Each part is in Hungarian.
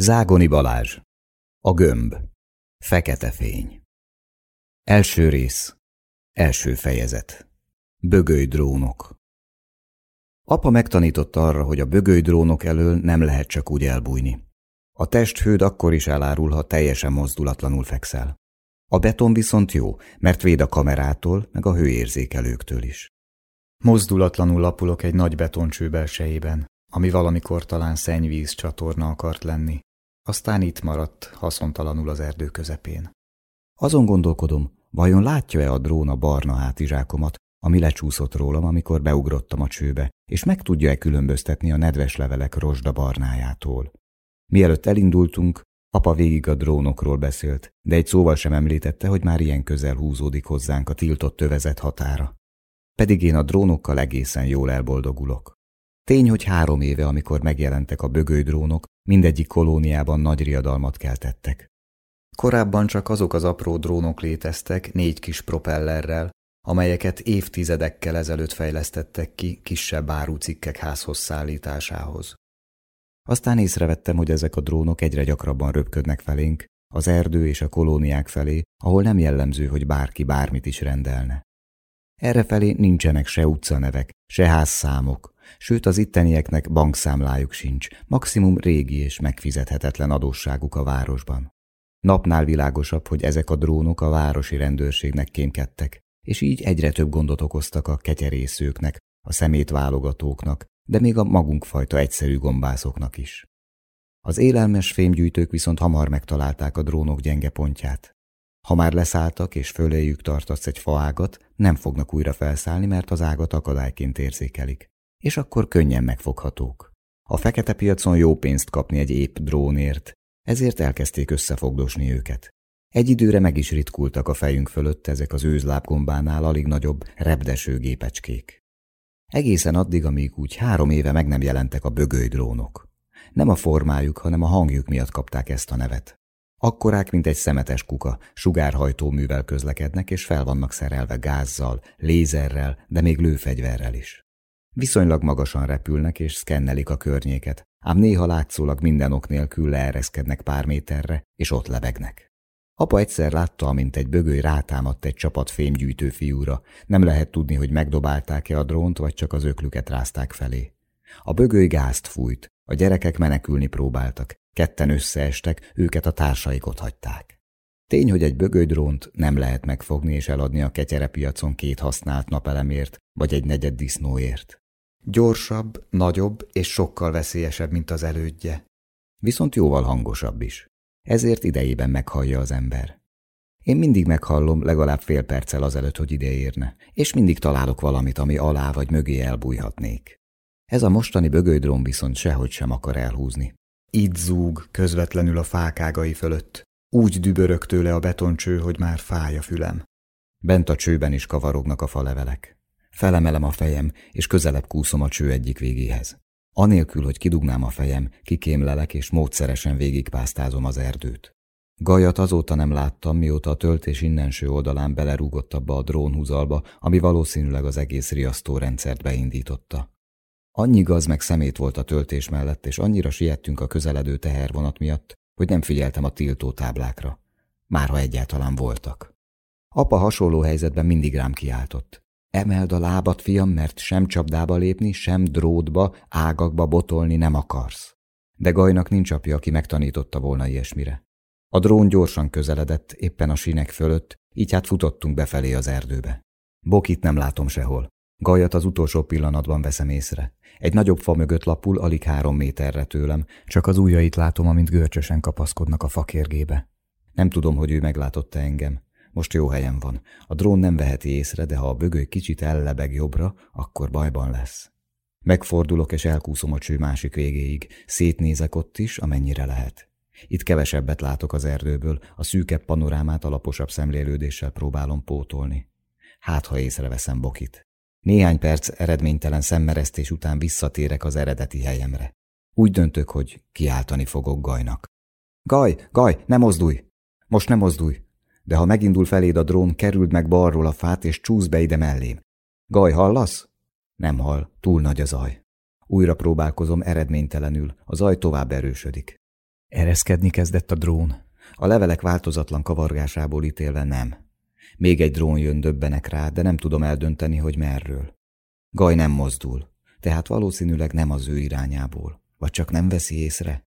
Zágoni Balázs. A gömb. Fekete fény. Első rész. Első fejezet. Bögöly drónok. Apa megtanította arra, hogy a bögöly drónok elől nem lehet csak úgy elbújni. A testhőd akkor is elárul, teljesen mozdulatlanul fekszel. A beton viszont jó, mert véd a kamerától, meg a hőérzékelőktől is. Mozdulatlanul lapulok egy nagy betoncső belsejében, ami valamikor talán szennyvíz csatorna akart lenni, aztán itt maradt, haszontalanul az erdő közepén. Azon gondolkodom, vajon látja-e a drón a barna hátizsákomat, ami lecsúszott rólam, amikor beugrottam a csőbe, és meg tudja-e különböztetni a nedves levelek rozsda barnájától. Mielőtt elindultunk, apa végig a drónokról beszélt, de egy szóval sem említette, hogy már ilyen közel húzódik hozzánk a tiltott tövezet határa. Pedig én a drónokkal egészen jól elboldogulok. Tény, hogy három éve, amikor megjelentek a bögölydrónok, mindegyik kolóniában nagy riadalmat keltettek. Korábban csak azok az apró drónok léteztek, négy kis propellerrel, amelyeket évtizedekkel ezelőtt fejlesztettek ki kisebb árucikkek házhoz szállításához. Aztán észrevettem, hogy ezek a drónok egyre gyakrabban röpködnek felénk, az erdő és a kolóniák felé, ahol nem jellemző, hogy bárki bármit is rendelne. Errefelé nincsenek se utcanevek, se házszámok, sőt az ittenieknek bankszámlájuk sincs, maximum régi és megfizethetetlen adósságuk a városban. Napnál világosabb, hogy ezek a drónok a városi rendőrségnek kémkedtek, és így egyre több gondot okoztak a ketyerészőknek, a szemétválogatóknak, de még a magunkfajta egyszerű gombászoknak is. Az élelmes fémgyűjtők viszont hamar megtalálták a drónok gyenge pontját. Ha már leszálltak és föléjük tartasz egy faágat, nem fognak újra felszállni, mert az ágat akadályként érzékelik és akkor könnyen megfoghatók. A fekete piacon jó pénzt kapni egy épp drónért, ezért elkezdték összefogdosni őket. Egy időre meg is ritkultak a fejünk fölött ezek az őzlábgombánál alig nagyobb, repdeső gépecskék. Egészen addig, amíg úgy három éve meg nem jelentek a bögöly drónok. Nem a formájuk, hanem a hangjuk miatt kapták ezt a nevet. Akkorák, mint egy szemetes kuka, sugárhajtóművel közlekednek, és fel vannak szerelve gázzal, lézerrel, de még lőfegyverrel is. Viszonylag magasan repülnek és szkennelik a környéket, ám néha látszólag minden ok nélkül leereszkednek pár méterre, és ott lebegnek. Apa egyszer látta, amint egy bögöly rátámadt egy csapat fémgyűjtő fiúra. Nem lehet tudni, hogy megdobálták-e a drónt, vagy csak az öklüket rázták felé. A bögöly gázt fújt, a gyerekek menekülni próbáltak, ketten összeestek, őket a társaik ott hagyták. Tény, hogy egy bögölydrónt nem lehet megfogni és eladni a ketyerepiacon két használt napelemért, vagy egy negyed disznóért. Gyorsabb, nagyobb és sokkal veszélyesebb, mint az elődje. Viszont jóval hangosabb is. Ezért idejében meghallja az ember. Én mindig meghallom legalább fél perccel azelőtt, hogy ideérne, és mindig találok valamit, ami alá vagy mögé elbújhatnék. Ez a mostani bögölydrón viszont sehogy sem akar elhúzni. Itt zúg közvetlenül a fákágai fölött. Úgy dübörög tőle a betoncső, hogy már fáj a fülem. Bent a csőben is kavarognak a falevelek. Felemelem a fejem, és közelebb kúszom a cső egyik végéhez. Anélkül, hogy kidugnám a fejem, kikémlelek, és módszeresen végigpásztázom az erdőt. Gajat azóta nem láttam, mióta a töltés innenső oldalán belerúgott abba a drónhúzalba, ami valószínűleg az egész riasztórendszert beindította. Annyi gaz meg szemét volt a töltés mellett, és annyira siettünk a közeledő tehervonat miatt, hogy nem figyeltem a tiltó táblákra. Márha egyáltalán voltak. Apa hasonló helyzetben mindig rám kiáltott. Emeld a lábat, fiam, mert sem csapdába lépni, sem drótba, ágakba botolni nem akarsz. De Gajnak nincs apja, aki megtanította volna ilyesmire. A drón gyorsan közeledett, éppen a sinek fölött, így hát futottunk befelé az erdőbe. Bokit nem látom sehol. Gajat az utolsó pillanatban veszem észre. Egy nagyobb fa mögött lapul, alig három méterre tőlem, csak az ujjait látom, amint görcsösen kapaszkodnak a fakérgébe. Nem tudom, hogy ő meglátotta engem. Most jó helyen van. A drón nem veheti észre, de ha a bögöly kicsit ellebeg jobbra, akkor bajban lesz. Megfordulok és elkúszom a cső másik végéig. Szétnézek ott is, amennyire lehet. Itt kevesebbet látok az erdőből, a szűkebb panorámát alaposabb szemlélődéssel próbálom pótolni. Hát, ha észreveszem Bokit. Néhány perc eredménytelen szemmeresztés után visszatérek az eredeti helyemre. Úgy döntök, hogy kiáltani fogok Gajnak. Gaj, Gaj, ne mozdulj! Most ne mozdulj! de ha megindul feléd a drón, kerüld meg balról a fát, és csúsz be ide mellém. Gaj, hallasz? Nem hall, túl nagy a zaj. Újra próbálkozom eredménytelenül, a zaj tovább erősödik. Ereszkedni kezdett a drón. A levelek változatlan kavargásából ítélve nem. Még egy drón jön, döbbenek rá, de nem tudom eldönteni, hogy merről. Gaj nem mozdul, tehát valószínűleg nem az ő irányából. Vagy csak nem veszi észre?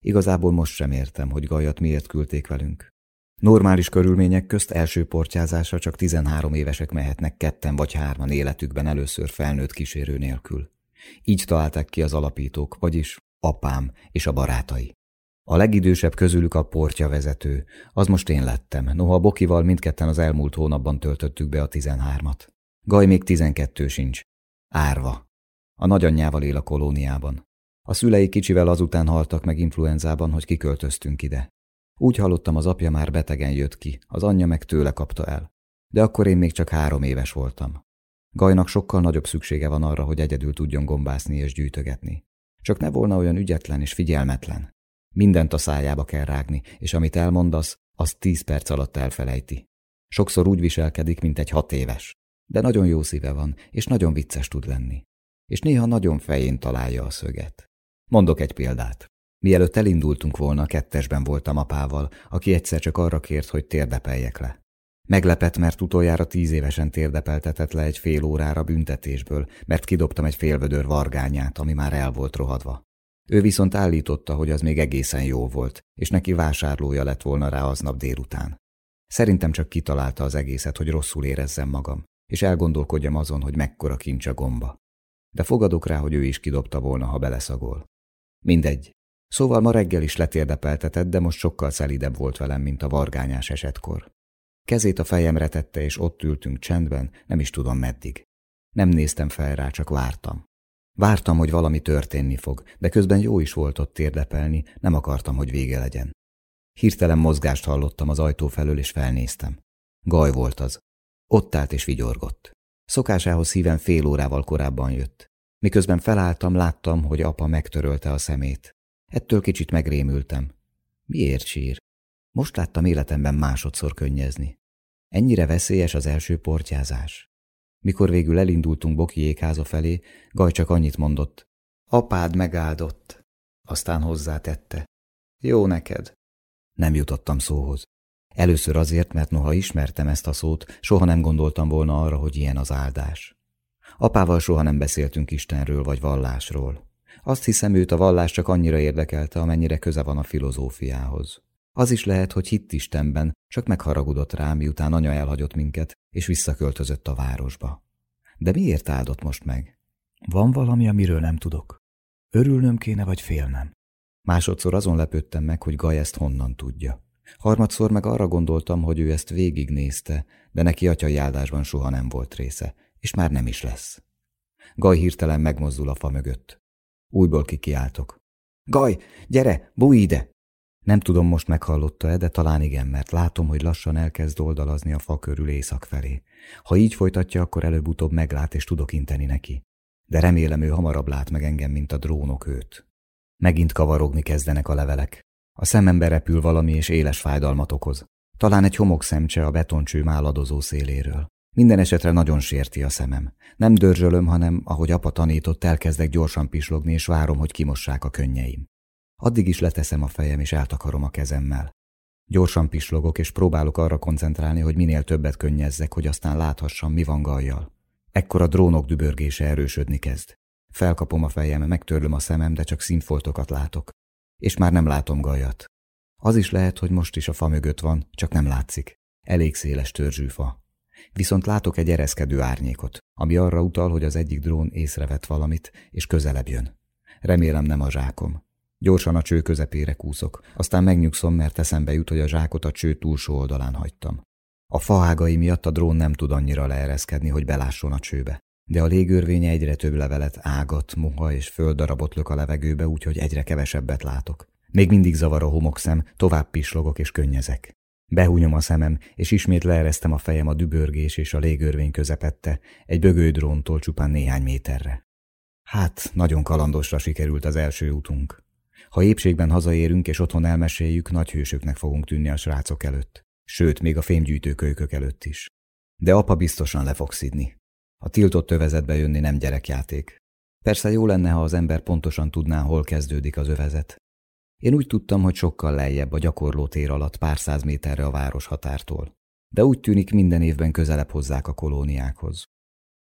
Igazából most sem értem, hogy Gajat miért küldték velünk. Normális körülmények közt első portyázásra csak 13 évesek mehetnek ketten vagy hárman életükben először felnőtt kísérő nélkül. Így találták ki az alapítók, vagyis apám és a barátai. A legidősebb közülük a portja vezető, az most én lettem, noha Bokival mindketten az elmúlt hónapban töltöttük be a 13-at. Gaj még 12 sincs. Árva. A nagyanyjával él a kolóniában. A szülei kicsivel azután haltak meg influenzában, hogy kiköltöztünk ide. Úgy hallottam, az apja már betegen jött ki, az anyja meg tőle kapta el. De akkor én még csak három éves voltam. Gajnak sokkal nagyobb szüksége van arra, hogy egyedül tudjon gombászni és gyűjtögetni. Csak ne volna olyan ügyetlen és figyelmetlen. Mindent a szájába kell rágni, és amit elmondasz, az tíz perc alatt elfelejti. Sokszor úgy viselkedik, mint egy hat éves. De nagyon jó szíve van, és nagyon vicces tud lenni. És néha nagyon fején találja a szöget. Mondok egy példát. Mielőtt elindultunk volna, kettesben voltam apával, aki egyszer csak arra kért, hogy térdepeljek le. Meglepett, mert utoljára tíz évesen térdepeltetett le egy fél órára büntetésből, mert kidobtam egy félvödör vargányát, ami már el volt rohadva. Ő viszont állította, hogy az még egészen jó volt, és neki vásárlója lett volna rá aznap délután. Szerintem csak kitalálta az egészet, hogy rosszul érezzem magam, és elgondolkodjam azon, hogy mekkora kincs a gomba. De fogadok rá, hogy ő is kidobta volna, ha beleszagol. Mindegy. Szóval ma reggel is letérdepeltetett, de most sokkal szelidebb volt velem, mint a vargányás esetkor. Kezét a fejemre tette, és ott ültünk csendben, nem is tudom meddig. Nem néztem fel rá, csak vártam. Vártam, hogy valami történni fog, de közben jó is volt ott térdepelni, nem akartam, hogy vége legyen. Hirtelen mozgást hallottam az ajtó felől, és felnéztem. Gaj volt az. Ott állt és vigyorgott. Szokásához szíven fél órával korábban jött. Miközben felálltam, láttam, hogy apa megtörölte a szemét. Ettől kicsit megrémültem. Miért sír? Most láttam életemben másodszor könnyezni. Ennyire veszélyes az első portyázás. Mikor végül elindultunk Bokiék háza felé, Gaj csak annyit mondott. Apád megáldott. Aztán hozzátette. Jó neked. Nem jutottam szóhoz. Először azért, mert noha ismertem ezt a szót, soha nem gondoltam volna arra, hogy ilyen az áldás. Apával soha nem beszéltünk Istenről vagy vallásról. Azt hiszem, őt a vallás csak annyira érdekelte, amennyire köze van a filozófiához. Az is lehet, hogy hitt Istenben, csak megharagudott rá, miután anya elhagyott minket, és visszaköltözött a városba. De miért áldott most meg? Van valami, amiről nem tudok. Örülnöm kéne, vagy félnem? Másodszor azon lepődtem meg, hogy Gaj ezt honnan tudja. Harmadszor meg arra gondoltam, hogy ő ezt végignézte, de neki atyai áldásban soha nem volt része, és már nem is lesz. Gaj hirtelen megmozdul a fa mögött. Újból kikiáltok. Gaj, gyere, bújj ide! Nem tudom, most meghallotta-e, de talán igen, mert látom, hogy lassan elkezd oldalazni a fa körül észak felé. Ha így folytatja, akkor előbb-utóbb meglát, és tudok inteni neki. De remélem, ő hamarabb lát meg engem, mint a drónok őt. Megint kavarogni kezdenek a levelek. A szemembe repül valami, és éles fájdalmat okoz. Talán egy homokszemcse a betoncső máladozó széléről. Minden esetre nagyon sérti a szemem. Nem dörzsölöm, hanem, ahogy apa tanított, elkezdek gyorsan pislogni, és várom, hogy kimossák a könnyeim. Addig is leteszem a fejem, és eltakarom a kezemmel. Gyorsan pislogok, és próbálok arra koncentrálni, hogy minél többet könnyezzek, hogy aztán láthassam, mi van gajjal. Ekkor a drónok dübörgése erősödni kezd. Felkapom a fejem, megtörlöm a szemem, de csak színfoltokat látok. És már nem látom gajat. Az is lehet, hogy most is a fa mögött van, csak nem látszik. Elég széles törzsű fa. Viszont látok egy ereszkedő árnyékot, ami arra utal, hogy az egyik drón észrevett valamit, és közelebb jön. Remélem nem a zsákom. Gyorsan a cső közepére kúszok, aztán megnyugszom, mert eszembe jut, hogy a zsákot a cső túlsó oldalán hagytam. A faágai miatt a drón nem tud annyira leereszkedni, hogy belásson a csőbe. De a légörvénye egyre több levelet, ágat, muha és földdarabot lök a levegőbe, úgyhogy egyre kevesebbet látok. Még mindig zavar a homokszem, tovább pislogok és könnyezek. Behúnyom a szemem, és ismét leeresztem a fejem a dübörgés és a légörvény közepette, egy bögődróntól csupán néhány méterre. Hát, nagyon kalandosra sikerült az első útunk. Ha épségben hazaérünk és otthon elmeséljük, nagy hősöknek fogunk tűnni a srácok előtt. Sőt, még a fémgyűjtőkölykök előtt is. De apa biztosan le fog szidni. A tiltott övezetbe jönni nem gyerekjáték. Persze jó lenne, ha az ember pontosan tudná, hol kezdődik az övezet. Én úgy tudtam, hogy sokkal lejjebb a gyakorló tér alatt pár száz méterre a város határtól. De úgy tűnik minden évben közelebb hozzák a kolóniákhoz.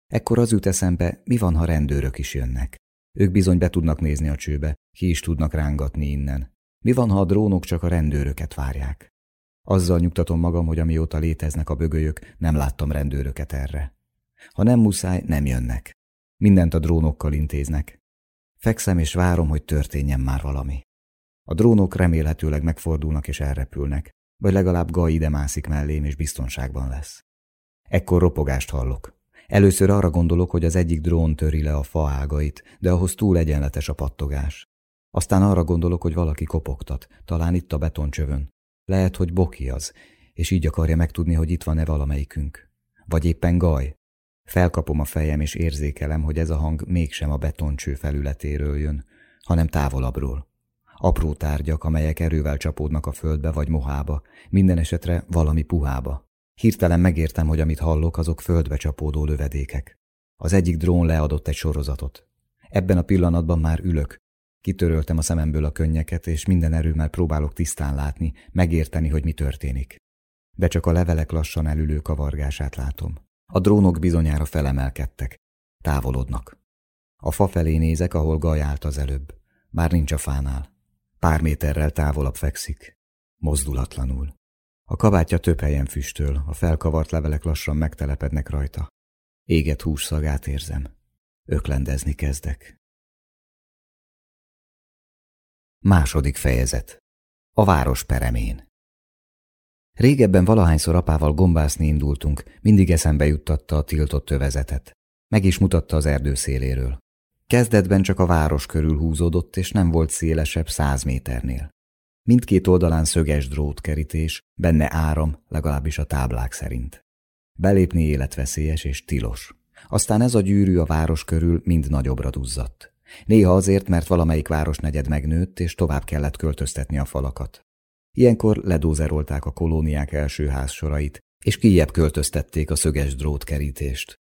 Ekkor az jut eszembe, mi van, ha rendőrök is jönnek. Ők bizony be tudnak nézni a csőbe, ki is tudnak rángatni innen. Mi van, ha a drónok csak a rendőröket várják? Azzal nyugtatom magam, hogy amióta léteznek a bögölyök, nem láttam rendőröket erre. Ha nem muszáj, nem jönnek. Mindent a drónokkal intéznek. Fekszem és várom, hogy történjen már valami. A drónok remélhetőleg megfordulnak és elrepülnek, vagy legalább Gai ide mászik mellém és biztonságban lesz. Ekkor ropogást hallok. Először arra gondolok, hogy az egyik drón töri le a fa ágait, de ahhoz túl egyenletes a pattogás. Aztán arra gondolok, hogy valaki kopogtat, talán itt a betoncsövön. Lehet, hogy Boki az, és így akarja megtudni, hogy itt van-e valamelyikünk. Vagy éppen Gaj. Felkapom a fejem, és érzékelem, hogy ez a hang mégsem a betoncső felületéről jön, hanem távolabbról. Apró tárgyak, amelyek erővel csapódnak a földbe vagy mohába, minden esetre valami puhába. Hirtelen megértem, hogy amit hallok, azok földbe csapódó lövedékek. Az egyik drón leadott egy sorozatot. Ebben a pillanatban már ülök. Kitöröltem a szememből a könnyeket, és minden erőmmel próbálok tisztán látni, megérteni, hogy mi történik. De csak a levelek lassan elülő kavargását látom. A drónok bizonyára felemelkedtek. Távolodnak. A fa felé nézek, ahol Gaj állt az előbb. Már nincs a fánál. Pár méterrel távolabb fekszik. Mozdulatlanul. A kabátja több helyen füstöl, a felkavart levelek lassan megtelepednek rajta. Éget hús szagát érzem. Öklendezni kezdek. Második fejezet. A város peremén. Régebben valahányszor apával gombászni indultunk, mindig eszembe juttatta a tiltott övezetet. Meg is mutatta az erdő széléről. Kezdetben csak a város körül húzódott, és nem volt szélesebb száz méternél. Mindkét oldalán szöges drótkerítés, benne áram, legalábbis a táblák szerint. Belépni életveszélyes és tilos. Aztán ez a gyűrű a város körül mind nagyobbra duzzadt. Néha azért, mert valamelyik városnegyed megnőtt, és tovább kellett költöztetni a falakat. Ilyenkor ledózerolták a kolóniák első házsorait, és kijebb költöztették a szöges drótkerítést.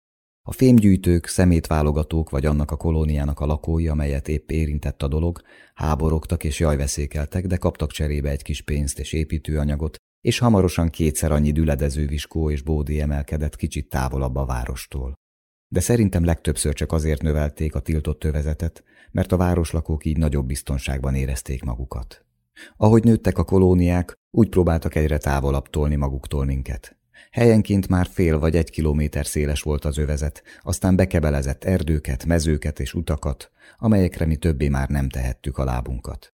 A fémgyűjtők, szemétválogatók vagy annak a kolóniának a lakói, amelyet épp érintett a dolog, háborogtak és jajveszékeltek, de kaptak cserébe egy kis pénzt és építőanyagot, és hamarosan kétszer annyi düledező viskó és bódé emelkedett kicsit távolabb a várostól. De szerintem legtöbbször csak azért növelték a tiltott tövezetet, mert a városlakók így nagyobb biztonságban érezték magukat. Ahogy nőttek a kolóniák, úgy próbáltak egyre távolabb tolni maguktól minket. Helyenként már fél vagy egy kilométer széles volt az övezet, aztán bekebelezett erdőket, mezőket és utakat, amelyekre mi többé már nem tehettük a lábunkat.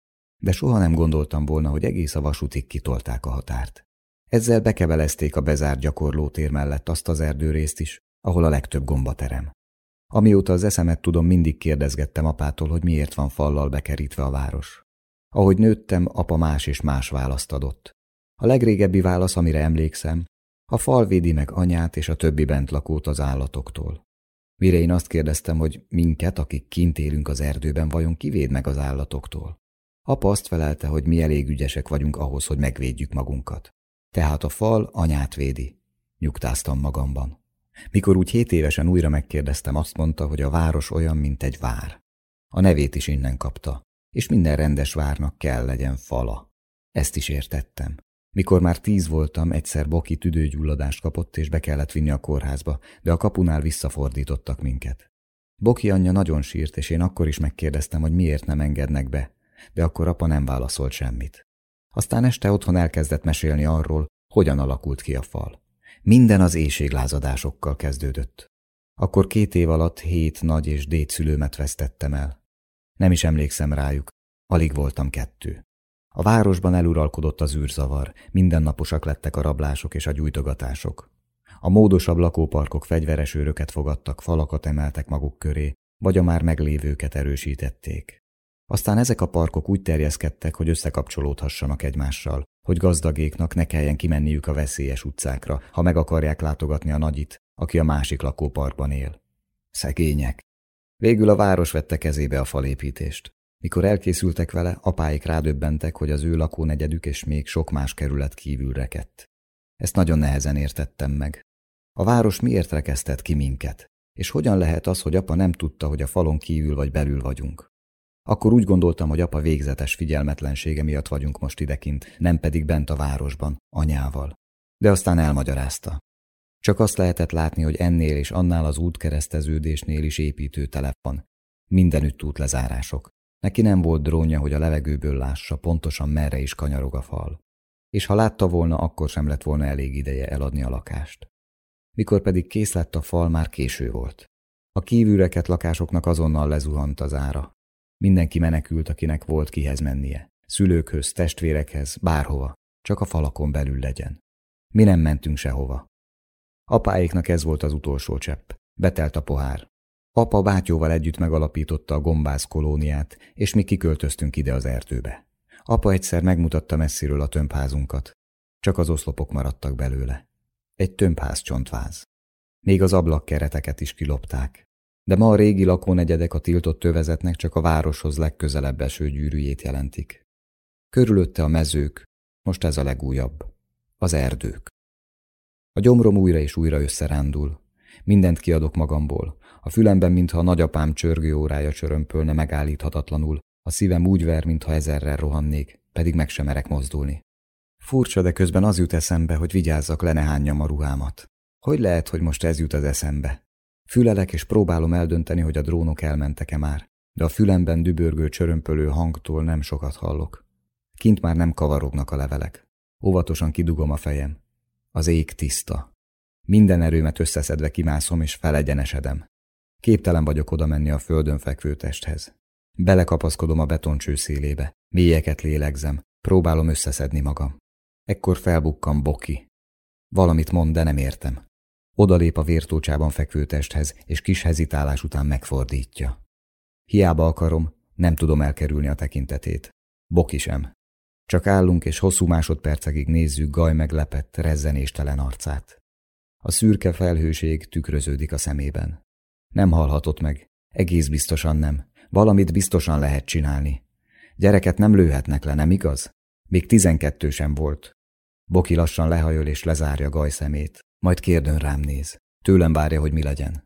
De soha nem gondoltam volna, hogy egész a vasútig kitolták a határt. Ezzel bekebelezték a bezárt gyakorlótér mellett azt az erdőrészt is, ahol a legtöbb gombaterem. Amióta az eszemet tudom, mindig kérdezgettem apától, hogy miért van fallal bekerítve a város. Ahogy nőttem, apa más és más választ adott. A legrégebbi válasz, amire emlékszem, a fal védi meg anyát és a többi bentlakót az állatoktól. Mire én azt kérdeztem, hogy minket, akik kint élünk az erdőben, vajon kivéd meg az állatoktól? Apa azt felelte, hogy mi elég ügyesek vagyunk ahhoz, hogy megvédjük magunkat. Tehát a fal anyát védi. Nyugtáztam magamban. Mikor úgy hét évesen újra megkérdeztem, azt mondta, hogy a város olyan, mint egy vár. A nevét is innen kapta, és minden rendes várnak kell legyen fala. Ezt is értettem. Mikor már tíz voltam, egyszer Boki tüdőgyulladást kapott, és be kellett vinni a kórházba, de a kapunál visszafordítottak minket. Boki anyja nagyon sírt, és én akkor is megkérdeztem, hogy miért nem engednek be, de akkor apa nem válaszolt semmit. Aztán este otthon elkezdett mesélni arról, hogyan alakult ki a fal. Minden az éjséglázadásokkal kezdődött. Akkor két év alatt hét nagy és dédszülőmet vesztettem el. Nem is emlékszem rájuk, alig voltam kettő. A városban eluralkodott az űrzavar, mindennaposak lettek a rablások és a gyújtogatások. A módosabb lakóparkok fegyveres őröket fogadtak, falakat emeltek maguk köré, vagy a már meglévőket erősítették. Aztán ezek a parkok úgy terjeszkedtek, hogy összekapcsolódhassanak egymással, hogy gazdagéknak ne kelljen kimenniük a veszélyes utcákra, ha meg akarják látogatni a nagyit, aki a másik lakóparkban él. Szegények. Végül a város vette kezébe a falépítést. Mikor elkészültek vele, apáik rádöbbentek, hogy az ő lakónegyedük és még sok más kerület kívül rekedt. Ezt nagyon nehezen értettem meg. A város miért rekesztett ki minket? És hogyan lehet az, hogy apa nem tudta, hogy a falon kívül vagy belül vagyunk? Akkor úgy gondoltam, hogy apa végzetes figyelmetlensége miatt vagyunk most idekint, nem pedig bent a városban, anyával. De aztán elmagyarázta. Csak azt lehetett látni, hogy ennél és annál az útkereszteződésnél is építő van. Mindenütt útlezárások. Neki nem volt drónja, hogy a levegőből lássa pontosan merre is kanyarog a fal. És ha látta volna, akkor sem lett volna elég ideje eladni a lakást. Mikor pedig kész lett a fal, már késő volt. A kívülreket lakásoknak azonnal lezuhant az ára. Mindenki menekült, akinek volt kihez mennie. Szülőkhöz, testvérekhez, bárhova. Csak a falakon belül legyen. Mi nem mentünk sehova. Apáéknak ez volt az utolsó csepp. Betelt a pohár. Apa bátyóval együtt megalapította a gombász kolóniát, és mi kiköltöztünk ide az erdőbe. Apa egyszer megmutatta messziről a tömbházunkat. Csak az oszlopok maradtak belőle. Egy tömbház csontváz. Még az ablakkereteket is kilopták. De ma a régi lakónegyedek a tiltott tövezetnek csak a városhoz legközelebb eső gyűrűjét jelentik. Körülötte a mezők, most ez a legújabb. Az erdők. A gyomrom újra és újra összerándul. Mindent kiadok magamból. A fülemben, mintha a nagyapám csörgő órája csörömpölne megállíthatatlanul. A szívem úgy ver, mintha ezerrel rohannék, pedig meg sem merek mozdulni. Furcsa, de közben az jut eszembe, hogy vigyázzak le ne a ruhámat. Hogy lehet, hogy most ez jut az eszembe? Fülelek és próbálom eldönteni, hogy a drónok elmentek-e már, de a fülemben dübörgő csörömpölő hangtól nem sokat hallok. Kint már nem kavarognak a levelek. Óvatosan kidugom a fejem. Az ég tiszta. Minden erőmet összeszedve kimászom és felegyenesedem. Képtelen vagyok oda menni a földön fekvő testhez. Belekapaszkodom a betoncső szélébe, mélyeket lélegzem, próbálom összeszedni magam. Ekkor felbukkam Boki. Valamit mond, de nem értem. Odalép a vértócsában fekvő testhez, és kis hezitálás után megfordítja. Hiába akarom, nem tudom elkerülni a tekintetét. Boki sem. Csak állunk, és hosszú másodpercekig nézzük Gaj meglepett, rezzenéstelen arcát. A szürke felhőség tükröződik a szemében. Nem halhatott meg. Egész biztosan nem. Valamit biztosan lehet csinálni. Gyereket nem lőhetnek le, nem igaz? Még tizenkettő sem volt. Boki lassan lehajol és lezárja Gaj szemét. Majd kérdőn rám néz. Tőlem várja, hogy mi legyen.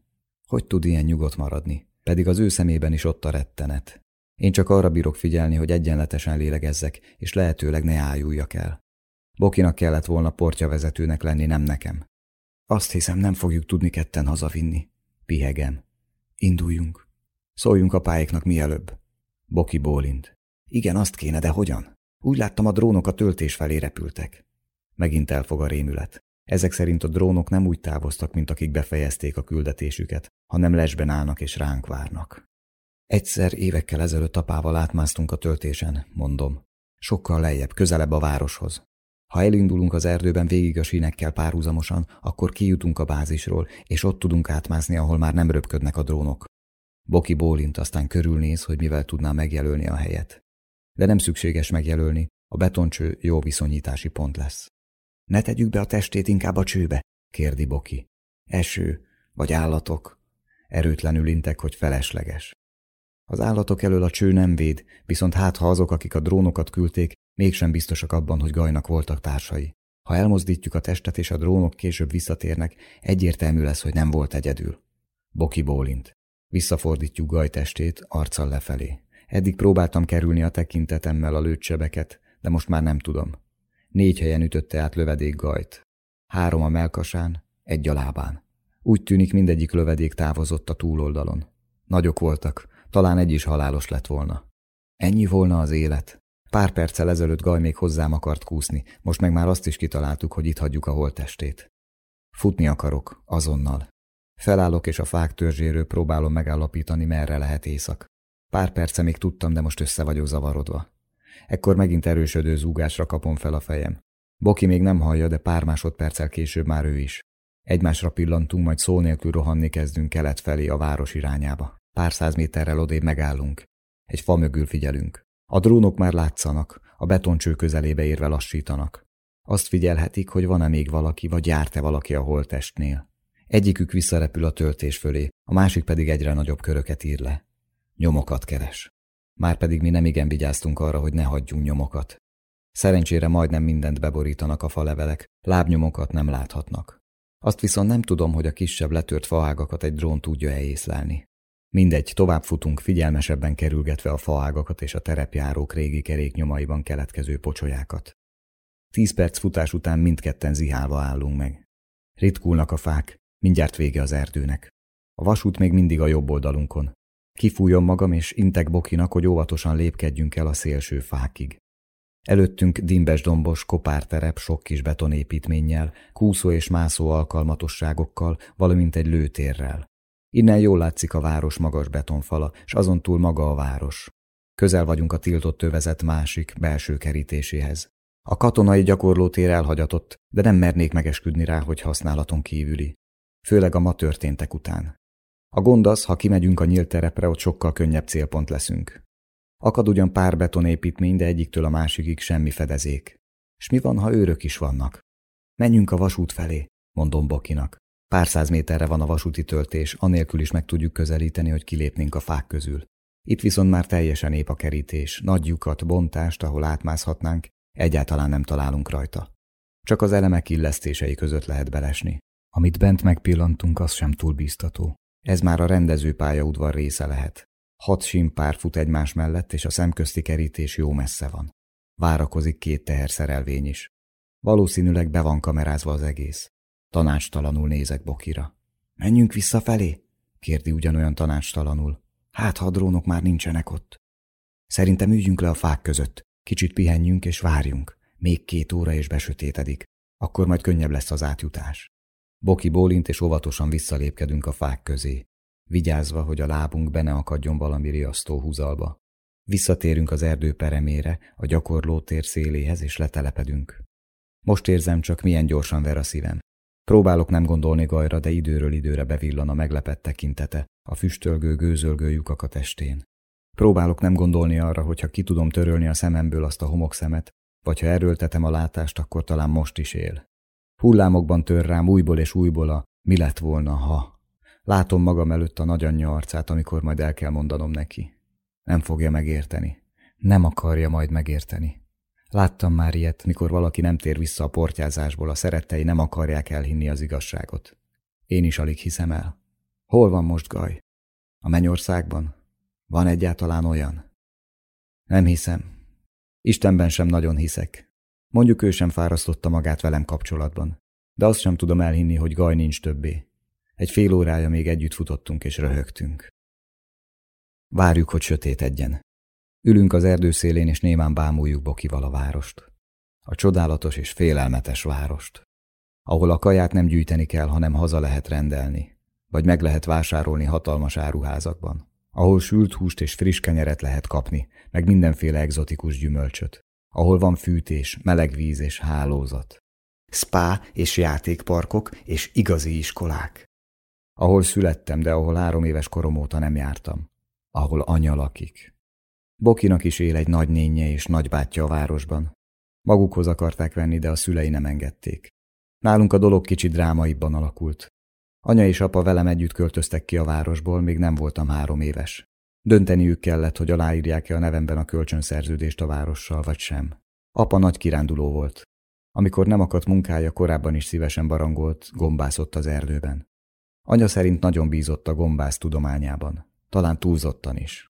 Hogy tud ilyen nyugodt maradni? Pedig az ő szemében is ott a rettenet. Én csak arra bírok figyelni, hogy egyenletesen lélegezzek, és lehetőleg ne áljuljak el. Bokinak kellett volna portjavezetőnek lenni, nem nekem. Azt hiszem, nem fogjuk tudni ketten hazavinni. Pihegem. Induljunk. Szóljunk a pályéknak mielőbb. Boki bólint. Igen, azt kéne, de hogyan? Úgy láttam, a drónok a töltés felé repültek. Megint elfog a rémület. Ezek szerint a drónok nem úgy távoztak, mint akik befejezték a küldetésüket, hanem lesben állnak és ránk várnak. Egyszer évekkel ezelőtt apával átmásztunk a töltésen, mondom. Sokkal lejjebb, közelebb a városhoz. Ha elindulunk az erdőben végig a sínekkel párhuzamosan, akkor kijutunk a bázisról, és ott tudunk átmászni, ahol már nem röpködnek a drónok. Boki bólint, aztán körülnéz, hogy mivel tudná megjelölni a helyet. De nem szükséges megjelölni, a betoncső jó viszonyítási pont lesz. Ne tegyük be a testét inkább a csőbe, kérdi Boki. Eső, vagy állatok. Erőtlenül intek, hogy felesleges. Az állatok elől a cső nem véd, viszont hát ha azok, akik a drónokat küldték, mégsem biztosak abban, hogy Gajnak voltak társai. Ha elmozdítjuk a testet és a drónok később visszatérnek, egyértelmű lesz, hogy nem volt egyedül. Boki bólint. Visszafordítjuk Gaj testét, arccal lefelé. Eddig próbáltam kerülni a tekintetemmel a lőtsebeket, de most már nem tudom. Négy helyen ütötte át lövedék Gajt. Három a melkasán, egy a lábán. Úgy tűnik mindegyik lövedék távozott a túloldalon. Nagyok voltak, talán egy is halálos lett volna. Ennyi volna az élet. Pár perccel ezelőtt Gaj még hozzám akart kúszni, most meg már azt is kitaláltuk, hogy itt hagyjuk a holttestét. Futni akarok, azonnal. Felállok és a fák törzséről próbálom megállapítani, merre lehet éjszak. Pár perce még tudtam, de most össze vagyok zavarodva. Ekkor megint erősödő zúgásra kapom fel a fejem. Boki még nem hallja, de pár másodperccel később már ő is. Egymásra pillantunk, majd szó nélkül rohanni kezdünk kelet felé a város irányába. Pár száz méterrel odébb megállunk. Egy fa mögül figyelünk. A drónok már látszanak, a betoncső közelébe érve lassítanak. Azt figyelhetik, hogy van-e még valaki, vagy járt-e valaki a holttestnél. Egyikük visszarepül a töltés fölé, a másik pedig egyre nagyobb köröket ír le. Nyomokat keres. Márpedig mi nem igen vigyáztunk arra, hogy ne hagyjunk nyomokat. Szerencsére majdnem mindent beborítanak a falevelek, lábnyomokat nem láthatnak. Azt viszont nem tudom, hogy a kisebb letört faágakat egy drón tudja-e észlelni. Mindegy, tovább futunk, figyelmesebben kerülgetve a faágakat és a terepjárók régi keréknyomaiban keletkező pocsolyákat. Tíz perc futás után mindketten zihálva állunk meg. Ritkulnak a fák, mindjárt vége az erdőnek. A vasút még mindig a jobb oldalunkon. Kifújom magam, és intek Bokinak, hogy óvatosan lépkedjünk el a szélső fákig. Előttünk dimbes dombos, kopárterep, sok kis betonépítménnyel, kúszó és mászó alkalmatosságokkal, valamint egy lőtérrel. Innen jól látszik a város magas betonfala, s azon túl maga a város. Közel vagyunk a tiltott tövezet másik, belső kerítéséhez. A katonai gyakorlótér elhagyatott, de nem mernék megesküdni rá, hogy használaton kívüli. Főleg a ma történtek után. A gond az, ha kimegyünk a nyílt terepre, ott sokkal könnyebb célpont leszünk. Akad ugyan pár betonépítmény, de egyiktől a másikig semmi fedezék. És mi van, ha őrök is vannak? Menjünk a vasút felé, mondom Bokinak. Pár száz méterre van a vasúti töltés, anélkül is meg tudjuk közelíteni, hogy kilépnénk a fák közül. Itt viszont már teljesen ép a kerítés, nagy lyukat, bontást, ahol átmászhatnánk, egyáltalán nem találunk rajta. Csak az elemek illesztései között lehet belesni. Amit bent megpillantunk, az sem túl bíztató. Ez már a rendező pályaudvar része lehet. Hat simpár fut egymás mellett, és a szemközti kerítés jó messze van. Várakozik két teherszerelvény is. Valószínűleg be van kamerázva az egész. Tanácstalanul nézek Bokira. Menjünk visszafelé? kérdi ugyanolyan tanácstalanul. Hát, ha a drónok már nincsenek ott. Szerintem üljünk le a fák között. Kicsit pihenjünk és várjunk. Még két óra és besötétedik. Akkor majd könnyebb lesz az átjutás. Boki bólint és óvatosan visszalépkedünk a fák közé, vigyázva, hogy a lábunk be ne akadjon valami riasztó húzalba. Visszatérünk az erdő peremére, a gyakorló tér széléhez, és letelepedünk. Most érzem csak, milyen gyorsan ver a szívem. Próbálok nem gondolni gajra, de időről időre bevillan a meglepett tekintete, a füstölgő, gőzölgő lyukak a testén. Próbálok nem gondolni arra, hogy ha ki tudom törölni a szememből azt a homokszemet, vagy ha erőltetem a látást, akkor talán most is él. Hullámokban tör rám újból és újból a mi lett volna, ha. Látom magam előtt a nagyanyja arcát, amikor majd el kell mondanom neki. Nem fogja megérteni. Nem akarja majd megérteni. Láttam már ilyet, mikor valaki nem tér vissza a portyázásból, a szerettei nem akarják elhinni az igazságot. Én is alig hiszem el. Hol van most Gaj? A mennyországban? Van egyáltalán olyan? Nem hiszem. Istenben sem nagyon hiszek. Mondjuk ő sem fárasztotta magát velem kapcsolatban. De azt sem tudom elhinni, hogy Gaj nincs többé. Egy fél órája még együtt futottunk és röhögtünk. Várjuk, hogy sötét egyen. Ülünk az erdő szélén, és némán bámuljuk Bokival a várost. A csodálatos és félelmetes várost. Ahol a kaját nem gyűjteni kell, hanem haza lehet rendelni. Vagy meg lehet vásárolni hatalmas áruházakban. Ahol sült húst és friss kenyeret lehet kapni, meg mindenféle egzotikus gyümölcsöt ahol van fűtés, meleg víz és hálózat. Spa és játékparkok és igazi iskolák. Ahol születtem, de ahol három éves korom óta nem jártam. Ahol anya lakik. Bokinak is él egy nagynénye és nagybátyja a városban. Magukhoz akarták venni, de a szülei nem engedték. Nálunk a dolog kicsit drámaibban alakult. Anya és apa velem együtt költöztek ki a városból, még nem voltam három éves. Dönteniük kellett, hogy aláírják-e a nevemben a kölcsönszerződést a várossal, vagy sem. Apa nagy kiránduló volt. Amikor nem akadt munkája, korábban is szívesen barangolt, gombászott az erdőben. Anya szerint nagyon bízott a gombász tudományában. Talán túlzottan is.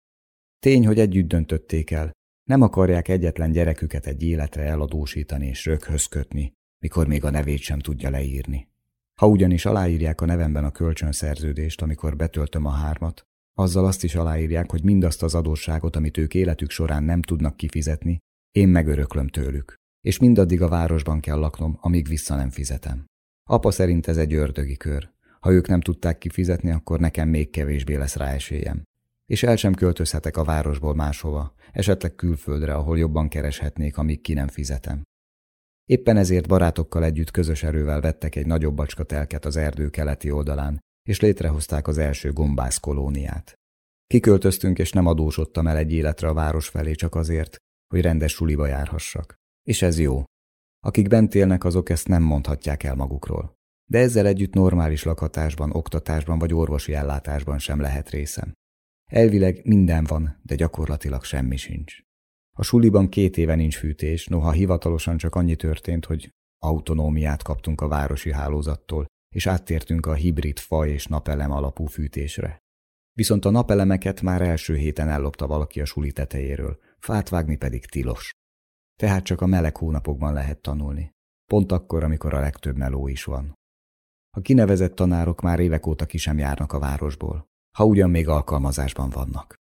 Tény, hogy együtt döntötték el. Nem akarják egyetlen gyereküket egy életre eladósítani és röghöz kötni, mikor még a nevét sem tudja leírni. Ha ugyanis aláírják a nevemben a kölcsönszerződést, amikor betöltöm a hármat, azzal azt is aláírják, hogy mindazt az adósságot, amit ők életük során nem tudnak kifizetni, én megöröklöm tőlük, és mindaddig a városban kell laknom, amíg vissza nem fizetem. Apa szerint ez egy ördögi kör. Ha ők nem tudták kifizetni, akkor nekem még kevésbé lesz rá esélyem. És el sem költözhetek a városból máshova, esetleg külföldre, ahol jobban kereshetnék, amíg ki nem fizetem. Éppen ezért barátokkal együtt közös erővel vettek egy nagyobb bacska telket az erdő keleti oldalán, és létrehozták az első gombász kolóniát. Kiköltöztünk, és nem adósodtam el egy életre a város felé csak azért, hogy rendes suliba járhassak. És ez jó. Akik bent élnek, azok ezt nem mondhatják el magukról. De ezzel együtt normális lakhatásban, oktatásban vagy orvosi ellátásban sem lehet részem. Elvileg minden van, de gyakorlatilag semmi sincs. A suliban két éve nincs fűtés, noha hivatalosan csak annyi történt, hogy autonómiát kaptunk a városi hálózattól, és áttértünk a hibrid fa és napelem alapú fűtésre. Viszont a napelemeket már első héten ellopta valaki a suli tetejéről, fát vágni pedig tilos. Tehát csak a meleg hónapokban lehet tanulni. Pont akkor, amikor a legtöbb meló is van. A kinevezett tanárok már évek óta ki sem járnak a városból, ha ugyan még alkalmazásban vannak.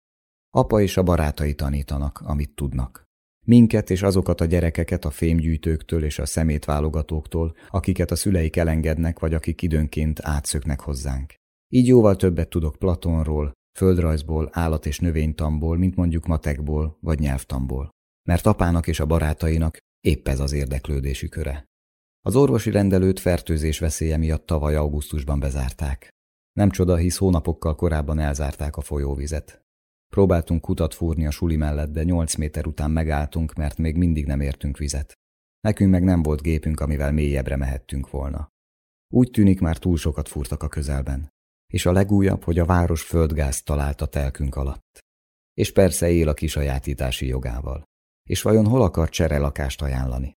Apa és a barátai tanítanak, amit tudnak. Minket és azokat a gyerekeket a fémgyűjtőktől és a szemétválogatóktól, akiket a szüleik elengednek, vagy akik időnként átszöknek hozzánk. Így jóval többet tudok Platonról, földrajzból, állat- és növénytamból, mint mondjuk matekból vagy nyelvtamból. Mert apának és a barátainak épp ez az érdeklődési köre. Az orvosi rendelőt fertőzés veszélye miatt tavaly augusztusban bezárták. Nem csoda, hisz hónapokkal korábban elzárták a folyóvizet. Próbáltunk kutat fúrni a suli mellett, de nyolc méter után megálltunk, mert még mindig nem értünk vizet. Nekünk meg nem volt gépünk, amivel mélyebbre mehettünk volna. Úgy tűnik, már túl sokat fúrtak a közelben. És a legújabb, hogy a város földgázt talált a telkünk alatt. És persze él a kisajátítási jogával. És vajon hol akar cserelakást ajánlani?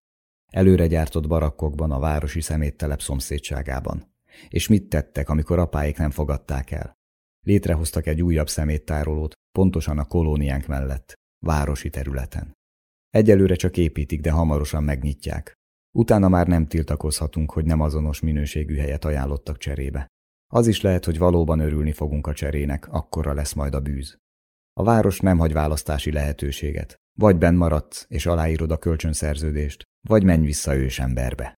Előre gyártott barakkokban a városi szeméttelep szomszédságában. És mit tettek, amikor apáik nem fogadták el? Létrehoztak egy újabb szeméttárolót, pontosan a kolóniánk mellett, városi területen. Egyelőre csak építik, de hamarosan megnyitják. Utána már nem tiltakozhatunk, hogy nem azonos minőségű helyet ajánlottak cserébe. Az is lehet, hogy valóban örülni fogunk a cserének, akkorra lesz majd a bűz. A város nem hagy választási lehetőséget. Vagy benn maradsz, és aláírod a kölcsönszerződést, vagy menj vissza ősemberbe.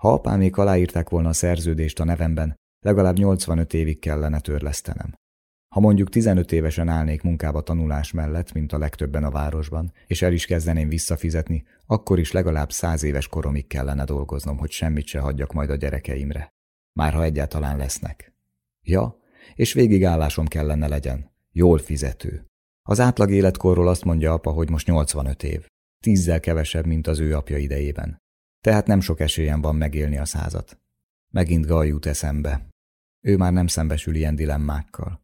Ha apámék aláírták volna a szerződést a nevemben, legalább 85 évig kellene törlesztenem. Ha mondjuk 15 évesen állnék munkába tanulás mellett, mint a legtöbben a városban, és el is kezdeném visszafizetni, akkor is legalább száz éves koromig kellene dolgoznom, hogy semmit se hagyjak majd a gyerekeimre. Már ha egyáltalán lesznek. Ja, és végigállásom kellene legyen. Jól fizető. Az átlag életkorról azt mondja apa, hogy most 85 év. Tízzel kevesebb, mint az ő apja idejében. Tehát nem sok esélyem van megélni a százat. Megint Gal jut eszembe. Ő már nem szembesül ilyen dilemmákkal.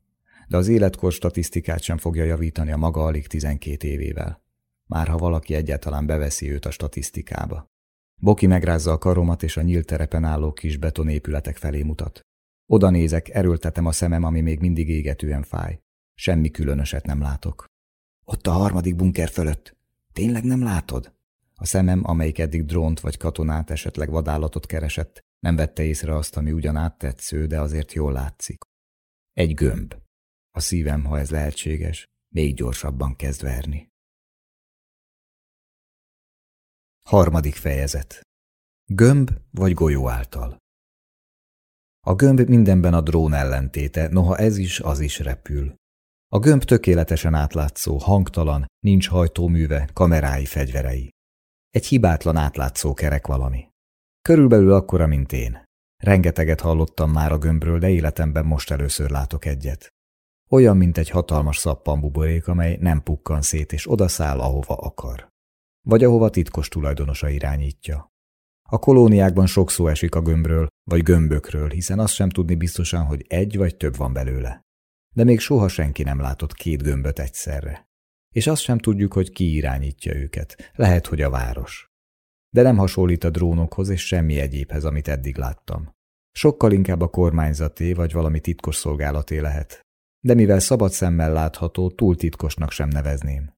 De az életkor statisztikát sem fogja javítani a maga alig 12 évével. Már ha valaki egyáltalán beveszi őt a statisztikába. Boki megrázza a karomat, és a nyílt terepen álló kis betonépületek felé mutat. Oda nézek, erőltetem a szemem, ami még mindig égetően fáj. Semmi különöset nem látok. Ott a harmadik bunker fölött. Tényleg nem látod? A szemem, amelyik eddig drónt vagy katonát, esetleg vadállatot keresett, nem vette észre azt, ami ugyan áttetsző, de azért jól látszik. Egy gömb. A szívem, ha ez lehetséges, még gyorsabban kezd verni. Harmadik fejezet. Gömb vagy golyó által. A gömb mindenben a drón ellentéte, noha ez is, az is repül. A gömb tökéletesen átlátszó, hangtalan, nincs hajtóműve, kamerái, fegyverei. Egy hibátlan átlátszó kerek valami. Körülbelül akkora, mint én. Rengeteget hallottam már a gömbről, de életemben most először látok egyet. Olyan, mint egy hatalmas szappanbuborék, amely nem pukkan szét és odaszáll, ahova akar. Vagy ahova titkos tulajdonosa irányítja. A kolóniákban sok szó esik a gömbről, vagy gömbökről, hiszen azt sem tudni biztosan, hogy egy vagy több van belőle. De még soha senki nem látott két gömböt egyszerre. És azt sem tudjuk, hogy ki irányítja őket. Lehet, hogy a város de nem hasonlít a drónokhoz és semmi egyébhez, amit eddig láttam. Sokkal inkább a kormányzaté vagy valami titkos szolgálaté lehet. De mivel szabad szemmel látható, túl titkosnak sem nevezném.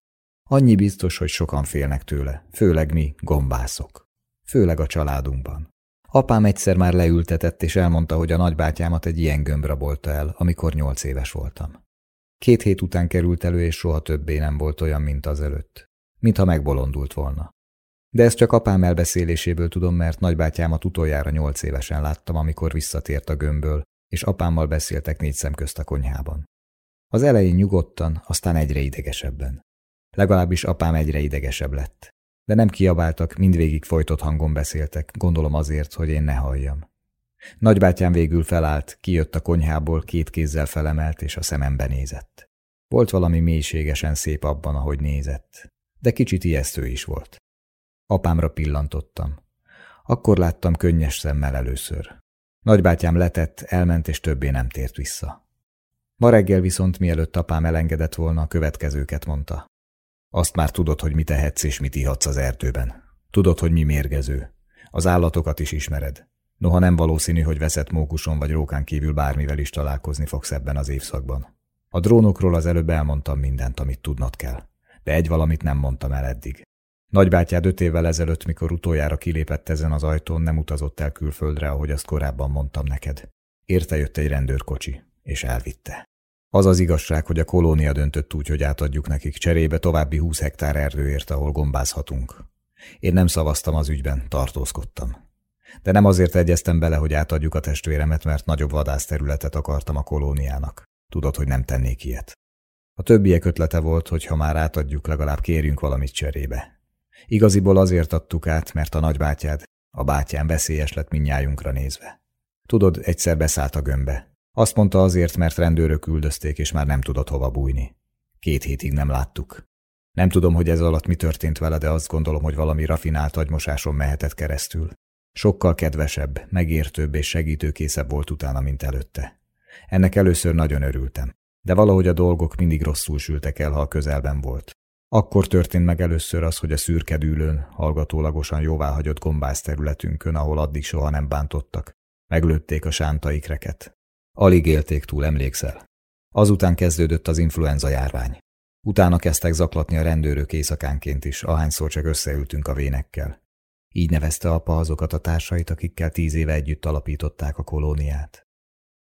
Annyi biztos, hogy sokan félnek tőle, főleg mi, gombászok. Főleg a családunkban. Apám egyszer már leültetett, és elmondta, hogy a nagybátyámat egy ilyen gömb rabolta el, amikor nyolc éves voltam. Két hét után került elő, és soha többé nem volt olyan, mint az előtt. Mintha megbolondult volna. De ezt csak apám elbeszéléséből tudom, mert nagybátyámat utoljára nyolc évesen láttam, amikor visszatért a gömbből, és apámmal beszéltek négy szem közt a konyhában. Az elején nyugodtan, aztán egyre idegesebben. Legalábbis apám egyre idegesebb lett. De nem kiabáltak, mindvégig folytott hangon beszéltek, gondolom azért, hogy én ne halljam. Nagybátyám végül felállt, kijött a konyhából, két kézzel felemelt, és a szemembe nézett. Volt valami mélységesen szép abban, ahogy nézett, de kicsit ijesztő is volt. Apámra pillantottam. Akkor láttam könnyes szemmel először. Nagybátyám letett, elment és többé nem tért vissza. Ma reggel viszont mielőtt apám elengedett volna, a következőket mondta. Azt már tudod, hogy mit tehetsz és mit ihatsz az erdőben. Tudod, hogy mi mérgező. Az állatokat is ismered. Noha nem valószínű, hogy veszett mókuson vagy rókán kívül bármivel is találkozni fogsz ebben az évszakban. A drónokról az előbb elmondtam mindent, amit tudnod kell, de egy valamit nem mondtam el eddig. Nagybátyád öt évvel ezelőtt, mikor utoljára kilépett ezen az ajtón, nem utazott el külföldre, ahogy azt korábban mondtam neked. Érte jött egy rendőrkocsi, és elvitte. Az az igazság, hogy a kolónia döntött úgy, hogy átadjuk nekik cserébe további 20 hektár erdőért, ahol gombázhatunk. Én nem szavaztam az ügyben, tartózkodtam. De nem azért egyeztem bele, hogy átadjuk a testvéremet, mert nagyobb vadászterületet akartam a kolóniának. Tudod, hogy nem tennék ilyet. A többiek ötlete volt, hogy ha már átadjuk, legalább kérjünk valamit cserébe. Igaziból azért adtuk át, mert a nagybátyád, a bátyám veszélyes lett minnyájunkra nézve. Tudod, egyszer beszállt a gömbbe. Azt mondta azért, mert rendőrök üldözték, és már nem tudott hova bújni. Két hétig nem láttuk. Nem tudom, hogy ez alatt mi történt vele, de azt gondolom, hogy valami rafinált agymosáson mehetett keresztül. Sokkal kedvesebb, megértőbb és segítőkészebb volt utána, mint előtte. Ennek először nagyon örültem, de valahogy a dolgok mindig rosszul sültek el, ha a közelben volt. Akkor történt meg először az, hogy a szürkedűlőn, hallgatólagosan jóváhagyott gombász területünkön, ahol addig soha nem bántottak, meglőtték a sántaikreket. Alig élték túl, emlékszel. Azután kezdődött az influenza járvány. Utána kezdtek zaklatni a rendőrök éjszakánként is, ahányszor csak összeültünk a vénekkel. Így nevezte apa azokat a társait, akikkel tíz éve együtt alapították a kolóniát.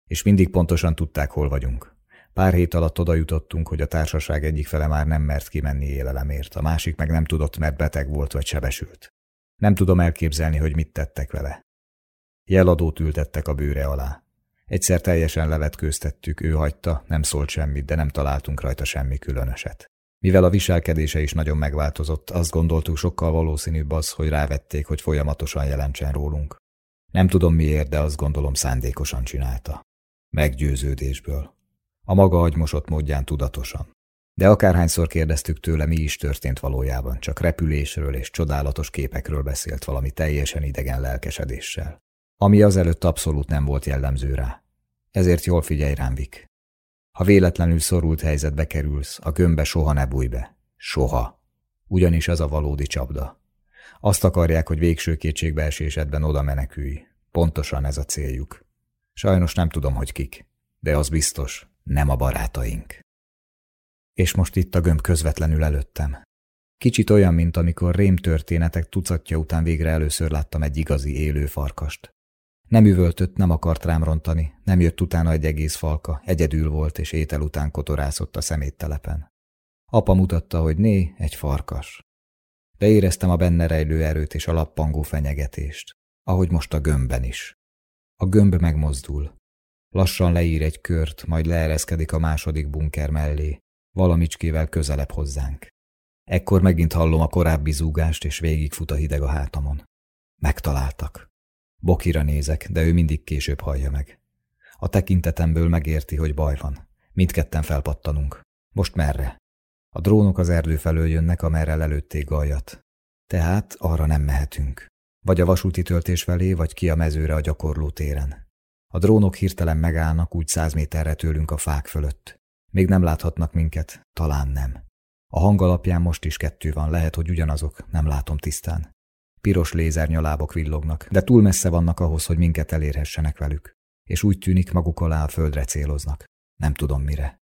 És mindig pontosan tudták, hol vagyunk. Pár hét alatt oda jutottunk, hogy a társaság egyik fele már nem mert kimenni élelemért, a másik meg nem tudott, mert beteg volt vagy sebesült. Nem tudom elképzelni, hogy mit tettek vele. Jeladót ültettek a bőre alá. Egyszer teljesen levetkőztettük, ő hagyta, nem szólt semmit, de nem találtunk rajta semmi különöset. Mivel a viselkedése is nagyon megváltozott, azt gondoltuk sokkal valószínűbb az, hogy rávették, hogy folyamatosan jelentsen rólunk. Nem tudom miért, de azt gondolom szándékosan csinálta. Meggyőződésből. A maga agymosott módján tudatosan. De akárhányszor kérdeztük tőle, mi is történt valójában, csak repülésről és csodálatos képekről beszélt valami teljesen idegen lelkesedéssel. Ami azelőtt abszolút nem volt jellemző rá. Ezért jól figyelj rám, Vik. Ha véletlenül szorult helyzetbe kerülsz, a gömbbe soha ne bújj be. Soha. Ugyanis az a valódi csapda. Azt akarják, hogy végső kétségbeesésedben oda menekülj. Pontosan ez a céljuk. Sajnos nem tudom, hogy kik, de az biztos, nem a barátaink. És most itt a gömb közvetlenül előttem. Kicsit olyan, mint amikor rém történetek tucatja után végre először láttam egy igazi élő farkast. Nem üvöltött, nem akart rám rontani, nem jött utána egy egész falka, egyedül volt és étel után kotorászott a szeméttelepen. Apa mutatta, hogy né, egy farkas. De éreztem a benne rejlő erőt és a lappangó fenyegetést, ahogy most a gömbben is. A gömb megmozdul. Lassan leír egy kört, majd leereszkedik a második bunker mellé, valamicskével közelebb hozzánk. Ekkor megint hallom a korábbi zúgást, és végigfut a hideg a hátamon. Megtaláltak. Bokira nézek, de ő mindig később hallja meg. A tekintetemből megérti, hogy baj van. Mindketten felpattanunk. Most merre? A drónok az erdő felől jönnek, amerre lelőtték Gajat. Tehát arra nem mehetünk. Vagy a vasúti töltés felé, vagy ki a mezőre a gyakorló téren. A drónok hirtelen megállnak úgy száz méterre tőlünk a fák fölött. Még nem láthatnak minket, talán nem. A hang alapján most is kettő van, lehet, hogy ugyanazok, nem látom tisztán. Piros lézernyalábok villognak, de túl messze vannak ahhoz, hogy minket elérhessenek velük. És úgy tűnik, maguk alá a földre céloznak. Nem tudom mire.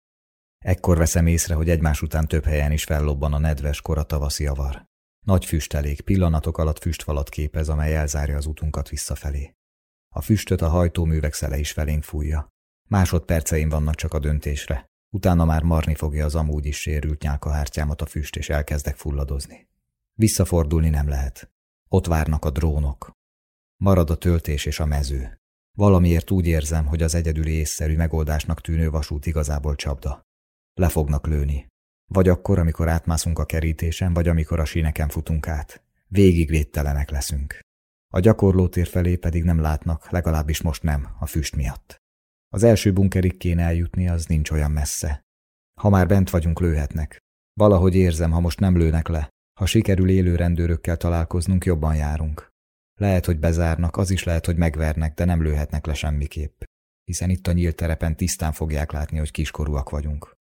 Ekkor veszem észre, hogy egymás után több helyen is fellobban a nedves kora tavaszi avar. Nagy füstelék pillanatok alatt füstfalat képez, amely elzárja az utunkat visszafelé. A füstöt a hajtóművek szele is felénk fújja. Másodperceim vannak csak a döntésre. Utána már marni fogja az amúgy is sérült nyálkahártyámat a füst, és elkezdek fulladozni. Visszafordulni nem lehet. Ott várnak a drónok. Marad a töltés és a mező. Valamiért úgy érzem, hogy az egyedüli észszerű megoldásnak tűnő vasút igazából csapda. Le fognak lőni. Vagy akkor, amikor átmászunk a kerítésen, vagy amikor a síneken futunk át. Végig védtelenek leszünk. A gyakorlótér felé pedig nem látnak, legalábbis most nem, a füst miatt. Az első bunkerig kéne eljutni, az nincs olyan messze. Ha már bent vagyunk, lőhetnek. Valahogy érzem, ha most nem lőnek le, ha sikerül élő rendőrökkel találkoznunk, jobban járunk. Lehet, hogy bezárnak, az is lehet, hogy megvernek, de nem lőhetnek le semmiképp. Hiszen itt a nyílt terepen tisztán fogják látni, hogy kiskorúak vagyunk.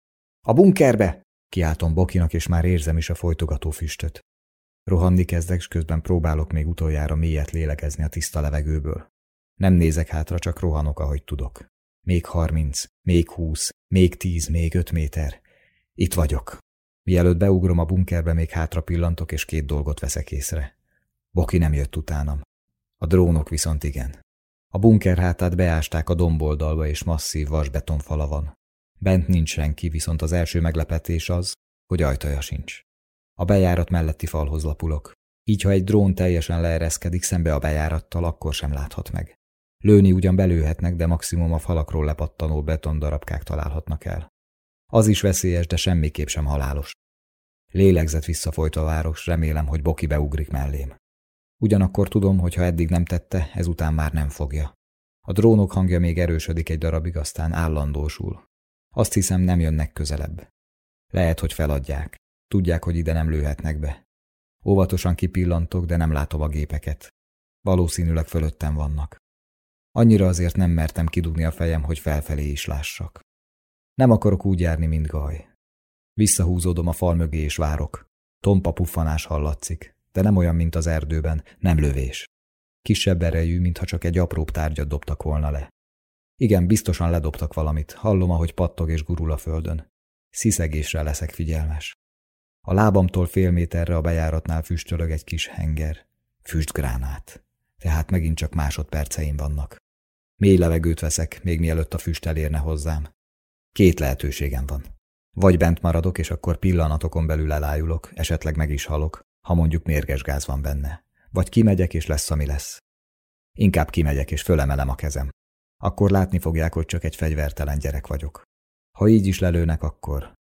A bunkerbe! Kiáltom Bokinak, és már érzem is a folytogató füstöt. Rohanni kezdek, és közben próbálok még utoljára mélyet lélegezni a tiszta levegőből. Nem nézek hátra, csak rohanok, ahogy tudok. Még harminc, még húsz, még tíz, még öt méter. Itt vagyok. Mielőtt beugrom a bunkerbe, még hátra pillantok, és két dolgot veszek észre. Boki nem jött utánam. A drónok viszont igen. A bunker hátát beásták a domboldalba, és masszív vasbetonfala van. Bent nincs senki, viszont az első meglepetés az, hogy ajtaja sincs. A bejárat melletti falhoz lapulok. Így, ha egy drón teljesen leereszkedik szembe a bejárattal, akkor sem láthat meg. Lőni ugyan belőhetnek, de maximum a falakról lepattanó betondarabkák találhatnak el. Az is veszélyes, de semmiképp sem halálos. Lélegzett visszafolyt a város, remélem, hogy Boki beugrik mellém. Ugyanakkor tudom, hogy ha eddig nem tette, ezután már nem fogja. A drónok hangja még erősödik egy darabig, aztán állandósul. Azt hiszem, nem jönnek közelebb. Lehet, hogy feladják. Tudják, hogy ide nem lőhetnek be. Óvatosan kipillantok, de nem látom a gépeket. Valószínűleg fölöttem vannak. Annyira azért nem mertem kidugni a fejem, hogy felfelé is lássak. Nem akarok úgy járni, mint gaj. Visszahúzódom a fal mögé és várok. Tompa puffanás hallatszik, de nem olyan, mint az erdőben, nem lövés. Kisebb erejű, mintha csak egy apróbb tárgyat dobtak volna le. Igen, biztosan ledobtak valamit, hallom, ahogy pattog és gurul a földön. Sziszegésre leszek figyelmes. A lábamtól fél méterre a bejáratnál füstölög egy kis henger. Füstgránát. Tehát megint csak másodperceim vannak. Mély levegőt veszek, még mielőtt a füst elérne hozzám. Két lehetőségem van. Vagy bent maradok, és akkor pillanatokon belül elájulok, esetleg meg is halok, ha mondjuk mérges gáz van benne. Vagy kimegyek, és lesz, ami lesz. Inkább kimegyek, és fölemelem a kezem. Akkor látni fogják, hogy csak egy fegyvertelen gyerek vagyok. Ha így is lelőnek, akkor...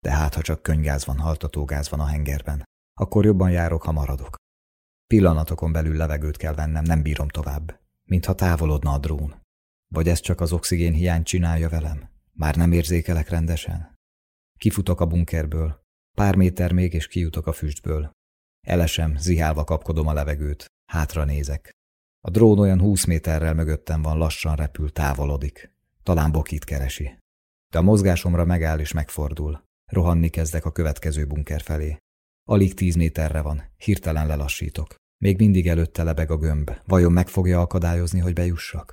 De hát, ha csak könygáz van, haltatógáz van a hengerben, akkor jobban járok, ha maradok. Pillanatokon belül levegőt kell vennem, nem bírom tovább. Mintha távolodna a drón. Vagy ez csak az oxigén hiány csinálja velem? Már nem érzékelek rendesen? Kifutok a bunkerből. Pár méter még, és kijutok a füstből. Elesem, zihálva kapkodom a levegőt. Hátra nézek. A drón olyan húsz méterrel mögöttem van, lassan repül, távolodik. Talán Bokit keresi. De a mozgásomra megáll és megfordul. Rohanni kezdek a következő bunker felé. Alig tíz méterre van, hirtelen lelassítok. Még mindig előtte lebeg a gömb. Vajon meg fogja akadályozni, hogy bejussak?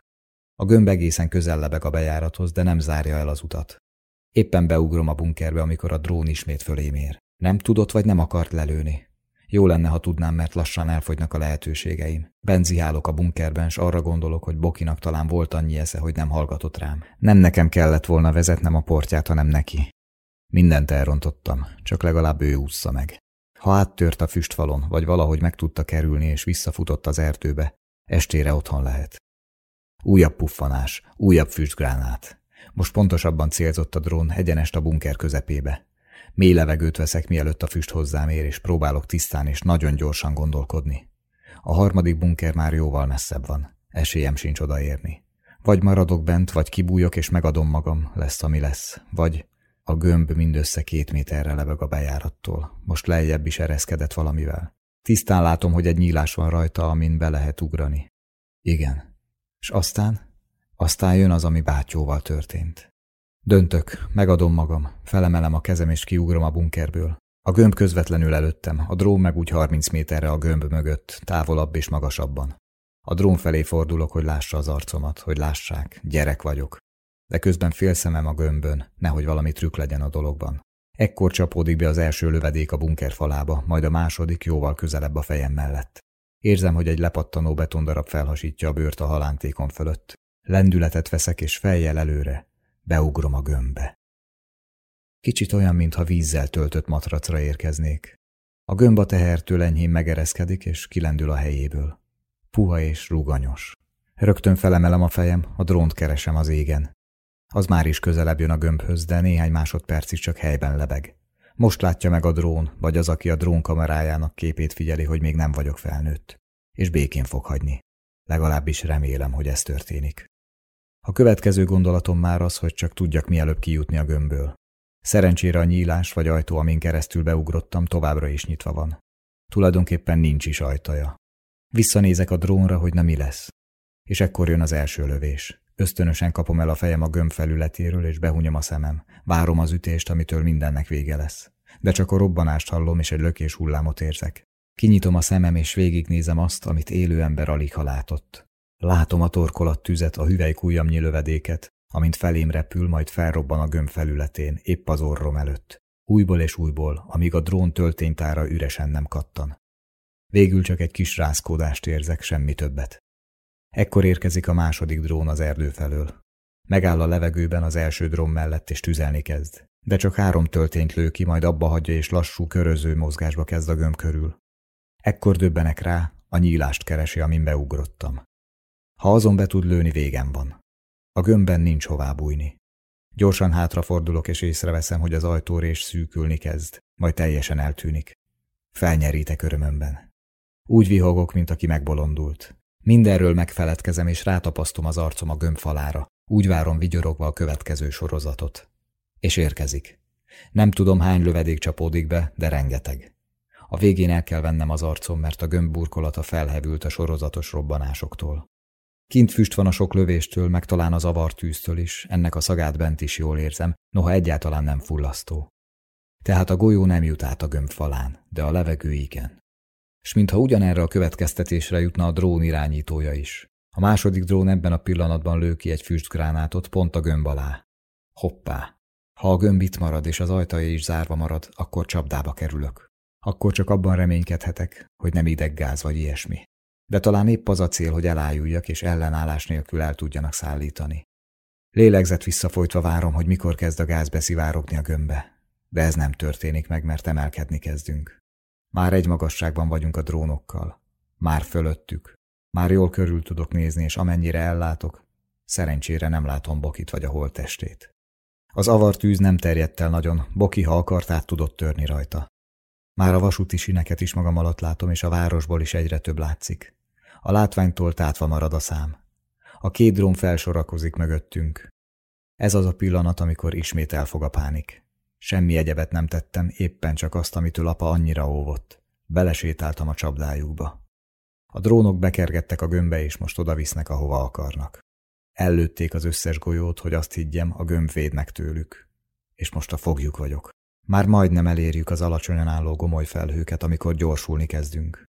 A gömb egészen közel lebeg a bejárathoz, de nem zárja el az utat. Éppen beugrom a bunkerbe, amikor a drón ismét fölém ér. Nem tudott vagy nem akart lelőni. Jó lenne, ha tudnám, mert lassan elfogynak a lehetőségeim. Benzihálok a bunkerben, s arra gondolok, hogy Bokinak talán volt annyi esze, hogy nem hallgatott rám. Nem nekem kellett volna vezetnem a portját, hanem neki. Mindent elrontottam, csak legalább ő ússza meg. Ha áttört a füstfalon, vagy valahogy meg tudta kerülni és visszafutott az erdőbe, estére otthon lehet. Újabb puffanás, újabb füstgránát. Most pontosabban célzott a drón egyenest a bunker közepébe. Mély levegőt veszek, mielőtt a füst hozzám ér, és próbálok tisztán és nagyon gyorsan gondolkodni. A harmadik bunker már jóval messzebb van. Esélyem sincs odaérni. Vagy maradok bent, vagy kibújok és megadom magam, lesz ami lesz. Vagy a gömb mindössze két méterre lebeg a bejárattól. Most lejjebb is ereszkedett valamivel. Tisztán látom, hogy egy nyílás van rajta, amin be lehet ugrani. Igen. És aztán? Aztán jön az, ami bátyóval történt. Döntök, megadom magam, felemelem a kezem és kiugrom a bunkerből. A gömb közvetlenül előttem, a drón meg úgy 30 méterre a gömb mögött, távolabb és magasabban. A drón felé fordulok, hogy lássa az arcomat, hogy lássák, gyerek vagyok. De közben félszemem a gömbön, nehogy valami trükk legyen a dologban. Ekkor csapódik be az első lövedék a bunker falába, majd a második jóval közelebb a fejem mellett. Érzem, hogy egy lepattanó betondarab felhasítja a bőrt a halántékon fölött. Lendületet veszek, és fejjel előre, Beugrom a gömbbe. Kicsit olyan, mintha vízzel töltött matracra érkeznék. A gömb a tehertől enyhén megereszkedik, és kilendül a helyéből. Puha és ruganyos. Rögtön felemelem a fejem, a drónt keresem az égen. Az már is közelebb jön a gömbhöz, de néhány másodpercig csak helyben lebeg. Most látja meg a drón, vagy az, aki a drón kamerájának képét figyeli, hogy még nem vagyok felnőtt. És békén fog hagyni. Legalábbis remélem, hogy ez történik. A következő gondolatom már az, hogy csak tudjak mielőbb kijutni a gömbből. Szerencsére a nyílás vagy ajtó, amin keresztül beugrottam, továbbra is nyitva van. Tulajdonképpen nincs is ajtaja. Visszanézek a drónra, hogy nem mi lesz. És ekkor jön az első lövés. Ösztönösen kapom el a fejem a gömb felületéről, és behunyom a szemem. Várom az ütést, amitől mindennek vége lesz. De csak a robbanást hallom, és egy lökés hullámot érzek. Kinyitom a szemem, és végignézem azt, amit élő ember alig ha látott. Látom a torkolat tüzet, a hüvelykújjamnyi lövedéket, amint felém repül, majd felrobban a gömb felületén, épp az orrom előtt. Újból és újból, amíg a drón tölténytára üresen nem kattan. Végül csak egy kis rázkódást érzek, semmi többet. Ekkor érkezik a második drón az erdő felől. Megáll a levegőben az első drón mellett, és tüzelni kezd. De csak három töltényt lő ki, majd abba hagyja, és lassú, köröző mozgásba kezd a gömb körül. Ekkor döbbenek rá, a nyílást keresi, amin beugrottam. Ha azon be tud lőni, végem van. A gömbben nincs hová bújni. Gyorsan hátrafordulok, és észreveszem, hogy az ajtórés szűkülni kezd, majd teljesen eltűnik. Felnyerítek örömömben. Úgy vihogok, mint aki megbolondult. Mindenről megfeledkezem, és rátapasztom az arcom a gömb falára. Úgy várom vigyorogva a következő sorozatot. És érkezik. Nem tudom, hány lövedék csapódik be, de rengeteg. A végén el kell vennem az arcom, mert a gömb burkolata felhevült a sorozatos robbanásoktól. Kint füst van a sok lövéstől, meg talán az avartűztől is, ennek a szagát bent is jól érzem, noha egyáltalán nem fullasztó. Tehát a golyó nem jut át a gömb falán, de a levegő igen. És mintha ugyanerre a következtetésre jutna a drón irányítója is. A második drón ebben a pillanatban lő ki egy füstgránátot pont a gömb alá. Hoppá! Ha a gömb itt marad és az ajtaja is zárva marad, akkor csapdába kerülök. Akkor csak abban reménykedhetek, hogy nem ideggáz vagy ilyesmi. De talán épp az a cél, hogy elájuljak és ellenállás nélkül el tudjanak szállítani. Lélegzet visszafolytva várom, hogy mikor kezd a gáz beszivárogni a gömbbe. De ez nem történik meg, mert emelkedni kezdünk. Már egy magasságban vagyunk a drónokkal. Már fölöttük. Már jól körül tudok nézni, és amennyire ellátok, szerencsére nem látom Bokit vagy a holttestét. Az avartűz nem terjedt el nagyon, Boki, ha akart, át tudott törni rajta. Már a vasúti sineket is magam alatt látom, és a városból is egyre több látszik. A látványtól tátva marad a szám. A két drón felsorakozik mögöttünk. Ez az a pillanat, amikor ismét elfog a pánik. Semmi egyebet nem tettem, éppen csak azt, amitől apa annyira óvott. Belesétáltam a csapdájukba. A drónok bekergettek a gömbbe, és most oda visznek, ahova akarnak. Ellőtték az összes golyót, hogy azt higgyem, a gömb véd meg tőlük. És most a fogjuk vagyok. Már majdnem elérjük az alacsonyan álló gomoly felhőket, amikor gyorsulni kezdünk.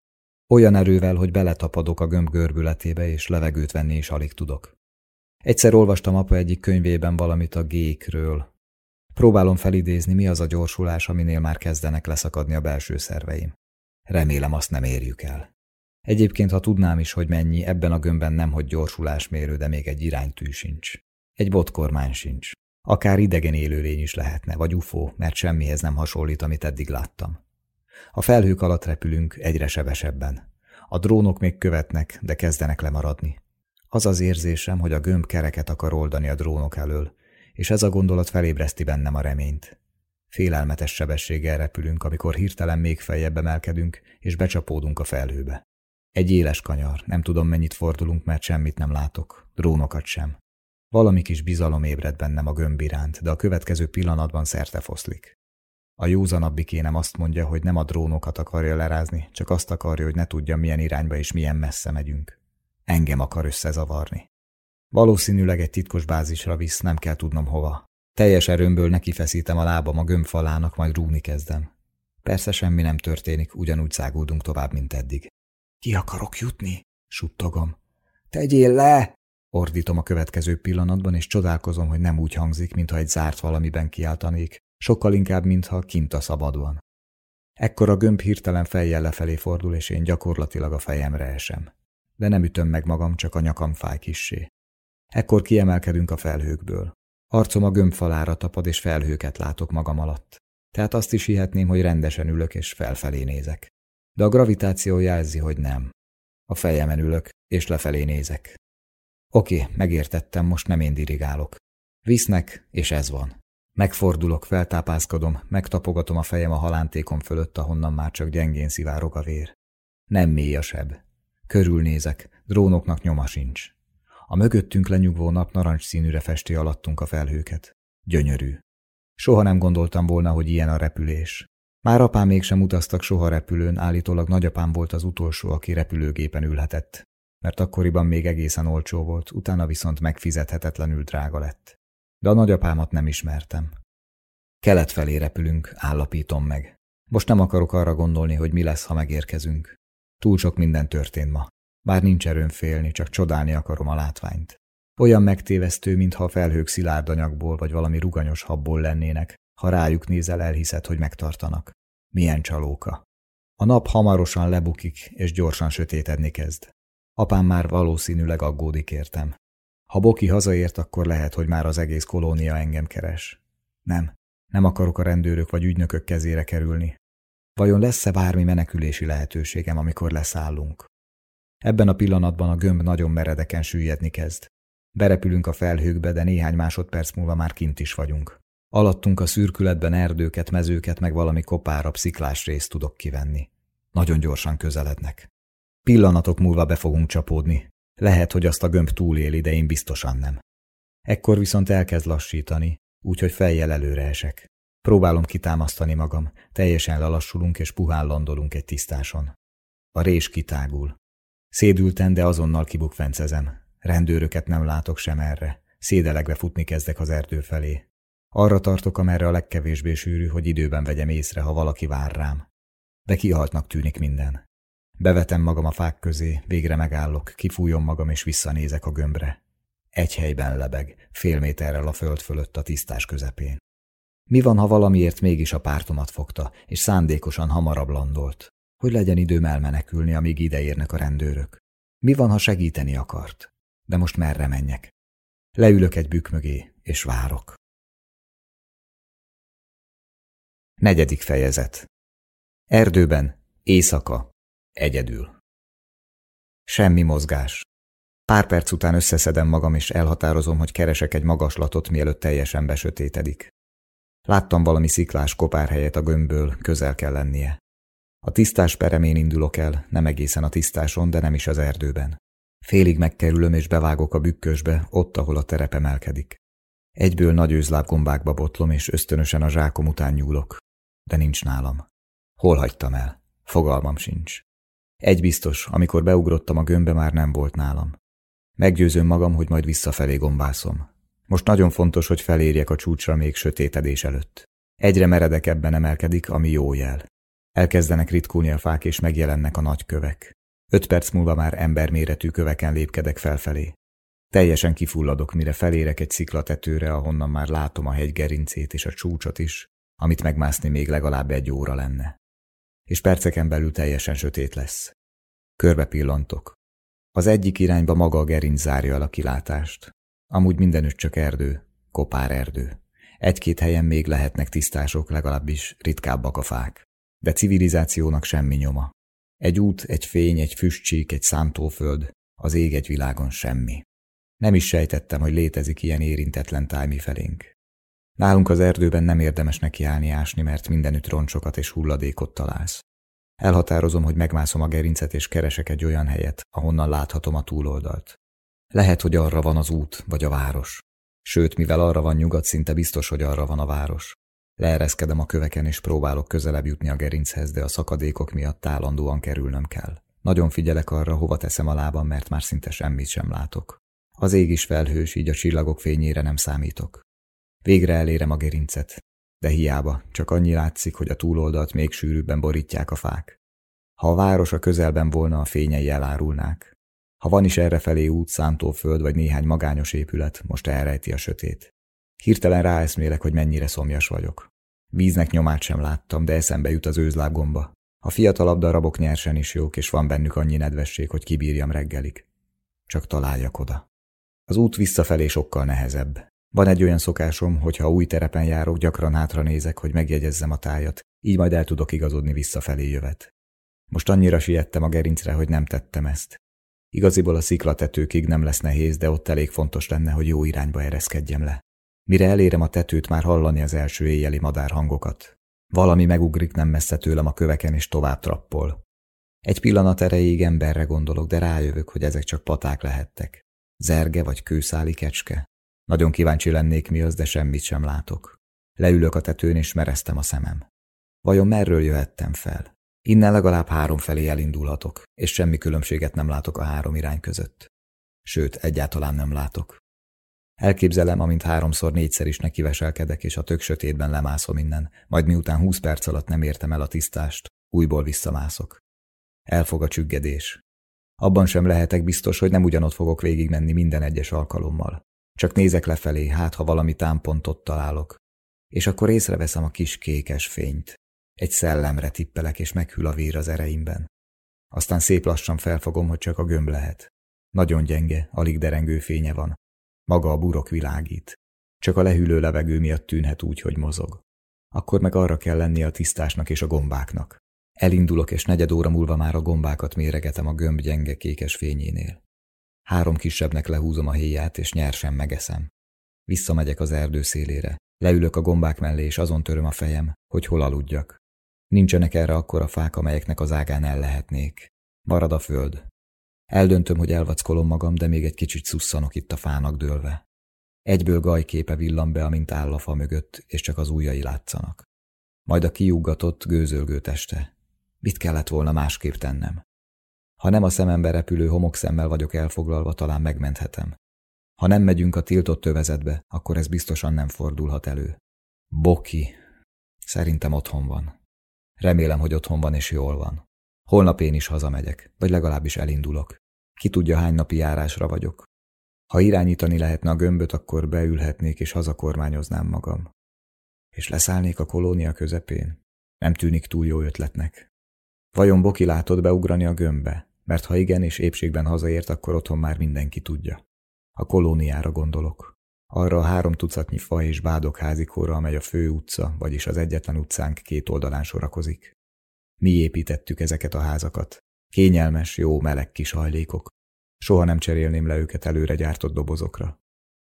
Olyan erővel, hogy beletapadok a gömb görbületébe, és levegőt venni is alig tudok. Egyszer olvastam apa egyik könyvében valamit a gékről. Próbálom felidézni, mi az a gyorsulás, aminél már kezdenek leszakadni a belső szerveim. Remélem azt nem érjük el. Egyébként, ha tudnám is, hogy mennyi, ebben a gömbben nem hogy gyorsulásmérő, de még egy iránytű sincs. Egy botkormány sincs. Akár idegen élőlény is lehetne, vagy ufó, mert semmihez nem hasonlít, amit eddig láttam. A felhők alatt repülünk egyre sebesebben. A drónok még követnek, de kezdenek lemaradni. Az az érzésem, hogy a gömb kereket akar oldani a drónok elől, és ez a gondolat felébreszti bennem a reményt. Félelmetes sebességgel repülünk, amikor hirtelen még feljebb emelkedünk, és becsapódunk a felhőbe. Egy éles kanyar, nem tudom mennyit fordulunk, mert semmit nem látok, drónokat sem. Valami kis bizalom ébred bennem a gömb iránt, de a következő pillanatban szerte foszlik. A józanabbi kénem azt mondja, hogy nem a drónokat akarja lerázni, csak azt akarja, hogy ne tudja, milyen irányba és milyen messze megyünk. Engem akar összezavarni. Valószínűleg egy titkos bázisra visz, nem kell tudnom hova. Teljes erőmből nekifeszítem a lábam a gömbfalának, majd rúgni kezdem. Persze semmi nem történik, ugyanúgy szágódunk tovább, mint eddig. Ki akarok jutni? suttogom. Tegyél le! Ordítom a következő pillanatban, és csodálkozom, hogy nem úgy hangzik, mintha egy zárt valamiben kiáltanék, sokkal inkább, mintha kint a szabadban. Ekkor a gömb hirtelen fejjel lefelé fordul, és én gyakorlatilag a fejemre esem. De nem ütöm meg magam, csak a nyakam fáj kissé. Ekkor kiemelkedünk a felhőkből. Arcom a gömb falára tapad, és felhőket látok magam alatt. Tehát azt is hihetném, hogy rendesen ülök, és felfelé nézek. De a gravitáció jelzi, hogy nem. A fejemen ülök, és lefelé nézek. Oké, megértettem, most nem én dirigálok. Visznek, és ez van. Megfordulok, feltápászkodom, megtapogatom a fejem a halántékom fölött, ahonnan már csak gyengén szivárog a vér. Nem mély a seb. Körülnézek, drónoknak nyoma sincs. A mögöttünk lenyugvó nap narancs színűre festi alattunk a felhőket. Gyönyörű. Soha nem gondoltam volna, hogy ilyen a repülés. Már apám mégsem utaztak soha repülőn, állítólag nagyapám volt az utolsó, aki repülőgépen ülhetett mert akkoriban még egészen olcsó volt, utána viszont megfizethetetlenül drága lett. De a nagyapámat nem ismertem. Kelet felé repülünk, állapítom meg. Most nem akarok arra gondolni, hogy mi lesz, ha megérkezünk. Túl sok minden történt ma. Bár nincs erőm félni, csak csodálni akarom a látványt. Olyan megtévesztő, mintha a felhők szilárd anyagból vagy valami ruganyos habból lennének. Ha rájuk nézel, elhiszed, hogy megtartanak. Milyen csalóka. A nap hamarosan lebukik, és gyorsan sötétedni kezd. Apám már valószínűleg aggódik értem. Ha Boki hazaért, akkor lehet, hogy már az egész kolónia engem keres. Nem, nem akarok a rendőrök vagy ügynökök kezére kerülni. Vajon lesz-e bármi menekülési lehetőségem, amikor leszállunk? Ebben a pillanatban a gömb nagyon meredeken süllyedni kezd. Berepülünk a felhőkbe, de néhány másodperc múlva már kint is vagyunk. Alattunk a szürkületben erdőket, mezőket, meg valami kopárabb sziklás részt tudok kivenni. Nagyon gyorsan közelednek. Pillanatok múlva be fogunk csapódni. Lehet, hogy azt a gömb túléli, de én biztosan nem. Ekkor viszont elkezd lassítani, úgyhogy fejjel előre esek. Próbálom kitámasztani magam, teljesen lelassulunk és puhán landolunk egy tisztáson. A rés kitágul. Szédülten, de azonnal kibukfencezem. Rendőröket nem látok sem erre. Szédelegve futni kezdek az erdő felé. Arra tartok, amerre a legkevésbé sűrű, hogy időben vegyem észre, ha valaki vár rám. De kihaltnak tűnik minden. Bevetem magam a fák közé, végre megállok, kifújom magam és visszanézek a gömbre. Egy helyben lebeg, fél méterrel a föld fölött a tisztás közepén. Mi van, ha valamiért mégis a pártomat fogta, és szándékosan hamarabb landolt? Hogy legyen időm elmenekülni, amíg ideérnek a rendőrök? Mi van, ha segíteni akart? De most merre menjek? Leülök egy bükk mögé, és várok. Negyedik fejezet Erdőben, éjszaka, egyedül. Semmi mozgás. Pár perc után összeszedem magam, és elhatározom, hogy keresek egy magaslatot, mielőtt teljesen besötétedik. Láttam valami sziklás kopárhelyet a gömbből, közel kell lennie. A tisztás peremén indulok el, nem egészen a tisztáson, de nem is az erdőben. Félig megkerülöm és bevágok a bükkösbe, ott, ahol a terep emelkedik. Egyből nagy őzlábgombákba botlom, és ösztönösen a zsákom után nyúlok. De nincs nálam. Hol hagytam el? Fogalmam sincs. Egy biztos, amikor beugrottam a gömbbe, már nem volt nálam. Meggyőzöm magam, hogy majd visszafelé gombászom. Most nagyon fontos, hogy felérjek a csúcsra még sötétedés előtt. Egyre meredekebben emelkedik, ami jó jel. Elkezdenek ritkulni a fák, és megjelennek a nagy kövek. Öt perc múlva már emberméretű köveken lépkedek felfelé. Teljesen kifulladok, mire felérek egy sziklatetőre, ahonnan már látom a hegy gerincét és a csúcsot is, amit megmászni még legalább egy óra lenne. És perceken belül teljesen sötét lesz. Körbe pillantok. Az egyik irányba maga a gerinc zárja el a kilátást. Amúgy mindenütt csak erdő, kopár erdő. Egy-két helyen még lehetnek tisztások, legalábbis ritkábbak a fák. De civilizációnak semmi nyoma. Egy út, egy fény, egy füstcsík, egy szántóföld, az ég egy világon semmi. Nem is sejtettem, hogy létezik ilyen érintetlen tájmi felénk. Nálunk az erdőben nem érdemes nekiállni ásni, mert mindenütt roncsokat és hulladékot találsz. Elhatározom, hogy megmászom a gerincet és keresek egy olyan helyet, ahonnan láthatom a túloldalt. Lehet, hogy arra van az út, vagy a város. Sőt, mivel arra van nyugat, szinte biztos, hogy arra van a város. Leereszkedem a köveken, és próbálok közelebb jutni a gerinchez, de a szakadékok miatt állandóan kerülnöm kell. Nagyon figyelek arra, hova teszem a lábam, mert már szinte semmit sem látok. Az ég is felhős, így a csillagok fényére nem számítok. Végre elérem a gerincet, de hiába, csak annyi látszik, hogy a túloldalt még sűrűbben borítják a fák. Ha a város a közelben volna, a fényei elárulnák. Ha van is errefelé út, szántóföld vagy néhány magányos épület, most elrejti a sötét. Hirtelen ráeszmélek, hogy mennyire szomjas vagyok. Víznek nyomát sem láttam, de eszembe jut az őzlábgomba. A fiatalabb darabok nyersen is jók, és van bennük annyi nedvesség, hogy kibírjam reggelig. Csak találjak oda. Az út visszafelé sokkal nehezebb. Van egy olyan szokásom, hogy ha új terepen járok, gyakran hátra nézek, hogy megjegyezzem a tájat, így majd el tudok igazodni visszafelé jövet. Most annyira siettem a gerincre, hogy nem tettem ezt. Igaziból a sziklatetőkig nem lesz nehéz, de ott elég fontos lenne, hogy jó irányba ereszkedjem le. Mire elérem a tetőt, már hallani az első éjjeli madárhangokat. Valami megugrik nem messze tőlem a köveken és tovább trappol. Egy pillanat erejéig emberre gondolok, de rájövök, hogy ezek csak paták lehettek. Zerge vagy kőszáli kecske. Nagyon kíváncsi lennék mi az, de semmit sem látok. Leülök a tetőn és mereztem a szemem. Vajon merről jöhettem fel? Innen legalább három felé elindulhatok, és semmi különbséget nem látok a három irány között. Sőt, egyáltalán nem látok. Elképzelem, amint háromszor négyszer is nekiveselkedek, és a tök sötétben lemászom innen, majd miután húsz perc alatt nem értem el a tisztást, újból visszamászok. Elfog a csüggedés. Abban sem lehetek biztos, hogy nem ugyanott fogok végigmenni minden egyes alkalommal. Csak nézek lefelé, hát ha valami támpontot találok. És akkor észreveszem a kis kékes fényt. Egy szellemre tippelek, és meghűl a vér az ereimben. Aztán szép lassan felfogom, hogy csak a gömb lehet. Nagyon gyenge, alig derengő fénye van. Maga a burok világít. Csak a lehűlő levegő miatt tűnhet úgy, hogy mozog. Akkor meg arra kell lenni a tisztásnak és a gombáknak. Elindulok, és negyed óra múlva már a gombákat méregetem a gömb gyenge kékes fényénél. Három kisebbnek lehúzom a héját, és nyersen megeszem. Visszamegyek az erdő szélére. Leülök a gombák mellé, és azon töröm a fejem, hogy hol aludjak. Nincsenek erre akkora fák, amelyeknek az ágán el lehetnék. Marad a föld. Eldöntöm, hogy elvackolom magam, de még egy kicsit szusszanok itt a fának dőlve. Egyből gajképe villan be, amint áll a fa mögött, és csak az ujjai látszanak. Majd a kiuggatott, gőzölgő teste. Mit kellett volna másképp tennem? Ha nem a szemembe repülő homokszemmel vagyok elfoglalva, talán megmenthetem. Ha nem megyünk a tiltott tövezetbe, akkor ez biztosan nem fordulhat elő. Boki. Szerintem otthon van. Remélem, hogy otthon van és jól van. Holnap én is hazamegyek, vagy legalábbis elindulok. Ki tudja, hány napi járásra vagyok. Ha irányítani lehetne a gömböt, akkor beülhetnék és hazakormányoznám magam. És leszállnék a kolónia közepén? Nem tűnik túl jó ötletnek. Vajon Boki látod beugrani a gömbbe? Mert ha igen, és épségben hazaért, akkor otthon már mindenki tudja. A kolóniára gondolok. Arra a három tucatnyi fa és bádok házikóra, amely a fő utca, vagyis az egyetlen utcánk két oldalán sorakozik. Mi építettük ezeket a házakat. Kényelmes, jó, meleg kis hajlékok. Soha nem cserélném le őket előre gyártott dobozokra.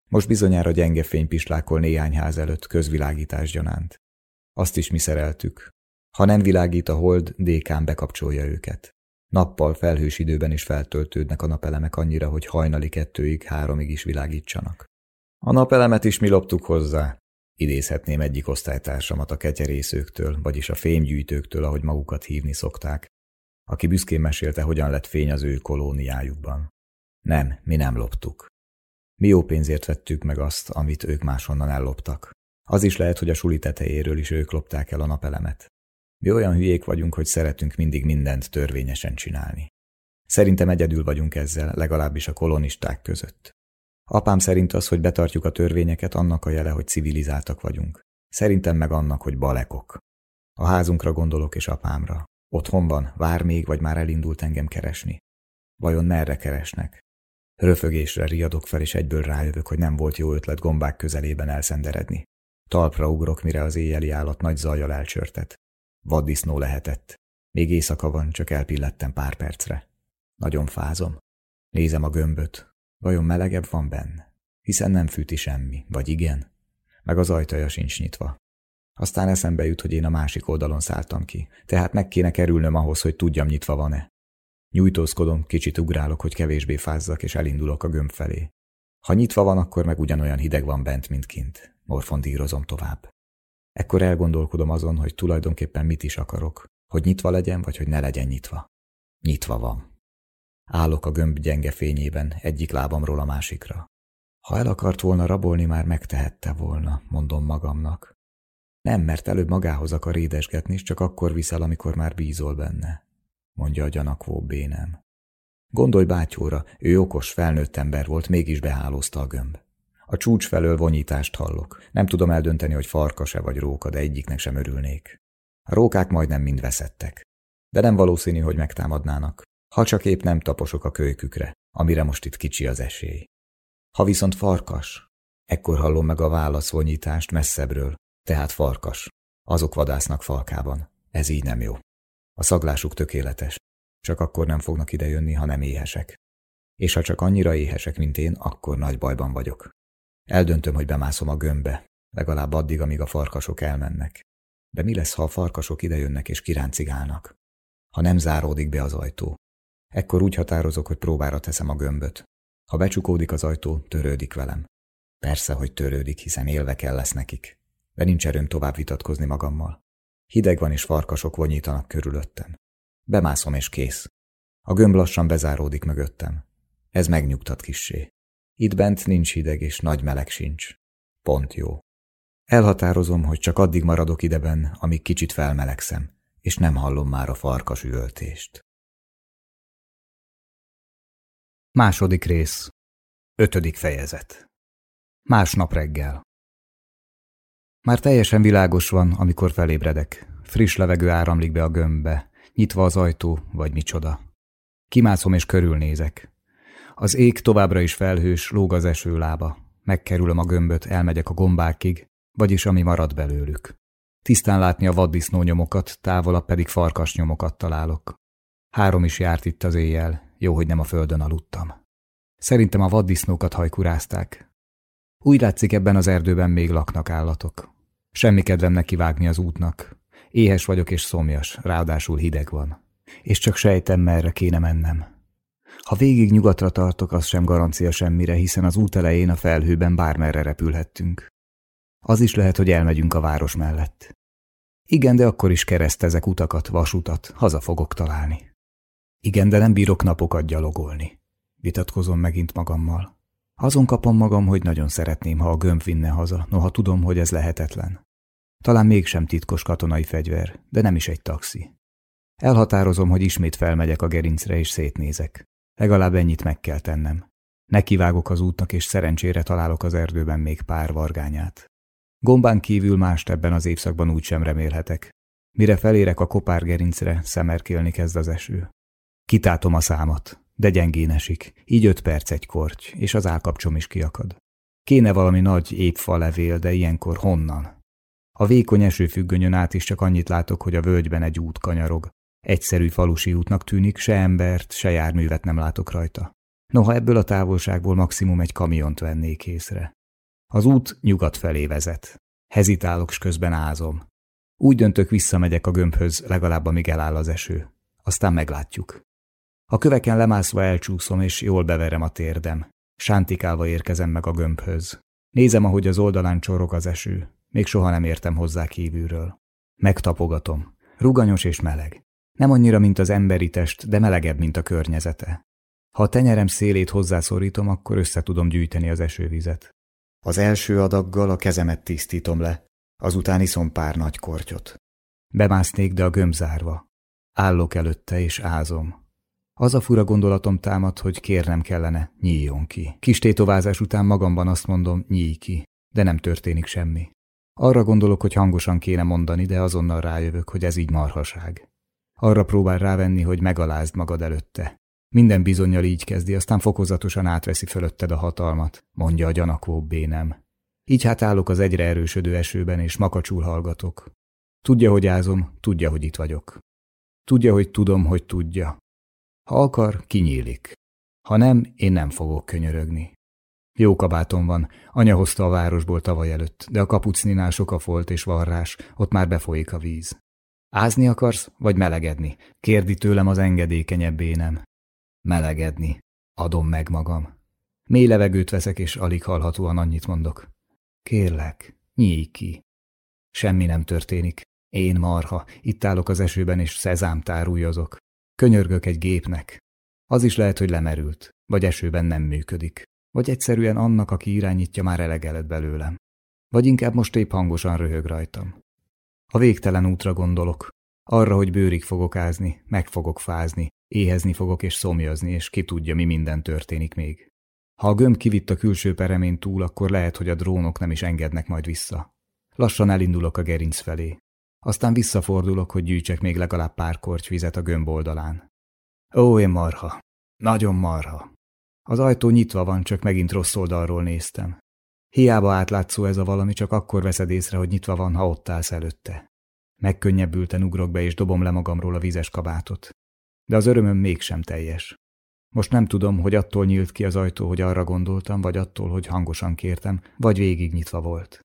Most bizonyára gyenge fény pislákol néhány ház előtt közvilágítás gyanánt. Azt is mi szereltük. Ha nem világít a hold, dékán bekapcsolja őket. Nappal felhős időben is feltöltődnek a napelemek annyira, hogy hajnali kettőig, háromig is világítsanak. A napelemet is mi loptuk hozzá. Idézhetném egyik osztálytársamat a ketyerészőktől, vagyis a fémgyűjtőktől, ahogy magukat hívni szokták, aki büszkén mesélte, hogyan lett fény az ő kolóniájukban. Nem, mi nem loptuk. Mi jó pénzért vettük meg azt, amit ők máshonnan elloptak. Az is lehet, hogy a suli tetejéről is ők lopták el a napelemet. Mi olyan hülyék vagyunk, hogy szeretünk mindig mindent törvényesen csinálni. Szerintem egyedül vagyunk ezzel, legalábbis a kolonisták között. Apám szerint az, hogy betartjuk a törvényeket, annak a jele, hogy civilizáltak vagyunk. Szerintem meg annak, hogy balekok. A házunkra gondolok és apámra. Otthon van, vár még, vagy már elindult engem keresni. Vajon merre keresnek? Röfögésre riadok fel, és egyből rájövök, hogy nem volt jó ötlet gombák közelében elszenderedni. Talpra ugrok, mire az éjjeli állat nagy zajjal elcsörtet. Vaddisznó lehetett. Még éjszaka van, csak elpillettem pár percre. Nagyon fázom. Nézem a gömböt. Vajon melegebb van benne? Hiszen nem fűti semmi, vagy igen? Meg az ajtaja sincs nyitva. Aztán eszembe jut, hogy én a másik oldalon szálltam ki, tehát meg kéne kerülnöm ahhoz, hogy tudjam nyitva van-e. Nyújtózkodom, kicsit ugrálok, hogy kevésbé fázzak, és elindulok a gömb felé. Ha nyitva van, akkor meg ugyanolyan hideg van bent, mint kint. Morfondírozom tovább. Ekkor elgondolkodom azon, hogy tulajdonképpen mit is akarok. Hogy nyitva legyen, vagy hogy ne legyen nyitva. Nyitva van. Állok a gömb gyenge fényében, egyik lábamról a másikra. Ha el akart volna rabolni, már megtehette volna, mondom magamnak. Nem, mert előbb magához akar édesgetni, és csak akkor viszel, amikor már bízol benne, mondja a gyanakvó bénem. Gondolj bátyóra, ő okos, felnőtt ember volt, mégis behálózta a gömb. A csúcs felől vonyítást hallok. Nem tudom eldönteni, hogy farkas-e vagy róka, de egyiknek sem örülnék. A rókák majdnem mind veszettek. De nem valószínű, hogy megtámadnának. Ha csak épp nem taposok a kölykükre, amire most itt kicsi az esély. Ha viszont farkas, ekkor hallom meg a válaszvonyítást messzebbről, tehát farkas. Azok vadásznak falkában. Ez így nem jó. A szaglásuk tökéletes. Csak akkor nem fognak idejönni, ha nem éhesek. És ha csak annyira éhesek, mint én, akkor nagy bajban vagyok. Eldöntöm, hogy bemászom a gömbbe, legalább addig, amíg a farkasok elmennek. De mi lesz, ha a farkasok idejönnek és kiráncigálnak? Ha nem záródik be az ajtó. Ekkor úgy határozok, hogy próbára teszem a gömböt. Ha becsukódik az ajtó, törődik velem. Persze, hogy törődik, hiszen élve kell lesz nekik. De nincs erőm tovább vitatkozni magammal. Hideg van és farkasok vonyítanak körülöttem. Bemászom és kész. A gömb lassan bezáródik mögöttem. Ez megnyugtat kissé. Itt bent nincs hideg és nagy meleg sincs. Pont jó. Elhatározom, hogy csak addig maradok ideben, amíg kicsit felmelegszem, és nem hallom már a farkas üvöltést. Második rész. Ötödik fejezet. Másnap reggel. Már teljesen világos van, amikor felébredek. Friss levegő áramlik be a gömbbe, nyitva az ajtó, vagy micsoda. Kimászom és körülnézek. Az ég továbbra is felhős, lóg az eső lába. Megkerülöm a gömböt, elmegyek a gombákig, vagyis ami marad belőlük. Tisztán látni a vaddisznó nyomokat, távolabb pedig farkas nyomokat találok. Három is járt itt az éjjel, jó, hogy nem a földön aludtam. Szerintem a vaddisznókat hajkurázták. Úgy látszik, ebben az erdőben még laknak állatok. Semmi kedvem neki vágni az útnak. Éhes vagyok és szomjas, ráadásul hideg van. És csak sejtem, merre kéne mennem. Ha végig nyugatra tartok, az sem garancia semmire, hiszen az út elején a felhőben bármerre repülhettünk. Az is lehet, hogy elmegyünk a város mellett. Igen, de akkor is keresztezek utakat, vasutat, haza fogok találni. Igen, de nem bírok napokat gyalogolni. Vitatkozom megint magammal. Azon kapom magam, hogy nagyon szeretném, ha a gömb vinne haza, noha tudom, hogy ez lehetetlen. Talán mégsem titkos katonai fegyver, de nem is egy taxi. Elhatározom, hogy ismét felmegyek a gerincre és szétnézek. Legalább ennyit meg kell tennem. Nekivágok az útnak, és szerencsére találok az erdőben még pár vargányát. Gombán kívül mást ebben az évszakban úgy sem remélhetek. Mire felérek a kopárgerincre, szemerkélni kezd az eső. Kitátom a számat, de gyengén esik, így öt perc egy korty, és az állkapcsom is kiakad. Kéne valami nagy épfa levél, de ilyenkor honnan? A vékony esőfüggönyön át is csak annyit látok, hogy a völgyben egy út kanyarog. Egyszerű falusi útnak tűnik, se embert, se járművet nem látok rajta. Noha ebből a távolságból maximum egy kamiont vennék észre. Az út nyugat felé vezet. Hezitálok, s közben ázom. Úgy döntök, visszamegyek a gömbhöz, legalább amíg eláll az eső. Aztán meglátjuk. A köveken lemászva elcsúszom, és jól beverem a térdem. Sántikálva érkezem meg a gömbhöz. Nézem, ahogy az oldalán csorog az eső. Még soha nem értem hozzá kívülről. Megtapogatom. Ruganyos és meleg. Nem annyira, mint az emberi test, de melegebb, mint a környezete. Ha a tenyerem szélét hozzászorítom, akkor össze tudom gyűjteni az esővizet. Az első adaggal a kezemet tisztítom le, azután iszom pár nagy kortyot. Bemásznék, de a gömb zárva. Állok előtte és ázom. Az a fura gondolatom támad, hogy kérnem kellene, nyíljon ki. Kis tétovázás után magamban azt mondom, nyíj ki, de nem történik semmi. Arra gondolok, hogy hangosan kéne mondani, de azonnal rájövök, hogy ez így marhaság. Arra próbál rávenni, hogy megalázd magad előtte. Minden bizonyal így kezdi, aztán fokozatosan átveszi fölötted a hatalmat, mondja a gyanakvó bénem. Így hát állok az egyre erősödő esőben, és makacsul hallgatok. Tudja, hogy ázom, tudja, hogy itt vagyok. Tudja, hogy tudom, hogy tudja. Ha akar, kinyílik. Ha nem, én nem fogok könyörögni. Jó kabátom van, anya hozta a városból tavaly előtt, de a kapucninál sok a folt és varrás, ott már befolyik a víz. Ázni akarsz, vagy melegedni? Kérdi tőlem az engedékenyebb énem. Melegedni. Adom meg magam. Mély levegőt veszek, és alig hallhatóan annyit mondok. Kérlek, nyíj ki. Semmi nem történik. Én marha, itt állok az esőben, és szezám tárúlyozok. Könyörgök egy gépnek. Az is lehet, hogy lemerült, vagy esőben nem működik. Vagy egyszerűen annak, aki irányítja, már elegelet belőlem. Vagy inkább most épp hangosan röhög rajtam. A végtelen útra gondolok. Arra, hogy bőrig fogok ázni, meg fogok fázni, éhezni fogok és szomjazni, és ki tudja, mi minden történik még. Ha a gömb kivitt a külső peremén túl, akkor lehet, hogy a drónok nem is engednek majd vissza. Lassan elindulok a gerinc felé. Aztán visszafordulok, hogy gyűjtsek még legalább pár korty vizet a gömb oldalán. Ó, én marha. Nagyon marha. Az ajtó nyitva van, csak megint rossz oldalról néztem. Hiába átlátszó ez a valami, csak akkor veszed észre, hogy nyitva van, ha ott állsz előtte. Megkönnyebbülten ugrok be, és dobom le magamról a vizes kabátot. De az örömöm mégsem teljes. Most nem tudom, hogy attól nyílt ki az ajtó, hogy arra gondoltam, vagy attól, hogy hangosan kértem, vagy végig nyitva volt.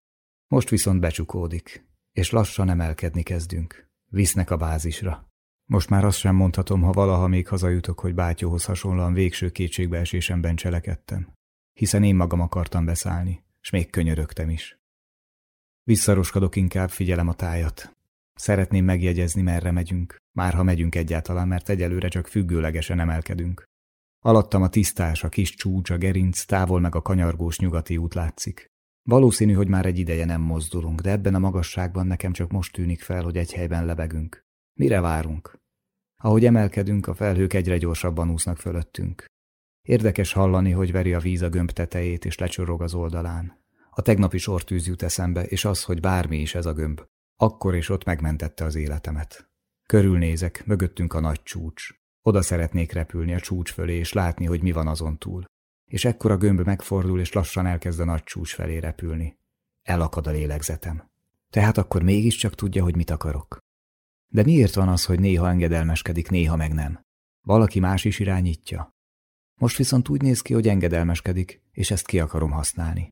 Most viszont becsukódik, és lassan emelkedni kezdünk. Visznek a bázisra. Most már azt sem mondhatom, ha valaha még hazajutok, hogy bátyóhoz hasonlóan végső kétségbeesésemben cselekedtem. Hiszen én magam akartam beszállni, s még könyörögtem is. Visszaroskadok inkább, figyelem a tájat. Szeretném megjegyezni, merre megyünk, már ha megyünk egyáltalán, mert egyelőre csak függőlegesen emelkedünk. Alattam a tisztás, a kis csúcs, a gerinc, távol meg a kanyargós nyugati út látszik. Valószínű, hogy már egy ideje nem mozdulunk, de ebben a magasságban nekem csak most tűnik fel, hogy egy helyben lebegünk. Mire várunk? Ahogy emelkedünk, a felhők egyre gyorsabban úsznak fölöttünk. Érdekes hallani, hogy veri a víz a gömb tetejét, és lecsorog az oldalán. A tegnapi sortűz jut eszembe, és az, hogy bármi is ez a gömb. Akkor és ott megmentette az életemet. Körülnézek, mögöttünk a nagy csúcs. Oda szeretnék repülni a csúcs fölé, és látni, hogy mi van azon túl. És ekkor a gömb megfordul, és lassan elkezd a nagy csúcs felé repülni. Elakad a lélegzetem. Tehát akkor mégiscsak tudja, hogy mit akarok. De miért van az, hogy néha engedelmeskedik, néha meg nem? Valaki más is irányítja? Most viszont úgy néz ki, hogy engedelmeskedik, és ezt ki akarom használni.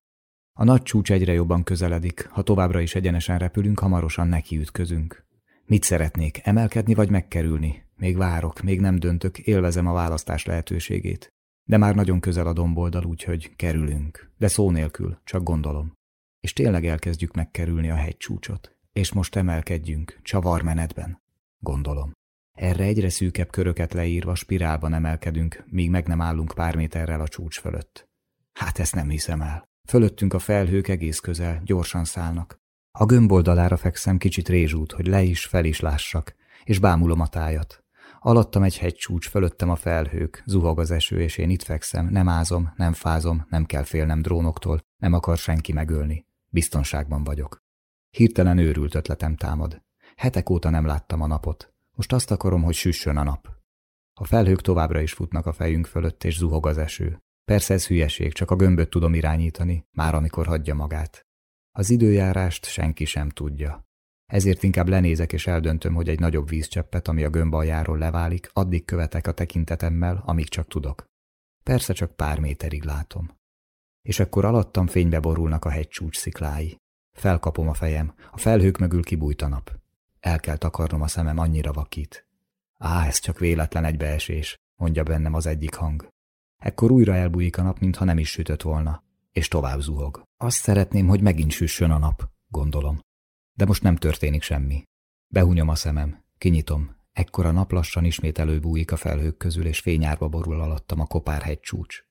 A nagy csúcs egyre jobban közeledik, ha továbbra is egyenesen repülünk, hamarosan nekiütközünk. Mit szeretnék, emelkedni vagy megkerülni? Még várok, még nem döntök, élvezem a választás lehetőségét. De már nagyon közel a domboldal, úgyhogy kerülünk. De szó nélkül, csak gondolom. És tényleg elkezdjük megkerülni a hegycsúcsot. És most emelkedjünk, csavarmenetben. Gondolom. Erre egyre szűkebb köröket leírva spirálban emelkedünk, míg meg nem állunk pár méterrel a csúcs fölött. Hát ezt nem hiszem el. Fölöttünk a felhők egész közel, gyorsan szállnak. A gömboldalára fekszem kicsit rézsút, hogy le is, fel is lássak, és bámulom a tájat. Alattam egy hegycsúcs, fölöttem a felhők, zuhog az eső, és én itt fekszem, nem ázom, nem fázom, nem kell félnem drónoktól, nem akar senki megölni. Biztonságban vagyok. Hirtelen őrült ötletem támad. Hetek óta nem láttam a napot. Most azt akarom, hogy süssön a nap. A felhők továbbra is futnak a fejünk fölött, és zuhog az eső. Persze ez hülyeség, csak a gömböt tudom irányítani, már amikor hagyja magát. Az időjárást senki sem tudja. Ezért inkább lenézek és eldöntöm, hogy egy nagyobb vízcseppet, ami a gömb aljáról leválik, addig követek a tekintetemmel, amíg csak tudok. Persze csak pár méterig látom. És akkor alattam fénybe borulnak a hegycsúcs sziklái. Felkapom a fejem, a felhők mögül kibújt a nap. El kell takarnom a szemem, annyira vakít. Á, ez csak véletlen egybeesés, mondja bennem az egyik hang. Ekkor újra elbújik a nap, mintha nem is sütött volna, és tovább zuhog. Azt szeretném, hogy megint süssön a nap, gondolom. De most nem történik semmi. Behunyom a szemem, kinyitom, ekkor a nap lassan ismét előbújik a felhők közül, és fényárba borul alattam a kopárhegy csúcs.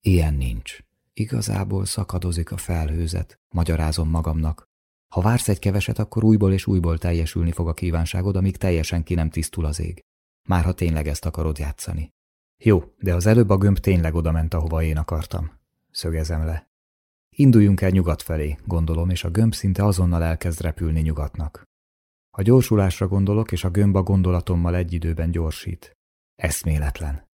Ilyen nincs. Igazából szakadozik a felhőzet, magyarázom magamnak. Ha vársz egy keveset, akkor újból és újból teljesülni fog a kívánságod, amíg teljesen ki nem tisztul az ég. Már ha tényleg ezt akarod játszani. Jó, de az előbb a gömb tényleg oda ment, ahova én akartam. Szögezem le. Induljunk el nyugat felé, gondolom, és a gömb szinte azonnal elkezd repülni nyugatnak. A gyorsulásra gondolok, és a gömb a gondolatommal egy időben gyorsít. Eszméletlen.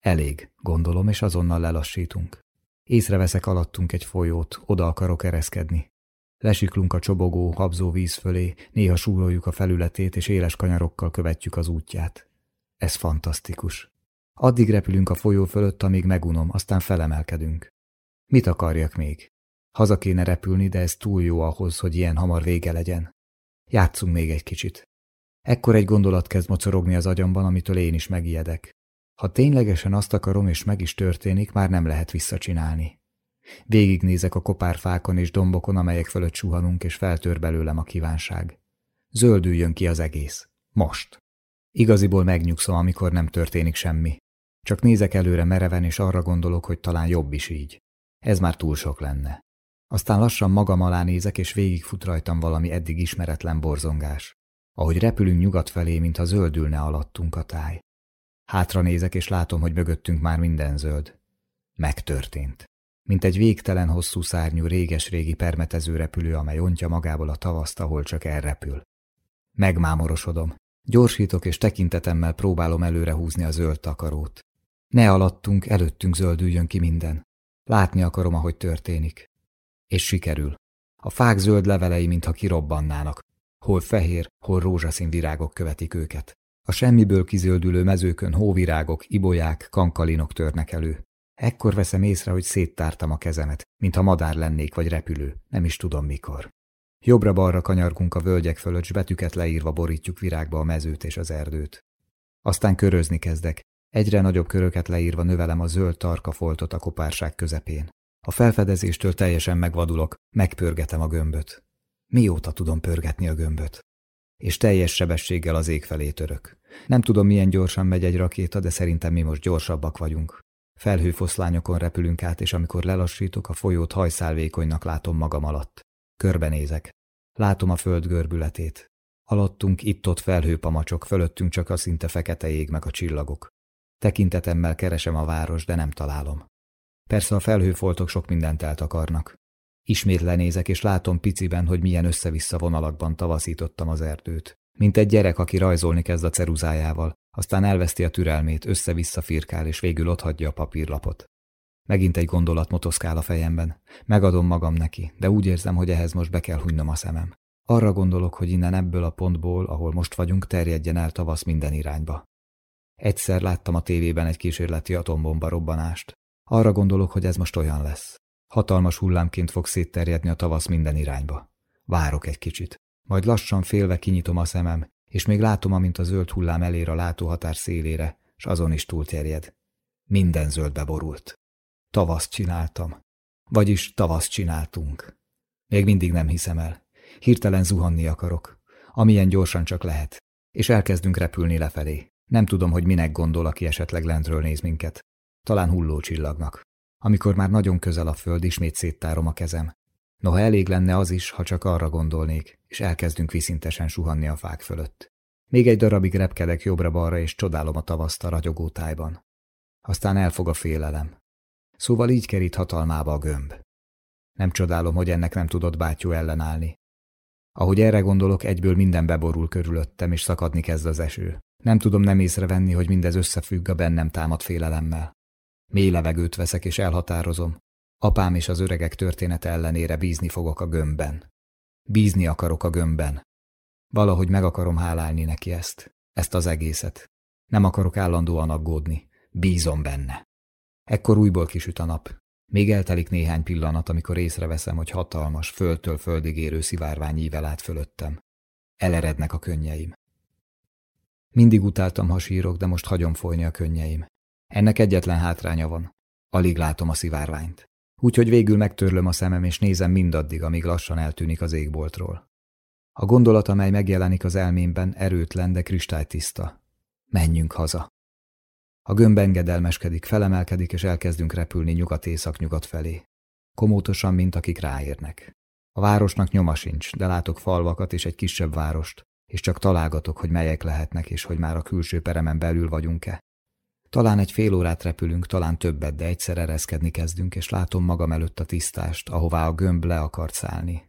Elég, gondolom, és azonnal lelassítunk. Észreveszek alattunk egy folyót, oda akarok ereszkedni. Lesiklunk a csobogó, habzó víz fölé, néha súroljuk a felületét, és éles kanyarokkal követjük az útját. Ez fantasztikus. Addig repülünk a folyó fölött, amíg megunom, aztán felemelkedünk. Mit akarjak még? Haza kéne repülni, de ez túl jó ahhoz, hogy ilyen hamar vége legyen. Játszunk még egy kicsit. Ekkor egy gondolat kezd mocorogni az agyamban, amitől én is megijedek. Ha ténylegesen azt akarom, és meg is történik, már nem lehet visszacsinálni. Végignézek a kopárfákon és dombokon, amelyek fölött suhanunk, és feltör belőlem a kívánság. Zöldüljön ki az egész. Most. Igaziból megnyugszom, amikor nem történik semmi. Csak nézek előre mereven, és arra gondolok, hogy talán jobb is így. Ez már túl sok lenne. Aztán lassan magam alá nézek, és végigfut rajtam valami eddig ismeretlen borzongás. Ahogy repülünk nyugat felé, mintha zöldülne alattunk a táj. Hátra nézek, és látom, hogy mögöttünk már minden zöld. Megtörtént. Mint egy végtelen hosszú szárnyú réges-régi permetező repülő, amely ontja magából a tavaszt, ahol csak elrepül. Megmámorosodom. Gyorsítok, és tekintetemmel próbálom előre húzni a zöld takarót. Ne alattunk, előttünk zöldüljön ki minden. Látni akarom, ahogy történik. És sikerül. A fák zöld levelei, mintha kirobbannának. Hol fehér, hol rózsaszín virágok követik őket. A semmiből kizöldülő mezőkön hóvirágok, ibolyák, kankalinok törnek elő. Ekkor veszem észre, hogy széttártam a kezemet, mintha madár lennék vagy repülő, nem is tudom mikor. Jobbra-balra kanyargunk a völgyek fölött, s betűket leírva borítjuk virágba a mezőt és az erdőt. Aztán körözni kezdek, Egyre nagyobb köröket leírva növelem a zöld tarka foltot a kopárság közepén. A felfedezéstől teljesen megvadulok, megpörgetem a gömböt. Mióta tudom pörgetni a gömböt? És teljes sebességgel az ég felé török. Nem tudom, milyen gyorsan megy egy rakéta, de szerintem mi most gyorsabbak vagyunk. Felhőfoszlányokon repülünk át, és amikor lelassítok, a folyót hajszálvékonynak látom magam alatt. Körbenézek. Látom a föld görbületét. Alattunk itt-ott felhőpamacsok, fölöttünk csak a szinte fekete ég meg a csillagok. Tekintetemmel keresem a város, de nem találom. Persze a felhőfoltok sok mindent eltakarnak. Ismét lenézek, és látom piciben, hogy milyen össze-vissza vonalakban tavaszítottam az erdőt. Mint egy gyerek, aki rajzolni kezd a ceruzájával, aztán elveszti a türelmét, össze-vissza firkál, és végül otthagyja a papírlapot. Megint egy gondolat motoszkál a fejemben. Megadom magam neki, de úgy érzem, hogy ehhez most be kell hunynom a szemem. Arra gondolok, hogy innen ebből a pontból, ahol most vagyunk, terjedjen el tavasz minden irányba. Egyszer láttam a tévében egy kísérleti atombomba robbanást. Arra gondolok, hogy ez most olyan lesz. Hatalmas hullámként fog szétterjedni a tavasz minden irányba. Várok egy kicsit. Majd lassan félve kinyitom a szemem, és még látom, amint a zöld hullám elér a látóhatár szélére, s azon is túlterjed. Minden zöldbe borult. Tavaszt csináltam. Vagyis tavaszt csináltunk. Még mindig nem hiszem el. Hirtelen zuhanni akarok. Amilyen gyorsan csak lehet. És elkezdünk repülni lefelé. Nem tudom, hogy minek gondol, aki esetleg lentről néz minket. Talán hullócsillagnak. Amikor már nagyon közel a föld, ismét széttárom a kezem. Noha elég lenne az is, ha csak arra gondolnék, és elkezdünk viszintesen suhanni a fák fölött. Még egy darabig repkedek jobbra-balra, és csodálom a tavaszt a ragyogó tájban. Aztán elfog a félelem. Szóval így kerít hatalmába a gömb. Nem csodálom, hogy ennek nem tudott bátyú ellenállni. Ahogy erre gondolok, egyből minden beborul körülöttem, és szakadni kezd az eső. Nem tudom nem észrevenni, hogy mindez összefügg a bennem támad félelemmel. Mély levegőt veszek, és elhatározom. Apám és az öregek története ellenére bízni fogok a gömbben. Bízni akarok a gömbben. Valahogy meg akarom hálálni neki ezt, ezt az egészet. Nem akarok állandóan aggódni. Bízom benne. Ekkor újból kisüt a nap. Még eltelik néhány pillanat, amikor észreveszem, hogy hatalmas, földtől földig érő szivárvány ível át fölöttem. Elerednek a könnyeim. Mindig utáltam, ha sírok, de most hagyom folyni a könnyeim. Ennek egyetlen hátránya van. Alig látom a szivárványt. Úgyhogy végül megtörlöm a szemem, és nézem mindaddig, amíg lassan eltűnik az égboltról. A gondolat, amely megjelenik az elmémben, erőtlen, de kristálytiszta. Menjünk haza. A gömb engedelmeskedik, felemelkedik, és elkezdünk repülni nyugat-észak-nyugat felé. Komótosan, mint akik ráérnek. A városnak nyoma sincs, de látok falvakat és egy kisebb várost, és csak találgatok, hogy melyek lehetnek, és hogy már a külső peremen belül vagyunk-e. Talán egy fél órát repülünk, talán többet, de egyszer ereszkedni kezdünk, és látom magam előtt a tisztást, ahová a gömb le akart szállni.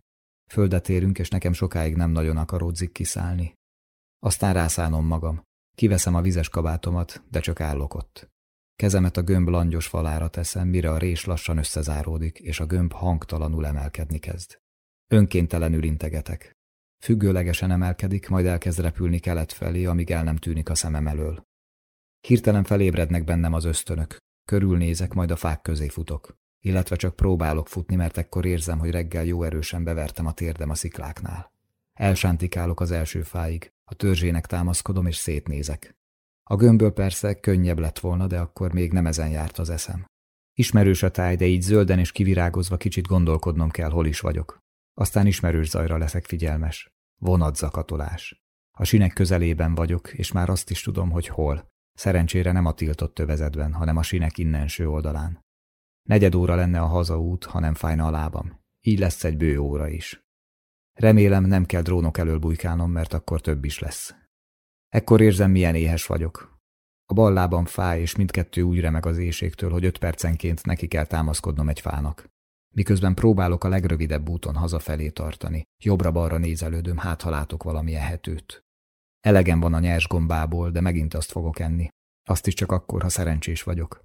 Földet érünk, és nekem sokáig nem nagyon akaródzik kiszállni. Aztán rászánom magam. Kiveszem a vizes kabátomat, de csak állok ott. Kezemet a gömb langyos falára teszem, mire a rés lassan összezáródik, és a gömb hangtalanul emelkedni kezd. Önkéntelenül integetek. Függőlegesen emelkedik, majd elkezd repülni kelet felé, amíg el nem tűnik a szemem elől. Hirtelen felébrednek bennem az ösztönök. Körülnézek, majd a fák közé futok. Illetve csak próbálok futni, mert ekkor érzem, hogy reggel jó erősen bevertem a térdem a szikláknál. Elsántikálok az első fáig, a törzsének támaszkodom és szétnézek. A gömbből persze könnyebb lett volna, de akkor még nem ezen járt az eszem. Ismerős a táj, de így zölden és kivirágozva kicsit gondolkodnom kell, hol is vagyok. Aztán ismerős zajra leszek figyelmes. Vonatzakatolás. A sinek közelében vagyok, és már azt is tudom, hogy hol. Szerencsére nem a tiltott tövezetben, hanem a sinek innenső oldalán. Negyed óra lenne a hazaút, ha nem fájna a lábam. Így lesz egy bő óra is. Remélem nem kell drónok elől bujkálnom, mert akkor több is lesz. Ekkor érzem, milyen éhes vagyok. A bal lábam fáj, és mindkettő úgy remeg az éjségtől, hogy öt percenként neki kell támaszkodnom egy fának. Miközben próbálok a legrövidebb úton hazafelé tartani, jobbra-balra nézelődöm, hát ha látok valami ehetőt. Elegem van a nyers gombából, de megint azt fogok enni. Azt is csak akkor, ha szerencsés vagyok.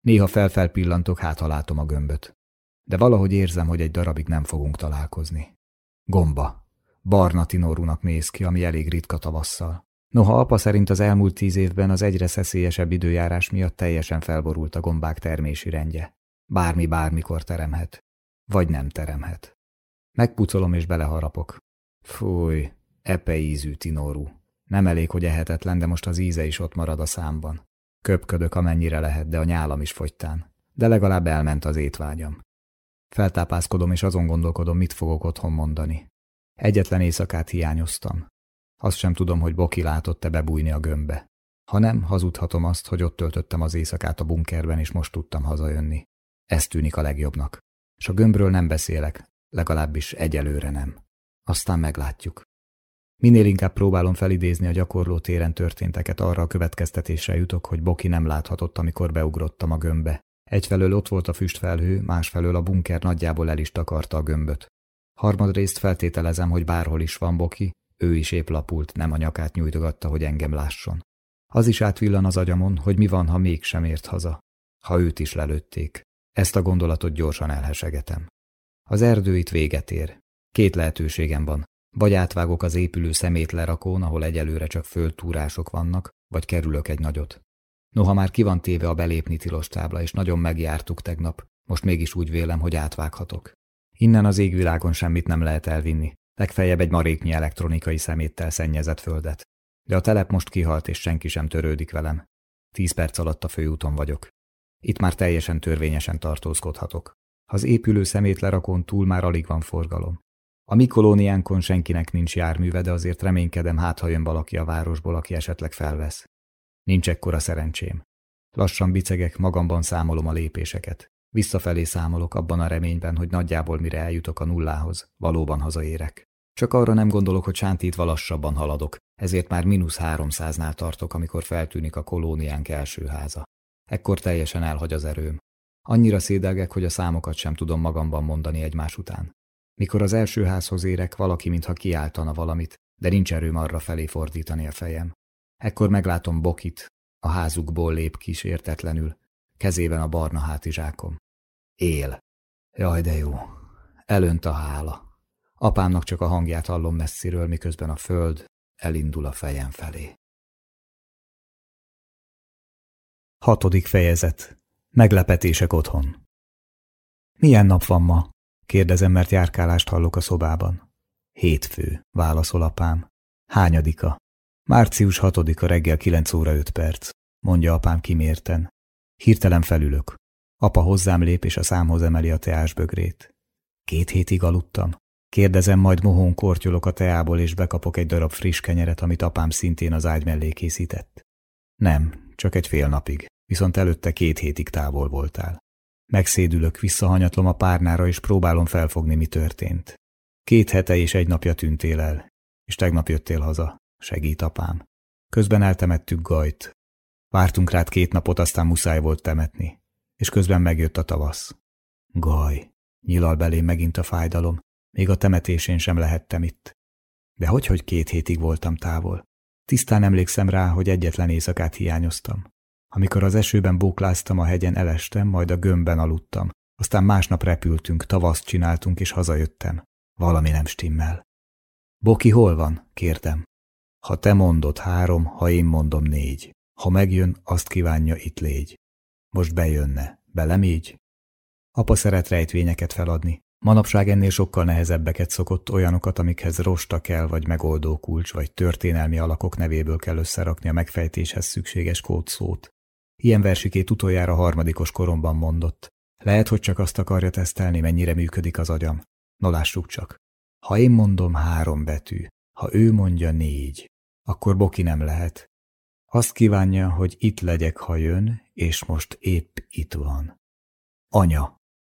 Néha felfelpillantok, hát ha látom a gömböt. De valahogy érzem, hogy egy darabig nem fogunk találkozni. Gomba. Barna tinorúnak néz ki, ami elég ritka tavasszal. Noha apa szerint az elmúlt tíz évben az egyre szeszélyesebb időjárás miatt teljesen felborult a gombák termési rendje. Bármi bármikor teremhet. Vagy nem teremhet. Megpucolom és beleharapok. Fúj, epe ízű tinorú. Nem elég, hogy ehetetlen, de most az íze is ott marad a számban. Köpködök amennyire lehet, de a nyálam is fogytán. De legalább elment az étvágyam. Feltápászkodom és azon gondolkodom, mit fogok otthon mondani. Egyetlen éjszakát hiányoztam. Azt sem tudom, hogy Boki látott-e bebújni a gömbbe. Ha nem, hazudhatom azt, hogy ott töltöttem az éjszakát a bunkerben, és most tudtam hazajönni. Ez tűnik a legjobbnak. És a gömbről nem beszélek, legalábbis egyelőre nem. Aztán meglátjuk. Minél inkább próbálom felidézni a gyakorló téren történteket, arra a következtetésre jutok, hogy Boki nem láthatott, amikor beugrottam a gömbbe. Egyfelől ott volt a füstfelhő, másfelől a bunker nagyjából el is takarta a gömböt. Harmadrészt feltételezem, hogy bárhol is van Boki, ő is épp lapult, nem a nyakát nyújtogatta, hogy engem lásson. Az is átvillan az agyamon, hogy mi van, ha mégsem ért haza. Ha őt is lelőtték. Ezt a gondolatot gyorsan elhesegetem. Az erdő itt véget ér. Két lehetőségem van. Vagy átvágok az épülő szemétlerakón, ahol egyelőre csak földtúrások vannak, vagy kerülök egy nagyot. Noha már ki van téve a belépni tilos tábla, és nagyon megjártuk tegnap, most mégis úgy vélem, hogy átvághatok. Innen az égvilágon semmit nem lehet elvinni, legfeljebb egy maréknyi elektronikai szeméttel szennyezett földet. De a telep most kihalt, és senki sem törődik velem. Tíz perc alatt a főúton vagyok. Itt már teljesen törvényesen tartózkodhatok. Az épülő szemétlerakón túl már alig van forgalom. A mi kolóniánkon senkinek nincs járműve, de azért reménykedem, hát ha jön valaki a városból, aki esetleg felvesz. Nincs ekkora szerencsém. Lassan bicegek, magamban számolom a lépéseket. Visszafelé számolok abban a reményben, hogy nagyjából mire eljutok a nullához, valóban hazaérek. Csak arra nem gondolok, hogy sántítva lassabban haladok, ezért már mínusz háromszáznál tartok, amikor feltűnik a kolóniánk első háza. Ekkor teljesen elhagy az erőm. Annyira szédelgek, hogy a számokat sem tudom magamban mondani egymás után. Mikor az első házhoz érek, valaki mintha kiáltana valamit, de nincs erőm arra felé fordítani a fejem. Ekkor meglátom Bokit, a házukból lép kísértetlenül, kezében a barna hátizsákom. Él. Jaj, de jó. Elönt a hála. Apámnak csak a hangját hallom messziről, miközben a föld elindul a fejem felé. Hatodik fejezet. Meglepetések otthon. Milyen nap van ma? Kérdezem, mert járkálást hallok a szobában. Hétfő, válaszol apám. Hányadika? Március hatodika reggel kilenc óra öt perc, mondja apám kimérten. Hirtelen felülök. Apa hozzám lép, és a számhoz emeli a teásbögrét. Két hétig aludtam. Kérdezem, majd mohón kortyolok a teából, és bekapok egy darab friss kenyeret, amit apám szintén az ágy mellé készített. Nem, csak egy fél napig, viszont előtte két hétig távol voltál. Megszédülök, visszahanyatlom a párnára, és próbálom felfogni, mi történt. Két hete és egy napja tűntél el, és tegnap jöttél haza. Segít apám. Közben eltemettük Gajt. Vártunk rád két napot, aztán muszáj volt temetni. És közben megjött a tavasz. Gaj, nyilal belém megint a fájdalom. Még a temetésén sem lehettem itt. De hogy, hogy két hétig voltam távol? Tisztán emlékszem rá, hogy egyetlen éjszakát hiányoztam. Amikor az esőben bókláztam a hegyen, elestem, majd a gömbben aludtam. Aztán másnap repültünk, tavaszt csináltunk, és hazajöttem. Valami nem stimmel. Boki hol van? kérdem. Ha te mondod három, ha én mondom négy. Ha megjön, azt kívánja, itt légy. Most bejönne. Belem így? Apa szeret rejtvényeket feladni. Manapság ennél sokkal nehezebbeket szokott, olyanokat, amikhez rosta kell, vagy megoldó kulcs, vagy történelmi alakok nevéből kell összerakni a megfejtéshez szükséges kódszót. Ilyen versikét utoljára harmadikos koromban mondott. Lehet, hogy csak azt akarja tesztelni, mennyire működik az agyam. No lássuk csak. Ha én mondom három betű, ha ő mondja négy, akkor Boki nem lehet. Azt kívánja, hogy itt legyek, ha jön, és most épp itt van. Anya.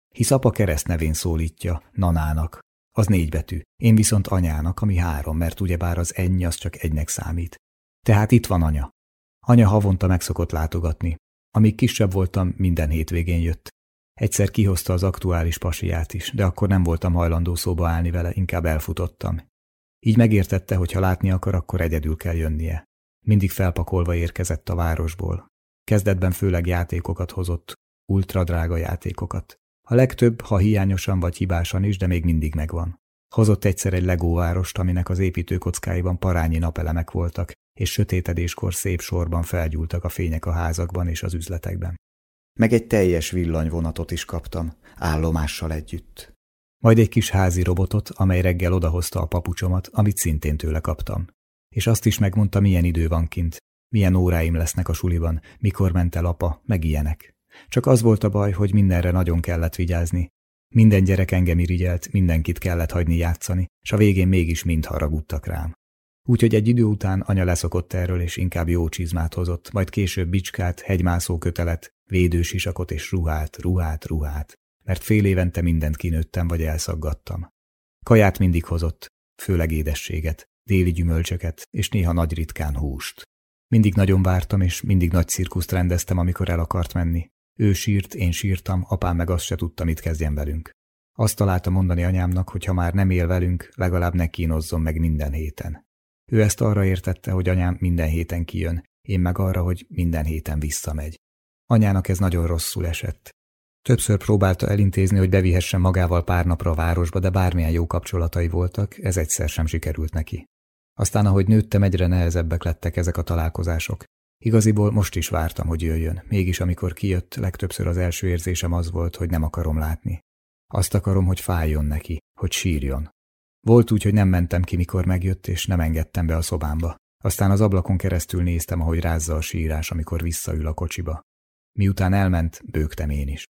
Hisz apa keresztnevén szólítja, Nanának. Az négy betű, én viszont anyának, ami három, mert ugyebár az ennyi az csak egynek számít. Tehát itt van anya. Anya havonta megszokott látogatni. Amíg kisebb voltam, minden hétvégén jött. Egyszer kihozta az aktuális pasiát is, de akkor nem voltam hajlandó szóba állni vele, inkább elfutottam. Így megértette, hogy ha látni akar, akkor egyedül kell jönnie. Mindig felpakolva érkezett a városból. Kezdetben főleg játékokat hozott, ultra drága játékokat. A legtöbb, ha hiányosan vagy hibásan is, de még mindig megvan. Hozott egyszer egy legóvárost, aminek az építőkockáiban parányi napelemek voltak, és sötétedéskor szép sorban felgyúltak a fények a házakban és az üzletekben. Meg egy teljes villanyvonatot is kaptam, állomással együtt. Majd egy kis házi robotot, amely reggel odahozta a papucsomat, amit szintén tőle kaptam. És azt is megmondta, milyen idő van kint, milyen óráim lesznek a suliban, mikor ment el apa, meg ilyenek. Csak az volt a baj, hogy mindenre nagyon kellett vigyázni. Minden gyerek engem irigyelt, mindenkit kellett hagyni játszani, és a végén mégis mind haragudtak rám. Úgyhogy egy idő után anya leszokott erről, és inkább jó csizmát hozott, majd később bicskát, hegymászó kötelet, védősisakot és ruhát, ruhát, ruhát mert fél évente mindent kinőttem vagy elszaggattam. Kaját mindig hozott, főleg édességet, déli gyümölcsöket és néha nagy ritkán húst. Mindig nagyon vártam, és mindig nagy cirkuszt rendeztem, amikor el akart menni. Ő sírt, én sírtam, apám meg azt se tudta, mit kezdjen velünk. Azt találta mondani anyámnak, hogy ha már nem él velünk, legalább ne kínozzon meg minden héten. Ő ezt arra értette, hogy anyám minden héten kijön, én meg arra, hogy minden héten visszamegy. Anyának ez nagyon rosszul esett. Többször próbálta elintézni, hogy bevihessen magával pár napra a városba, de bármilyen jó kapcsolatai voltak, ez egyszer sem sikerült neki. Aztán, ahogy nőttem, egyre nehezebbek lettek ezek a találkozások. Igaziból most is vártam, hogy jöjjön, mégis amikor kijött, legtöbbször az első érzésem az volt, hogy nem akarom látni. Azt akarom, hogy fájjon neki, hogy sírjon. Volt úgy, hogy nem mentem ki, mikor megjött, és nem engedtem be a szobámba. Aztán az ablakon keresztül néztem, ahogy rázza a sírás, amikor visszaül a kocsiba. Miután elment, bőgtem én is.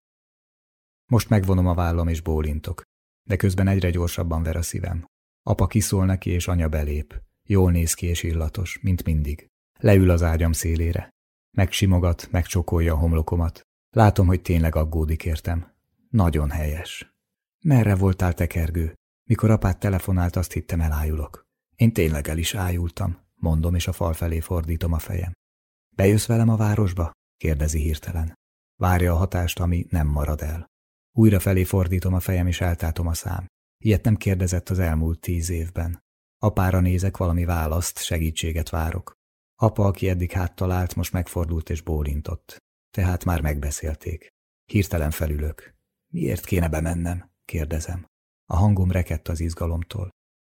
Most megvonom a vállam és bólintok, de közben egyre gyorsabban ver a szívem. Apa kiszól neki, és anya belép. Jól néz ki és illatos, mint mindig. Leül az ágyam szélére. Megsimogat, megcsokolja a homlokomat. Látom, hogy tényleg aggódik értem. Nagyon helyes. Merre voltál, tekergő? Mikor apát telefonált, azt hittem elájulok. Én tényleg el is ájultam, mondom, és a fal felé fordítom a fejem. Bejössz velem a városba? kérdezi hirtelen. Várja a hatást, ami nem marad el. Újra felé fordítom a fejem, és eltátom a szám. Ilyet nem kérdezett az elmúlt tíz évben. Apára nézek, valami választ, segítséget várok. Apa, aki eddig háttalált, most megfordult és bólintott. Tehát már megbeszélték. Hirtelen felülök. Miért kéne bemennem? kérdezem. A hangom rekett az izgalomtól.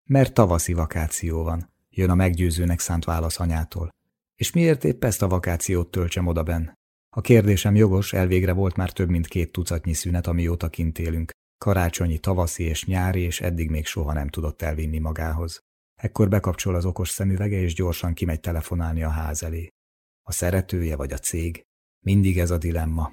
Mert tavaszi vakáció van, jön a meggyőzőnek szánt válasz anyától. És miért épp ezt a vakációt töltsem odaben? A kérdésem jogos, elvégre volt már több mint két tucatnyi szünet, amióta kint élünk. Karácsonyi, tavaszi és nyári, és eddig még soha nem tudott elvinni magához. Ekkor bekapcsol az okos szemüvege, és gyorsan kimegy telefonálni a ház elé. A szeretője vagy a cég? Mindig ez a dilemma.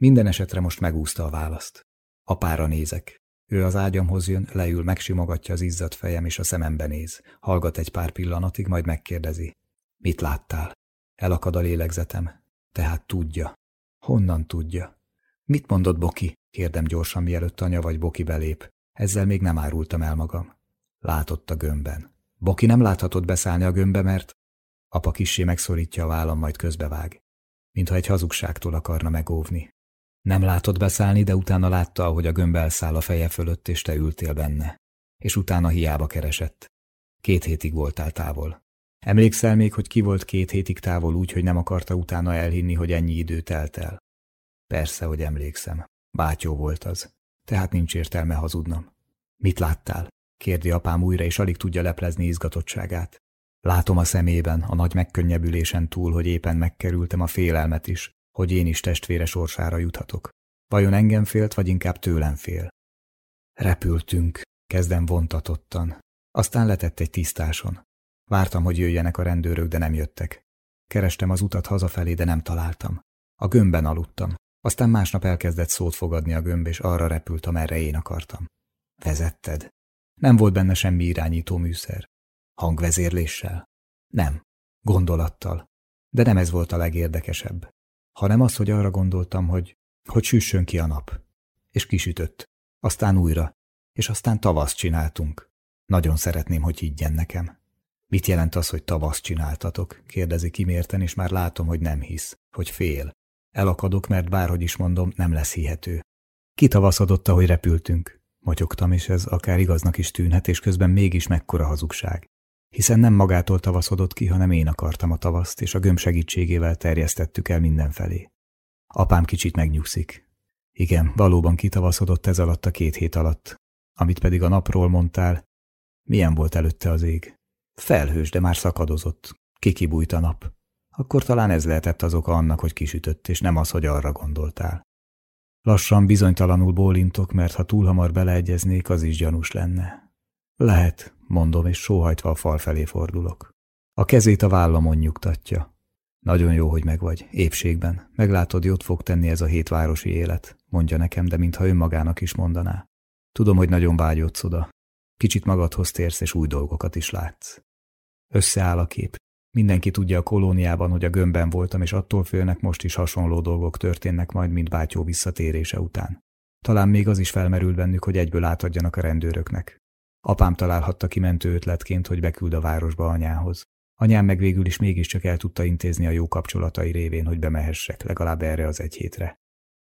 Minden esetre most megúszta a választ. Apára nézek. Ő az ágyamhoz jön, leül, megsimogatja az izzadt fejem, és a szemembe néz. Hallgat egy pár pillanatig, majd megkérdezi. Mit láttál? Elakad a lélegzetem. Tehát tudja. Honnan tudja? Mit mondott Boki? Kérdem gyorsan, mielőtt anya vagy Boki belép. Ezzel még nem árultam el magam. Látott a gömbben. Boki nem láthatott beszállni a gömbbe, mert apa kissé megszorítja a vállam, majd közbevág. Mintha egy hazugságtól akarna megóvni. Nem látott beszállni, de utána látta, ahogy a gömb elszáll a feje fölött, és te ültél benne. És utána hiába keresett. Két hétig voltál távol. Emlékszel még, hogy ki volt két hétig távol úgy, hogy nem akarta utána elhinni, hogy ennyi idő telt el? Persze, hogy emlékszem. Bátyó volt az. Tehát nincs értelme hazudnom. Mit láttál? Kérdi apám újra, és alig tudja leplezni izgatottságát. Látom a szemében, a nagy megkönnyebbülésen túl, hogy éppen megkerültem a félelmet is, hogy én is testvére sorsára juthatok. Vajon engem félt, vagy inkább tőlem fél? Repültünk, kezdem vontatottan. Aztán letett egy tisztáson. Vártam, hogy jöjjenek a rendőrök, de nem jöttek. Kerestem az utat hazafelé, de nem találtam. A gömbben aludtam. Aztán másnap elkezdett szót fogadni a gömb, és arra repült, amerre én akartam. Vezetted? Nem volt benne semmi irányító műszer. Hangvezérléssel? Nem. Gondolattal. De nem ez volt a legérdekesebb. Hanem az, hogy arra gondoltam, hogy, hogy süssön ki a nap. És kisütött. Aztán újra. És aztán tavasz csináltunk. Nagyon szeretném, hogy higgyen nekem. Mit jelent az, hogy tavasz csináltatok? kérdezi kimérten, és már látom, hogy nem hisz, hogy fél. Elakadok, mert bárhogy is mondom, nem lesz hihető. Kitavaszodott, hogy repültünk. Motyogtam, és ez akár igaznak is tűnhet, és közben mégis mekkora hazugság. Hiszen nem magától tavaszodott ki, hanem én akartam a tavaszt, és a gömb segítségével terjesztettük el mindenfelé. Apám kicsit megnyugszik. Igen, valóban kitavaszodott ez alatt a két hét alatt. Amit pedig a napról mondtál, milyen volt előtte az ég? Felhős, de már szakadozott. Kikibújt a nap. Akkor talán ez lehetett az oka annak, hogy kisütött, és nem az, hogy arra gondoltál. Lassan bizonytalanul bólintok, mert ha túl hamar beleegyeznék, az is gyanús lenne. Lehet, mondom, és sóhajtva a fal felé fordulok. A kezét a vállamon nyugtatja. Nagyon jó, hogy megvagy, épségben. Meglátod, jót fog tenni ez a hétvárosi élet, mondja nekem, de mintha önmagának is mondaná. Tudom, hogy nagyon vágyodsz oda. Kicsit magadhoz térsz, és új dolgokat is látsz. Összeáll a kép. Mindenki tudja a kolóniában, hogy a gömbben voltam, és attól félnek most is hasonló dolgok történnek majd, mint bátyó visszatérése után. Talán még az is felmerült bennük, hogy egyből átadjanak a rendőröknek. Apám találhatta kimentő ötletként, hogy beküld a városba anyához. Anyám meg végül is mégiscsak el tudta intézni a jó kapcsolatai révén, hogy bemehessek legalább erre az egy hétre.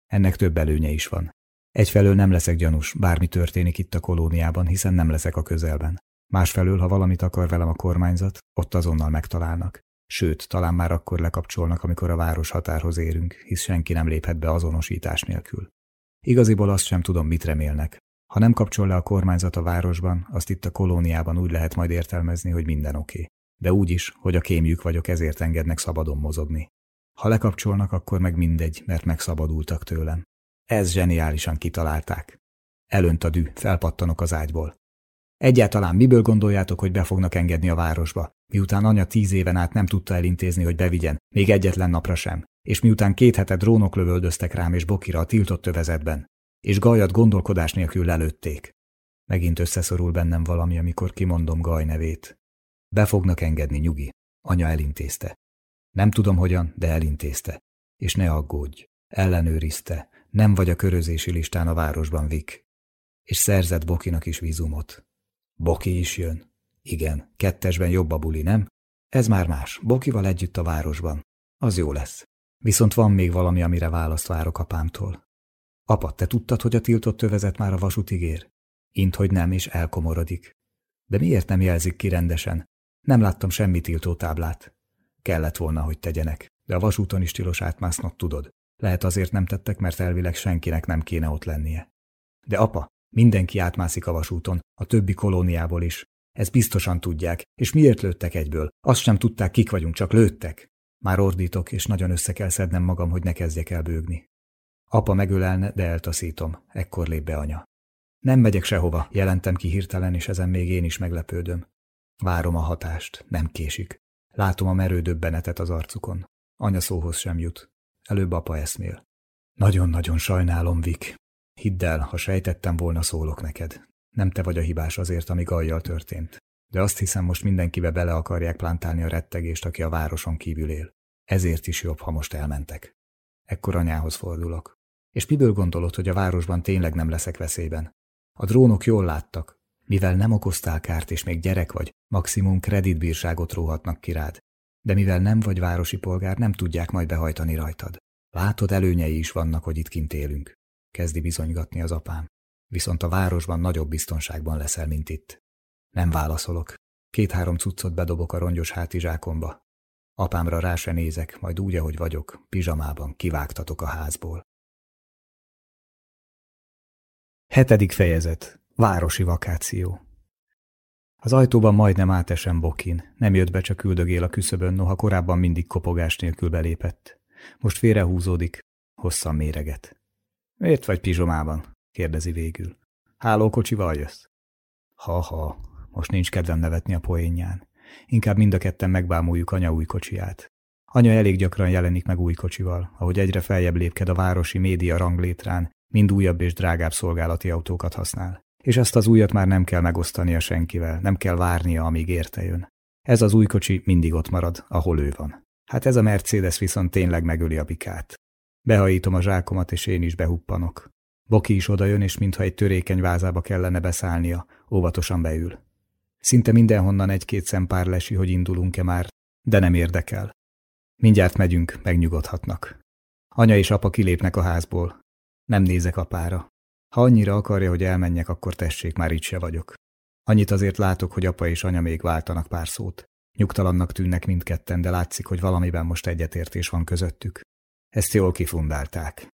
Ennek több előnye is van. Egyfelől nem leszek gyanús, bármi történik itt a kolóniában, hiszen nem leszek a közelben. Másfelől, ha valamit akar velem a kormányzat, ott azonnal megtalálnak. Sőt, talán már akkor lekapcsolnak, amikor a város határhoz érünk, hisz senki nem léphet be azonosítás nélkül. Igaziból azt sem tudom, mit remélnek. Ha nem kapcsol le a kormányzat a városban, azt itt a kolóniában úgy lehet majd értelmezni, hogy minden oké. Okay. De úgy is, hogy a kémjük vagyok, ezért engednek szabadon mozogni. Ha lekapcsolnak, akkor meg mindegy, mert megszabadultak tőlem. Ez zseniálisan kitalálták. Elönt a dű, felpattanok az ágyból. Egyáltalán miből gondoljátok, hogy be fognak engedni a városba, miután anya tíz éven át nem tudta elintézni, hogy bevigyen, még egyetlen napra sem, és miután két hete drónok lövöldöztek rám és Bokira a tiltott tövezetben, és Gajat gondolkodás nélkül lelőtték. Megint összeszorul bennem valami, amikor kimondom Gaj nevét. Be fognak engedni, nyugi. Anya elintézte. Nem tudom hogyan, de elintézte. És ne aggódj. Ellenőrizte. Nem vagy a körözési listán a városban, Vik. És szerzett Bokinak is vízumot. Boki is jön. Igen, kettesben jobb a buli, nem? Ez már más. Bokival együtt a városban. Az jó lesz. Viszont van még valami, amire választ várok apámtól. Apa, te tudtad, hogy a tiltott tövezet már a vasútig ér? Int, hogy nem, és elkomorodik. De miért nem jelzik ki rendesen? Nem láttam semmi tiltótáblát. Kellett volna, hogy tegyenek, de a vasúton is tilos átmásznod tudod. Lehet azért nem tettek, mert elvileg senkinek nem kéne ott lennie. De apa, mindenki átmászik a vasúton, a többi kolóniából is. Ezt biztosan tudják, és miért lőttek egyből? Azt sem tudták, kik vagyunk, csak lőttek. Már ordítok, és nagyon össze kell szednem magam, hogy ne kezdjek el bőgni. Apa megölelne, de eltaszítom. Ekkor lép be anya. Nem megyek sehova, jelentem ki hirtelen, és ezen még én is meglepődöm. Várom a hatást, nem késik. Látom a merő döbbenetet az arcukon. Anya szóhoz sem jut. Előbb apa eszmél. Nagyon-nagyon sajnálom, Vik. Hidd el, ha sejtettem volna, szólok neked. Nem te vagy a hibás azért, ami Gajjal történt. De azt hiszem, most mindenkibe bele akarják plántálni a rettegést, aki a városon kívül él. Ezért is jobb, ha most elmentek. Ekkor anyához fordulok. És miből gondolod, hogy a városban tényleg nem leszek veszélyben? A drónok jól láttak. Mivel nem okoztál kárt, és még gyerek vagy, maximum kreditbírságot róhatnak ki rád. De mivel nem vagy városi polgár, nem tudják majd behajtani rajtad. Látod, előnyei is vannak, hogy itt kint élünk. Kezdi bizonygatni az apám. Viszont a városban nagyobb biztonságban leszel, mint itt. Nem válaszolok. Két-három cuccot bedobok a rongyos hátizsákomba. Apámra rá se nézek, majd úgy, ahogy vagyok, pizsamában kivágtatok a házból. Hetedik fejezet. Városi vakáció. Az ajtóban majdnem átesem Bokin. Nem jött be, csak küldögél a küszöbön, noha korábban mindig kopogás nélkül belépett. Most félrehúzódik, hosszan méreget. Miért vagy pizsomában? kérdezi végül. Hálókocsival jössz? Ha-ha, most nincs kedvem nevetni a poénján. Inkább mind a ketten megbámuljuk anya új kocsiját. Anya elég gyakran jelenik meg új kocsival, ahogy egyre feljebb lépked a városi média ranglétrán, mind újabb és drágább szolgálati autókat használ. És ezt az újat már nem kell megosztania senkivel, nem kell várnia, amíg érte jön. Ez az új kocsi mindig ott marad, ahol ő van. Hát ez a Mercedes viszont tényleg megöli a bikát. Behajítom a zsákomat, és én is behuppanok. Boki is odajön, és mintha egy törékeny vázába kellene beszállnia, óvatosan beül. Szinte mindenhonnan egy-két szempár lesi, hogy indulunk-e már, de nem érdekel. Mindjárt megyünk, megnyugodhatnak. Anya és apa kilépnek a házból. Nem nézek apára. Ha annyira akarja, hogy elmenjek, akkor tessék, már itt se vagyok. Annyit azért látok, hogy apa és anya még váltanak pár szót. Nyugtalannak tűnnek mindketten, de látszik, hogy valamiben most egyetértés van közöttük. Ezt jól kifundálták.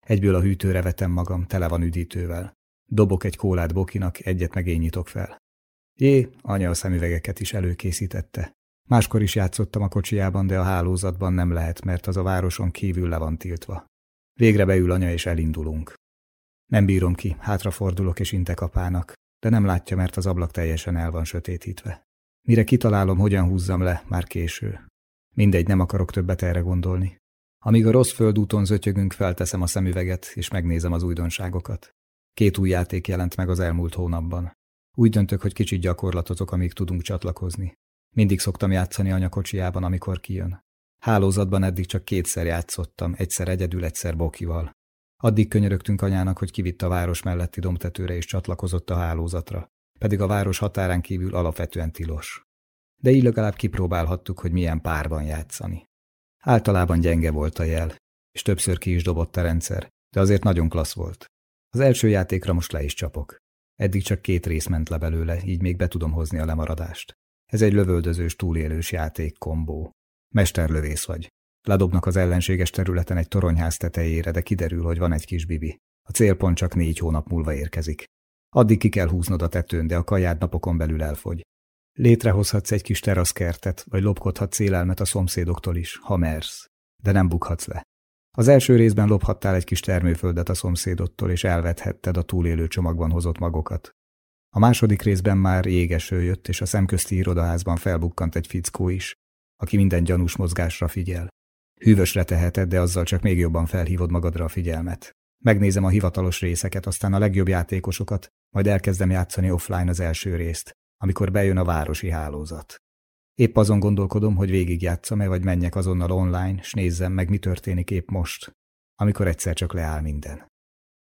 Egyből a hűtőre vetem magam, tele van üdítővel. Dobok egy kólát Bokinak, egyet meg én nyitok fel. Jé, anya a szemüvegeket is előkészítette. Máskor is játszottam a kocsijában, de a hálózatban nem lehet, mert az a városon kívül le van tiltva. Végre beül anya, és elindulunk. Nem bírom ki, hátrafordulok és intek apának, de nem látja, mert az ablak teljesen el van sötétítve. Mire kitalálom, hogyan húzzam le, már késő. Mindegy, nem akarok többet erre gondolni. Amíg a rossz földúton zötyögünk, felteszem a szemüveget, és megnézem az újdonságokat. Két új játék jelent meg az elmúlt hónapban. Úgy döntök, hogy kicsit gyakorlatotok, amíg tudunk csatlakozni. Mindig szoktam játszani anyakocsijában, amikor kijön. Hálózatban eddig csak kétszer játszottam, egyszer egyedül, egyszer Bokival. Addig könyörögtünk anyának, hogy kivitt a város melletti domtetőre és csatlakozott a hálózatra. pedig a város határán kívül alapvetően tilos. De így legalább kipróbálhattuk, hogy milyen párban játszani. Általában gyenge volt a jel, és többször ki is dobott a rendszer, de azért nagyon klassz volt. Az első játékra most le is csapok. Eddig csak két rész ment le belőle, így még be tudom hozni a lemaradást. Ez egy lövöldözős, túlélős játék kombó. Mesterlövész vagy. Ledobnak az ellenséges területen egy toronyház tetejére, de kiderül, hogy van egy kis bibi. A célpont csak négy hónap múlva érkezik. Addig ki kell húznod a tetőn, de a kajád napokon belül elfogy. Létrehozhatsz egy kis teraszkertet, vagy lopkodhatsz élelmet a szomszédoktól is, ha mersz. De nem bukhatsz le. Az első részben lophattál egy kis termőföldet a szomszédottól, és elvethetted a túlélő csomagban hozott magokat. A második részben már jégeső jött, és a szemközti irodaházban felbukkant egy fickó is, aki minden gyanús mozgásra figyel. Hűvösre teheted, de azzal csak még jobban felhívod magadra a figyelmet. Megnézem a hivatalos részeket, aztán a legjobb játékosokat, majd elkezdem játszani offline az első részt, amikor bejön a városi hálózat. Épp azon gondolkodom, hogy végigjátszom-e, vagy menjek azonnal online, s nézzem meg, mi történik épp most, amikor egyszer csak leáll minden.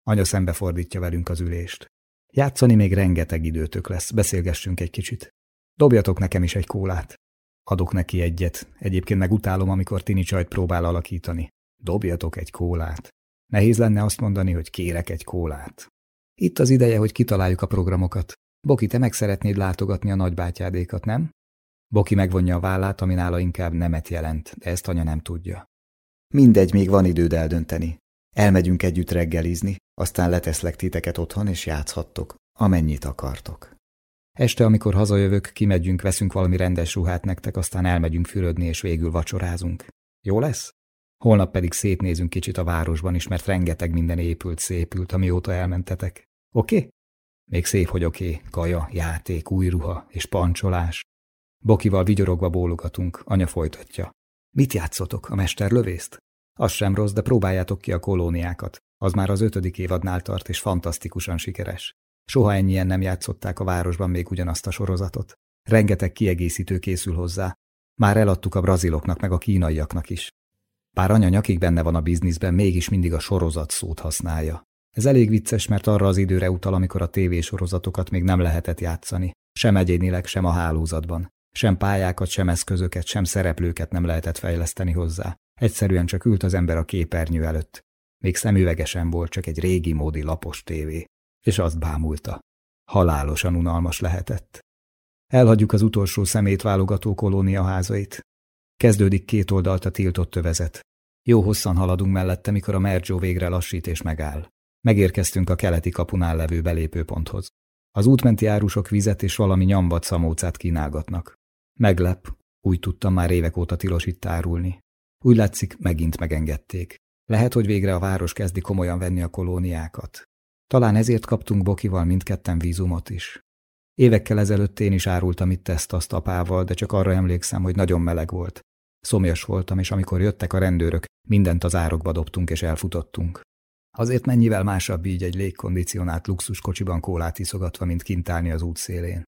Anya szembefordítja velünk az ülést. Játszani még rengeteg időtök lesz, beszélgessünk egy kicsit. Dobjatok nekem is egy kólát. Adok neki egyet, egyébként meg utálom, amikor tini csajt próbál alakítani. Dobjatok egy kólát. Nehéz lenne azt mondani, hogy kérek egy kólát. Itt az ideje, hogy kitaláljuk a programokat. Boki, te meg szeretnéd látogatni a nagybátyádékat, nem? Boki megvonja a vállát, ami nála inkább nemet jelent, de ezt anya nem tudja. Mindegy, még van időd eldönteni. Elmegyünk együtt reggelizni, aztán leteszlek titeket otthon, és játszhattok, amennyit akartok. Este, amikor hazajövök, kimegyünk, veszünk valami rendes ruhát nektek, aztán elmegyünk fürödni, és végül vacsorázunk. Jó lesz? Holnap pedig szétnézünk kicsit a városban is, mert rengeteg minden épült, szépült, amióta elmentetek. Oké? Okay? Még szép, hogy oké. Okay. Kaja, játék, új ruha és pancsolás. Bokival vigyorogva bólogatunk, anya folytatja. Mit játszotok, a mesterlövészt? Az sem rossz, de próbáljátok ki a kolóniákat. Az már az ötödik évadnál tart, és fantasztikusan sikeres. Soha ennyien nem játszották a városban még ugyanazt a sorozatot. Rengeteg kiegészítő készül hozzá. Már eladtuk a braziloknak meg a kínaiaknak is. Bár anya nyakig benne van a bizniszben, mégis mindig a sorozat szót használja. Ez elég vicces, mert arra az időre utal, amikor a tévésorozatokat még nem lehetett játszani. Sem egyénileg, sem a hálózatban. Sem pályákat, sem eszközöket, sem szereplőket nem lehetett fejleszteni hozzá. Egyszerűen csak ült az ember a képernyő előtt. Még szemüvegesen volt, csak egy régi módi lapos tévé. És azt bámulta. Halálosan unalmas lehetett. Elhagyjuk az utolsó szemét válogató kolónia házait. Kezdődik két oldalt a tiltott tövezet. Jó hosszan haladunk mellette, mikor a Merjo végre lassít és megáll. Megérkeztünk a keleti kapunál levő belépőponthoz. Az útmenti árusok vizet és valami nyambat szamócát kínálgatnak. Meglep, úgy tudtam már évek óta tilos itt árulni. Úgy látszik, megint megengedték. Lehet, hogy végre a város kezdi komolyan venni a kolóniákat. Talán ezért kaptunk Bokival mindketten vízumot is. Évekkel ezelőtt én is árultam itt ezt azt apával, de csak arra emlékszem, hogy nagyon meleg volt. Szomjas voltam, és amikor jöttek a rendőrök, mindent az árokba dobtunk és elfutottunk. Azért mennyivel másabb így egy légkondicionált luxuskocsiban kólát iszogatva, mint kint állni az útszélén.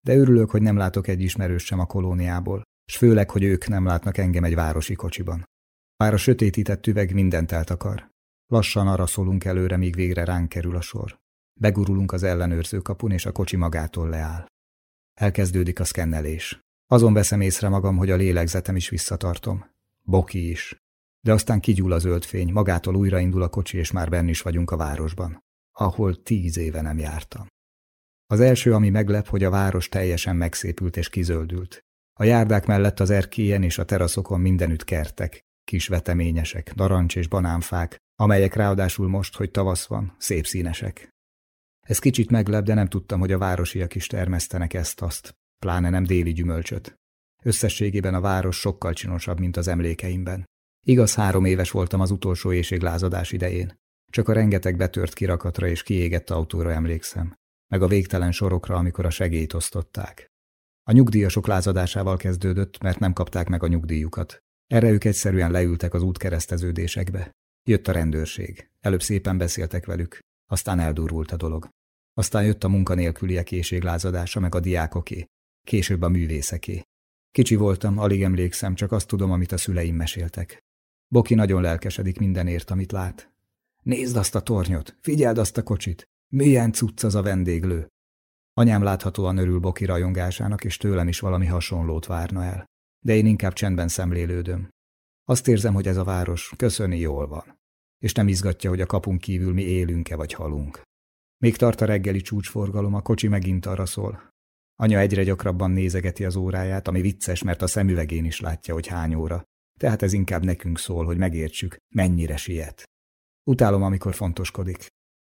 De örülök, hogy nem látok egy ismerős sem a kolóniából, s főleg, hogy ők nem látnak engem egy városi kocsiban. Már a sötétített üveg mindent eltakar. Lassan arra szólunk előre, míg végre ránk kerül a sor. Begurulunk az ellenőrző kapun, és a kocsi magától leáll. Elkezdődik a szkennelés. Azon veszem észre magam, hogy a lélegzetem is visszatartom. Boki is. De aztán kigyúl a zöld fény, magától újraindul a kocsi, és már benn is vagyunk a városban, ahol tíz éve nem jártam. Az első, ami meglep, hogy a város teljesen megszépült és kizöldült. A járdák mellett az erkélyen és a teraszokon mindenütt kertek, kis veteményesek, narancs és banánfák, amelyek ráadásul most, hogy tavasz van, szép színesek. Ez kicsit meglep, de nem tudtam, hogy a városiak is termesztenek ezt-azt, pláne nem déli gyümölcsöt. Összességében a város sokkal csinosabb, mint az emlékeimben. Igaz, három éves voltam az utolsó éjséglázadás idején. Csak a rengeteg betört kirakatra és kiégett autóra emlékszem, meg a végtelen sorokra, amikor a segélyt osztották. A nyugdíjasok lázadásával kezdődött, mert nem kapták meg a nyugdíjukat. Erre ők egyszerűen leültek az útkereszteződésekbe. Jött a rendőrség. Előbb szépen beszéltek velük, aztán eldurult a dolog. Aztán jött a munkanélküliek éjséglázadása, meg a diákoké, később a művészeké. Kicsi voltam, alig emlékszem, csak azt tudom, amit a szüleim meséltek. Boki nagyon lelkesedik mindenért, amit lát. Nézd azt a tornyot, figyeld azt a kocsit, milyen cucc az a vendéglő. Anyám láthatóan örül Boki rajongásának, és tőlem is valami hasonlót várna el. De én inkább csendben szemlélődöm. Azt érzem, hogy ez a város köszöni jól van. És nem izgatja, hogy a kapunk kívül mi élünk-e vagy halunk. Még tart a reggeli csúcsforgalom, a kocsi megint arra szól. Anya egyre gyakrabban nézegeti az óráját, ami vicces, mert a szemüvegén is látja, hogy hány óra. Tehát ez inkább nekünk szól, hogy megértsük, mennyire siet. Utálom, amikor fontoskodik.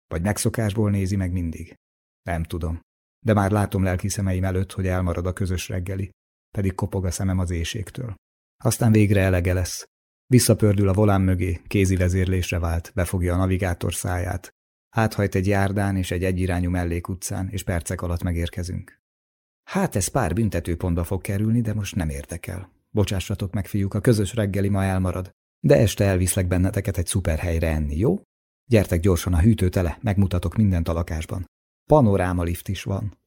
Vagy megszokásból nézi meg mindig. Nem tudom. De már látom lelki szemeim előtt, hogy elmarad a közös reggeli, pedig kopog a szemem az éjségtől. Aztán végre elege lesz. Visszapördül a volán mögé, kézi vezérlésre vált, befogja a navigátor száját. Áthajt egy járdán és egy egyirányú mellékutcán, és percek alatt megérkezünk. Hát ez pár büntetőpontba fog kerülni, de most nem érdekel. Bocsássatok meg, fiúk, a közös reggeli ma elmarad. De este elviszlek benneteket egy szuper helyre enni, jó? Gyertek gyorsan a hűtőtele, megmutatok mindent a lakásban. Panoráma lift is van.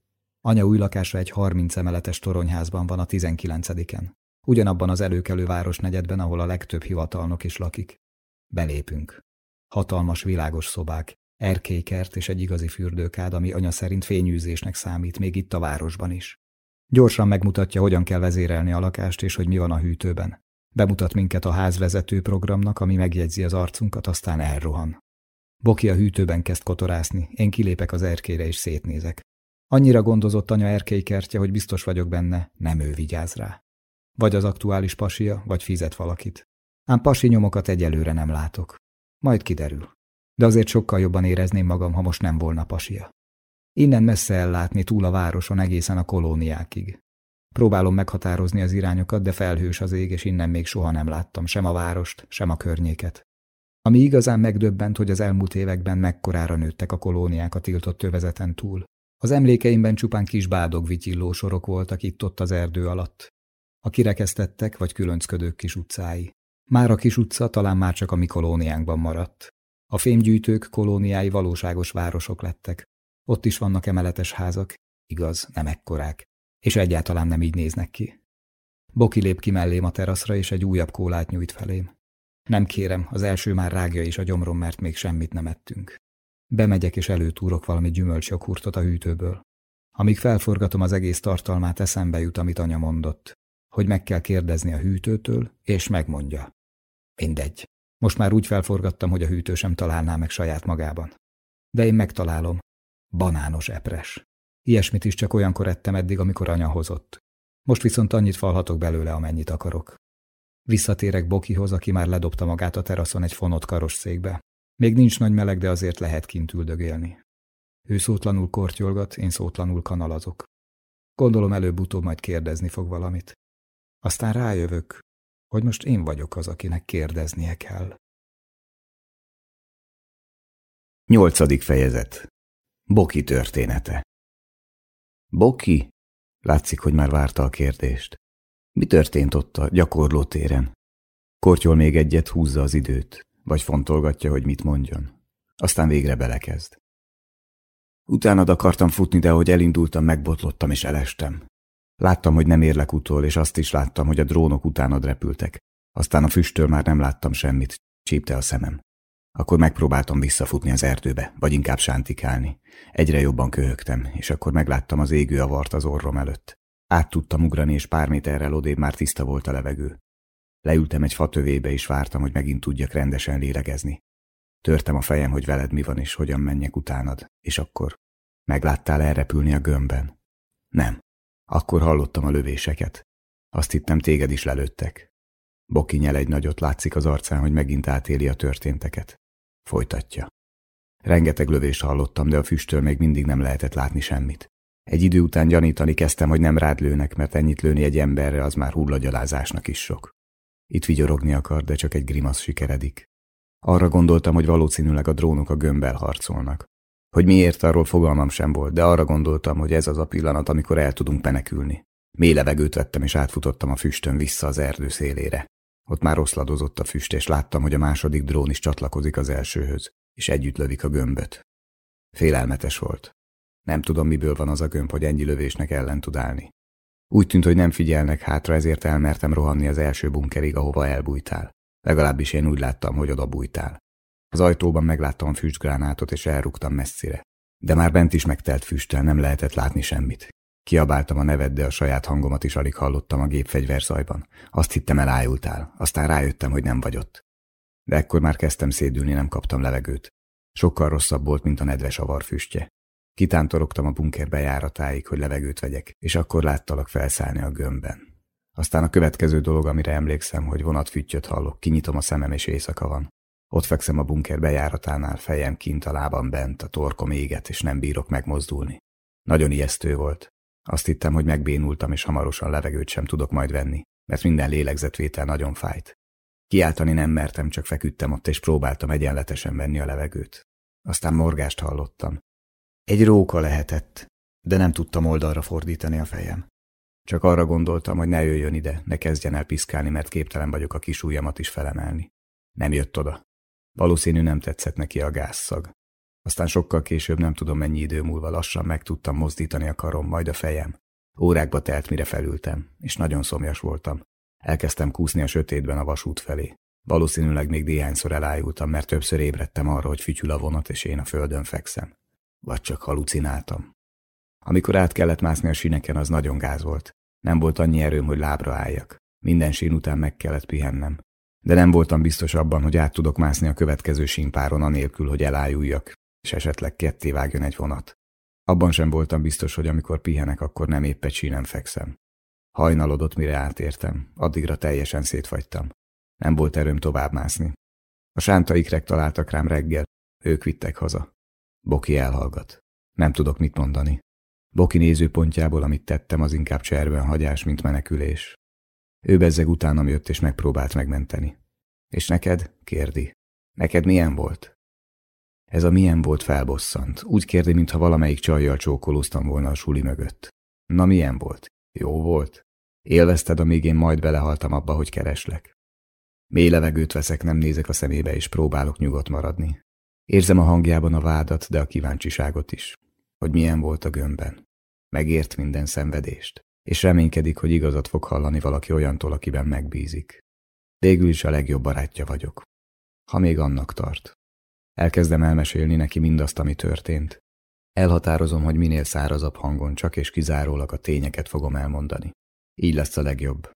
Anya új lakása egy 30 emeletes toronyházban van a 19-en. Ugyanabban az előkelő városnegyedben, ahol a legtöbb hivatalnok is lakik. Belépünk. Hatalmas, világos szobák, erkélykert és egy igazi fürdőkád, ami anya szerint fényűzésnek számít még itt a városban is. Gyorsan megmutatja, hogyan kell vezérelni a lakást és hogy mi van a hűtőben. Bemutat minket a házvezető programnak, ami megjegyzi az arcunkat, aztán elrohan. Boki a hűtőben kezd kotorászni, én kilépek az erkére és szétnézek. Annyira gondozott anya erkélykertje, hogy biztos vagyok benne, nem ő vigyáz rá. Vagy az aktuális pasia, vagy fizet valakit. Ám pasi nyomokat egyelőre nem látok. Majd kiderül. De azért sokkal jobban érezném magam, ha most nem volna pasia. Innen messze ellátni túl a városon egészen a kolóniákig. Próbálom meghatározni az irányokat, de felhős az ég, és innen még soha nem láttam sem a várost, sem a környéket. Ami igazán megdöbbent, hogy az elmúlt években mekkorára nőttek a kolóniák a tiltott tövezeten túl. Az emlékeimben csupán kis bádog vityilló sorok voltak itt-ott az erdő alatt. A kirekesztettek vagy különcködők kis utcái. Már a kis utca talán már csak a mi kolóniánkban maradt. A fémgyűjtők kolóniái valóságos városok lettek. Ott is vannak emeletes házak, igaz, nem ekkorák, és egyáltalán nem így néznek ki. Boki lép ki mellém a teraszra, és egy újabb kólát nyújt felém. Nem kérem, az első már rágja is a gyomrom, mert még semmit nem ettünk. Bemegyek és előtúrok valami gyümölcsjoghurtot a hűtőből. Amíg felforgatom az egész tartalmát, eszembe jut, amit anya mondott, hogy meg kell kérdezni a hűtőtől, és megmondja. Mindegy. Most már úgy felforgattam, hogy a hűtő sem találná meg saját magában. De én megtalálom. Banános epres. Ilyesmit is csak olyankor ettem eddig, amikor anya hozott. Most viszont annyit falhatok belőle, amennyit akarok. Visszatérek Bokihoz, aki már ledobta magát a teraszon egy fonott karosszékbe. Még nincs nagy meleg, de azért lehet kint üldögélni. Ő szótlanul kortyolgat, én szótlanul kanalazok. Gondolom előbb-utóbb majd kérdezni fog valamit. Aztán rájövök, hogy most én vagyok az, akinek kérdeznie kell. Nyolcadik fejezet Boki története Boki? Látszik, hogy már várta a kérdést. Mi történt ott a gyakorlótéren? Kortyol még egyet, húzza az időt, vagy fontolgatja, hogy mit mondjon. Aztán végre belekezd. Utánad akartam futni, de ahogy elindultam, megbotlottam és elestem. Láttam, hogy nem érlek utol, és azt is láttam, hogy a drónok utánad repültek. Aztán a füsttől már nem láttam semmit, csípte a szemem. Akkor megpróbáltam visszafutni az erdőbe, vagy inkább sántikálni. Egyre jobban köhögtem, és akkor megláttam az égő avart az orrom előtt. Át tudtam ugrani, és pár méterrel odébb már tiszta volt a levegő. Leültem egy fatövébe, és vártam, hogy megint tudjak rendesen lélegezni. Törtem a fejem, hogy veled mi van, és hogyan menjek utánad, és akkor megláttál elrepülni a gömbben? Nem. Akkor hallottam a lövéseket. Azt hittem, téged is lelőttek. Boki nyel egy nagyot, látszik az arcán, hogy megint átéli a történteket. Folytatja. Rengeteg lövést hallottam, de a füsttől még mindig nem lehetett látni semmit. Egy idő után gyanítani kezdtem, hogy nem rád lőnek, mert ennyit lőni egy emberre az már hullagyalázásnak is sok. Itt vigyorogni akar, de csak egy grimasz sikeredik. Arra gondoltam, hogy valószínűleg a drónok a gömbbel harcolnak. Hogy miért, arról fogalmam sem volt, de arra gondoltam, hogy ez az a pillanat, amikor el tudunk menekülni. Mély levegőt vettem, és átfutottam a füstön vissza az erdő szélére. Ott már oszladozott a füst, és láttam, hogy a második drón is csatlakozik az elsőhöz, és együtt lövik a gömböt. Félelmetes volt. Nem tudom, miből van az a gömb, hogy ennyi lövésnek ellen tud állni. Úgy tűnt, hogy nem figyelnek hátra, ezért elmertem rohanni az első bunkerig, ahova elbújtál. Legalábbis én úgy láttam, hogy oda bújtál. Az ajtóban megláttam a füstgránátot, és elrúgtam messzire. De már bent is megtelt füsttel, nem lehetett látni semmit. Kiabáltam a neved, de a saját hangomat is alig hallottam a gépfegyverzajban. Azt hittem elájultál, aztán rájöttem, hogy nem vagy ott. De ekkor már kezdtem szédülni, nem kaptam levegőt. Sokkal rosszabb volt, mint a nedves avar füstje. Kitántorogtam a bunker bejáratáig, hogy levegőt vegyek, és akkor láttalak felszállni a gömbben. Aztán a következő dolog, amire emlékszem, hogy vonatfüttyöt hallok, kinyitom a szemem és éjszaka van. Ott fekszem a bunker bejáratánál, fejem kint, a lábam bent, a torkom éget, és nem bírok megmozdulni. Nagyon ijesztő volt. Azt hittem, hogy megbénultam, és hamarosan levegőt sem tudok majd venni, mert minden lélegzetvétel nagyon fájt. Kiáltani nem mertem, csak feküdtem ott, és próbáltam egyenletesen venni a levegőt. Aztán morgást hallottam. Egy róka lehetett, de nem tudtam oldalra fordítani a fejem. Csak arra gondoltam, hogy ne jöjjön ide, ne kezdjen el piszkálni, mert képtelen vagyok a kis ujjamat is felemelni. Nem jött oda. Valószínű nem tetszett neki a gázszag. Aztán sokkal később, nem tudom mennyi idő múlva lassan meg tudtam mozdítani a karom, majd a fejem. Órákba telt, mire felültem, és nagyon szomjas voltam. Elkezdtem kúszni a sötétben a vasút felé. Valószínűleg még néhányszor elájultam, mert többször ébredtem arra, hogy fütyül a vonat, és én a földön fekszem. Vagy csak halucináltam. Amikor át kellett mászni a sineken, az nagyon gáz volt. Nem volt annyi erőm, hogy lábra álljak. Minden sín után meg kellett pihennem. De nem voltam biztos abban, hogy át tudok mászni a következő sínpáron anélkül, hogy elájuljak, és esetleg ketté vágjon egy vonat. Abban sem voltam biztos, hogy amikor pihenek, akkor nem épp egy fekszem. Hajnalodott, mire átértem, addigra teljesen szétfagytam. Nem volt erőm tovább mászni. A sántaikrek találtak rám reggel, ők vittek haza. Boki elhallgat. Nem tudok mit mondani. Boki nézőpontjából, amit tettem, az inkább cserben hagyás, mint menekülés. Ő bezzeg utánam jött és megpróbált megmenteni. És neked? kérdi. Neked milyen volt? Ez a milyen volt felbosszant. Úgy kérdi, mintha valamelyik csajjal csókolóztam volna a suli mögött. Na milyen volt? Jó volt? Élvezted, amíg én majd belehaltam abba, hogy kereslek. Mély levegőt veszek, nem nézek a szemébe, és próbálok nyugodt maradni. Érzem a hangjában a vádat, de a kíváncsiságot is. Hogy milyen volt a gömbben. Megért minden szenvedést. És reménykedik, hogy igazat fog hallani valaki olyantól, akiben megbízik. Végül is a legjobb barátja vagyok. Ha még annak tart. Elkezdem elmesélni neki mindazt, ami történt. Elhatározom, hogy minél szárazabb hangon csak és kizárólag a tényeket fogom elmondani. Így lesz a legjobb.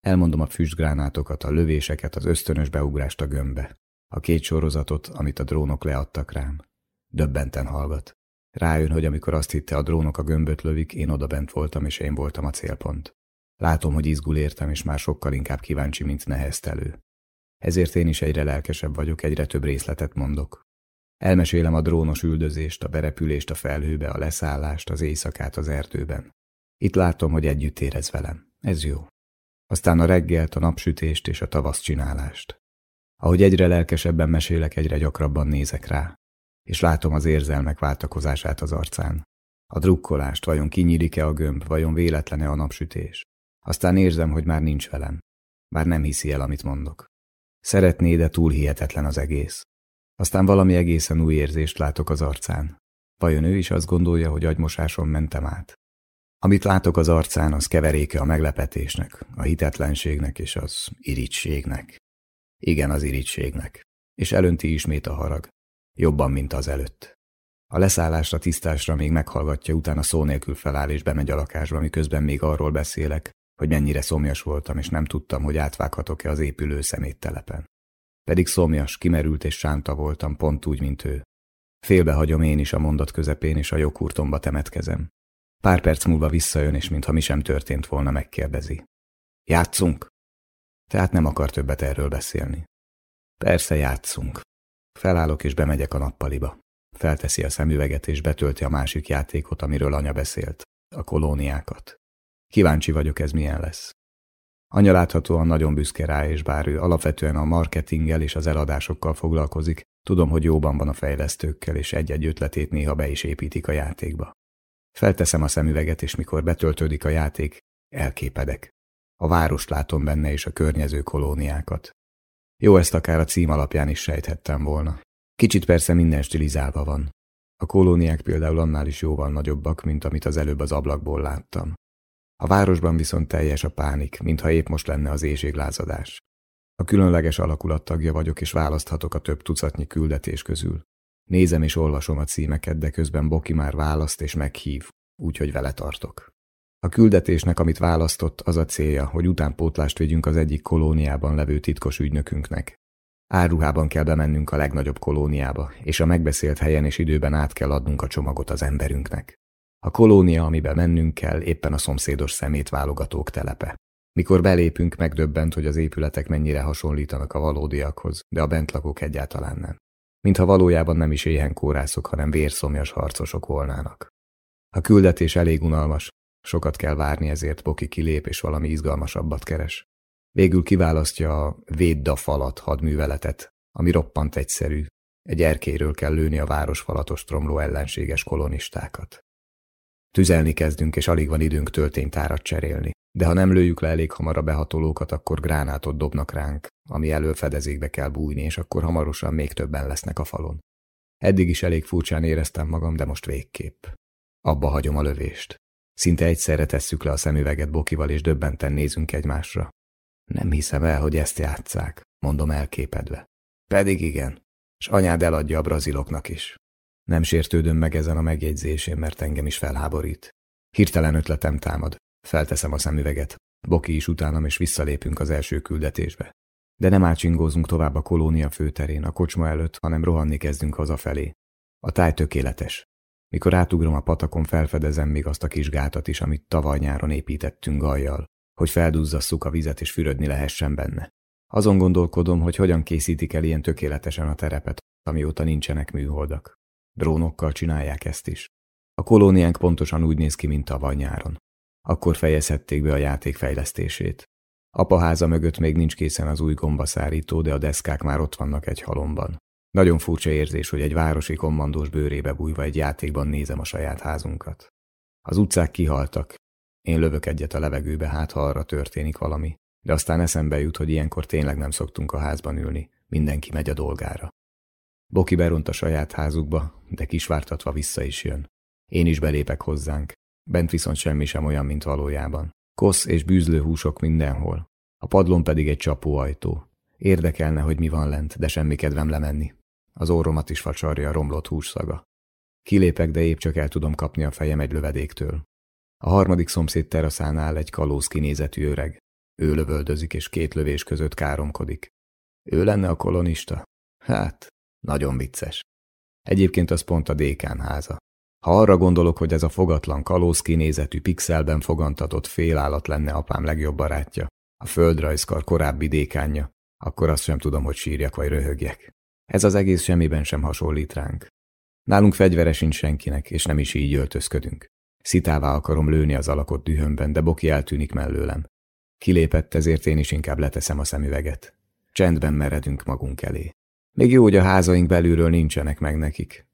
Elmondom a füstgránátokat, a lövéseket, az ösztönös beugrást a gömbbe. A két sorozatot, amit a drónok leadtak rám. Döbbenten hallgat. Rájön, hogy amikor azt hitte, a drónok a gömböt lövik, én odabent voltam, és én voltam a célpont. Látom, hogy izgul értem, és már sokkal inkább kíváncsi, mint neheztelő. Ezért én is egyre lelkesebb vagyok, egyre több részletet mondok. Elmesélem a drónos üldözést, a berepülést a felhőbe, a leszállást, az éjszakát az erdőben. Itt látom, hogy együtt érez velem. Ez jó. Aztán a reggelt, a napsütést és a tavasz csinálást. Ahogy egyre lelkesebben mesélek, egyre gyakrabban nézek rá, és látom az érzelmek váltakozását az arcán. A drukkolást, vajon kinyílik-e a gömb, vajon véletlene a napsütés. Aztán érzem, hogy már nincs velem. Bár nem hiszi el, amit mondok. Szeretné, de túl hihetetlen az egész. Aztán valami egészen új érzést látok az arcán. Vajon ő is azt gondolja, hogy agymosáson mentem át? Amit látok az arcán, az keveréke a meglepetésnek, a hitetlenségnek és az irítségnek. Igen, az irítségnek. És elönti ismét a harag. Jobban, mint az előtt. A leszállásra, tisztásra még meghallgatja, utána szó nélkül feláll és bemegy a lakásba, miközben még arról beszélek, hogy mennyire szomjas voltam, és nem tudtam, hogy átvághatok-e az épülő szeméttelepen. Pedig szomjas, kimerült és sánta voltam, pont úgy, mint ő. Félbehagyom én is a mondat közepén, és a joghurtomba temetkezem. Pár perc múlva visszajön, és mintha mi sem történt volna, megkérdezi. Játszunk? Tehát nem akar többet erről beszélni. Persze játszunk. Felállok és bemegyek a nappaliba. Felteszi a szemüveget és betölti a másik játékot, amiről anya beszélt. A kolóniákat. Kíváncsi vagyok, ez milyen lesz. Anya láthatóan nagyon büszke rá, és bár ő alapvetően a marketinggel és az eladásokkal foglalkozik, tudom, hogy jóban van a fejlesztőkkel, és egy-egy ötletét néha be is építik a játékba. Felteszem a szemüveget, és mikor betöltődik a játék, elképedek. A várost látom benne, és a környező kolóniákat. Jó, ezt akár a cím alapján is sejthettem volna. Kicsit persze minden stilizálva van. A kolóniák például annál is jóval nagyobbak, mint amit az előbb az ablakból láttam. A városban viszont teljes a pánik, mintha épp most lenne az éjséglázadás. A különleges alakulat tagja vagyok, és választhatok a több tucatnyi küldetés közül. Nézem és olvasom a címeket, de közben Boki már választ és meghív, úgyhogy vele tartok. A küldetésnek, amit választott, az a célja, hogy utánpótlást vigyünk az egyik kolóniában levő titkos ügynökünknek. Áruhában kell bemennünk a legnagyobb kolóniába, és a megbeszélt helyen és időben át kell adnunk a csomagot az emberünknek. A kolónia, amiben mennünk kell, éppen a szomszédos szemét válogatók telepe. Mikor belépünk, megdöbbent, hogy az épületek mennyire hasonlítanak a valódiakhoz, de a bentlakók egyáltalán nem. Mintha valójában nem is éhen kórászok, hanem vérszomjas harcosok volnának. A küldetés elég unalmas, sokat kell várni, ezért Boki kilép és valami izgalmasabbat keres. Végül kiválasztja a Védd a falat hadműveletet, ami roppant egyszerű. Egy erkéről kell lőni a városfalatos tromló ellenséges kolonistákat. Tüzelni kezdünk, és alig van időnk tölténytárat cserélni. De ha nem lőjük le elég hamar a behatolókat, akkor gránátot dobnak ránk, ami elől fedezékbe kell bújni, és akkor hamarosan még többen lesznek a falon. Eddig is elég furcsán éreztem magam, de most végképp. Abba hagyom a lövést. Szinte egyszerre tesszük le a szemüveget Bokival, és döbbenten nézünk egymásra. Nem hiszem el, hogy ezt játszák, mondom elképedve. Pedig igen, és anyád eladja a braziloknak is. Nem sértődöm meg ezen a megjegyzésén, mert engem is felháborít. Hirtelen ötletem támad. Felteszem a szemüveget. Boki is utánam, és visszalépünk az első küldetésbe. De nem átsingózunk tovább a kolónia főterén, a kocsma előtt, hanem rohanni kezdünk hazafelé. A táj tökéletes. Mikor átugrom a patakon, felfedezem még azt a kis gátat is, amit tavaly nyáron építettünk gajjal, hogy felduzzasszuk a vizet és fürödni lehessen benne. Azon gondolkodom, hogy hogyan készítik el ilyen tökéletesen a terepet, amióta nincsenek műholdak. Drónokkal csinálják ezt is. A kolóniánk pontosan úgy néz ki, mint tavaly nyáron. Akkor fejezhették be a játék fejlesztését. Apa háza mögött még nincs készen az új gombaszárító, de a deszkák már ott vannak egy halomban. Nagyon furcsa érzés, hogy egy városi kommandós bőrébe bújva egy játékban nézem a saját házunkat. Az utcák kihaltak. Én lövök egyet a levegőbe, hát ha arra történik valami. De aztán eszembe jut, hogy ilyenkor tényleg nem szoktunk a házban ülni. Mindenki megy a dolgára. Boki beront a saját házukba, de kisvártatva vissza is jön. Én is belépek hozzánk. Bent viszont semmi sem olyan, mint valójában. Kosz és bűzlő húsok mindenhol. A padlón pedig egy csapóajtó. Érdekelne, hogy mi van lent, de semmi kedvem lemenni. Az orromat is facsarja a romlott hússzaga. Kilépek, de épp csak el tudom kapni a fejem egy lövedéktől. A harmadik szomszéd teraszán áll egy kalóz kinézetű öreg. Ő lövöldözik, és két lövés között káromkodik. Ő lenne a kolonista? Hát, nagyon vicces. Egyébként az pont a dékán háza. Ha arra gondolok, hogy ez a fogatlan kalóz kinézetű pixelben fogantatott félállat lenne apám legjobb barátja, a földrajzkar korábbi dékánja, akkor azt sem tudom, hogy sírjak vagy röhögjek. Ez az egész semmiben sem hasonlít ránk. Nálunk fegyvere sincs senkinek, és nem is így öltözködünk. Szitává akarom lőni az alakot dühömben, de Boki eltűnik mellőlem. Kilépett, ezért én is inkább leteszem a szemüveget. Csendben meredünk magunk elé. Még jó, hogy a házaink belülről nincsenek meg nekik.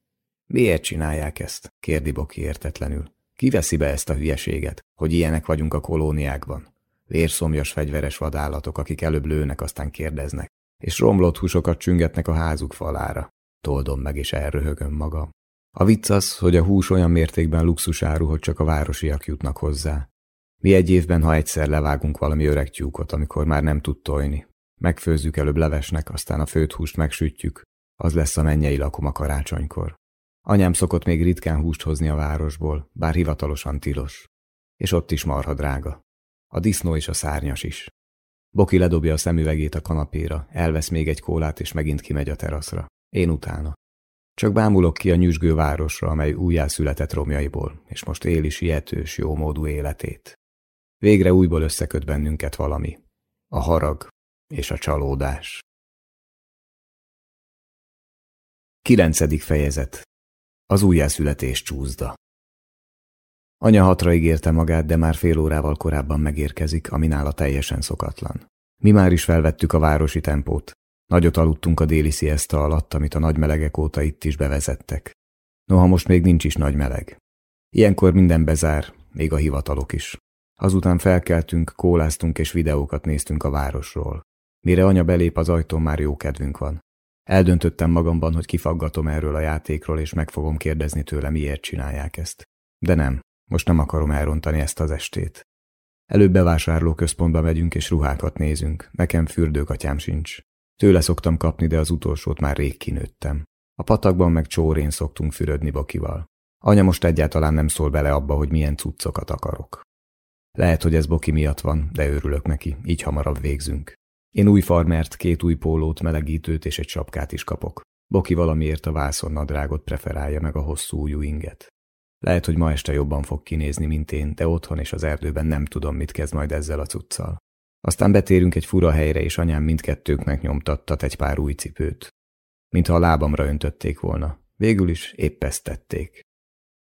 Miért csinálják ezt? kérdi Boki értetlenül. Ki veszi be ezt a hülyeséget, hogy ilyenek vagyunk a kolóniákban? Vérszomjas fegyveres vadállatok, akik előbb lőnek, aztán kérdeznek, és romlott húsokat csüngetnek a házuk falára. Toldom meg, és elröhögöm magam. A vicc az, hogy a hús olyan mértékben luxusáru, hogy csak a városiak jutnak hozzá. Mi egy évben, ha egyszer levágunk valami öreg tyúkot, amikor már nem tud tojni. Megfőzzük előbb levesnek, aztán a főt húst megsütjük. Az lesz a mennyei lakom a karácsonykor. Anyám szokott még ritkán húst hozni a városból, bár hivatalosan tilos. És ott is marha drága. A disznó és a szárnyas is. Boki ledobja a szemüvegét a kanapéra, elvesz még egy kólát, és megint kimegy a teraszra. Én utána. Csak bámulok ki a nyüzsgő városra, amely újjászületett romjaiból, és most él is ilyetős, jómódú életét. Végre újból összeköt bennünket valami. A harag és a csalódás. Kilencedik fejezet az újjászületés csúzda. Anya hatra ígérte magát, de már fél órával korábban megérkezik, ami nála teljesen szokatlan. Mi már is felvettük a városi tempót. Nagyot aludtunk a déli sziaszta alatt, amit a nagy melegek óta itt is bevezettek. Noha most még nincs is nagy meleg. Ilyenkor minden bezár, még a hivatalok is. Azután felkeltünk, kóláztunk és videókat néztünk a városról. Mire anya belép az ajtón, már jó kedvünk van. Eldöntöttem magamban, hogy kifaggatom erről a játékról, és meg fogom kérdezni tőle, miért csinálják ezt. De nem, most nem akarom elrontani ezt az estét. Előbb bevásárlóközpontba megyünk, és ruhákat nézünk. Nekem fürdőkatyám sincs. Tőle szoktam kapni, de az utolsót már rég kinőttem. A patakban meg csórén szoktunk fürödni Bokival. Anya most egyáltalán nem szól bele abba, hogy milyen cuccokat akarok. Lehet, hogy ez Boki miatt van, de örülök neki, így hamarabb végzünk. Én új farmert, két új pólót, melegítőt és egy sapkát is kapok. Boki valamiért a vászonnadrágot preferálja meg a hosszú újú inget. Lehet, hogy ma este jobban fog kinézni, mint én, de otthon és az erdőben nem tudom, mit kezd majd ezzel a cuccal. Aztán betérünk egy fura helyre, és anyám mindkettőknek nyomtattat egy pár új cipőt. Mintha a lábamra öntötték volna. Végül is épp ezt tették.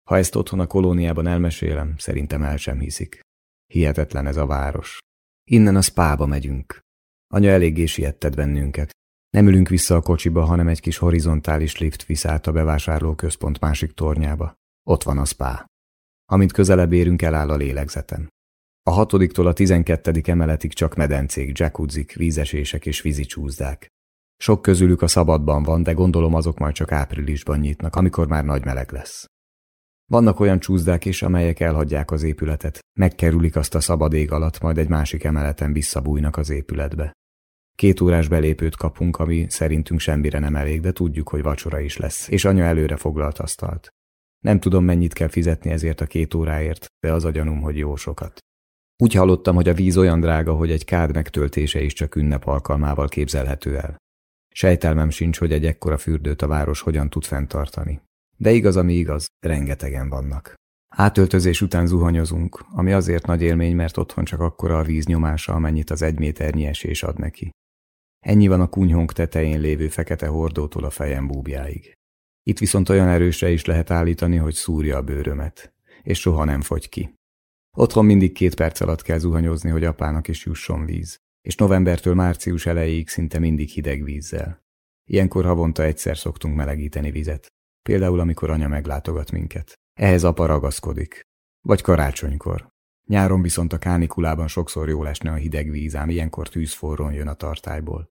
Ha ezt otthon a kolóniában elmesélem, szerintem el sem hiszik. Hihetetlen ez a város. Innen a spába megyünk. Anya eléggé siettet bennünket. Nem ülünk vissza a kocsiba, hanem egy kis horizontális lift visz át a bevásárlóközpont másik tornyába. Ott van a spá. Amint közelebb érünk, eláll a lélegzetem. A hatodiktól a tizenkettedik emeletig csak medencék, jacuzzik, vízesések és vízicsúzdák. Sok közülük a szabadban van, de gondolom azok majd csak áprilisban nyitnak, amikor már nagy meleg lesz. Vannak olyan csúzdák is, amelyek elhagyják az épületet, megkerülik azt a szabad ég alatt, majd egy másik emeleten visszabújnak az épületbe. Két órás belépőt kapunk, ami szerintünk semmire nem elég, de tudjuk, hogy vacsora is lesz, és anya előre foglalt asztalt. Nem tudom, mennyit kell fizetni ezért a két óráért, de az a gyanúm, hogy jó sokat. Úgy hallottam, hogy a víz olyan drága, hogy egy kád megtöltése is csak ünnep alkalmával képzelhető el. Sejtelmem sincs, hogy egy ekkora fürdőt a város hogyan tud fenntartani. De igaz, ami igaz, rengetegen vannak. Átöltözés után zuhanyozunk, ami azért nagy élmény, mert otthon csak akkora a víz nyomása, amennyit az egy méternyi esés ad neki. Ennyi van a kunyhónk tetején lévő fekete hordótól a fejem búbjáig. Itt viszont olyan erősre is lehet állítani, hogy szúrja a bőrömet, és soha nem fogy ki. Otthon mindig két perc alatt kell zuhanyozni, hogy apának is jusson víz, és novembertől március elejéig szinte mindig hideg vízzel. Ilyenkor havonta egyszer szoktunk melegíteni vizet, például amikor anya meglátogat minket. Ehhez apa ragaszkodik. Vagy karácsonykor. Nyáron viszont a kánikulában sokszor jól esne a hideg víz, ám ilyenkor tűzforron jön a tartályból.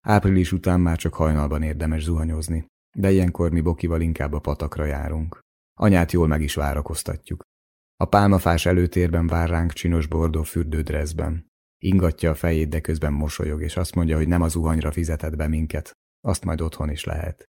Április után már csak hajnalban érdemes zuhanyozni, de ilyenkor mi Bokival inkább a patakra járunk. Anyát jól meg is várakoztatjuk. A pálmafás előtérben vár ránk csinos bordó fürdődrezben. Ingatja a fejét, de közben mosolyog, és azt mondja, hogy nem az zuhanyra fizetett be minket, azt majd otthon is lehet.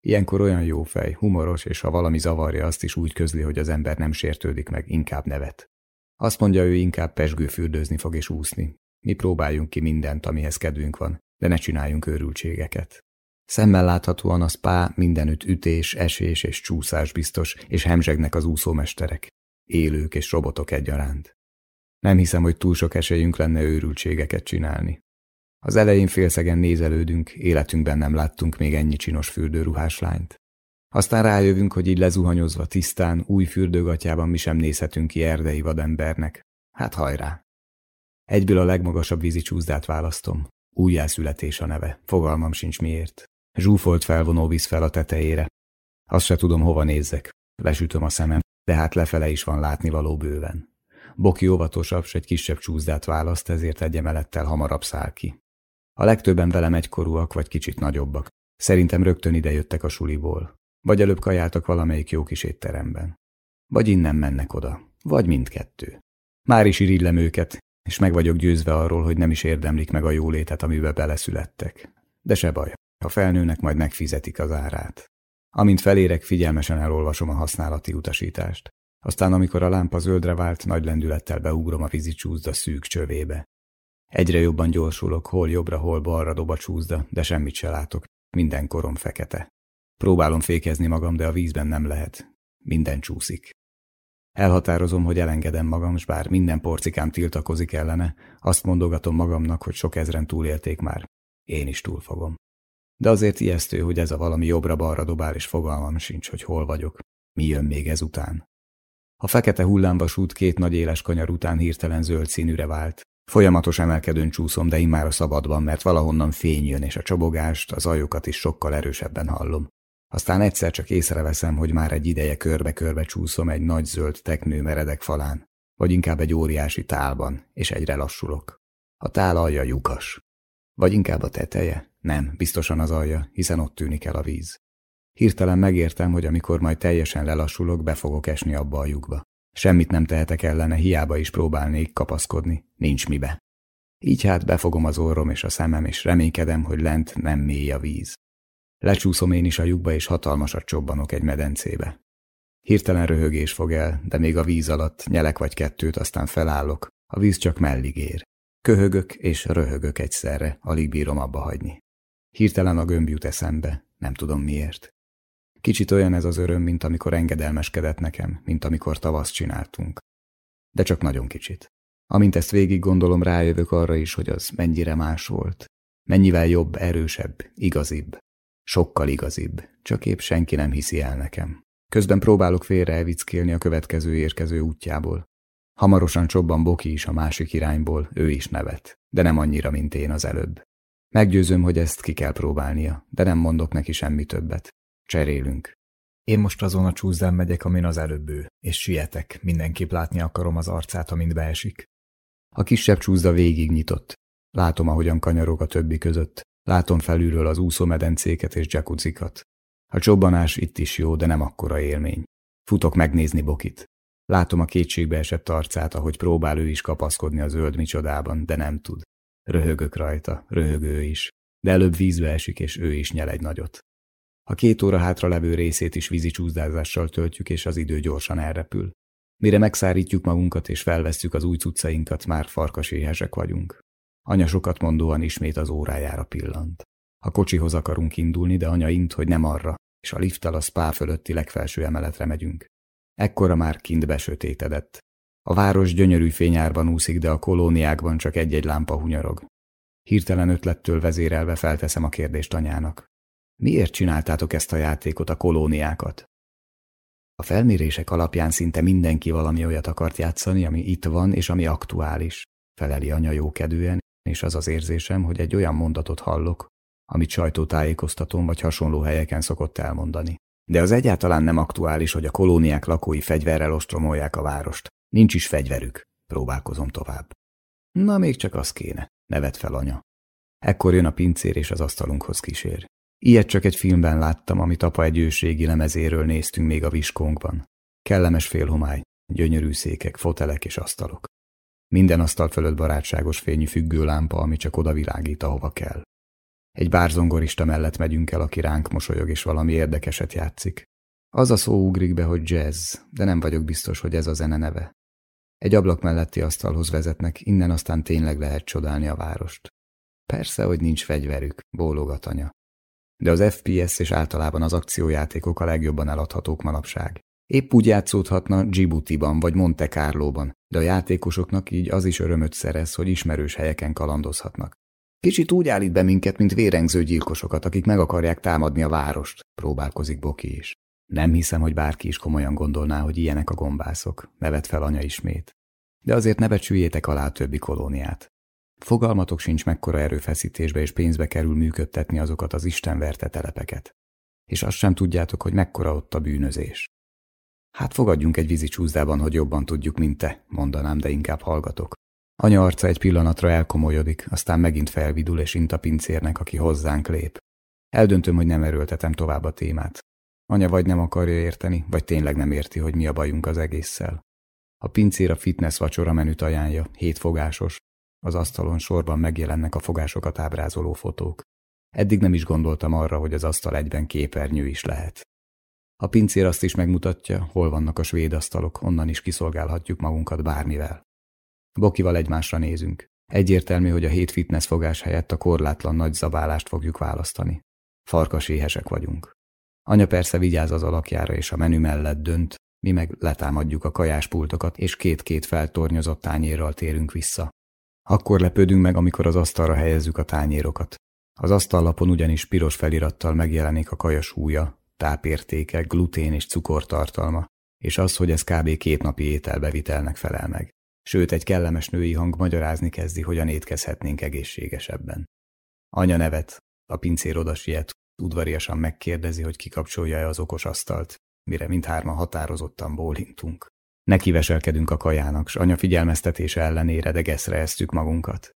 Ilyenkor olyan jó fej, humoros, és ha valami zavarja, azt is úgy közli, hogy az ember nem sértődik meg, inkább nevet. Azt mondja, ő inkább pesgő fürdőzni fog és úszni. Mi próbáljunk ki mindent, amihez kedvünk van, de ne csináljunk őrültségeket. Szemmel láthatóan a spá mindenütt ütés, esés és csúszás biztos, és hemzsegnek az úszómesterek. Élők és robotok egyaránt. Nem hiszem, hogy túl sok esélyünk lenne őrültségeket csinálni. Az elején félszegen nézelődünk, életünkben nem láttunk még ennyi csinos fürdőruhás lányt. Aztán rájövünk, hogy így lezuhanyozva tisztán, új fürdőgatjában mi sem nézhetünk ki erdei vadembernek. Hát hajrá! Egyből a legmagasabb vízi csúszdát választom. Újjászületés a neve, fogalmam sincs miért. Zsúfolt felvonó víz fel a tetejére. Azt se tudom, hova nézzek. Lesütöm a szemem, de hát lefele is van látnivaló bőven. Boki óvatosabb, s egy kisebb csúszdát választ, ezért egy emelettel hamarabb száll ki. A legtöbben velem egykorúak vagy kicsit nagyobbak. Szerintem rögtön ide jöttek a suliból. Vagy előbb kajáltak valamelyik jó kis étteremben. Vagy innen mennek oda. Vagy mindkettő. Már is irigylem őket, és meg vagyok győzve arról, hogy nem is érdemlik meg a jólétet, amiben beleszülettek. De se baj, ha felnőnek, majd megfizetik az árát. Amint felérek, figyelmesen elolvasom a használati utasítást. Aztán, amikor a lámpa zöldre vált, nagy lendülettel beugrom a vízi csúszda szűk csövébe. Egyre jobban gyorsulok, hol jobbra, hol balra dob a csúszda, de semmit se látok. Minden korom fekete. Próbálom fékezni magam, de a vízben nem lehet. Minden csúszik. Elhatározom, hogy elengedem magam, s bár minden porcikám tiltakozik ellene, azt mondogatom magamnak, hogy sok ezren túlélték már. Én is túlfogom. De azért ijesztő, hogy ez a valami jobbra-balra dobál, és fogalmam sincs, hogy hol vagyok. Mi jön még ezután? A fekete hullámvasút két nagy éles kanyar után hirtelen zöld színűre vált. Folyamatos emelkedőn csúszom, de immár a szabadban, mert valahonnan fény jön, és a csobogást, az ajokat is sokkal erősebben hallom. Aztán egyszer csak észreveszem, hogy már egy ideje körbe-körbe csúszom egy nagy zöld teknő meredek falán, vagy inkább egy óriási tálban, és egyre lassulok. A tál alja lyukas. Vagy inkább a teteje? Nem, biztosan az alja, hiszen ott tűnik el a víz. Hirtelen megértem, hogy amikor majd teljesen lelassulok, be fogok esni abba a lyukba. Semmit nem tehetek ellene, hiába is próbálnék kapaszkodni, nincs mibe. Így hát befogom az orrom és a szemem, és reménykedem, hogy lent nem mély a víz. Lecsúszom én is a lyukba, és hatalmasat csobbanok egy medencébe. Hirtelen röhögés fog el, de még a víz alatt nyelek vagy kettőt, aztán felállok. A víz csak mellig ér. Köhögök és röhögök egyszerre, alig bírom abba hagyni. Hirtelen a gömb jut eszembe, nem tudom miért. Kicsit olyan ez az öröm, mint amikor engedelmeskedett nekem, mint amikor tavaszt csináltunk. De csak nagyon kicsit. Amint ezt végig gondolom, rájövök arra is, hogy az mennyire más volt. Mennyivel jobb, erősebb, igazibb. Sokkal igazibb, csak épp senki nem hiszi el nekem. Közben próbálok félre elvickélni a következő érkező útjából. Hamarosan csobban Boki is a másik irányból, ő is nevet, de nem annyira, mint én az előbb. Meggyőzöm, hogy ezt ki kell próbálnia, de nem mondok neki semmi többet. Cserélünk. Én most azon a csúzdán megyek, amin az előbb ő, és sietek, mindenképp látni akarom az arcát, amint beesik. A kisebb csúzda végig nyitott. Látom, ahogyan kanyarog a többi között. Látom felülről az úszómedencéket és jacuzzikat. A csobbanás itt is jó, de nem akkora élmény. Futok megnézni Bokit. Látom a kétségbe esett arcát, ahogy próbál ő is kapaszkodni a zöld micsodában, de nem tud. Röhögök rajta, röhögő is. De előbb vízbe esik, és ő is nyel egy nagyot. A két óra hátra levő részét is vízi csúszdázással töltjük, és az idő gyorsan elrepül. Mire megszárítjuk magunkat és felvesszük az új cuccainkat, már farkaséhesek vagyunk. Anya sokat mondóan ismét az órájára pillant. A kocsihoz akarunk indulni, de anya int, hogy nem arra, és a lifttel a spá fölötti legfelső emeletre megyünk. Ekkora már kint besötétedett. A város gyönyörű fényárban úszik, de a kolóniákban csak egy-egy lámpa hunyarog. Hirtelen ötlettől vezérelve felteszem a kérdést anyának. Miért csináltátok ezt a játékot, a kolóniákat? A felmérések alapján szinte mindenki valami olyat akart játszani, ami itt van és ami aktuális, feleli anya jókedően, és az az érzésem, hogy egy olyan mondatot hallok, amit sajtótájékoztatón vagy hasonló helyeken szokott elmondani. De az egyáltalán nem aktuális, hogy a kolóniák lakói fegyverrel ostromolják a várost. Nincs is fegyverük. Próbálkozom tovább. Na, még csak az kéne, nevet fel anya. Ekkor jön a pincér és az asztalunkhoz kísér. Ilyet csak egy filmben láttam, amit apa egy őségi lemezéről néztünk még a viskónkban. Kellemes félhomály, gyönyörű székek, fotelek és asztalok. Minden asztal fölött barátságos fényű függőlámpa, ami csak oda világít, ahova kell. Egy bárzongorista mellett megyünk el, aki ránk mosolyog és valami érdekeset játszik. Az a szó ugrik be, hogy jazz, de nem vagyok biztos, hogy ez a zene neve. Egy ablak melletti asztalhoz vezetnek, innen aztán tényleg lehet csodálni a várost. Persze, hogy nincs fegyverük, bólogat anya. De az FPS és általában az akciójátékok a legjobban eladhatók manapság. Épp úgy játszódhatna Djibouti-ban vagy Monte Carlo-ban, de a játékosoknak így az is örömöt szerez, hogy ismerős helyeken kalandozhatnak. Kicsit úgy állít be minket, mint vérengző gyilkosokat, akik meg akarják támadni a várost, próbálkozik Boki is. Nem hiszem, hogy bárki is komolyan gondolná, hogy ilyenek a gombászok, nevet fel anya ismét. De azért ne becsüljétek alá a többi kolóniát. Fogalmatok sincs mekkora erőfeszítésbe és pénzbe kerül működtetni azokat az istenverte telepeket. És azt sem tudjátok, hogy mekkora ott a bűnözés. Hát fogadjunk egy vízi csúzdában, hogy jobban tudjuk, mint te, mondanám, de inkább hallgatok. Anya arca egy pillanatra elkomolyodik, aztán megint felvidul és int a pincérnek, aki hozzánk lép. Eldöntöm, hogy nem erőltetem tovább a témát. Anya vagy nem akarja érteni, vagy tényleg nem érti, hogy mi a bajunk az egésszel. A pincér a fitness vacsora menüt ajánlja, hétfogásos. Az asztalon sorban megjelennek a fogásokat ábrázoló fotók. Eddig nem is gondoltam arra, hogy az asztal egyben képernyő is lehet. A pincér azt is megmutatja, hol vannak a svéd asztalok, onnan is kiszolgálhatjuk magunkat bármivel. Bokival egymásra nézünk. Egyértelmű, hogy a hét fitness fogás helyett a korlátlan nagy zabálást fogjuk választani. Farkas éhesek vagyunk. Anya persze vigyáz az alakjára és a menü mellett dönt, mi meg letámadjuk a kajáspultokat, és két-két feltornyozott tányérral térünk vissza. Akkor lepődünk meg, amikor az asztalra helyezzük a tányérokat. Az asztallapon ugyanis piros felirattal megjelenik a kaja súlya, tápértéke, glutén és cukortartalma, és az, hogy ez kb. két napi ételbevitelnek felel meg. Sőt, egy kellemes női hang magyarázni kezdi, hogyan étkezhetnénk egészségesebben. Anya nevet, a pincér oda siet, udvariasan megkérdezi, hogy kikapcsolja-e az okos asztalt, mire mindhárman határozottan bólintunk. Nekiveselkedünk a kajának, s anya figyelmeztetése ellenére degeszre esztük magunkat.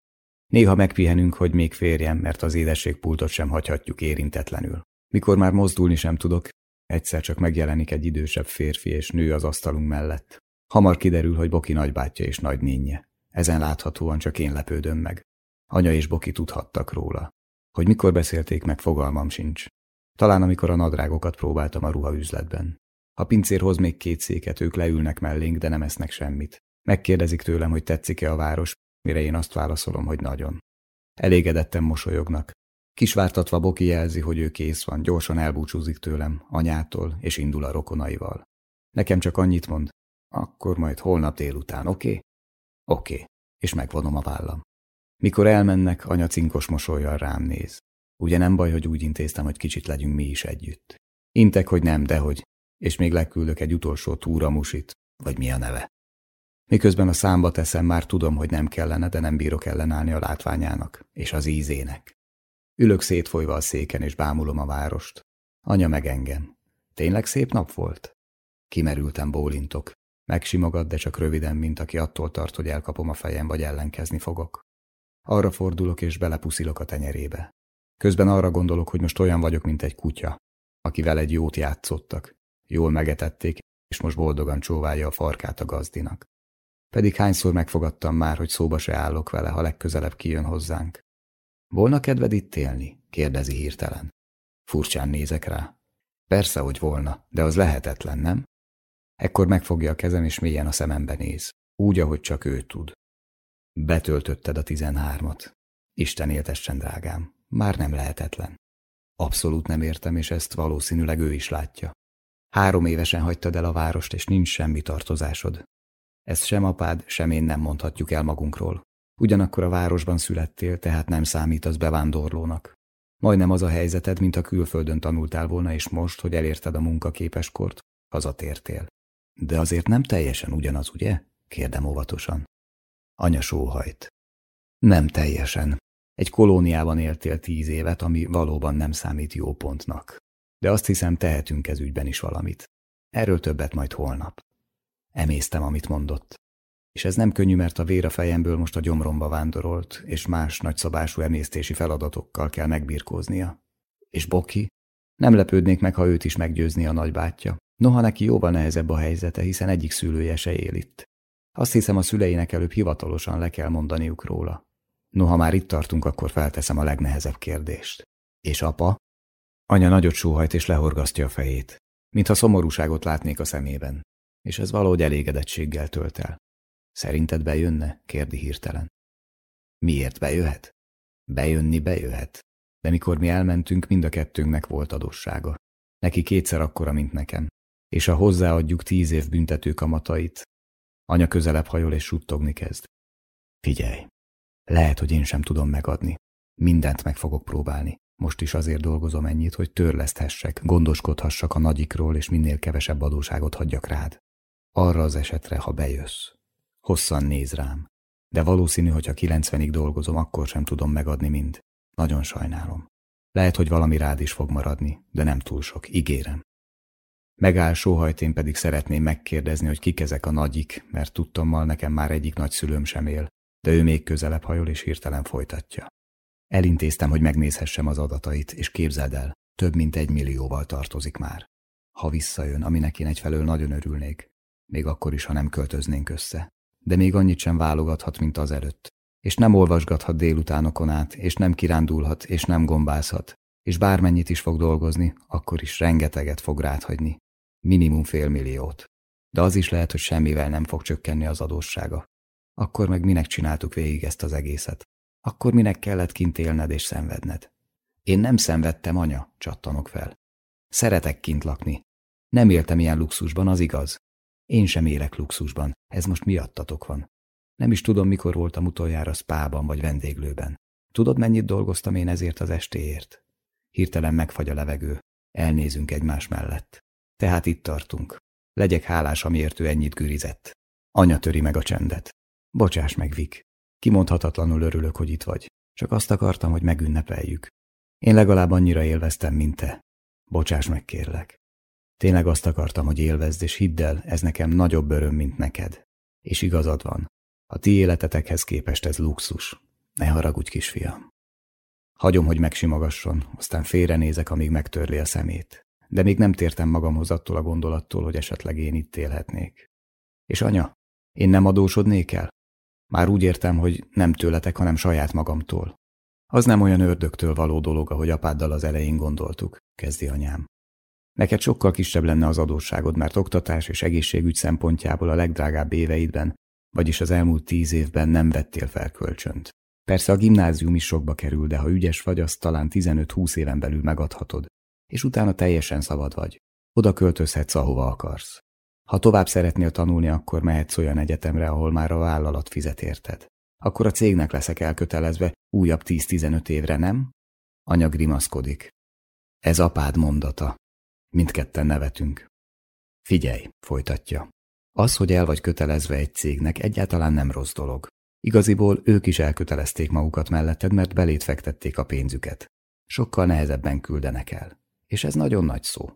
Néha megpihenünk, hogy még férjem, mert az édességpultot sem hagyhatjuk érintetlenül. Mikor már mozdulni sem tudok, egyszer csak megjelenik egy idősebb férfi és nő az asztalunk mellett. Hamar kiderül, hogy Boki nagybátyja és nagynénje. Ezen láthatóan csak én lepődöm meg. Anya és Boki tudhattak róla. Hogy mikor beszélték meg, fogalmam sincs. Talán amikor a nadrágokat próbáltam a ruhaüzletben. Ha pincér hoz még két széket, ők leülnek mellénk, de nem esznek semmit. Megkérdezik tőlem, hogy tetszik-e a város, mire én azt válaszolom, hogy nagyon. Elégedetten mosolyognak. Kisvártatva Boki jelzi, hogy ő kész van, gyorsan elbúcsúzik tőlem, anyától, és indul a rokonaival. Nekem csak annyit mond, akkor majd holnap délután, oké? Okay? Oké, okay. és megvonom a vállam. Mikor elmennek, anya cinkos mosolyjal rám néz. Ugye nem baj, hogy úgy intéztem, hogy kicsit legyünk mi is együtt. Intek, hogy nem, de hogy, és még leküldök egy utolsó túramusit, vagy mi a neve. Miközben a számba teszem, már tudom, hogy nem kellene, de nem bírok ellenállni a látványának, és az ízének. Ülök szétfolyva a széken, és bámulom a várost. Anya meg engem. Tényleg szép nap volt? Kimerültem bólintok. Megsimogat, de csak röviden, mint aki attól tart, hogy elkapom a fejem, vagy ellenkezni fogok. Arra fordulok, és belepuszilok a tenyerébe. Közben arra gondolok, hogy most olyan vagyok, mint egy kutya, akivel egy jót játszottak. Jól megetették, és most boldogan csóválja a farkát a gazdinak. Pedig hányszor megfogadtam már, hogy szóba se állok vele, ha legközelebb kijön hozzánk. Volna kedved itt élni? kérdezi hirtelen. Furcsán nézek rá. Persze, hogy volna, de az lehetetlen, nem? Ekkor megfogja a kezem, és mélyen a szemembe néz. Úgy, ahogy csak ő tud. Betöltötted a tizenhármat. Isten éltessen, drágám. Már nem lehetetlen. Abszolút nem értem, és ezt valószínűleg ő is látja. Három évesen hagytad el a várost, és nincs semmi tartozásod. Ezt sem apád, sem én nem mondhatjuk el magunkról. Ugyanakkor a városban születtél, tehát nem számítasz bevándorlónak. Majdnem az a helyzeted, mint a külföldön tanultál volna, és most, hogy elérted a munkaképes kort, hazatértél. De azért nem teljesen ugyanaz, ugye? kérdem óvatosan. Anya sóhajt. Nem teljesen. Egy kolóniában éltél tíz évet, ami valóban nem számít jó pontnak. De azt hiszem, tehetünk ez ügyben is valamit. Erről többet majd holnap. Emésztem, amit mondott. És ez nem könnyű, mert a vér a fejemből most a gyomromba vándorolt, és más nagyszabású emésztési feladatokkal kell megbirkóznia. És Boki? Nem lepődnék meg, ha őt is meggyőzni a nagybátyja. Noha neki jóval nehezebb a helyzete, hiszen egyik szülője se él itt. Azt hiszem, a szüleinek előbb hivatalosan le kell mondaniuk róla. Noha már itt tartunk, akkor felteszem a legnehezebb kérdést. És apa? Anya nagyot sóhajt és lehorgasztja a fejét, mintha szomorúságot látnék a szemében, és ez valahogy elégedettséggel tölt el. Szerinted bejönne? kérdi hirtelen. Miért bejöhet? Bejönni bejöhet. De mikor mi elmentünk, mind a kettőnknek volt adóssága. Neki kétszer akkora, mint nekem. És ha hozzáadjuk tíz év büntető kamatait, anya közelebb hajol és suttogni kezd. Figyelj, lehet, hogy én sem tudom megadni. Mindent meg fogok próbálni. Most is azért dolgozom ennyit, hogy törleszthessek, gondoskodhassak a nagyikról, és minél kevesebb adóságot hagyjak rád. Arra az esetre, ha bejössz. Hosszan néz rám. De valószínű, hogy ha kilencvenig dolgozom, akkor sem tudom megadni mind. Nagyon sajnálom. Lehet, hogy valami rád is fog maradni, de nem túl sok, ígérem. Megáll sóhajt, én pedig szeretném megkérdezni, hogy kik ezek a nagyik, mert tudtommal nekem már egyik nagyszülőm sem él, de ő még közelebb hajol és hirtelen folytatja. Elintéztem, hogy megnézhessem az adatait, és képzeld el, több mint egy millióval tartozik már. Ha visszajön, aminek én egyfelől nagyon örülnék, még akkor is, ha nem költöznénk össze. De még annyit sem válogathat, mint az előtt. És nem olvasgathat délutánokon át, és nem kirándulhat, és nem gombázhat. És bármennyit is fog dolgozni, akkor is rengeteget fog ráthagyni. Minimum fél milliót. De az is lehet, hogy semmivel nem fog csökkenni az adóssága. Akkor meg minek csináltuk végig ezt az egészet? Akkor minek kellett kint élned és szenvedned? Én nem szenvedtem, anya, csattanok fel. Szeretek kint lakni. Nem éltem ilyen luxusban, az igaz. Én sem élek luxusban, ez most miattatok van. Nem is tudom, mikor voltam utoljára spában vagy vendéglőben. Tudod, mennyit dolgoztam én ezért az estéért? Hirtelen megfagy a levegő. Elnézünk egymás mellett. Tehát itt tartunk. Legyek hálás, amiért ő ennyit gürizett. Anya töri meg a csendet. Bocsáss meg, Vik. Kimondhatatlanul örülök, hogy itt vagy. Csak azt akartam, hogy megünnepeljük. Én legalább annyira élveztem, mint te. Bocsáss meg, kérlek. Tényleg azt akartam, hogy élvezd, és hidd el, ez nekem nagyobb öröm, mint neked. És igazad van. A ti életetekhez képest ez luxus. Ne haragudj, kisfiam. Hagyom, hogy megsimogasson, aztán félrenézek, amíg megtörli a szemét. De még nem tértem magamhoz attól a gondolattól, hogy esetleg én itt élhetnék. És anya, én nem adósodnék el? Már úgy értem, hogy nem tőletek, hanem saját magamtól. Az nem olyan ördögtől való dolog, ahogy apáddal az elején gondoltuk, kezdi anyám. Neked sokkal kisebb lenne az adósságod, mert oktatás és egészségügy szempontjából a legdrágább éveidben, vagyis az elmúlt tíz évben nem vettél fel kölcsönt. Persze a gimnázium is sokba kerül, de ha ügyes vagy, azt talán 15-20 éven belül megadhatod, és utána teljesen szabad vagy. Oda költözhetsz, ahova akarsz. Ha tovább szeretnél tanulni, akkor mehetsz olyan egyetemre, ahol már a vállalat fizet érted. Akkor a cégnek leszek elkötelezve újabb 10-15 évre, nem? Anya grimaszkodik. Ez apád mondata. Mindketten nevetünk. Figyelj, folytatja. Az, hogy el vagy kötelezve egy cégnek, egyáltalán nem rossz dolog. Igaziból ők is elkötelezték magukat melletted, mert belét fektették a pénzüket. Sokkal nehezebben küldenek el. És ez nagyon nagy szó.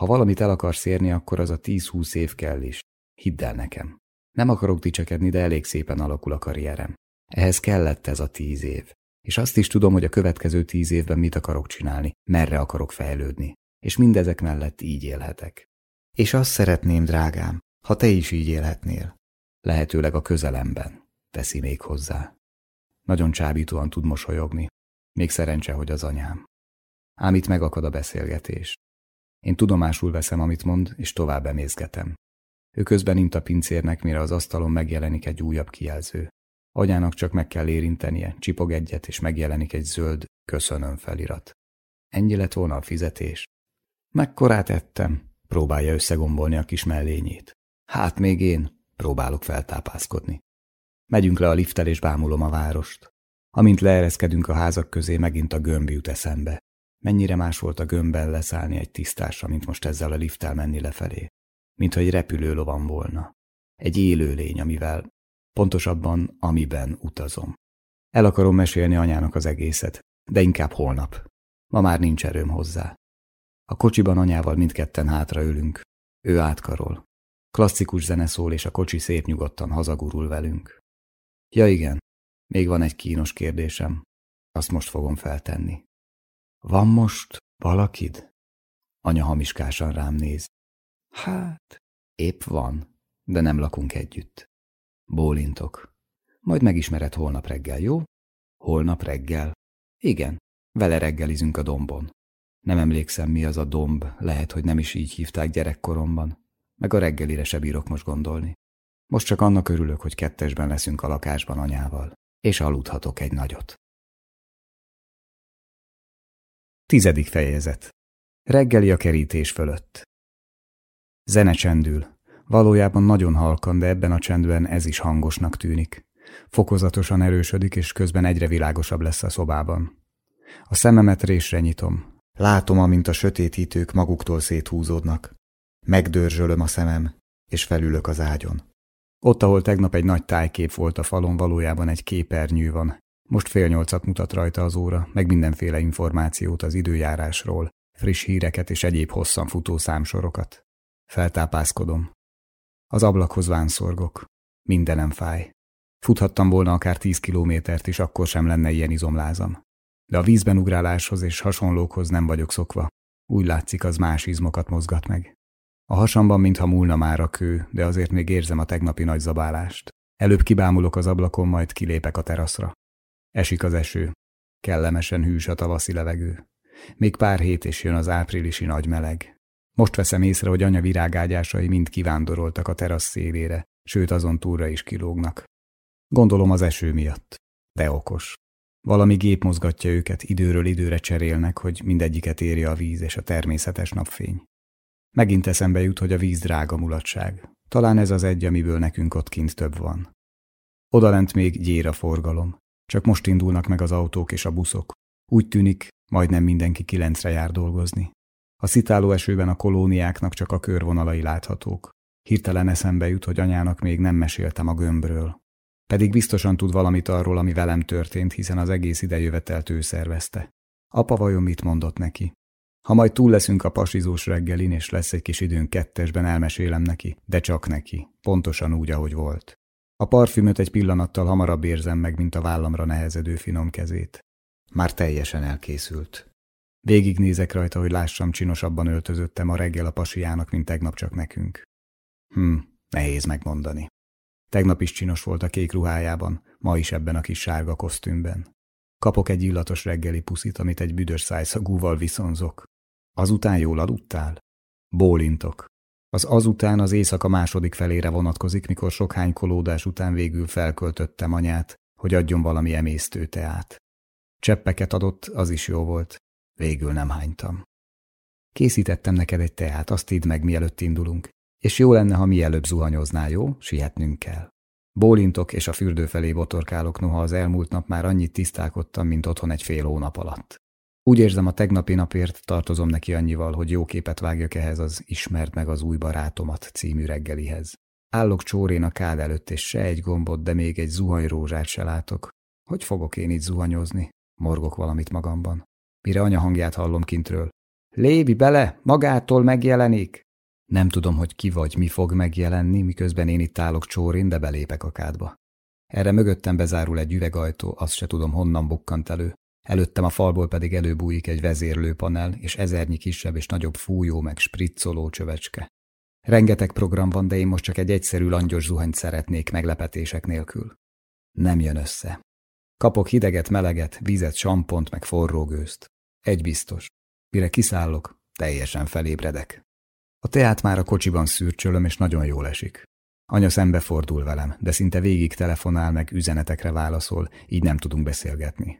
Ha valamit el akarsz érni, akkor az a 10-20 év kell is. Hidd el nekem. Nem akarok dicsekedni, de elég szépen alakul a karrierem. Ehhez kellett ez a tíz év. És azt is tudom, hogy a következő tíz évben mit akarok csinálni, merre akarok fejlődni. És mindezek mellett így élhetek. És azt szeretném, drágám, ha te is így élhetnél. Lehetőleg a közelemben, teszi még hozzá. Nagyon csábítóan tud mosolyogni. Még szerencse, hogy az anyám. Ám itt megakad a beszélgetés. Én tudomásul veszem, amit mond, és tovább emészgetem. Ő közben int a pincérnek, mire az asztalon megjelenik egy újabb kijelző. Agyának csak meg kell érintenie, csipog egyet, és megjelenik egy zöld köszönöm felirat. Ennyi lett volna a fizetés. Mekkorát ettem? Próbálja összegombolni a kis mellényét. Hát még én, próbálok feltápászkodni. Megyünk le a lifttel, és bámulom a várost. Amint leereszkedünk a házak közé, megint a gömb jut eszembe. Mennyire más volt a gömbben leszállni egy tisztásra, mint most ezzel a lifttel menni lefelé. Mintha egy repülő lovan volna. Egy élőlény, amivel, pontosabban amiben utazom. El akarom mesélni anyának az egészet, de inkább holnap. Ma már nincs erőm hozzá. A kocsiban anyával mindketten hátraülünk. Ő átkarol. Klasszikus zene szól, és a kocsi szép nyugodtan hazagurul velünk. Ja igen, még van egy kínos kérdésem. Azt most fogom feltenni. Van most valakid? Anya hamiskásan rám néz. Hát, épp van, de nem lakunk együtt. Bólintok. Majd megismered holnap reggel, jó? Holnap reggel? Igen, vele reggelizünk a dombon. Nem emlékszem, mi az a domb, lehet, hogy nem is így hívták gyerekkoromban. Meg a reggelire se bírok most gondolni. Most csak annak örülök, hogy kettesben leszünk a lakásban anyával, és aludhatok egy nagyot. Tizedik fejezet Reggeli a kerítés fölött. Zene csendül. Valójában nagyon halkan, de ebben a csendben ez is hangosnak tűnik. Fokozatosan erősödik, és közben egyre világosabb lesz a szobában. A szememet résre nyitom. Látom, amint a sötétítők maguktól széthúzódnak. Megdörzsölöm a szemem, és felülök az ágyon. Ott, ahol tegnap egy nagy tájkép volt a falon, valójában egy képernyő van, most fél nyolcat mutat rajta az óra, meg mindenféle információt az időjárásról, friss híreket és egyéb hosszan futó számsorokat. Feltápászkodom. Az ablakhoz vánszorgok. Mindenem fáj. Futhattam volna akár tíz kilométert is, akkor sem lenne ilyen izomlázam. De a vízben ugráláshoz és hasonlókhoz nem vagyok szokva. Úgy látszik, az más izmokat mozgat meg. A hasamban mintha múlna már a kő, de azért még érzem a tegnapi nagy zabálást. Előbb kibámulok az ablakon, majd kilépek a teraszra. Esik az eső. Kellemesen hűs a tavaszi levegő. Még pár hét és jön az áprilisi nagy meleg. Most veszem észre, hogy anya virágágyásai mind kivándoroltak a terasz szélére, sőt azon túlra is kilógnak. Gondolom az eső miatt. De okos. Valami gép mozgatja őket, időről időre cserélnek, hogy mindegyiket érje a víz és a természetes napfény. Megint eszembe jut, hogy a víz drága mulatság. Talán ez az egy, amiből nekünk ott kint több van. Odalent még gyér a forgalom. Csak most indulnak meg az autók és a buszok. Úgy tűnik, majdnem mindenki kilencre jár dolgozni. A szitáló esőben a kolóniáknak csak a körvonalai láthatók. Hirtelen eszembe jut, hogy anyának még nem meséltem a gömbről. Pedig biztosan tud valamit arról, ami velem történt, hiszen az egész idejövetelt ő szervezte. Apa vajon mit mondott neki? Ha majd túl leszünk a pasizós reggelin, és lesz egy kis időnk kettesben, elmesélem neki, de csak neki, pontosan úgy, ahogy volt. A parfümöt egy pillanattal hamarabb érzem meg, mint a vállamra nehezedő finom kezét. Már teljesen elkészült. Végignézek rajta, hogy lássam, csinosabban öltözöttem a reggel a pasiának, mint tegnap csak nekünk. Hm, nehéz megmondani. Tegnap is csinos volt a kék ruhájában, ma is ebben a kis sárga kosztümben. Kapok egy illatos reggeli puszit, amit egy büdös szájszagúval viszonzok. Azután jól aludtál? Bólintok. Az azután az éjszaka második felére vonatkozik, mikor sok hánykolódás után végül felköltöttem anyát, hogy adjon valami emésztő teát. Cseppeket adott, az is jó volt. Végül nem hánytam. Készítettem neked egy teát, azt idd meg, mielőtt indulunk. És jó lenne, ha mielőbb zuhanyoznál, jó? Sietnünk kell. Bólintok, és a fürdő felé botorkálok, noha az elmúlt nap már annyit tisztálkodtam, mint otthon egy fél hónap alatt. Úgy érzem, a tegnapi napért tartozom neki annyival, hogy jó képet vágjak ehhez az Ismert meg az új barátomat című reggelihez. Állok csórén a kád előtt, és se egy gombot, de még egy zuhanyrózsát se látok. Hogy fogok én itt zuhanyozni? Morgok valamit magamban. Mire anya hangját hallom kintről. Lébi bele, magától megjelenik! Nem tudom, hogy ki vagy, mi fog megjelenni, miközben én itt állok csórén, de belépek a kádba. Erre mögöttem bezárul egy üvegajtó, azt se tudom honnan bukkant elő. Előttem a falból pedig előbújik egy vezérlőpanel, és ezernyi kisebb és nagyobb fújó meg spriccoló csövecske. Rengeteg program van, de én most csak egy egyszerű langyos zuhanyt szeretnék meglepetések nélkül. Nem jön össze. Kapok hideget, meleget, vizet, sampont, meg forró gőzt. Egy biztos. Mire kiszállok, teljesen felébredek. A teát már a kocsiban szürcsölöm, és nagyon jól esik. Anya szembefordul velem, de szinte végig telefonál meg üzenetekre válaszol, így nem tudunk beszélgetni.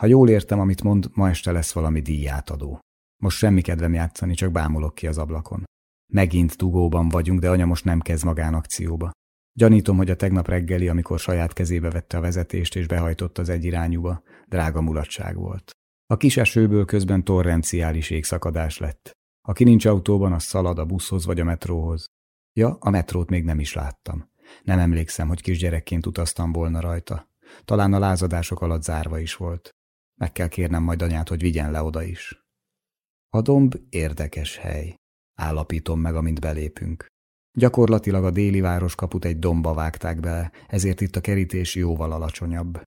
Ha jól értem, amit mond, ma este lesz valami díjátadó. Most semmi kedvem játszani, csak bámulok ki az ablakon. Megint dugóban vagyunk, de anya most nem kezd magánakcióba. Gyanítom, hogy a tegnap reggeli, amikor saját kezébe vette a vezetést és behajtott az egy irányúba, drága mulatság volt. A kis esőből közben torrenciális égszakadás lett. Aki nincs autóban, az szalad a buszhoz vagy a metróhoz. Ja, a metrót még nem is láttam. Nem emlékszem, hogy kisgyerekként utaztam volna rajta. Talán a lázadások alatt zárva is volt. Meg kell kérnem majd anyát, hogy vigyen le oda is. A domb érdekes hely. Állapítom meg, amint belépünk. Gyakorlatilag a déli városkaput egy domba vágták bele, ezért itt a kerítés jóval alacsonyabb.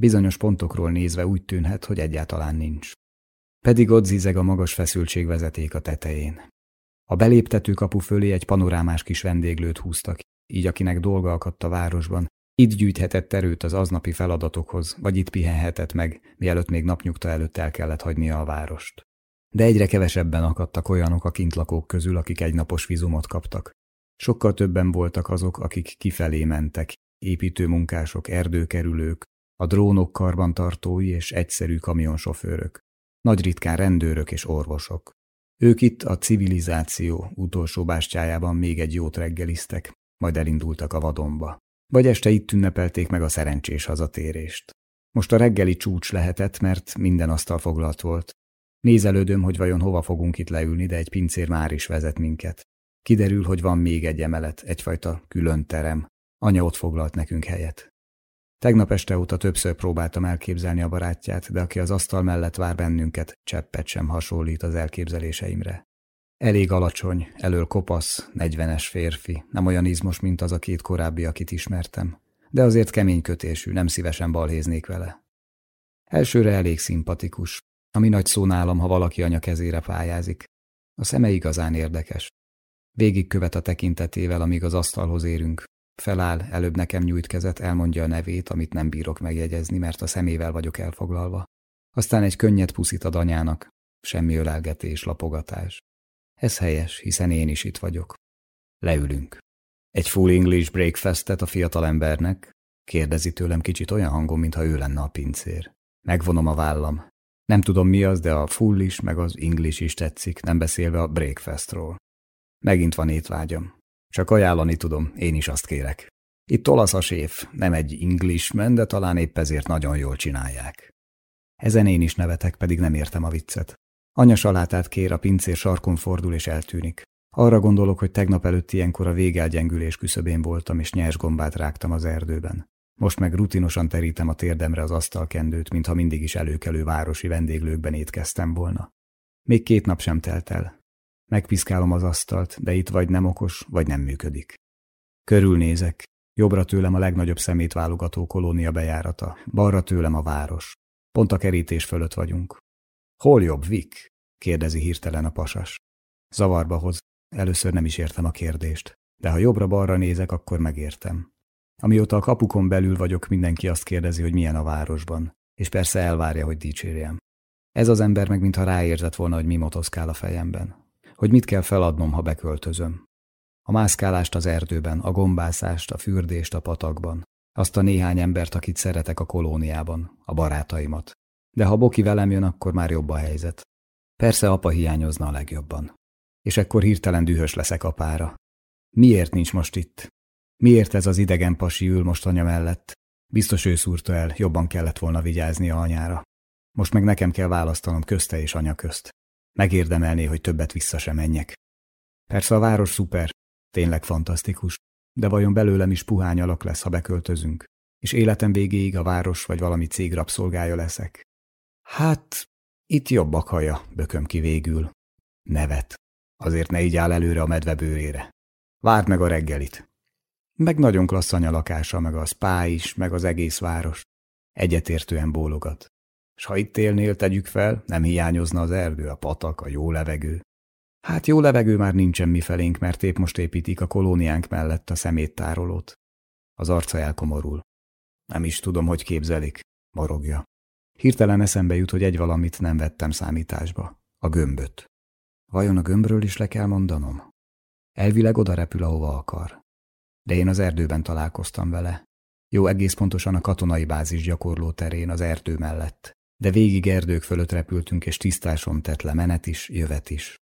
Bizonyos pontokról nézve úgy tűnhet, hogy egyáltalán nincs. Pedig ott zizeg a magas feszültségvezeték a tetején. A beléptető kapu fölé egy panorámás kis vendéglőt húztak, így akinek dolga akadt a városban, itt gyűjthetett erőt az aznapi feladatokhoz, vagy itt pihenhetett meg, mielőtt még napnyugta előtt el kellett hagynia a várost. De egyre kevesebben akadtak olyanok a kintlakók közül, akik egy napos vizumot kaptak. Sokkal többen voltak azok, akik kifelé mentek, építőmunkások, erdőkerülők, a drónok karbantartói és egyszerű kamionsofőrök, nagy ritkán rendőrök és orvosok. Ők itt a civilizáció utolsó bástyájában még egy jót reggeliztek, majd elindultak a vadonba. Vagy este itt ünnepelték meg a szerencsés hazatérést. Most a reggeli csúcs lehetett, mert minden asztal foglalt volt. Nézelődöm, hogy vajon hova fogunk itt leülni, de egy pincér már is vezet minket. Kiderül, hogy van még egy emelet, egyfajta külön terem. Anya ott foglalt nekünk helyet. Tegnap este óta többször próbáltam elképzelni a barátját, de aki az asztal mellett vár bennünket, cseppet sem hasonlít az elképzeléseimre. Elég alacsony, elől kopasz, negyvenes férfi, nem olyan izmos, mint az a két korábbi, akit ismertem, de azért kemény kötésű, nem szívesen balhéznék vele. Elsőre elég szimpatikus, ami nagy szó nálam, ha valaki anya kezére pályázik. A szeme igazán érdekes. Végig követ a tekintetével, amíg az asztalhoz érünk. Feláll, előbb nekem nyújt kezet, elmondja a nevét, amit nem bírok megjegyezni, mert a szemével vagyok elfoglalva. Aztán egy könnyed puszit ad anyának, semmi ölelgetés, lapogatás. Ez helyes, hiszen én is itt vagyok. Leülünk. Egy full English breakfastet a fiatalembernek? Kérdezi tőlem kicsit olyan hangon, mintha ő lenne a pincér. Megvonom a vállam. Nem tudom mi az, de a full is, meg az English is tetszik, nem beszélve a breakfastról. Megint van étvágyam. Csak ajánlani tudom, én is azt kérek. Itt olasz a séf, nem egy Englishman, de talán épp ezért nagyon jól csinálják. Ezen én is nevetek, pedig nem értem a viccet. Anya salátát kér, a pincér sarkon fordul és eltűnik. Arra gondolok, hogy tegnap előtt ilyenkor a végelgyengülés küszöbén voltam, és nyers gombát rágtam az erdőben. Most meg rutinosan terítem a térdemre az asztalkendőt, mintha mindig is előkelő városi vendéglőkben étkeztem volna. Még két nap sem telt el. Megpiszkálom az asztalt, de itt vagy nem okos, vagy nem működik. Körülnézek. Jobbra tőlem a legnagyobb szemét válogató kolónia bejárata, balra tőlem a város. Pont a kerítés fölött vagyunk. Hol jobb, Vik? kérdezi hirtelen a pasas. Zavarba hoz. Először nem is értem a kérdést, de ha jobbra-balra nézek, akkor megértem. Amióta a kapukon belül vagyok, mindenki azt kérdezi, hogy milyen a városban, és persze elvárja, hogy dicsérjem. Ez az ember meg mintha ráérzett volna, hogy mi motoszkál a fejemben. Hogy mit kell feladnom, ha beköltözöm. A mászkálást az erdőben, a gombászást, a fürdést a patakban. Azt a néhány embert, akit szeretek a kolóniában, a barátaimat. De ha Boki velem jön, akkor már jobb a helyzet. Persze apa hiányozna a legjobban. És ekkor hirtelen dühös leszek apára. Miért nincs most itt? Miért ez az idegen pasi ül most anya mellett? Biztos ő szúrta el, jobban kellett volna vigyázni a anyára. Most meg nekem kell választanom közte és anya közt. Megérdemelné, hogy többet vissza sem menjek. Persze a város szuper, tényleg fantasztikus, de vajon belőlem is puhány alak lesz, ha beköltözünk, és életem végéig a város vagy valami cég rabszolgája leszek? Hát, itt jobbak haja, bököm ki végül. Nevet. Azért ne így áll előre a medve bőrére. Várd meg a reggelit. Meg nagyon klassz anya lakása, meg a spá is, meg az egész város. Egyetértően bólogat. S ha itt élnél, tegyük fel, nem hiányozna az erdő, a patak, a jó levegő. Hát jó levegő már nincsen mi felénk, mert épp most építik a kolóniánk mellett a szeméttárolót. Az arca elkomorul. Nem is tudom, hogy képzelik, morogja. Hirtelen eszembe jut, hogy egy valamit nem vettem számításba. A gömböt. Vajon a gömbről is le kell mondanom? Elvileg oda repül, ahova akar. De én az erdőben találkoztam vele. Jó, egész pontosan a katonai bázis gyakorló terén, az erdő mellett. De végig erdők fölött repültünk, és tisztáson tett le menet is, jövet is.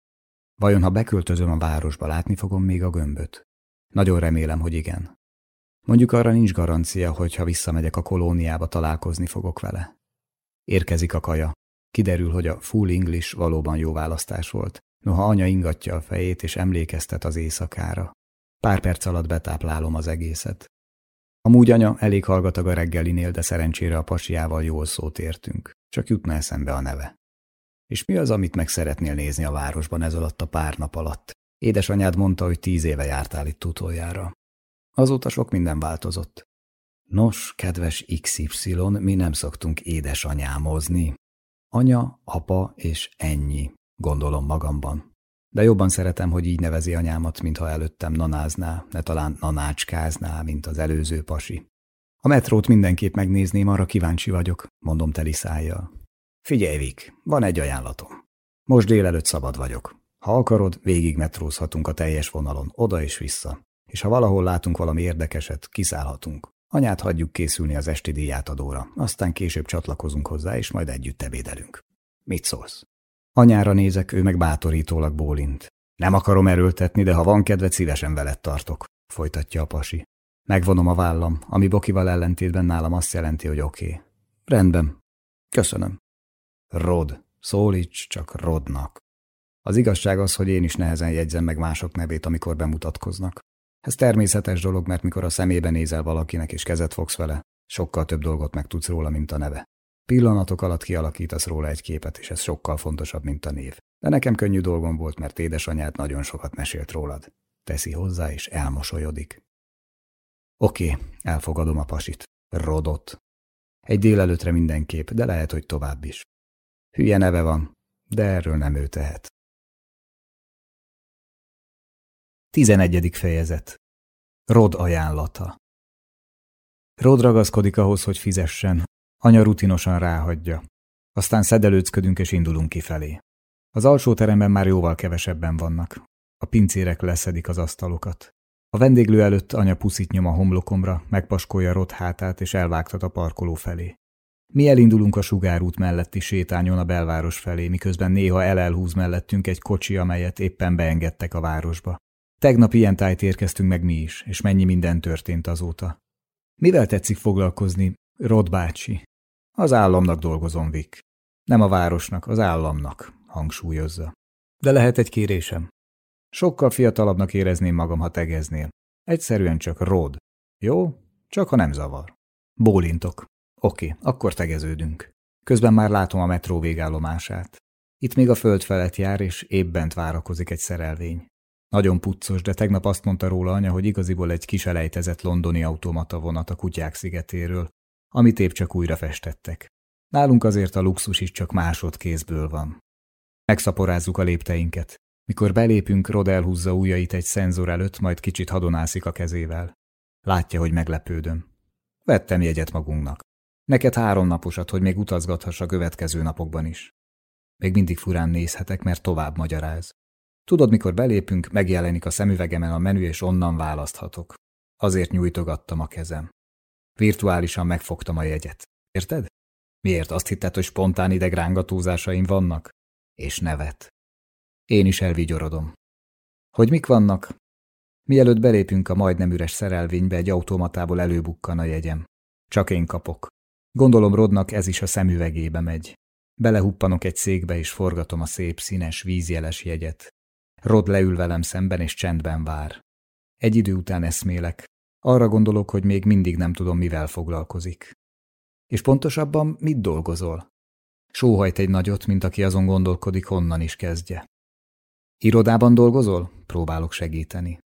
Vajon, ha beköltözöm a városba, látni fogom még a gömböt? Nagyon remélem, hogy igen. Mondjuk arra nincs garancia, hogy ha visszamegyek a kolóniába, találkozni fogok vele. Érkezik a kaja. Kiderül, hogy a full English valóban jó választás volt, noha anya ingatja a fejét és emlékeztet az éjszakára. Pár perc alatt betáplálom az egészet. Amúgy anya elég hallgatag a reggelinél, de szerencsére a pasiával jól szót értünk. Csak jutna eszembe a neve. És mi az, amit meg szeretnél nézni a városban ez alatt a pár nap alatt? Édesanyád mondta, hogy tíz éve jártál itt utoljára. Azóta sok minden változott. Nos, kedves XY, mi nem szoktunk édesanyámozni. Anya, apa és ennyi, gondolom magamban. De jobban szeretem, hogy így nevezi anyámat, mintha előttem nanázná, ne talán nanácskázná, mint az előző pasi. A metrót mindenképp megnézném, arra kíváncsi vagyok, mondom teli szájjal. Figyelj, Vik, van egy ajánlatom. Most délelőtt szabad vagyok. Ha akarod, végig metrózhatunk a teljes vonalon, oda és vissza. És ha valahol látunk valami érdekeset, kiszállhatunk. Anyát hagyjuk készülni az esti díjátadóra, aztán később csatlakozunk hozzá, és majd együtt ebédelünk. Mit szólsz? Anyára nézek, ő meg bátorítólag bólint. Nem akarom erőltetni, de ha van kedved, szívesen veled tartok, folytatja a pasi. Megvonom a vállam, ami Bokival ellentétben nálam azt jelenti, hogy oké. Okay. Rendben. Köszönöm. Rod. Szólíts csak Rodnak. Az igazság az, hogy én is nehezen jegyzem meg mások nevét, amikor bemutatkoznak. Ez természetes dolog, mert mikor a szemébe nézel valakinek és kezet fogsz vele, sokkal több dolgot megtudsz róla, mint a neve. Pillanatok alatt kialakítasz róla egy képet, és ez sokkal fontosabb, mint a név. De nekem könnyű dolgom volt, mert édesanyád nagyon sokat mesélt rólad. Teszi hozzá, és elmosolyodik. Oké, elfogadom a pasit. Rodot. Egy délelőtre mindenképp, de lehet, hogy tovább is. Hülye neve van, de erről nem ő tehet. 11. fejezet Rod ajánlata Rod ragaszkodik ahhoz, hogy fizessen. Anya rutinosan ráhagyja. Aztán szedelőcködünk és indulunk kifelé. Az alsó teremben már jóval kevesebben vannak. A pincérek leszedik az asztalokat. A vendéglő előtt anya puszit nyom a homlokomra, megpaskolja Rod hátát és elvágtat a parkoló felé. Mi elindulunk a sugárút melletti sétányon a belváros felé, miközben néha elelhúz mellettünk egy kocsi, amelyet éppen beengedtek a városba. Tegnap ilyen tájt érkeztünk meg mi is, és mennyi minden történt azóta. Mivel tetszik foglalkozni, Rod bácsi? Az államnak dolgozom, Vic. Nem a városnak, az államnak, hangsúlyozza. De lehet egy kérésem. Sokkal fiatalabbnak érezném magam, ha tegeznél. Egyszerűen csak Rod. Jó? Csak ha nem zavar. Bólintok. Oké, akkor tegeződünk. Közben már látom a metró végállomását. Itt még a föld felett jár, és épp bent várakozik egy szerelvény. Nagyon puccos, de tegnap azt mondta róla anya, hogy igaziból egy kis elejtezett londoni automata vonat a kutyák szigetéről, amit épp csak újra festettek. Nálunk azért a luxus is csak másodkézből van. Megszaporázzuk a lépteinket. Mikor belépünk, Rod elhúzza ujjait egy szenzor előtt, majd kicsit hadonászik a kezével. Látja, hogy meglepődöm. Vettem jegyet magunknak. Neked három naposat, hogy még utazgathass a következő napokban is. Még mindig furán nézhetek, mert tovább magyaráz. Tudod, mikor belépünk, megjelenik a szemüvegemen a menü, és onnan választhatok. Azért nyújtogattam a kezem. Virtuálisan megfogtam a jegyet. Érted? Miért azt hitted, hogy spontán idegrángatózásaim vannak? És nevet. Én is elvigyorodom. Hogy mik vannak? Mielőtt belépünk a majdnem üres szerelvénybe, egy automatából előbukkan a jegyem. Csak én kapok. Gondolom Rodnak ez is a szemüvegébe megy. Belehuppanok egy székbe, és forgatom a szép színes, vízjeles jegyet. Rod leül velem szemben, és csendben vár. Egy idő után eszmélek. Arra gondolok, hogy még mindig nem tudom, mivel foglalkozik. És pontosabban mit dolgozol? Sóhajt egy nagyot, mint aki azon gondolkodik, honnan is kezdje. Irodában dolgozol? Próbálok segíteni.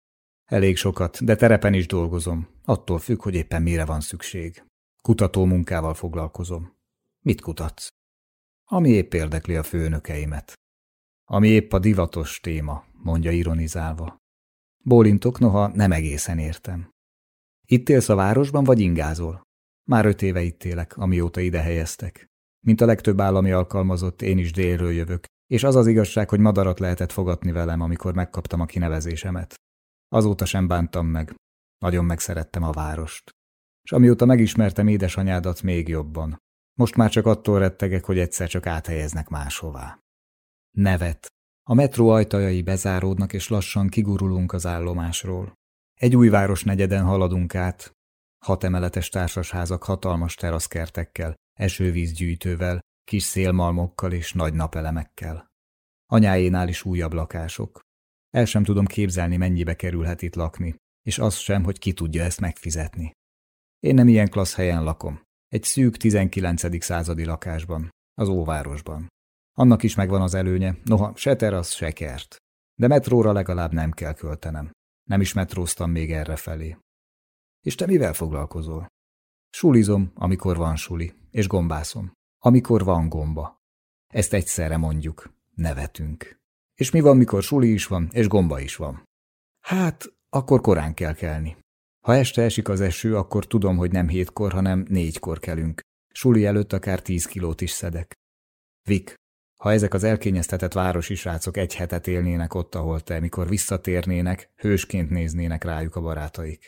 Elég sokat, de terepen is dolgozom. Attól függ, hogy éppen mire van szükség. Kutató munkával foglalkozom. Mit kutatsz? Ami épp érdekli a főnökeimet. Ami épp a divatos téma, mondja ironizálva. Bólintok, noha nem egészen értem. Itt élsz a városban, vagy ingázol? Már öt éve itt élek, amióta ide helyeztek. Mint a legtöbb állami alkalmazott, én is délről jövök, és az az igazság, hogy madarat lehetett fogatni velem, amikor megkaptam a kinevezésemet. Azóta sem bántam meg. Nagyon megszerettem a várost. És amióta megismertem édesanyádat még jobban. Most már csak attól rettegek, hogy egyszer csak áthelyeznek máshová. Nevet. A metró ajtajai bezáródnak, és lassan kigurulunk az állomásról. Egy új város negyeden haladunk át. Hat emeletes társasházak hatalmas teraszkertekkel, esővízgyűjtővel, kis szélmalmokkal és nagy napelemekkel. Anyáénál is újabb lakások. El sem tudom képzelni, mennyibe kerülhet itt lakni, és az sem, hogy ki tudja ezt megfizetni. Én nem ilyen klassz helyen lakom. Egy szűk 19. századi lakásban, az óvárosban. Annak is megvan az előnye, noha se terasz, se kert. De metróra legalább nem kell költenem. Nem is metróztam még erre felé. És te mivel foglalkozol? Sulizom, amikor van suli, és gombászom, amikor van gomba. Ezt egyszerre mondjuk, nevetünk. És mi van, mikor suli is van, és gomba is van? Hát, akkor korán kell kelni. Ha este esik az eső, akkor tudom, hogy nem hétkor, hanem négykor kelünk. Suli előtt akár tíz kilót is szedek. Vik, ha ezek az elkényeztetett városi srácok egy hetet élnének ott, ahol te, mikor visszatérnének, hősként néznének rájuk a barátaik.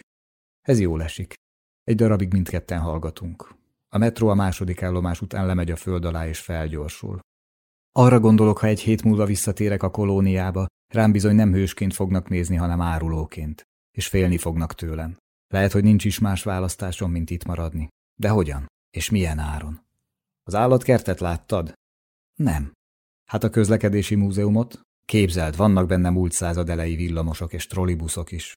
Ez jól esik. Egy darabig mindketten hallgatunk. A metró a második állomás után lemegy a föld alá és felgyorsul. Arra gondolok, ha egy hét múlva visszatérek a kolóniába, rám bizony nem hősként fognak nézni, hanem árulóként. És félni fognak tőlem. Lehet, hogy nincs is más választásom, mint itt maradni. De hogyan? És milyen áron? Az állatkertet láttad? Nem. Hát a közlekedési múzeumot? Képzeld, vannak benne múlt század elejé villamosok és trollibuszok is.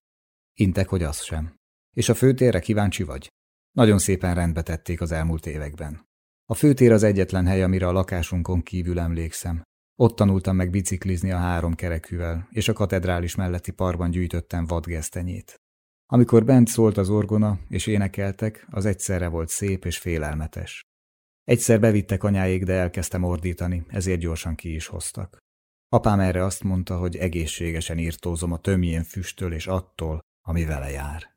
Intek, hogy az sem. És a főtérre kíváncsi vagy? Nagyon szépen rendbe tették az elmúlt években. A főtér az egyetlen hely, amire a lakásunkon kívül emlékszem. Ott tanultam meg biciklizni a három kerekűvel, és a katedrális melletti parban gyűjtöttem vadgesztenyét. Amikor bent szólt az orgona, és énekeltek, az egyszerre volt szép és félelmetes. Egyszer bevittek anyáig, de elkezdtem ordítani, ezért gyorsan ki is hoztak. Apám erre azt mondta, hogy egészségesen írtózom a tömjén füsttől és attól, ami vele jár.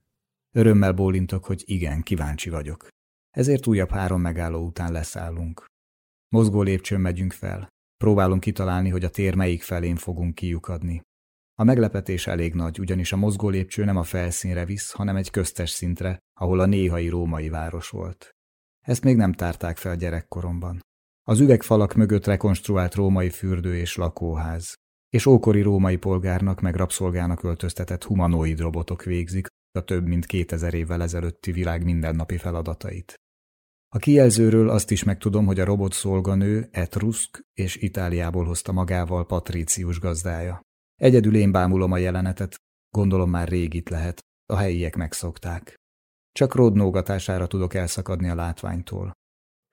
Örömmel bólintok, hogy igen, kíváncsi vagyok. Ezért újabb három megálló után leszállunk. Mozgó lépcsőn megyünk fel. Próbálunk kitalálni, hogy a tér melyik felén fogunk kiukadni. A meglepetés elég nagy, ugyanis a mozgó lépcső nem a felszínre visz, hanem egy köztes szintre, ahol a néhai római város volt. Ezt még nem tárták fel gyerekkoromban. Az üvegfalak mögött rekonstruált római fürdő és lakóház, és ókori római polgárnak meg rabszolgának öltöztetett humanoid robotok végzik a több mint kétezer évvel ezelőtti világ mindennapi feladatait. A kijelzőről azt is megtudom, hogy a robot szolganő Etrusk és Itáliából hozta magával Patrícius gazdája. Egyedül én bámulom a jelenetet, gondolom már régit lehet, a helyiek megszokták. Csak rodnógatására tudok elszakadni a látványtól.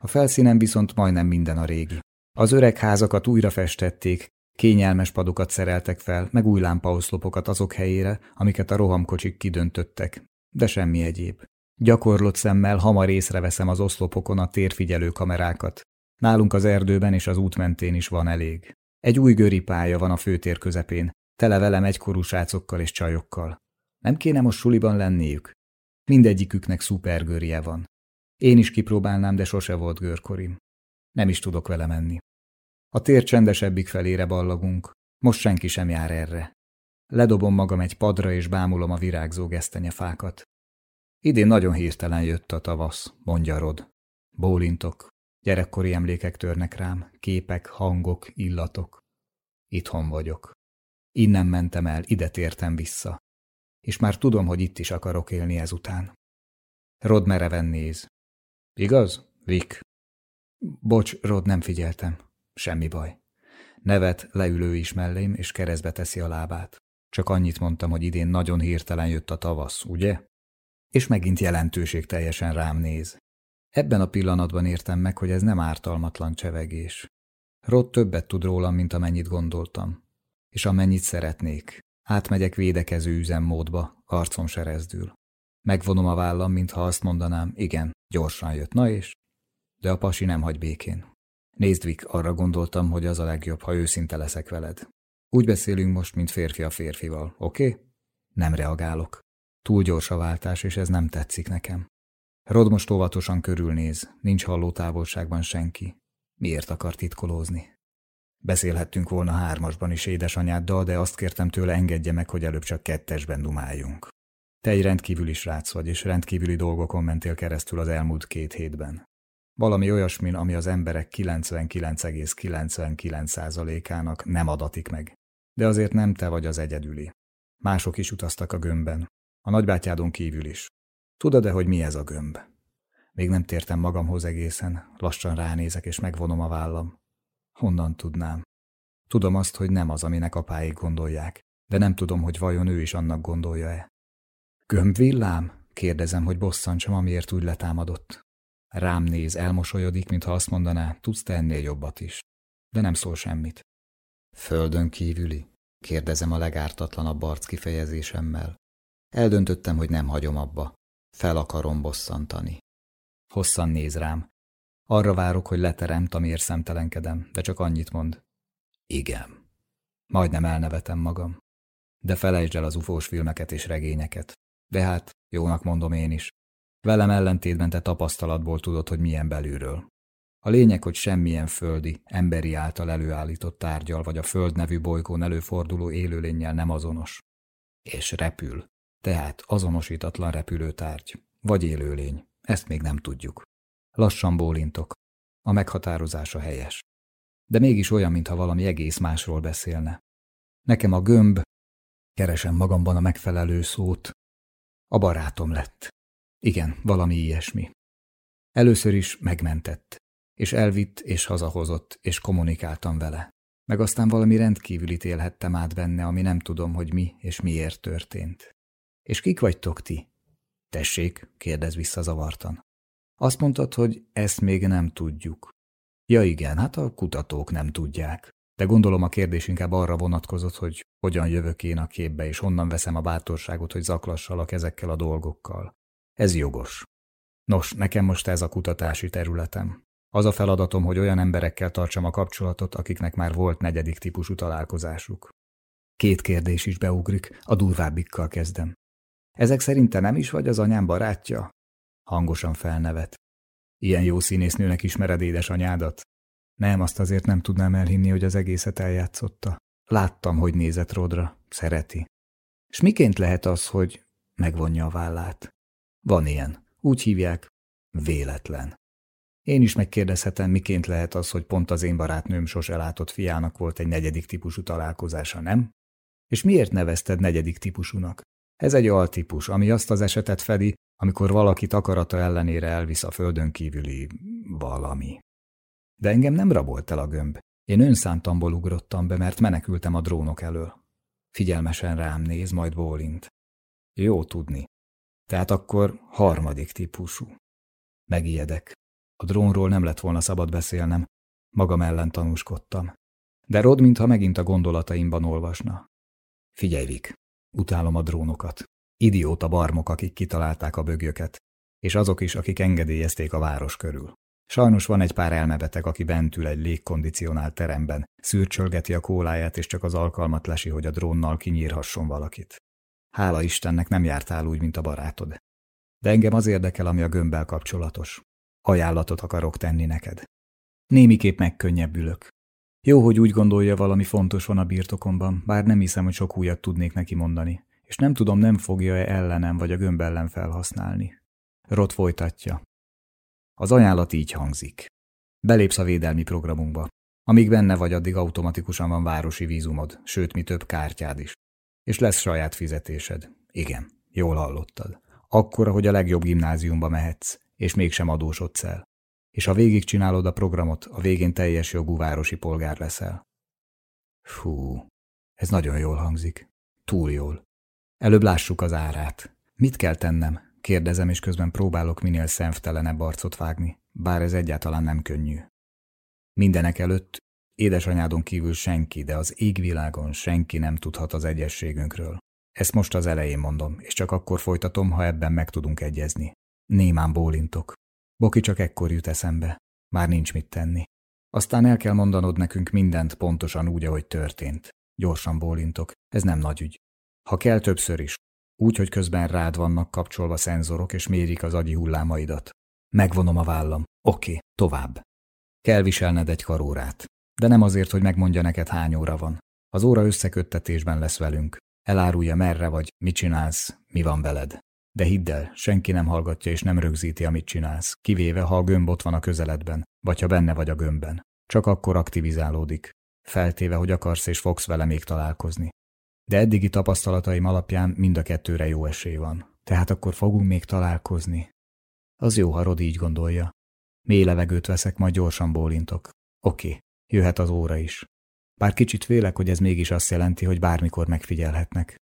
A felszínen viszont majdnem minden a régi. Az öreg házakat újra festették, kényelmes padokat szereltek fel, meg új lámpaoszlopokat azok helyére, amiket a rohamkocsik kidöntöttek, de semmi egyéb. Gyakorlott szemmel hamar észreveszem az oszlopokon a térfigyelő kamerákat. Nálunk az erdőben és az út mentén is van elég. Egy új göri pálya van a főtér közepén, tele velem egykorú srácokkal és csajokkal. Nem kéne most suliban lenniük? Mindegyiküknek szupergörje van. Én is kipróbálnám, de sose volt görkorim. Nem is tudok vele menni. A tér csendesebbik felére ballagunk. Most senki sem jár erre. Ledobom magam egy padra, és bámulom a virágzó gesztenyefákat. Idén nagyon hirtelen jött a tavasz, mondja Rod. Bólintok. Gyerekkori emlékek törnek rám, képek, hangok, illatok. Itthon vagyok. Innen mentem el, ide tértem vissza. És már tudom, hogy itt is akarok élni ezután. Rod mereven néz. Igaz, Vic? Bocs, Rod, nem figyeltem. Semmi baj. Nevet, leülő is mellém, és keresztbe teszi a lábát. Csak annyit mondtam, hogy idén nagyon hirtelen jött a tavasz, ugye? És megint jelentőség teljesen rám néz. Ebben a pillanatban értem meg, hogy ez nem ártalmatlan csevegés. Rod többet tud rólam, mint amennyit gondoltam. És amennyit szeretnék. Átmegyek védekező üzemmódba, arcom serezdül. Megvonom a vállam, mintha azt mondanám, igen, gyorsan jött, na és? De a pasi nem hagy békén. Nézd, Vik, arra gondoltam, hogy az a legjobb, ha őszinte leszek veled. Úgy beszélünk most, mint férfi a férfival, oké? Nem reagálok. Túl gyors a váltás, és ez nem tetszik nekem. Rod most óvatosan körülnéz, nincs halló távolságban senki. Miért akar titkolózni? Beszélhettünk volna hármasban is édesanyáddal, de azt kértem tőle engedje meg, hogy előbb csak kettesben dumáljunk. Te egy rendkívüli srác vagy, és rendkívüli dolgokon mentél keresztül az elmúlt két hétben. Valami olyasmin, ami az emberek 99,99%-ának nem adatik meg. De azért nem te vagy az egyedüli. Mások is utaztak a gömbben. A nagybátyádon kívül is. Tudod-e, hogy mi ez a gömb? Még nem tértem magamhoz egészen, lassan ránézek és megvonom a vállam. Honnan tudnám? Tudom azt, hogy nem az, aminek apáik gondolják, de nem tudom, hogy vajon ő is annak gondolja-e. Gömbvillám? Kérdezem, hogy bosszantsam, amiért úgy letámadott. Rám néz, elmosolyodik, mintha azt mondaná, tudsz te ennél jobbat is. De nem szól semmit. Földön kívüli? Kérdezem a legártatlanabb arc kifejezésemmel. Eldöntöttem, hogy nem hagyom abba. Fel akarom bosszantani. Hosszan néz rám. Arra várok, hogy leteremt, amiért szemtelenkedem, de csak annyit mond. Igen. Majdnem elnevetem magam. De felejtsd el az ufós filmeket és regényeket. De hát, jónak mondom én is. Velem ellentétben te tapasztalatból tudod, hogy milyen belülről. A lényeg, hogy semmilyen földi, emberi által előállított tárgyal vagy a Föld nevű bolygón előforduló élőlényel nem azonos. És repül. Tehát azonosítatlan repülőtárgy. Vagy élőlény. Ezt még nem tudjuk. Lassan bólintok. A meghatározása helyes. De mégis olyan, mintha valami egész másról beszélne. Nekem a gömb, keresem magamban a megfelelő szót, a barátom lett. Igen, valami ilyesmi. Először is megmentett, és elvitt és hazahozott, és kommunikáltam vele. Meg aztán valami rendkívülit élhettem át benne, ami nem tudom, hogy mi és miért történt. És kik vagytok ti? Tessék, kérdez vissza zavartan. Azt mondtad, hogy ezt még nem tudjuk. Ja igen, hát a kutatók nem tudják. De gondolom a kérdés inkább arra vonatkozott, hogy hogyan jövök én a képbe, és honnan veszem a bátorságot, hogy zaklassalak ezekkel a dolgokkal. Ez jogos. Nos, nekem most ez a kutatási területem. Az a feladatom, hogy olyan emberekkel tartsam a kapcsolatot, akiknek már volt negyedik típusú találkozásuk. Két kérdés is beugrik, a durvábbikkal kezdem. Ezek szerint te nem is vagy az anyám barátja? Hangosan felnevet. Ilyen jó színésznőnek ismered édesanyádat? Nem, azt azért nem tudnám elhinni, hogy az egészet eljátszotta. Láttam, hogy nézett Rodra. Szereti. És miként lehet az, hogy megvonja a vállát? Van ilyen. Úgy hívják, véletlen. Én is megkérdezhetem, miként lehet az, hogy pont az én barátnőm sose látott fiának volt egy negyedik típusú találkozása, nem? És miért nevezted negyedik típusúnak? Ez egy altípus, ami azt az esetet fedi, amikor valakit akarata ellenére elvisz a földön kívüli valami. De engem nem rabolt el a gömb. Én önszántamból ugrottam be, mert menekültem a drónok elől. Figyelmesen rám néz, majd bólint. Jó tudni. Tehát akkor harmadik típusú. Megijedek. A drónról nem lett volna szabad beszélnem. Magam ellen tanúskodtam. De Rod, mintha megint a gondolataimban olvasna. Figyelj, Vik, utálom a drónokat. Idióta barmok, akik kitalálták a bögjöket, és azok is, akik engedélyezték a város körül. Sajnos van egy pár elmebeteg, aki bent ül egy légkondicionált teremben, szürcsölgeti a kóláját, és csak az alkalmat lesi, hogy a drónnal kinyírhasson valakit. Hála Istennek nem jártál úgy, mint a barátod. De engem az érdekel, ami a gömbbel kapcsolatos. Ajánlatot akarok tenni neked. Némiképp megkönnyebbülök. Jó, hogy úgy gondolja, valami fontos van a birtokomban, bár nem hiszem, hogy sok újat tudnék neki mondani, és nem tudom, nem fogja-e ellenem vagy a gömb ellen felhasználni. Rot folytatja. Az ajánlat így hangzik. Belépsz a védelmi programunkba. Amíg benne vagy, addig automatikusan van városi vízumod, sőt, mi több kártyád is. És lesz saját fizetésed. Igen, jól hallottad. Akkora, hogy a legjobb gimnáziumba mehetsz, és mégsem adósodsz el. És ha végigcsinálod a programot, a végén teljes jogú városi polgár leszel. Fú, ez nagyon jól hangzik. Túl jól. Előbb lássuk az árát. Mit kell tennem? Kérdezem, és közben próbálok minél szemtelenebb arcot vágni, bár ez egyáltalán nem könnyű. Mindenek előtt édesanyádon kívül senki, de az égvilágon senki nem tudhat az egyességünkről. Ezt most az elején mondom, és csak akkor folytatom, ha ebben meg tudunk egyezni. Némán bólintok. Boki csak ekkor jut eszembe. Már nincs mit tenni. Aztán el kell mondanod nekünk mindent pontosan úgy, ahogy történt. Gyorsan bólintok. Ez nem nagy ügy. Ha kell többször is. Úgy, hogy közben rád vannak kapcsolva szenzorok, és mérik az agyi hullámaidat. Megvonom a vállam. Oké, tovább. Kell viselned egy karórát. De nem azért, hogy megmondja neked hány óra van. Az óra összeköttetésben lesz velünk. Elárulja merre vagy, mit csinálsz, mi van veled. De hidd el, senki nem hallgatja és nem rögzíti, amit csinálsz, kivéve, ha a gömb ott van a közeledben, vagy ha benne vagy a gömbben. Csak akkor aktivizálódik, feltéve, hogy akarsz és fogsz vele még találkozni. De eddigi tapasztalataim alapján mind a kettőre jó esély van. Tehát akkor fogunk még találkozni. Az jó, ha Rod így gondolja. Mély levegőt veszek, majd gyorsan bólintok. Oké, jöhet az óra is. Bár kicsit félek, hogy ez mégis azt jelenti, hogy bármikor megfigyelhetnek.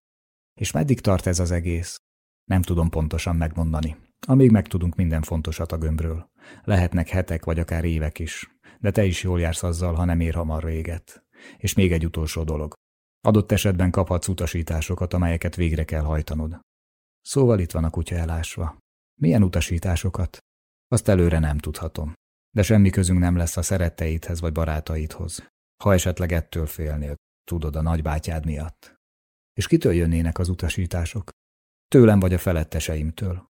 És meddig tart ez az egész? Nem tudom pontosan megmondani. Amíg megtudunk minden fontosat a gömbről. Lehetnek hetek vagy akár évek is. De te is jól jársz azzal, ha nem ér hamar véget. És még egy utolsó dolog. Adott esetben kaphatsz utasításokat, amelyeket végre kell hajtanod. Szóval itt van a kutya elásva. Milyen utasításokat? Azt előre nem tudhatom. De semmi közünk nem lesz a szeretteidhez vagy barátaidhoz. Ha esetleg ettől félnél, tudod, a nagybátyád miatt. És kitől jönnének az utasítások? Tőlem vagy a feletteseimtől.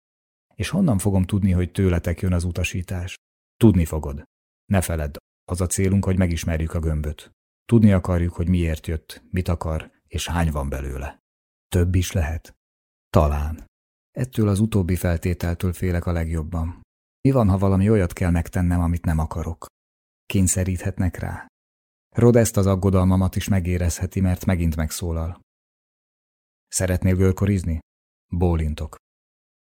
És honnan fogom tudni, hogy tőletek jön az utasítás? Tudni fogod. Ne feledd, az a célunk, hogy megismerjük a gömböt. Tudni akarjuk, hogy miért jött, mit akar, és hány van belőle. Több is lehet? Talán. Ettől az utóbbi feltételtől félek a legjobban. Mi van, ha valami olyat kell megtennem, amit nem akarok? Kényszeríthetnek rá? Rod ezt az aggodalmamat is megérezheti, mert megint megszólal. Szeretnél görkorizni? Bólintok.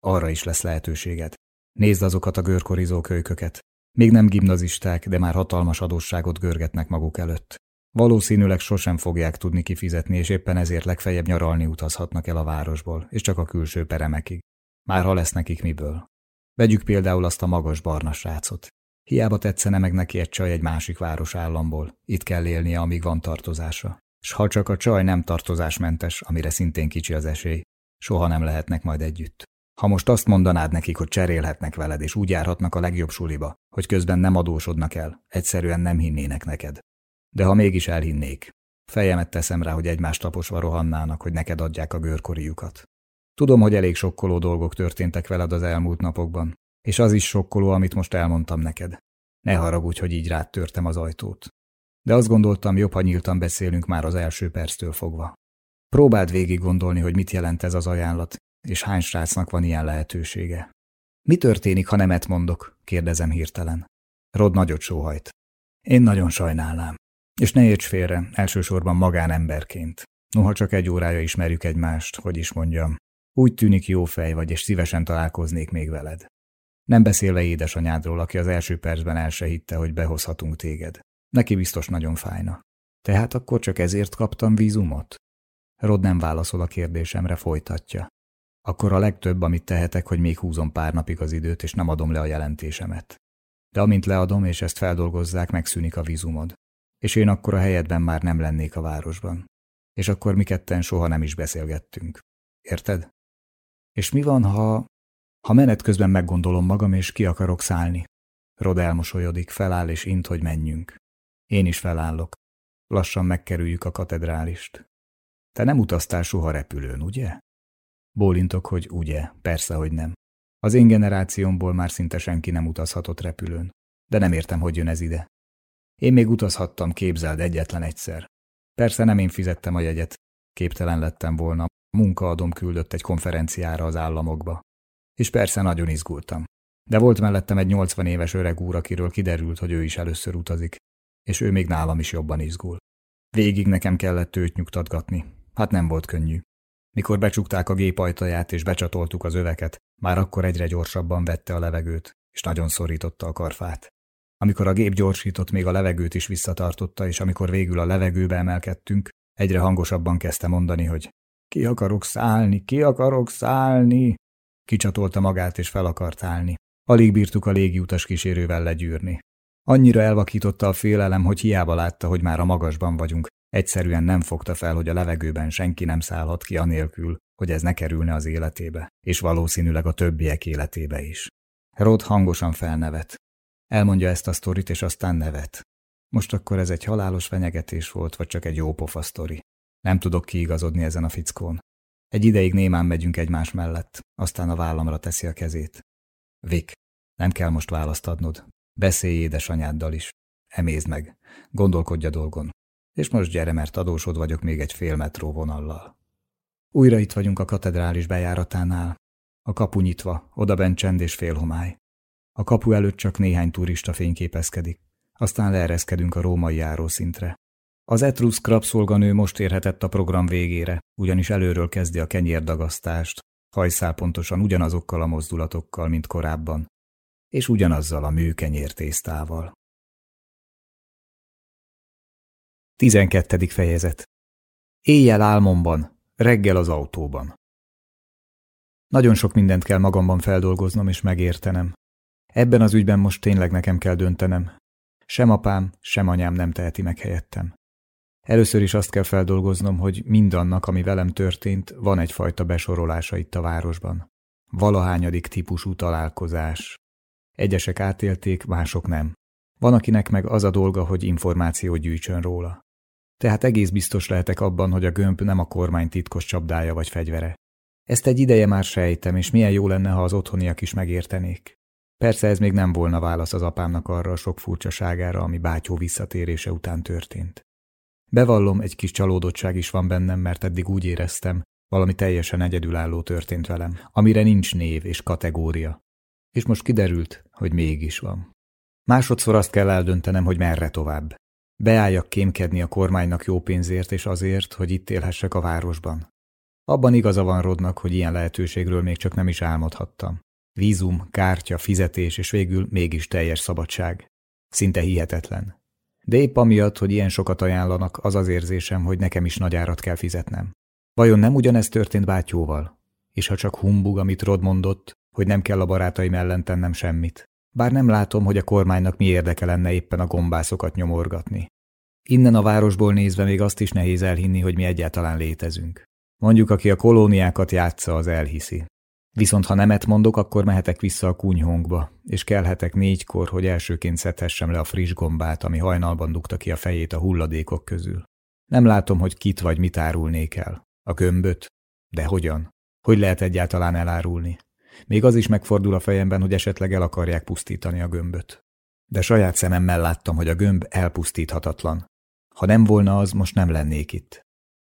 Arra is lesz lehetőséged. Nézd azokat a görkorizó kölyköket. Még nem gimnazisták, de már hatalmas adósságot görgetnek maguk előtt. Valószínűleg sosem fogják tudni kifizetni, és éppen ezért legfeljebb nyaralni utazhatnak el a városból, és csak a külső peremekig. Már ha lesz nekik miből. Vegyük például azt a magas barna srácot. Hiába tetszene meg neki egy csaj egy másik városállamból. Itt kell élnie, amíg van tartozása. S ha csak a csaj nem tartozásmentes, amire szintén kicsi az esély, soha nem lehetnek majd együtt. Ha most azt mondanád nekik, hogy cserélhetnek veled, és úgy járhatnak a legjobb suliba, hogy közben nem adósodnak el, egyszerűen nem hinnének neked. De ha mégis elhinnék, fejemet teszem rá, hogy egymást taposva rohannának, hogy neked adják a görkoriukat. Tudom, hogy elég sokkoló dolgok történtek veled az elmúlt napokban, és az is sokkoló, amit most elmondtam neked. Ne haragudj, hogy így rád törtem az ajtót. De azt gondoltam, jobb, ha nyíltan beszélünk már az első perctől fogva. Próbáld végig gondolni, hogy mit jelent ez az ajánlat, és hány srácnak van ilyen lehetősége. Mi történik, ha nemet mondok? kérdezem hirtelen. Rod nagyot sóhajt. Én nagyon sajnálnám. És ne érts félre, elsősorban magánemberként. Noha csak egy órája ismerjük egymást, hogy is mondjam. Úgy tűnik jó fej vagy, és szívesen találkoznék még veled. Nem beszélve édesanyádról, aki az első percben el se hitte, hogy behozhatunk téged. Neki biztos nagyon fájna. Tehát akkor csak ezért kaptam vízumot? Rod nem válaszol a kérdésemre, folytatja. Akkor a legtöbb, amit tehetek, hogy még húzom pár napig az időt, és nem adom le a jelentésemet. De amint leadom, és ezt feldolgozzák, megszűnik a vízumod. És én akkor a helyedben már nem lennék a városban. És akkor mi ketten soha nem is beszélgettünk. Érted? És mi van, ha... Ha menet közben meggondolom magam, és ki akarok szállni? Rod elmosolyodik, feláll és int, hogy menjünk. Én is felállok. Lassan megkerüljük a katedrálist. Te nem utaztál soha repülőn, ugye? Bólintok, hogy ugye, persze, hogy nem. Az én generációmból már szinte senki nem utazhatott repülőn. De nem értem, hogy jön ez ide. Én még utazhattam, képzeld egyetlen egyszer. Persze nem én fizettem a jegyet, képtelen lettem volna, munkaadom küldött egy konferenciára az államokba. És persze nagyon izgultam. De volt mellettem egy 80 éves öreg úr, akiről kiderült, hogy ő is először utazik, és ő még nálam is jobban izgul. Végig nekem kellett őt nyugtatgatni. Hát nem volt könnyű. Mikor becsukták a gép ajtaját és becsatoltuk az öveket, már akkor egyre gyorsabban vette a levegőt, és nagyon szorította a karfát. Amikor a gép gyorsított, még a levegőt is visszatartotta, és amikor végül a levegőbe emelkedtünk, egyre hangosabban kezdte mondani, hogy ki akarok szállni, ki akarok szállni. Kicsatolta magát, és fel akart állni. Alig bírtuk a légiutas kísérővel legyűrni. Annyira elvakította a félelem, hogy hiába látta, hogy már a magasban vagyunk. Egyszerűen nem fogta fel, hogy a levegőben senki nem szállhat ki anélkül, hogy ez ne kerülne az életébe, és valószínűleg a többiek életébe is. Rod hangosan felnevet. Elmondja ezt a sztorit, és aztán nevet. Most akkor ez egy halálos fenyegetés volt, vagy csak egy jó pofa sztori. Nem tudok kiigazodni ezen a fickón. Egy ideig némán megyünk egymás mellett, aztán a vállamra teszi a kezét. Vik, nem kell most választ adnod. Beszélj édesanyáddal is. Emézd meg. Gondolkodj a dolgon. És most gyere, mert adósod vagyok még egy fél metró vonallal. Újra itt vagyunk a katedrális bejáratánál. A kapu nyitva, odabent csend és félhomály. A kapu előtt csak néhány turista fényképezkedik. Aztán leereszkedünk a római járószintre. Az etruszk rabszolganő most érhetett a program végére, ugyanis előről kezdi a kenyérdagasztást, hajszál pontosan ugyanazokkal a mozdulatokkal, mint korábban, és ugyanazzal a műkenyértésztával. 12. fejezet Éjjel álmomban, reggel az autóban. Nagyon sok mindent kell magamban feldolgoznom és megértenem. Ebben az ügyben most tényleg nekem kell döntenem. Sem apám, sem anyám nem teheti meg helyettem. Először is azt kell feldolgoznom, hogy mindannak, ami velem történt, van egyfajta besorolása itt a városban. Valahányadik típusú találkozás. Egyesek átélték, mások nem. Van, akinek meg az a dolga, hogy információt gyűjtsön róla. Tehát egész biztos lehetek abban, hogy a gömb nem a kormány titkos csapdája vagy fegyvere. Ezt egy ideje már sejtem, és milyen jó lenne, ha az otthoniak is megértenék. Persze ez még nem volna válasz az apámnak arra a sok furcsaságára, ami bátyó visszatérése után történt. Bevallom, egy kis csalódottság is van bennem, mert eddig úgy éreztem, valami teljesen egyedülálló történt velem, amire nincs név és kategória. És most kiderült, hogy mégis van. Másodszor azt kell eldöntenem, hogy merre tovább. Beálljak kémkedni a kormánynak jó pénzért és azért, hogy itt élhessek a városban. Abban igaza van Rodnak, hogy ilyen lehetőségről még csak nem is álmodhattam. Vízum, kártya, fizetés és végül mégis teljes szabadság. Szinte hihetetlen. De épp amiatt, hogy ilyen sokat ajánlanak, az az érzésem, hogy nekem is nagy árat kell fizetnem. Vajon nem ugyanezt történt bátyóval? És ha csak humbug, amit Rod mondott, hogy nem kell a barátaim ellen tennem semmit. Bár nem látom, hogy a kormánynak mi érdeke lenne éppen a gombászokat nyomorgatni. Innen a városból nézve még azt is nehéz elhinni, hogy mi egyáltalán létezünk. Mondjuk, aki a kolóniákat játsza, az elhiszi. Viszont ha nemet mondok, akkor mehetek vissza a kunyhónkba, és kelhetek négykor, hogy elsőként szedhessem le a friss gombát, ami hajnalban dugta ki a fejét a hulladékok közül. Nem látom, hogy kit vagy mit árulnék el. A gömböt? De hogyan? Hogy lehet egyáltalán elárulni? Még az is megfordul a fejemben, hogy esetleg el akarják pusztítani a gömböt. De saját szememmel láttam, hogy a gömb elpusztíthatatlan. Ha nem volna az, most nem lennék itt.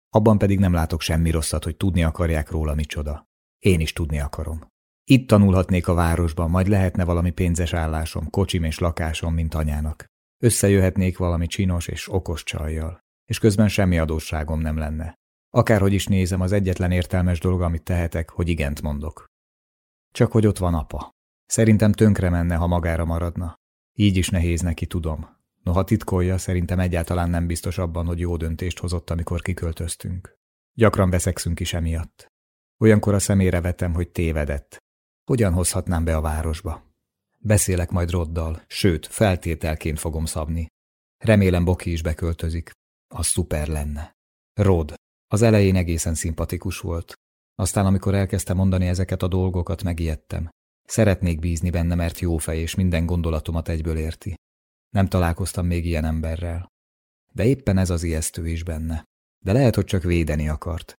Abban pedig nem látok semmi rosszat, hogy tudni akarják róla micsoda. Én is tudni akarom. Itt tanulhatnék a városban, majd lehetne valami pénzes állásom, kocsim és lakásom, mint anyának. Összejöhetnék valami csinos és okos csajjal. És közben semmi adósságom nem lenne. Akárhogy is nézem, az egyetlen értelmes dolog, amit tehetek, hogy igent mondok. Csak hogy ott van apa. Szerintem tönkre menne, ha magára maradna. Így is nehéz neki, tudom. Noha titkolja, szerintem egyáltalán nem biztos abban, hogy jó döntést hozott, amikor kiköltöztünk. Gyakran veszekszünk is emiatt. Olyankor a szemére vetem, hogy tévedett. Hogyan hozhatnám be a városba? Beszélek majd Roddal, sőt, feltételként fogom szabni. Remélem Boki is beköltözik. Az szuper lenne. Rod. Az elején egészen szimpatikus volt. Aztán, amikor elkezdte mondani ezeket a dolgokat, megijedtem. Szeretnék bízni benne, mert jó fej, és minden gondolatomat egyből érti. Nem találkoztam még ilyen emberrel. De éppen ez az ijesztő is benne. De lehet, hogy csak védeni akart.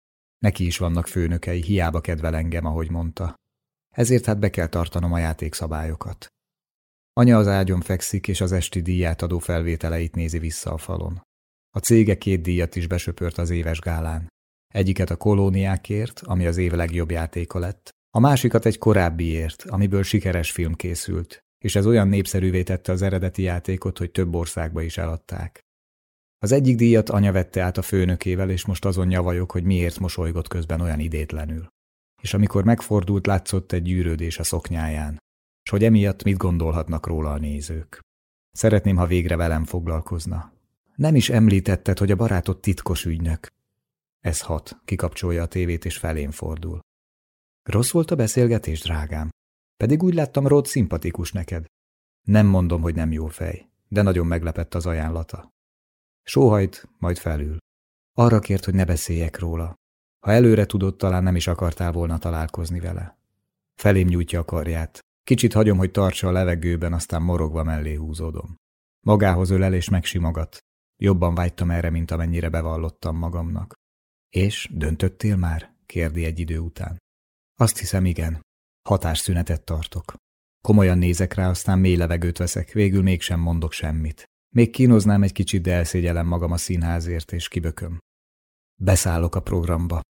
Neki is vannak főnökei, hiába kedvel engem, ahogy mondta. ezért hát be kell tartanom a játékszabályokat. Anya az ágyon fekszik, és az esti díját adó felvételeit nézi vissza a falon. A cége két díjat is besöpört az éves gálán. Egyiket a kolóniákért, ami az év legjobb játéka lett, a másikat egy korábbiért, amiből sikeres film készült, és ez olyan népszerűvé tette az eredeti játékot, hogy több országba is eladták. Az egyik díjat anya vette át a főnökével, és most azon nyavajok, hogy miért mosolygott közben olyan idétlenül. És amikor megfordult, látszott egy gyűrődés a szoknyáján, és hogy emiatt mit gondolhatnak róla a nézők. Szeretném, ha végre velem foglalkozna. Nem is említetted, hogy a barátod titkos ügynök. Ez hat, kikapcsolja a tévét és felén fordul. Rossz volt a beszélgetés, drágám. Pedig úgy láttam, Rod szimpatikus neked. Nem mondom, hogy nem jó fej, de nagyon meglepett az ajánlata. Sóhajt, majd felül. Arra kért, hogy ne beszéljek róla. Ha előre tudott, talán nem is akartál volna találkozni vele. Felém nyújtja a karját. Kicsit hagyom, hogy tartsa a levegőben, aztán morogva mellé húzódom. Magához ölel és megsimogat. Jobban vágytam erre, mint amennyire bevallottam magamnak. És döntöttél már? kérdi egy idő után. Azt hiszem, igen. Hatásszünetet tartok. Komolyan nézek rá, aztán mély levegőt veszek, végül mégsem mondok semmit. Még kínoznám egy kicsit, de elszégyelem magam a színházért, és kibököm. Beszállok a programba.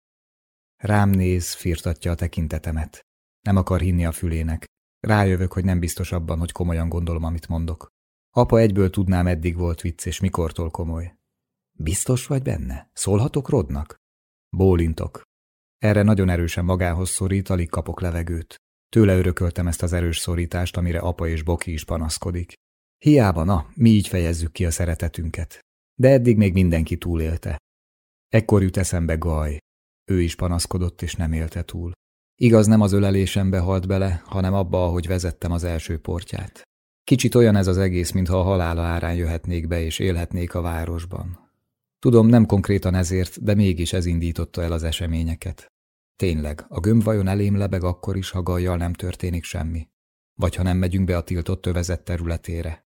Rám néz, firtatja a tekintetemet. Nem akar hinni a fülének. Rájövök, hogy nem biztos abban, hogy komolyan gondolom, amit mondok. Apa egyből tudnám, eddig volt vicc, és mikortól komoly. Biztos vagy benne? Szólhatok Rodnak? Bólintok. Erre nagyon erősen magához szorít, alig kapok levegőt. Tőle örököltem ezt az erős szorítást, amire apa és Boki is panaszkodik. Hiába, na, mi így fejezzük ki a szeretetünket. De eddig még mindenki túlélte. Ekkor jut eszembe Gaj. Ő is panaszkodott, és nem élte túl. Igaz, nem az ölelésembe halt bele, hanem abba, ahogy vezettem az első portját. Kicsit olyan ez az egész, mintha a halála árán jöhetnék be, és élhetnék a városban. Tudom, nem konkrétan ezért, de mégis ez indította el az eseményeket. Tényleg, a gömb vajon elém lebeg akkor is, ha gajjal nem történik semmi? Vagy ha nem megyünk be a tiltott övezet területére?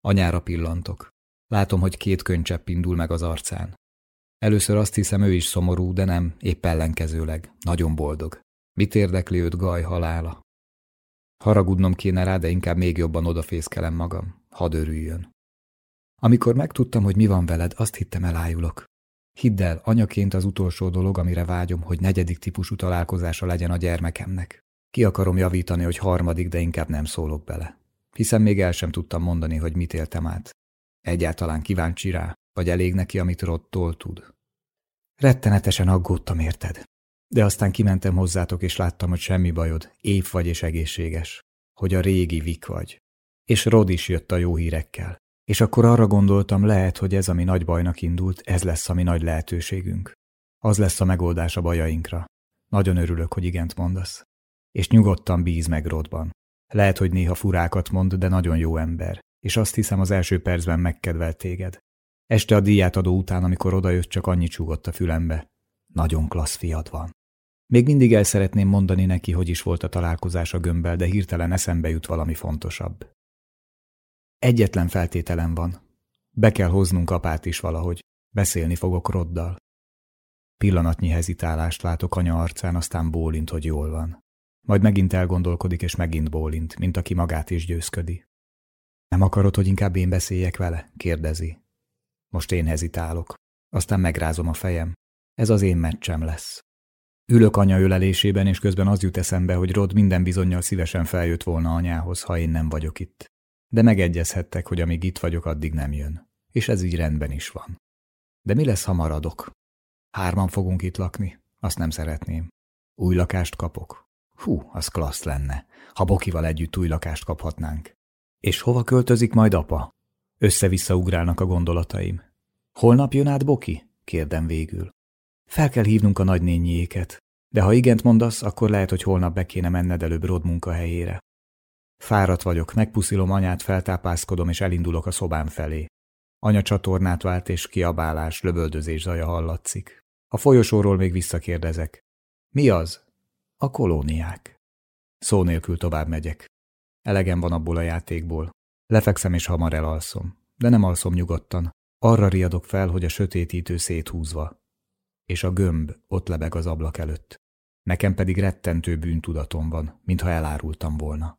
Anyára pillantok. Látom, hogy két könycsepp indul meg az arcán. Először azt hiszem, ő is szomorú, de nem, épp ellenkezőleg. Nagyon boldog. Mit érdekli őt Gaj halála? Haragudnom kéne rá, de inkább még jobban odafészkelem magam. Hadd örüljön. Amikor megtudtam, hogy mi van veled, azt hittem elájulok. Hidd el, anyaként az utolsó dolog, amire vágyom, hogy negyedik típusú találkozása legyen a gyermekemnek. Ki akarom javítani, hogy harmadik, de inkább nem szólok bele. Hiszen még el sem tudtam mondani, hogy mit éltem át. Egyáltalán kíváncsi rá, vagy elég neki, amit Rottól tud. Rettenetesen aggódtam, érted? De aztán kimentem hozzátok, és láttam, hogy semmi bajod, épp vagy és egészséges. Hogy a régi vik vagy. És Rod is jött a jó hírekkel. És akkor arra gondoltam, lehet, hogy ez, ami nagy bajnak indult, ez lesz a mi nagy lehetőségünk. Az lesz a megoldás a bajainkra. Nagyon örülök, hogy igent mondasz. És nyugodtan bíz meg Rodban. Lehet, hogy néha furákat mond, de nagyon jó ember, és azt hiszem az első percben megkedvelt téged. Este a díját adó után, amikor odajött, csak annyit csúgott a fülembe. Nagyon klassz fiad van. Még mindig el szeretném mondani neki, hogy is volt a találkozás a gömbbel, de hirtelen eszembe jut valami fontosabb. Egyetlen feltételem van. Be kell hoznunk apát is valahogy. Beszélni fogok Roddal. Pillanatnyi hezitálást látok anya arcán, aztán bólint, hogy jól van. Majd megint elgondolkodik, és megint bólint, mint aki magát is győzködi. Nem akarod, hogy inkább én beszéljek vele? kérdezi. Most én hezitálok. Aztán megrázom a fejem. Ez az én meccsem lesz. Ülök anya ölelésében, és közben az jut eszembe, hogy Rod minden bizonyal szívesen feljött volna anyához, ha én nem vagyok itt. De megegyezhettek, hogy amíg itt vagyok, addig nem jön. És ez így rendben is van. De mi lesz, ha maradok? Hárman fogunk itt lakni. Azt nem szeretném. Új lakást kapok. Hú, az klassz lenne, ha Bokival együtt új lakást kaphatnánk. És hova költözik majd apa? Össze-vissza ugrálnak a gondolataim. Holnap jön át Boki? kérdem végül. Fel kell hívnunk a nagynényiéket, de ha igent mondasz, akkor lehet, hogy holnap be kéne menned előbb Rod munkahelyére. Fáradt vagyok, megpuszilom anyát, feltápászkodom, és elindulok a szobám felé. Anya csatornát vált, és kiabálás, löböldözés zaja hallatszik. A folyosóról még visszakérdezek. Mi az? A kolóniák. Szó nélkül tovább megyek. Elegem van abból a játékból. Lefekszem és hamar elalszom. De nem alszom nyugodtan. Arra riadok fel, hogy a sötétítő széthúzva. És a gömb ott lebeg az ablak előtt. nekem pedig rettentő bűntudatom van, mintha elárultam volna.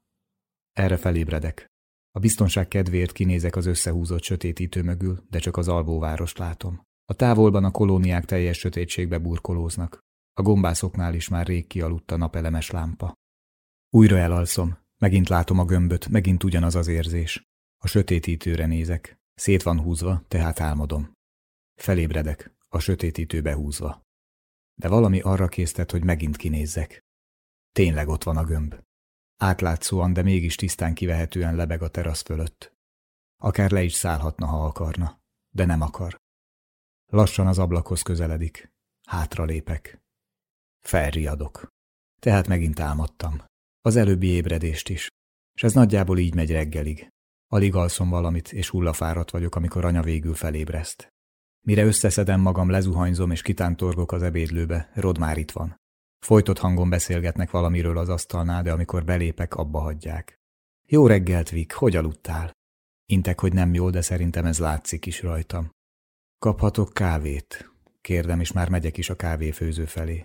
Erre felébredek. A biztonság kedvéért kinézek az összehúzott sötétítő mögül, de csak az alvóvárost látom. A távolban a kolóniák teljes sötétségbe burkolóznak. A gombászoknál is már rég kialudt a napelemes lámpa. Újra elalszom, megint látom a gömböt, megint ugyanaz az érzés. A sötétítőre nézek. Szét van húzva, tehát álmodom. Felébredek, a sötétítőbe húzva. De valami arra késztet, hogy megint kinézzek. Tényleg ott van a gömb. Átlátszóan, de mégis tisztán kivehetően lebeg a terasz fölött. Akár le is szállhatna, ha akarna, de nem akar. Lassan az ablakhoz közeledik. Hátra lépek. Felriadok. Tehát megint álmodtam. Az előbbi ébredést is. És ez nagyjából így megy reggelig. Alig alszom valamit, és hullafáradt vagyok, amikor anya végül felébreszt. Mire összeszedem magam, lezuhanyzom és kitántorgok az ebédlőbe, Rod már itt van. Folytott hangon beszélgetnek valamiről az asztalnál, de amikor belépek, abba hagyják. Jó reggelt, Vik, hogy aludtál? Intek, hogy nem jól, de szerintem ez látszik is rajtam. Kaphatok kávét? Kérdem, és már megyek is a kávéfőző felé.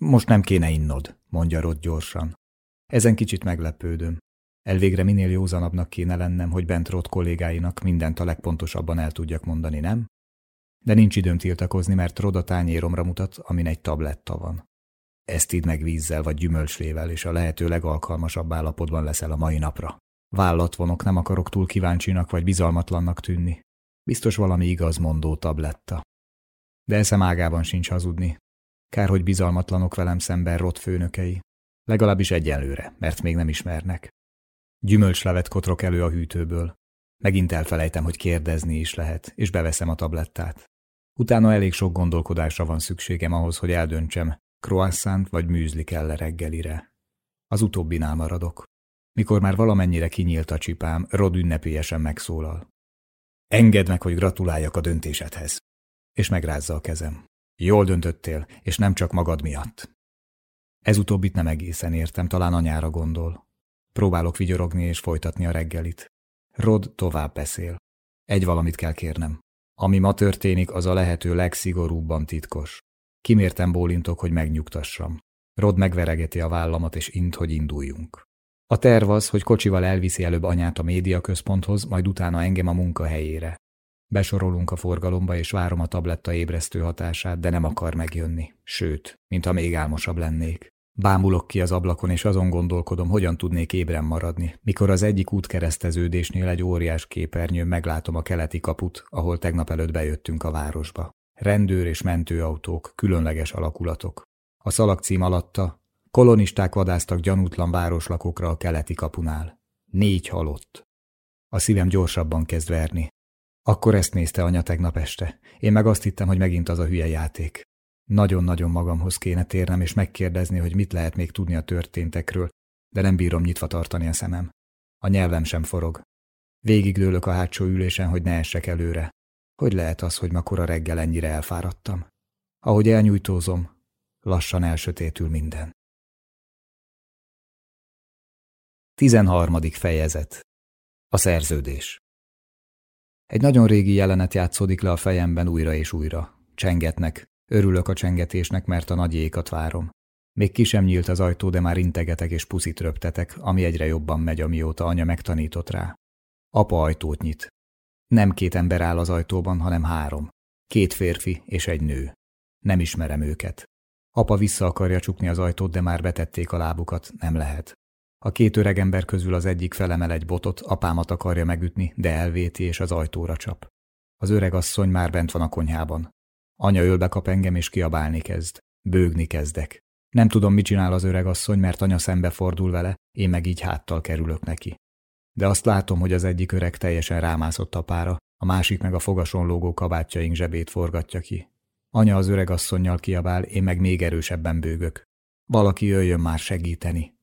Most nem kéne innod, mondja Rod gyorsan. Ezen kicsit meglepődöm. Elvégre minél józanabbnak kéne lennem, hogy bent Rod kollégáinak mindent a legpontosabban el tudjak mondani, nem? De nincs időm tiltakozni, mert Rod a tányéromra mutat, amin egy tabletta van. Ezt idd meg vízzel vagy gyümölcslével, és a lehető legalkalmasabb állapotban leszel a mai napra. Vállat vonok, nem akarok túl kíváncsinak vagy bizalmatlannak tűnni. Biztos valami igazmondó tabletta. De eszem ágában sincs hazudni. Kár, hogy bizalmatlanok velem szemben rott főnökei. Legalábbis egyelőre, mert még nem ismernek. Gyümölcslevet kotrok elő a hűtőből. Megint elfelejtem, hogy kérdezni is lehet, és beveszem a tablettát. Utána elég sok gondolkodásra van szükségem ahhoz, hogy eldöntsem, croissant vagy műzli kell -e reggelire. Az utóbbinál maradok. Mikor már valamennyire kinyílt a csipám, Rod ünnepélyesen megszólal. Engedd meg, hogy gratuláljak a döntésedhez. És megrázza a kezem. Jól döntöttél, és nem csak magad miatt. Ez utóbbit nem egészen értem, talán anyára gondol. Próbálok vigyorogni és folytatni a reggelit. Rod tovább beszél. Egy valamit kell kérnem. Ami ma történik, az a lehető legszigorúbban titkos. Kimértem bólintok, hogy megnyugtassam. Rod megveregeti a vállamat, és int, hogy induljunk. A terv az, hogy kocsival elviszi előbb anyát a médiaközponthoz, majd utána engem a munkahelyére. Besorolunk a forgalomba, és várom a tabletta ébresztő hatását, de nem akar megjönni. Sőt, mintha még álmosabb lennék. Bámulok ki az ablakon, és azon gondolkodom, hogyan tudnék ébren maradni, mikor az egyik útkereszteződésnél egy óriás képernyőn meglátom a keleti kaput, ahol tegnap előtt bejöttünk a városba. Rendőr és mentőautók, különleges alakulatok. A szalagcím alatta kolonisták vadáztak gyanútlan városlakókra a keleti kapunál. Négy halott. A szívem gyorsabban kezd verni. Akkor ezt nézte anya tegnap este. Én meg azt hittem, hogy megint az a hülye játék. Nagyon-nagyon magamhoz kéne térnem és megkérdezni, hogy mit lehet még tudni a történtekről, de nem bírom nyitva tartani a szemem. A nyelvem sem forog. Végigdőlök a hátsó ülésen, hogy ne essek előre. Hogy lehet az, hogy ma kora reggel ennyire elfáradtam? Ahogy elnyújtózom, lassan elsötétül minden. 13. fejezet A szerződés Egy nagyon régi jelenet játszódik le a fejemben újra és újra. Csengetnek, Örülök a csengetésnek, mert a nagy éjkat várom. Még ki sem nyílt az ajtó, de már integetek és puszit röptetek, ami egyre jobban megy, amióta anya megtanított rá. Apa ajtót nyit. Nem két ember áll az ajtóban, hanem három. Két férfi és egy nő. Nem ismerem őket. Apa vissza akarja csukni az ajtót, de már betették a lábukat, nem lehet. A két öreg ember közül az egyik felemel egy botot, apámat akarja megütni, de elvéti és az ajtóra csap. Az öreg asszony már bent van a konyhában. Anya ölbe kap engem, és kiabálni kezd. Bőgni kezdek. Nem tudom, mit csinál az öreg asszony, mert anya szembe fordul vele, én meg így háttal kerülök neki. De azt látom, hogy az egyik öreg teljesen rámászott apára, a másik meg a fogason lógó kabátjaink zsebét forgatja ki. Anya az öreg asszonynal kiabál, én meg még erősebben bőgök. Valaki jöjjön már segíteni.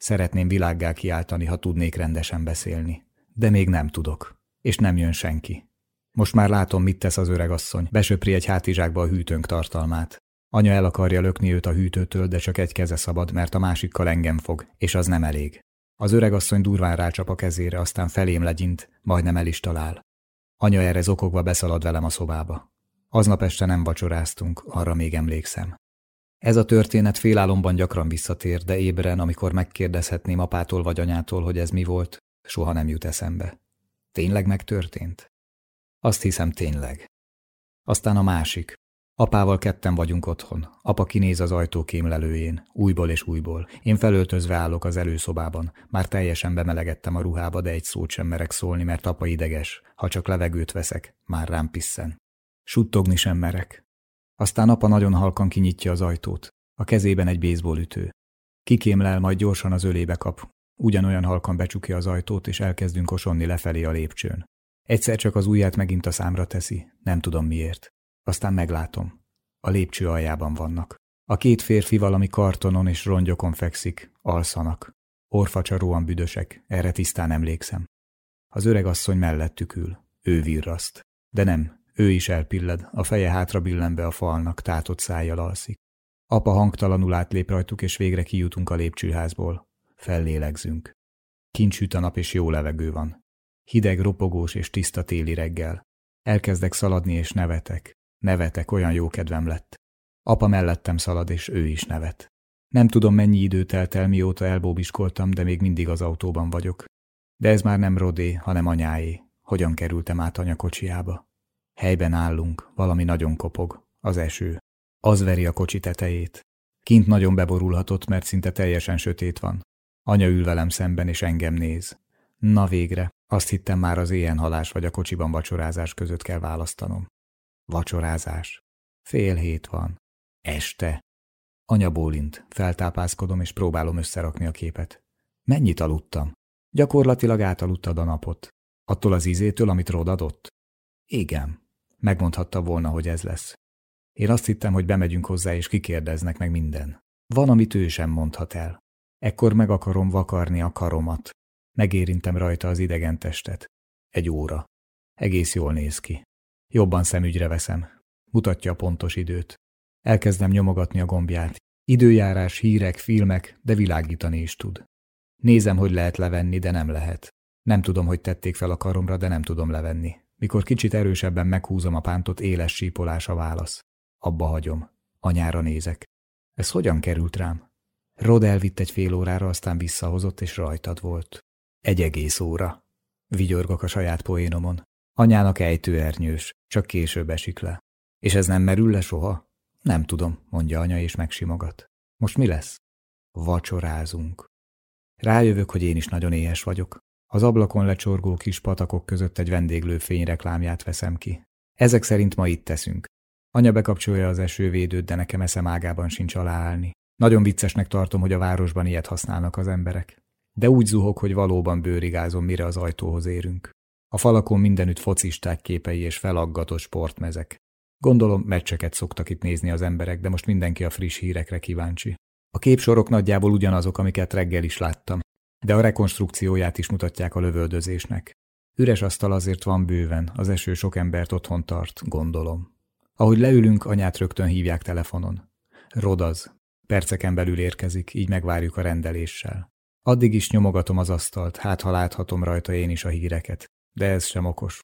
Szeretném világgá kiáltani, ha tudnék rendesen beszélni. De még nem tudok. És nem jön senki. Most már látom, mit tesz az öregasszony. Besöpri egy hátizsákba a hűtőnk tartalmát. Anya el akarja lökni őt a hűtőtől, de csak egy keze szabad, mert a másikkal engem fog, és az nem elég. Az öregasszony durván rácsap a kezére, aztán felém legyint, majdnem el is talál. Anya erre zokogva beszalad velem a szobába. Aznap este nem vacsoráztunk, arra még emlékszem. Ez a történet félálomban gyakran visszatér, de ébren, amikor megkérdezhetném apától vagy anyától, hogy ez mi volt, soha nem jut eszembe. Tényleg megtörtént? Azt hiszem tényleg. Aztán a másik. Apával ketten vagyunk otthon. Apa kinéz az ajtó kémlelőjén, újból és újból. Én felöltözve állok az előszobában. Már teljesen bemelegettem a ruhába, de egy szót sem merek szólni, mert apa ideges. Ha csak levegőt veszek, már rám pisszen. Suttogni sem merek. Aztán apa nagyon halkan kinyitja az ajtót. A kezében egy baseball ütő. Kikémlel, majd gyorsan az ölébe kap. Ugyanolyan halkan becsukja az ajtót, és elkezdünk kosonni lefelé a lépcsőn. Egyszer csak az ujját megint a számra teszi, nem tudom miért. Aztán meglátom. A lépcső aljában vannak. A két férfi valami kartonon és rongyokon fekszik, alszanak. Orfacsaróan büdösek, erre tisztán emlékszem. Az öreg asszony mellettük ül. Ő virraszt. De nem, ő is elpilled, a feje hátra billenve a falnak, tátott szájjal alszik. Apa hangtalanul átlép rajtuk, és végre kijutunk a lépcsőházból. Fellélegzünk. Kincsüt a nap, és jó levegő van. Hideg, ropogós és tiszta téli reggel. Elkezdek szaladni, és nevetek. Nevetek, olyan jó kedvem lett. Apa mellettem szalad, és ő is nevet. Nem tudom, mennyi idő telt el, mióta elbóbiskoltam, de még mindig az autóban vagyok. De ez már nem Rodé, hanem anyáé. Hogyan kerültem át anya kocsiába? Helyben állunk, valami nagyon kopog. Az eső. Az veri a kocsi tetejét. Kint nagyon beborulhatott, mert szinte teljesen sötét van. Anya ül velem szemben, és engem néz. Na végre, azt hittem már az éjjenhalás vagy a kocsiban vacsorázás között kell választanom. Vacsorázás. Fél hét van. Este. Anya bólint, feltápászkodom és próbálom összerakni a képet. Mennyit aludtam? Gyakorlatilag átaludtad a napot. Attól az ízétől, amit Rod? Igen. Megmondhatta volna, hogy ez lesz. Én azt hittem, hogy bemegyünk hozzá, és kikérdeznek meg minden. Van, amit ő sem mondhat el. Ekkor meg akarom vakarni a karomat. Megérintem rajta az idegen testet. Egy óra. Egész jól néz ki. Jobban szemügyre veszem. Mutatja a pontos időt. Elkezdem nyomogatni a gombját. Időjárás, hírek, filmek, de világítani is tud. Nézem, hogy lehet levenni, de nem lehet. Nem tudom, hogy tették fel a karomra, de nem tudom levenni. Mikor kicsit erősebben meghúzom a pántot, éles sípolás a válasz. Abba hagyom. Anyára nézek. Ez hogyan került rám? Rod elvitt egy fél órára, aztán visszahozott, és rajtad volt. Egy egész óra. Vigyorgok a saját poénomon. Anyának ejtőernyős, csak később esik le. És ez nem merül le soha? Nem tudom, mondja anya, és megsimogat. Most mi lesz? Vacsorázunk. Rájövök, hogy én is nagyon éhes vagyok. Az ablakon lecsorgó kis patakok között egy vendéglő fényreklámját veszem ki. Ezek szerint ma itt teszünk. Anya bekapcsolja az esővédőt, de nekem eszem ágában sincs aláállni. Nagyon viccesnek tartom, hogy a városban ilyet használnak az emberek. De úgy zuhok, hogy valóban bőrigázom, mire az ajtóhoz érünk. A falakon mindenütt focisták képei és felaggatott sportmezek. Gondolom, meccseket szoktak itt nézni az emberek, de most mindenki a friss hírekre kíváncsi. A képsorok nagyjából ugyanazok, amiket reggel is láttam, de a rekonstrukcióját is mutatják a lövöldözésnek. Üres asztal azért van bőven, az eső sok embert otthon tart, gondolom. Ahogy leülünk, anyát rögtön hívják telefonon. Rodaz. Perceken belül érkezik, így megvárjuk a rendeléssel. Addig is nyomogatom az asztalt, hát ha láthatom rajta én is a híreket. De ez sem okos.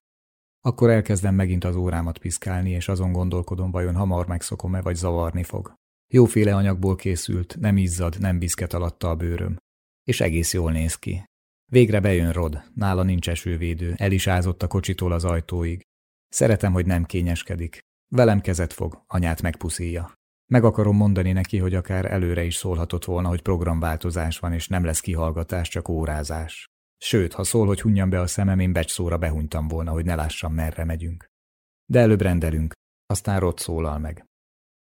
Akkor elkezdem megint az órámat piszkálni, és azon gondolkodom, vajon hamar megszokom-e, vagy zavarni fog. Jóféle anyagból készült, nem izzad, nem biszket alatta a bőröm. És egész jól néz ki. Végre bejön Rod, nála nincs esővédő, el is ázott a kocsitól az ajtóig. Szeretem, hogy nem kényeskedik. Velem kezet fog, anyát megpuszíja. Meg akarom mondani neki, hogy akár előre is szólhatott volna, hogy programváltozás van, és nem lesz kihallgatás, csak órázás. Sőt, ha szól, hogy hunjam be a szemem, én becsszóra behunytam volna, hogy ne lássam, merre megyünk. De előbb rendelünk, aztán Rott szólal meg.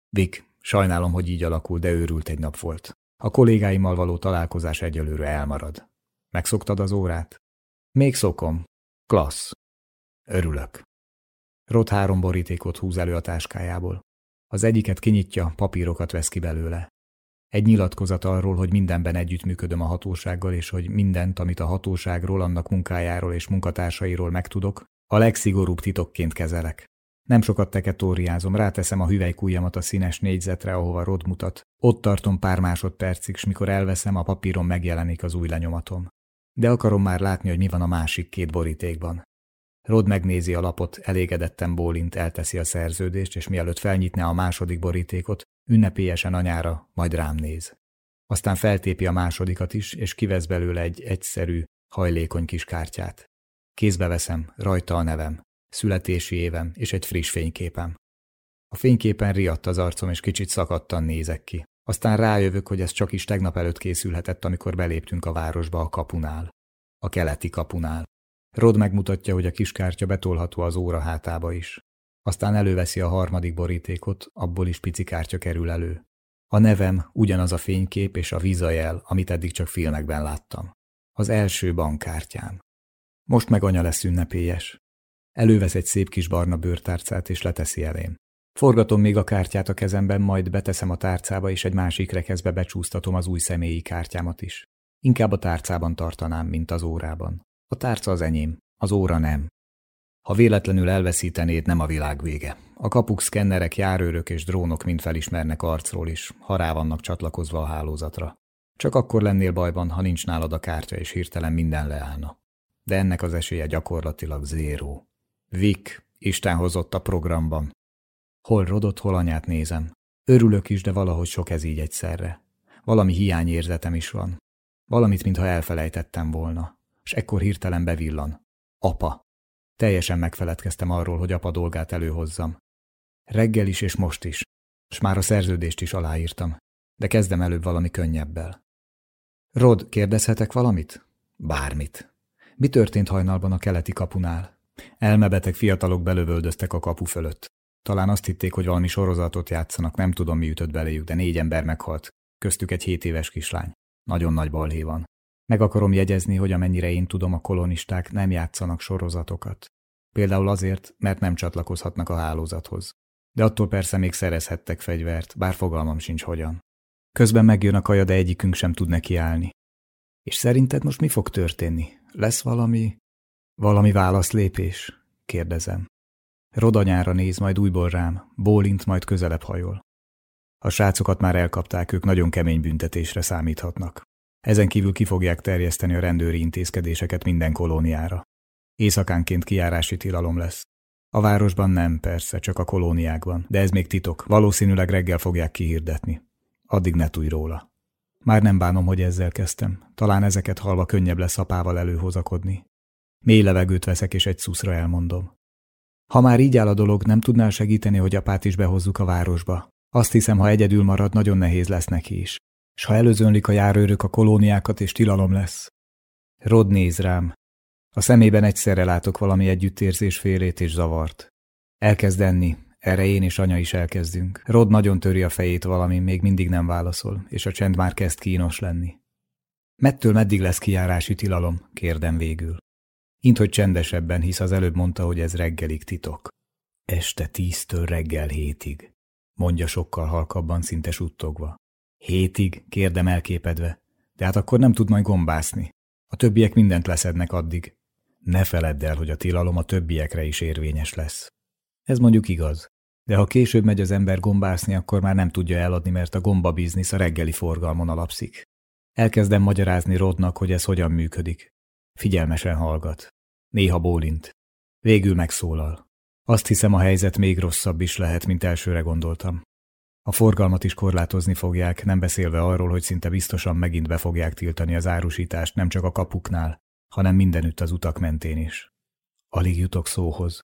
Vik, sajnálom, hogy így alakul, de őrült egy nap volt. A kollégáimmal való találkozás egyelőre elmarad. Megszoktad az órát? Még szokom. Klassz. Örülök. Rott három borítékot húz elő a táskájából. Az egyiket kinyitja, papírokat vesz ki belőle. Egy nyilatkozat arról, hogy mindenben együttműködöm a hatósággal, és hogy mindent, amit a hatóságról, annak munkájáról és munkatársairól megtudok, a legszigorúbb titokként kezelek. Nem sokat teketóriázom, ráteszem a hüvelykújjamat a színes négyzetre, ahova Rod mutat. Ott tartom pár másodpercig, s mikor elveszem, a papíron megjelenik az új lenyomatom. De akarom már látni, hogy mi van a másik két borítékban. Rod megnézi a lapot, elégedetten bólint, elteszi a szerződést, és mielőtt felnyitná a második borítékot, Ünnepélyesen anyára, majd rám néz. Aztán feltépi a másodikat is, és kivesz belőle egy egyszerű, hajlékony kis kártyát. Kézbe veszem, rajta a nevem, születési évem és egy friss fényképem. A fényképen riadt az arcom, és kicsit szakadtan nézek ki. Aztán rájövök, hogy ez csak is tegnap előtt készülhetett, amikor beléptünk a városba a kapunál. A keleti kapunál. Rod megmutatja, hogy a kiskártya betolható az óra hátába is. Aztán előveszi a harmadik borítékot, abból is pici kártya kerül elő. A nevem ugyanaz a fénykép és a vízajel, amit eddig csak filmekben láttam. Az első bankkártyám. Most meg anya lesz ünnepélyes. Elővesz egy szép kis barna bőrtárcát és leteszi elém. Forgatom még a kártyát a kezemben, majd beteszem a tárcába, és egy másik rekeszbe becsúsztatom az új személyi kártyámat is. Inkább a tárcában tartanám, mint az órában. A tárca az enyém, az óra nem. Ha véletlenül elveszítenéd, nem a világ vége. A kapuk, szkennerek, járőrök és drónok mind felismernek arcról is, ha rá vannak csatlakozva a hálózatra. Csak akkor lennél bajban, ha nincs nálad a kártya, és hirtelen minden leállna. De ennek az esélye gyakorlatilag zéró. Vik, Isten hozott a programban. Hol rodott, hol anyát nézem. Örülök is, de valahogy sok ez így egyszerre. Valami hiányérzetem is van. Valamit, mintha elfelejtettem volna. És ekkor hirtelen bevillan. Apa. Teljesen megfeledkeztem arról, hogy apa dolgát előhozzam. Reggel is és most is. És már a szerződést is aláírtam. De kezdem előbb valami könnyebbel. Rod, kérdezhetek valamit? Bármit. Mi történt hajnalban a keleti kapunál? Elmebeteg fiatalok belövöldöztek a kapu fölött. Talán azt hitték, hogy valami sorozatot játszanak, nem tudom, mi ütött beléjük, de négy ember meghalt. Köztük egy hét éves kislány. Nagyon nagy balhé van. Meg akarom jegyezni, hogy amennyire én tudom, a kolonisták nem játszanak sorozatokat. Például azért, mert nem csatlakozhatnak a hálózathoz. De attól persze még szerezhettek fegyvert, bár fogalmam sincs hogyan. Közben megjön a kaja, de egyikünk sem tud nekiállni. És szerinted most mi fog történni? Lesz valami... valami válaszlépés? kérdezem. Rodanyára néz, majd újból rám, bólint, majd közelebb hajol. A srácokat már elkapták, ők nagyon kemény büntetésre számíthatnak. Ezen kívül ki fogják terjeszteni a rendőri intézkedéseket minden kolóniára. Éjszakánként kiárási tilalom lesz. A városban nem, persze, csak a kolóniákban, de ez még titok, valószínűleg reggel fogják kihirdetni. Addig ne tudj róla. Már nem bánom, hogy ezzel kezdtem. Talán ezeket halva könnyebb lesz apával előhozakodni. Mély levegőt veszek, és egy szuszra elmondom. Ha már így áll a dolog, nem tudnál segíteni, hogy apát is behozzuk a városba. Azt hiszem, ha egyedül marad, nagyon nehéz lesz neki is. És ha előzönlik a járőrök a kolóniákat, és tilalom lesz. Rod néz rám. A szemében egyszerre látok valami együttérzés félét és zavart. Elkezd enni, erre én és anya is elkezdünk. Rod nagyon töri a fejét valami, még mindig nem válaszol, és a csend már kezd kínos lenni. Mettől meddig lesz kijárási tilalom? kérdem végül. Int, hogy csendesebben, hisz az előbb mondta, hogy ez reggelig titok. Este tíztől reggel hétig, mondja sokkal halkabban, szinte suttogva. Hétig, kérdem elképedve, de hát akkor nem tud majd gombászni. A többiek mindent leszednek addig. Ne feledd el, hogy a tilalom a többiekre is érvényes lesz. Ez mondjuk igaz. De ha később megy az ember gombászni, akkor már nem tudja eladni, mert a gomba biznisz a reggeli forgalmon alapszik. Elkezdem magyarázni Rodnak, hogy ez hogyan működik. Figyelmesen hallgat. Néha bólint. Végül megszólal. Azt hiszem, a helyzet még rosszabb is lehet, mint elsőre gondoltam. A forgalmat is korlátozni fogják, nem beszélve arról, hogy szinte biztosan megint be fogják tiltani az árusítást nem csak a kapuknál, hanem mindenütt az utak mentén is. Alig jutok szóhoz.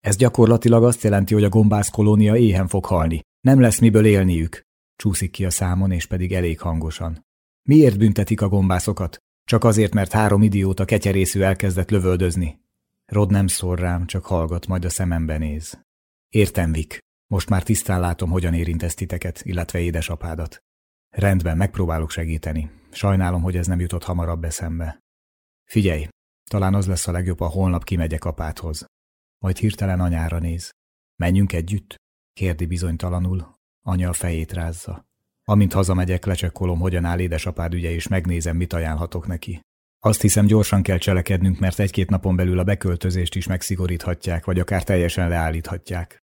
Ez gyakorlatilag azt jelenti, hogy a gombász kolónia éhen fog halni. Nem lesz miből élniük. Csúszik ki a számon, és pedig elég hangosan. Miért büntetik a gombászokat? Csak azért, mert három idióta ketyerészű elkezdett lövöldözni. Rod nem szól rám, csak hallgat, majd a szemembe néz. Értem, Vik. Most már tisztán látom, hogyan érint ezt titeket, illetve édesapádat. Rendben, megpróbálok segíteni. Sajnálom, hogy ez nem jutott hamarabb eszembe. Figyelj, talán az lesz a legjobb, ha holnap kimegyek apádhoz. Majd hirtelen anyára néz. Menjünk együtt? Kérdi bizonytalanul. Anya a fejét rázza. Amint hazamegyek, lecsekkolom, hogyan áll édesapád ügye, és megnézem, mit ajánlhatok neki. Azt hiszem, gyorsan kell cselekednünk, mert egy-két napon belül a beköltözést is megszigoríthatják, vagy akár teljesen leállíthatják.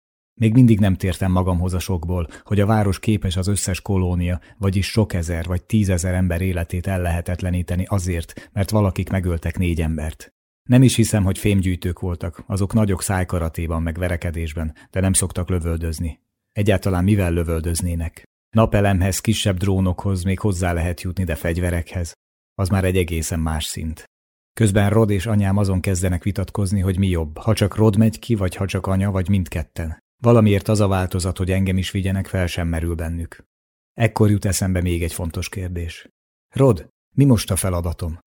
Még mindig nem tértem magamhoz a sokból, hogy a város képes az összes kolónia, vagyis sok ezer vagy tízezer ember életét ellehetetleníteni azért, mert valakik megöltek négy embert. Nem is hiszem, hogy fémgyűjtők voltak, azok nagyok szájkaratéban meg verekedésben, de nem szoktak lövöldözni. Egyáltalán mivel lövöldöznének? Napelemhez, kisebb drónokhoz még hozzá lehet jutni, de fegyverekhez. Az már egy egészen más szint. Közben Rod és anyám azon kezdenek vitatkozni, hogy mi jobb, ha csak Rod megy ki, vagy ha csak anya, vagy mindketten. Valamiért az a változat, hogy engem is vigyenek, fel sem merül bennük. Ekkor jut eszembe még egy fontos kérdés. Rod, mi most a feladatom?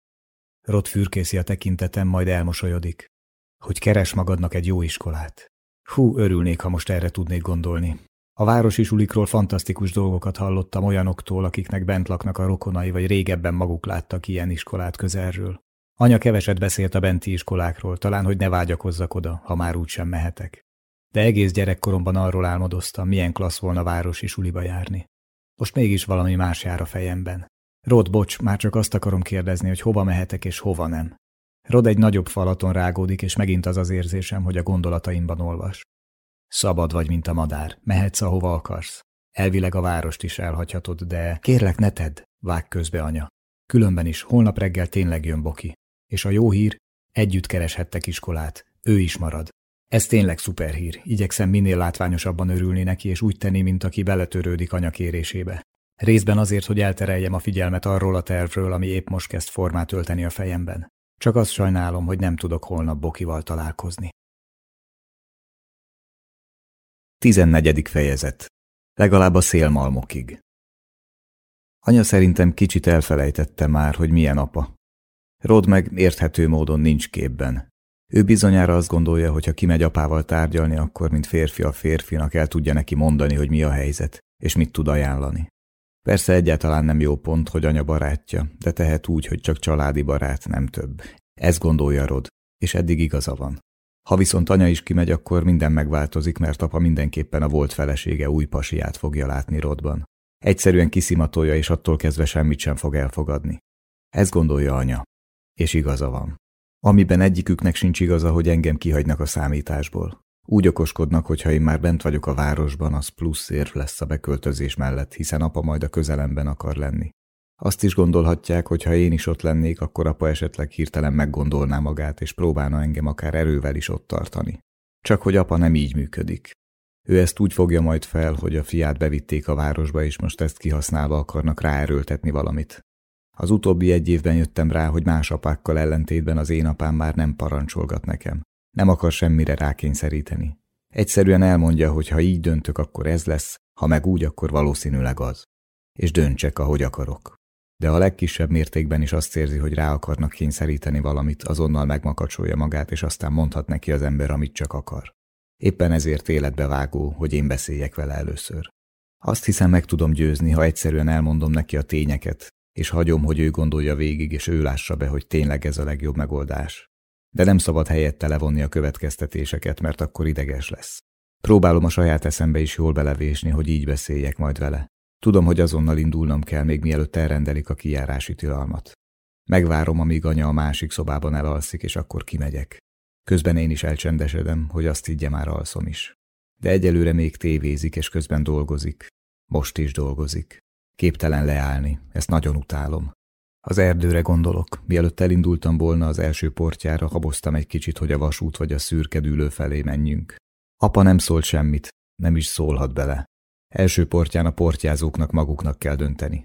Rod fürkészi a tekintetem, majd elmosolyodik. Hogy keres magadnak egy jó iskolát. Hú, örülnék, ha most erre tudnék gondolni. A városi sulikról fantasztikus dolgokat hallottam olyanoktól, akiknek bent laknak a rokonai, vagy régebben maguk láttak ilyen iskolát közelről. Anya keveset beszélt a benti iskolákról, talán, hogy ne vágyakozzak oda, ha már úgysem mehetek. De egész gyerekkoromban arról álmodoztam, milyen klassz volna városi suliba járni. Most mégis valami más jár a fejemben. Rod, bocs, már csak azt akarom kérdezni, hogy hova mehetek és hova nem. Rod egy nagyobb falaton rágódik, és megint az az érzésem, hogy a gondolataimban olvas. Szabad vagy, mint a madár. Mehetsz, ahova akarsz. Elvileg a várost is elhagyhatod, de kérlek, ne tedd, vág közbe anya. Különben is, holnap reggel tényleg jön Boki. És a jó hír, együtt kereshettek iskolát. Ő is marad. Ez tényleg szuperhír. Igyekszem minél látványosabban örülni neki, és úgy tenni, mint aki beletörődik anya kérésébe. Részben azért, hogy eltereljem a figyelmet arról a tervről, ami épp most kezd formát ölteni a fejemben. Csak azt sajnálom, hogy nem tudok holnap Bokival találkozni. 14. fejezet. Legalább a szélmalmokig. Anya szerintem kicsit elfelejtette már, hogy milyen apa. Rod meg érthető módon nincs képben. Ő bizonyára azt gondolja, hogy ha kimegy apával tárgyalni, akkor mint férfi a férfinak el tudja neki mondani, hogy mi a helyzet, és mit tud ajánlani. Persze egyáltalán nem jó pont, hogy anya barátja, de tehet úgy, hogy csak családi barát, nem több. Ez gondolja Rod, és eddig igaza van. Ha viszont anya is kimegy, akkor minden megváltozik, mert apa mindenképpen a volt felesége új pasiát fogja látni Rodban. Egyszerűen kiszimatolja, és attól kezdve semmit sem fog elfogadni. Ez gondolja anya. És igaza van. Amiben egyiküknek sincs igaza, hogy engem kihagynak a számításból. Úgy okoskodnak, hogy ha én már bent vagyok a városban, az plusz érv lesz a beköltözés mellett, hiszen apa majd a közelemben akar lenni. Azt is gondolhatják, hogy ha én is ott lennék, akkor apa esetleg hirtelen meggondolná magát, és próbálna engem akár erővel is ott tartani. Csak hogy apa nem így működik. Ő ezt úgy fogja majd fel, hogy a fiát bevitték a városba, és most ezt kihasználva akarnak ráerőltetni valamit. Az utóbbi egy évben jöttem rá, hogy más apákkal ellentétben az én apám már nem parancsolgat nekem. Nem akar semmire rákényszeríteni. Egyszerűen elmondja, hogy ha így döntök, akkor ez lesz, ha meg úgy, akkor valószínűleg az. És döntsek, ahogy akarok. De a legkisebb mértékben is azt érzi, hogy rá akarnak kényszeríteni valamit, azonnal megmakacsolja magát, és aztán mondhat neki az ember, amit csak akar. Éppen ezért életbevágó, hogy én beszéljek vele először. Azt hiszem meg tudom győzni, ha egyszerűen elmondom neki a tényeket, és hagyom, hogy ő gondolja végig, és ő lássa be, hogy tényleg ez a legjobb megoldás. De nem szabad helyette levonni a következtetéseket, mert akkor ideges lesz. Próbálom a saját eszembe is jól belevésni, hogy így beszéljek majd vele. Tudom, hogy azonnal indulnom kell, még mielőtt elrendelik a kijárási tilalmat. Megvárom, amíg anya a másik szobában elalszik, és akkor kimegyek. Közben én is elcsendesedem, hogy azt higgye már alszom is. De egyelőre még tévézik, és közben dolgozik. Most is dolgozik. Képtelen leállni, ezt nagyon utálom. Az erdőre gondolok. Mielőtt elindultam volna az első portjára, haboztam egy kicsit, hogy a vasút vagy a szürkedülő felé menjünk. Apa nem szólt semmit, nem is szólhat bele. Első portján a portyázóknak maguknak kell dönteni.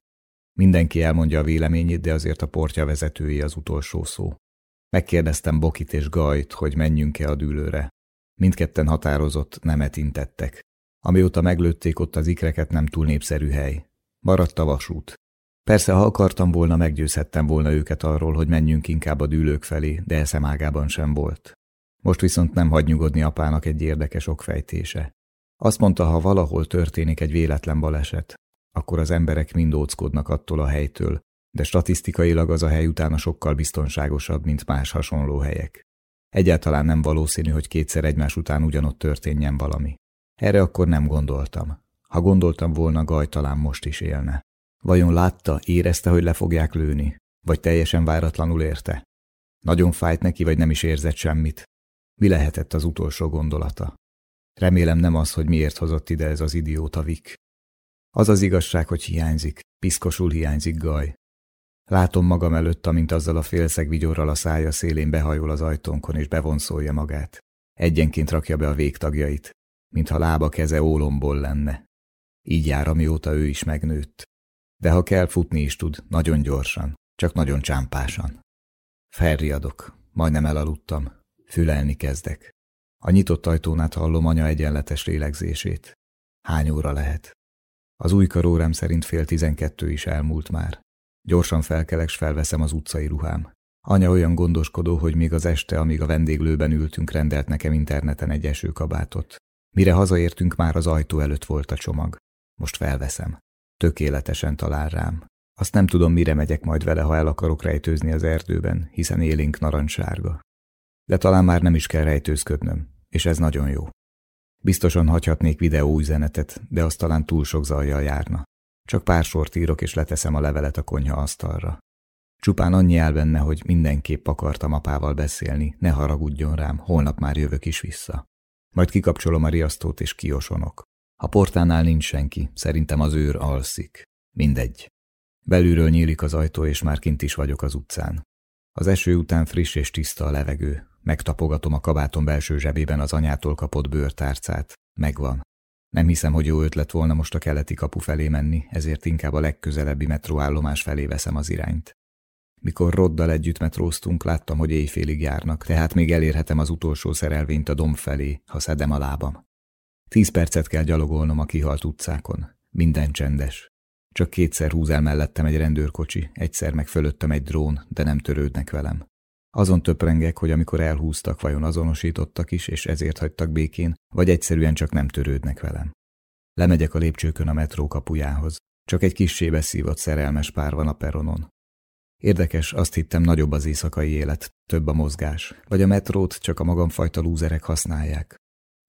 Mindenki elmondja a véleményét, de azért a portja vezetői az utolsó szó. Megkérdeztem Bokit és Gajt, hogy menjünk-e a dűlőre. Mindketten határozott nemet intettek. Amióta meglőtték ott az ikreket, nem túl népszerű hely. Maradt a vasút. Persze, ha akartam volna, meggyőzhettem volna őket arról, hogy menjünk inkább a dűlők felé, de eszemágában sem volt. Most viszont nem hagy nyugodni apának egy érdekes okfejtése. Azt mondta, ha valahol történik egy véletlen baleset, akkor az emberek mind óckodnak attól a helytől, de statisztikailag az a hely utána sokkal biztonságosabb, mint más hasonló helyek. Egyáltalán nem valószínű, hogy kétszer egymás után ugyanott történjen valami. Erre akkor nem gondoltam. Ha gondoltam volna, Gaj talán most is élne. Vajon látta, érezte, hogy le fogják lőni? Vagy teljesen váratlanul érte? Nagyon fájt neki, vagy nem is érzett semmit? Mi lehetett az utolsó gondolata? Remélem nem az, hogy miért hozott ide ez az idióta Vik. Az az igazság, hogy hiányzik, piszkosul hiányzik Gaj. Látom magam előtt, amint azzal a félszeg vigyorral a szája szélén behajol az ajtónkon és bevonszolja magát. Egyenként rakja be a végtagjait, mintha lába keze ólomból lenne. Így jár, amióta ő is megnőtt. De ha kell, futni is tud, nagyon gyorsan, csak nagyon csámpásan. Felriadok, majdnem elaludtam, fülelni kezdek. A nyitott ajtón át hallom anya egyenletes lélegzését. Hány óra lehet? Az új karórám szerint fél tizenkettő is elmúlt már. Gyorsan felkelek, s felveszem az utcai ruhám. Anya olyan gondoskodó, hogy még az este, amíg a vendéglőben ültünk, rendelt nekem interneten egy esőkabátot. Mire hazaértünk, már az ajtó előtt volt a csomag. Most felveszem. Tökéletesen talál rám. Azt nem tudom, mire megyek majd vele, ha el akarok rejtőzni az erdőben, hiszen élénk narancssárga. De talán már nem is kell rejtőzködnöm, és ez nagyon jó. Biztosan hagyhatnék videóüzenetet, de az talán túl sok zajjal járna. Csak pár sort írok, és leteszem a levelet a konyha asztalra. Csupán annyi áll benne, hogy mindenképp akartam apával beszélni, ne haragudjon rám, holnap már jövök is vissza. Majd kikapcsolom a riasztót és kiosonok. A portánál nincs senki, szerintem az őr alszik. Mindegy. Belülről nyílik az ajtó, és már kint is vagyok az utcán. Az eső után friss és tiszta a levegő. Megtapogatom a kabátom belső zsebében az anyától kapott bőrtárcát. Megvan. Nem hiszem, hogy jó ötlet volna most a keleti kapu felé menni, ezért inkább a legközelebbi metróállomás felé veszem az irányt. Mikor Roddal együtt metróztunk, láttam, hogy éjfélig járnak, tehát még elérhetem az utolsó szerelvényt a domb felé, ha szedem a lábam. Tíz percet kell gyalogolnom a kihalt utcákon. Minden csendes. Csak kétszer húz el mellettem egy rendőrkocsi, egyszer meg fölöttem egy drón, de nem törődnek velem. Azon töprengek, hogy amikor elhúztak, vajon azonosítottak is, és ezért hagytak békén, vagy egyszerűen csak nem törődnek velem. Lemegyek a lépcsőkön a metró kapujához. Csak egy kissé beszívott szerelmes pár van a peronon. Érdekes, azt hittem nagyobb az éjszakai élet, több a mozgás, vagy a metrót csak a magamfajta lúzerek használják.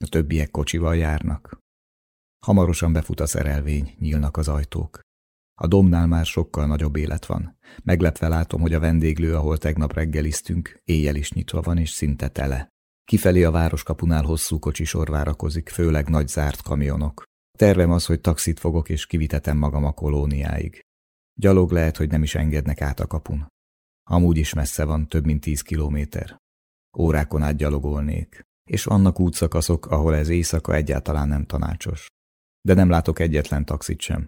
A többiek kocsival járnak. Hamarosan befut a szerelvény, nyílnak az ajtók. A domnál már sokkal nagyobb élet van. Meglepve látom, hogy a vendéglő, ahol tegnap reggeliztünk, éjjel is nyitva van és szinte tele. Kifelé a városkapunál hosszú kocsisor várakozik, főleg nagy zárt kamionok. Tervem az, hogy taxit fogok és kivitetem magam a kolóniáig. Gyalog lehet, hogy nem is engednek át a kapun. Amúgy is messze van, több mint tíz kilométer. Órákon át gyalogolnék, és vannak útszakaszok, ahol ez éjszaka egyáltalán nem tanácsos. De nem látok egyetlen taxit sem.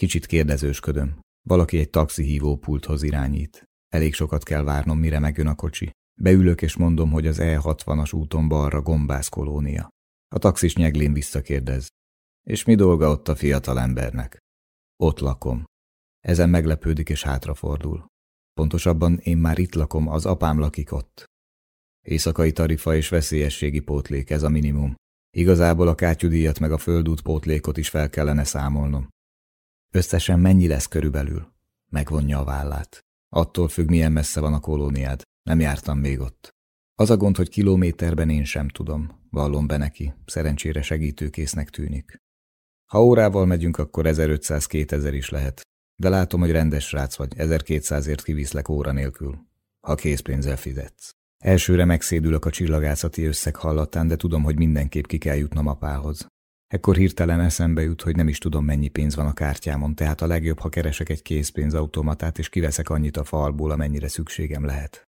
Kicsit kérdezősködöm. Valaki egy taxihívó pulthoz irányít. Elég sokat kell várnom, mire megjön a kocsi. Beülök és mondom, hogy az E60-as úton balra gombász kolónia. A taxis nyeglén visszakérdez. És mi dolga ott a fiatal embernek? Ott lakom. Ezen meglepődik és hátrafordul. Pontosabban én már itt lakom, az apám lakik ott. Éjszakai tarifa és veszélyességi pótlék, ez a minimum. Igazából a kátyudíjat meg a földút pótlékot is fel kellene számolnom. Összesen mennyi lesz körülbelül? Megvonja a vállát. Attól függ, milyen messze van a kolóniád. Nem jártam még ott. Az a gond, hogy kilométerben én sem tudom. Vallom be neki. Szerencsére segítőkésznek tűnik. Ha órával megyünk, akkor 1500-2000 is lehet. De látom, hogy rendes srác vagy, 1200-ért kiviszlek óra nélkül, ha készpénzzel fizetsz. Elsőre megszédülök a csillagászati összeg hallatán, de tudom, hogy mindenképp ki kell jutnom apához. Ekkor hirtelen eszembe jut, hogy nem is tudom, mennyi pénz van a kártyámon, tehát a legjobb, ha keresek egy készpénzautomatát, és kiveszek annyit a falból, amennyire szükségem lehet.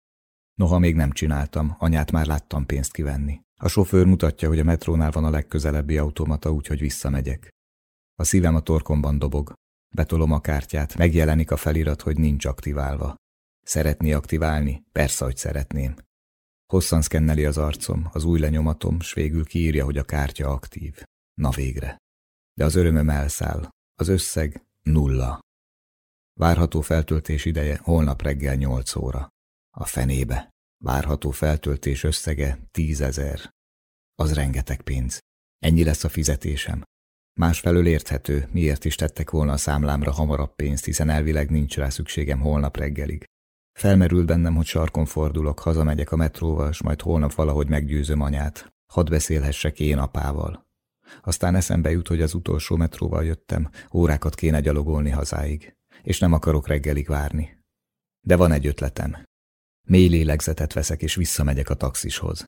Noha még nem csináltam, anyát már láttam pénzt kivenni. A sofőr mutatja, hogy a metrónál van a legközelebbi automata, úgyhogy visszamegyek. A szívem a torkomban dobog. Betolom a kártyát, megjelenik a felirat, hogy nincs aktiválva. Szeretné aktiválni? Persze, hogy szeretném. Hosszan szkenneli az arcom, az új lenyomatom, s végül kiírja, hogy a kártya aktív. Na végre. De az örömöm elszáll. Az összeg nulla. Várható feltöltés ideje holnap reggel 8 óra. A fenébe. Várható feltöltés összege tízezer. Az rengeteg pénz. Ennyi lesz a fizetésem. Másfelől érthető, miért is tettek volna a számlámra hamarabb pénzt, hiszen elvileg nincs rá szükségem holnap reggelig. Felmerült bennem, hogy sarkon fordulok, hazamegyek a metróval, s majd holnap valahogy meggyőzöm anyát. Hadd beszélhessek én apával. Aztán eszembe jut, hogy az utolsó metróval jöttem, órákat kéne gyalogolni hazáig, és nem akarok reggelig várni. De van egy ötletem. Mély lélegzetet veszek, és visszamegyek a taxishoz.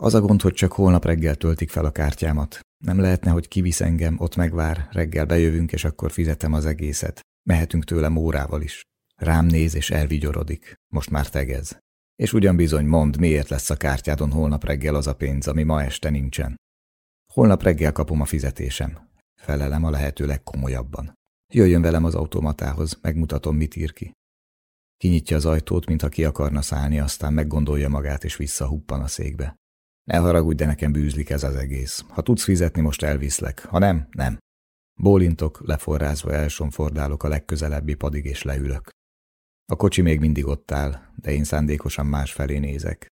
Az a gond, hogy csak holnap reggel töltik fel a kártyámat. Nem lehetne, hogy kivisz engem, ott megvár, reggel bejövünk, és akkor fizetem az egészet. Mehetünk tőlem órával is. Rám néz, és elvigyorodik. Most már tegez. És ugyan bizony mond, miért lesz a kártyádon holnap reggel az a pénz, ami ma este nincsen. Holnap reggel kapom a fizetésem. Felelem a lehető legkomolyabban. Jöjjön velem az automatához, megmutatom, mit ír ki. Kinyitja az ajtót, mintha ki akarna szállni, aztán meggondolja magát, és visszahuppan a székbe. Ne haragudj, de nekem bűzlik ez az egész. Ha tudsz fizetni, most elviszlek. Ha nem, nem. Bólintok, leforrázva elsomfordálok a legközelebbi padig, és leülök. A kocsi még mindig ott áll, de én szándékosan más felé nézek.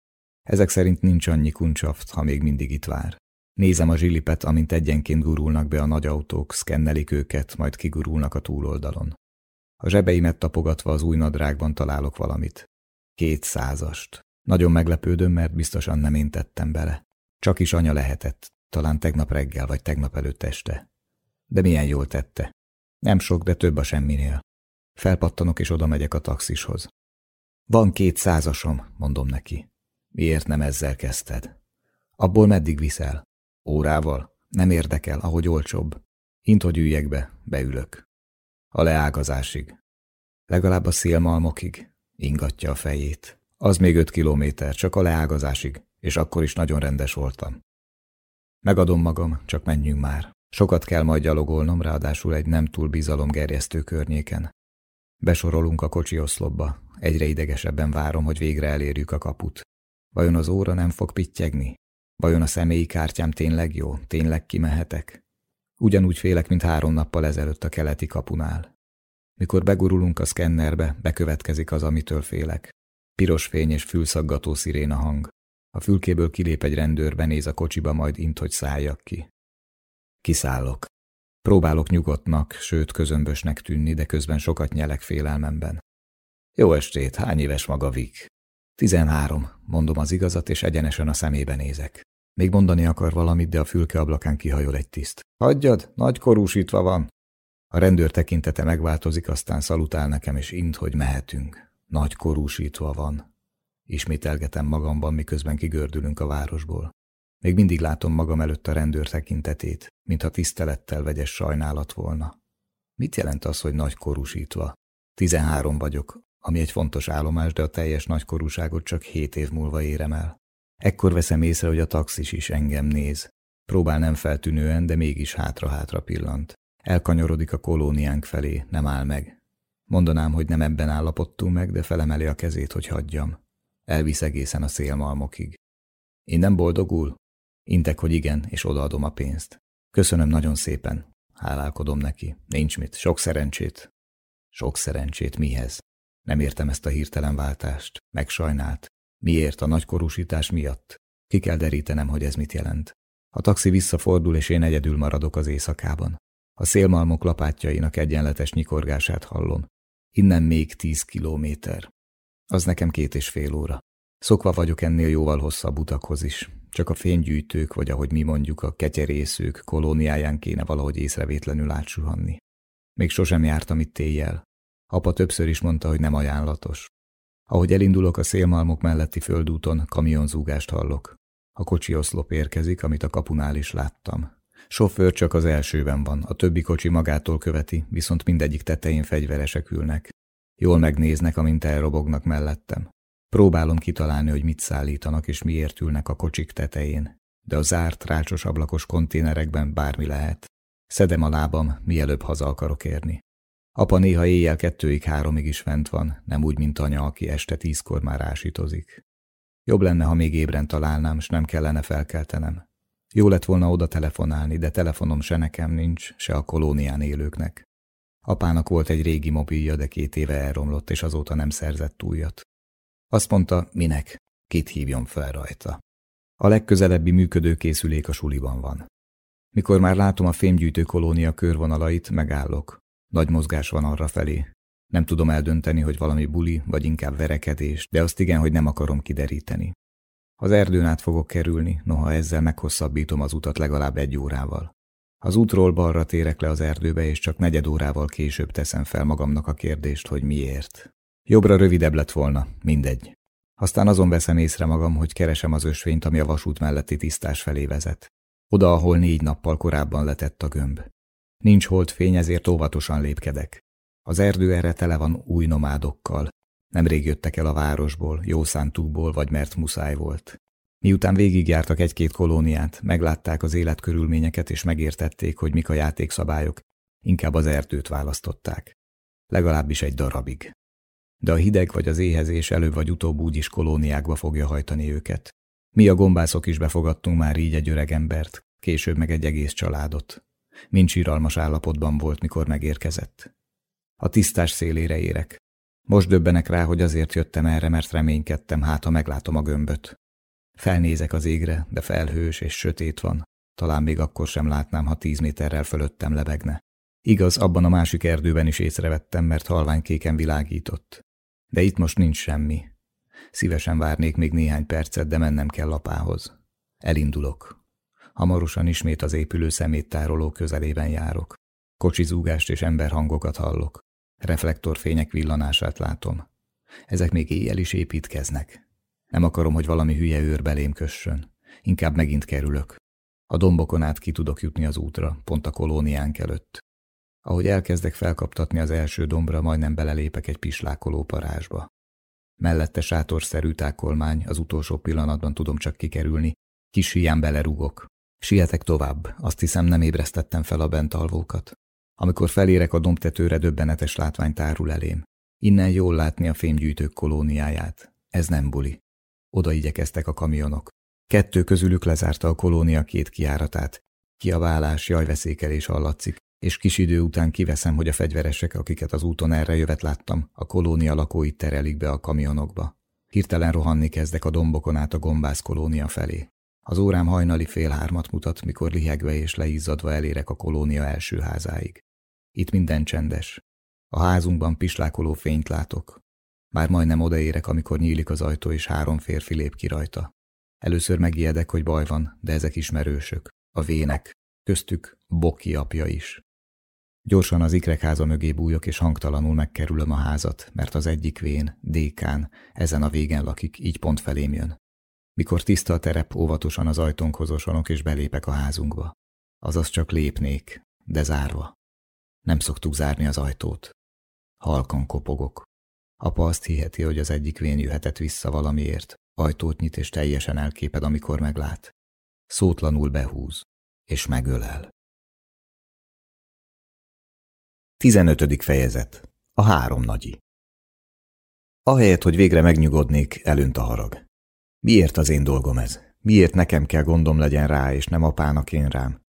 Ezek szerint nincs annyi kuncsaft, ha még mindig itt vár. Nézem a zsilipet, amint egyenként gurulnak be a nagy autók, szkennelik őket, majd kigurulnak a túloldalon. A zsebeimet tapogatva az új nadrágban találok valamit. Két százast. Nagyon meglepődöm, mert biztosan nem én tettem bele. Csak is anya lehetett, talán tegnap reggel vagy tegnap előtt este. De milyen jól tette. Nem sok, de több a semminél. Felpattanok és oda megyek a taxishoz. Van két százasom, mondom neki. Miért nem ezzel kezdted? Abból meddig viszel? Órával? Nem érdekel, ahogy olcsóbb. Int, hogy üljek be, beülök. A leágazásig. Legalább a szélmalmokig. Ingatja a fejét. Az még öt kilométer, csak a leágazásig, és akkor is nagyon rendes voltam. Megadom magam, csak menjünk már. Sokat kell majd gyalogolnom, ráadásul egy nem túl bizalomgerjesztő környéken. Besorolunk a kocsi oszlopba. Egyre idegesebben várom, hogy végre elérjük a kaput. Vajon az óra nem fog pittyegni? Vajon a személyi kártyám tényleg jó? Tényleg kimehetek? Ugyanúgy félek, mint három nappal ezelőtt a keleti kapunál. Mikor begurulunk a szkennerbe, bekövetkezik az, amitől félek. Piros fény és fülszaggató sziréna hang. A fülkéből kilép egy rendőr, benéz a kocsiba, majd int, hogy szálljak ki. Kiszállok. Próbálok nyugodtnak, sőt közömbösnek tűnni, de közben sokat nyelek félelmemben. Jó estét, hány éves maga Vik? Tizenhárom, mondom az igazat, és egyenesen a szemébe nézek. Még mondani akar valamit, de a fülke ablakán kihajol egy tiszt. Hagyjad, nagy van. A rendőr tekintete megváltozik, aztán szalutál nekem, és int, hogy mehetünk. Nagy korúsítva van. Ismételgetem magamban, miközben kigördülünk a városból. Még mindig látom magam előtt a rendőr tekintetét, mintha tisztelettel vegyes sajnálat volna. Mit jelent az, hogy nagy korúsítva? Tizenhárom vagyok, ami egy fontos állomás, de a teljes nagykorúságot csak hét év múlva érem el. Ekkor veszem észre, hogy a taxis is engem néz. Próbál nem feltűnően, de mégis hátra-hátra pillant. Elkanyorodik a kolóniánk felé, nem áll meg. Mondanám, hogy nem ebben állapodtunk meg, de felemeli a kezét, hogy hagyjam. Elvisz egészen a szélmalmokig. Én nem boldogul? Intek, hogy igen, és odaadom a pénzt. Köszönöm nagyon szépen. Hálálkodom neki. Nincs mit. Sok szerencsét. Sok szerencsét mihez? Nem értem ezt a hirtelen váltást. Megsajnált. Miért? A nagykorúsítás miatt? Ki kell derítenem, hogy ez mit jelent. A taxi visszafordul, és én egyedül maradok az éjszakában. A szélmalmok lapátjainak egyenletes nyikorgását hallom. Innen még tíz kilométer. Az nekem két és fél óra. Szokva vagyok ennél jóval hosszabb utakhoz is. Csak a fénygyűjtők, vagy ahogy mi mondjuk, a ketyerészők kolóniáján kéne valahogy észrevétlenül átsuhanni. Még sosem jártam itt éjjel. Apa többször is mondta, hogy nem ajánlatos. Ahogy elindulok a szélmalmok melletti földúton, kamionzúgást hallok. A kocsi oszlop érkezik, amit a kapunál is láttam. Sofőr csak az elsőben van, a többi kocsi magától követi, viszont mindegyik tetején fegyveresek ülnek. Jól megnéznek, amint elrobognak mellettem. Próbálom kitalálni, hogy mit szállítanak és miért ülnek a kocsik tetején, de a zárt, rácsos ablakos konténerekben bármi lehet. Szedem a lábam, mielőbb haza akarok érni. Apa néha éjjel kettőig háromig is fent van, nem úgy, mint anya, aki este tízkor már ásítozik. Jobb lenne, ha még ébren találnám, s nem kellene felkeltenem. Jó lett volna oda telefonálni, de telefonom se nekem nincs, se a kolónián élőknek. Apának volt egy régi mobilja, de két éve elromlott, és azóta nem szerzett újat. Azt mondta, minek, kit hívjon fel rajta. A legközelebbi működő készülék a suliban van. Mikor már látom a fémgyűjtő kolónia körvonalait, megállok. Nagy mozgás van arra felé. Nem tudom eldönteni, hogy valami buli, vagy inkább verekedés, de azt igen, hogy nem akarom kideríteni. Az erdőn át fogok kerülni, noha ezzel meghosszabbítom az utat legalább egy órával. Az útról balra térek le az erdőbe, és csak negyed órával később teszem fel magamnak a kérdést, hogy miért. Jobbra rövidebb lett volna, mindegy. Aztán azon veszem észre magam, hogy keresem az ösvényt, ami a vasút melletti tisztás felé vezet. Oda, ahol négy nappal korábban letett a gömb. Nincs holdfény, ezért óvatosan lépkedek. Az erdő erre tele van új nomádokkal. Nemrég jöttek el a városból, jó szántukból, vagy mert muszáj volt. Miután végigjártak egy-két kolóniát, meglátták az életkörülményeket és megértették, hogy mik a játékszabályok, inkább az erdőt választották. Legalábbis egy darabig. De a hideg vagy az éhezés előbb vagy utóbb úgyis kolóniákba fogja hajtani őket. Mi a gombászok is befogadtunk már így egy öreg embert, később meg egy egész családot. Mind síralmas állapotban volt, mikor megérkezett. A tisztás szélére érek. Most döbbenek rá, hogy azért jöttem erre, mert reménykedtem, hát ha meglátom a gömböt. Felnézek az égre, de felhős és sötét van. Talán még akkor sem látnám, ha tíz méterrel fölöttem lebegne. Igaz, abban a másik erdőben is észrevettem, mert halványkéken világított. De itt most nincs semmi. Szívesen várnék még néhány percet, de mennem kell apához. Elindulok. Hamarosan ismét az épülő szeméttároló közelében járok. Kocsizúgást és emberhangokat hallok. Reflektorfények villanását látom. Ezek még éjjel is építkeznek. Nem akarom, hogy valami hülye őr belém kössön. Inkább megint kerülök. A dombokon át ki tudok jutni az útra, pont a kolóniánk előtt. Ahogy elkezdek felkaptatni az első dombra, majdnem belelépek egy pislákoló parázsba. Mellette sátorszerű tákolmány, az utolsó pillanatban tudom csak kikerülni, kis hián belerúgok. Sietek tovább, azt hiszem nem ébresztettem fel a bent alvókat. Amikor felérek a dombtetőre, döbbenetes látvány tárul elém. Innen jól látni a fémgyűjtők kolóniáját. Ez nem buli. Oda igyekeztek a kamionok. Kettő közülük lezárta a kolónia két kiáratát. Kiaválás, jajveszékelés hallatszik, és kis idő után kiveszem, hogy a fegyveresek, akiket az úton erre jövet láttam, a kolónia lakóit terelik be a kamionokba. Hirtelen rohanni kezdek a dombokon át a gombász kolónia felé. Az órám hajnali fél hármat mutat, mikor lihegve és leizzadva elérek a kolónia első házáig. Itt minden csendes. A házunkban pislákoló fényt látok. Már majdnem odaérek, amikor nyílik az ajtó, és három férfi lép ki rajta. Először megijedek, hogy baj van, de ezek ismerősök. A vének, köztük Boki apja is. Gyorsan az ikrekháza mögé bújok, és hangtalanul megkerülöm a házat, mert az egyik vén, Dékán, ezen a végen lakik, így pont felém jön. Mikor tiszta a terep, óvatosan az ajtónkhoz osonok, és belépek a házunkba. Azaz csak lépnék, de zárva. Nem szoktuk zárni az ajtót. Halkan kopogok. Apa azt hiheti, hogy az egyik vén jöhetett vissza valamiért. Ajtót nyit és teljesen elképed, amikor meglát. Szótlanul behúz, és megölel. 15. fejezet. A három nagyi. Ahelyett, hogy végre megnyugodnék, elönt a harag. Miért az én dolgom ez? Miért nekem kell gondom legyen rá, és nem apának én rám?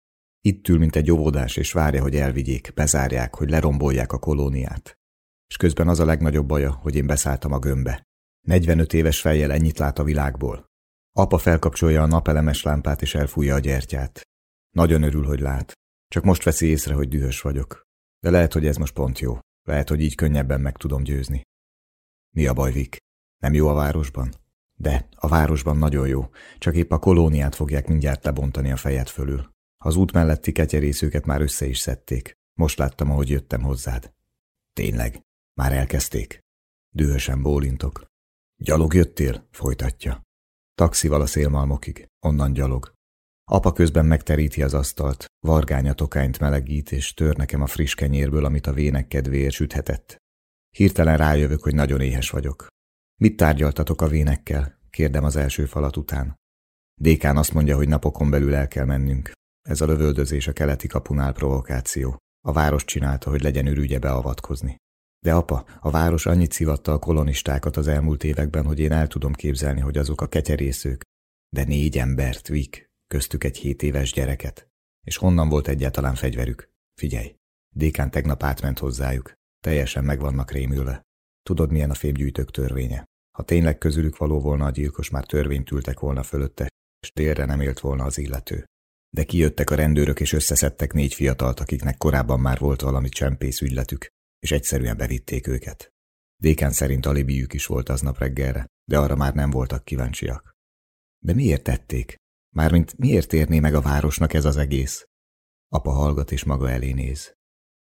Itt ül, mint egy óvodás, és várja, hogy elvigyék, bezárják, hogy lerombolják a kolóniát. És közben az a legnagyobb baja, hogy én beszálltam a gömbbe. 45 éves fejjel ennyit lát a világból. Apa felkapcsolja a napelemes lámpát, és elfújja a gyertyát. Nagyon örül, hogy lát. Csak most veszi észre, hogy dühös vagyok. De lehet, hogy ez most pont jó. Lehet, hogy így könnyebben meg tudom győzni. Mi a baj, Vik? Nem jó a városban? De, a városban nagyon jó. Csak épp a kolóniát fogják mindjárt lebontani a fejed fölül. Az út melletti ketyerészőket már össze is szedték. Most láttam, ahogy jöttem hozzád. Tényleg? Már elkezdték? Dühösen bólintok. Gyalog jöttél? Folytatja. Taxival a szélmalmokig, onnan gyalog. Apa közben megteríti az asztalt, vargánya tokányt melegít, és tör nekem a friss kenyérből, amit a vének kedvéért süthetett. Hirtelen rájövök, hogy nagyon éhes vagyok. Mit tárgyaltatok a vénekkel? kérdem az első falat után. Dékán azt mondja, hogy napokon belül el kell mennünk. Ez a lövöldözés a keleti kapunál provokáció. A város csinálta, hogy legyen ürügye beavatkozni. De apa, a város annyit szivatta a kolonistákat az elmúlt években, hogy én el tudom képzelni, hogy azok a ketyerészők. De négy embert, Vik, köztük egy hét éves gyereket. És honnan volt egyáltalán fegyverük? Figyelj, Dékán tegnap átment hozzájuk. Teljesen meg vannak rémülve. Tudod, milyen a fémgyűjtők törvénye? Ha tényleg közülük való volna a gyilkos, már törvényt ültek volna fölötte, és délre nem élt volna az illető. De kijöttek a rendőrök, és összeszedtek négy fiatalt, akiknek korábban már volt valami csempész ügyletük, és egyszerűen bevitték őket. Dékán szerint alibiük is volt aznap reggelre, de arra már nem voltak kíváncsiak. De miért tették? Mármint miért érné meg a városnak ez az egész? Apa hallgat és maga elé néz.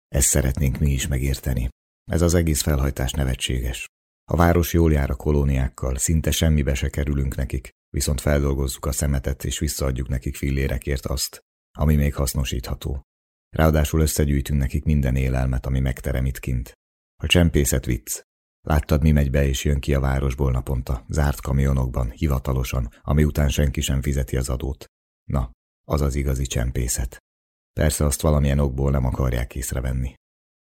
Ezt szeretnénk mi is megérteni. Ez az egész felhajtás nevetséges. A város jól jár a kolóniákkal, szinte semmibe se kerülünk nekik, viszont feldolgozzuk a szemetet és visszaadjuk nekik fillérekért azt, ami még hasznosítható. Ráadásul összegyűjtünk nekik minden élelmet, ami megterem itt kint. A csempészet vicc. Láttad, mi megy be és jön ki a városból naponta, zárt kamionokban, hivatalosan, ami után senki sem fizeti az adót. Na, az az igazi csempészet. Persze azt valamilyen okból nem akarják észrevenni.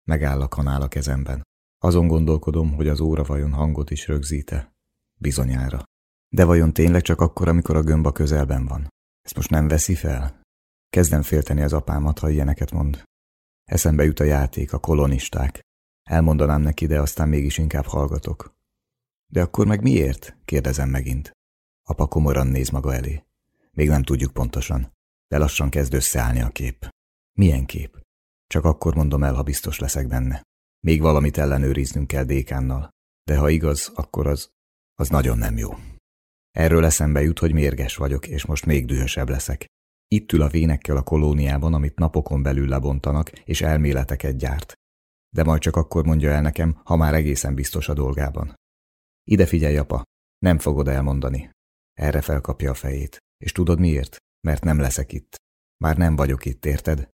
Megáll a kanál a kezemben. Azon gondolkodom, hogy az óra vajon hangot is rögzíte. Bizonyára. De vajon tényleg csak akkor, amikor a gömb a közelben van? Ezt most nem veszi fel? Kezdem félteni az apámat, ha ilyeneket mond. Eszembe jut a játék, a kolonisták. Elmondanám neki, de aztán mégis inkább hallgatok. De akkor meg miért? kérdezem megint. Apa komoran néz maga elé. Még nem tudjuk pontosan, de lassan kezd összeállni a kép. Milyen kép? Csak akkor mondom el, ha biztos leszek benne. Még valamit ellenőriznünk kell dékánnal, de ha igaz, akkor az, az nagyon nem jó. Erről eszembe jut, hogy mérges vagyok, és most még dühösebb leszek. Itt ül a vénekkel a kolóniában, amit napokon belül lebontanak, és elméleteket gyárt. De majd csak akkor mondja el nekem, ha már egészen biztos a dolgában. Ide figyelj, apa, nem fogod elmondani. Erre felkapja a fejét. És tudod miért? Mert nem leszek itt. Már nem vagyok itt, érted?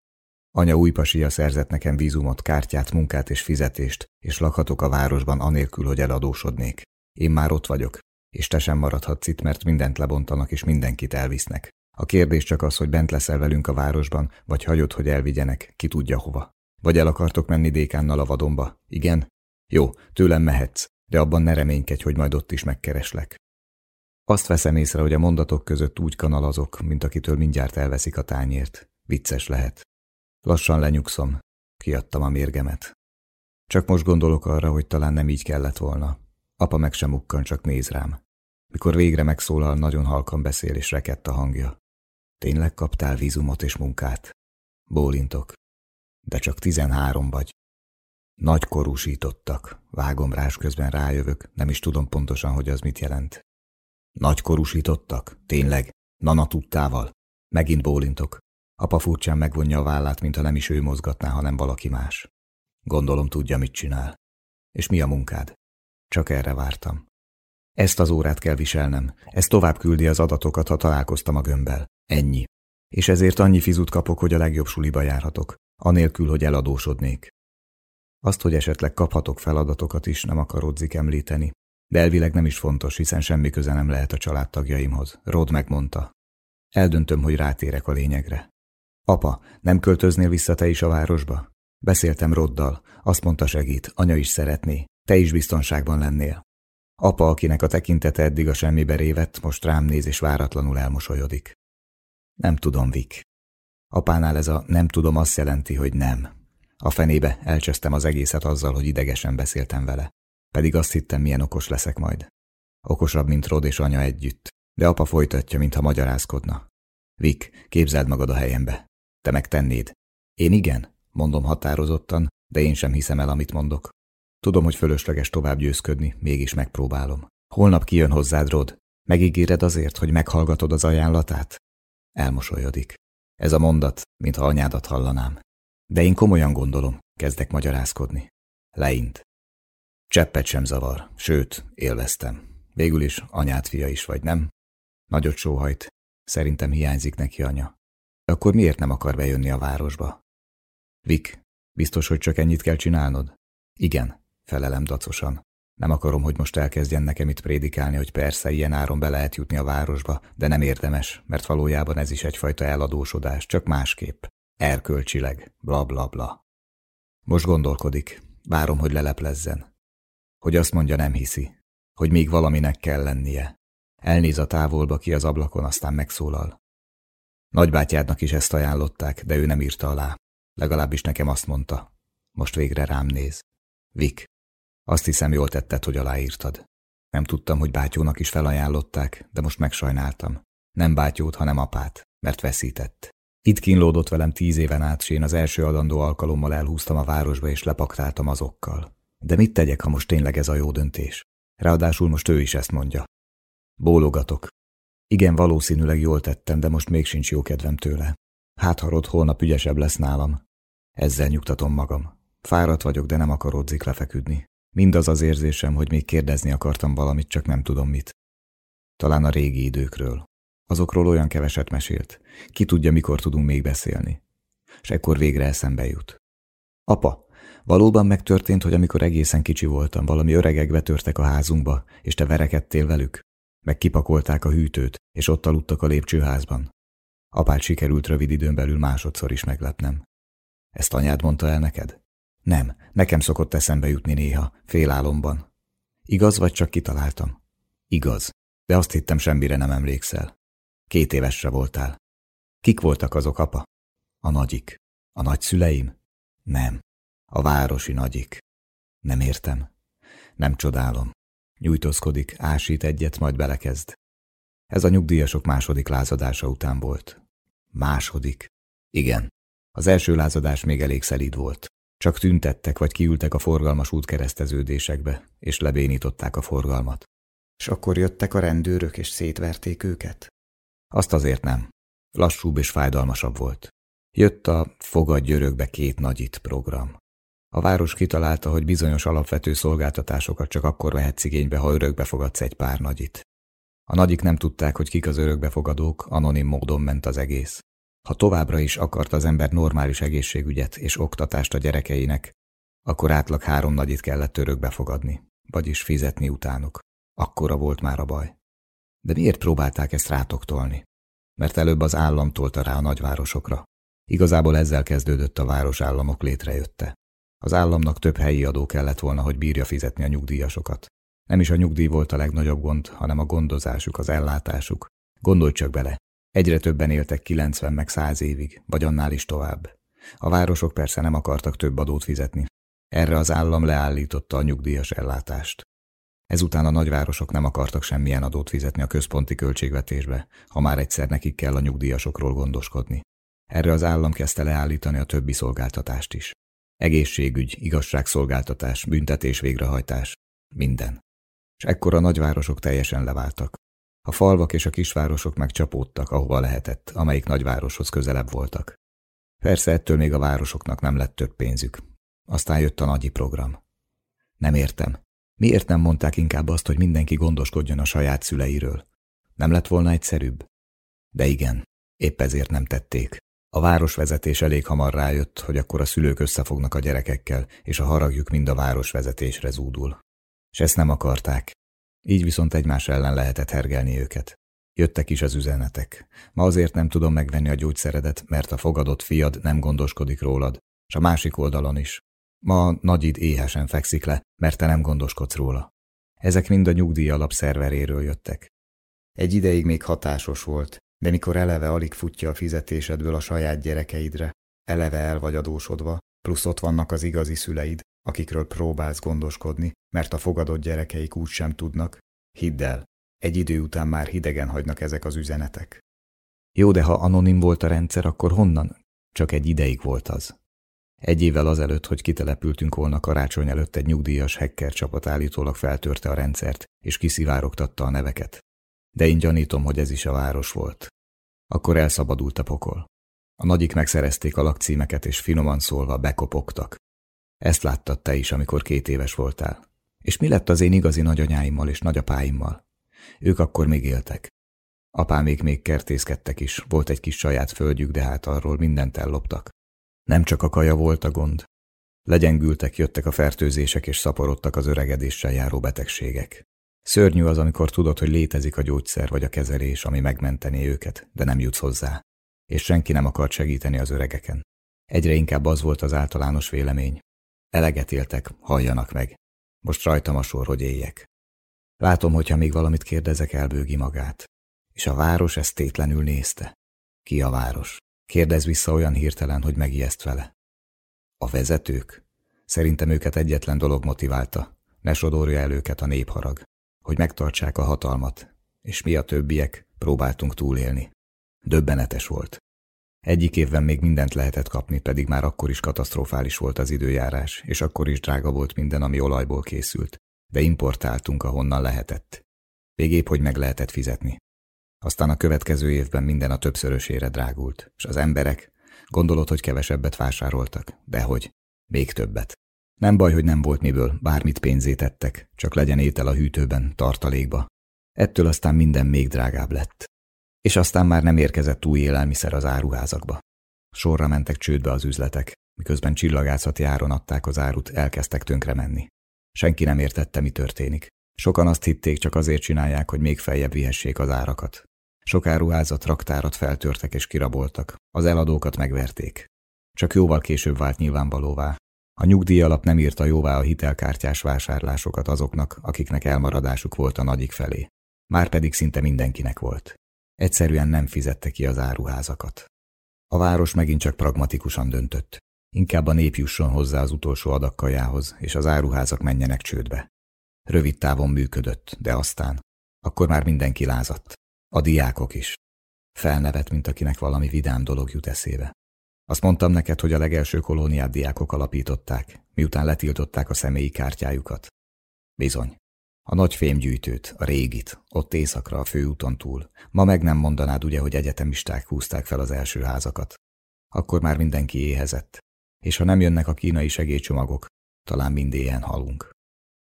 Anya újpasia szerzett nekem vízumot, kártyát, munkát és fizetést, és lakhatok a városban anélkül, hogy eladósodnék. Én már ott vagyok, és te sem maradhatsz itt, mert mindent lebontanak és mindenkit elvisznek. A kérdés csak az, hogy bent leszel velünk a városban, vagy hagyod, hogy elvigyenek, ki tudja hova. Vagy el akartok menni dékánnal a vadonba? Igen? Jó, tőlem mehetsz, de abban ne reménykedj, hogy majd ott is megkereslek. Azt veszem észre, hogy a mondatok között úgy kanalazok, mint akitől mindjárt elveszik a tányért. Vicces lehet. Lassan lenyugszom. Kiadtam a mérgemet. Csak most gondolok arra, hogy talán nem így kellett volna. Apa meg sem ukkan, csak néz rám. Mikor végre megszólal, nagyon halkan beszél és rekett a hangja. Tényleg kaptál vízumot és munkát? Bólintok. De csak tizenhárom vagy. Nagy korúsítottak. Vágom rás közben rájövök, nem is tudom pontosan, hogy az mit jelent. Nagy korúsítottak? Tényleg? Nana tudtával? Megint bólintok. Apa furcsán megvonja a vállát, mintha nem is ő mozgatná, hanem valaki más. Gondolom tudja, mit csinál. És mi a munkád? Csak erre vártam. Ezt az órát kell viselnem, ez tovább küldi az adatokat, ha találkoztam a gömbbel. Ennyi. És ezért annyi fizut kapok, hogy a legjobb suliba járhatok, anélkül, hogy eladósodnék. Azt, hogy esetleg kaphatok feladatokat is, nem akarodzik említeni. De elvileg nem is fontos, hiszen semmi köze nem lehet a családtagjaimhoz. Rod megmondta. Eldöntöm, hogy rátérek a lényegre. Apa, nem költöznél vissza te is a városba? Beszéltem Roddal, azt mondta segít, anya is szeretné, te is biztonságban lennél. Apa, akinek a tekintete eddig a semmibe révett, most rám néz és váratlanul elmosolyodik. Nem tudom, Vik. Apánál ez a nem tudom azt jelenti, hogy nem. A fenébe elcsesztem az egészet azzal, hogy idegesen beszéltem vele. Pedig azt hittem, milyen okos leszek majd. Okosabb, mint Rod és anya együtt. De apa folytatja, mintha magyarázkodna. Vik, képzeld magad a helyembe. Te megtennéd. Én igen, mondom határozottan, de én sem hiszem el, amit mondok. Tudom, hogy fölösleges tovább győzködni, mégis megpróbálom. Holnap kijön hozzád, Rod. Megígéred azért, hogy meghallgatod az ajánlatát? Elmosolyodik. Ez a mondat, mintha anyádat hallanám. De én komolyan gondolom, kezdek magyarázkodni. Leint. Cseppet sem zavar, sőt, élveztem. Végül is anyát fia is vagy, nem? Nagyot sóhajt. Szerintem hiányzik neki anya. Akkor miért nem akar bejönni a városba? Vik, biztos, hogy csak ennyit kell csinálnod? Igen, felelem dacosan. Nem akarom, hogy most elkezdjen nekem itt prédikálni, hogy persze, ilyen áron be lehet jutni a városba, de nem érdemes, mert valójában ez is egyfajta eladósodás, csak másképp. Erkölcsileg, bla bla bla. Most gondolkodik, várom, hogy leleplezzen. Hogy azt mondja, nem hiszi, hogy még valaminek kell lennie. Elnéz a távolba ki az ablakon, aztán megszólal. Nagybátyádnak is ezt ajánlották, de ő nem írta alá. Legalábbis nekem azt mondta. Most végre rám néz. Vik, azt hiszem jól tetted, hogy aláírtad. Nem tudtam, hogy bátyónak is felajánlották, de most megsajnáltam. Nem bátyót, hanem apát, mert veszített. Itt kínlódott velem tíz éven át, s én az első adandó alkalommal elhúztam a városba, és lepaktáltam azokkal. De mit tegyek, ha most tényleg ez a jó döntés? Ráadásul most ő is ezt mondja. Bólogatok. Igen, valószínűleg jól tettem, de most még sincs jó kedvem tőle. Hát, ha Rod holnap ügyesebb lesz nálam. Ezzel nyugtatom magam. Fáradt vagyok, de nem akarodzik lefeküdni. Mindaz az érzésem, hogy még kérdezni akartam valamit, csak nem tudom mit. Talán a régi időkről. Azokról olyan keveset mesélt. Ki tudja, mikor tudunk még beszélni. És ekkor végre eszembe jut. Apa, Valóban megtörtént, hogy amikor egészen kicsi voltam, valami öregek betörtek a házunkba, és te verekedtél velük? Meg kipakolták a hűtőt, és ott aludtak a lépcsőházban. Apát sikerült rövid időn belül másodszor is meglepnem. Ezt anyád mondta el neked? Nem, nekem szokott eszembe jutni néha, félálomban. Igaz, vagy csak kitaláltam? Igaz, de azt hittem semmire nem emlékszel. Két évesre voltál. Kik voltak azok, apa? A nagyik. A nagyszüleim? Nem. A városi nagyik. Nem értem. Nem csodálom. Nyújtózkodik, ásít egyet, majd belekezd. Ez a nyugdíjasok második lázadása után volt. Második. Igen. Az első lázadás még elég szelíd volt. Csak tüntettek vagy kiültek a forgalmas útkereszteződésekbe, és lebénították a forgalmat. És akkor jöttek a rendőrök, és szétverték őket? Azt azért nem. Lassúbb és fájdalmasabb volt. Jött a Fogadj örökbe két nagyit program. A város kitalálta, hogy bizonyos alapvető szolgáltatásokat csak akkor vehetsz igénybe, ha örökbe fogadsz egy pár nagyit. A nagyik nem tudták, hogy kik az örökbefogadók, anonim módon ment az egész. Ha továbbra is akart az ember normális egészségügyet és oktatást a gyerekeinek, akkor átlag három nagyit kellett örökbefogadni, vagyis fizetni utánuk. Akkora volt már a baj. De miért próbálták ezt rátoktolni? Mert előbb az állam tolta rá a nagyvárosokra. Igazából ezzel kezdődött a városállamok létrejötte. Az államnak több helyi adó kellett volna, hogy bírja fizetni a nyugdíjasokat. Nem is a nyugdíj volt a legnagyobb gond, hanem a gondozásuk, az ellátásuk. Gondolj csak bele, egyre többen éltek 90 meg 100 évig, vagy annál is tovább. A városok persze nem akartak több adót fizetni. Erre az állam leállította a nyugdíjas ellátást. Ezután a nagyvárosok nem akartak semmilyen adót fizetni a központi költségvetésbe, ha már egyszer nekik kell a nyugdíjasokról gondoskodni. Erre az állam kezdte leállítani a többi szolgáltatást is. Egészségügy, igazságszolgáltatás, büntetés végrehajtás, minden. És ekkor a nagyvárosok teljesen leváltak. A falvak és a kisvárosok megcsapódtak, ahova lehetett, amelyik nagyvároshoz közelebb voltak. Persze ettől még a városoknak nem lett több pénzük. Aztán jött a nagyi program. Nem értem. Miért nem mondták inkább azt, hogy mindenki gondoskodjon a saját szüleiről? Nem lett volna egyszerűbb? De igen, épp ezért nem tették. A városvezetés elég hamar rájött, hogy akkor a szülők összefognak a gyerekekkel, és a haragjuk mind a városvezetésre zúdul. És ezt nem akarták. Így viszont egymás ellen lehetett hergelni őket. Jöttek is az üzenetek. Ma azért nem tudom megvenni a gyógyszeredet, mert a fogadott fiad nem gondoskodik rólad, és a másik oldalon is. Ma nagyid éhesen fekszik le, mert te nem gondoskodsz róla. Ezek mind a nyugdíj alap szerveréről jöttek. Egy ideig még hatásos volt, de mikor eleve alig futja a fizetésedből a saját gyerekeidre, eleve el vagy adósodva, plusz ott vannak az igazi szüleid, akikről próbálsz gondoskodni, mert a fogadott gyerekeik úgy sem tudnak, hidd el, egy idő után már hidegen hagynak ezek az üzenetek. Jó, de ha anonim volt a rendszer, akkor honnan? Csak egy ideig volt az. Egy évvel azelőtt, hogy kitelepültünk volna karácsony előtt egy nyugdíjas hacker csapat állítólag feltörte a rendszert, és kiszivárogtatta a neveket. De én gyanítom, hogy ez is a város volt. Akkor elszabadult a pokol. A nagyik megszerezték a lakcímeket, és finoman szólva bekopogtak. Ezt láttad te is, amikor két éves voltál. És mi lett az én igazi nagyanyáimmal és nagyapáimmal? Ők akkor még éltek. Apámék még kertészkedtek is, volt egy kis saját földjük, de hát arról mindent elloptak. Nem csak a kaja volt a gond. Legyengültek, jöttek a fertőzések és szaporodtak az öregedéssel járó betegségek. Szörnyű az, amikor tudod, hogy létezik a gyógyszer vagy a kezelés, ami megmenteni őket, de nem jutsz hozzá. És senki nem akart segíteni az öregeken. Egyre inkább az volt az általános vélemény. Eleget éltek, halljanak meg. Most rajtam a sor, hogy éljek. Látom, hogyha még valamit kérdezek, elbőgi magát. És a város ezt tétlenül nézte. Ki a város? Kérdez vissza olyan hirtelen, hogy megijeszt vele. A vezetők? Szerintem őket egyetlen dolog motiválta. Ne sodorja el őket a népharag. Hogy megtartsák a hatalmat. És mi a többiek próbáltunk túlélni. Döbbenetes volt. Egyik évben még mindent lehetett kapni, pedig már akkor is katasztrofális volt az időjárás, és akkor is drága volt minden, ami olajból készült. De importáltunk, ahonnan lehetett. Végépp, hogy meg lehetett fizetni. Aztán a következő évben minden a többszörösére drágult, és az emberek, gondolod, hogy kevesebbet vásároltak, dehogy, még többet. Nem baj, hogy nem volt miből, bármit pénzét tettek, csak legyen étel a hűtőben, tartalékba. Ettől aztán minden még drágább lett. És aztán már nem érkezett új élelmiszer az áruházakba. Sorra mentek csődbe az üzletek, Miközben csillagászati áron adták az árut, elkezdtek tönkre menni. Senki nem értette, mi történik. Sokan azt hitték, csak azért csinálják, hogy még feljebb vihessék az árakat. Sok áruházat, raktárat feltörtek és kiraboltak. Az eladókat megverték. Csak jóval később vált nyilvánvalóvá. A nyugdíj alap nem írta jóvá a hitelkártyás vásárlásokat azoknak, akiknek elmaradásuk volt a nagyik felé. Márpedig szinte mindenkinek volt. Egyszerűen nem fizette ki az áruházakat. A város megint csak pragmatikusan döntött. Inkább a nép jusson hozzá az utolsó adakkajához, és az áruházak menjenek csődbe. Rövid távon működött, de aztán. Akkor már mindenki lázadt. A diákok is. Felnevet, mint akinek valami vidám dolog jut eszébe. Azt mondtam neked, hogy a legelső kolóniát diákok alapították, miután letiltották a személyi kártyájukat. Bizony. A nagy fémgyűjtőt, a régit, ott északra a főúton túl. Ma meg nem mondanád ugye, hogy egyetemisták húzták fel az első házakat. Akkor már mindenki éhezett. És ha nem jönnek a kínai segélycsomagok, talán mindéhen halunk.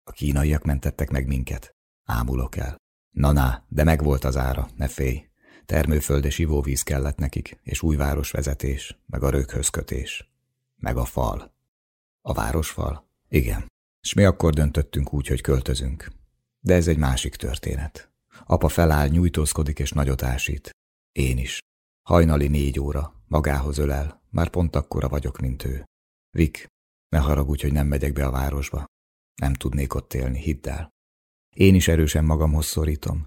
A kínaiak mentettek meg minket. Ámulok el. Na-na, de megvolt az ára, ne félj. Termőföld és ivóvíz kellett nekik, és új városvezetés, meg a röghöz kötés. Meg a fal. A városfal? Igen. És mi akkor döntöttünk úgy, hogy költözünk. De ez egy másik történet. Apa feláll, nyújtózkodik és nagyot ásít. Én is. Hajnali négy óra, magához ölel, már pont akkora vagyok, mint ő. Vik, ne haragudj, hogy nem megyek be a városba. Nem tudnék ott élni, hidd el. Én is erősen magamhoz szorítom.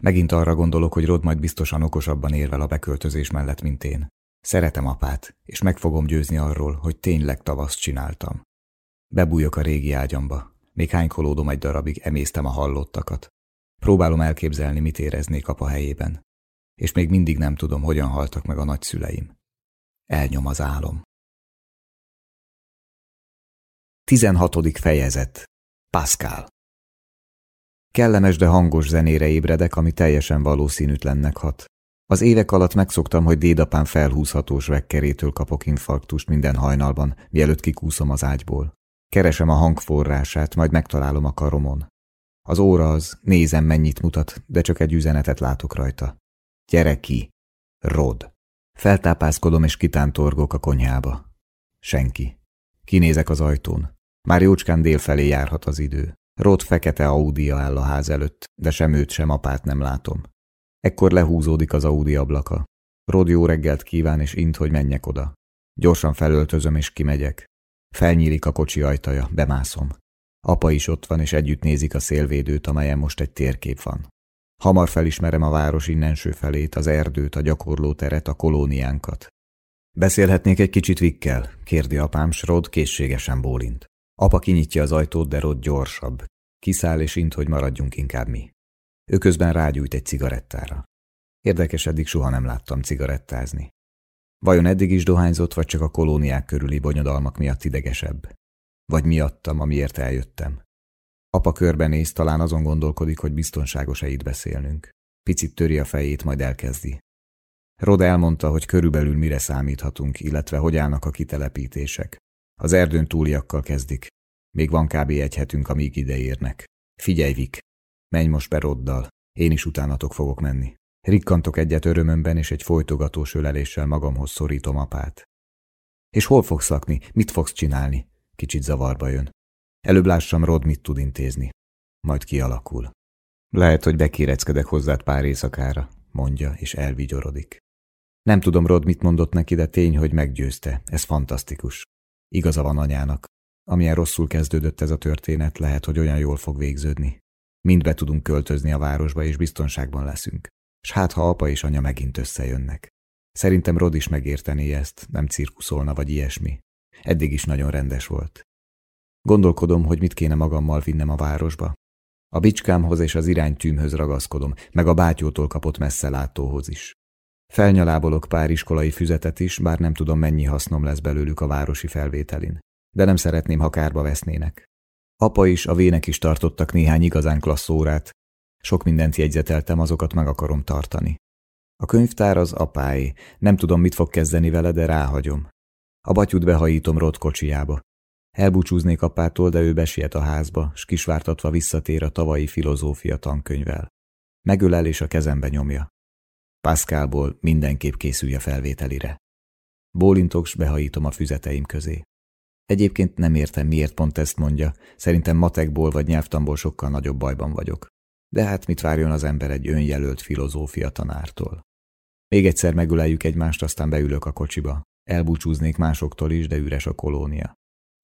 Megint arra gondolok, hogy Rod majd biztosan okosabban érvel a beköltözés mellett, mint én. Szeretem apát, és meg fogom győzni arról, hogy tényleg tavaszt csináltam. Bebújok a régi ágyamba, még hánykolódom egy darabig, emésztem a hallottakat. Próbálom elképzelni, mit éreznék apa helyében. És még mindig nem tudom, hogyan haltak meg a nagyszüleim. Elnyom az álom. 16. fejezet Pascal Kellemes, de hangos zenére ébredek, ami teljesen valószínűtlennek hat. Az évek alatt megszoktam, hogy dédapám felhúzhatós vekkerétől kapok infarktust minden hajnalban, mielőtt kikúszom az ágyból. Keresem a hangforrását, majd megtalálom a karomon. Az óra az, nézem mennyit mutat, de csak egy üzenetet látok rajta. Gyere ki! Rod! Feltápászkodom és kitántorgok a konyhába. Senki. Kinézek az ajtón. Már jócskán délfelé járhat az idő. Rod fekete Audi áll a ház előtt, de sem őt, sem apát nem látom. Ekkor lehúzódik az Audi ablaka. Rod jó reggelt kíván, és int, hogy menjek oda. Gyorsan felöltözöm, és kimegyek. Felnyílik a kocsi ajtaja, bemászom. Apa is ott van, és együtt nézik a szélvédőt, amelyen most egy térkép van. Hamar felismerem a város innenső felét, az erdőt, a gyakorlóteret, a kolóniánkat. Beszélhetnék egy kicsit Vikkel, kérdi apám, s Rod készségesen bólint. Apa kinyitja az ajtót, de Rod gyorsabb. Kiszáll és int, hogy maradjunk inkább mi. Ő közben rágyújt egy cigarettára. Érdekes, eddig soha nem láttam cigarettázni. Vajon eddig is dohányzott, vagy csak a kolóniák körüli bonyodalmak miatt idegesebb? Vagy miattam, amiért eljöttem? Apa körbenéz, talán azon gondolkodik, hogy biztonságos-e itt beszélnünk. Picit töri a fejét, majd elkezdi. Rod elmondta, hogy körülbelül mire számíthatunk, illetve hogy állnak a kitelepítések. Az erdőn túliakkal kezdik. Még van kb. egy hetünk, amíg ideérnek. Figyelj, Vik! Menj most be Roddal. Én is utánatok fogok menni. Rikkantok egyet örömömben, és egy folytogatós öleléssel magamhoz szorítom apát. És hol fogsz lakni? Mit fogsz csinálni? Kicsit zavarba jön. Előbb lássam, Rod mit tud intézni. Majd kialakul. Lehet, hogy bekéreckedek hozzád pár éjszakára, mondja, és elvigyorodik. Nem tudom, Rod mit mondott neki, de tény, hogy meggyőzte. Ez fantasztikus. Igaza van anyának. Amilyen rosszul kezdődött ez a történet, lehet, hogy olyan jól fog végződni. Mind be tudunk költözni a városba, és biztonságban leszünk. S hát, ha apa és anya megint összejönnek. Szerintem Rod is megértené ezt, nem cirkuszolna vagy ilyesmi. Eddig is nagyon rendes volt. Gondolkodom, hogy mit kéne magammal vinnem a városba. A bicskámhoz és az iránytűmhöz ragaszkodom, meg a bátyótól kapott messzelátóhoz is. Felnyalábolok pár iskolai füzetet is, bár nem tudom, mennyi hasznom lesz belőlük a városi felvételin. De nem szeretném, ha kárba vesznének. Apa is, a vének is tartottak néhány igazán klassz órát. Sok mindent jegyzeteltem, azokat meg akarom tartani. A könyvtár az apáé. Nem tudom, mit fog kezdeni vele, de ráhagyom. A batyút behajítom Rod kocsijába. Elbúcsúznék apától, de ő besiet a házba, s kisvártatva visszatér a tavalyi filozófia tankönyvvel. Megölel és a kezembe nyomja. Pascalból mindenképp készülj a felvételire. Bólintok, s behajítom a füzeteim közé. Egyébként nem értem, miért pont ezt mondja. Szerintem matekból vagy nyelvtamból sokkal nagyobb bajban vagyok. De hát mit várjon az ember egy önjelölt filozófia tanártól? Még egyszer megüleljük egymást, aztán beülök a kocsiba. Elbúcsúznék másoktól is, de üres a kolónia.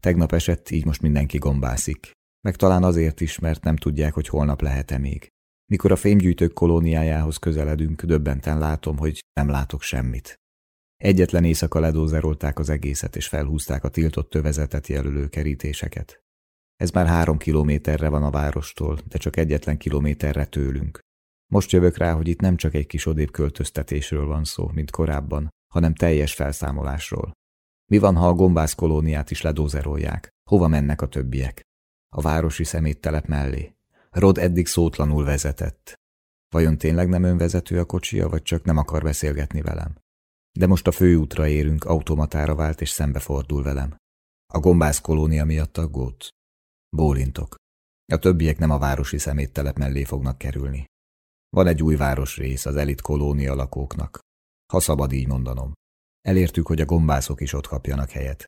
Tegnap esett, így most mindenki gombászik. Meg talán azért is, mert nem tudják, hogy holnap lehet-e még. Mikor a fémgyűjtők kolóniájához közeledünk, döbbenten látom, hogy nem látok semmit. Egyetlen éjszaka ledózerolták az egészet, és felhúzták a tiltott tövezetet jelölő kerítéseket. Ez már három kilométerre van a várostól, de csak egyetlen kilométerre tőlünk. Most jövök rá, hogy itt nem csak egy kis odébb költöztetésről van szó, mint korábban, hanem teljes felszámolásról. Mi van, ha a gombász kolóniát is ledózerolják? Hova mennek a többiek? A városi szeméttelep mellé. Rod eddig szótlanul vezetett. Vajon tényleg nem önvezető a kocsia, vagy csak nem akar beszélgetni velem? De most a főútra érünk, automatára vált és szembefordul velem. A gombász kolónia miatt aggódsz? Bólintok. A többiek nem a városi szeméttelep mellé fognak kerülni. Van egy új városrész az elit kolónia lakóknak. Ha szabad így mondanom. Elértük, hogy a gombászok is ott kapjanak helyet.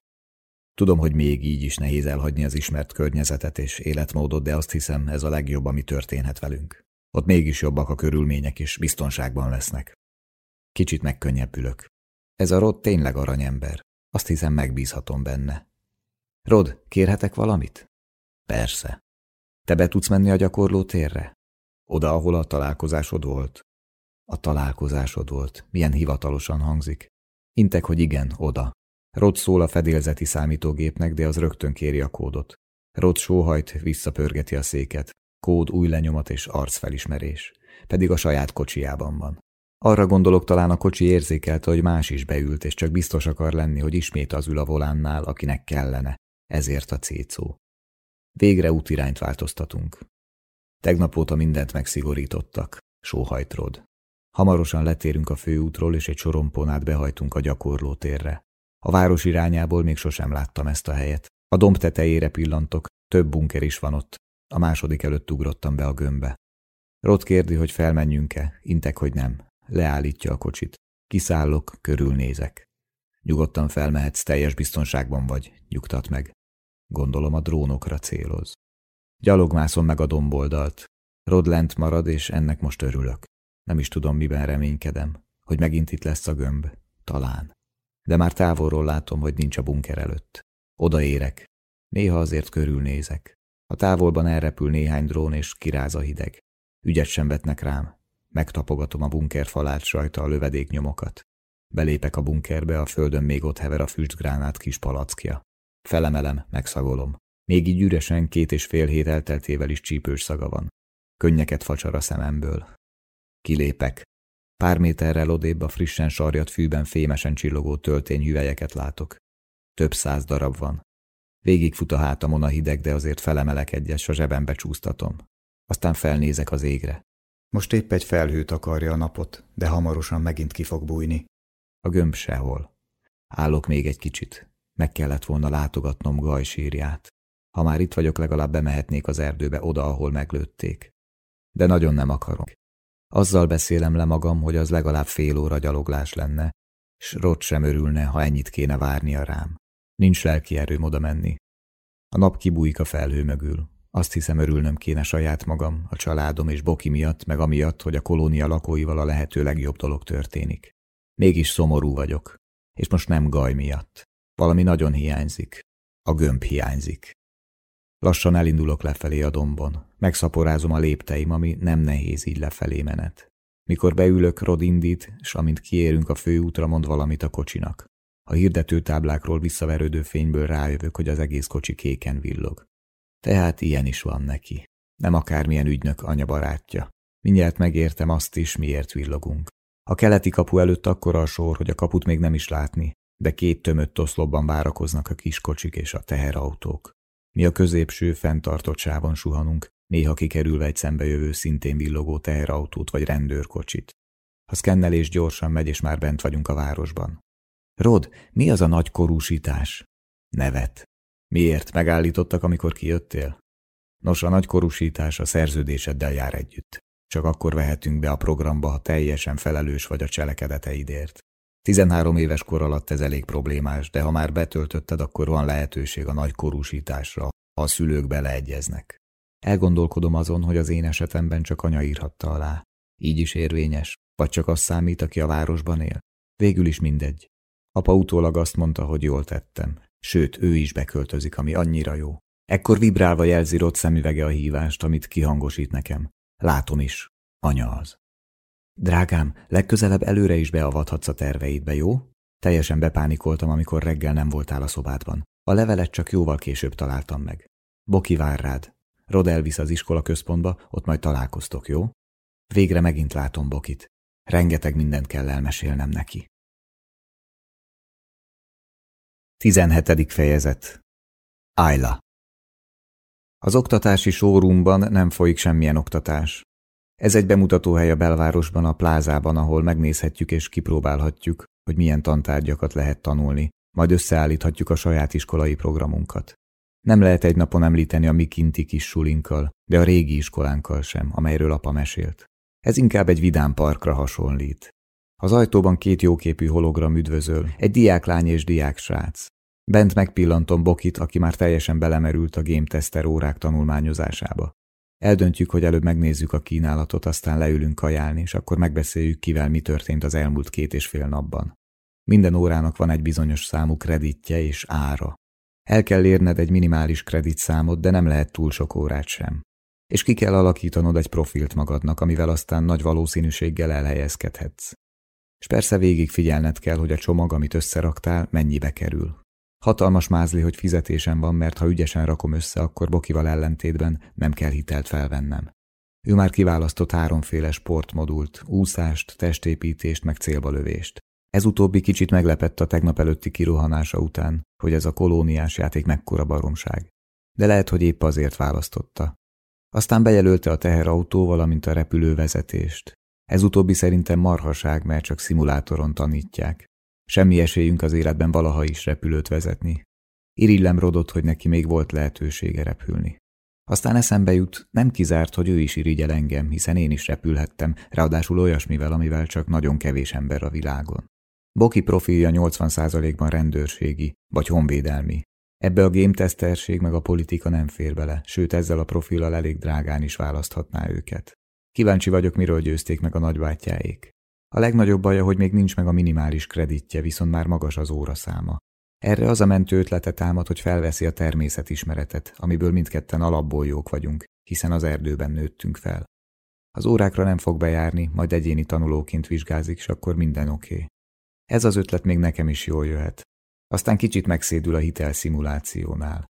Tudom, hogy még így is nehéz elhagyni az ismert környezetet és életmódot, de azt hiszem, ez a legjobb, ami történhet velünk. Ott mégis jobbak a körülmények, és biztonságban lesznek. Kicsit megkönnyebbülök. Ez a Rod tényleg aranyember. Azt hiszem, megbízhatom benne. Rod, kérhetek valamit? Persze. Te be tudsz menni a gyakorló térre? Oda, ahol a találkozásod volt? A találkozásod volt. Milyen hivatalosan hangzik. Intek, hogy igen, oda. Rod szól a fedélzeti számítógépnek, de az rögtön kéri a kódot. Rod sóhajt, visszapörgeti a széket. Kód, új lenyomat és arcfelismerés. Pedig a saját kocsiában van. Arra gondolok, talán a kocsi érzékelte, hogy más is beült, és csak biztos akar lenni, hogy ismét az ül a volánnál, akinek kellene. Ezért a cécó. Végre útirányt változtatunk. Tegnap óta mindent megszigorítottak. Sóhajt Rod. Hamarosan letérünk a főútról, és egy sorompón át behajtunk a gyakorló térre. A város irányából még sosem láttam ezt a helyet. A domb tetejére pillantok, több bunker is van ott. A második előtt ugrottam be a gömbbe. Rod kérdi, hogy felmenjünk-e, intek, hogy nem. Leállítja a kocsit. Kiszállok, körülnézek. Nyugodtan felmehetsz, teljes biztonságban vagy, nyugtat meg. Gondolom a drónokra céloz. Gyalogmászom meg a domboldalt. Rod lent marad, és ennek most örülök. Nem is tudom, miben reménykedem. Hogy megint itt lesz a gömb. Talán. De már távolról látom, hogy nincs a bunker előtt. Odaérek. Néha azért körülnézek. A távolban elrepül néhány drón, és kiráz a hideg. Ügyet sem vetnek rám. Megtapogatom a bunker falát rajta a lövedéknyomokat. Belépek a bunkerbe, a földön még ott hever a füstgránát kis palackja. Felemelem, megszagolom. Még így üresen két és fél hét elteltével is csípős szaga van. Könnyeket facsar a szememből. Kilépek. Pár méterrel odébb a frissen sarjat fűben fémesen csillogó töltényhüvelyeket látok. Több száz darab van. Végigfut a hátamon a hideg, de azért felemelek egyet, s a zsebembe csúsztatom. Aztán felnézek az égre. Most épp egy felhőt akarja a napot, de hamarosan megint ki fog bújni. A gömb sehol. Állok még egy kicsit. Meg kellett volna látogatnom Gaj sírját. Ha már itt vagyok, legalább bemehetnék az erdőbe oda, ahol meglőtték. De nagyon nem akarok. Azzal beszélem le magam, hogy az legalább fél óra gyaloglás lenne, s Rod sem örülne, ha ennyit kéne várnia rám. Nincs lelki erőm oda menni. A nap kibújik a felhő mögül. Azt hiszem örülnöm kéne saját magam, a családom és Boki miatt, meg amiatt, hogy a kolónia lakóival a lehető legjobb dolog történik. Mégis szomorú vagyok. És most nem Gaj miatt. Valami nagyon hiányzik. A gömb hiányzik. Lassan elindulok lefelé a dombon. Megszaporázom a lépteim, ami nem nehéz így lefelé menet. Mikor beülök, Rod indít, és amint kiérünk a főútra, mond valamit a kocsinak. A hirdetőtáblákról visszaverődő fényből rájövök, hogy az egész kocsi kéken villog. Tehát ilyen is van neki. Nem akármilyen ügynök anya barátja. Mindjárt megértem azt is, miért villogunk. A keleti kapu előtt akkora a sor, hogy a kaput még nem is látni, de két tömött oszlopban várakoznak a kiskocsik és a teherautók. Mi a középső, fenntartott sávon suhanunk, néha kikerülve egy szembejövő szintén villogó teherautót vagy rendőrkocsit. A szkennelés gyorsan megy, és már bent vagyunk a városban. Rod, mi az a nagy korúsítás? Nevet. Miért megállítottak, amikor kijöttél? Nos, a nagy korúsítás a szerződéseddel jár együtt. Csak akkor vehetünk be a programba, ha teljesen felelős vagy a cselekedeteidért. 13 éves kor alatt ez elég problémás, de ha már betöltötted, akkor van lehetőség a nagy korúsításra, ha a szülők beleegyeznek. Elgondolkodom azon, hogy az én esetemben csak anya írhatta alá. Így is érvényes, vagy csak az számít, aki a városban él. Végül is mindegy. Apa utólag azt mondta, hogy jól tettem. Sőt, ő is beköltözik, ami annyira jó. Ekkor vibrálva jelzi rott szemüvege a hívást, amit kihangosít nekem. Látom is. Anya az. Drágám, legközelebb előre is beavathatsz a terveidbe, jó? Teljesen bepánikoltam, amikor reggel nem voltál a szobádban. A levelet csak jóval később találtam meg. Boki vár rád. Rod elvisz az iskola központba, ott majd találkoztok, jó? Végre megint látom Bokit. Rengeteg mindent kell elmesélnem neki. 17. fejezet Ayla Az oktatási showroomban nem folyik semmilyen oktatás. Ez egy bemutatóhely a belvárosban, a plázában, ahol megnézhetjük és kipróbálhatjuk, hogy milyen tantárgyakat lehet tanulni, majd összeállíthatjuk a saját iskolai programunkat. Nem lehet egy napon említeni a mi kinti kis sulinkkal, de a régi iskolánkkal sem, amelyről apa mesélt. Ez inkább egy vidám parkra hasonlít. Az ajtóban két jóképű hologram üdvözöl, egy diáklány és diáksrác. Bent megpillantom Bokit, aki már teljesen belemerült a game tester órák tanulmányozásába. Eldöntjük, hogy előbb megnézzük a kínálatot, aztán leülünk kajálni, és akkor megbeszéljük, kivel mi történt az elmúlt két és fél napban. Minden órának van egy bizonyos számú kreditje és ára. El kell érned egy minimális kreditszámot, de nem lehet túl sok órát sem. És ki kell alakítanod egy profilt magadnak, amivel aztán nagy valószínűséggel elhelyezkedhetsz. És persze végig figyelned kell, hogy a csomag, amit összeraktál, mennyibe kerül. Hatalmas mázli, hogy fizetésem van, mert ha ügyesen rakom össze, akkor Bokival ellentétben nem kell hitelt felvennem. Ő már kiválasztott háromféle sportmodult, úszást, testépítést meg célbalövést. Ez utóbbi kicsit meglepett a tegnap előtti kirohanása után, hogy ez a kolóniás játék mekkora baromság. De lehet, hogy épp azért választotta. Aztán bejelölte a teherautó, valamint a repülővezetést. Ez utóbbi szerintem marhaság, mert csak szimulátoron tanítják. Semmi esélyünk az életben valaha is repülőt vezetni. Irillem rodott, hogy neki még volt lehetősége repülni. Aztán eszembe jut, nem kizárt, hogy ő is irigyel engem, hiszen én is repülhettem, ráadásul olyasmivel, amivel csak nagyon kevés ember a világon. Boki profilja 80%-ban rendőrségi, vagy honvédelmi. Ebbe a gémteszterség meg a politika nem fér bele, sőt ezzel a profillal elég drágán is választhatná őket. Kíváncsi vagyok, miről győzték meg a nagybátyjáék. A legnagyobb baja, hogy még nincs meg a minimális kreditje, viszont már magas az óraszáma. Erre az a mentő ötlete támad, hogy felveszi a természetismeretet, amiből mindketten alapból jók vagyunk, hiszen az erdőben nőttünk fel. Az órákra nem fog bejárni, majd egyéni tanulóként vizsgázik, és akkor minden oké. Okay. Ez az ötlet még nekem is jól jöhet. Aztán kicsit megszédül a hitelszimulációnál.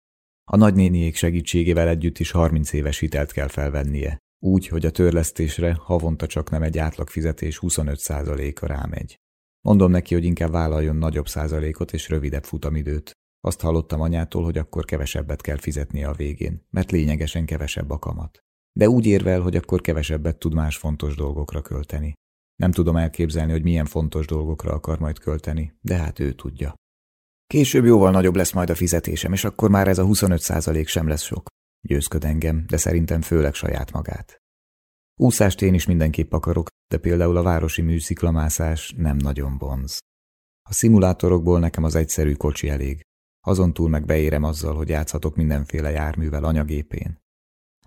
A nagynéniék segítségével együtt is 30 éves hitelt kell felvennie, úgy, hogy a törlesztésre havonta csak nem egy átlag fizetés 25%-a rámegy. Mondom neki, hogy inkább vállaljon nagyobb százalékot és rövidebb futamidőt. Azt hallottam anyától, hogy akkor kevesebbet kell fizetnie a végén, mert lényegesen kevesebb a kamat. De úgy érvel, hogy akkor kevesebbet tud más fontos dolgokra költeni. Nem tudom elképzelni, hogy milyen fontos dolgokra akar majd költeni, de hát ő tudja. Később jóval nagyobb lesz majd a fizetésem, és akkor már ez a 25 százalék sem lesz sok. Győzköd engem, de szerintem főleg saját magát. Úszást én is mindenképp akarok, de például a városi műsziklamászás nem nagyon vonz. A szimulátorokból nekem az egyszerű kocsi elég. Azon túl meg beérem azzal, hogy játszhatok mindenféle járművel anyagépén.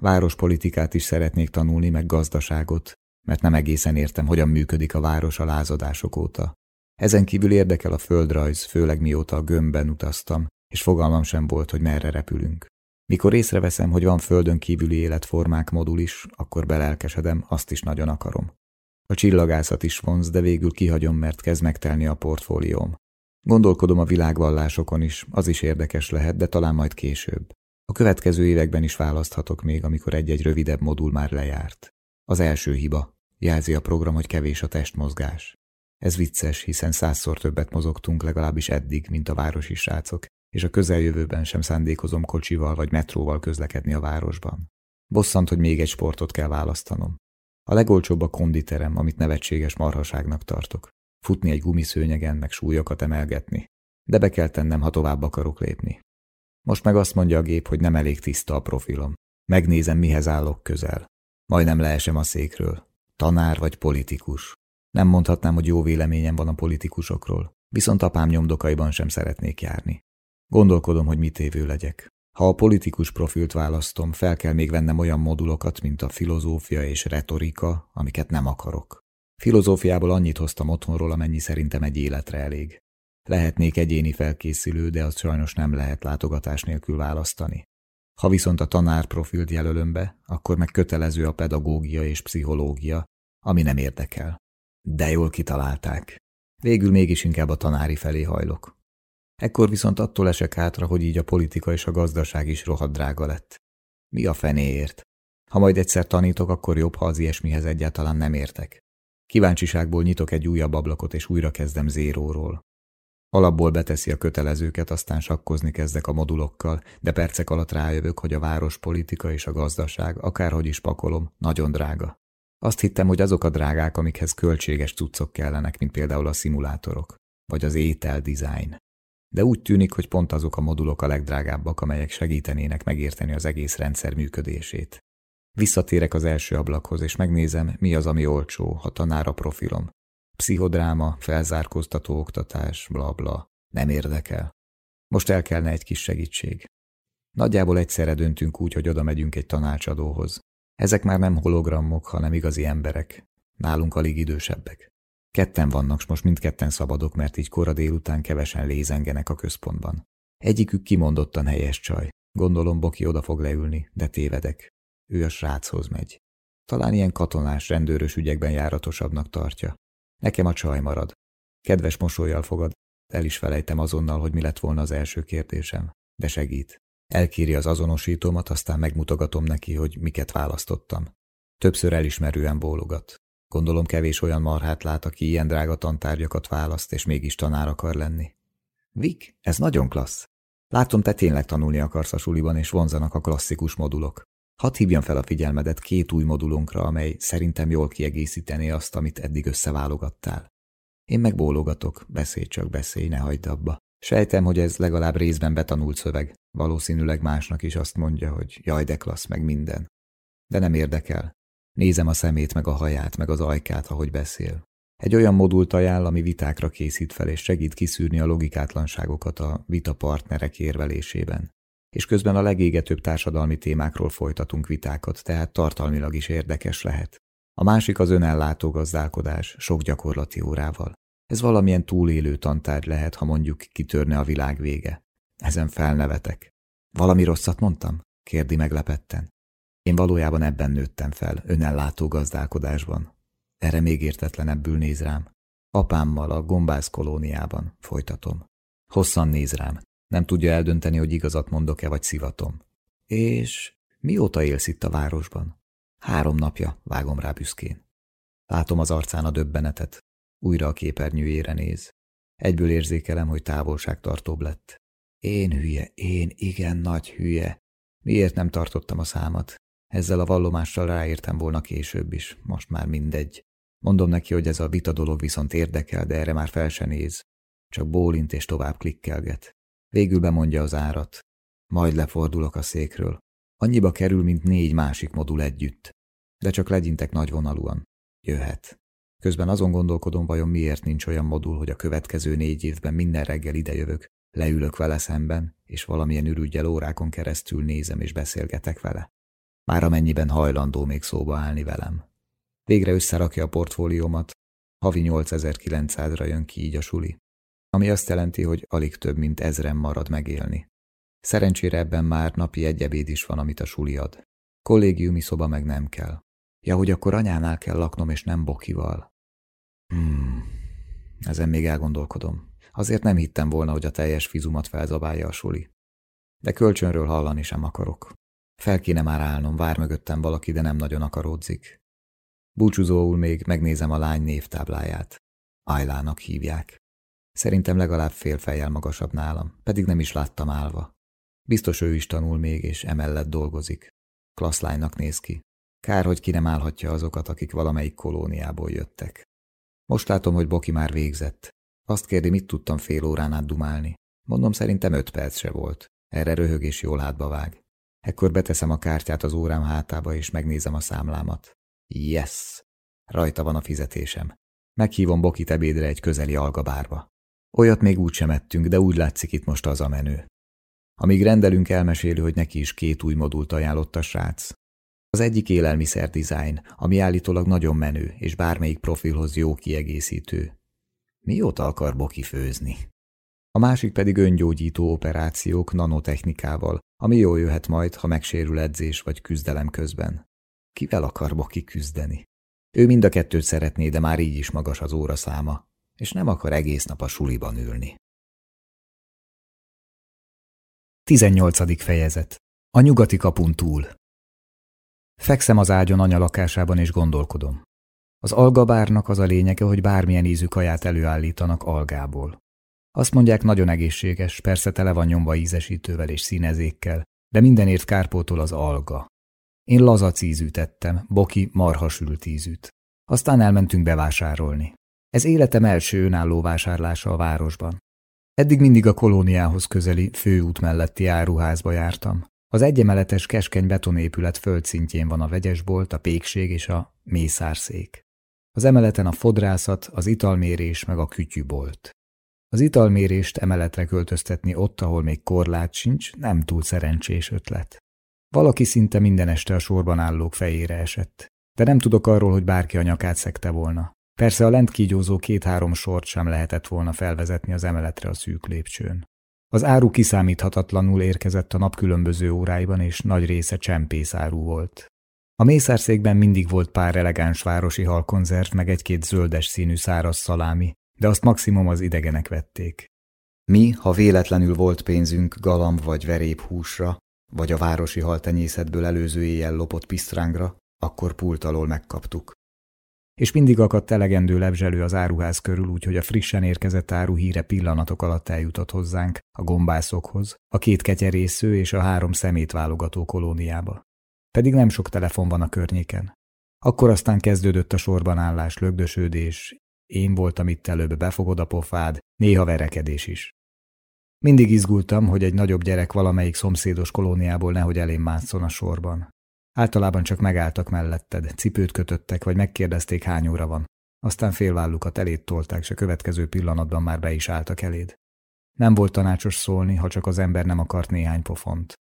Várospolitikát is szeretnék tanulni, meg gazdaságot, mert nem egészen értem, hogyan működik a város a lázadások óta. Ezen kívül érdekel a földrajz, főleg mióta a gömbben utaztam, és fogalmam sem volt, hogy merre repülünk. Mikor észreveszem, hogy van földön kívüli életformák modul is, akkor belelkesedem, azt is nagyon akarom. A csillagászat is vonz, de végül kihagyom, mert kezd megtelni a portfólióm. Gondolkodom a világvallásokon is, az is érdekes lehet, de talán majd később. A következő években is választhatok még, amikor egy-egy rövidebb modul már lejárt. Az első hiba. Jelzi a program, hogy kevés a testmozgás. Ez vicces, hiszen százszor többet mozogtunk legalábbis eddig, mint a városi srácok, és a közeljövőben sem szándékozom kocsival vagy metróval közlekedni a városban. Bosszant, hogy még egy sportot kell választanom. A legolcsóbb a konditerem, amit nevetséges marhaságnak tartok. Futni egy gumiszőnyegen, meg súlyokat emelgetni. De be kell tennem, ha tovább akarok lépni. Most meg azt mondja a gép, hogy nem elég tiszta a profilom. Megnézem, mihez állok közel. Majdnem leesem a székről. Tanár vagy politikus. Nem mondhatnám, hogy jó véleményem van a politikusokról, viszont apám nyomdokaiban sem szeretnék járni. Gondolkodom, hogy mit évő legyek. Ha a politikus profilt választom, fel kell még vennem olyan modulokat, mint a filozófia és retorika, amiket nem akarok. Filozófiából annyit hoztam otthonról, amennyi szerintem egy életre elég. Lehetnék egyéni felkészülő, de azt sajnos nem lehet látogatás nélkül választani. Ha viszont a tanár profilt jelölöm be, akkor meg kötelező a pedagógia és pszichológia, ami nem érdekel. De jól kitalálták. Végül mégis inkább a tanári felé hajlok. Ekkor viszont attól esek hátra, hogy így a politika és a gazdaság is rohadt drága lett. Mi a fenéért? Ha majd egyszer tanítok, akkor jobb, ha az ilyesmihez egyáltalán nem értek. Kíváncsiságból nyitok egy újabb ablakot, és újra kezdem zéróról. Alapból beteszi a kötelezőket, aztán sakkozni kezdek a modulokkal, de percek alatt rájövök, hogy a várospolitika és a gazdaság, akárhogy is pakolom, nagyon drága. Azt hittem, hogy azok a drágák, amikhez költséges cuccok kellenek, mint például a szimulátorok, vagy az étel. De úgy tűnik, hogy pont azok a modulok a legdrágábbak, amelyek segítenének megérteni az egész rendszer működését. Visszatérek az első ablakhoz, és megnézem, mi az, ami olcsó, ha tanár a profilom. Pszichodráma, felzárkóztató oktatás, bla bla. Nem érdekel. Most el kellene egy kis segítség. Nagyjából egyszerre döntünk úgy, hogy oda megyünk egy tanácsadóhoz. Ezek már nem hologramok, hanem igazi emberek. Nálunk alig idősebbek. Ketten vannak, s most mindketten szabadok, mert így kora délután kevesen lézengenek a központban. Egyikük kimondottan helyes csaj. Gondolom Boki oda fog leülni, de tévedek. Ő a sráchoz megy. Talán ilyen katonás, rendőrös ügyekben járatosabbnak tartja. Nekem a csaj marad. Kedves mosolyjal fogad, el is felejtem azonnal, hogy mi lett volna az első kérdésem. De segít. Elkéri az azonosítómat, aztán megmutogatom neki, hogy miket választottam. Többször elismerően bólogat. Gondolom kevés olyan marhát lát, aki ilyen drága tantárgyakat választ, és mégis tanár akar lenni. Vik, ez nagyon klassz. Látom, te tényleg tanulni akarsz a suliban, és vonzanak a klasszikus modulok. Hadd hívjam fel a figyelmedet két új modulunkra, amely szerintem jól kiegészítené azt, amit eddig összeválogattál. Én meg bólogatok, beszélj csak beszélj, ne hagyd abba. Sejtem, hogy ez legalább részben betanult szöveg. Valószínűleg másnak is azt mondja, hogy jaj, de klassz, meg minden. De nem érdekel. Nézem a szemét, meg a haját, meg az ajkát, ahogy beszél. Egy olyan modult ajánl, ami vitákra készít fel, és segít kiszűrni a logikátlanságokat a vita partnerek érvelésében és közben a legégetőbb társadalmi témákról folytatunk vitákat, tehát tartalmilag is érdekes lehet. A másik az önellátó gazdálkodás, sok gyakorlati órával. Ez valamilyen túlélő tantárgy lehet, ha mondjuk kitörne a világ vége. Ezen felnevetek. Valami rosszat mondtam? kérdi meglepetten. Én valójában ebben nőttem fel, önellátó gazdálkodásban. Erre még értetlenebbül néz rám. Apámmal a gombász kolóniában, folytatom. Hosszan néz rám, nem tudja eldönteni, hogy igazat mondok-e, vagy szivatom. És mióta élsz itt a városban? Három napja, vágom rá büszkén. Látom az arcán a döbbenetet. Újra a képernyőjére néz. Egyből érzékelem, hogy távolságtartóbb lett. Én hülye, én igen nagy hülye. Miért nem tartottam a számat? Ezzel a vallomással ráértem volna később is, most már mindegy. Mondom neki, hogy ez a vita dolog viszont érdekel, de erre már fel se néz. Csak bólint és tovább klikkelget. Végül bemondja az árat. Majd lefordulok a székről. Annyiba kerül, mint négy másik modul együtt. De csak legyintek nagyvonalúan. Jöhet. Közben azon gondolkodom, vajon miért nincs olyan modul, hogy a következő négy évben minden reggel idejövök, leülök vele szemben, és valamilyen ürügyel órákon keresztül nézem és beszélgetek vele. Már amennyiben hajlandó még szóba állni velem. Végre összerakja a portfóliómat, havi 8900-ra jön ki így a suli ami azt jelenti, hogy alig több mint ezren marad megélni. Szerencsére ebben már napi egy ebéd is van, amit a suli ad. Kollégiumi szoba meg nem kell. Ja, hogy akkor anyánál kell laknom, és nem bokival. Hmm, ezen még elgondolkodom. Azért nem hittem volna, hogy a teljes fizumat felzabálja a suli. De kölcsönről hallani sem akarok. Fel kéne már állnom, vár mögöttem valaki, de nem nagyon akaródzik. Búcsúzóul még megnézem a lány névtábláját. Ajlának hívják. Szerintem legalább fél fejjel magasabb nálam, pedig nem is láttam állva. Biztos ő is tanul még, és emellett dolgozik. Klasszlánynak néz ki. Kár, hogy ki nem állhatja azokat, akik valamelyik kolóniából jöttek. Most látom, hogy Boki már végzett. Azt kérdi, mit tudtam fél órán át dumálni. Mondom, szerintem öt perc se volt. Erre röhög és jól hátba vág. Ekkor beteszem a kártyát az órám hátába, és megnézem a számlámat. Yes! Rajta van a fizetésem. Meghívom Bokit ebédre egy közeli algabárba. Olyat még úgy sem ettünk, de úgy látszik itt most az a menő. Amíg rendelünk, elmeséli, hogy neki is két új modult ajánlott a srác. Az egyik élelmiszer design, ami állítólag nagyon menő, és bármelyik profilhoz jó kiegészítő. Mióta akar Boki főzni? A másik pedig öngyógyító operációk nanotechnikával, ami jól jöhet majd, ha megsérül edzés vagy küzdelem közben. Kivel akar Boki küzdeni? Ő mind a kettőt szeretné, de már így is magas az óra száma, és nem akar egész nap a suliban ülni. 18. fejezet A nyugati kapun túl Fekszem az ágyon anya lakásában és gondolkodom. Az algabárnak az a lényege, hogy bármilyen ízű kaját előállítanak algából. Azt mondják, nagyon egészséges, persze tele van nyomva ízesítővel és színezékkel, de mindenért kárpótol az alga. Én lazac ízűt tettem, Boki marhasült ízűt. Aztán elmentünk bevásárolni. Ez életem első önálló vásárlása a városban. Eddig mindig a kolóniához közeli főút melletti áruházba jártam. Az egyemeletes keskeny betonépület földszintjén van a vegyesbolt, a pékség és a mészárszék. Az emeleten a fodrászat, az italmérés meg a kütyűbolt. Az italmérést emeletre költöztetni ott, ahol még korlát sincs, nem túl szerencsés ötlet. Valaki szinte minden este a sorban állók fejére esett, de nem tudok arról, hogy bárki a nyakát szekte volna. Persze a lent kígyózó két-három sort sem lehetett volna felvezetni az emeletre a szűk lépcsőn. Az áru kiszámíthatatlanul érkezett a nap különböző óráiban, és nagy része csempészáru volt. A mészárszékben mindig volt pár elegáns városi halkonzerv, meg egy-két zöldes színű száraz szalámi, de azt maximum az idegenek vették. Mi, ha véletlenül volt pénzünk galamb vagy veréb húsra, vagy a városi haltenyészetből előző éjjel lopott pisztrángra, akkor pult alól megkaptuk. És mindig akadt elegendő lebzselő az áruház körül, úgyhogy a frissen érkezett áru híre pillanatok alatt eljutott hozzánk, a gombászokhoz, a két ketyerésző és a három szemét válogató kolóniába. Pedig nem sok telefon van a környéken. Akkor aztán kezdődött a sorban állás, én voltam itt előbb, befogod a pofád, néha verekedés is. Mindig izgultam, hogy egy nagyobb gyerek valamelyik szomszédos kolóniából nehogy elém másszon a sorban. Általában csak megálltak melletted, cipőt kötöttek, vagy megkérdezték, hány óra van. Aztán félvállukat elét tolták, és a következő pillanatban már be is álltak eléd. Nem volt tanácsos szólni, ha csak az ember nem akart néhány pofont.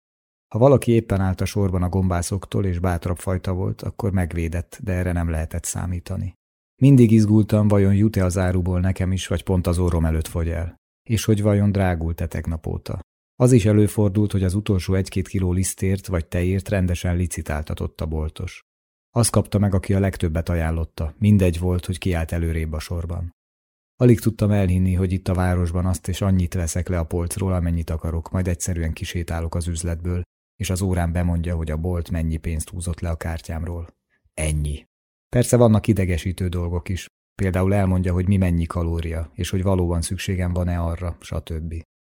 Ha valaki éppen állt a sorban a gombászoktól és bátrabb fajta volt, akkor megvédett, de erre nem lehetett számítani. Mindig izgultam, vajon jut-e az áruból nekem is, vagy pont az orrom előtt fogy el. És hogy vajon drágult-e tegnap óta. Az is előfordult, hogy az utolsó egy-két kiló lisztért vagy tejért rendesen licitáltatott a boltos. Az kapta meg, aki a legtöbbet ajánlotta, mindegy volt, hogy kiállt előrébb a sorban. Alig tudtam elhinni, hogy itt a városban azt és annyit veszek le a polcról, amennyit akarok, majd egyszerűen kisétálok az üzletből, és az órán bemondja, hogy a bolt mennyi pénzt húzott le a kártyámról. Ennyi. Persze vannak idegesítő dolgok is, például elmondja, hogy mi mennyi kalória, és hogy valóban szükségem van-e arra, stb.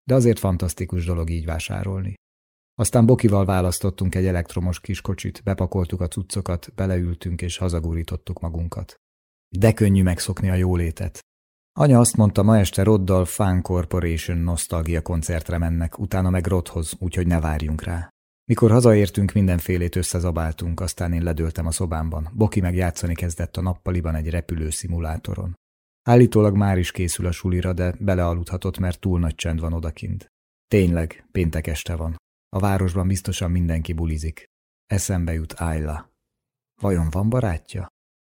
De azért fantasztikus dolog így vásárolni. Aztán Bokival választottunk egy elektromos kiskocsit, bepakoltuk a cuccokat, beleültünk és hazagurítottuk magunkat. De könnyű megszokni a jólétet. Anya azt mondta, ma este Roddal Fan Corporation nosztalgia koncertre mennek, utána meg Rodhoz, úgyhogy ne várjunk rá. Mikor hazaértünk, mindenfélét összezabáltunk, aztán én ledöltem a szobámban. Boki meg játszani kezdett a nappaliban egy repülőszimulátoron. Állítólag már is készül a sulira, de belealudhatott, mert túl nagy csend van odakint. Tényleg, péntek este van. A városban biztosan mindenki bulizik. Eszembe jut Ayla. Vajon van barátja?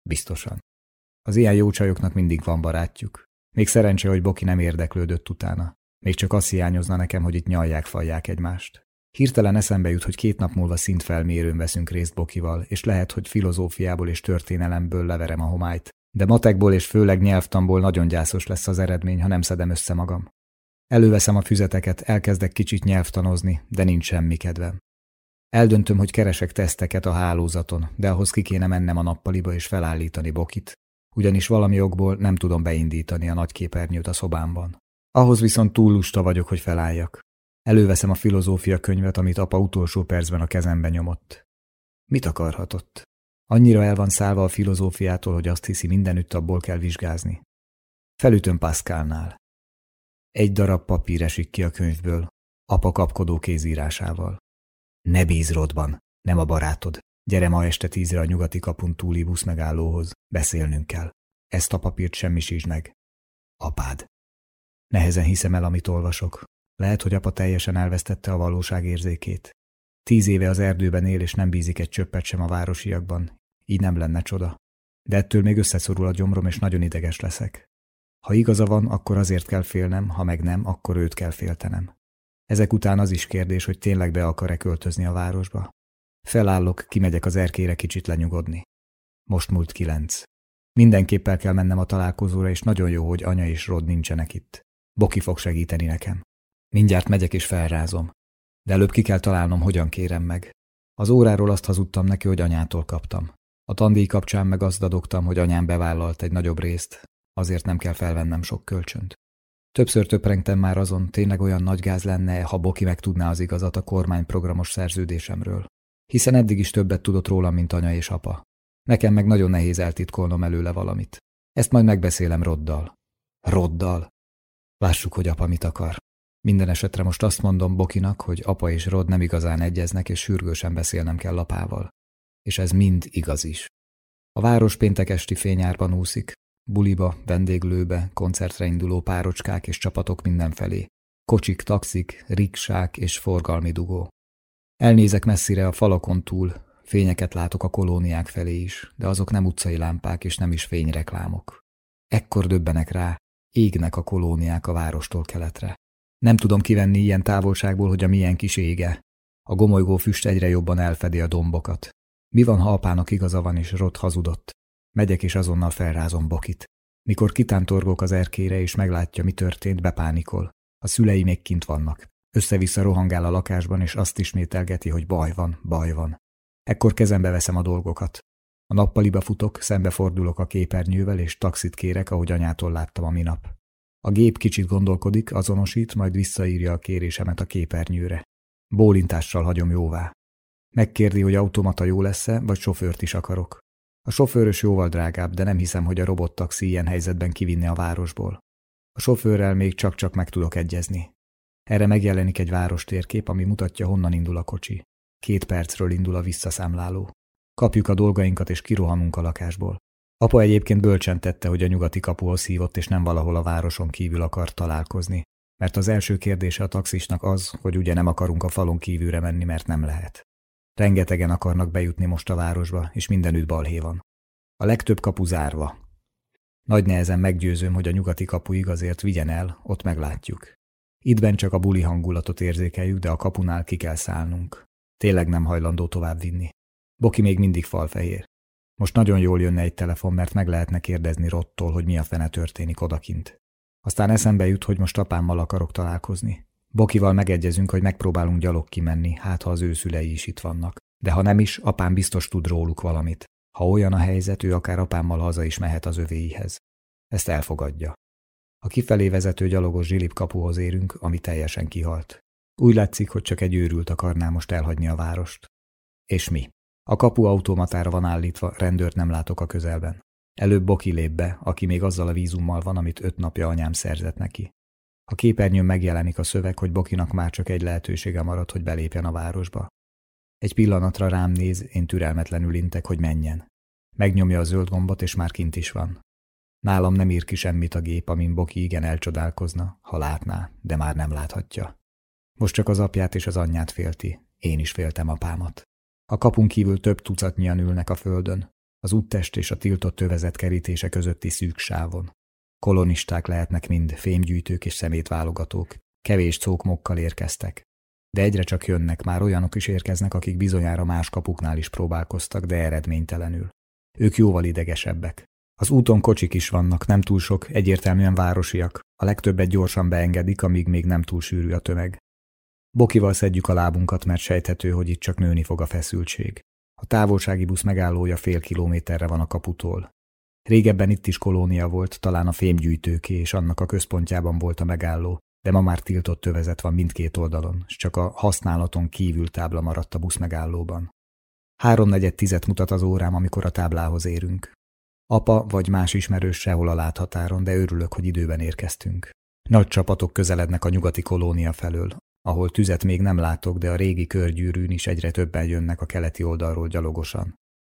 Biztosan. Az ilyen jó csajoknak mindig van barátjuk. Még szerencse, hogy Boki nem érdeklődött utána. Még csak azt hiányozna nekem, hogy itt nyalják, falják egymást. Hirtelen eszembe jut, hogy két nap múlva szintfelmérőn veszünk részt Bokival, és lehet, hogy filozófiából és történelemből leverem a homályt, de matekból és főleg nyelvtamból nagyon gyászos lesz az eredmény, ha nem szedem össze magam. Előveszem a füzeteket, elkezdek kicsit nyelvtanozni, de nincs semmi kedvem. Eldöntöm, hogy keresek teszteket a hálózaton, de ahhoz ki kéne mennem a nappaliba és felállítani Bokit, ugyanis valami okból nem tudom beindítani a nagy képernyőt a szobámban. Ahhoz viszont túl lusta vagyok, hogy felálljak. Előveszem a filozófia könyvet, amit apa utolsó percben a kezembe nyomott. Mit akarhatott? Annyira el van szállva a filozófiától, hogy azt hiszi, mindenütt abból kell vizsgázni. Felütöm Pascalnál. Egy darab papír esik ki a könyvből, apa kapkodó kézírásával. Ne bíz Rodban, nem a barátod. Gyere ma este tízre a nyugati kapun túli busz megállóhoz, beszélnünk kell. Ezt a papírt semmisítsd meg. Apád. Nehezen hiszem el, amit olvasok. Lehet, hogy apa teljesen elvesztette a valóság érzékét. Tíz éve az erdőben él, és nem bízik egy csöppet sem a városiakban. Így nem lenne csoda. De ettől még összeszorul a gyomrom, és nagyon ideges leszek. Ha igaza van, akkor azért kell félnem, ha meg nem, akkor őt kell féltenem. Ezek után az is kérdés, hogy tényleg be akar-e költözni a városba. Felállok, kimegyek az erkére kicsit lenyugodni. Most múlt kilenc. Mindenképp el kell mennem a találkozóra, és nagyon jó, hogy anya és Rod nincsenek itt. Boki fog segíteni nekem. Mindjárt megyek és felrázom. De előbb ki kell találnom, hogyan kérem meg. Az óráról azt hazudtam neki, hogy anyától kaptam. A tandíj kapcsán meg azt dadogtam, hogy anyám bevállalt egy nagyobb részt, azért nem kell felvennem sok kölcsönt. Többször töprengtem már azon, tényleg olyan nagy gáz lenne, ha Boki meg tudná az igazat a kormányprogramos szerződésemről. Hiszen eddig is többet tudott rólam, mint anya és apa. Nekem meg nagyon nehéz eltitkolnom előle valamit. Ezt majd megbeszélem Roddal. Roddal. Lássuk, hogy apa mit akar. Minden esetre most azt mondom Bokinak, hogy apa és Rod nem igazán egyeznek, és sürgősen beszélnem kell apával. És ez mind igaz is. A város péntek esti fényárban úszik, buliba, vendéglőbe, koncertre induló párocskák és csapatok mindenfelé. Kocsik, taxik, riksák és forgalmi dugó. Elnézek messzire a falakon túl, fényeket látok a kolóniák felé is, de azok nem utcai lámpák és nem is fényreklámok. Ekkor döbbenek rá, égnek a kolóniák a várostól keletre. Nem tudom kivenni ilyen távolságból, hogy a milyen kis ége. A gomolygó füst egyre jobban elfedi a dombokat. Mi van, ha apának igaza van és Rott hazudott? Megyek és azonnal felrázom Bokit. Mikor kitántorgok az erkére és meglátja, mi történt, bepánikol. A szülei még kint vannak. Össze-vissza rohangál a lakásban, és azt ismételgeti, hogy baj van, baj van. Ekkor kezembe veszem a dolgokat. A nappaliba futok, szembefordulok a képernyővel, és taxit kérek, ahogy anyától láttam a minap. A gép kicsit gondolkodik, azonosít, majd visszaírja a kérésemet a képernyőre. Bólintással hagyom jóvá. Megkérdi, hogy automata jó lesz-e, vagy sofőrt is akarok. A sofőrös jóval drágább, de nem hiszem, hogy a robottaxi ilyen helyzetben kivinni a városból. A sofőrrel még csak-csak meg tudok egyezni. Erre megjelenik egy város térkép, ami mutatja, honnan indul a kocsi. Két percről indul a visszaszámláló. Kapjuk a dolgainkat és kirohanunk a lakásból. Apa egyébként bölcsen tette, hogy a nyugati kapuhoz hívott, és nem valahol a városon kívül akart találkozni. Mert az első kérdése a taxisnak az, hogy ugye nem akarunk a falon kívülre menni, mert nem lehet. Rengetegen akarnak bejutni most a városba, és mindenütt balhé van. A legtöbb kapu zárva. Nagy nehezen meggyőzöm, hogy a nyugati kapuig azért vigyen el, ott meglátjuk. Ittben csak a buli hangulatot érzékeljük, de a kapunál ki kell szállnunk. Tényleg nem hajlandó tovább vinni. Boki még mindig falfehér. Most nagyon jól jönne egy telefon, mert meg lehetne kérdezni Rottól, hogy mi a fene történik odakint. Aztán eszembe jut, hogy most apámmal akarok találkozni. Bokival megegyezünk, hogy megpróbálunk gyalog kimenni, hát ha az ő szülei is itt vannak. De ha nem is, apám biztos tud róluk valamit. Ha olyan a helyzet, ő akár apámmal haza is mehet az övéihez. Ezt elfogadja. A kifelé vezető gyalogos zsilip kapuhoz érünk, ami teljesen kihalt. Úgy látszik, hogy csak egy őrült akarná most elhagyni a várost. És mi? A kapu automatára van állítva, rendőrt nem látok a közelben. Előbb Boki lép be, aki még azzal a vízummal van, amit öt napja anyám szerzett neki. A képernyőn megjelenik a szöveg, hogy Bokinak már csak egy lehetősége maradt, hogy belépjen a városba. Egy pillanatra rám néz, én türelmetlenül intek, hogy menjen. Megnyomja a zöld gombot, és már kint is van. Nálam nem ír ki semmit a gép, amin Boki igen elcsodálkozna, ha látná, de már nem láthatja. Most csak az apját és az anyját félti, én is féltem apámat. A kapun kívül több tucatnyian ülnek a földön, az úttest és a tiltott tövezet kerítése közötti szűk sávon. Kolonisták lehetnek mind, fémgyűjtők és szemétválogatók, kevés cókmokkal érkeztek. De egyre csak jönnek, már olyanok is érkeznek, akik bizonyára más kapuknál is próbálkoztak, de eredménytelenül. Ők jóval idegesebbek. Az úton kocsik is vannak, nem túl sok, egyértelműen városiak. A legtöbbet gyorsan beengedik, amíg még nem túl sűrű a tömeg. Bokival szedjük a lábunkat, mert sejthető, hogy itt csak nőni fog a feszültség. A távolsági busz megállója fél kilométerre van a kaputól. Régebben itt is kolónia volt, talán a fémgyűjtőké, és annak a központjában volt a megálló, de ma már tiltott tövezet van mindkét oldalon, és csak a használaton kívül tábla maradt a busz megállóban. Háromnegyed tizet mutat az órám, amikor a táblához érünk. Apa vagy más ismerős sehol a láthatáron, de örülök, hogy időben érkeztünk. Nagy csapatok közelednek a nyugati kolónia felől, ahol tüzet még nem látok, de a régi körgyűrűn is egyre többen jönnek a keleti oldalról gyalogosan.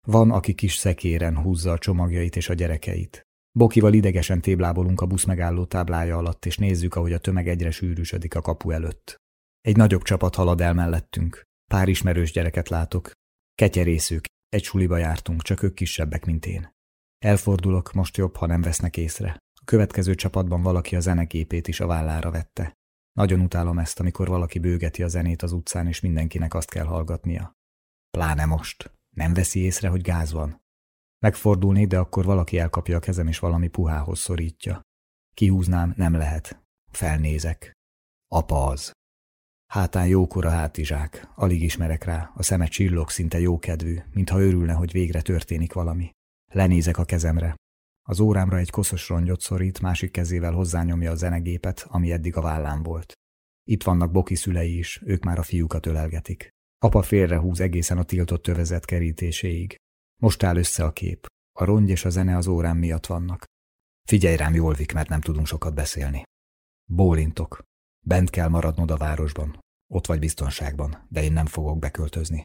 Van, aki kis szekéren húzza a csomagjait és a gyerekeit. Bokival idegesen téblábolunk a busz megálló táblája alatt, és nézzük, ahogy a tömeg egyre sűrűsödik a kapu előtt. Egy nagyobb csapat halad el mellettünk. Pár ismerős gyereket látok. Ketyerészők, egy suliba jártunk, csak ők kisebbek, mint én. Elfordulok, most jobb, ha nem vesznek észre. A következő csapatban valaki a zenegépét is a vállára vette. Nagyon utálom ezt, amikor valaki bőgeti a zenét az utcán, és mindenkinek azt kell hallgatnia. Pláne most. Nem veszi észre, hogy gáz van. Megfordulni, de akkor valaki elkapja a kezem, és valami puhához szorítja. Kihúznám, nem lehet. Felnézek. Apa az. Hátán jókora hátizsák, alig ismerek rá, a szeme csillog, szinte jókedvű, mintha örülne, hogy végre történik valami. Lenézek a kezemre. Az órámra egy koszos rongyot szorít, másik kezével hozzányomja a zenegépet, ami eddig a vállán volt. Itt vannak Boki szülei is, ők már a fiúkat ölelgetik. Apa félrehúz egészen a tiltott tövezet kerítéséig. Most áll össze a kép. A rongy és a zene az órám miatt vannak. Figyelj rám, jól Vik, mert nem tudunk sokat beszélni. Bólintok. Bent kell maradnod a városban. Ott vagy biztonságban, de én nem fogok beköltözni.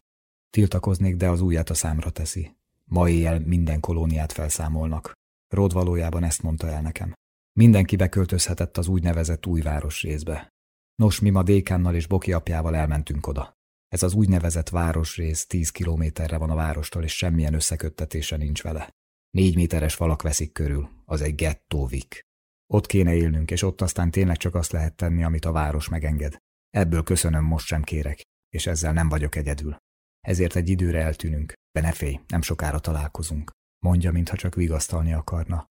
Tiltakoznék, de az ujját a számra teszi. Ma éjjel minden kolóniát felszámolnak. Rod valójában ezt mondta el nekem. Mindenki beköltözhetett az úgynevezett új részbe. Nos, mi ma Dékánnal és Boki apjával elmentünk oda. Ez az úgynevezett városrész tíz kilométerre van a várostól, és semmilyen összeköttetése nincs vele. Négy méteres falak veszik körül, az egy gettóvik. Ott kéne élnünk, és ott aztán tényleg csak azt lehet tenni, amit a város megenged. Ebből köszönöm, most sem kérek, és ezzel nem vagyok egyedül. Ezért egy időre eltűnünk, de ne félj, nem sokára találkozunk. Mondja, mintha csak vigasztalni akarna.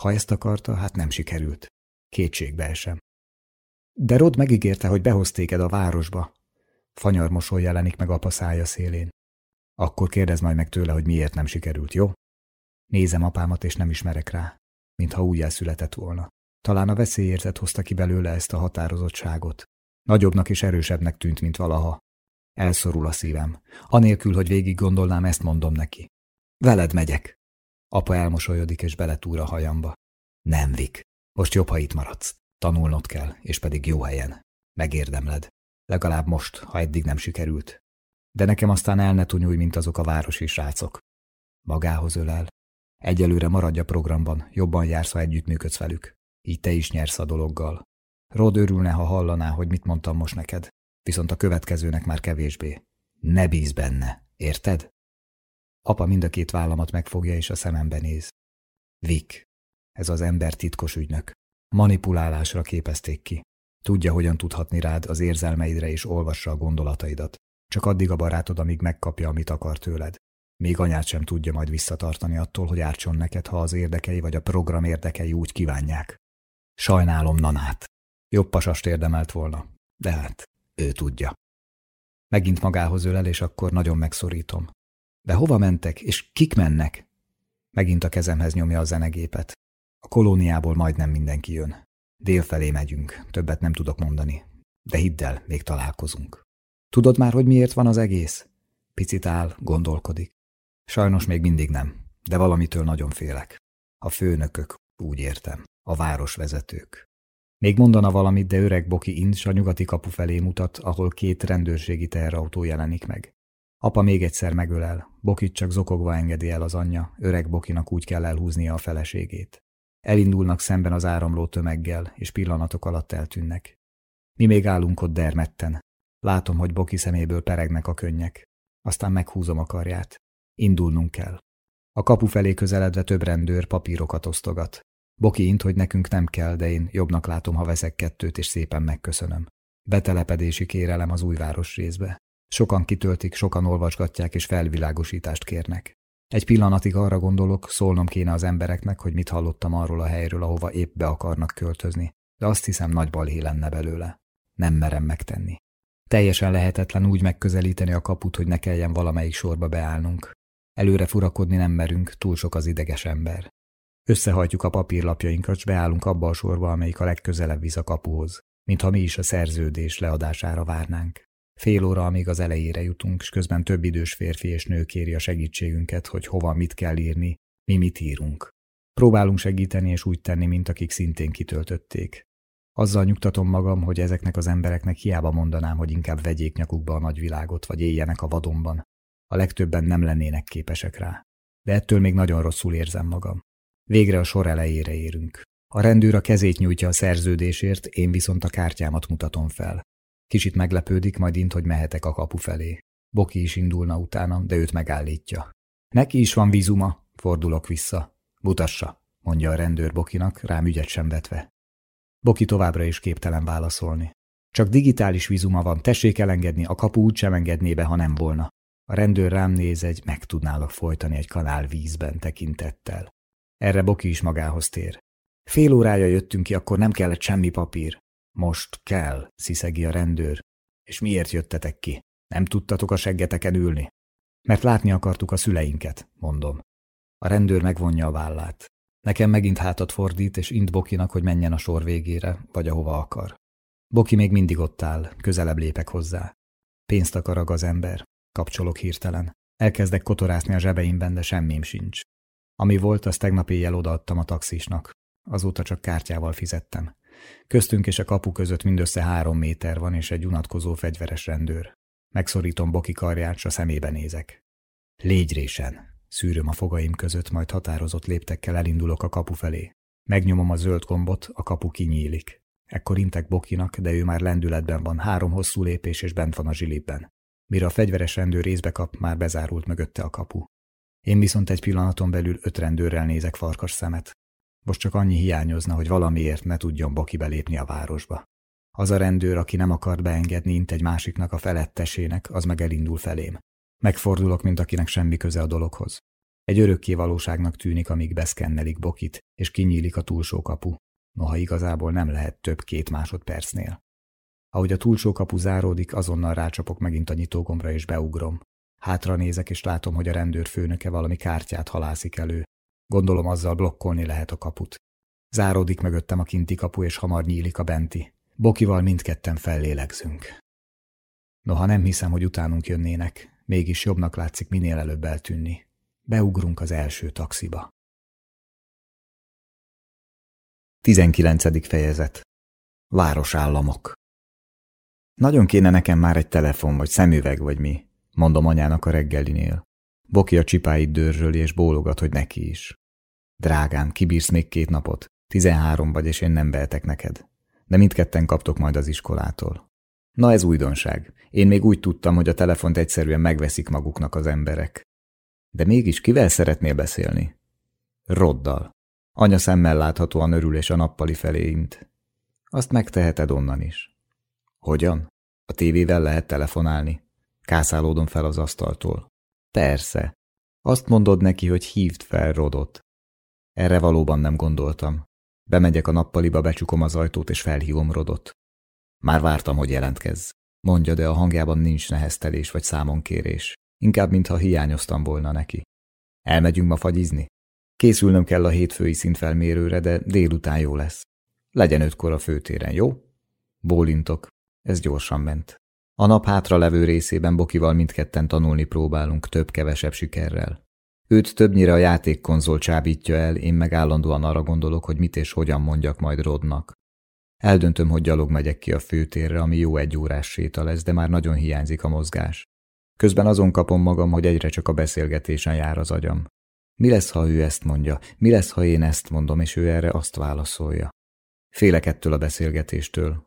Ha ezt akarta, hát nem sikerült. Kétségbe esem. De Rod megígérte, hogy behoz téged a városba. Fanyar mosoly jelenik meg apa szája szélén. Akkor kérdez majd meg tőle, hogy miért nem sikerült, jó? Nézem apámat, és nem ismerek rá, mintha úgy született volna. Talán a veszélyérzet hozta ki belőle ezt a határozottságot. Nagyobbnak és erősebbnek tűnt, mint valaha. Elszorul a szívem. Anélkül, hogy végig gondolnám, ezt mondom neki. Veled megyek. Apa elmosolyodik és beletúr a hajamba. Nem, Vik. Most jobb, ha itt maradsz. Tanulnod kell, és pedig jó helyen. Megérdemled. Legalább most, ha eddig nem sikerült. De nekem aztán el ne tunyulj, mint azok a városi srácok. Magához ölel. Egyelőre maradj a programban, jobban jársz, ha együttműködsz velük. Így te is nyersz a dologgal. Rod örülne, ha hallaná, hogy mit mondtam most neked. Viszont a következőnek már kevésbé. Ne bíz benne, érted? Apa mind a két vállamat megfogja és a szemembe néz. Vik. Ez az ember titkos ügynök. Manipulálásra képezték ki. Tudja, hogyan tudhatni rád az érzelmeidre és olvassa a gondolataidat. Csak addig a barátod, amíg megkapja, amit akar tőled. Még anyát sem tudja majd visszatartani attól, hogy ártson neked, ha az érdekei vagy a program érdekei úgy kívánják. Sajnálom Nanát. Jobb pasast érdemelt volna, de hát ő tudja. Megint magához ölel, és akkor nagyon megszorítom. De hova mentek, és kik mennek? Megint a kezemhez nyomja a zenegépet. A kolóniából majdnem mindenki jön. Délfelé megyünk, többet nem tudok mondani. De hidd el, még találkozunk. Tudod már, hogy miért van az egész? Picit áll, gondolkodik. Sajnos még mindig nem, de valamitől nagyon félek. A főnökök, úgy értem, a városvezetők. Még mondana valamit, de öreg Boki Incs a nyugati kapu felé mutat, ahol két rendőrségi teherautó jelenik meg. Apa még egyszer megölel, Bokit csak zokogva engedi el az anyja, öreg Bokinak úgy kell elhúznia a feleségét. Elindulnak szemben az áramló tömeggel, és pillanatok alatt eltűnnek. Mi még állunk ott dermedten. Látom, hogy Boki szeméből peregnek a könnyek. Aztán meghúzom a karját. Indulnunk kell. A kapu felé közeledve több rendőr papírokat osztogat. Boki int, hogy nekünk nem kell, de én jobbnak látom, ha veszek kettőt, és szépen megköszönöm. Betelepedési kérelem az újváros részbe. Sokan kitöltik, sokan olvasgatják és felvilágosítást kérnek. Egy pillanatig arra gondolok, szólnom kéne az embereknek, hogy mit hallottam arról a helyről, ahova épp be akarnak költözni, de azt hiszem nagy balhé lenne belőle. Nem merem megtenni. Teljesen lehetetlen úgy megközelíteni a kaput, hogy ne kelljen valamelyik sorba beállnunk. Előre furakodni nem merünk, túl sok az ideges ember. Összehajtjuk a papírlapjainkat, s beállunk abba a sorba, amelyik a legközelebb visz a kapuhoz, mintha mi is a szerződés leadására várnánk. Fél óra, amíg az elejére jutunk, és közben több idős férfi és nő kéri a segítségünket, hogy hova mit kell írni, mi mit írunk. Próbálunk segíteni és úgy tenni, mint akik szintén kitöltötték. Azzal nyugtatom magam, hogy ezeknek az embereknek hiába mondanám, hogy inkább vegyék nyakukba a nagyvilágot, vagy éljenek a vadonban. A legtöbben nem lennének képesek rá. De ettől még nagyon rosszul érzem magam. Végre a sor elejére érünk. A rendőr a kezét nyújtja a szerződésért, én viszont a kártyámat mutatom fel. Kicsit meglepődik, majd int, hogy mehetek a kapu felé. Boki is indulna utána, de őt megállítja. Neki is van vízuma, fordulok vissza. Mutassa, mondja a rendőr Bokinak, rám ügyet sem vetve. Boki továbbra is képtelen válaszolni. Csak digitális vízuma van, tessék elengedni, a kapu úgy sem engedné be, ha nem volna. A rendőr rám néz egy, meg tudnálak folytani egy kanál vízben tekintettel. Erre Boki is magához tér. Fél órája jöttünk ki, akkor nem kellett semmi papír. Most kell, sziszegi a rendőr. És miért jöttetek ki? Nem tudtatok a seggeteken ülni? Mert látni akartuk a szüleinket, mondom. A rendőr megvonja a vállát. Nekem megint hátat fordít, és int Bokinak, hogy menjen a sor végére, vagy ahova akar. Boki még mindig ott áll, közelebb lépek hozzá. Pénzt akarag az ember. Kapcsolok hirtelen. Elkezdek kotorászni a zsebeimben, de semmim sincs. Ami volt, azt tegnap éjjel odaadtam a taxisnak. Azóta csak kártyával fizettem. Köztünk és a kapu között mindössze három méter van, és egy unatkozó fegyveres rendőr. Megszorítom Boki karját, s a szemébe nézek. Légy résen! Szűröm a fogaim között, majd határozott léptekkel elindulok a kapu felé. Megnyomom a zöld gombot, a kapu kinyílik. Ekkor intek Bokinak, de ő már lendületben van, három hosszú lépés és bent van a zsilipben. Mire a fegyveres rendőr részbe kap, már bezárult mögötte a kapu. Én viszont egy pillanaton belül öt rendőrrel nézek farkas szemet. Most csak annyi hiányozna, hogy valamiért ne tudjon Boki belépni a városba. Az a rendőr, aki nem akart beengedni int egy másiknak a felettesének, az meg elindul felém. Megfordulok, mint akinek semmi köze a dologhoz. Egy örökké valóságnak tűnik, amíg beszkennelik Bokit, és kinyílik a túlsó kapu. Noha igazából nem lehet több két másodpercnél. Ahogy a túlsó kapu záródik, azonnal rácsapok megint a nyitógombra és beugrom. Hátra nézek, és látom, hogy a rendőr főnöke valami kártyát halászik elő. Gondolom azzal blokkolni lehet a kaput. Záródik mögöttem a kinti kapu, és hamar nyílik a benti. Bokival mindketten fellélegzünk. Noha nem hiszem, hogy utánunk jönnének, mégis jobbnak látszik minél előbb eltűnni. Beugrunk az első taxiba. 19. fejezet Városállamok Nagyon kéne nekem már egy telefon, vagy szemüveg, vagy mi, mondom anyának a reggelinél. Boki a csipáit dörzsöli, és bólogat, hogy neki is. Drágám, kibírsz még két napot. Tizenhárom vagy, és én nem vehetek neked. De mindketten kaptok majd az iskolától. Na ez újdonság. Én még úgy tudtam, hogy a telefont egyszerűen megveszik maguknak az emberek. De mégis kivel szeretnél beszélni? Roddal. Anya szemmel láthatóan örül és a nappali feléint. Azt megteheted onnan is. Hogyan? A tévével lehet telefonálni? Kászálódom fel az asztaltól. Persze. Azt mondod neki, hogy hívd fel Rodot. Erre valóban nem gondoltam. Bemegyek a nappaliba, becsukom az ajtót és felhívom Rodot. Már vártam, hogy jelentkezz. Mondja, de a hangjában nincs neheztelés vagy számonkérés. Inkább, mintha hiányoztam volna neki. Elmegyünk ma fagyizni? Készülnöm kell a hétfői szintfelmérőre, de délután jó lesz. Legyen ötkor a főtéren, jó? Bólintok. Ez gyorsan ment. A nap hátra levő részében Bokival mindketten tanulni próbálunk több-kevesebb sikerrel. Őt többnyire a játékkonzol csábítja el, én meg állandóan arra gondolok, hogy mit és hogyan mondjak majd Rodnak. Eldöntöm, hogy gyalog megyek ki a főtérre, ami jó egy órás séta lesz, de már nagyon hiányzik a mozgás. Közben azon kapom magam, hogy egyre csak a beszélgetésen jár az agyam. Mi lesz, ha ő ezt mondja? Mi lesz, ha én ezt mondom, és ő erre azt válaszolja? Félek ettől a beszélgetéstől.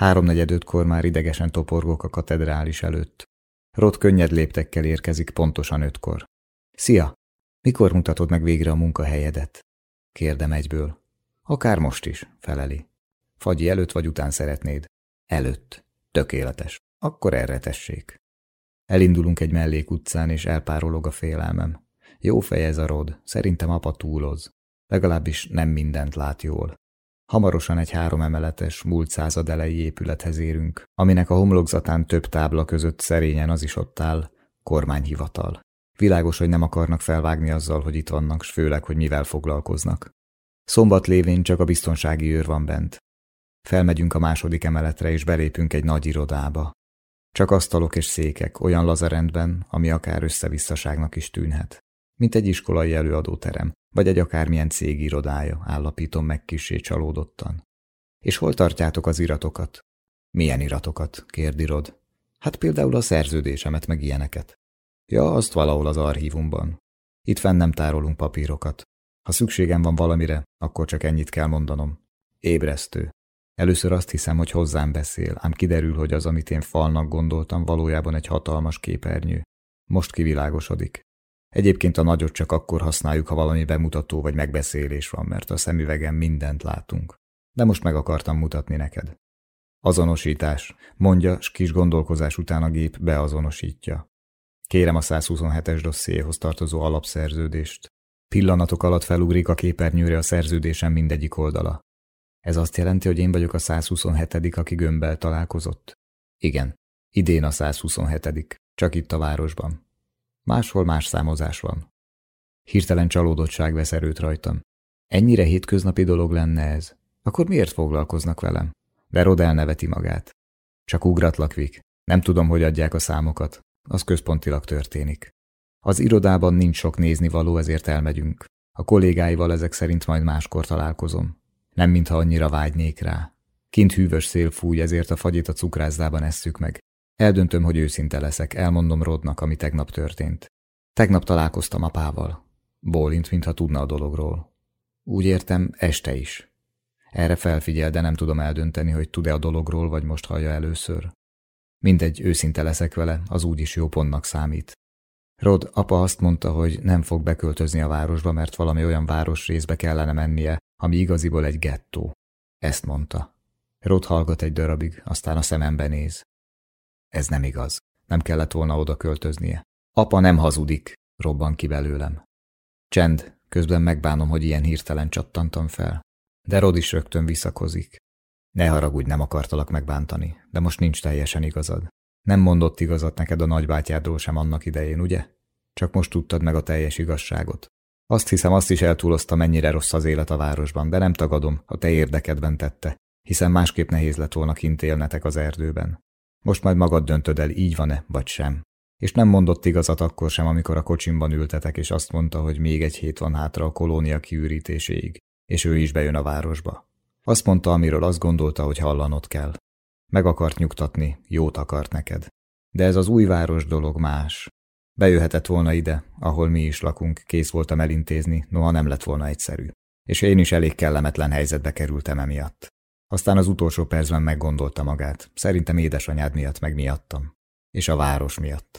Háromnegyed ötkor már idegesen toporgok a katedrális előtt. Rot könnyed léptekkel érkezik pontosan ötkor. Szia! Mikor mutatod meg végre a munkahelyedet? Kérdem egyből. Akár most is, feleli. Fagyi előtt vagy után szeretnéd? Előtt. Tökéletes. Akkor erre tessék. Elindulunk egy mellékutcán, és elpárolog a félelmem. Jó fej ez a rod, szerintem apa túloz. Legalábbis nem mindent lát jól. Hamarosan egy három emeletes, múlt század elejé épülethez érünk, aminek a homlokzatán több tábla között szerényen az is ott áll, kormányhivatal. Világos, hogy nem akarnak felvágni azzal, hogy itt vannak, s főleg, hogy mivel foglalkoznak. Szombat lévén csak a biztonsági őr van bent. Felmegyünk a második emeletre, és belépünk egy nagy irodába. Csak asztalok és székek, olyan lazarendben, ami akár összevisszaságnak is tűnhet. Mint egy iskolai előadóterem, vagy egy akármilyen cég irodája, állapítom meg kisé csalódottan. És hol tartjátok az iratokat? Milyen iratokat? kérdi Rod. Hát például a szerződésemet, meg ilyeneket. Ja, azt valahol az archívumban. Itt fenn nem tárolunk papírokat. Ha szükségem van valamire, akkor csak ennyit kell mondanom. Ébresztő. Először azt hiszem, hogy hozzám beszél, ám kiderül, hogy az, amit én falnak gondoltam, valójában egy hatalmas képernyő. Most kivilágosodik. Egyébként a nagyot csak akkor használjuk, ha valami bemutató vagy megbeszélés van, mert a szemüvegen mindent látunk. De most meg akartam mutatni neked. Azonosítás, mondja, s kis gondolkozás után a gép beazonosítja. Kérem a 127-es dossziéhoz tartozó alapszerződést. Pillanatok alatt felugrik a képernyőre a szerződésen mindegyik oldala. Ez azt jelenti, hogy én vagyok a 127 aki gömbbel találkozott? Igen, idén a 127 csak itt a városban. Máshol más számozás van. Hirtelen csalódottság vesz erőt rajtam. Ennyire hétköznapi dolog lenne ez. Akkor miért foglalkoznak velem? De Rod elneveti magát. Csak ugratlak, Vik. Nem tudom, hogy adják a számokat. Az központilag történik. Az irodában nincs sok nézni való, ezért elmegyünk. A kollégáival ezek szerint majd máskor találkozom. Nem mintha annyira vágynék rá. Kint hűvös szél fúj, ezért a fagyit a cukrászdában esszük meg. Eldöntöm, hogy őszinte leszek, elmondom Rodnak, ami tegnap történt. Tegnap találkoztam apával. Bólint, mintha tudna a dologról. Úgy értem, este is. Erre felfigyel, de nem tudom eldönteni, hogy tud-e a dologról, vagy most hallja először. Mindegy, őszinte leszek vele, az úgyis jó pontnak számít. Rod, apa azt mondta, hogy nem fog beköltözni a városba, mert valami olyan városrészbe kellene mennie, ami igaziból egy gettó. Ezt mondta. Rod hallgat egy darabig, aztán a szemembe néz. Ez nem igaz. Nem kellett volna oda költöznie. Apa nem hazudik, robban ki belőlem. Csend, közben megbánom, hogy ilyen hirtelen csattantam fel. De Rod is rögtön visszakozik. Ne haragudj, nem akartalak megbántani, de most nincs teljesen igazad. Nem mondott igazat neked a nagybátyádról sem annak idején, ugye? Csak most tudtad meg a teljes igazságot. Azt hiszem, azt is eltúlozta, mennyire rossz az élet a városban, de nem tagadom, a te érdekedben tette, hiszen másképp nehéz lett volna kint élnetek az erdőben. Most majd magad döntöd el, így van-e, vagy sem. És nem mondott igazat akkor sem, amikor a kocsimban ültetek, és azt mondta, hogy még egy hét van hátra a kolónia kiürítéséig, és ő is bejön a városba. Azt mondta, amiről azt gondolta, hogy hallanod kell. Meg akart nyugtatni, jót akart neked. De ez az új város dolog más. Bejöhetett volna ide, ahol mi is lakunk, kész voltam elintézni, noha nem lett volna egyszerű. És én is elég kellemetlen helyzetbe kerültem emiatt. Aztán az utolsó percben meggondolta magát. Szerintem édesanyád miatt meg miattam. És a város miatt.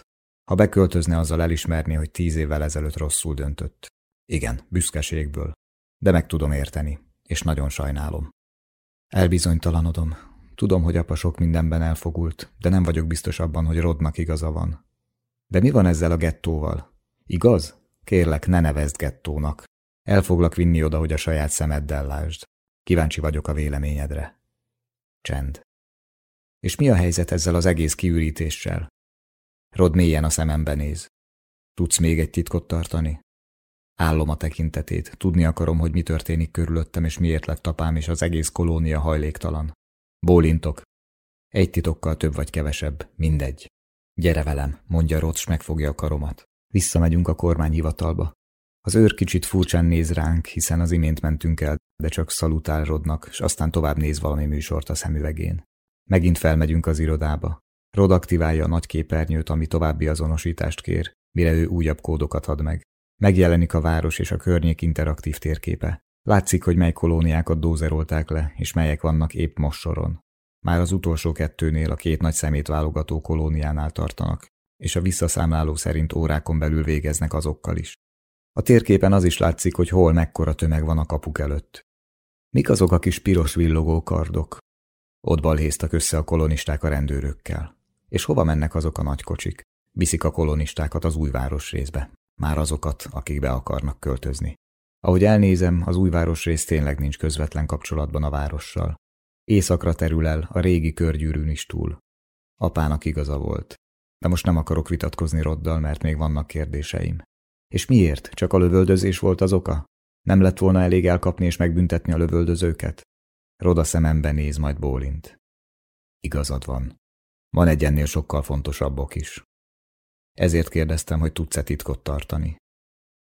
Ha beköltözne, azzal elismerni, hogy tíz évvel ezelőtt rosszul döntött. Igen, büszkeségből. De meg tudom érteni, és nagyon sajnálom. Elbizonytalanodom. Tudom, hogy apa sok mindenben elfogult, de nem vagyok biztos abban, hogy Rodnak igaza van. De mi van ezzel a gettóval? Igaz? Kérlek, ne nevezd gettónak. El foglak vinni oda, hogy a saját szemeddel lásd. Kíváncsi vagyok a véleményedre. Csend. És mi a helyzet ezzel az egész kiürítéssel? Rod mélyen a szemembe néz. Tudsz még egy titkot tartani? Állom a tekintetét, tudni akarom, hogy mi történik körülöttem, és miért lett apám és az egész kolónia hajléktalan. Bólintok. Egy titokkal több vagy kevesebb, mindegy. Gyere velem, mondja Rod, s megfogja a karomat. Visszamegyünk a kormányhivatalba. Az őr kicsit furcsán néz ránk, hiszen az imént mentünk el, de csak szalutál Rodnak, és aztán tovább néz valami műsort a szemüvegén. Megint felmegyünk az irodába. Rod aktiválja a nagy képernyőt, ami további azonosítást kér, mire ő újabb kódokat ad meg. Megjelenik a város és a környék interaktív térképe. Látszik, hogy mely kolóniákat dózerolták le, és melyek vannak épp most soron. Már az utolsó kettőnél a két nagy szemét válogató kolóniánál tartanak, és a visszaszámláló szerint órákon belül végeznek azokkal is. A térképen az is látszik, hogy hol mekkora tömeg van a kapuk előtt. Mik azok a kis piros villogó kardok? Ott balhéztak össze a kolonisták a rendőrökkel. És hova mennek azok a nagy kocsik? Viszik a kolonistákat az új részbe. Már azokat, akik be akarnak költözni. Ahogy elnézem, az új rész tényleg nincs közvetlen kapcsolatban a várossal. Északra terül el, a régi körgyűrűn is túl. Apának igaza volt. De most nem akarok vitatkozni Roddal, mert még vannak kérdéseim. És miért? Csak a lövöldözés volt az oka? Nem lett volna elég elkapni és megbüntetni a lövöldözőket? Roda szemembe néz, majd bólint. Igazad van. Van egy ennél sokkal fontosabb ok is. Ezért kérdeztem, hogy tudsz-e titkot tartani.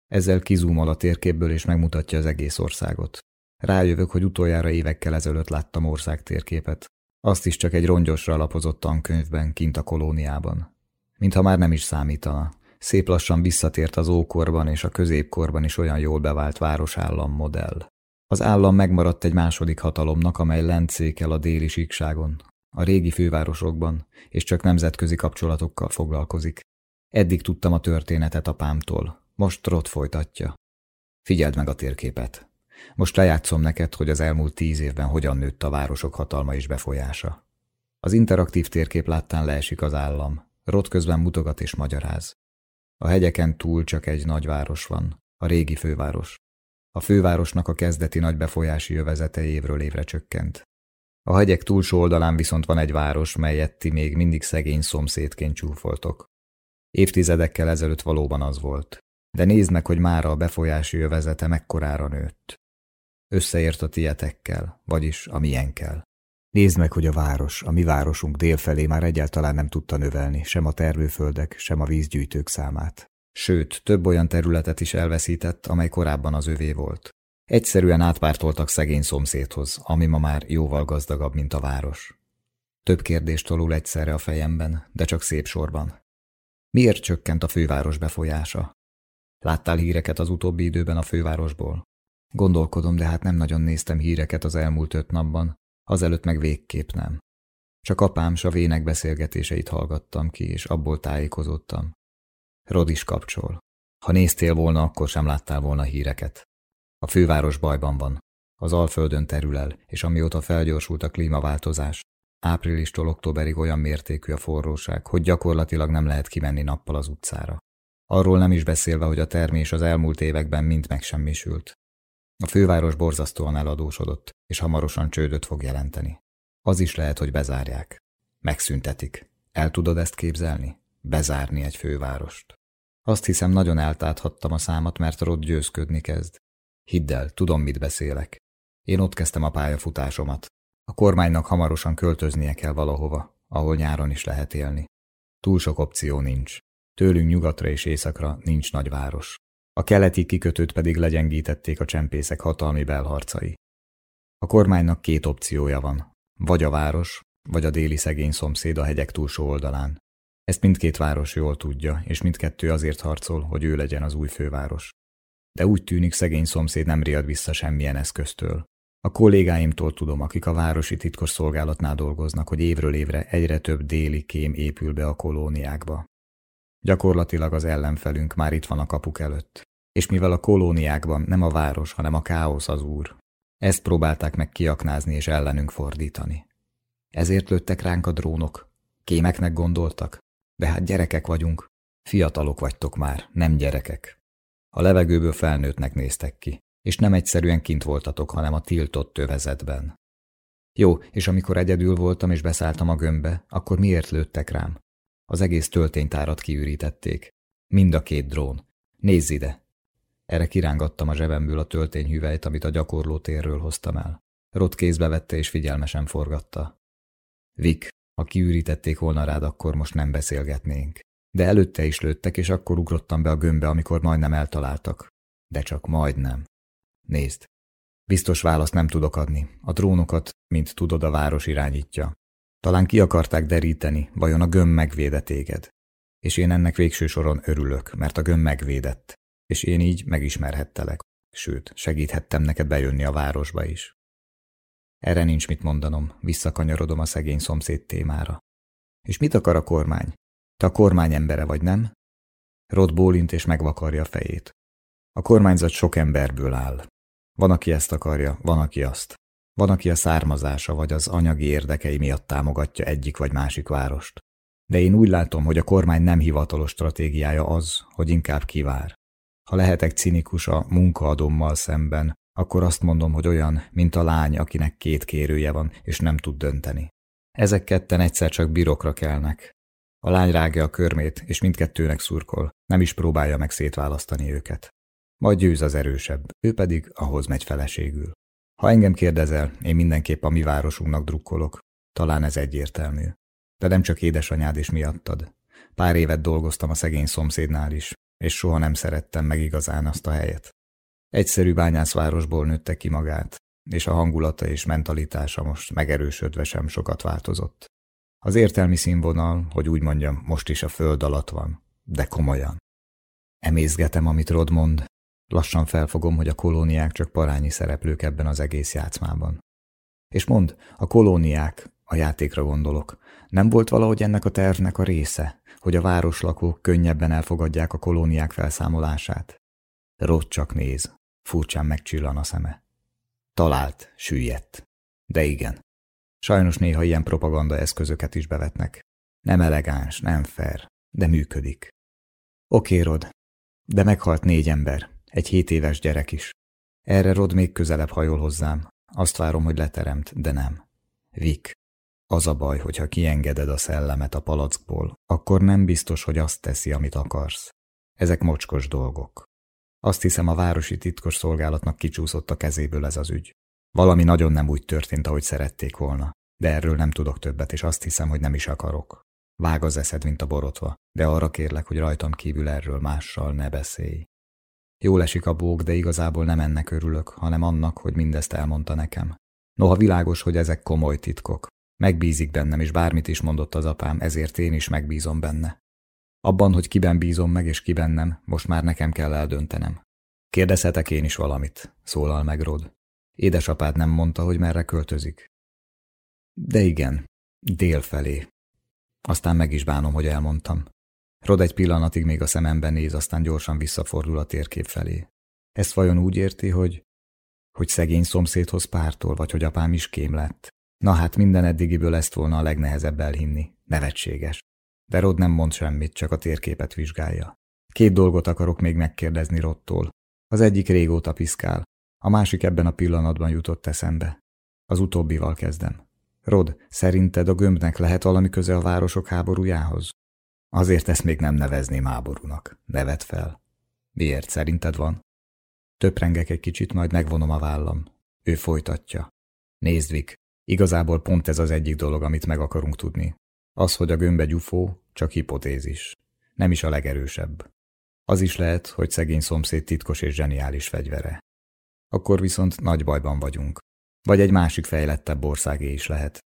Ezzel kizúmol a térképből és megmutatja az egész országot. Rájövök, hogy utoljára évekkel ezelőtt láttam ország térképet. Azt is csak egy rongyosra alapozott tankönyvben, kint a kolóniában. Mintha már nem is számítana, Szép lassan visszatért az ókorban és a középkorban is olyan jól bevált városállam modell. Az állam megmaradt egy második hatalomnak, amely lencékel a déli síkságon, a régi fővárosokban, és csak nemzetközi kapcsolatokkal foglalkozik. Eddig tudtam a történetet apámtól, most Rot folytatja. Figyeld meg a térképet. Most lejátszom neked, hogy az elmúlt tíz évben hogyan nőtt a városok hatalma és befolyása. Az interaktív térkép láttán leesik az állam. Rot közben mutogat és magyaráz. A hegyeken túl csak egy nagyváros van, a régi főváros. A fővárosnak a kezdeti nagy befolyási jövezete évről évre csökkent. A hegyek túlsó oldalán viszont van egy város, melyet ti még mindig szegény szomszédként csúfoltok. Évtizedekkel ezelőtt valóban az volt. De nézd meg, hogy mára a befolyási jövezete mekkorára nőtt. Összeért a tietekkel, vagyis a milyenkel. Nézd meg, hogy a város, a mi városunk délfelé már egyáltalán nem tudta növelni, sem a termőföldek, sem a vízgyűjtők számát. Sőt, több olyan területet is elveszített, amely korábban az övé volt. Egyszerűen átpártoltak szegény szomszédhoz, ami ma már jóval gazdagabb, mint a város. Több kérdést tolul egyszerre a fejemben, de csak szép sorban. Miért csökkent a főváros befolyása? Láttál híreket az utóbbi időben a fővárosból? Gondolkodom, de hát nem nagyon néztem híreket az elmúlt öt napban, azelőtt meg végképp nem. Csak apám s a vének beszélgetéseit hallgattam ki, és abból tájékozódtam. Rod is kapcsol. Ha néztél volna, akkor sem láttál volna híreket. A főváros bajban van. Az Alföldön terül el, és amióta felgyorsult a klímaváltozás, áprilistól októberig olyan mértékű a forróság, hogy gyakorlatilag nem lehet kimenni nappal az utcára. Arról nem is beszélve, hogy a termés az elmúlt években mind megsemmisült. A főváros borzasztóan eladósodott, és hamarosan csődöt fog jelenteni. Az is lehet, hogy bezárják. Megszüntetik. El tudod ezt képzelni? Bezárni egy fővárost. Azt hiszem, nagyon eltáthattam a számat, mert Rod győzködni kezd. Hidd el, tudom, mit beszélek. Én ott kezdtem a pályafutásomat. A kormánynak hamarosan költöznie kell valahova, ahol nyáron is lehet élni. Túl sok opció nincs. Tőlünk nyugatra és északra nincs nagyváros. A keleti kikötőt pedig legyengítették a csempészek hatalmi belharcai. A kormánynak két opciója van. Vagy a város, vagy a déli szegény szomszéd a hegyek túlsó oldalán. Ezt mindkét város jól tudja, és mindkettő azért harcol, hogy ő legyen az új főváros. De úgy tűnik szegény szomszéd nem riad vissza semmilyen eszköztől. A kollégáimtól tudom, akik a városi titkos szolgálatnál dolgoznak, hogy évről évre egyre több déli kém épül be a kolóniákba. Gyakorlatilag az ellenfelünk már itt van a kapuk előtt. És mivel a kolóniákban nem a város, hanem a káosz az úr, ezt próbálták meg kiaknázni és ellenünk fordítani. Ezért lőttek ránk a drónok. Kémeknek gondoltak? De hát gyerekek vagyunk. Fiatalok vagytok már, nem gyerekek. A levegőből felnőttnek néztek ki, és nem egyszerűen kint voltatok, hanem a tiltott tövezetben. Jó, és amikor egyedül voltam és beszálltam a gömbbe, akkor miért lőttek rám? Az egész tölténytárat kiürítették. Mind a két drón. Nézz ide! Erre kirángattam a zsebemből a töltényhüvelyt, amit a gyakorló térről hoztam el. Rott kézbe vette és figyelmesen forgatta. Vik, ha kiürítették volna rád, akkor most nem beszélgetnénk. De előtte is lőttek, és akkor ugrottam be a gömbbe, amikor majdnem eltaláltak. De csak majdnem. Nézd. Biztos választ nem tudok adni. A drónokat, mint tudod, a város irányítja. Talán ki akarták deríteni, vajon a gömb megvédett téged. És én ennek végső soron örülök, mert a gömb megvédett. És én így megismerhettelek. Sőt, segíthettem neked bejönni a városba is. Erre nincs mit mondanom, visszakanyarodom a szegény szomszéd témára. És mit akar a kormány? Te a kormány embere vagy, nem? Rod bólint és megvakarja a fejét. A kormányzat sok emberből áll. Van, aki ezt akarja, van, aki azt. Van, aki a származása vagy az anyagi érdekei miatt támogatja egyik vagy másik várost. De én úgy látom, hogy a kormány nem hivatalos stratégiája az, hogy inkább kivár. Ha lehetek cinikus a munkaadommal szemben, akkor azt mondom, hogy olyan, mint a lány, akinek két kérője van, és nem tud dönteni. Ezek ketten egyszer csak birokra kelnek. A lány rágja a körmét, és mindkettőnek szurkol, nem is próbálja meg szétválasztani őket. Majd győz az erősebb, ő pedig ahhoz megy feleségül. Ha engem kérdezel, én mindenképp a mi városunknak drukkolok. Talán ez egyértelmű. De nem csak édesanyád is miattad. Pár évet dolgoztam a szegény szomszédnál is, és soha nem szerettem meg igazán azt a helyet. Egyszerű bányászvárosból nőtte ki magát, és a hangulata és mentalitása most megerősödve sem sokat változott. Az értelmi színvonal, hogy úgy mondjam, most is a föld alatt van, de komolyan. Emészgetem, amit Rod mond. Lassan felfogom, hogy a kolóniák csak parányi szereplők ebben az egész játszmában. És mond, a kolóniák, a játékra gondolok, nem volt valahogy ennek a tervnek a része, hogy a városlakók könnyebben elfogadják a kolóniák felszámolását? Rod csak néz, furcsán megcsillan a szeme. Talált, süllyedt. De igen. Sajnos néha ilyen propaganda eszközöket is bevetnek. Nem elegáns, nem fair, de működik. Oké, Rod, de meghalt négy ember, egy hét éves gyerek is. Erre Rod még közelebb hajol hozzám. Azt várom, hogy leteremt, de nem. Vik, az a baj, hogyha kiengeded a szellemet a palackból, akkor nem biztos, hogy azt teszi, amit akarsz. Ezek mocskos dolgok. Azt hiszem, a városi titkos szolgálatnak kicsúszott a kezéből ez az ügy. Valami nagyon nem úgy történt, ahogy szerették volna. De erről nem tudok többet, és azt hiszem, hogy nem is akarok. Vág az eszed, mint a borotva, de arra kérlek, hogy rajtam kívül erről mással ne beszélj. Jól esik a bók, de igazából nem ennek örülök, hanem annak, hogy mindezt elmondta nekem. Noha világos, hogy ezek komoly titkok. Megbízik bennem, és bármit is mondott az apám, ezért én is megbízom benne. Abban, hogy kiben bízom meg, és kiben nem, most már nekem kell eldöntenem. Kérdezhetek én is valamit, szólal meg Rod. Édesapád nem mondta, hogy merre költözik. De igen, dél felé. Aztán meg is bánom, hogy elmondtam. Rod egy pillanatig még a szememben néz, aztán gyorsan visszafordul a térkép felé. Ezt vajon úgy érti, hogy... hogy szegény szomszédhoz pártol, vagy hogy apám is kém lett? Na hát minden eddigiből ezt volna a legnehezebb elhinni. Nevetséges. De Rod nem mond semmit, csak a térképet vizsgálja. Két dolgot akarok még megkérdezni Rodtól. Az egyik régóta piszkál, a másik ebben a pillanatban jutott eszembe. Az utóbbival kezdem. Rod, szerinted a gömbnek lehet valami köze a városok háborújához? Azért ezt még nem nevezném háborúnak. Nevet fel. Miért szerinted van? Töprengek egy kicsit, majd megvonom a vállam. Ő folytatja. Nézd, Vik, igazából pont ez az egyik dolog, amit meg akarunk tudni. Az, hogy a gömbe gyufó, csak hipotézis. Nem is a legerősebb. Az is lehet, hogy szegény szomszéd titkos és zseniális fegyvere. Akkor viszont nagy bajban vagyunk. Vagy egy másik fejlettebb országé is lehet.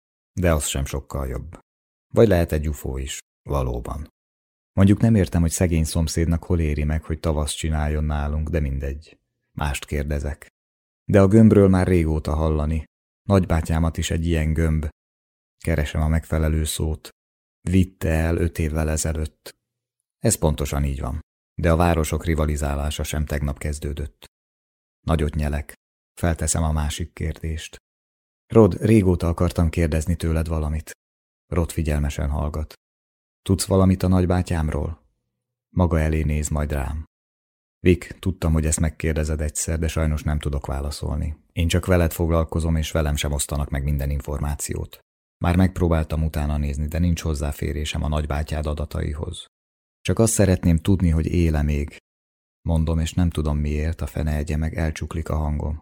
De az sem sokkal jobb. Vagy lehet egy UFO is. Valóban. Mondjuk nem értem, hogy szegény szomszédnak hol éri meg, hogy tavasz csináljon nálunk, de mindegy. Mást kérdezek. De a gömbről már régóta hallani. Nagybátyámat is egy ilyen gömb. Keresem a megfelelő szót. Vitte el öt évvel ezelőtt. Ez pontosan így van. De a városok rivalizálása sem tegnap kezdődött. Nagyot nyelek. Felteszem a másik kérdést. Rod, régóta akartam kérdezni tőled valamit. Rod figyelmesen hallgat. Tudsz valamit a nagybátyámról? Maga elé néz majd rám. Vik, tudtam, hogy ezt megkérdezed egyszer, de sajnos nem tudok válaszolni. Én csak veled foglalkozom, és velem sem osztanak meg minden információt. Már megpróbáltam utána nézni, de nincs hozzáférésem a nagybátyád adataihoz. Csak azt szeretném tudni, hogy éle még. Mondom, és nem tudom miért, a fene egye meg elcsuklik a hangom.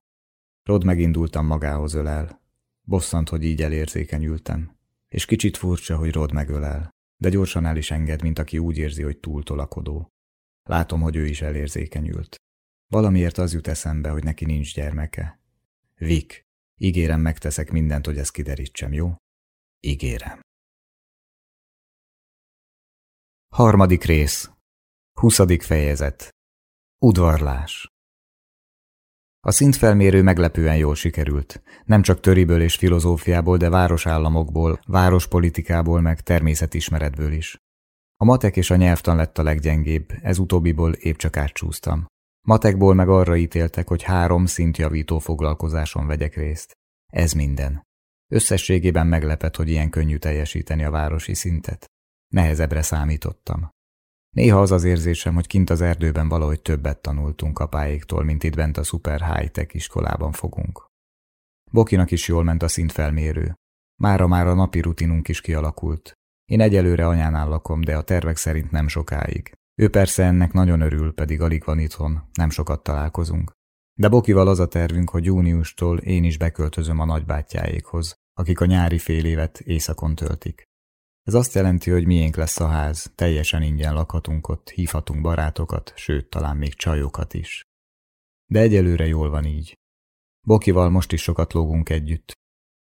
Rod megindultam magához ölel. Bosszant, hogy így elérzékenyültem. És kicsit furcsa, hogy Rod megölel de gyorsan el is enged, mint aki úgy érzi, hogy túl tolakodó. Látom, hogy ő is elérzékenyült. Valamiért az jut eszembe, hogy neki nincs gyermeke. Vik, ígérem megteszek mindent, hogy ezt kiderítsem, jó? Ígérem. Harmadik rész. Huszadik fejezet. Udvarlás. A szintfelmérő meglepően jól sikerült. Nem csak töriből és filozófiából, de városállamokból, várospolitikából meg természetismeretből is. A matek és a nyelvtan lett a leggyengébb, ez utóbbiból épp csak átcsúsztam. Matekból meg arra ítéltek, hogy három szintjavító foglalkozáson vegyek részt. Ez minden. Összességében meglepett, hogy ilyen könnyű teljesíteni a városi szintet. Nehezebbre számítottam. Néha az az érzésem, hogy kint az erdőben valahogy többet tanultunk apáéktól, mint itt bent a szuper high-tech iskolában fogunk. Bokinak is jól ment a szintfelmérő. Mára már a napi rutinunk is kialakult. Én egyelőre anyánál lakom, de a tervek szerint nem sokáig. Ő persze ennek nagyon örül, pedig alig van itthon, nem sokat találkozunk. De Bokival az a tervünk, hogy júniustól én is beköltözöm a nagybátyjáékhoz, akik a nyári fél évet éjszakon töltik. Ez azt jelenti, hogy miénk lesz a ház, teljesen ingyen lakhatunk ott, hívhatunk barátokat, sőt, talán még csajokat is. De egyelőre jól van így. Bokival most is sokat lógunk együtt.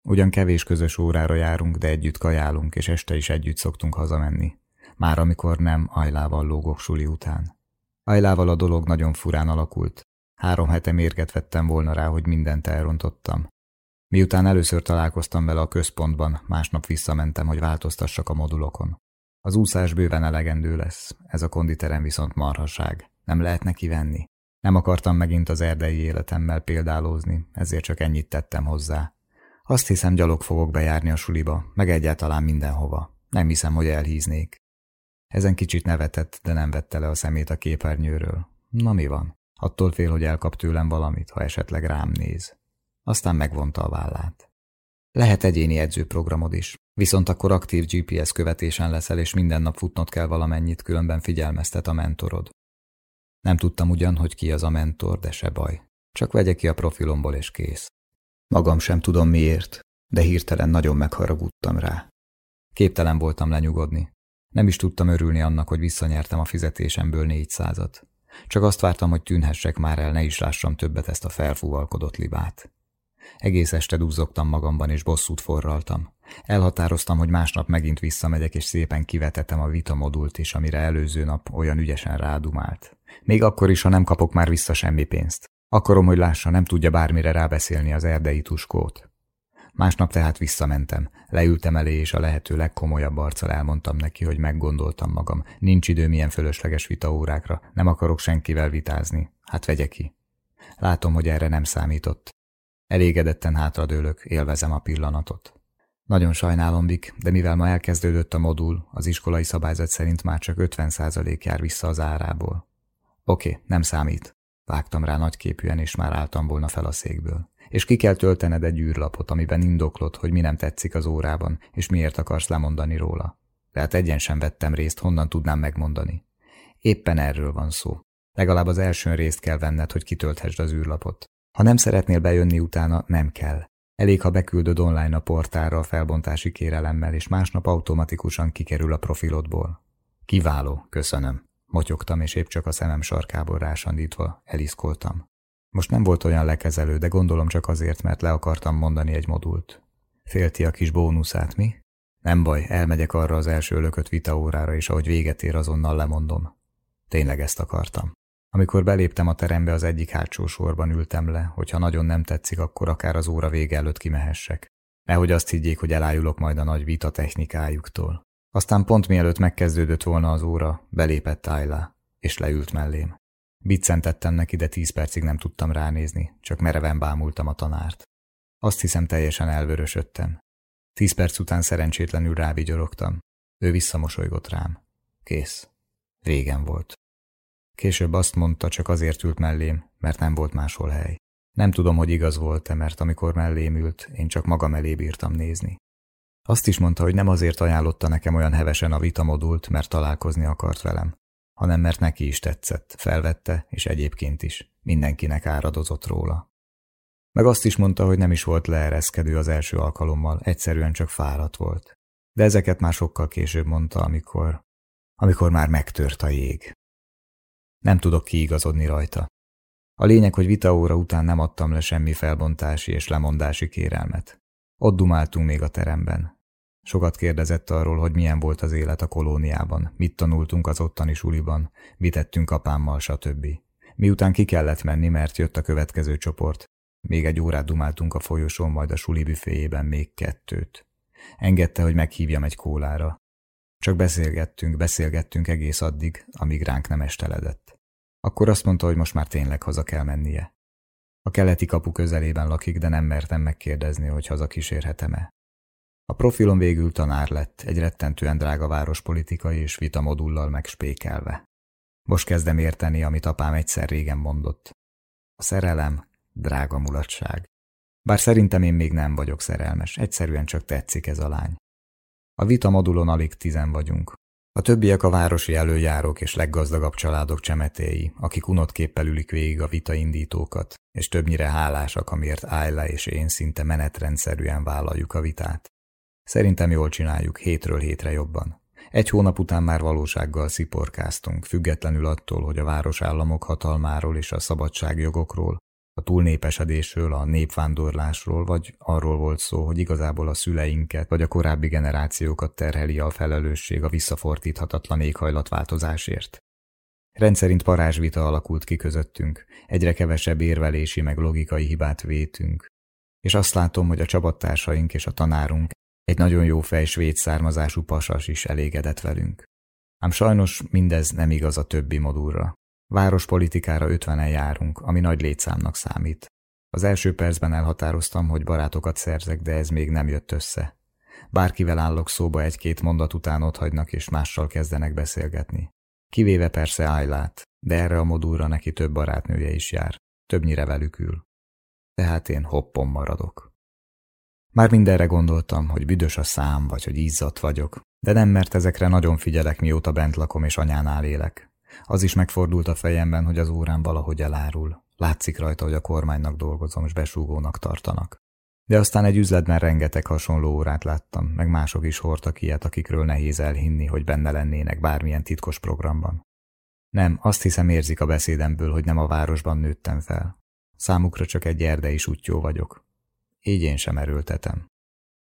Ugyan kevés közös órára járunk, de együtt kajálunk, és este is együtt szoktunk hazamenni. Már amikor nem ajlával lógok suli után. Ajlával a dolog nagyon furán alakult. Három hete mérget vettem volna rá, hogy mindent elrontottam. Miután először találkoztam vele a központban, másnap visszamentem, hogy változtassak a modulokon. Az úszás bőven elegendő lesz, ez a konditerem viszont marhaság. Nem lehet neki venni. Nem akartam megint az erdei életemmel példálózni, ezért csak ennyit tettem hozzá. Azt hiszem, gyalog fogok bejárni a suliba, meg egyáltalán mindenhova. Nem hiszem, hogy elhíznék. Ezen kicsit nevetett, de nem vette le a szemét a képernyőről. Na mi van? Attól fél, hogy elkap tőlem valamit, ha esetleg rám néz. Aztán megvonta a vállát. Lehet egyéni edzőprogramod is, viszont akkor aktív GPS követésen leszel, és minden nap futnod kell valamennyit, különben figyelmeztet a mentorod. Nem tudtam ugyan, hogy ki az a mentor, de se baj. Csak vegye ki a profilomból, és kész. Magam sem tudom miért, de hirtelen nagyon megharagudtam rá. Képtelen voltam lenyugodni. Nem is tudtam örülni annak, hogy visszanyertem a fizetésemből négyszázat. Csak azt vártam, hogy tűnhessek már el, ne is lássam többet ezt a felfúvalkodott libát. Egész este duzzogtam magamban, és bosszút forraltam. Elhatároztam, hogy másnap megint visszamegyek, és szépen kivetetem a vitamodult is, amire előző nap olyan ügyesen rádumált. Még akkor is, ha nem kapok már vissza semmi pénzt. Akarom, hogy lássa, nem tudja bármire rábeszélni az erdei tuskót. Másnap tehát visszamentem. Leültem elé, és a lehető legkomolyabb arccal elmondtam neki, hogy meggondoltam magam. Nincs időm ilyen fölösleges vitaórákra, nem akarok senkivel vitázni. Hát vegye ki. Látom, hogy erre nem számított. Elégedetten hátradőlök, élvezem a pillanatot. Nagyon sajnálom, Vik, de mivel ma elkezdődött a modul, az iskolai szabályzat szerint már csak 50% jár vissza az árából. Oké, nem számít. Vágtam rá nagyképűen, és már álltam volna fel a székből. És ki kell töltened egy űrlapot, amiben indoklod, hogy mi nem tetszik az órában, és miért akarsz lemondani róla. De hát egyen sem vettem részt, honnan tudnám megmondani. Éppen erről van szó. Legalább az első részt kell venned, hogy kitölthessd az űrlapot. Ha nem szeretnél bejönni utána, nem kell. Elég, ha beküldöd online a portára a felbontási kérelemmel, és másnap automatikusan kikerül a profilodból. Kiváló, köszönöm. Motyogtam, és épp csak a szemem sarkából rásandítva eliszkoltam. Most nem volt olyan lekezelő, de gondolom csak azért, mert le akartam mondani egy modult. Félti a kis bónuszát, mi? Nem baj, elmegyek arra az első lökött vitaórára, és ahogy véget ér, azonnal lemondom. Tényleg ezt akartam. Amikor beléptem a terembe, az egyik hátsó sorban ültem le, hogyha nagyon nem tetszik, akkor akár az óra vége előtt kimehessek. Nehogy azt higgyék, hogy elájulok majd a nagy vita technikájuktól. Aztán pont mielőtt megkezdődött volna az óra, belépett Tyla, és leült mellém. Biccentettem neki, de tíz percig nem tudtam ránézni, csak mereven bámultam a tanárt. Azt hiszem teljesen elvörösödtem. Tíz perc után szerencsétlenül rávigyorogtam. Ő visszamosolygott rám. Kész. Régen volt. Később azt mondta, csak azért ült mellém, mert nem volt máshol hely. Nem tudom, hogy igaz volt-e, mert amikor mellém ült, én csak magam elé bírtam nézni. Azt is mondta, hogy nem azért ajánlotta nekem olyan hevesen a vitamodult, mert találkozni akart velem, hanem mert neki is tetszett, felvette, és egyébként is. Mindenkinek áradozott róla. Meg azt is mondta, hogy nem is volt leereszkedő az első alkalommal, egyszerűen csak fáradt volt. De ezeket már sokkal később mondta, amikor... amikor már megtört a jég. Nem tudok kiigazodni rajta. A lényeg, hogy vitaóra után nem adtam le semmi felbontási és lemondási kérelmet. Ott dumáltunk még a teremben. Sokat kérdezett arról, hogy milyen volt az élet a kolóniában, mit tanultunk az ottani suliban, mit tettünk apámmal, stb. Miután ki kellett menni, mert jött a következő csoport, még egy órát dumáltunk a folyosón, majd a suli büféjében még kettőt. Engedte, hogy meghívjam egy kólára. Csak beszélgettünk, beszélgettünk egész addig, amíg ránk nem esteledett. Akkor azt mondta, hogy most már tényleg haza kell mennie. A keleti kapu közelében lakik, de nem mertem megkérdezni, hogy haza kísérhetem-e. A profilon végül tanár lett, egy rettentően drága várospolitikai és vitamodullal megspékelve. Most kezdem érteni, amit apám egyszer régen mondott. A szerelem drága mulatság. Bár szerintem én még nem vagyok szerelmes, egyszerűen csak tetszik ez a lány. A vita modulon alig tizen vagyunk. A többiek a városi előjárók és leggazdagabb családok csemetéi, akik unott képpel ülik végig a vita indítókat, és többnyire hálásak, amiért Ayla és én szinte menetrendszerűen vállaljuk a vitát. Szerintem jól csináljuk, hétről hétre jobban. Egy hónap után már valósággal sziporkáztunk, függetlenül attól, hogy a városállamok hatalmáról és a szabadságjogokról, a túlnépesedésről, a népvándorlásról, vagy arról volt szó, hogy igazából a szüleinket, vagy a korábbi generációkat terheli a felelősség a visszafordíthatatlan éghajlatváltozásért. Rendszerint parázsvita alakult ki közöttünk, egyre kevesebb érvelési meg logikai hibát vétünk. És azt látom, hogy a csapattársaink és a tanárunk, egy nagyon jó fej svéd származású pasas is elégedett velünk. Ám sajnos mindez nem igaz a többi modulra. Várospolitikára ötvenen járunk, ami nagy létszámnak számít. Az első percben elhatároztam, hogy barátokat szerzek, de ez még nem jött össze. Bárkivel állok szóba egy-két mondat után hagynak és mással kezdenek beszélgetni. Kivéve persze Ájlát, de erre a modulra neki több barátnője is jár. Többnyire velük ül. Tehát én hoppon maradok. Már mindenre gondoltam, hogy büdös a szám, vagy hogy izzadt vagyok, de nem mert ezekre nagyon figyelek, mióta bent lakom és anyánál élek. Az is megfordult a fejemben, hogy az órán valahogy elárul. Látszik rajta, hogy a kormánynak dolgozom, és besúgónak tartanak. De aztán egy üzletben rengeteg hasonló órát láttam, meg mások is hordtak ilyet, akikről nehéz elhinni, hogy benne lennének bármilyen titkos programban. Nem, azt hiszem érzik a beszédemből, hogy nem a városban nőttem fel. Számukra csak egy erdei sutyó vagyok. Így én sem erőltetem.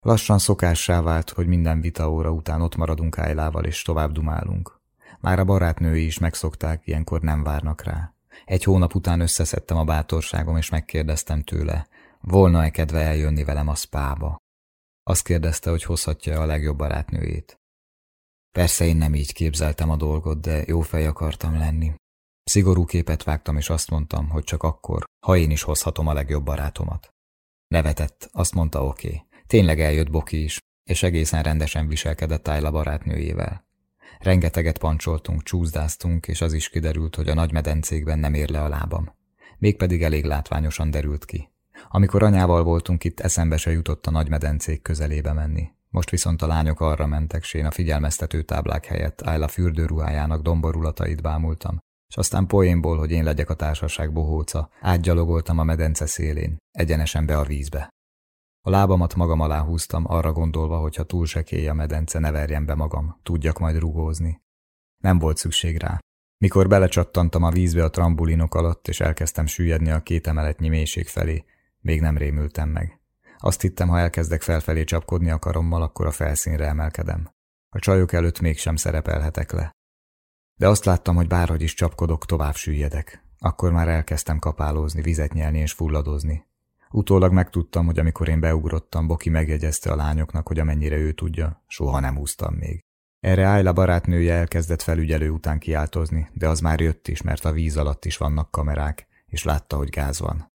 Lassan szokássá vált, hogy minden vita óra után ott maradunk Ájlával és tovább dumálunk. Már a barátnői is megszokták, ilyenkor nem várnak rá. Egy hónap után összeszedtem a bátorságom, és megkérdeztem tőle, volna-e kedve eljönni velem a spába. Azt kérdezte, hogy hozhatja a legjobb barátnőjét. Persze én nem így képzeltem a dolgot, de jó fej akartam lenni. Szigorú képet vágtam, és azt mondtam, hogy csak akkor, ha én is hozhatom a legjobb barátomat. Nevetett, azt mondta oké. Okay. Tényleg eljött Boki is, és egészen rendesen viselkedett Ayla barátnőjével. Rengeteget pancsoltunk, csúszdáztunk, és az is kiderült, hogy a nagy medencékben nem ér le a lábam. Mégpedig elég látványosan derült ki. Amikor anyával voltunk itt, eszembe se jutott a nagy medencék közelébe menni. Most viszont a lányok arra mentek, s én a figyelmeztető táblák helyett Ayla fürdőruhájának domborulatait bámultam, és aztán poénból, hogy én legyek a társaság bohóca, átgyalogoltam a medence szélén, egyenesen be a vízbe. A lábamat magam alá húztam, arra gondolva, hogy ha túl sekély a medence, ne verjem be magam, tudjak majd rugózni. Nem volt szükség rá. Mikor belecsattantam a vízbe a trambulinok alatt, és elkezdtem süllyedni a két emeletnyi mélység felé, még nem rémültem meg. Azt hittem, ha elkezdek felfelé csapkodni a karommal, akkor a felszínre emelkedem. A csajok előtt mégsem szerepelhetek le. De azt láttam, hogy bárhogy is csapkodok, tovább süllyedek. Akkor már elkezdtem kapálózni, vizet nyelni és fulladozni. Utólag megtudtam, hogy amikor én beugrottam, Boki megjegyezte a lányoknak, hogy amennyire ő tudja, soha nem úsztam még. Erre Ayla barátnője elkezdett felügyelő után kiáltozni, de az már jött is, mert a víz alatt is vannak kamerák, és látta, hogy gáz van.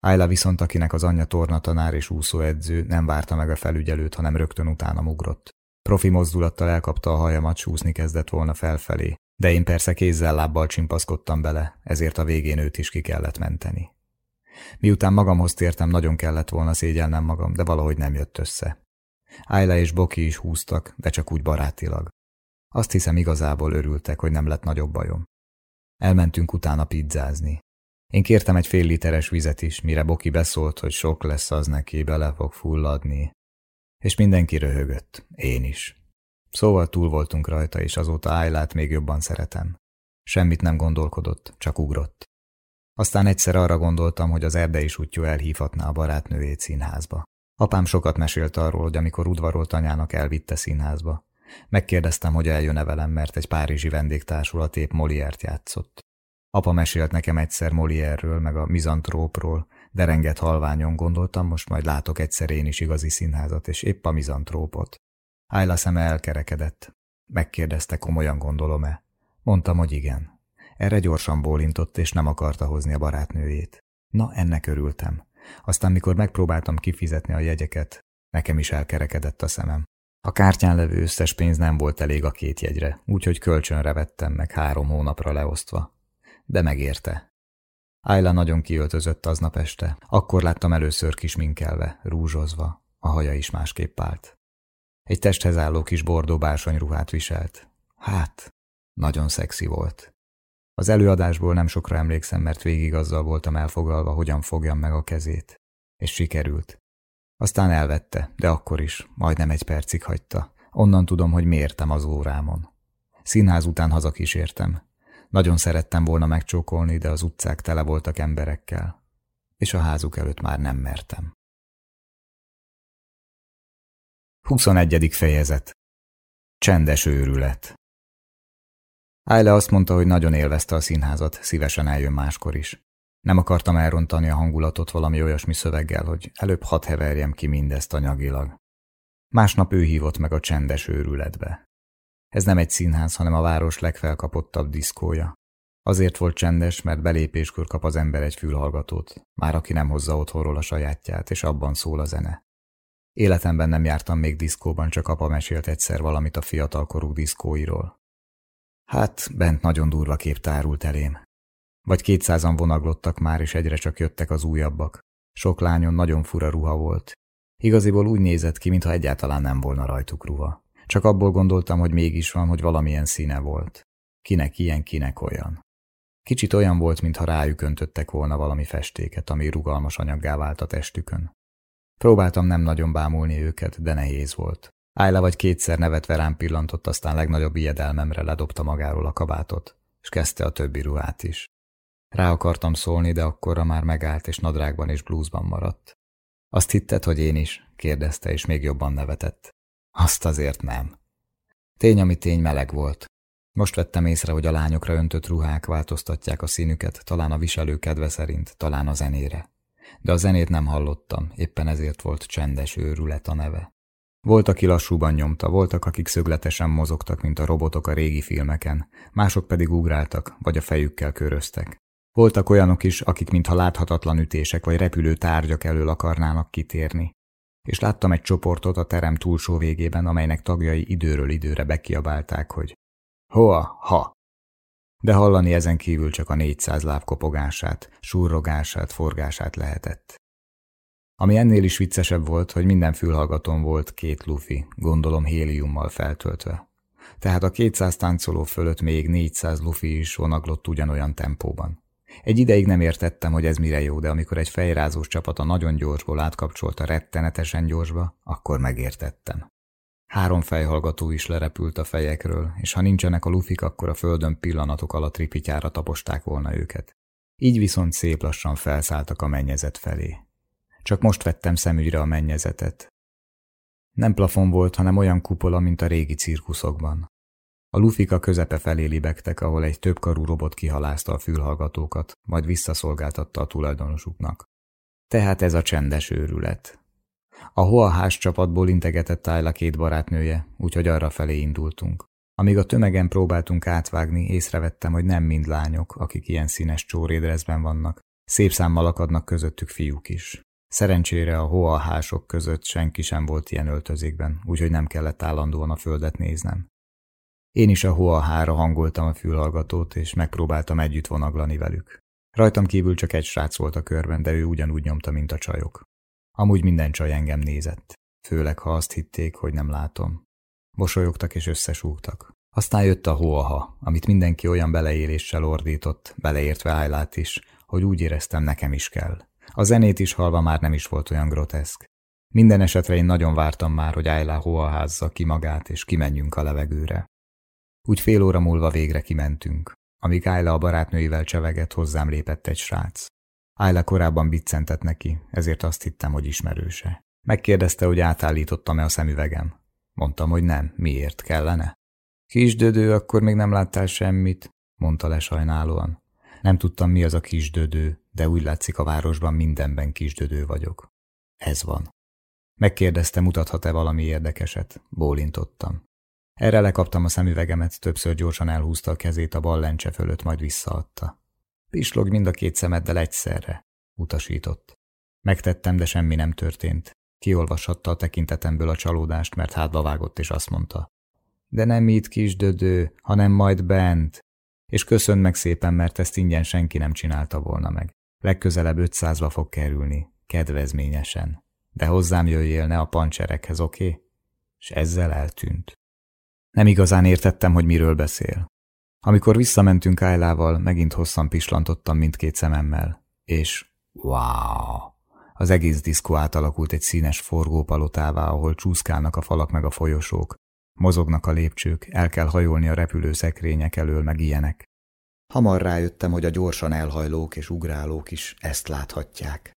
Ayla viszont, akinek az anyja tornatanár és úszóedző, nem várta meg a felügyelőt, hanem rögtön utána ugrott. Profi mozdulattal elkapta a hajamat, súszni kezdett volna felfelé, de én persze kézzel-lábbal csimpaszkodtam bele, ezért a végén őt is ki kellett menteni. Miután magamhoz tértem, nagyon kellett volna szégyelnem magam, de valahogy nem jött össze. Ayla és Boki is húztak, de csak úgy barátilag. Azt hiszem igazából örültek, hogy nem lett nagyobb bajom. Elmentünk utána pizzázni. Én kértem egy fél literes vizet is, mire Boki beszólt, hogy sok lesz az neki, bele fog fulladni. És mindenki röhögött, én is. Szóval túl voltunk rajta, és azóta Ájlát még jobban szeretem. Semmit nem gondolkodott, csak ugrott. Aztán egyszer arra gondoltam, hogy az erdei sutyó elhívhatná a barátnőjét színházba. Apám sokat mesélt arról, hogy amikor udvarolt anyának elvitte színházba. Megkérdeztem, hogy eljön-e velem, mert egy párizsi vendégtársulat épp Moliért játszott. Apa mesélt nekem egyszer Molierről, meg a mizantrópról, de renget halványon gondoltam, most majd látok egyszer én is igazi színházat, és épp a mizantrópot. Ájla szeme elkerekedett. Megkérdezte, komolyan gondolom-e? Mondtam, hogy igen. Erre gyorsan bólintott, és nem akarta hozni a barátnőjét. Na, ennek örültem. Aztán, mikor megpróbáltam kifizetni a jegyeket, nekem is elkerekedett a szemem. A kártyán levő összes pénz nem volt elég a két jegyre, úgyhogy kölcsönre vettem meg három hónapra leosztva. De megérte. Ayla nagyon kiöltözött aznap este. Akkor láttam először kisminkelve, rúzsozva. A haja is másképp állt. Egy testhez álló kis bordó ruhát viselt. Hát, nagyon szexi volt. Az előadásból nem sokra emlékszem, mert végig azzal voltam elfogalva, hogyan fogjam meg a kezét. És sikerült. Aztán elvette, de akkor is, majdnem egy percig hagyta. Onnan tudom, hogy mértem az órámon. Színház után hazakísértem. Nagyon szerettem volna megcsókolni, de az utcák tele voltak emberekkel. És a házuk előtt már nem mertem. 21. fejezet Csendes őrület Ájle azt mondta, hogy nagyon élvezte a színházat, szívesen eljön máskor is. Nem akartam elrontani a hangulatot valami olyasmi szöveggel, hogy előbb hat heverjem ki mindezt anyagilag. Másnap ő hívott meg a csendes őrületbe. Ez nem egy színház, hanem a város legfelkapottabb diszkója. Azért volt csendes, mert belépéskor kap az ember egy fülhallgatót, már aki nem hozza otthonról a sajátját, és abban szól a zene. Életemben nem jártam még diszkóban, csak apa mesélt egyszer valamit a fiatalkorú diszkóiról. Hát, bent nagyon durva kép tárult elém. Vagy kétszázan vonaglottak már, és egyre csak jöttek az újabbak. Sok lányon nagyon fura ruha volt. Igaziból úgy nézett ki, mintha egyáltalán nem volna rajtuk ruha. Csak abból gondoltam, hogy mégis van, hogy valamilyen színe volt. Kinek ilyen, kinek olyan. Kicsit olyan volt, mintha rájuk öntöttek volna valami festéket, ami rugalmas anyaggá vált a testükön. Próbáltam nem nagyon bámulni őket, de nehéz volt. Ájla vagy kétszer nevetve rám pillantott, aztán legnagyobb ijedelmemre ledobta magáról a kabátot, és kezdte a többi ruhát is. Rá akartam szólni, de akkorra már megállt, és nadrágban és blúzban maradt. Azt hitted, hogy én is? kérdezte, és még jobban nevetett. Azt azért nem. Tény, ami tény meleg volt. Most vettem észre, hogy a lányokra öntött ruhák változtatják a színüket, talán a viselő kedve szerint, talán a zenére. De a zenét nem hallottam, éppen ezért volt csendes őrület a neve. Volt, aki lassúban nyomta, voltak, akik szögletesen mozogtak, mint a robotok a régi filmeken, mások pedig ugráltak, vagy a fejükkel köröztek. Voltak olyanok is, akik mintha láthatatlan ütések vagy repülő tárgyak elől akarnának kitérni. És láttam egy csoportot a terem túlsó végében, amelynek tagjai időről időre bekiabálták, hogy Hoa, ha! De hallani ezen kívül csak a négyszáz láb kopogását, surrogását, forgását lehetett. Ami ennél is viccesebb volt, hogy minden fülhallgatón volt két lufi, gondolom héliummal feltöltve. Tehát a 200 táncoló fölött még 400 lufi is vonaglott ugyanolyan tempóban. Egy ideig nem értettem, hogy ez mire jó, de amikor egy fejrázós csapata nagyon gyorsból átkapcsolta rettenetesen gyorsba, akkor megértettem. Három fejhallgató is lerepült a fejekről, és ha nincsenek a lufik, akkor a földön pillanatok alatt ripityára taposták volna őket. Így viszont szép lassan felszálltak a mennyezet felé. Csak most vettem szemügyre a mennyezetet. Nem plafon volt, hanem olyan kupola, mint a régi cirkuszokban. A lufika közepe felé libegtek, ahol egy többkarú robot kihalázta a fülhallgatókat, majd visszaszolgáltatta a tulajdonosuknak. Tehát ez a csendes őrület. A Hoahás csapatból integetett Tyla két barátnője, úgyhogy arra felé indultunk. Amíg a tömegen próbáltunk átvágni, észrevettem, hogy nem mind lányok, akik ilyen színes csórédrezben vannak. Szép számmal akadnak közöttük fiúk is. Szerencsére a hoahások között senki sem volt ilyen öltözékben, úgyhogy nem kellett állandóan a földet néznem. Én is a hoahára hangoltam a fülhallgatót, és megpróbáltam együtt vonaglani velük. Rajtam kívül csak egy srác volt a körben, de ő ugyanúgy nyomta, mint a csajok. Amúgy minden csaj engem nézett, főleg ha azt hitték, hogy nem látom. Mosolyogtak és összesúgtak. Aztán jött a hoaha, amit mindenki olyan beleéléssel ordított, beleértve Ájlát is, hogy úgy éreztem, nekem is kell. A zenét is halva már nem is volt olyan groteszk. Minden esetre én nagyon vártam már, hogy Ájlá hoaházza ki magát, és kimenjünk a levegőre. Úgy fél óra múlva végre kimentünk. Amíg Ájla a barátnőivel csevegett, hozzám lépett egy srác. Ájla korábban biccentett neki, ezért azt hittem, hogy ismerőse. Megkérdezte, hogy átállítottam-e a szemüvegem. Mondtam, hogy nem. Miért kellene? Kisdödő, akkor még nem láttál semmit, mondta lesajnálóan. Nem tudtam, mi az a kisdödő, de úgy látszik a városban mindenben kisdödő vagyok. Ez van. Megkérdezte, mutathat-e valami érdekeset. Bólintottam. Erre lekaptam a szemüvegemet, többször gyorsan elhúzta a kezét a bal lencse fölött, majd visszaadta. Pislog mind a két szemeddel egyszerre, utasított. Megtettem, de semmi nem történt. Kiolvashatta a tekintetemből a csalódást, mert hátba vágott, és azt mondta. De nem itt, kisdödő, hanem majd bent. És köszönd meg szépen, mert ezt ingyen senki nem csinálta volna meg. Legközelebb ötszázba fog kerülni, kedvezményesen. De hozzám jöjjél, ne a pancserekhez, oké? Okay? És ezzel eltűnt. Nem igazán értettem, hogy miről beszél. Amikor visszamentünk Ájlával, megint hosszan pislantottam mindkét szememmel, és wow! Az egész diszkó átalakult egy színes forgópalotává, ahol csúszkálnak a falak meg a folyosók, mozognak a lépcsők, el kell hajolni a repülő szekrények elől, meg ilyenek. Hamar rájöttem, hogy a gyorsan elhajlók és ugrálók is ezt láthatják.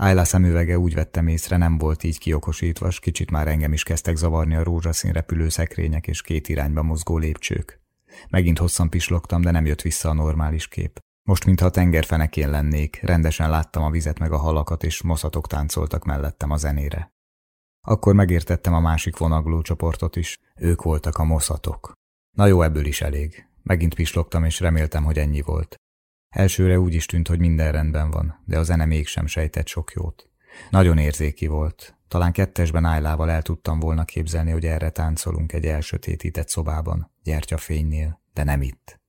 Ájla szemüvege úgy vettem észre, nem volt így kiokosítva, s kicsit már engem is kezdtek zavarni a rózsaszín repülő szekrények és két irányba mozgó lépcsők. Megint hosszan pislogtam, de nem jött vissza a normális kép. Most, mintha a tengerfenekén lennék, rendesen láttam a vizet meg a halakat, és moszatok táncoltak mellettem a zenére. Akkor megértettem a másik vonagló csoportot is, ők voltak a moszatok. Na jó, ebből is elég. Megint pislogtam, és reméltem, hogy ennyi volt. Elsőre úgy is tűnt, hogy minden rendben van, de a zene mégsem sejtett sok jót. Nagyon érzéki volt. Talán kettesben állával el tudtam volna képzelni, hogy erre táncolunk egy elsötétített szobában, gyertyafénynél, de nem itt.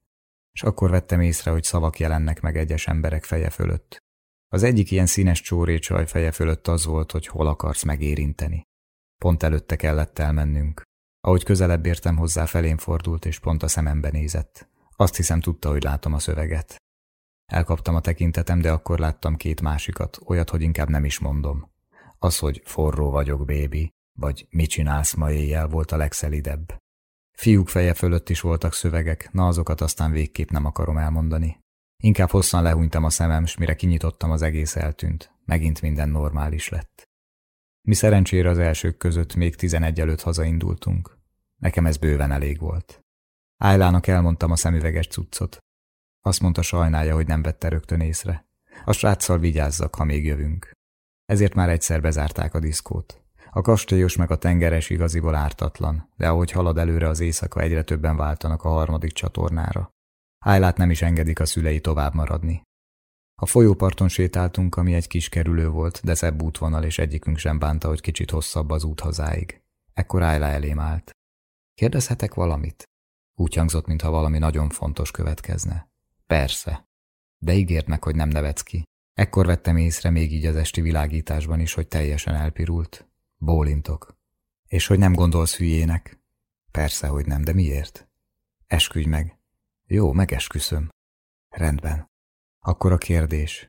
És akkor vettem észre, hogy szavak jelennek meg egyes emberek feje fölött. Az egyik ilyen színes csórécsaj feje fölött az volt, hogy hol akarsz megérinteni. Pont előtte kellett elmennünk. Ahogy közelebb értem hozzá, felén fordult, és pont a szemembe nézett. Azt hiszem tudta, hogy látom a szöveget. Elkaptam a tekintetem, de akkor láttam két másikat, olyat, hogy inkább nem is mondom. Az, hogy forró vagyok, bébi, vagy mit csinálsz ma éjjel, volt a legszelidebb. Fiúk feje fölött is voltak szövegek, na azokat aztán végképp nem akarom elmondani. Inkább hosszan lehúnytam a szemem, s mire kinyitottam, az egész eltűnt. Megint minden normális lett. Mi szerencsére az elsők között még tizenegy előtt hazaindultunk. Nekem ez bőven elég volt. Ájlának elmondtam a szemüveges cuccot. Azt mondta sajnálja, hogy nem vette rögtön észre. A sráccal vigyázzak, ha még jövünk. Ezért már egyszer bezárták a diszkót. A kastélyos meg a tengeres igaziból ártatlan, de ahogy halad előre az éjszaka, egyre többen váltanak a harmadik csatornára. Ájlát nem is engedik a szülei tovább maradni. A folyóparton sétáltunk, ami egy kis kerülő volt, de szebb útvonal, és egyikünk sem bánta, hogy kicsit hosszabb az út hazáig. Ekkor Ájlá elém állt. Kérdezhetek valamit? Úgy hangzott, mintha valami nagyon fontos következne. Persze. De ígérd meg, hogy nem nevetsz ki. Ekkor vettem észre még így az esti világításban is, hogy teljesen elpirult. Bólintok. És hogy nem gondolsz hülyének? Persze, hogy nem, de miért? Esküdj meg. Jó, megesküszöm. Rendben. Akkor a kérdés.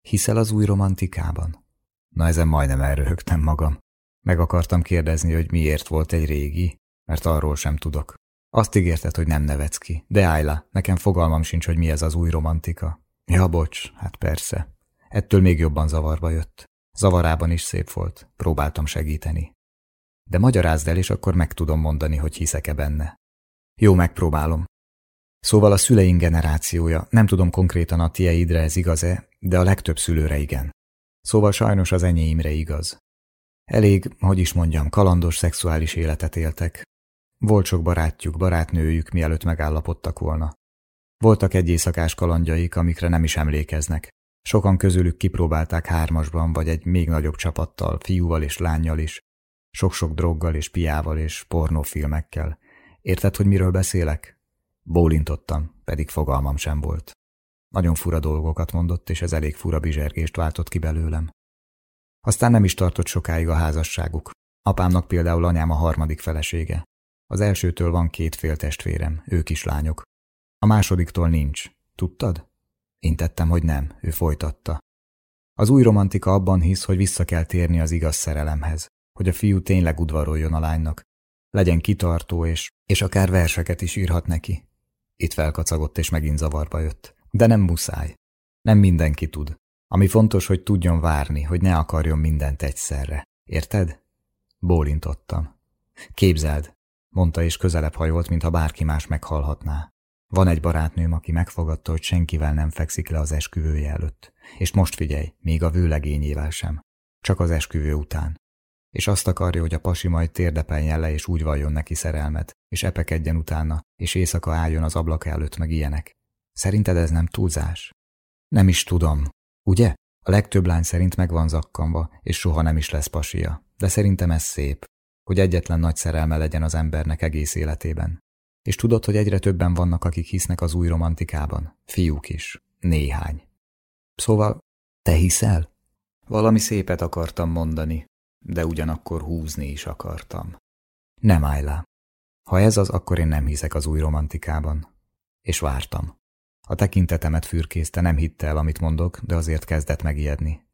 Hiszel az új romantikában? Na ezen majdnem elröhögtem magam. Meg akartam kérdezni, hogy miért volt egy régi, mert arról sem tudok. Azt ígérted, hogy nem nevetsz ki. De Ayla, nekem fogalmam sincs, hogy mi ez az új romantika. Ja, bocs, hát persze. Ettől még jobban zavarba jött. Zavarában is szép volt. Próbáltam segíteni. De magyarázd el, és akkor meg tudom mondani, hogy hiszek-e benne. Jó, megpróbálom. Szóval a szüleink generációja, nem tudom konkrétan a tieidre ez igaz-e, de a legtöbb szülőre igen. Szóval sajnos az enyéimre igaz. Elég, hogy is mondjam, kalandos szexuális életet éltek. Volt sok barátjuk, barátnőjük, mielőtt megállapodtak volna. Voltak egy éjszakás kalandjaik, amikre nem is emlékeznek. Sokan közülük kipróbálták hármasban, vagy egy még nagyobb csapattal, fiúval és lányjal is. Sok-sok droggal és piával és pornófilmekkel. Érted, hogy miről beszélek? Bólintottam, pedig fogalmam sem volt. Nagyon fura dolgokat mondott, és ez elég fura bizsergést váltott ki belőlem. Aztán nem is tartott sokáig a házasságuk. Apámnak például anyám a harmadik felesége. Az elsőtől van két féltestvérem, ők is lányok. A másodiktól nincs. Tudtad? Én tettem, hogy nem, ő folytatta. Az új romantika abban hisz, hogy vissza kell térni az igaz szerelemhez, hogy a fiú tényleg udvaroljon a lánynak, legyen kitartó, és, és akár verseket is írhat neki. Itt felkacagott, és megint zavarba jött. De nem muszáj. Nem mindenki tud. Ami fontos, hogy tudjon várni, hogy ne akarjon mindent egyszerre. Érted? Bólintottam. Képzeld, mondta, és közelebb hajolt, mintha bárki más meghallhatná. Van egy barátnőm, aki megfogadta, hogy senkivel nem fekszik le az esküvője előtt. És most figyelj, még a vőlegényével sem. Csak az esküvő után. És azt akarja, hogy a pasi majd térdepeljen le, és úgy valljon neki szerelmet, és epekedjen utána, és éjszaka álljon az ablak előtt, meg ilyenek. Szerinted ez nem túlzás? Nem is tudom. Ugye? A legtöbb lány szerint meg van zakkanva, és soha nem is lesz pasia. De szerintem ez szép, hogy egyetlen nagy szerelme legyen az embernek egész életében. És tudod, hogy egyre többen vannak, akik hisznek az új romantikában? Fiúk is. Néhány. Szóval, te hiszel? Valami szépet akartam mondani, de ugyanakkor húzni is akartam. Nem Ayla. Ha ez az, akkor én nem hiszek az új romantikában. És vártam. A tekintetemet fürkészte, nem hitte el, amit mondok, de azért kezdett megijedni.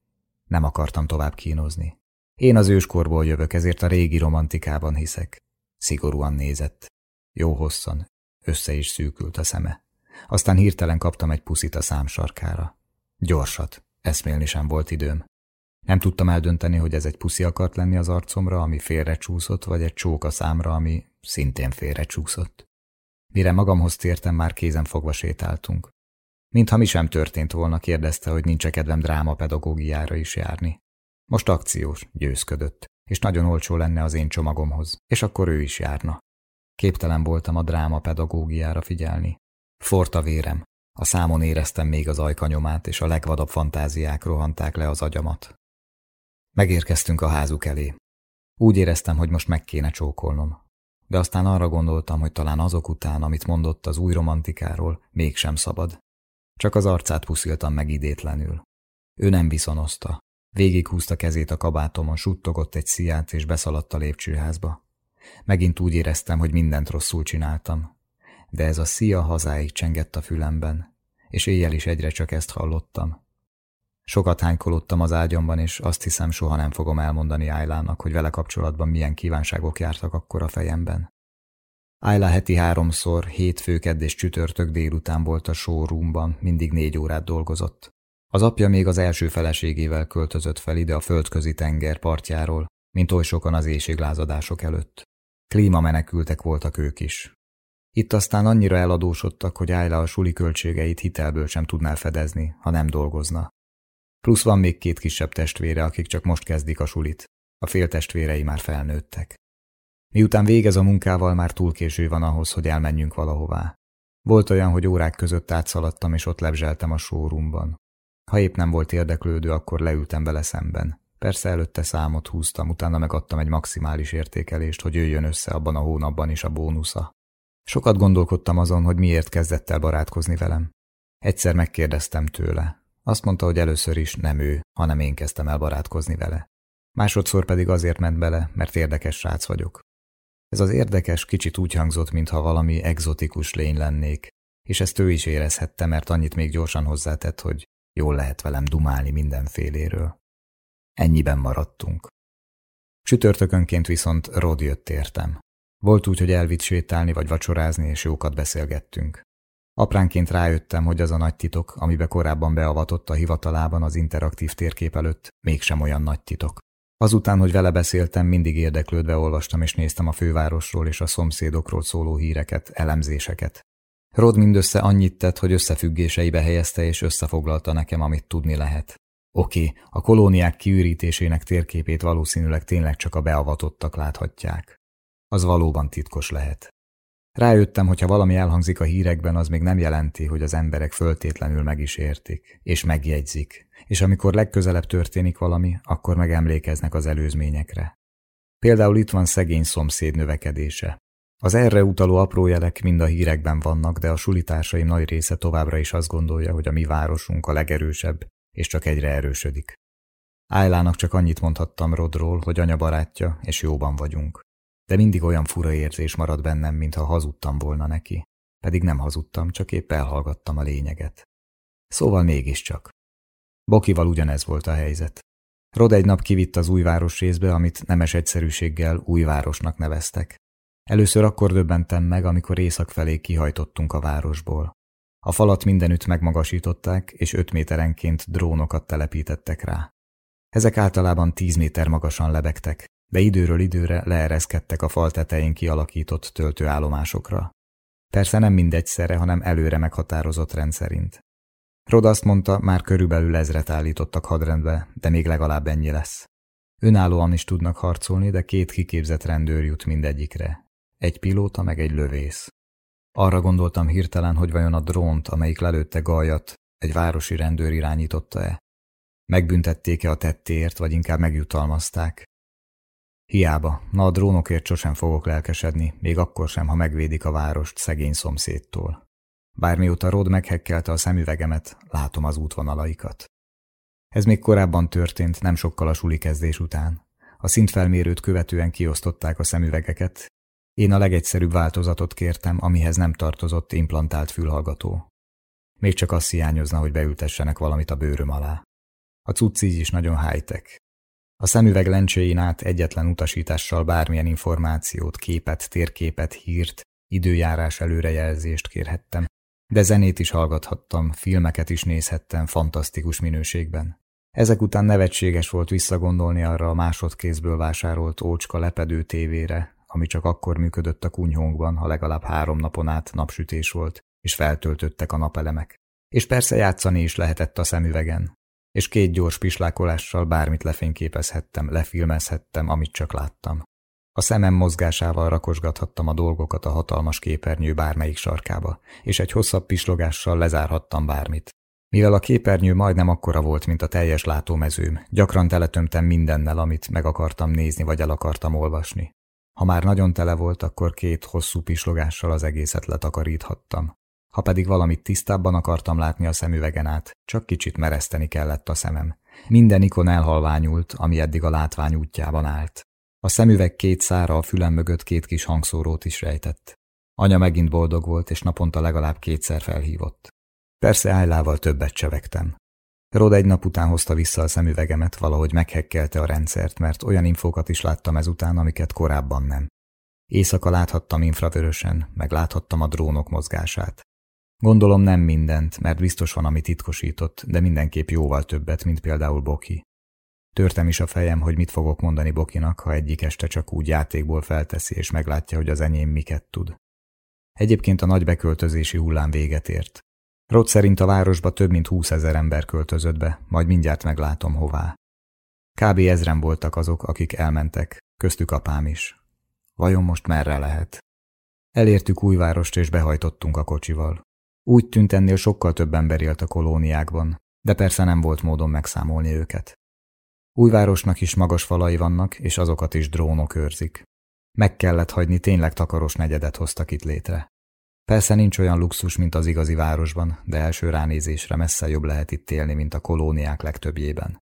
Nem akartam tovább kínozni. Én az őskorból jövök, ezért a régi romantikában hiszek. Szigorúan nézett. Jó hosszan. Össze is szűkült a szeme. Aztán hirtelen kaptam egy puszit a szám. Gyorsat. Eszmélni sem volt időm. Nem tudtam eldönteni, hogy ez egy puszi akart lenni az arcomra, ami félrecsúszott, vagy egy csók a számra, ami szintén félrecsúszott. Mire magamhoz tértem, már kézen fogva sétáltunk. Mintha mi sem történt volna, kérdezte, hogy nincs -e kedvem drámapedagógiára is járni. Most akciós, győzködött, és nagyon olcsó lenne az én csomagomhoz, és akkor ő is járna. Képtelen voltam a drámapedagógiára figyelni. Fort a vérem, a számon éreztem még az ajkanyomát, és a legvadabb fantáziák rohanták le az agyamat. Megérkeztünk a házuk elé. Úgy éreztem, hogy most meg kéne csókolnom. De aztán arra gondoltam, hogy talán azok után, amit mondott az új romantikáról, mégsem szabad. Csak az arcát pusziltam meg idétlenül. Ő nem viszonozta. Végighúzta kezét a kabátomon, suttogott egy sziát, és beszaladt a lépcsőházba. Megint úgy éreztem, hogy mindent rosszul csináltam. De ez a szia hazáig csengett a fülemben, és éjjel is egyre csak ezt hallottam. Sokat hánykolódtam az ágyamban, és azt hiszem soha nem fogom elmondani Ájlának, hogy vele kapcsolatban milyen kívánságok jártak akkor a fejemben. Ájlá heti háromszor, hétfő, kedd és csütörtök délután volt a showroomban, mindig négy órát dolgozott. Az apja még az első feleségével költözött fel ide a földközi tenger partjáról, mint oly sokan az éjséglázadások előtt. Klímamenekültek voltak ők is. Itt aztán annyira eladósodtak, hogy Ájla a suli költségeit hitelből sem tudná fedezni, ha nem dolgozna. Plusz van még két kisebb testvére, akik csak most kezdik a sulit. A féltestvérei már felnőttek. Miután végez a munkával, már túl késő van ahhoz, hogy elmenjünk valahová. Volt olyan, hogy órák között átszaladtam, és ott lebzseltem a showroomban. Ha épp nem volt érdeklődő, akkor leültem vele szemben. Persze előtte számot húztam, utána megadtam egy maximális értékelést, hogy jöjjön össze abban a hónapban is a bónusza. Sokat gondolkodtam azon, hogy miért kezdett el barátkozni velem. Egyszer megkérdeztem tőle. Azt mondta, hogy először is nem ő, hanem én kezdtem el barátkozni vele. Másodszor pedig azért ment bele, mert érdekes srác vagyok. Ez az érdekes kicsit úgy hangzott, mintha valami egzotikus lény lennék, és ezt ő is érezhette, mert annyit még gyorsan hozzátett, hogy jól lehet velem dumálni mindenféléről. Ennyiben maradtunk. Csütörtökönként viszont Rod jött értem. Volt úgy, hogy elvitt sétálni vagy vacsorázni, és jókat beszélgettünk. Apránként rájöttem, hogy az a nagy titok, amibe korábban beavatott a hivatalában az interaktív térkép előtt, mégsem olyan nagy titok. Azután, hogy vele beszéltem, mindig érdeklődve olvastam és néztem a fővárosról és a szomszédokról szóló híreket, elemzéseket. Rod mindössze annyit tett, hogy összefüggéseibe helyezte és összefoglalta nekem, amit tudni lehet. Oké, a kolóniák kiürítésének térképét valószínűleg tényleg csak a beavatottak láthatják. Az valóban titkos lehet. Rájöttem, hogy ha valami elhangzik a hírekben, az még nem jelenti, hogy az emberek föltétlenül meg is értik, és megjegyzik, és amikor legközelebb történik valami, akkor megemlékeznek az előzményekre. Például itt van szegény szomszéd növekedése. Az erre utaló apró jelek mind a hírekben vannak, de a sulitársaim nagy része továbbra is azt gondolja, hogy a mi városunk a legerősebb, és csak egyre erősödik. Ájlának csak annyit mondhattam Rodról, hogy anya barátja, és jóban vagyunk. De mindig olyan fura érzés marad bennem, mintha hazudtam volna neki. Pedig nem hazudtam, csak épp elhallgattam a lényeget. Szóval mégiscsak. Bokival ugyanez volt a helyzet. Rod egy nap kivitt az újváros részbe, amit nemes egyszerűséggel újvárosnak neveztek. Először akkor döbbentem meg, amikor észak felé kihajtottunk a városból. A falat mindenütt megmagasították, és öt méterenként drónokat telepítettek rá. Ezek általában tíz méter magasan lebegtek, de időről időre leereszkedtek a fal tetején kialakított töltőállomásokra. Persze nem mindegyszerre, hanem előre meghatározott rendszerint. Rod azt mondta, már körülbelül ezret állítottak hadrendbe, de még legalább ennyi lesz. Önállóan is tudnak harcolni, de két kiképzett rendőr jut mindegyikre. Egy pilóta meg egy lövész. Arra gondoltam hirtelen, hogy vajon a drónt, amelyik lelőtte Gajat, egy városi rendőr irányította-e. Megbüntették-e a tettéért, vagy inkább megjutalmazták. Hiába, na a drónokért sosem fogok lelkesedni, még akkor sem, ha megvédik a várost szegény szomszédtól. Bármióta Rod meghekkelte a szemüvegemet, látom az útvonalaikat. Ez még korábban történt, nem sokkal a suli kezdés után. A szintfelmérőt követően kiosztották a szemüvegeket, én a legegyszerűbb változatot kértem, amihez nem tartozott implantált fülhallgató. Még csak azt hiányozna, hogy beültessenek valamit a bőröm alá. A cucc így is nagyon high-tech. A szemüveg lencséjén át egyetlen utasítással bármilyen információt, képet, térképet, hírt, időjárás előrejelzést kérhettem, de zenét is hallgathattam, filmeket is nézhettem fantasztikus minőségben. Ezek után nevetséges volt visszagondolni arra a másodkézből vásárolt ócska lepedő tévére, ami csak akkor működött a kunyhónkban, ha legalább három napon át napsütés volt, és feltöltöttek a napelemek. És persze játszani is lehetett a szemüvegen. És két gyors pislákolással bármit lefényképezhettem, lefilmezhettem, amit csak láttam. A szemem mozgásával rakosgathattam a dolgokat a hatalmas képernyő bármelyik sarkába, és egy hosszabb pislogással lezárhattam bármit. Mivel a képernyő majdnem akkora volt, mint a teljes látómezőm, gyakran teletömtem mindennel, amit meg akartam nézni vagy el akartam olvasni. Ha már nagyon tele volt, akkor két hosszú pislogással az egészet letakaríthattam. Ha pedig valamit tisztábban akartam látni a szemüvegen át, csak kicsit mereszteni kellett a szemem. Minden ikon elhalványult, ami eddig a látvány útjában állt. A szemüveg két szára a fülem mögött két kis hangszórót is rejtett. Anya megint boldog volt, és naponta legalább kétszer felhívott. Persze Ájlával többet csevegtem. Rod egy nap után hozta vissza a szemüvegemet, valahogy meghekkelte a rendszert, mert olyan infókat is láttam ezután, amiket korábban nem. Éjszaka láthattam infravörösen, meg láthattam a drónok mozgását. Gondolom nem mindent, mert biztos van, ami titkosított, de mindenképp jóval többet, mint például Boki. Törtem is a fejem, hogy mit fogok mondani Bokinak, ha egyik este csak úgy játékból felteszi és meglátja, hogy az enyém miket tud. Egyébként a nagy beköltözési hullám véget ért. Rod szerint a városba több mint húszezer ember költözött be, majd mindjárt meglátom hová. Kb. ezren voltak azok, akik elmentek, köztük apám is. Vajon most merre lehet? Elértük újvárost és behajtottunk a kocsival. Úgy tűnt ennél sokkal több ember élt a kolóniákban, de persze nem volt módon megszámolni őket. Újvárosnak is magas falai vannak, és azokat is drónok őrzik. Meg kellett hagyni, tényleg takaros negyedet hoztak itt létre. Persze nincs olyan luxus, mint az igazi városban, de első ránézésre messze jobb lehet itt élni, mint a kolóniák legtöbbjében.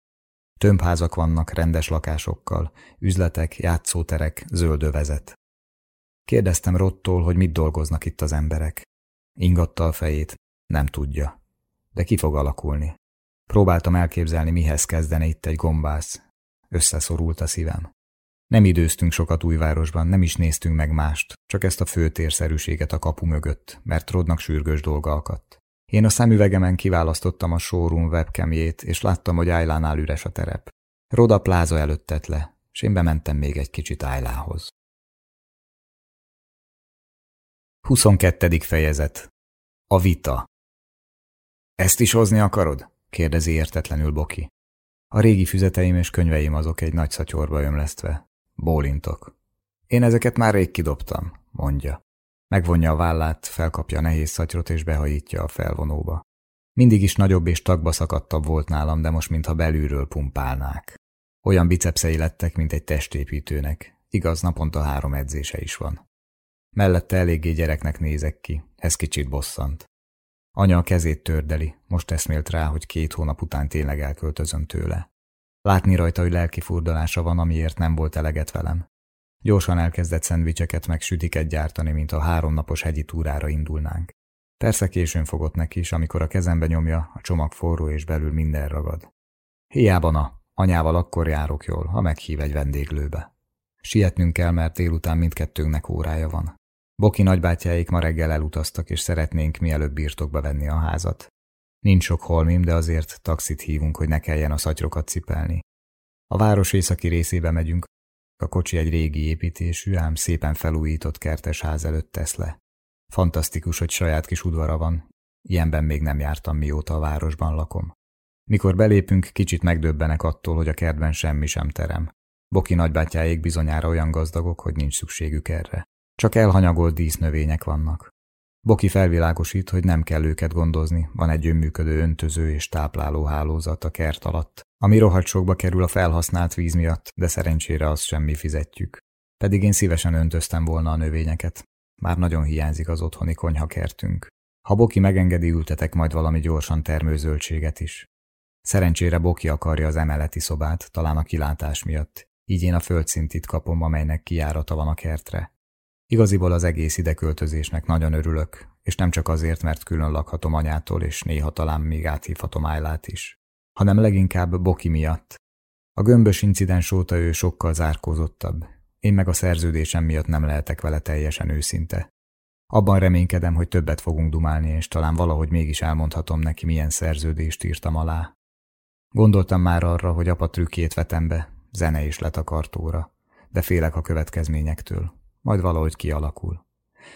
Tömbházak vannak rendes lakásokkal, üzletek, játszóterek, zöldövezet. Kérdeztem Rottól, hogy mit dolgoznak itt az emberek. Ingatta a fejét, nem tudja. De ki fog alakulni? Próbáltam elképzelni, mihez kezdene itt egy gombász. Összeszorult a szívem. Nem időztünk sokat újvárosban, nem is néztünk meg mást, csak ezt a főtérszerűséget a kapu mögött, mert Rodnak sürgős dolga akadt. Én a szemüvegemen kiválasztottam a showroom webcamjét, és láttam, hogy Ájlánál üres a terep. Roda pláza előtt tett le, és én bementem még egy kicsit Ájlához. 22. fejezet A vita Ezt is hozni akarod? kérdezi értetlenül Boki. A régi füzeteim és könyveim azok egy nagy szatyorba ömlesztve. Bólintok. Én ezeket már rég kidobtam, mondja. Megvonja a vállát, felkapja a nehéz szatyrot és behajítja a felvonóba. Mindig is nagyobb és tagba szakadtabb volt nálam, de most mintha belülről pumpálnák. Olyan bicepszei lettek, mint egy testépítőnek. Igaz, naponta három edzése is van. Mellette eléggé gyereknek nézek ki, ez kicsit bosszant. Anya a kezét tördeli, most eszmélt rá, hogy két hónap után tényleg elköltözöm tőle. Látni rajta, hogy lelki furdalása van, amiért nem volt eleget velem. Gyorsan elkezdett szendvicseket meg sütiket gyártani, mint a háromnapos hegyi túrára indulnánk. Persze későn fogott neki is, amikor a kezembe nyomja, a csomag forró és belül minden ragad. Hiába na, anyával akkor járok jól, ha meghív egy vendéglőbe. Sietnünk kell, mert délután mindkettőnknek órája van. Boki nagybátyáik ma reggel elutaztak, és szeretnénk mielőbb birtokba venni a házat. Nincs sok holmim, de azért taxit hívunk, hogy ne kelljen a szatyrokat cipelni. A város északi részébe megyünk. A kocsi egy régi építésű, ám szépen felújított kertes ház előtt tesz le. Fantasztikus, hogy saját kis udvara van. Ilyenben még nem jártam, mióta a városban lakom. Mikor belépünk, kicsit megdöbbenek attól, hogy a kertben semmi sem terem. Boki nagybátyáik bizonyára olyan gazdagok, hogy nincs szükségük erre. Csak elhanyagolt dísznövények vannak. Boki felvilágosít, hogy nem kell őket gondozni, van egy önműködő öntöző és tápláló hálózat a kert alatt, ami rohadt sokba kerül a felhasznált víz miatt, de szerencsére azt semmi fizetjük. Pedig én szívesen öntöztem volna a növényeket. Már nagyon hiányzik az otthoni konyhakertünk. Ha Boki megengedi, ültetek majd valami gyorsan termő zöldséget is. Szerencsére Boki akarja az emeleti szobát, talán a kilátás miatt, így én a földszintit kapom, amelynek kijárata van a kertre. Igaziból az egész ideköltözésnek nagyon örülök, és nem csak azért, mert külön lakhatom anyától, és néha talán még áthívhatom Ájlát is, hanem leginkább Boki miatt. A gömbös incidens óta ő sokkal zárkózottabb, én meg a szerződésem miatt nem lehetek vele teljesen őszinte. Abban reménykedem, hogy többet fogunk dumálni, és talán valahogy mégis elmondhatom neki, milyen szerződést írtam alá. Gondoltam már arra, hogy apa trükkét vetem be, zene és letakartóra, de félek a következményektől. Majd valahogy kialakul.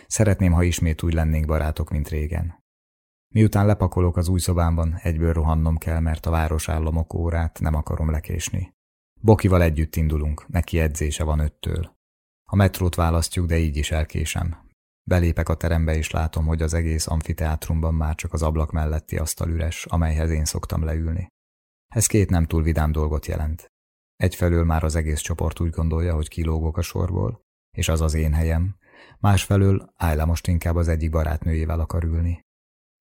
Szeretném, ha ismét úgy lennénk barátok, mint régen. Miután lepakolok az új szobámban, egyből rohannom kell, mert a városállamok órát nem akarom lekésni. Bokival együtt indulunk, neki edzése van öttől. A metrót választjuk, de így is elkésem. Belépek a terembe, és látom, hogy az egész amfiteátrumban már csak az ablak melletti asztal üres, amelyhez én szoktam leülni. Ez két nem túl vidám dolgot jelent. Egyfelől már az egész csoport úgy gondolja, hogy kilógok a sorból, és az az én helyem, másfelől Ájla most inkább az egyik barátnőjével akar ülni.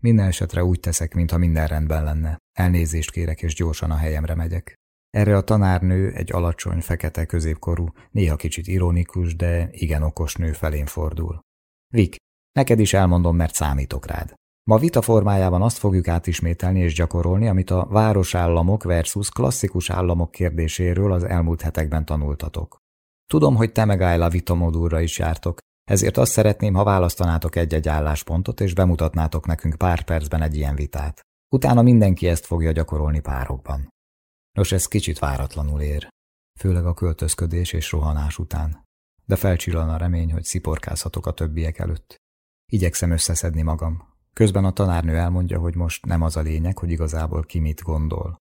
Minden esetre úgy teszek, mintha minden rendben lenne. Elnézést kérek, és gyorsan a helyemre megyek. Erre a tanárnő egy alacsony, fekete középkorú, néha kicsit ironikus, de igen okos nő felén fordul. Vik, neked is elmondom, mert számítok rád. Ma vita formájában azt fogjuk átismételni és gyakorolni, amit a városállamok versus klasszikus államok kérdéséről az elmúlt hetekben tanultatok. Tudom, hogy te meg Ayla vitamodulra is jártok, ezért azt szeretném, ha választanátok egy-egy álláspontot, és bemutatnátok nekünk pár percben egy ilyen vitát. Utána mindenki ezt fogja gyakorolni párokban. Nos, ez kicsit váratlanul ér, főleg a költözködés és rohanás után. De felcsillan a remény, hogy sziporkázhatok a többiek előtt. Igyekszem összeszedni magam. Közben a tanárnő elmondja, hogy most nem az a lényeg, hogy igazából ki mit gondol.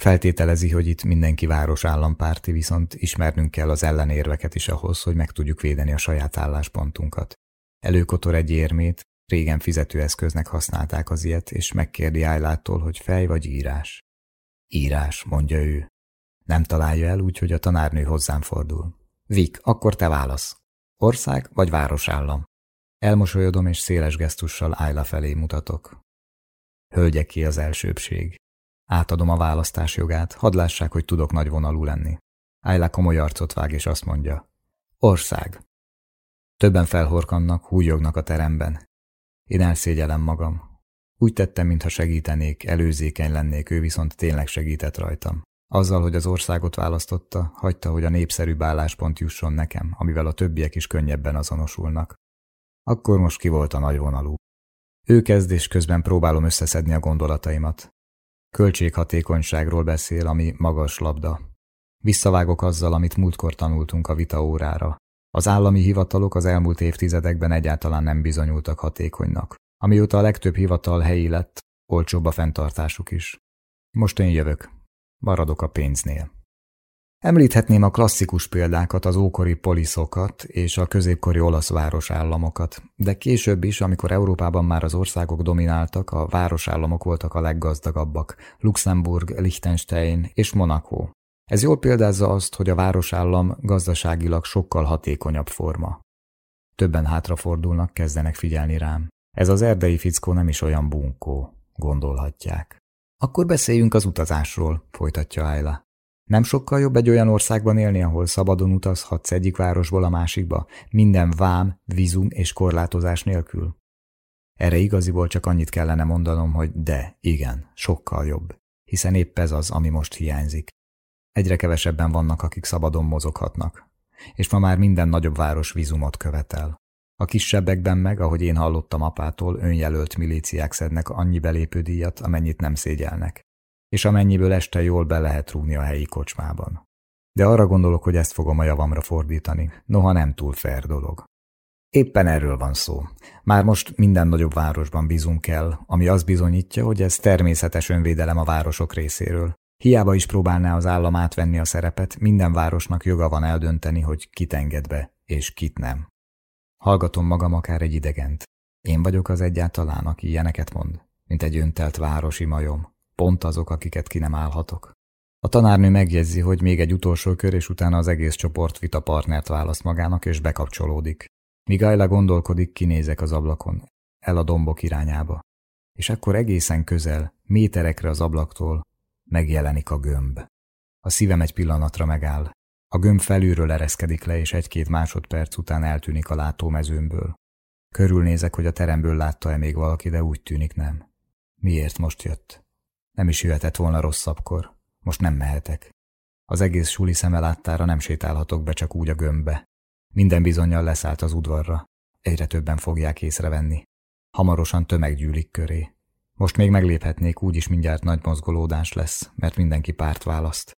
Feltételezi, hogy itt mindenki város állampárti, viszont ismernünk kell az ellenérveket is ahhoz, hogy meg tudjuk védeni a saját álláspontunkat. Előkotor egy érmét, régen fizetőeszköznek használták az ilyet, és megkérdi Ájlától, hogy fej vagy írás. Írás, mondja ő. Nem találja el, úgyhogy a tanárnő hozzám fordul. Vik, akkor te válasz. Ország vagy városállam? Elmosolyodom, és széles gesztussal Ájla felé mutatok. Hölgyeké az elsőbség. Átadom a választás jogát, hadd lássák, hogy tudok nagy vonalú lenni. Ayla komoly arcot vág, és azt mondja. Ország. Többen felhorkannak, hújognak a teremben. Én elszégyelem magam. Úgy tettem, mintha segítenék, előzékeny lennék, ő viszont tényleg segített rajtam. Azzal, hogy az országot választotta, hagyta, hogy a népszerűbb álláspont jusson nekem, amivel a többiek is könnyebben azonosulnak. Akkor most ki volt a nagyvonalú. Ő kezd, és közben próbálom összeszedni a gondolataimat. Költséghatékonyságról beszél, ami magas labda. Visszavágok azzal, amit múltkor tanultunk a vita órára. Az állami hivatalok az elmúlt évtizedekben egyáltalán nem bizonyultak hatékonynak. Amióta a legtöbb hivatal helyi lett, olcsóbb a fenntartásuk is. Most én jövök. Maradok a pénznél. Említhetném a klasszikus példákat, az ókori poliszokat és a középkori olasz városállamokat, de később is, amikor Európában már az országok domináltak, a városállamok voltak a leggazdagabbak, Luxemburg, Liechtenstein és Monaco. Ez jól példázza azt, hogy a városállam gazdaságilag sokkal hatékonyabb forma. Többen hátrafordulnak, kezdenek figyelni rám. Ez az erdei fickó nem is olyan bunkó, gondolhatják. Akkor beszéljünk az utazásról, folytatja Ayla. Nem sokkal jobb egy olyan országban élni, ahol szabadon utazhatsz egyik városból a másikba, minden vám, vízum és korlátozás nélkül? Erre igaziból csak annyit kellene mondanom, hogy de, igen, sokkal jobb, hiszen épp ez az, ami most hiányzik. Egyre kevesebben vannak, akik szabadon mozoghatnak, és ma már minden nagyobb város vízumot követel. A kisebbekben meg, ahogy én hallottam apától, önjelölt milíciák szednek annyi belépődíjat, amennyit nem szégyelnek és amennyiből este jól be lehet rúgni a helyi kocsmában. De arra gondolok, hogy ezt fogom a javamra fordítani, noha nem túl fair dolog. Éppen erről van szó. Már most minden nagyobb városban bízunk el, ami azt bizonyítja, hogy ez természetes önvédelem a városok részéről. Hiába is próbálná az állam átvenni a szerepet, minden városnak joga van eldönteni, hogy kit enged be, és kit nem. Hallgatom magam akár egy idegent. Én vagyok az egyáltalán, aki ilyeneket mond, mint egy öntelt városi majom. Pont azok, akiket ki nem állhatok. A tanárnő megjegyzi, hogy még egy utolsó kör, és utána az egész csoport vita partnert választ magának, és bekapcsolódik. Míg Ayla gondolkodik, kinézek az ablakon, el a dombok irányába. És akkor egészen közel, méterekre az ablaktól megjelenik a gömb. A szívem egy pillanatra megáll. A gömb felülről ereszkedik le, és egy-két másodperc után eltűnik a látómezőmből. Körülnézek, hogy a teremből látta-e még valaki, de úgy tűnik nem. Miért most jött? Nem is jöhetett volna rosszabbkor. Most nem mehetek. Az egész suli szeme láttára nem sétálhatok be csak úgy a gömbbe. Minden bizonyal leszállt az udvarra. Egyre többen fogják észrevenni. Hamarosan tömeg gyűlik köré. Most még megléphetnék, úgyis mindjárt nagy mozgolódás lesz, mert mindenki párt választ.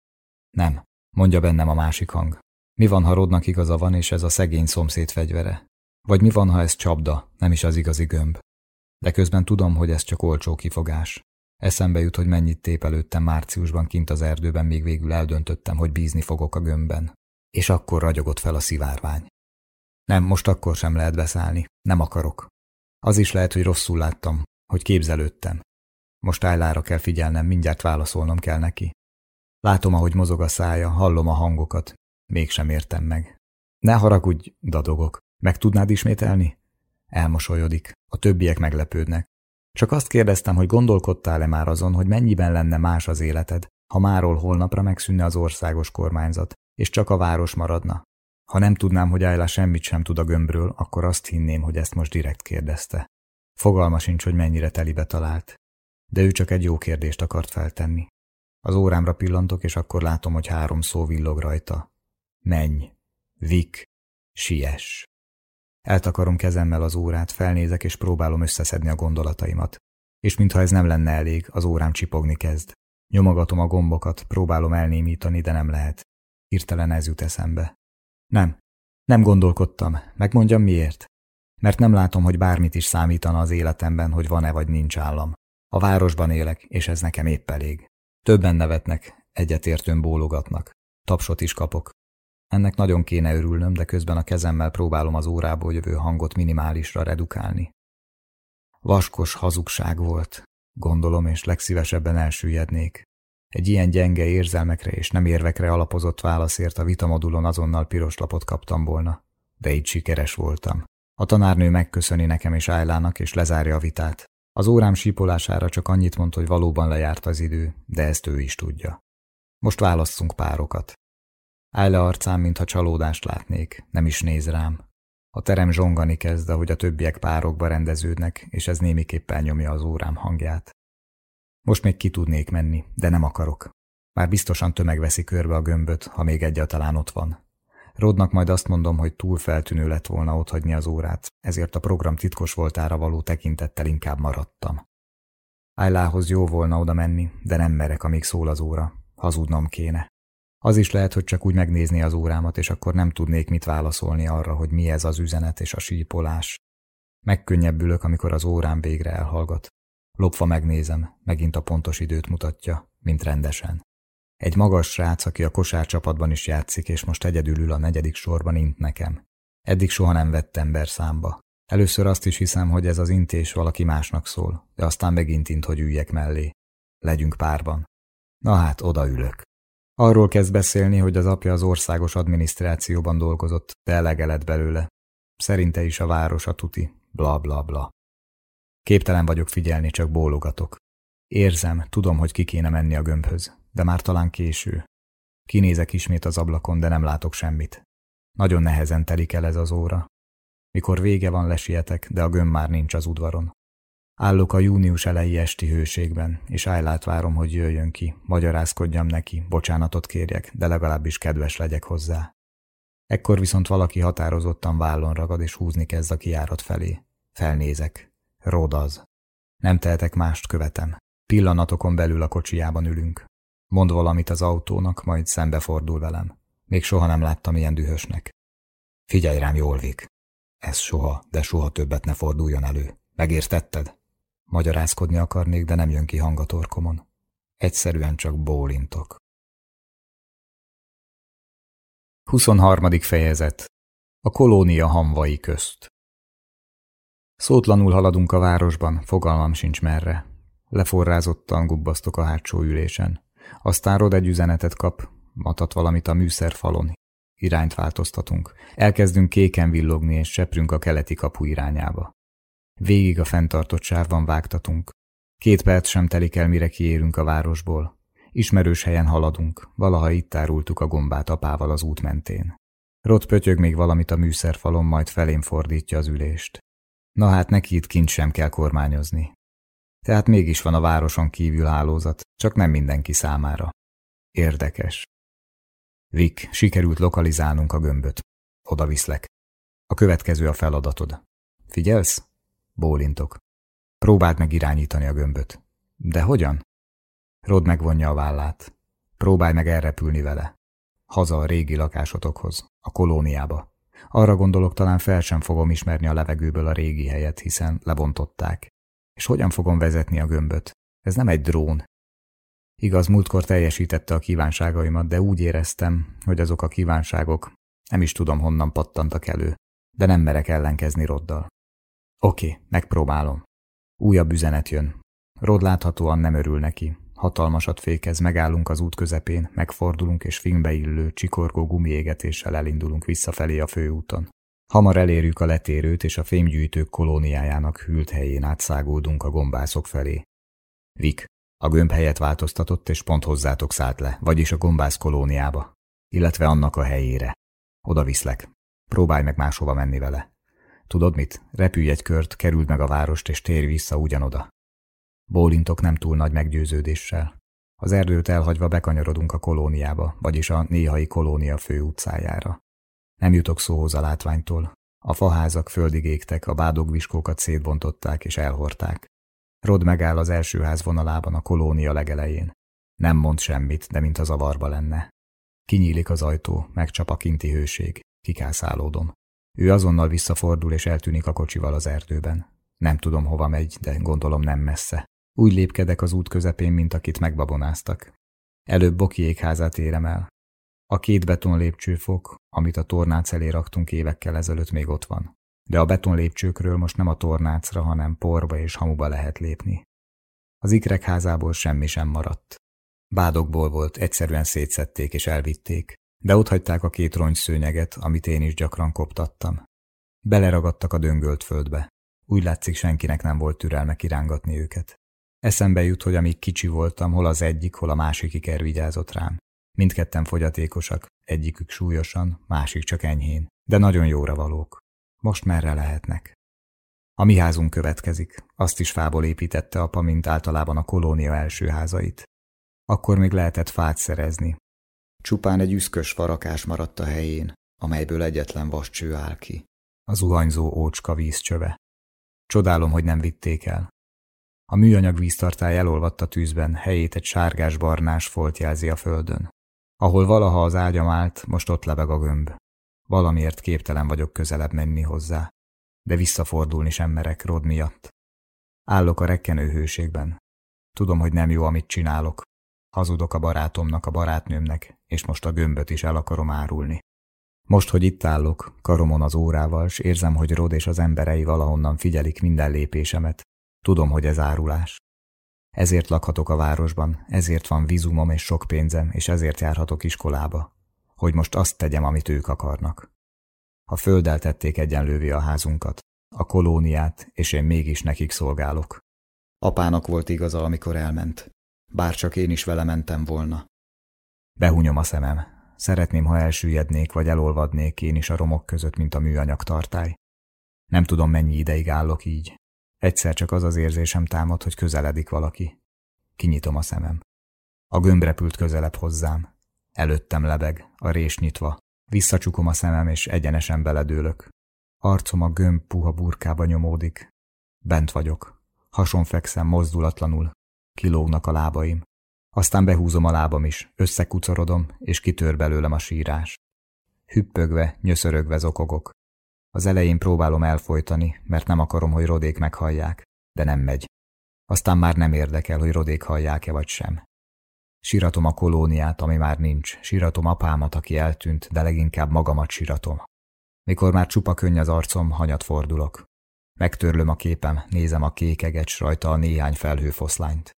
Nem, mondja bennem a másik hang. Mi van, ha Rodnak igaza van, és ez a szegény szomszéd fegyvere? Vagy mi van, ha ez csapda, nem is az igazi gömb? De közben tudom, hogy ez csak olcsó kifogás. Eszembe jut, hogy mennyit tépelődtem márciusban kint az erdőben, még végül eldöntöttem, hogy bízni fogok a gömbben. És akkor ragyogott fel a szivárvány. Nem, most akkor sem lehet beszállni. Nem akarok. Az is lehet, hogy rosszul láttam, hogy képzelődtem. Most Ájlára kell figyelnem, mindjárt válaszolnom kell neki. Látom, ahogy mozog a szája, hallom a hangokat. Mégsem értem meg. Ne haragudj, dadogok. Meg tudnád ismételni? Elmosolyodik. A többiek meglepődnek. Csak azt kérdeztem, hogy gondolkodtál-e már azon, hogy mennyiben lenne más az életed, ha máról holnapra megszűnne az országos kormányzat, és csak a város maradna. Ha nem tudnám, hogy Ayla semmit sem tud a gömbről, akkor azt hinném, hogy ezt most direkt kérdezte. Fogalma sincs, hogy mennyire telibe talált. De ő csak egy jó kérdést akart feltenni. Az órámra pillantok, és akkor látom, hogy három szó villog rajta. Menj, vik, siess. Eltakarom kezemmel az órát, felnézek, és próbálom összeszedni a gondolataimat. És mintha ez nem lenne elég, az órám csipogni kezd. Nyomogatom a gombokat, próbálom elnémítani, de nem lehet. Hirtelen ez jut eszembe. Nem. Nem gondolkodtam. Megmondjam miért? Mert nem látom, hogy bármit is számítana az életemben, hogy van-e vagy nincs állam. A városban élek, és ez nekem épp elég. Többen nevetnek, egyetértőn bólogatnak. Tapsot is kapok. Ennek nagyon kéne örülnöm, de közben a kezemmel próbálom az órából jövő hangot minimálisra redukálni. Vaskos hazugság volt, gondolom, és legszívesebben elsüllyednék. Egy ilyen gyenge érzelmekre és nem érvekre alapozott válaszért a vitamodulon azonnal piros lapot kaptam volna. De így sikeres voltam. A tanárnő megköszöni nekem és Ájlának, és lezárja a vitát. Az órám sípolására csak annyit mond, hogy valóban lejárt az idő, de ezt ő is tudja. Most válasszunk párokat. Ájle arcán, mintha csalódást látnék, nem is néz rám. A terem zsongani kezd, ahogy a többiek párokba rendeződnek, és ez némiképpen nyomja az órám hangját. Most még ki tudnék menni, de nem akarok. Már biztosan tömeg veszi körbe a gömböt, ha még egyáltalán ott van. Rodnak majd azt mondom, hogy túl feltűnő lett volna otthagyni az órát, ezért a program titkos voltára való tekintettel inkább maradtam. Ájlához jó volna oda menni, de nem merek, amíg szól az óra. Hazudnom kéne. Az is lehet, hogy csak úgy megnézni az órámat, és akkor nem tudnék mit válaszolni arra, hogy mi ez az üzenet és a sípolás. Megkönnyebbülök, amikor az órám végre elhallgat. Lopva megnézem, megint a pontos időt mutatja, mint rendesen. Egy magas srác, aki a kosárcsapatban is játszik, és most egyedül ül a negyedik sorban int nekem. Eddig soha nem vett ember számba. Először azt is hiszem, hogy ez az intés valaki másnak szól, de aztán megint int, hogy üljek mellé. Legyünk párban. Na hát, odaülök. Arról kezd beszélni, hogy az apja az országos adminisztrációban dolgozott, de elege belőle. Szerinte is a város a tuti, bla bla bla. Képtelen vagyok figyelni, csak bólogatok. Érzem, tudom, hogy ki kéne menni a gömbhöz, de már talán késő. Kinézek ismét az ablakon, de nem látok semmit. Nagyon nehezen telik el ez az óra. Mikor vége van, lesietek, de a gömb már nincs az udvaron. Állok a június elejé esti hőségben, és állát várom, hogy jöjjön ki, magyarázkodjam neki, bocsánatot kérjek, de legalábbis kedves legyek hozzá. Ekkor viszont valaki határozottan vállon ragad, és húzni kezd a kiárat felé. Felnézek. Rodaz. Nem tehetek mást, követem. Pillanatokon belül a kocsijában ülünk. Mond valamit az autónak, majd szembefordul velem. Még soha nem láttam ilyen dühösnek. Figyelj rám jól, Vik. Ez soha, de soha többet ne forduljon elő. Megértetted? Magyarázkodni akarnék, de nem jön ki hang a torkomon. Egyszerűen csak bólintok. 23. fejezet A kolónia hamvai közt Szótlanul haladunk a városban, fogalmam sincs merre. Leforrázottan gubbasztok a hátsó ülésen. Aztán Rod egy üzenetet kap, matat valamit a műszerfalon. Irányt változtatunk. Elkezdünk kéken villogni, és seprünk a keleti kapu irányába. Végig a fenntartott sávban vágtatunk. Két perc sem telik el, mire kiérünk a városból. Ismerős helyen haladunk, valaha itt árultuk a gombát apával az út mentén. Rott pötyög még valamit a műszerfalon, majd felém fordítja az ülést. Na hát neki itt kint sem kell kormányozni. Tehát mégis van a városon kívül hálózat, csak nem mindenki számára. Érdekes. Vik, sikerült lokalizálnunk a gömböt. Oda viszlek. A következő a feladatod. Figyelsz? Bólintok. Próbáld meg irányítani a gömböt. De hogyan? Rod megvonja a vállát. Próbálj meg elrepülni vele. Haza a régi lakásotokhoz, a kolóniába. Arra gondolok, talán fel sem fogom ismerni a levegőből a régi helyet, hiszen lebontották. És hogyan fogom vezetni a gömböt? Ez nem egy drón. Igaz, múltkor teljesítette a kívánságaimat, de úgy éreztem, hogy azok a kívánságok nem is tudom honnan pattantak elő, de nem merek ellenkezni Roddal. Oké, megpróbálom. Újabb üzenet jön. Rod láthatóan nem örül neki. Hatalmasat fékez, megállunk az út közepén, megfordulunk és filmbe illő, csikorgó gumiégetéssel elindulunk visszafelé a főúton. Hamar elérjük a letérőt, és a fémgyűjtők kolóniájának hűlt helyén átszágódunk a gombászok felé. Vik, a gömb helyet változtatott, és pont hozzátok szállt le, vagyis a gombász kolóniába, illetve annak a helyére. Oda viszlek. Próbálj meg máshova menni vele. Tudod mit? Repülj egy kört, kerüld meg a várost, és térj vissza ugyanoda. Bólintok nem túl nagy meggyőződéssel. Az erdőt elhagyva bekanyarodunk a kolóniába, vagyis a néhai kolónia fő utcájára. Nem jutok szóhoz a látványtól. A faházak földig égtek, a bádogviskókat szétbontották és elhorták. Rod megáll az első ház vonalában a kolónia legelején. Nem mond semmit, de mint a zavarba lenne. Kinyílik az ajtó, megcsap a kinti hőség. Kikászálódom. Ő azonnal visszafordul és eltűnik a kocsival az erdőben. Nem tudom, hova megy, de gondolom nem messze. Úgy lépkedek az út közepén, mint akit megbabonáztak. Előbb Bokiék házát érem el. A két beton lépcsőfok, amit a tornác elé raktunk évekkel ezelőtt még ott van. De a beton lépcsőkről most nem a tornácra, hanem porba és hamuba lehet lépni. Az ikrek házából semmi sem maradt. Bádokból volt, egyszerűen szétszették és elvitték, de ott hagyták a két rongyszőnyeget, amit én is gyakran koptattam. Beleragadtak a döngölt földbe. Úgy látszik, senkinek nem volt türelme kirángatni őket. Eszembe jut, hogy amíg kicsi voltam, hol az egyik, hol a másik iker vigyázott rám. Mindketten fogyatékosak, egyikük súlyosan, másik csak enyhén, de nagyon jóra valók. Most merre lehetnek? A mi házunk következik. Azt is fából építette apa, mint általában a kolónia első házait. Akkor még lehetett fát szerezni. Csupán egy üszkös farakás maradt a helyén, amelyből egyetlen vascső áll ki. Az zuhanyzó ócska vízcsöve. Csodálom, hogy nem vitték el. A műanyag víztartály elolvadt a tűzben, helyét egy sárgás-barnás folt jelzi a földön. Ahol valaha az ágyam állt, most ott lebeg a gömb. Valamiért képtelen vagyok közelebb menni hozzá, de visszafordulni sem merek Rod miatt. Állok a rekkenő hőségben. Tudom, hogy nem jó, amit csinálok. Hazudok a barátomnak, a barátnőmnek, és most a gömböt is el akarom árulni. Most, hogy itt állok, karomon az órával, s érzem, hogy Rod és az emberei valahonnan figyelik minden lépésemet, tudom, hogy ez árulás. Ezért lakhatok a városban, ezért van vízumom és sok pénzem, és ezért járhatok iskolába, hogy most azt tegyem, amit ők akarnak. Ha földdel tették egyenlővé a házunkat, a kolóniát, és én mégis nekik szolgálok. Apának volt igaza, amikor elment. Bár csak én is vele mentem volna. Behunyom a szemem. Szeretném, ha elsüllyednék, vagy elolvadnék én is a romok között, mint a műanyag tartály. Nem tudom, mennyi ideig állok így. Egyszer csak az az érzésem támad, hogy közeledik valaki. Kinyitom a szemem. A gömb repült közelebb hozzám. Előttem lebeg, a rés nyitva. Visszacsukom a szemem, és egyenesen beledőlök. Arcom a gömb puha burkába nyomódik. Bent vagyok. Hason fekszem mozdulatlanul. Kilógnak a lábaim. Aztán behúzom a lábam is, összekucorodom, és kitör belőlem a sírás. Hüppögve, nyöszörögve zokogok. Az elején próbálom elfolytani, mert nem akarom, hogy rodék meghallják, de nem megy. Aztán már nem érdekel, hogy rodék hallják-e vagy sem. Siratom a kolóniát, ami már nincs, siratom apámat, aki eltűnt, de leginkább magamat siratom. Mikor már csupa könny az arcom, hanyat fordulok. Megtörlöm a képem, nézem a kékeget, s rajta a néhány felhőfoszlányt.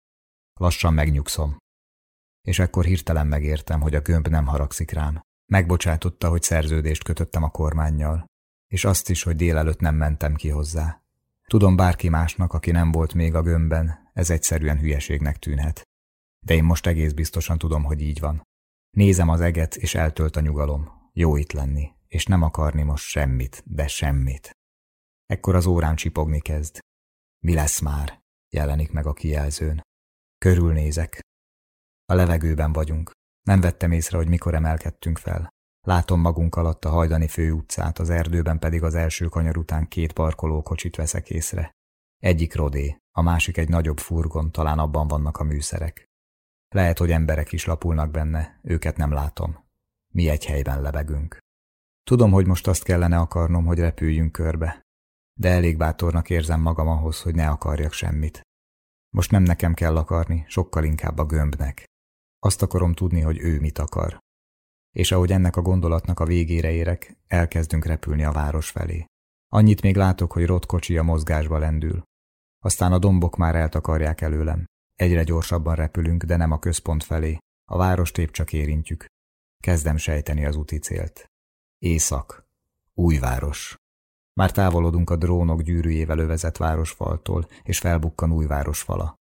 Lassan megnyugszom. És ekkor hirtelen megértem, hogy a gömb nem haragszik rám. Megbocsátotta, hogy szerződést kötöttem a kormányjal, és azt is, hogy délelőtt nem mentem ki hozzá. Tudom bárki másnak, aki nem volt még a gömbben, ez egyszerűen hülyeségnek tűnhet. De én most egész biztosan tudom, hogy így van. Nézem az eget, és eltölt a nyugalom. Jó itt lenni, és nem akarni most semmit, de semmit. Ekkor az órán csipogni kezd. Mi lesz már? jelenik meg a kijelzőn. Körülnézek. A levegőben vagyunk. Nem vettem észre, hogy mikor emelkedtünk fel. Látom magunk alatt a hajdani főutcát, az erdőben pedig az első kanyar után két parkolókocsit veszek észre. Egyik rodé, a másik egy nagyobb furgon, talán abban vannak a műszerek. Lehet, hogy emberek is lapulnak benne, őket nem látom. Mi egy helyben lebegünk. Tudom, hogy most azt kellene akarnom, hogy repüljünk körbe, de elég bátornak érzem magam ahhoz, hogy ne akarjak semmit. Most nem nekem kell akarni, sokkal inkább a gömbnek. Azt akarom tudni, hogy ő mit akar. És ahogy ennek a gondolatnak a végére érek, elkezdünk repülni a város felé. Annyit még látok, hogy Rott a mozgásba lendül. Aztán a dombok már eltakarják előlem. Egyre gyorsabban repülünk, de nem a központ felé. A várost épp csak érintjük. Kezdem sejteni az úti célt. Észak. Új város. Már távolodunk a drónok gyűrűjével övezett városfaltól, és felbukkan új városfala.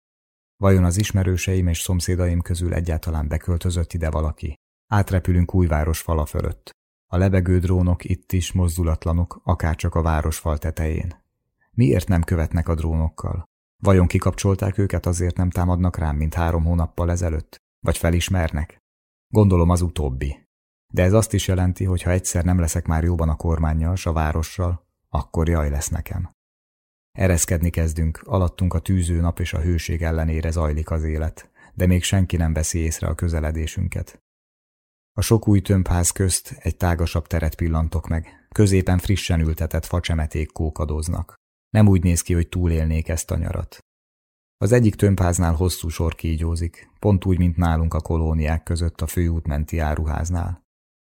Vajon az ismerőseim és szomszédaim közül egyáltalán beköltözött ide valaki? Átrepülünk új városfala fölött. A lebegő drónok itt is mozdulatlanok, akárcsak a városfal tetején. Miért nem követnek a drónokkal? Vajon kikapcsolták őket, azért nem támadnak rám, mint három hónappal ezelőtt? Vagy felismernek? Gondolom az utóbbi. De ez azt is jelenti, hogy ha egyszer nem leszek már jóban a kormányjal, s a várossal, akkor jaj lesz nekem. Ereszkedni kezdünk, alattunk a tűző nap és a hőség ellenére zajlik az élet, de még senki nem veszi észre a közeledésünket. A sok új tömbház közt egy tágasabb teret pillantok meg, középen frissen ültetett facsemeték kókadoznak. Nem úgy néz ki, hogy túlélnék ezt a nyarat. Az egyik tömbháznál hosszú sor kígyózik, pont úgy, mint nálunk a kolóniák között a főút menti áruháznál.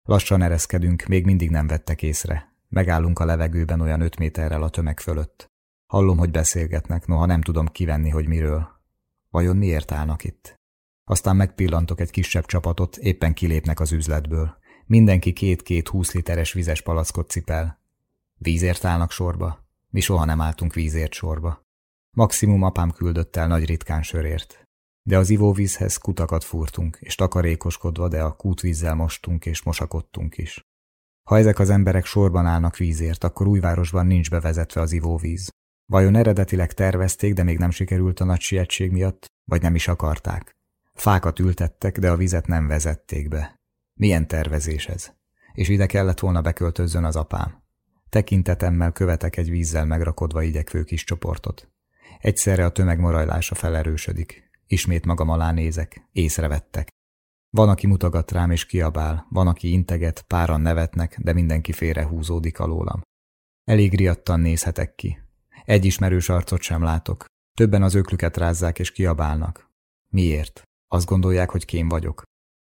Lassan ereszkedünk, még mindig nem vettek észre. Megállunk a levegőben olyan öt méterrel a tömeg fölött. Hallom, hogy beszélgetnek, noha nem tudom kivenni, hogy miről. Vajon miért állnak itt? Aztán megpillantok egy kisebb csapatot, éppen kilépnek az üzletből. Mindenki két-két húsz literes vizes palackot cipel. Vízért állnak sorba? Mi soha nem álltunk vízért sorba. Maximum apám küldött el nagy ritkán sörért. De az ivóvízhez kutakat fúrtunk, és takarékoskodva, de a kútvízzel mostunk és mosakodtunk is. Ha ezek az emberek sorban állnak vízért, akkor újvárosban nincs bevezetve az ivóvíz. Vajon eredetileg tervezték, de még nem sikerült a nagy sietség miatt, vagy nem is akarták? Fákat ültettek, de a vizet nem vezették be. Milyen tervezés ez? És ide kellett volna beköltözzön az apám. Tekintetemmel követek egy vízzel megrakodva igyekvő kis csoportot. Egyszerre a tömeg morajlása felerősödik. Ismét magam alá nézek, észrevettek. Van, aki mutogat rám és kiabál, van, aki integet, páran nevetnek, de mindenki félre húzódik alólam. Elég riadtan nézhetek ki. Egy ismerős arcot sem látok. Többen az öklüket rázzák és kiabálnak. Miért? Azt gondolják, hogy kém vagyok.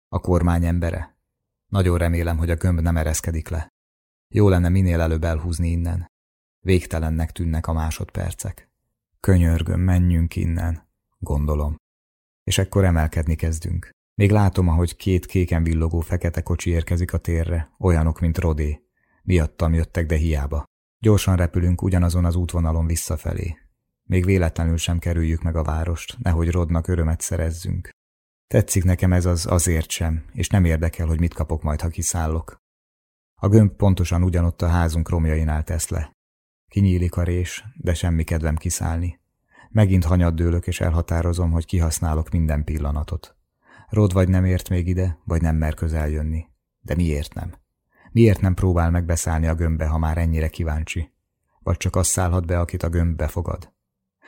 A kormány embere? Nagyon remélem, hogy a gömb nem ereszkedik le. Jó lenne minél előbb elhúzni innen. Végtelennek tűnnek a másodpercek. Könyörgöm, menjünk innen, gondolom. És ekkor emelkedni kezdünk. Még látom, ahogy két kéken villogó fekete kocsi érkezik a térre, olyanok, mint Rodé. Miattam jöttek, de hiába. Gyorsan repülünk ugyanazon az útvonalon visszafelé. Még véletlenül sem kerüljük meg a várost, nehogy Rodnak örömet szerezzünk. Tetszik nekem ez az azért sem, és nem érdekel, hogy mit kapok majd, ha kiszállok. A gömb pontosan ugyanott a házunk romjainál tesz le. Kinyílik a rés, de semmi kedvem kiszállni. Megint hanyat dőlök, és elhatározom, hogy kihasználok minden pillanatot. Rod vagy nem ért még ide, vagy nem mer közel jönni. De miért nem? Miért nem próbál megbeszállni a gömbbe, ha már ennyire kíváncsi? Vagy csak az szállhat be, akit a gömb befogad?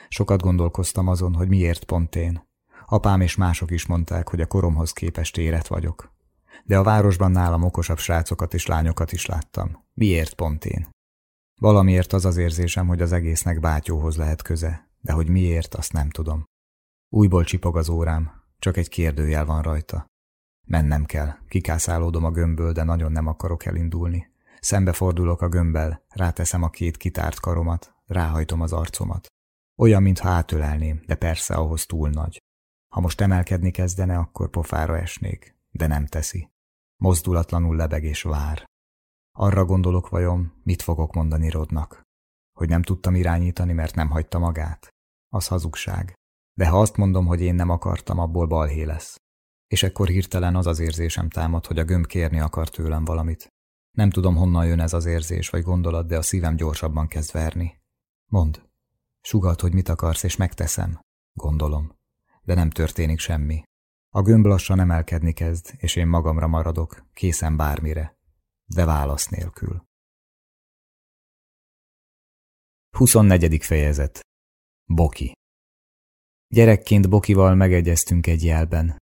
Sokat gondolkoztam azon, hogy miért pont én. Apám és mások is mondták, hogy a koromhoz képest érett vagyok. De a városban nálam okosabb srácokat és lányokat is láttam. Miért pont én? Valamiért az az érzésem, hogy az egésznek bátyóhoz lehet köze, de hogy miért, azt nem tudom. Újból csipog az órám, csak egy kérdőjel van rajta. Mennem kell, kikászálódom a gömbből, de nagyon nem akarok elindulni. Szembefordulok a gömbbel, ráteszem a két kitárt karomat, ráhajtom az arcomat. Olyan, mintha átölelném, de persze ahhoz túl nagy. Ha most emelkedni kezdene, akkor pofára esnék, de nem teszi. Mozdulatlanul lebeg és vár. Arra gondolok vajon, mit fogok mondani Rodnak. Hogy nem tudtam irányítani, mert nem hagyta magát? Az hazugság. De ha azt mondom, hogy én nem akartam, abból balhé lesz. És ekkor hirtelen az az érzésem támad, hogy a gömb kérni akar tőlem valamit. Nem tudom, honnan jön ez az érzés vagy gondolat, de a szívem gyorsabban kezd verni. Mond. Sugalt, hogy mit akarsz, és megteszem. Gondolom. De nem történik semmi. A gömb lassan emelkedni kezd, és én magamra maradok, készen bármire. De válasz nélkül. 24. fejezet Boki Gyerekként Bokival megegyeztünk egy jelben.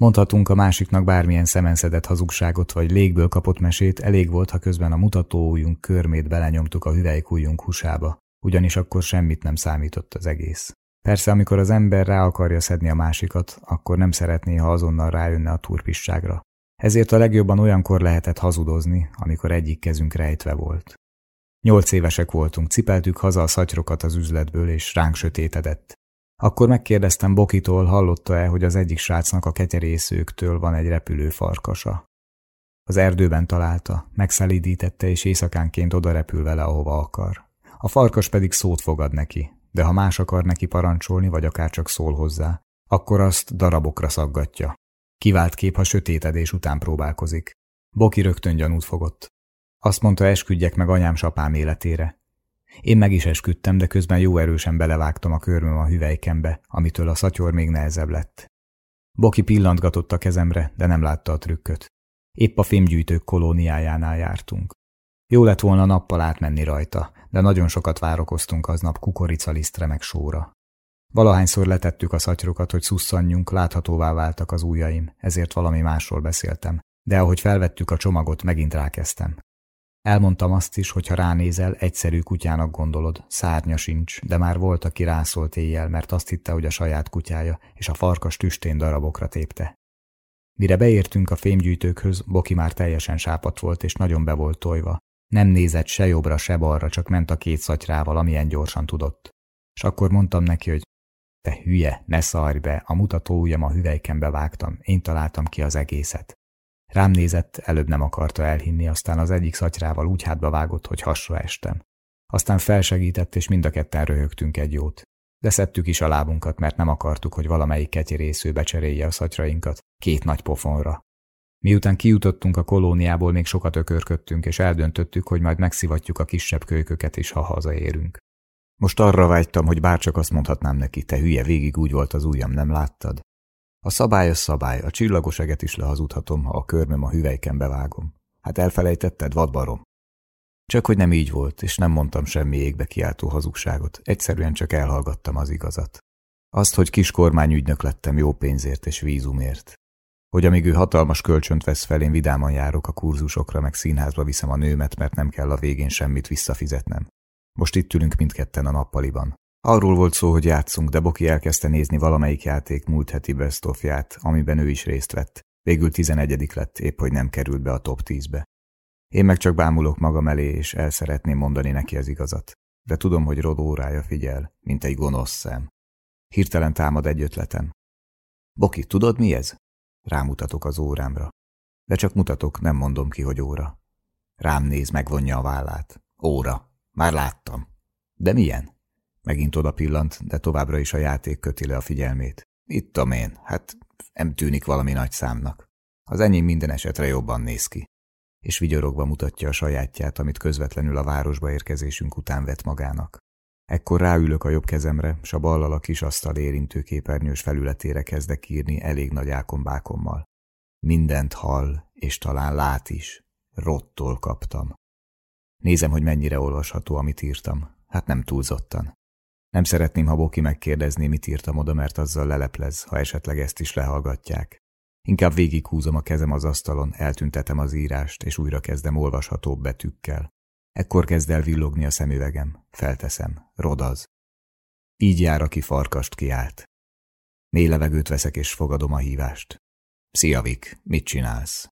Mondhatunk a másiknak bármilyen szemenszedett hazugságot vagy légből kapott mesét, elég volt, ha közben a mutatóujjunk körmét belenyomtuk a hüvelykújjunk húsába, ugyanis akkor semmit nem számított az egész. Persze, amikor az ember rá akarja szedni a másikat, akkor nem szeretné, ha azonnal rájönne a turpisságra. Ezért a legjobban olyankor lehetett hazudozni, amikor egyik kezünk rejtve volt. Nyolc évesek voltunk, cipeltük haza a szatyrokat az üzletből, és ránk sötétedett. Akkor megkérdeztem Bokitól, hallotta-e, hogy az egyik srácnak a ketyerészőktől van egy repülő farkasa. Az erdőben találta, megszelídítette, és éjszakánként oda repül vele, ahova akar. A farkas pedig szót fogad neki, de ha más akar neki parancsolni, vagy akár csak szól hozzá, akkor azt darabokra szaggatja. Kivált kép, ha sötétedés után próbálkozik. Boki rögtön gyanút fogott. Azt mondta, esküdjek meg anyám sapám életére. Én meg is esküdtem, de közben jó erősen belevágtam a körmöm a hüvelykembe, amitől a szatyor még nehezebb lett. Boki pillantgatott a kezemre, de nem látta a trükköt. Épp a fémgyűjtők kolóniájánál jártunk. Jó lett volna nappal átmenni rajta, de nagyon sokat várokoztunk aznap kukoricalisztre meg sóra. Valahányszor letettük a szatyrokat, hogy szusszanjunk, láthatóvá váltak az ujjaim, ezért valami másról beszéltem, de ahogy felvettük a csomagot, megint rákezdtem. Elmondtam azt is, hogy ha ránézel, egyszerű kutyának gondolod, szárnya sincs, de már volt, aki rászólt éjjel, mert azt hitte, hogy a saját kutyája, és a farkas tüstén darabokra tépte. Mire beértünk a fémgyűjtőkhöz, Boki már teljesen sápat volt, és nagyon be volt tojva. Nem nézett se jobbra, se balra, csak ment a két szatyrával, amilyen gyorsan tudott. És akkor mondtam neki, hogy te hülye, ne szarj be, a mutató ujjam a hüvelykembe vágtam, én találtam ki az egészet. Rám nézett, előbb nem akarta elhinni, aztán az egyik szatyrával úgy hátba vágott, hogy hasra estem. Aztán felsegített, és mind a ketten röhögtünk egy jót. De szedtük is a lábunkat, mert nem akartuk, hogy valamelyik ketyerésző becserélje a szatyrainkat két nagy pofonra. Miután kijutottunk a kolóniából, még sokat ökörködtünk, és eldöntöttük, hogy majd megszivatjuk a kisebb kölyköket is, ha hazaérünk. Most arra vágytam, hogy bárcsak azt mondhatnám neki, te hülye, végig úgy volt az ujjam, nem láttad? A szabály a szabály, a csillagos eget is lehazudhatom, ha a körmöm a hüvelyken bevágom. Hát elfelejtetted, vadbarom? Csak hogy nem így volt, és nem mondtam semmi égbe kiáltó hazugságot, egyszerűen csak elhallgattam az igazat. Azt, hogy kis kormányügynök lettem jó pénzért és vízumért. Hogy amíg ő hatalmas kölcsönt vesz fel, én vidáman járok a kurzusokra, meg színházba viszem a nőmet, mert nem kell a végén semmit visszafizetnem. Most itt ülünk mindketten a nappaliban. Arról volt szó, hogy játszunk, de Boki elkezdte nézni valamelyik játék múlt heti bestofját, amiben ő is részt vett. Végül tizenegyedik lett, épp hogy nem került be a top 10-be. Én meg csak bámulok magam elé, és el szeretném mondani neki az igazat. De tudom, hogy Rod órája figyel, mint egy gonosz szem. Hirtelen támad egy ötletem. Boki, tudod mi ez? Rámutatok az órámra. De csak mutatok, nem mondom ki, hogy óra. Rám néz, megvonja a vállát. Óra. Már láttam. De milyen? Megint oda pillant, de továbbra is a játék köti le a figyelmét. Itt a én, hát nem tűnik valami nagy számnak. Az enyém minden esetre jobban néz ki. És vigyorogva mutatja a sajátját, amit közvetlenül a városba érkezésünk után vett magának. Ekkor ráülök a jobb kezemre, s a ballal a kis asztal érintőképernyős felületére kezdek írni elég nagy ákombákommal. Mindent hall, és talán lát is. Rottól kaptam. Nézem, hogy mennyire olvasható, amit írtam. Hát nem túlzottan. Nem szeretném, ha Boki megkérdezné, mit írtam oda, mert azzal leleplez, ha esetleg ezt is lehallgatják. Inkább végighúzom a kezem az asztalon, eltüntetem az írást, és újra kezdem olvashatóbb betűkkel. Ekkor kezd el villogni a szemüvegem. Felteszem. Rodaz. Így jár, aki farkast kiált. Mély levegőt veszek, és fogadom a hívást. Szia, Vik, mit csinálsz?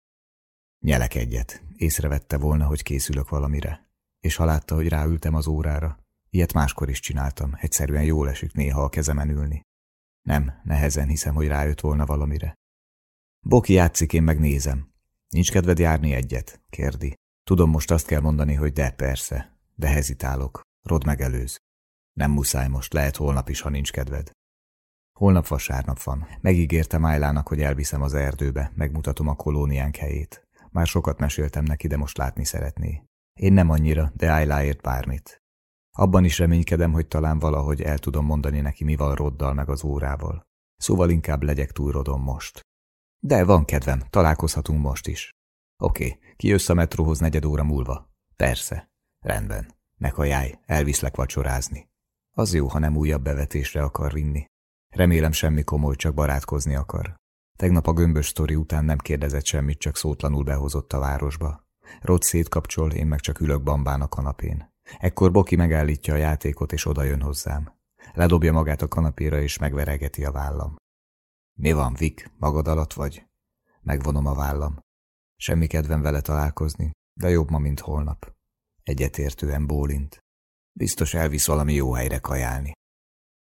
Nyelek egyet. Észrevette volna, hogy készülök valamire. És ha látta, hogy ráültem az órára, Ilyet máskor is csináltam, egyszerűen jól esik néha a kezemen ülni. Nem, nehezen hiszem, hogy rájött volna valamire. Boki játszik, én megnézem. Nincs kedved járni egyet? kérdi. Tudom, most azt kell mondani, hogy de, persze. De hezitálok. Rod megelőz. Nem muszáj most, lehet holnap is, ha nincs kedved. Holnap vasárnap van. Megígértem Ájlának, hogy elviszem az erdőbe, megmutatom a kolóniánk helyét. Már sokat meséltem neki, de most látni szeretné. Én nem annyira, de Ájláért bármit. Abban is reménykedem, hogy talán valahogy el tudom mondani neki, mi van Roddal meg az órával. Szóval inkább legyek túl Rodon most. De van kedvem, találkozhatunk most is. Oké, kijössz a metróhoz negyed óra múlva? Persze. Rendben. Ne kajálj, elviszlek vacsorázni. Az jó, ha nem újabb bevetésre akar vinni. Remélem semmi komoly, csak barátkozni akar. Tegnap a gömbös sztori után nem kérdezett semmit, csak szótlanul behozott a városba. Rod szétkapcsol, én meg csak ülök bambán a kanapén. Ekkor Boki megállítja a játékot, és oda jön hozzám. Ledobja magát a kanapéra, és megveregeti a vállam. Mi van, Vik? Magad alatt vagy? Megvonom a vállam. Semmi kedvem vele találkozni, de jobb ma, mint holnap. Egyetértően bólint. Biztos elvisz valami jó helyre kajálni.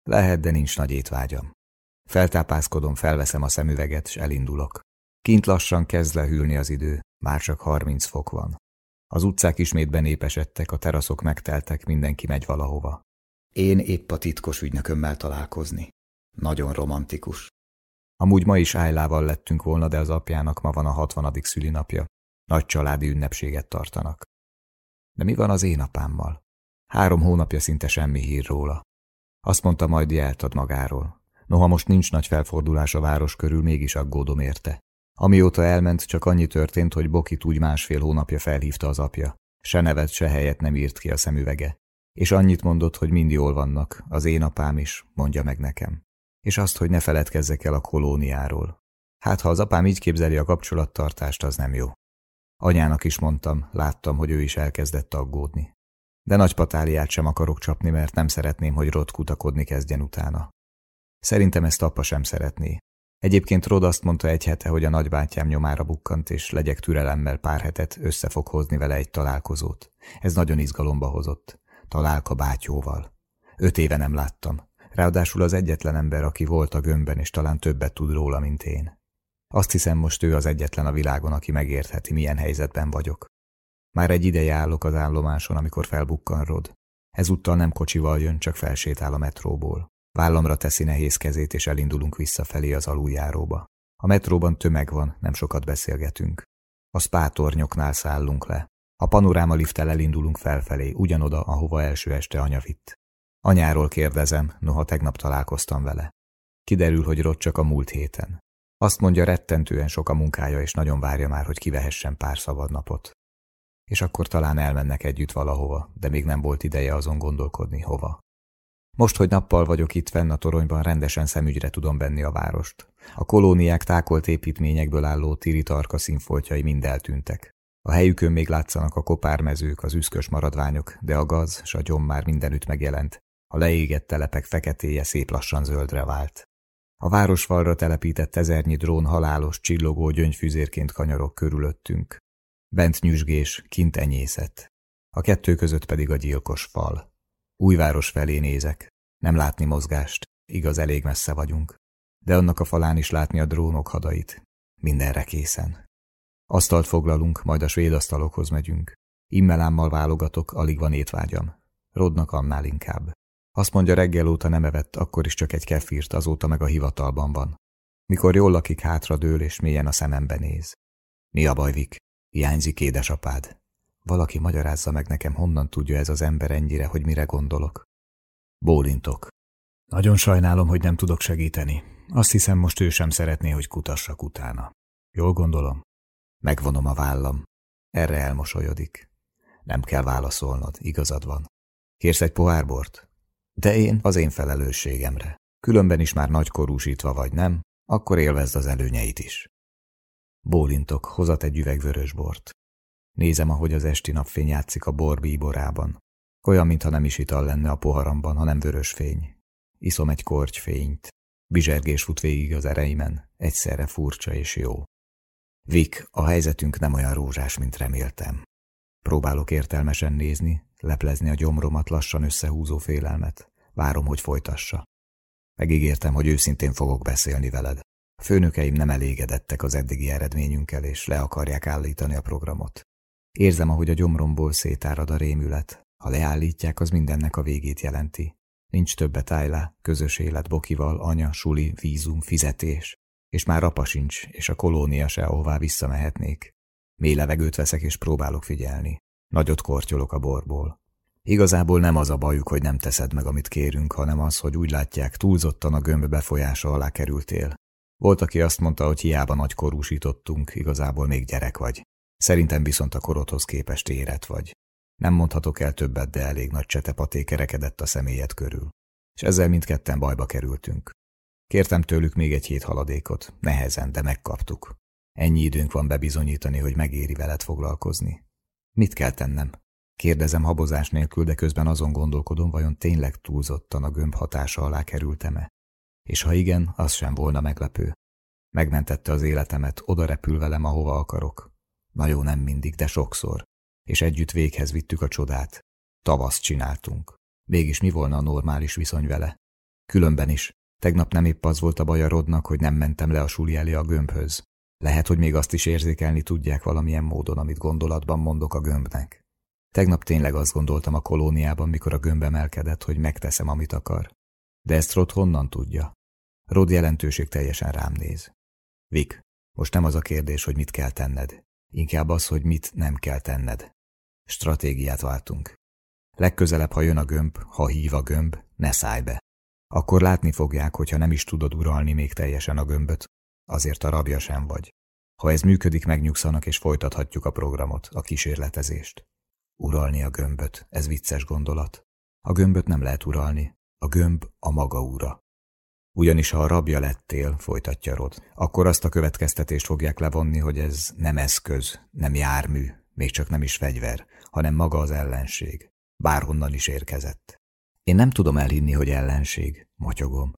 Lehet, de nincs nagy étvágyam. Feltápászkodom, felveszem a szemüveget, és elindulok. Kint lassan kezd lehűlni az idő, már csak harminc fok van. Az utcák ismét benépesedtek, a teraszok megteltek, mindenki megy valahova. Én épp a titkos ügynökömmel találkozni. Nagyon romantikus. Amúgy ma is Ájlával lettünk volna, de az apjának ma van a hatvanadik szülinapja. Nagy családi ünnepséget tartanak. De mi van az én apámmal? Három hónapja szinte semmi hír róla. Azt mondta, majd jeltad magáról. Noha most nincs nagy felfordulás a város körül, mégis aggódom érte. Amióta elment, csak annyi történt, hogy Bokit úgy másfél hónapja felhívta az apja. Se nevet, se helyet nem írt ki a szemüvege. És annyit mondott, hogy mind jól vannak, az én apám is, mondja meg nekem. És azt, hogy ne feledkezzek el a kolóniáról. Hát, ha az apám így képzeli a kapcsolattartást, az nem jó. Anyának is mondtam, láttam, hogy ő is elkezdett aggódni. De nagy patáliát sem akarok csapni, mert nem szeretném, hogy Rod kutakodni kezdjen utána. Szerintem ezt apa sem szeretné. Egyébként Rod azt mondta egy hete, hogy a nagybátyám nyomára bukkant, és legyek türelemmel pár hetet, össze fog hozni vele egy találkozót. Ez nagyon izgalomba hozott. Találka bátyóval. Öt éve nem láttam. Ráadásul az egyetlen ember, aki volt a gömbben, és talán többet tud róla, mint én. Azt hiszem, most ő az egyetlen a világon, aki megértheti, milyen helyzetben vagyok. Már egy ideje állok az állomáson, amikor felbukkan Rod. Ezúttal nem kocsival jön, csak felsétál a metróból. Vállamra teszi nehéz kezét, és elindulunk visszafelé az aluljáróba. A metróban tömeg van, nem sokat beszélgetünk. A spátornyoknál szállunk le. A panoráma lifttel elindulunk felfelé, ugyanoda, ahova első este anya vitt. Anyáról kérdezem, noha tegnap találkoztam vele. Kiderül, hogy Rod csak a múlt héten. Azt mondja, rettentően sok a munkája, és nagyon várja már, hogy kivehessen pár szabad napot. És akkor talán elmennek együtt valahova, de még nem volt ideje azon gondolkodni, hova. Most, hogy nappal vagyok itt fenn a toronyban, rendesen szemügyre tudom venni a várost. A kolóniák tákolt építményekből álló tiritarka színfoltjai mind eltűntek. A helyükön még látszanak a kopármezők, az üszkös maradványok, de a gaz s a gyom már mindenütt megjelent. A leégett telepek feketéje szép lassan zöldre vált. A városfalra telepített ezernyi drón halálos, csillogó gyöngyfüzérként kanyarok körülöttünk. Bent nyüzsgés, kint enyészet. A kettő között pedig a gyilkos fal. Újváros felé nézek. Nem látni mozgást, igaz elég messze vagyunk. De annak a falán is látni a drónok hadait. Mindenre készen. Asztalt foglalunk, majd a svéd asztalokhoz megyünk. Immelámmal válogatok, alig van étvágyam. Rodnak annál inkább. Azt mondja, reggel óta nem evett, akkor is csak egy kefírt, azóta meg a hivatalban van. Mikor jól lakik, hátra dől és mélyen a szemembe néz. Mi a baj, Vik? Hiányzik édesapád. Valaki magyarázza meg nekem, honnan tudja ez az ember ennyire, hogy mire gondolok. Bólintok. Nagyon sajnálom, hogy nem tudok segíteni. Azt hiszem, most ő sem szeretné, hogy kutassak utána. Jól gondolom? Megvonom a vállam. Erre elmosolyodik. Nem kell válaszolnod, igazad van. Kérsz egy pohár bort? De én az én felelősségemre. Különben is már nagykorúsítva vagy, nem? Akkor élvezd az előnyeit is. Bólintok, hozat egy üveg vörös bort. Nézem, ahogy az esti napfény játszik a bor bíborában. Olyan, mintha nem is ital lenne a poharamban, hanem vörös fény. Iszom egy kortyfényt. Bizsergés fut végig az ereimen, egyszerre furcsa és jó. Vik, a helyzetünk nem olyan rózsás, mint reméltem. Próbálok értelmesen nézni, leplezni a gyomromat lassan összehúzó félelmet. Várom, hogy folytassa. Megígértem, hogy őszintén fogok beszélni veled. A főnökeim nem elégedettek az eddigi eredményünkkel, és le akarják állítani a programot. Érzem, ahogy a gyomromból szétárad a rémület. Ha leállítják, az mindennek a végét jelenti. Nincs többet ájlá, közös élet Bokival, anya, suli, vízum, fizetés. És már apa sincs, és a kolónia se, ahová visszamehetnék. Mély levegőt veszek, és próbálok figyelni. Nagyot kortyolok a borból. Igazából nem az a bajuk, hogy nem teszed meg, amit kérünk, hanem az, hogy úgy látják, túlzottan a gömb befolyása alá kerültél. Volt, aki azt mondta, hogy hiába nagy korúsítottunk, igazából még gyerek vagy. Szerintem viszont a korodhoz képest érett vagy. Nem mondhatok el többet, de elég nagy csetepaté kerekedett a személyed körül. És ezzel mindketten bajba kerültünk. Kértem tőlük még egy hét haladékot, nehezen, de megkaptuk. Ennyi időnk van bebizonyítani, hogy megéri veled foglalkozni. Mit kell tennem? Kérdezem habozás nélkül, de közben azon gondolkodom, vajon tényleg túlzottan a gömb hatása alá kerültem-e. És ha igen, az sem volna meglepő. Megmentette az életemet, oda repül velem, ahova akarok. Na jó, nem mindig, de sokszor. És együtt véghez vittük a csodát. Tavaszt csináltunk. Mégis mi volna a normális viszony vele? Különben is. Tegnap nem épp az volt a baj Rodnak, hogy nem mentem le a suli elé a gömbhöz. Lehet, hogy még azt is érzékelni tudják valamilyen módon, amit gondolatban mondok a gömbnek. Tegnap tényleg azt gondoltam a kolóniában, mikor a gömb emelkedett, hogy megteszem, amit akar. De ezt Rod honnan tudja? Rod jelentőség teljesen rám néz. Vik, most nem az a kérdés, hogy mit kell tenned. Inkább az, hogy mit nem kell tenned. Stratégiát váltunk. Legközelebb, ha jön a gömb, ha hív a gömb, ne szállj be. Akkor látni fogják, hogyha nem is tudod uralni még teljesen a gömböt, azért a rabja sem vagy. Ha ez működik, megnyugszanak és folytathatjuk a programot, a kísérletezést. Uralni a gömböt, ez vicces gondolat. A gömböt nem lehet uralni, a gömb a maga ura. Ugyanis ha a rabja lettél, folytatja Rod, akkor azt a következtetést fogják levonni, hogy ez nem eszköz, nem jármű, még csak nem is fegyver, hanem maga az ellenség. Bárhonnan is érkezett. Én nem tudom elhinni, hogy ellenség, motyogom.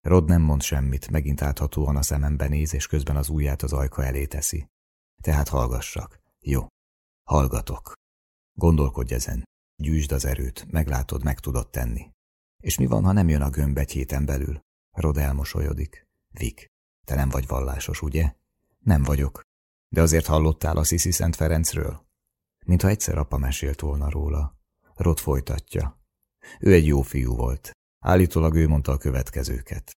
Rod nem mond semmit, megint áthatóan a szemembe néz, és közben az ujját az ajka elé teszi. Tehát hallgassak. Jó. Hallgatok. Gondolkodj ezen. Gyűjtsd az erőt, meglátod, meg tudod tenni. És mi van, ha nem jön a gömb egy héten belül? Rod elmosolyodik. Vik, te nem vagy vallásos, ugye? Nem vagyok. De azért hallottál a Sziszi Szent Ferencről? Mintha egyszer apa mesélt volna róla. Rod folytatja. Ő egy jó fiú volt. Állítólag ő mondta a következőket.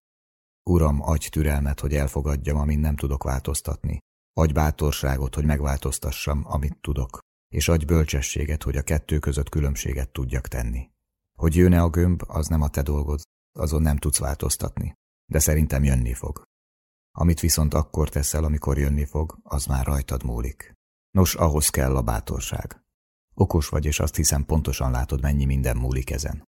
Uram, adj türelmet, hogy elfogadjam, amin nem tudok változtatni. Adj bátorságot, hogy megváltoztassam, amit tudok. És adj bölcsességet, hogy a kettő között különbséget tudjak tenni. Hogy jön-e a gömb, az nem a te dolgod, azon nem tudsz változtatni. De szerintem jönni fog. Amit viszont akkor teszel, amikor jönni fog, az már rajtad múlik. Nos, ahhoz kell a bátorság. Okos vagy, és azt hiszem pontosan látod, mennyi minden múlik ezen.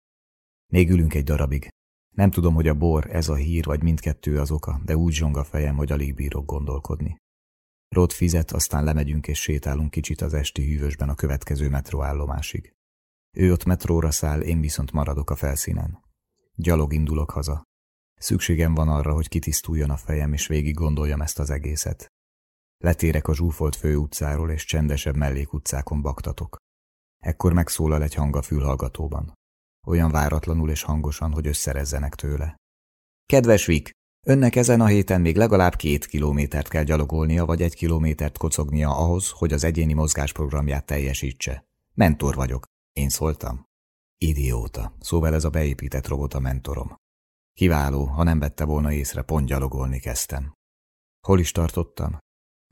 Még ülünk egy darabig. Nem tudom, hogy a bor, ez a hír, vagy mindkettő az oka, de úgy zsong a fejem, hogy alig bírok gondolkodni. Rod fizet, aztán lemegyünk és sétálunk kicsit az esti hűvösben a következő metróállomásig. Ő ott metróra száll, én viszont maradok a felszínen. Gyalog indulok haza. Szükségem van arra, hogy kitisztuljon a fejem, és végig gondoljam ezt az egészet. Letérek a zsúfolt főutcáról, és csendesebb mellékutcákon baktatok. Ekkor megszólal egy hang a fülhallgatóban. Olyan váratlanul és hangosan, hogy összerezzenek tőle. Kedves Vik, önnek ezen a héten még legalább két kilométert kell gyalogolnia, vagy egy kilométert kocognia ahhoz, hogy az egyéni mozgásprogramját teljesítse. Mentor vagyok. Én szóltam. Idióta. Szóval ez a beépített robot a mentorom. Kiváló, ha nem vette volna észre, pont gyalogolni kezdtem. Hol is tartottam?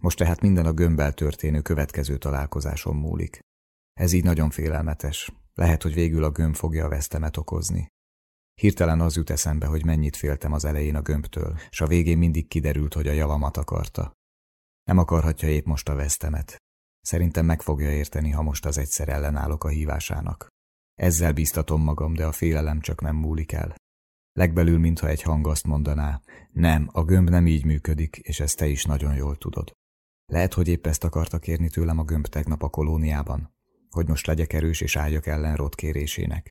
Most tehát minden a gömbbel történő következő találkozáson múlik. Ez így nagyon félelmetes. Lehet, hogy végül a gömb fogja a vesztemet okozni. Hirtelen az jut eszembe, hogy mennyit féltem az elején a gömbtől, s a végén mindig kiderült, hogy a javamat akarta. Nem akarhatja épp most a vesztemet. Szerintem meg fogja érteni, ha most az egyszer ellenállok a hívásának. Ezzel bíztatom magam, de a félelem csak nem múlik el. Legbelül, mintha egy hang azt mondaná, nem, a gömb nem így működik, és ezt te is nagyon jól tudod. Lehet, hogy épp ezt akarta kérni tőlem a gömb tegnap a kolóniában, hogy most legyek erős és álljak ellen Rod kérésének.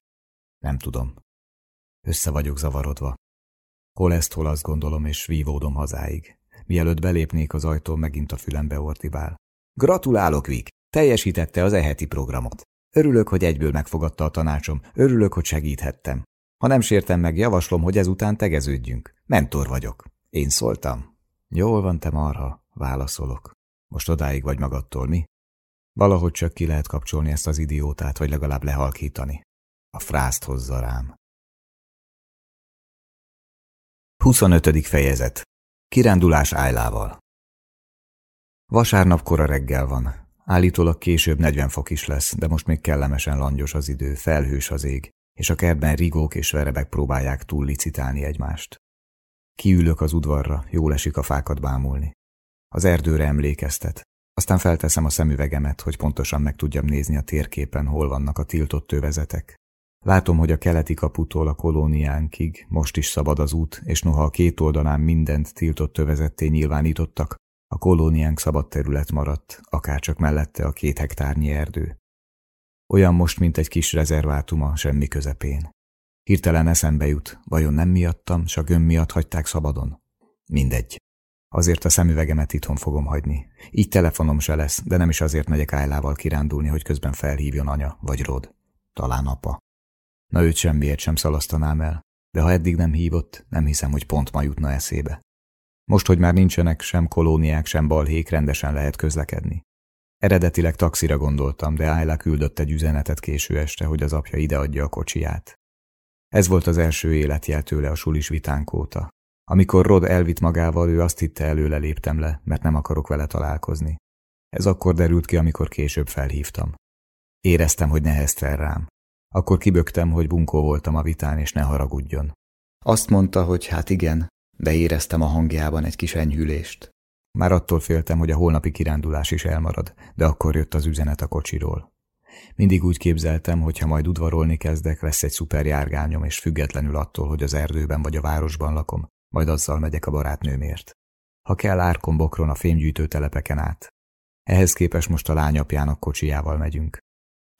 Nem tudom. Össze vagyok zavarodva. Hol ezt, hol azt gondolom, és vívódom hazáig. Mielőtt belépnék az ajtón, megint a fülembe ortibál. Gratulálok, Vik! Teljesítette az eheti programot. Örülök, hogy egyből megfogadta a tanácsom, örülök, hogy segíthettem. Ha nem sértem meg, javaslom, hogy ezután tegeződjünk. Mentor vagyok. Én szóltam. Jól van, te marha, válaszolok. Most odáig vagy magadtól, mi? Valahogy csak ki lehet kapcsolni ezt az idiótát, vagy legalább lehalkítani. A frászt hozza rám. 25. fejezet Kirándulás Ájlával Vasárnap kora reggel van. Állítólag később 40 fok is lesz, de most még kellemesen langyos az idő, felhős az ég, és a kertben rigók és verebek próbálják túl licitálni egymást. Kiülök az udvarra, jól esik a fákat bámulni. Az erdőre emlékeztet, aztán felteszem a szemüvegemet, hogy pontosan meg tudjam nézni a térképen, hol vannak a tiltott tövezetek. Látom, hogy a keleti kaputól a kolóniánkig most is szabad az út, és noha a két oldalán mindent tiltott tövezetté nyilvánítottak, a kolóniánk szabad terület maradt, akárcsak mellette a két hektárnyi erdő. Olyan most, mint egy kis rezervátuma semmi közepén. Hirtelen eszembe jut, vajon nem miattam, s a gömb miatt hagyták szabadon? Mindegy. Azért a szemüvegemet itthon fogom hagyni. Így telefonom se lesz, de nem is azért megyek Ájlával kirándulni, hogy közben felhívjon anya, vagy Rod. Talán apa. Na őt semmiért sem szalasztanám el, de ha eddig nem hívott, nem hiszem, hogy pont ma jutna eszébe. Most, hogy már nincsenek sem kolóniák, sem balhék, rendesen lehet közlekedni. Eredetileg taxira gondoltam, de Ayla küldött egy üzenetet késő este, hogy az apja ideadja a kocsiját. Ez volt az első életjel tőle a sulis vitánk óta. Amikor Rod elvitt magával, ő azt hitte előle léptem le, mert nem akarok vele találkozni. Ez akkor derült ki, amikor később felhívtam. Éreztem, hogy neheztel rám. Akkor kibögtem, hogy bunkó voltam a vitán, és ne haragudjon. Azt mondta, hogy hát igen, de éreztem a hangjában egy kis enyhülést. Már attól féltem, hogy a holnapi kirándulás is elmarad, de akkor jött az üzenet a kocsiról. Mindig úgy képzeltem, hogy ha majd udvarolni kezdek, lesz egy szuper járgányom, és függetlenül attól, hogy az erdőben vagy a városban lakom, majd azzal megyek a barátnőmért. Ha kell árkon bokron a fémgyűjtő telepeken át. Ehhez képest most a lányapjának kocsijával megyünk.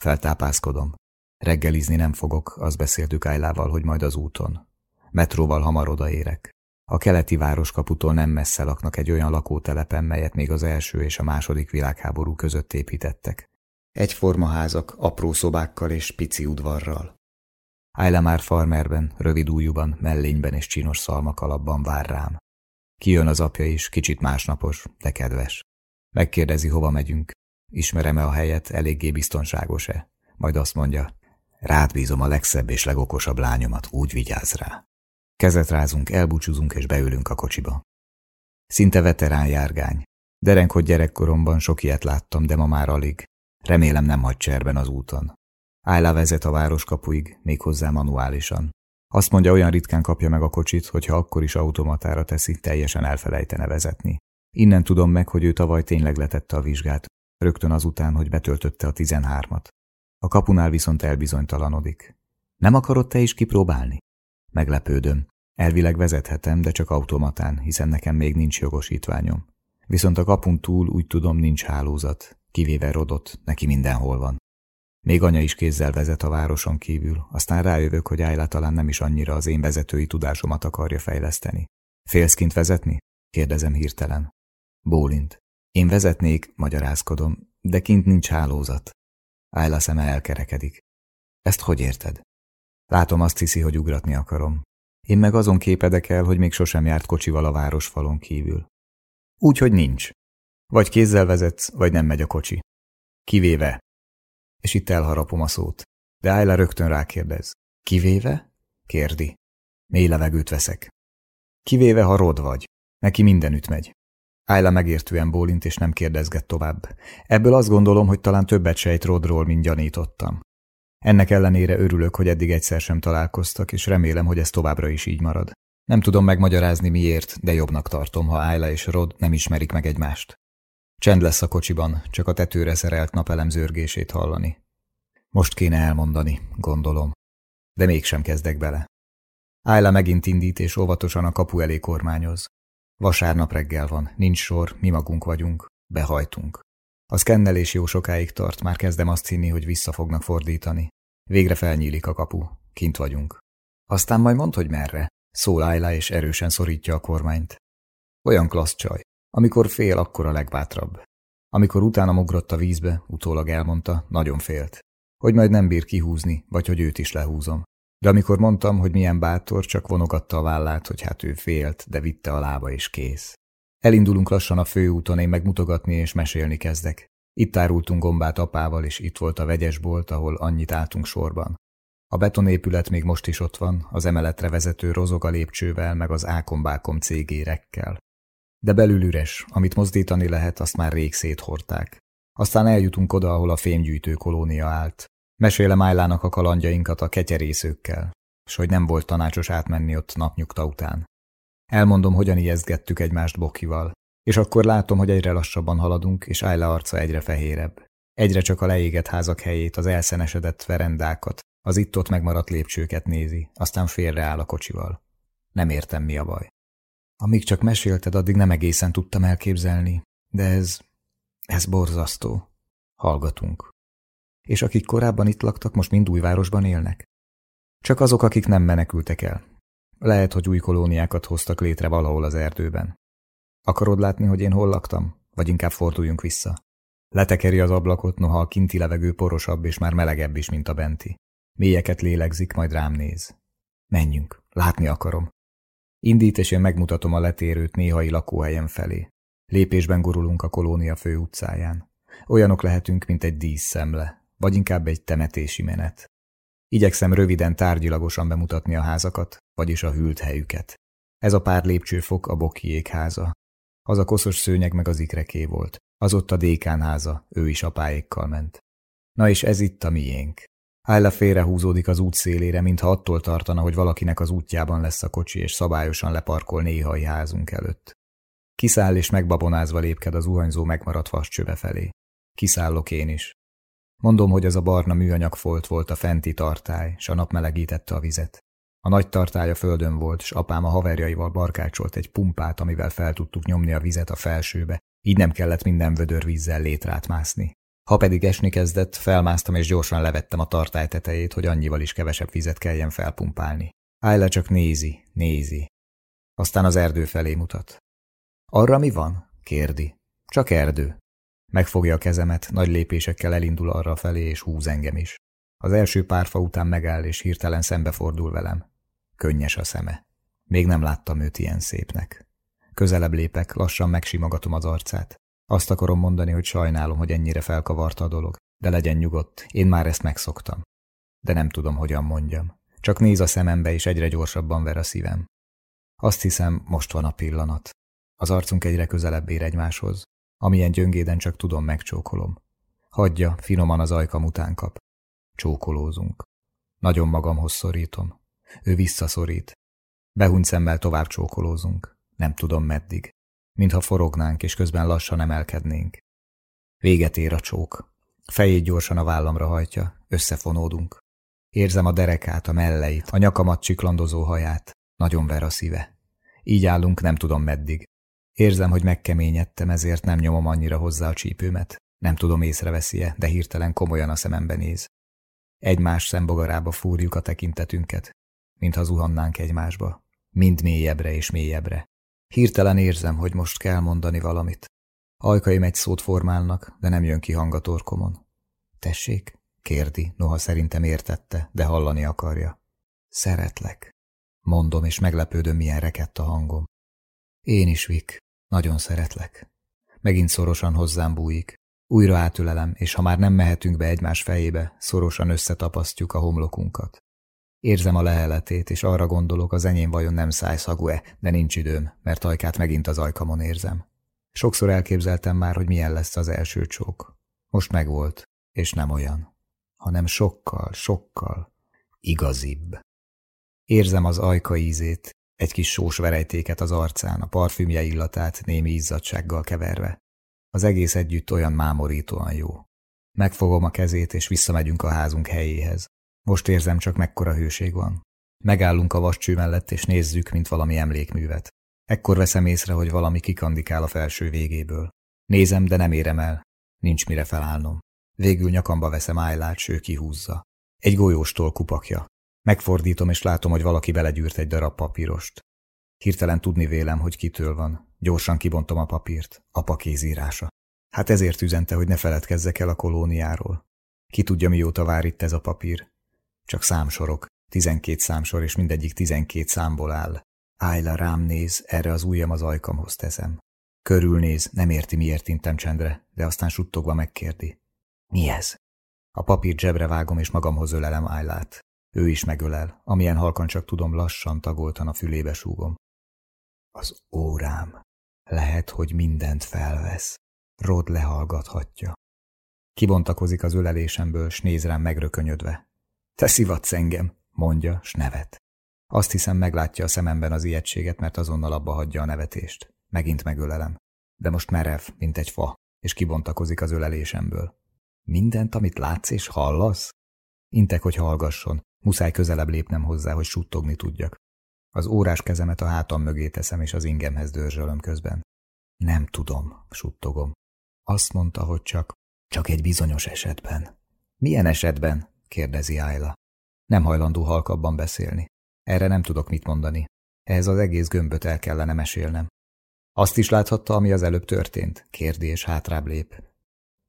Feltápászkodom. Reggelizni nem fogok, azt beszéltük Ájlával, hogy majd az úton. Metróval hamar odaérek. A keleti városkaputól nem messze laknak egy olyan lakótelepen, melyet még az első és a második világháború között építettek. Egyforma házak, apró szobákkal és pici udvarral. Ájla már farmerben, rövid újúban, mellényben és csinos szalmakalapban vár rám. Kijön az apja is, kicsit másnapos, de kedves. Megkérdezi, hova megyünk. Ismerem-e a helyet, eléggé biztonságos-e? Majd azt mondja, rád bízom a legszebb és legokosabb lányomat, úgy vigyázz rá. Kezet rázunk, elbúcsúzunk és beülünk a kocsiba. Szinte veterán járgány. Derenkod gyerekkoromban sok ilyet láttam, de ma már alig. Remélem nem hagy cserben az úton. Ájlá vezet a városkapuig, méghozzá manuálisan. Azt mondja, olyan ritkán kapja meg a kocsit, hogyha akkor is automatára teszi, teljesen elfelejtene vezetni. Innen tudom meg, hogy ő tavaly tényleg letette a vizsgát, rögtön azután, hogy betöltötte a tizenhármat. A kapunál viszont elbizonytalanodik. Nem akarod te is kipróbálni? Meglepődöm. Elvileg vezethetem, de csak automatán, hiszen nekem még nincs jogosítványom. Viszont a kapun túl úgy tudom nincs hálózat, kivéve Rodot, neki mindenhol van. Még anya is kézzel vezet a városon kívül, aztán rájövök, hogy Ájla talán nem is annyira az én vezetői tudásomat akarja fejleszteni. Félsz kint vezetni? kérdezem hirtelen. Bólint. Én vezetnék, magyarázkodom, de kint nincs hálózat. Ájla szeme elkerekedik. Ezt hogy érted? Látom, azt hiszi, hogy ugratni akarom. Én meg azon képedek el, hogy még sosem járt kocsival a városfalon kívül. Úgy, hogy nincs. Vagy kézzel vezetsz, vagy nem megy a kocsi. Kivéve. És itt elharapom a szót. De Ayla rögtön rákérdez. Kivéve? Kérdi. Mély levegőt veszek. Kivéve, ha rod vagy. Neki mindenütt megy. Ayla megértően bólint, és nem kérdezget tovább. Ebből azt gondolom, hogy talán többet sejt Rodról, mint gyanítottam. Ennek ellenére örülök, hogy eddig egyszer sem találkoztak, és remélem, hogy ez továbbra is így marad. Nem tudom megmagyarázni miért, de jobbnak tartom, ha Ayla és Rod nem ismerik meg egymást. Csend lesz a kocsiban, csak a tetőre szerelt napelem zörgését hallani. Most kéne elmondani, gondolom. De mégsem kezdek bele. Ayla megint indít, és óvatosan a kapu elé kormányoz. Vasárnap reggel van, nincs sor, mi magunk vagyunk, behajtunk. A szkennelés jó sokáig tart, már kezdem azt hinni, hogy vissza fognak fordítani. Végre felnyílik a kapu, kint vagyunk. Aztán majd mondd, hogy merre. Szól Ayla és erősen szorítja a kormányt. Olyan klassz csaj. Amikor fél, akkor a legbátrabb. Amikor utána ugrott a vízbe, utólag elmondta, nagyon félt. Hogy majd nem bír kihúzni, vagy hogy őt is lehúzom. De amikor mondtam, hogy milyen bátor, csak vonogatta a vállát, hogy hát ő félt, de vitte a lába és kész. Elindulunk lassan a főúton, én megmutogatni és mesélni kezdek. Itt árultunk gombát apával, és itt volt a vegyesbolt, ahol annyit álltunk sorban. A betonépület még most is ott van, az emeletre vezető rozog a lépcsővel, meg az ákombákom cégérekkel. De belül üres, amit mozdítani lehet, azt már rég széthorták. Aztán eljutunk oda, ahol a fémgyűjtő kolónia állt. Mesélem Ájlának a kalandjainkat a ketyerészőkkel, s hogy nem volt tanácsos átmenni ott napnyugta után. Elmondom, hogyan ijesztgettük egymást Bokival, és akkor látom, hogy egyre lassabban haladunk, és Ayla arca egyre fehérebb. Egyre csak a leégett házak helyét, az elszenesedett verendákat, Az itt-ott megmaradt lépcsőket nézi, aztán félreáll a kocsival. Nem értem, mi a baj. Amíg csak mesélted, addig nem egészen tudtam elképzelni, de ez... ez borzasztó. Hallgatunk. És akik korábban itt laktak, most mind újvárosban élnek? Csak azok, akik nem menekültek el. Lehet, hogy új kolóniákat hoztak létre valahol az erdőben. Akarod látni, hogy én hol laktam? Vagy inkább forduljunk vissza? Letekeri az ablakot, noha a kinti levegő porosabb és már melegebb is, mint a benti. Mélyeket lélegzik, majd rám néz. Menjünk, látni akarom. Indít, és én megmutatom a letérőt néhai lakóhelyen felé. Lépésben gurulunk a kolónia fő utcáján. Olyanok lehetünk, mint egy díszszemle, vagy inkább egy temetési menet. Igyekszem röviden, tárgyilagosan bemutatni a házakat, vagyis a hűlt helyüket. Ez a pár lépcsőfok a bokiék háza. Az a koszos szőnyeg meg az ikreké volt. Az ott a dékán háza, ő is apáékkal ment. Na és ez itt a miénk. Álla félrehúzódik az út szélére, mintha attól tartana, hogy valakinek az útjában lesz a kocsi, és szabályosan leparkol néhai házunk előtt. Kiszáll és megbabonázva lépked az uhanyzó megmaradt vascsöve felé. Kiszállok én is. Mondom, hogy az a barna műanyag folt volt a fenti tartály, s a nap melegítette a vizet. A nagy tartály a földön volt, s apám a haverjaival barkácsolt egy pumpát, amivel fel tudtuk nyomni a vizet a felsőbe, így nem kellett minden vödör vízzel létrát mászni. Ha pedig esni kezdett, felmásztam és gyorsan levettem a tartály tetejét, hogy annyival is kevesebb vizet kelljen felpumpálni. Ájla csak nézi, nézi. Aztán az erdő felé mutat. Arra mi van? kérdi. Csak erdő. Megfogja a kezemet, nagy lépésekkel elindul arra felé, és húz engem is. Az első pár fa után megáll, és hirtelen szembefordul velem. Könnyes a szeme. Még nem láttam őt ilyen szépnek. Közelebb lépek, lassan megsimogatom az arcát. Azt akarom mondani, hogy sajnálom, hogy ennyire felkavarta a dolog, de legyen nyugodt, én már ezt megszoktam. De nem tudom, hogyan mondjam. Csak néz a szemembe, és egyre gyorsabban ver a szívem. Azt hiszem, most van a pillanat. Az arcunk egyre közelebb ér egymáshoz. Amilyen gyöngéden csak tudom, megcsókolom. Hagyja, finoman az ajkam után kap. Csókolózunk. Nagyon magamhoz szorítom. Ő visszaszorít. Behuny szemmel tovább csókolózunk. Nem tudom meddig. Mintha forognánk, és közben lassan emelkednénk. Véget ér a csók. Fejét gyorsan a vállamra hajtja, összefonódunk. Érzem a derekát, a melleit, a nyakamat csiklandozó haját. Nagyon ver a szíve. Így állunk, nem tudom meddig. Érzem, hogy megkeményedtem, ezért nem nyomom annyira hozzá a csípőmet. Nem tudom, észreveszi-e, de hirtelen komolyan a szemembe néz. Egymás szembogarába fúrjuk a tekintetünket, mintha zuhannánk egymásba. Mind mélyebbre és mélyebbre. Hirtelen érzem, hogy most kell mondani valamit. Ajkaim egy szót formálnak, de nem jön ki hang a torkomon. Tessék? Kérdi, noha szerintem értette, de hallani akarja. Szeretlek. Mondom, és meglepődöm, milyen rekett a hangom. Én is, Vik. Nagyon szeretlek. Megint szorosan hozzám bújik. Újra átülelem, és ha már nem mehetünk be egymás fejébe, szorosan összetapasztjuk a homlokunkat. Érzem a leheletét, és arra gondolok, az enyém vajon nem szájszagú-e, de nincs időm, mert ajkát megint az ajkamon érzem. Sokszor elképzeltem már, hogy milyen lesz az első csók. Most megvolt, és nem olyan, hanem sokkal, sokkal igazibb. Érzem az ajka ízét, egy kis sós verejtéket az arcán, a parfümje illatát némi izzadsággal keverve. Az egész együtt olyan mámorítóan jó. Megfogom a kezét, és visszamegyünk a házunk helyéhez. Most érzem csak mekkora hőség van. Megállunk a vascső mellett, és nézzük, mint valami emlékművet. Ekkor veszem észre, hogy valami kikandikál a felső végéből. Nézem, de nem érem el. Nincs mire felállnom. Végül nyakamba veszem ájlát, s kihúzza. Egy golyóstól kupakja. Megfordítom, és látom, hogy valaki belegyűrt egy darab papírost. Hirtelen tudni vélem, hogy kitől van. Gyorsan kibontom a papírt. Apa kézírása. Hát ezért üzente, hogy ne feledkezzek el a kolóniáról. Ki tudja, mióta vár itt ez a papír. Csak számsorok. Tizenkét számsor, és mindegyik tizenkét számból áll. Ájla rám néz, erre az ujjam az ajkamhoz teszem. Körülnéz, nem érti, miért intem csendre, de aztán suttogva megkérdi. Mi ez? A papírt zsebre vágom, és magamhoz ölelem Ájlát. Ő is megölel, amilyen halkan csak tudom, lassan tagoltan a fülébe súgom. Az órám. Lehet, hogy mindent felvesz. Rod lehallgathatja. Kibontakozik az ölelésemből, s néz rám megrökönyödve. Te szivatsz engem, mondja, s nevet. Azt hiszem, meglátja a szememben az ijegységet, mert azonnal abba hagyja a nevetést. Megint megölelem. De most merev, mint egy fa, és kibontakozik az ölelésemből. Mindent, amit látsz és hallasz? Intek, hogy hallgasson. Muszáj közelebb lépnem hozzá, hogy suttogni tudjak. Az órás kezemet a hátam mögé teszem, és az ingemhez dörzsölöm közben. Nem tudom, suttogom. Azt mondta, hogy csak, csak egy bizonyos esetben. Milyen esetben? kérdezi Ayla. Nem hajlandó halkabban beszélni. Erre nem tudok mit mondani. Ehhez az egész gömböt el kellene mesélnem. Azt is láthatta, ami az előbb történt? Kérdi és hátrább lép.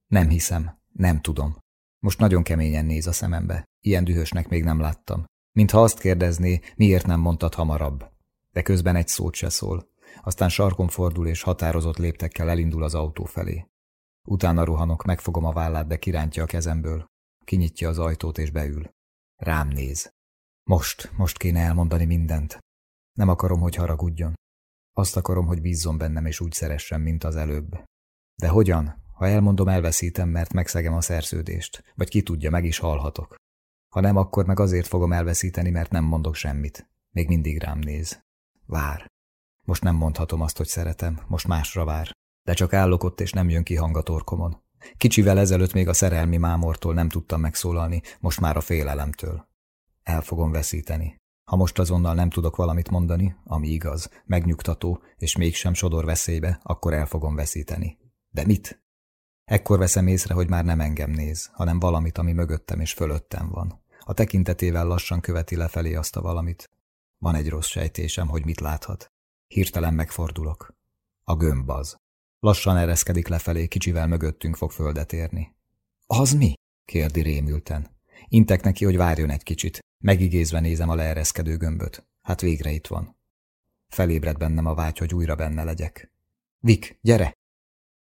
Nem hiszem, nem tudom. Most nagyon keményen néz a szemembe. Ilyen dühösnek még nem láttam. Mintha azt kérdezné, miért nem mondtad hamarabb. De közben egy szót se szól. Aztán sarkon fordul és határozott léptekkel elindul az autó felé. Utána rohanok, megfogom a vállát, de kirántja a kezemből. Kinyitja az ajtót és beül. Rám néz. Most, most kéne elmondani mindent. Nem akarom, hogy haragudjon. Azt akarom, hogy bízzon bennem és úgy szeressen, mint az előbb. De hogyan? Ha elmondom, elveszítem, mert megszegem a szerződést. Vagy ki tudja, meg is halhatok. Ha nem, akkor meg azért fogom elveszíteni, mert nem mondok semmit. Még mindig rám néz. Vár. Most nem mondhatom azt, hogy szeretem, most másra vár. De csak állok ott, és nem jön ki hang a torkomon. Kicsivel ezelőtt még a szerelmi mámortól nem tudtam megszólalni, most már a félelemtől. El fogom veszíteni. Ha most azonnal nem tudok valamit mondani, ami igaz, megnyugtató, és mégsem sodor veszélybe, akkor el fogom veszíteni. De mit? Ekkor veszem észre, hogy már nem engem néz, hanem valamit, ami mögöttem és fölöttem van. A tekintetével lassan követi lefelé azt a valamit. Van egy rossz sejtésem, hogy mit láthat. Hirtelen megfordulok. A gömb az. Lassan ereszkedik lefelé, kicsivel mögöttünk fog földet érni. Az mi? kérdi rémülten. Intek neki, hogy várjon egy kicsit. Megigézve nézem a leereszkedő gömböt. Hát végre itt van. Felébred bennem a vágy, hogy újra benne legyek. Vik, gyere!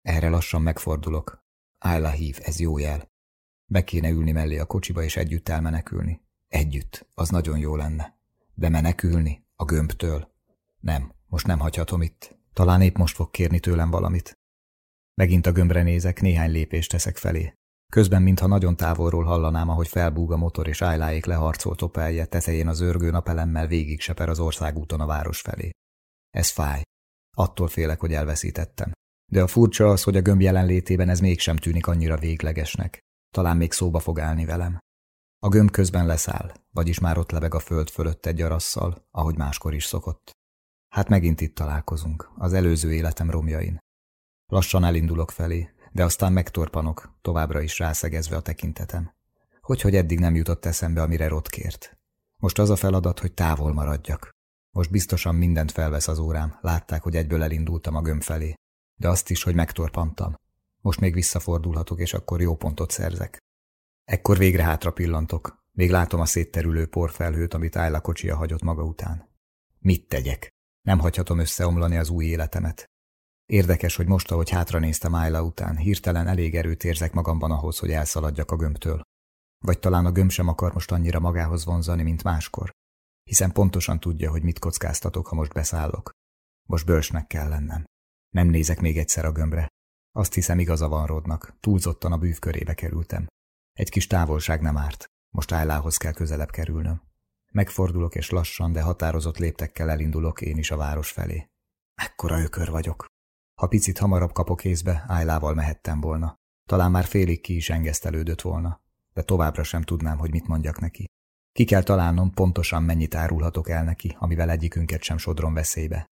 Erre lassan megfordulok. Álla hív, ez jó jel. Be kéne ülni mellé a kocsiba és együtt elmenekülni. Együtt, az nagyon jó lenne. De menekülni? A gömbtől? Nem, most nem hagyhatom itt. Talán épp most fog kérni tőlem valamit. Megint a gömbre nézek, néhány lépést teszek felé. Közben, mintha nagyon távolról hallanám, ahogy felbúg a motor és ájláék leharcolt topelje, tetején az örgő napelemmel végig seper az országúton a város felé. Ez fáj. Attól félek, hogy elveszítettem. De a furcsa az, hogy a gömb jelenlétében ez mégsem tűnik annyira véglegesnek. Talán még szóba fog állni velem. A gömb közben leszáll, vagyis már ott lebeg a föld fölött egy arasszal, ahogy máskor is szokott. Hát megint itt találkozunk, az előző életem romjain. Lassan elindulok felé, de aztán megtorpanok, továbbra is rászegezve a tekintetem. Hogy, hogy eddig nem jutott eszembe, amire Rot kért. Most az a feladat, hogy távol maradjak. Most biztosan mindent felvesz az órám, látták, hogy egyből elindultam a gömb felé. De azt is, hogy megtorpantam. Most még visszafordulhatok, és akkor jó pontot szerzek. Ekkor végre hátra pillantok. Még látom a szétterülő porfelhőt, amit Ájla kocsia hagyott maga után. Mit tegyek? Nem hagyhatom összeomlani az új életemet. Érdekes, hogy most, ahogy hátra néztem Ájla után, hirtelen elég erőt érzek magamban ahhoz, hogy elszaladjak a gömbtől. Vagy talán a gömb sem akar most annyira magához vonzani, mint máskor. Hiszen pontosan tudja, hogy mit kockáztatok, ha most beszállok. Most bölsnek kell lennem. Nem nézek még egyszer a gömbre. Azt hiszem igaza van Rodnak, túlzottan a bűv körébe kerültem. Egy kis távolság nem árt. Most Ájlához kell közelebb kerülnöm. Megfordulok és lassan, de határozott léptekkel elindulok én is a város felé. Ekkora ökör vagyok. Ha picit hamarabb kapok észbe, Ájlával mehettem volna. Talán már félig ki is engesztelődött volna, de továbbra sem tudnám, hogy mit mondjak neki. Ki kell találnom pontosan mennyit árulhatok el neki, amivel egyikünket sem sodrom veszélybe.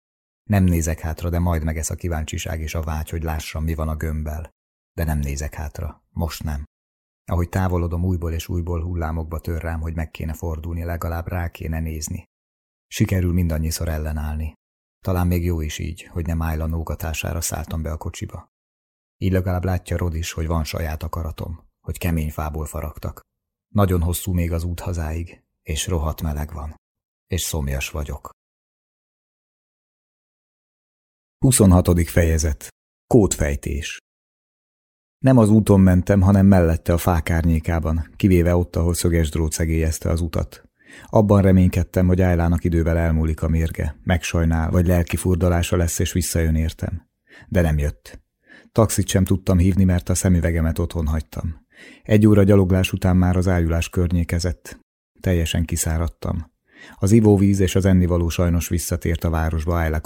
Nem nézek hátra, de majd megesz a kíváncsiság és a vágy, hogy lássam, mi van a gömbbel. De nem nézek hátra. Most nem. Ahogy távolodom újból és újból hullámokba tör rám, hogy meg kéne fordulni, legalább rá kéne nézni. Sikerül mindannyiszor ellenállni. Talán még jó is így, hogy nem áll a nógatására szálltam be a kocsiba. Így legalább látja Rod is, hogy van saját akaratom, hogy kemény fából faragtak. Nagyon hosszú még az út hazáig, és rohadt meleg van. És szomjas vagyok. 26. fejezet Kódfejtés Nem az úton mentem, hanem mellette a fák árnyékában, kivéve ott, ahol szöges drót szegélyezte az utat. Abban reménykedtem, hogy Ájlának idővel elmúlik a mérge, megsajnál, vagy lelki furdalása lesz, és visszajön értem. De nem jött. Taxit sem tudtam hívni, mert a szemüvegemet otthon hagytam. Egy óra gyaloglás után már az ájulás környékezett. Teljesen kiszáradtam. Az ivóvíz és az ennivaló sajnos visszatért a városba Ájla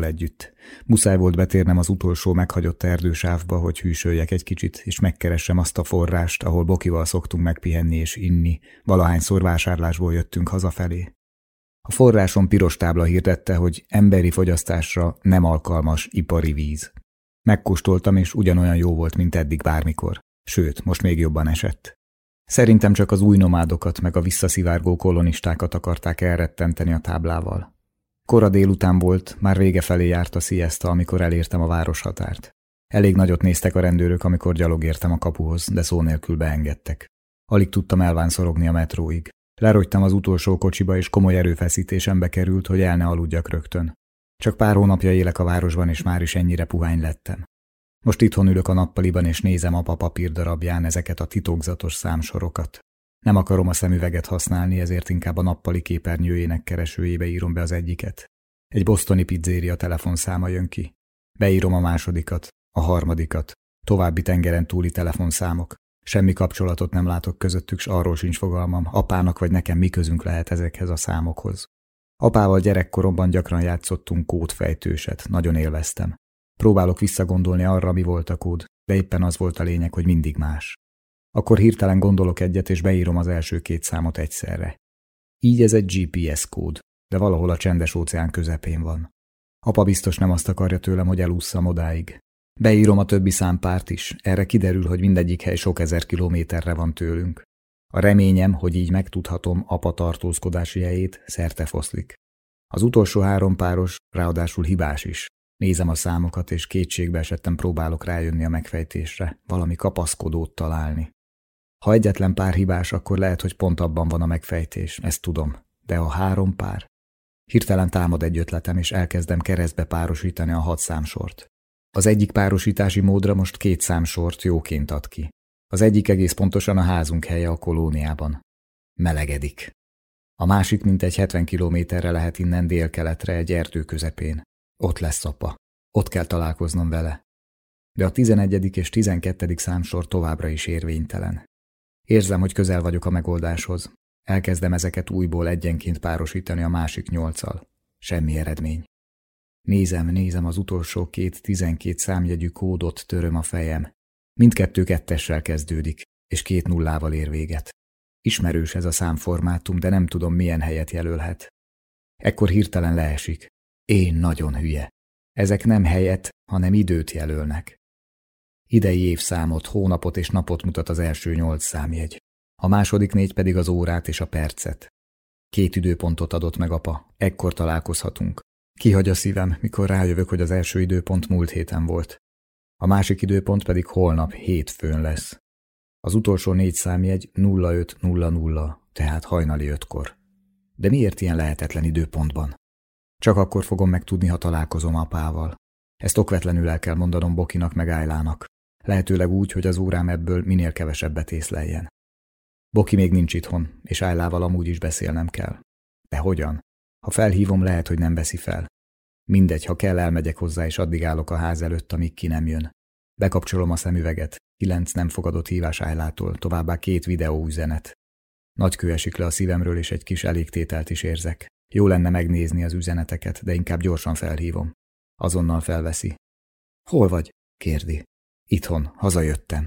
együtt. Muszáj volt betérnem az utolsó meghagyott erdősávba, hogy hűsöljek egy kicsit, és megkeressem azt a forrást, ahol Bokival szoktunk megpihenni és inni, valahányszor vásárlásból jöttünk hazafelé. A forráson piros tábla hirdette, hogy emberi fogyasztásra nem alkalmas ipari víz. Megkóstoltam, és ugyanolyan jó volt, mint eddig bármikor. Sőt, most még jobban esett. Szerintem csak az új nomádokat meg a visszaszivárgó kolonistákat akarták elrettenteni a táblával. Kora délután volt, már vége felé járt a siesta, amikor elértem a városhatárt. Elég nagyot néztek a rendőrök, amikor gyalog értem a kapuhoz, de szó nélkül beengedtek. Alig tudtam elvánszorogni a metróig. Lerogytam az utolsó kocsiba, és komoly erőfeszítésembe került, hogy el ne aludjak rögtön. Csak pár hónapja élek a városban, és már is ennyire puhány lettem. Most itthon ülök a nappaliban, és nézem apa papírdarabján ezeket a titokzatos számsorokat. Nem akarom a szemüveget használni, ezért inkább a nappali képernyőjének keresőjébe írom be az egyiket. Egy bosztoni pizzéria telefonszáma jön ki. Beírom a másodikat, a harmadikat, további tengeren túli telefonszámok. Semmi kapcsolatot nem látok közöttük, s arról sincs fogalmam, apának vagy nekem mi közünk lehet ezekhez a számokhoz. Apával gyerekkoromban gyakran játszottunk kódfejtőset, nagyon élveztem. Próbálok visszagondolni arra, mi volt a kód, de éppen az volt a lényeg, hogy mindig más. Akkor hirtelen gondolok egyet, és beírom az első két számot egyszerre. Így ez egy GPS kód, de valahol a csendes óceán közepén van. Apa biztos nem azt akarja tőlem, hogy elússzam odáig. Beírom a többi számpárt is, erre kiderül, hogy mindegyik hely sok ezer kilométerre van tőlünk. A reményem, hogy így megtudhatom apa tartózkodási helyét, szerte foszlik. Az utolsó három páros ráadásul hibás is, Nézem a számokat, és kétségbe esettem próbálok rájönni a megfejtésre, valami kapaszkodót találni. Ha egyetlen pár hibás, akkor lehet, hogy pont abban van a megfejtés, ezt tudom. De a három pár? Hirtelen támad egy ötletem, és elkezdem keresztbe párosítani a hat számsort. Az egyik párosítási módra most két számsort jóként ad ki. Az egyik egész pontosan a házunk helye a kolóniában. Melegedik. A másik mintegy 70 kilométerre lehet innen délkeletre egy erdő közepén. Ott lesz apa. Ott kell találkoznom vele. De a tizenegyedik és tizenkettedik számsor továbbra is érvénytelen. Érzem, hogy közel vagyok a megoldáshoz. Elkezdem ezeket újból egyenként párosítani a másik nyolccal. Semmi eredmény. Nézem, nézem az utolsó két tizenkét számjegyű kódot töröm a fejem. Mindkettő kettessel kezdődik, és két nullával ér véget. Ismerős ez a számformátum, de nem tudom, milyen helyet jelölhet. Ekkor hirtelen leesik. Én nagyon hülye. Ezek nem helyet, hanem időt jelölnek. Idei évszámot, hónapot és napot mutat az első nyolc számjegy. A második négy pedig az órát és a percet. Két időpontot adott meg apa, ekkor találkozhatunk. Kihagy a szívem, mikor rájövök, hogy az első időpont múlt héten volt. A másik időpont pedig holnap, hétfőn lesz. Az utolsó négy számjegy 0500, tehát hajnali ötkor. De miért ilyen lehetetlen időpontban? Csak akkor fogom megtudni, ha találkozom apával. Ezt okvetlenül el kell mondanom Bokinak meg Ájlának. Lehetőleg úgy, hogy az órám ebből minél kevesebbet észleljen. Boki még nincs itthon, és Ájlával amúgy is beszélnem kell. De hogyan? Ha felhívom, lehet, hogy nem veszi fel. Mindegy, ha kell, elmegyek hozzá, és addig állok a ház előtt, amíg ki nem jön. Bekapcsolom a szemüveget, kilenc nem fogadott hívás Ájlától, továbbá két videóüzenet. Nagy kő esik le a szívemről, és egy kis elégtételt is érzek. Jó lenne megnézni az üzeneteket, de inkább gyorsan felhívom. Azonnal felveszi. Hol vagy? kérdi. Itthon, hazajöttem.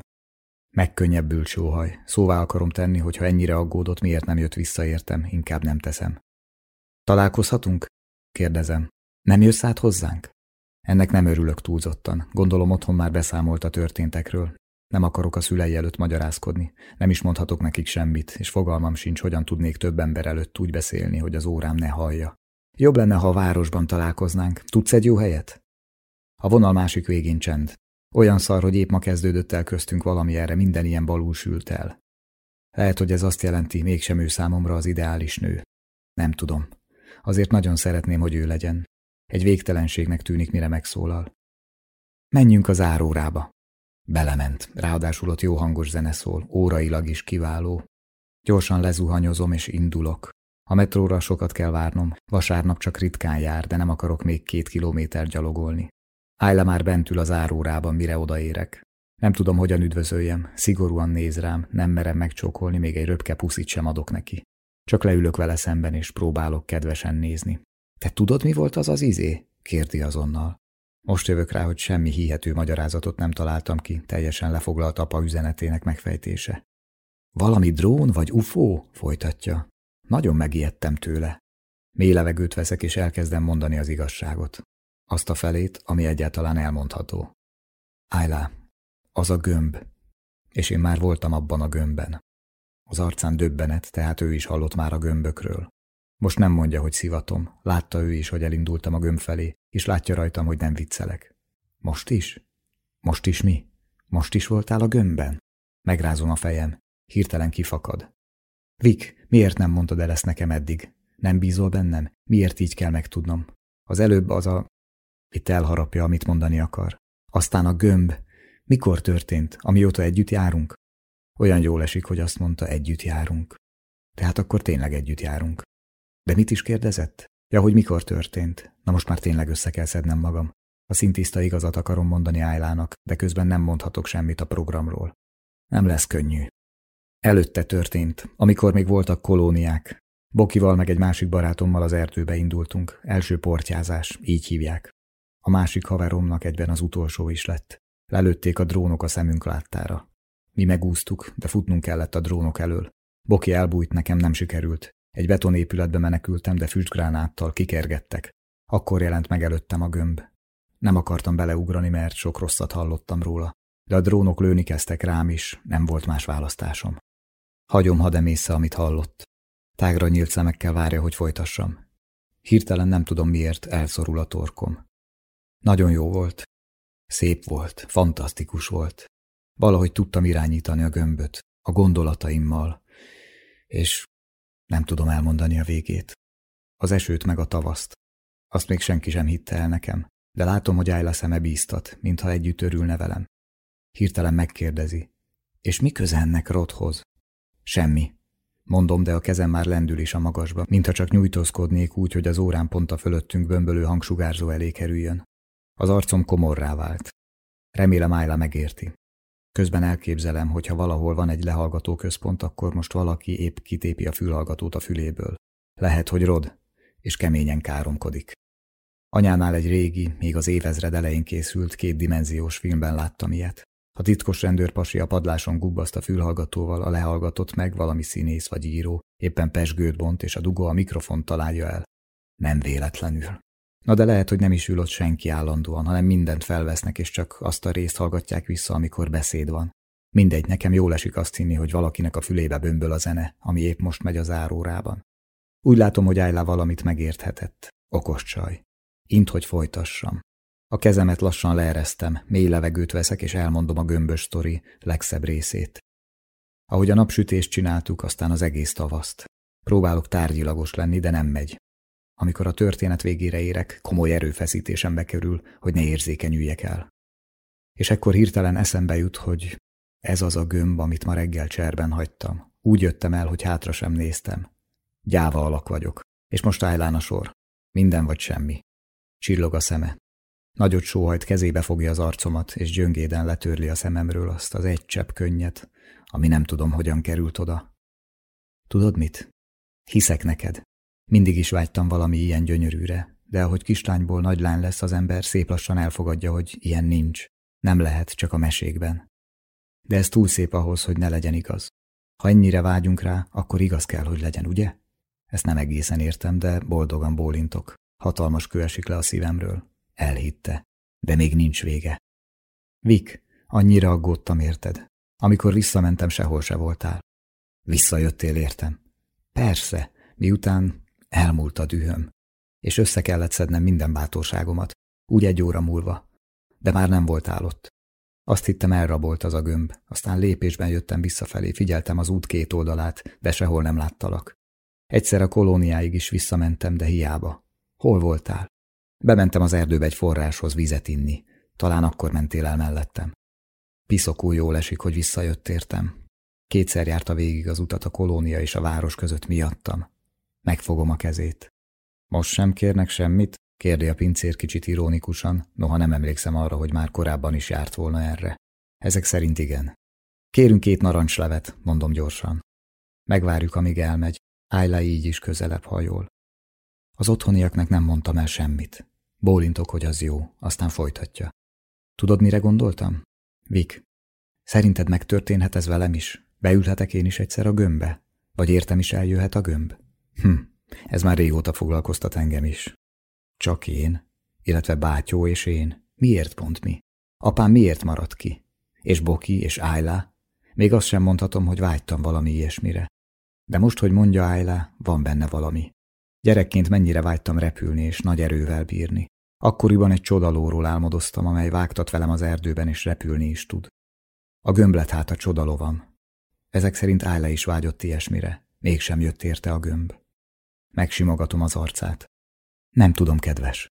Megkönnyebbült sóhaj. Szóvá akarom tenni, hogy ha ennyire aggódott, miért nem jött vissza értem, inkább nem teszem. Találkozhatunk? kérdezem. Nem jössz át hozzánk? Ennek nem örülök túlzottan. Gondolom otthon már beszámolt a történtekről. Nem akarok a szülei előtt magyarázkodni, nem is mondhatok nekik semmit, és fogalmam sincs, hogyan tudnék több ember előtt úgy beszélni, hogy az órám ne hallja. Jobb lenne, ha a városban találkoznánk. Tudsz egy jó helyet? A vonal másik végén csend. Olyan szar, hogy épp ma kezdődött el köztünk valami erre, minden ilyen balul sült el. Lehet, hogy ez azt jelenti, mégsem ő számomra az ideális nő. Nem tudom. Azért nagyon szeretném, hogy ő legyen. Egy végtelenségnek tűnik, mire megszólal. Menjünk az árórába. Belement, ráadásul ott jó hangos zene szól, órailag is kiváló. Gyorsan lezuhanyozom és indulok. A metróra sokat kell várnom, vasárnap csak ritkán jár, de nem akarok még két kilométer gyalogolni. Ájla már bent ül az árórában, mire odaérek. Nem tudom, hogyan üdvözöljem, szigorúan néz rám, nem merem megcsókolni, még egy röpke puszit sem adok neki. Csak leülök vele szemben, és próbálok kedvesen nézni. Te tudod, mi volt az az izé? kérdi azonnal. Most jövök rá, hogy semmi hihető magyarázatot nem találtam ki, teljesen lefoglalt apa üzenetének megfejtése. Valami drón vagy UFO? folytatja. Nagyon megijedtem tőle. Mély levegőt veszek, és elkezdem mondani az igazságot. Azt a felét, ami egyáltalán elmondható. Ájlá, az a gömb. És én már voltam abban a gömbben. Az arcán döbbenet, tehát ő is hallott már a gömbökről. Most nem mondja, hogy szivatom. Látta ő is, hogy elindultam a gömb felé, és látja rajtam, hogy nem viccelek. Most is? Most is mi? Most is voltál a gömbben? Megrázom a fejem. Hirtelen kifakad. Vik, miért nem mondtad el ezt nekem eddig? Nem bízol bennem? Miért így kell megtudnom? Az előbb az a... Itt elharapja, amit mondani akar. Aztán a gömb. Mikor történt? Amióta együtt járunk? Olyan jól esik, hogy azt mondta, együtt járunk. Tehát akkor tényleg együtt járunk. De mit is kérdezett? Ja, hogy mikor történt. Na most már tényleg össze kell szednem magam. A szintiszta igazat akarom mondani Ájlának, de közben nem mondhatok semmit a programról. Nem lesz könnyű. Előtte történt, amikor még voltak kolóniák. Bokival meg egy másik barátommal az erdőbe indultunk. Első portyázás, így hívják. A másik haveromnak egyben az utolsó is lett. Lelőtték a drónok a szemünk láttára. Mi megúsztuk, de futnunk kellett a drónok elől. Boki elbújt, nekem nem sikerült. Egy betonépületbe menekültem, de füstgránáttal kikergettek. Akkor jelent meg előttem a gömb. Nem akartam beleugrani, mert sok rosszat hallottam róla. De a drónok lőni kezdtek rám is, nem volt más választásom. Hagyom, ha emésze, amit hallott. Tágra nyílt szemekkel várja, hogy folytassam. Hirtelen nem tudom miért, elszorul a torkom. Nagyon jó volt. Szép volt, fantasztikus volt. Valahogy tudtam irányítani a gömböt, a gondolataimmal, és nem tudom elmondani a végét. Az esőt meg a tavaszt. Azt még senki sem hitte el nekem, de látom, hogy Ájla szeme bíztat, mintha együtt örülne velem. Hirtelen megkérdezi. És mi köze ennek Rothoz? Semmi. Mondom, de a kezem már lendül is a magasba, mintha csak nyújtózkodnék úgy, hogy az órán pont a fölöttünk bömbölő hangsugárzó elé kerüljön. Az arcom komorrá vált. Remélem Ájla megérti. Közben elképzelem, hogy ha valahol van egy lehallgató központ, akkor most valaki épp kitépi a fülhallgatót a füléből. Lehet, hogy rod, és keményen káromkodik. Anyánál egy régi, még az évezred elején készült kétdimenziós filmben láttam ilyet. A titkos rendőrpasi a padláson gubbaszt a fülhallgatóval, a lehallgatott meg valami színész vagy író, éppen pesgőt bont, és a dugó a mikrofon találja el. Nem véletlenül. Na de lehet, hogy nem is ül ott senki állandóan, hanem mindent felvesznek, és csak azt a részt hallgatják vissza, amikor beszéd van. Mindegy, nekem jól esik azt hinni, hogy valakinek a fülébe bömböl a zene, ami épp most megy az árórában. Úgy látom, hogy Ájlá valamit megérthetett. Okos csaj. Int, hogy folytassam. A kezemet lassan leeresztem, mély levegőt veszek, és elmondom a gömbös sztori legszebb részét. Ahogy a napsütést csináltuk, aztán az egész tavaszt. Próbálok tárgyilagos lenni, de nem megy. Amikor a történet végére érek, komoly erőfeszítésembe kerül, hogy ne érzékenyüljek el. És ekkor hirtelen eszembe jut, hogy ez az a gömb, amit ma reggel cserben hagytam. Úgy jöttem el, hogy hátra sem néztem. Gyáva alak vagyok, és most állán a sor. Minden vagy semmi. Csillog a szeme. Nagyot sóhajt kezébe fogja az arcomat, és gyöngéden letörli a szememről azt az egy csepp könnyet, ami nem tudom, hogyan került oda. Tudod mit? Hiszek neked. Mindig is vágytam valami ilyen gyönyörűre, de ahogy kislányból nagy lány lesz az ember, szép lassan elfogadja, hogy ilyen nincs. Nem lehet, csak a mesékben. De ez túl szép ahhoz, hogy ne legyen igaz. Ha ennyire vágyunk rá, akkor igaz kell, hogy legyen, ugye? Ezt nem egészen értem, de boldogan bólintok. Hatalmas kő esik le a szívemről. Elhitte. De még nincs vége. Vik, annyira aggódtam érted. Amikor visszamentem, sehol se voltál. Visszajöttél értem. Persze, miután Elmúlt a dühöm, és össze kellett szednem minden bátorságomat, úgy egy óra múlva. De már nem volt állott. Azt hittem elrabolt az a gömb, aztán lépésben jöttem visszafelé, figyeltem az út két oldalát, de sehol nem láttalak. Egyszer a kolóniáig is visszamentem, de hiába. Hol voltál? Bementem az erdőbe egy forráshoz vizet inni. Talán akkor mentél el mellettem. Piszokul jól esik, hogy visszajött értem. Kétszer járta végig az utat a kolónia és a város között miattam. Megfogom a kezét. Most sem kérnek semmit? kérdi a pincér kicsit ironikusan, noha nem emlékszem arra, hogy már korábban is járt volna erre. Ezek szerint igen. Kérünk két narancslevet, mondom gyorsan. Megvárjuk, amíg elmegy. Ájla így is közelebb hajol. Az otthoniaknak nem mondtam el semmit. Bólintok, hogy az jó, aztán folytatja. Tudod, mire gondoltam? Vik, szerinted megtörténhet ez velem is? Beülhetek én is egyszer a gömbbe? Vagy értem is eljöhet a gömb? Hm, ez már régóta foglalkoztat engem is. Csak én, illetve bátyó és én. Miért pont mi? Apám miért maradt ki? És Boki és Ájlá? Még azt sem mondhatom, hogy vágytam valami ilyesmire. De most, hogy mondja Ájlá, van benne valami. Gyerekként mennyire vágytam repülni és nagy erővel bírni. Akkoriban egy csodalóról álmodoztam, amely vágtat velem az erdőben és repülni is tud. A gömblet hát a csodalovam. Ezek szerint Ájla is vágyott ilyesmire. Mégsem jött érte a gömb. Megsimogatom az arcát. Nem tudom, kedves.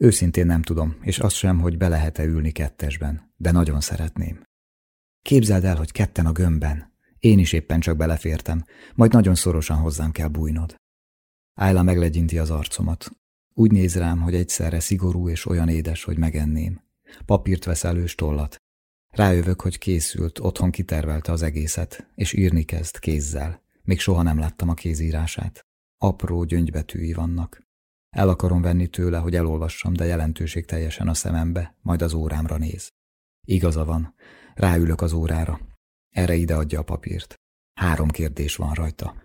Őszintén nem tudom, és azt sem, hogy be lehet-e ülni kettesben, de nagyon szeretném. Képzeld el, hogy ketten a gömbben. Én is éppen csak belefértem, majd nagyon szorosan hozzám kell bújnod. Ájla meglegyinti az arcomat. Úgy néz rám, hogy egyszerre szigorú és olyan édes, hogy megenném. Papírt vesz elő, tollat. Rájövök, hogy készült, otthon kitervelte az egészet, és írni kezd kézzel. Még soha nem láttam a kézírását. Apró gyöngybetűi vannak. El akarom venni tőle, hogy elolvassam, de jelentőség teljesen a szemembe, majd az órámra néz. Igaza van. Ráülök az órára. Erre ide adja a papírt. Három kérdés van rajta.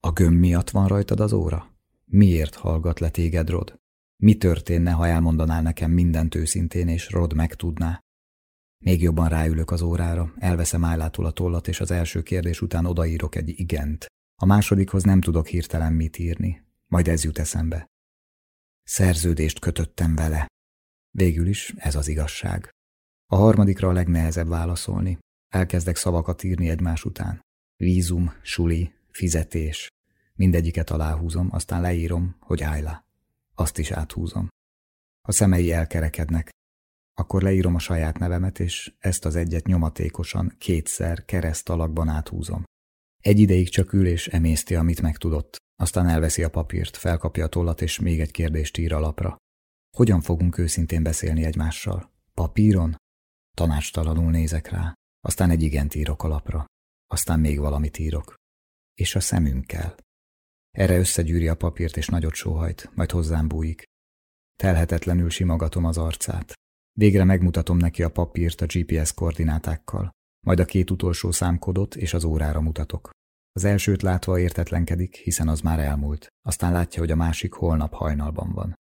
A gömb miatt van rajtad az óra? Miért hallgat le téged, Rod? Mi történne, ha elmondanál nekem mindent őszintén, és Rod megtudná? Még jobban ráülök az órára, elveszem állától a tollat, és az első kérdés után odaírok egy igent. A másodikhoz nem tudok hirtelen mit írni. Majd ez jut eszembe. Szerződést kötöttem vele. Végül is ez az igazság. A harmadikra a legnehezebb válaszolni. Elkezdek szavakat írni egymás után. Vízum, suli, fizetés. Mindegyiket aláhúzom, aztán leírom, hogy Ájla. Azt is áthúzom. A szemei elkerekednek. Akkor leírom a saját nevemet, és ezt az egyet nyomatékosan kétszer kereszt alakban áthúzom. Egy ideig csak ül és emészti, amit megtudott. Aztán elveszi a papírt, felkapja a tollat, és még egy kérdést ír a lapra. Hogyan fogunk őszintén beszélni egymással? Papíron? Tanácstalanul nézek rá. Aztán egy igent írok a lapra. Aztán még valamit írok. És a szemünkkel. Erre összegyűri a papírt és nagyot sóhajt, majd hozzám bújik. Telhetetlenül simogatom az arcát. Végre megmutatom neki a papírt a GPS koordinátákkal, majd a két utolsó számkodot és az órára mutatok. Az elsőt látva értetlenkedik, hiszen az már elmúlt, aztán látja, hogy a másik holnap hajnalban van.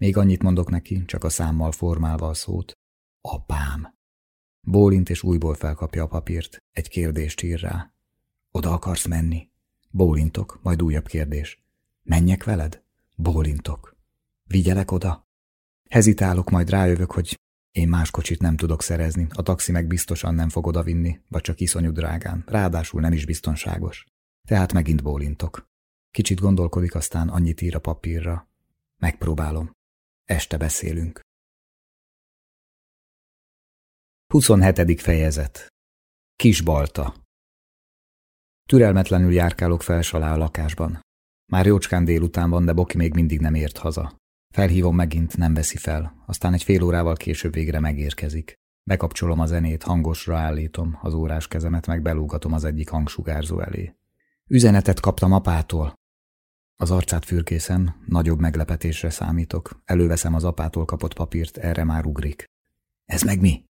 Még annyit mondok neki, csak a számmal formálva a szót. Apám! Bólint és újból felkapja a papírt, egy kérdést ír rá. Oda akarsz menni? Bólintok, majd újabb kérdés. Menjek veled? Bólintok. Vigyelek oda? Hezitálok, majd rájövök, hogy én más kocsit nem tudok szerezni, a taxi meg biztosan nem fog odavinni, vagy csak iszonyú drágán, ráadásul nem is biztonságos. Tehát megint bólintok. Kicsit gondolkodik, aztán annyit ír a papírra. Megpróbálom. Este beszélünk. 27. fejezet Kis Balta Türelmetlenül járkálok felsalá a lakásban. Már jócskán délután van, de Boki még mindig nem ért haza. Felhívom megint, nem veszi fel, aztán egy fél órával később végre megérkezik. Bekapcsolom a zenét, hangosra állítom, az órás kezemet meg belúgatom az egyik hangsugárzó elé. Üzenetet kaptam apától. Az arcát fürkészem, nagyobb meglepetésre számítok. Előveszem az apától kapott papírt, erre már ugrik. Ez meg mi?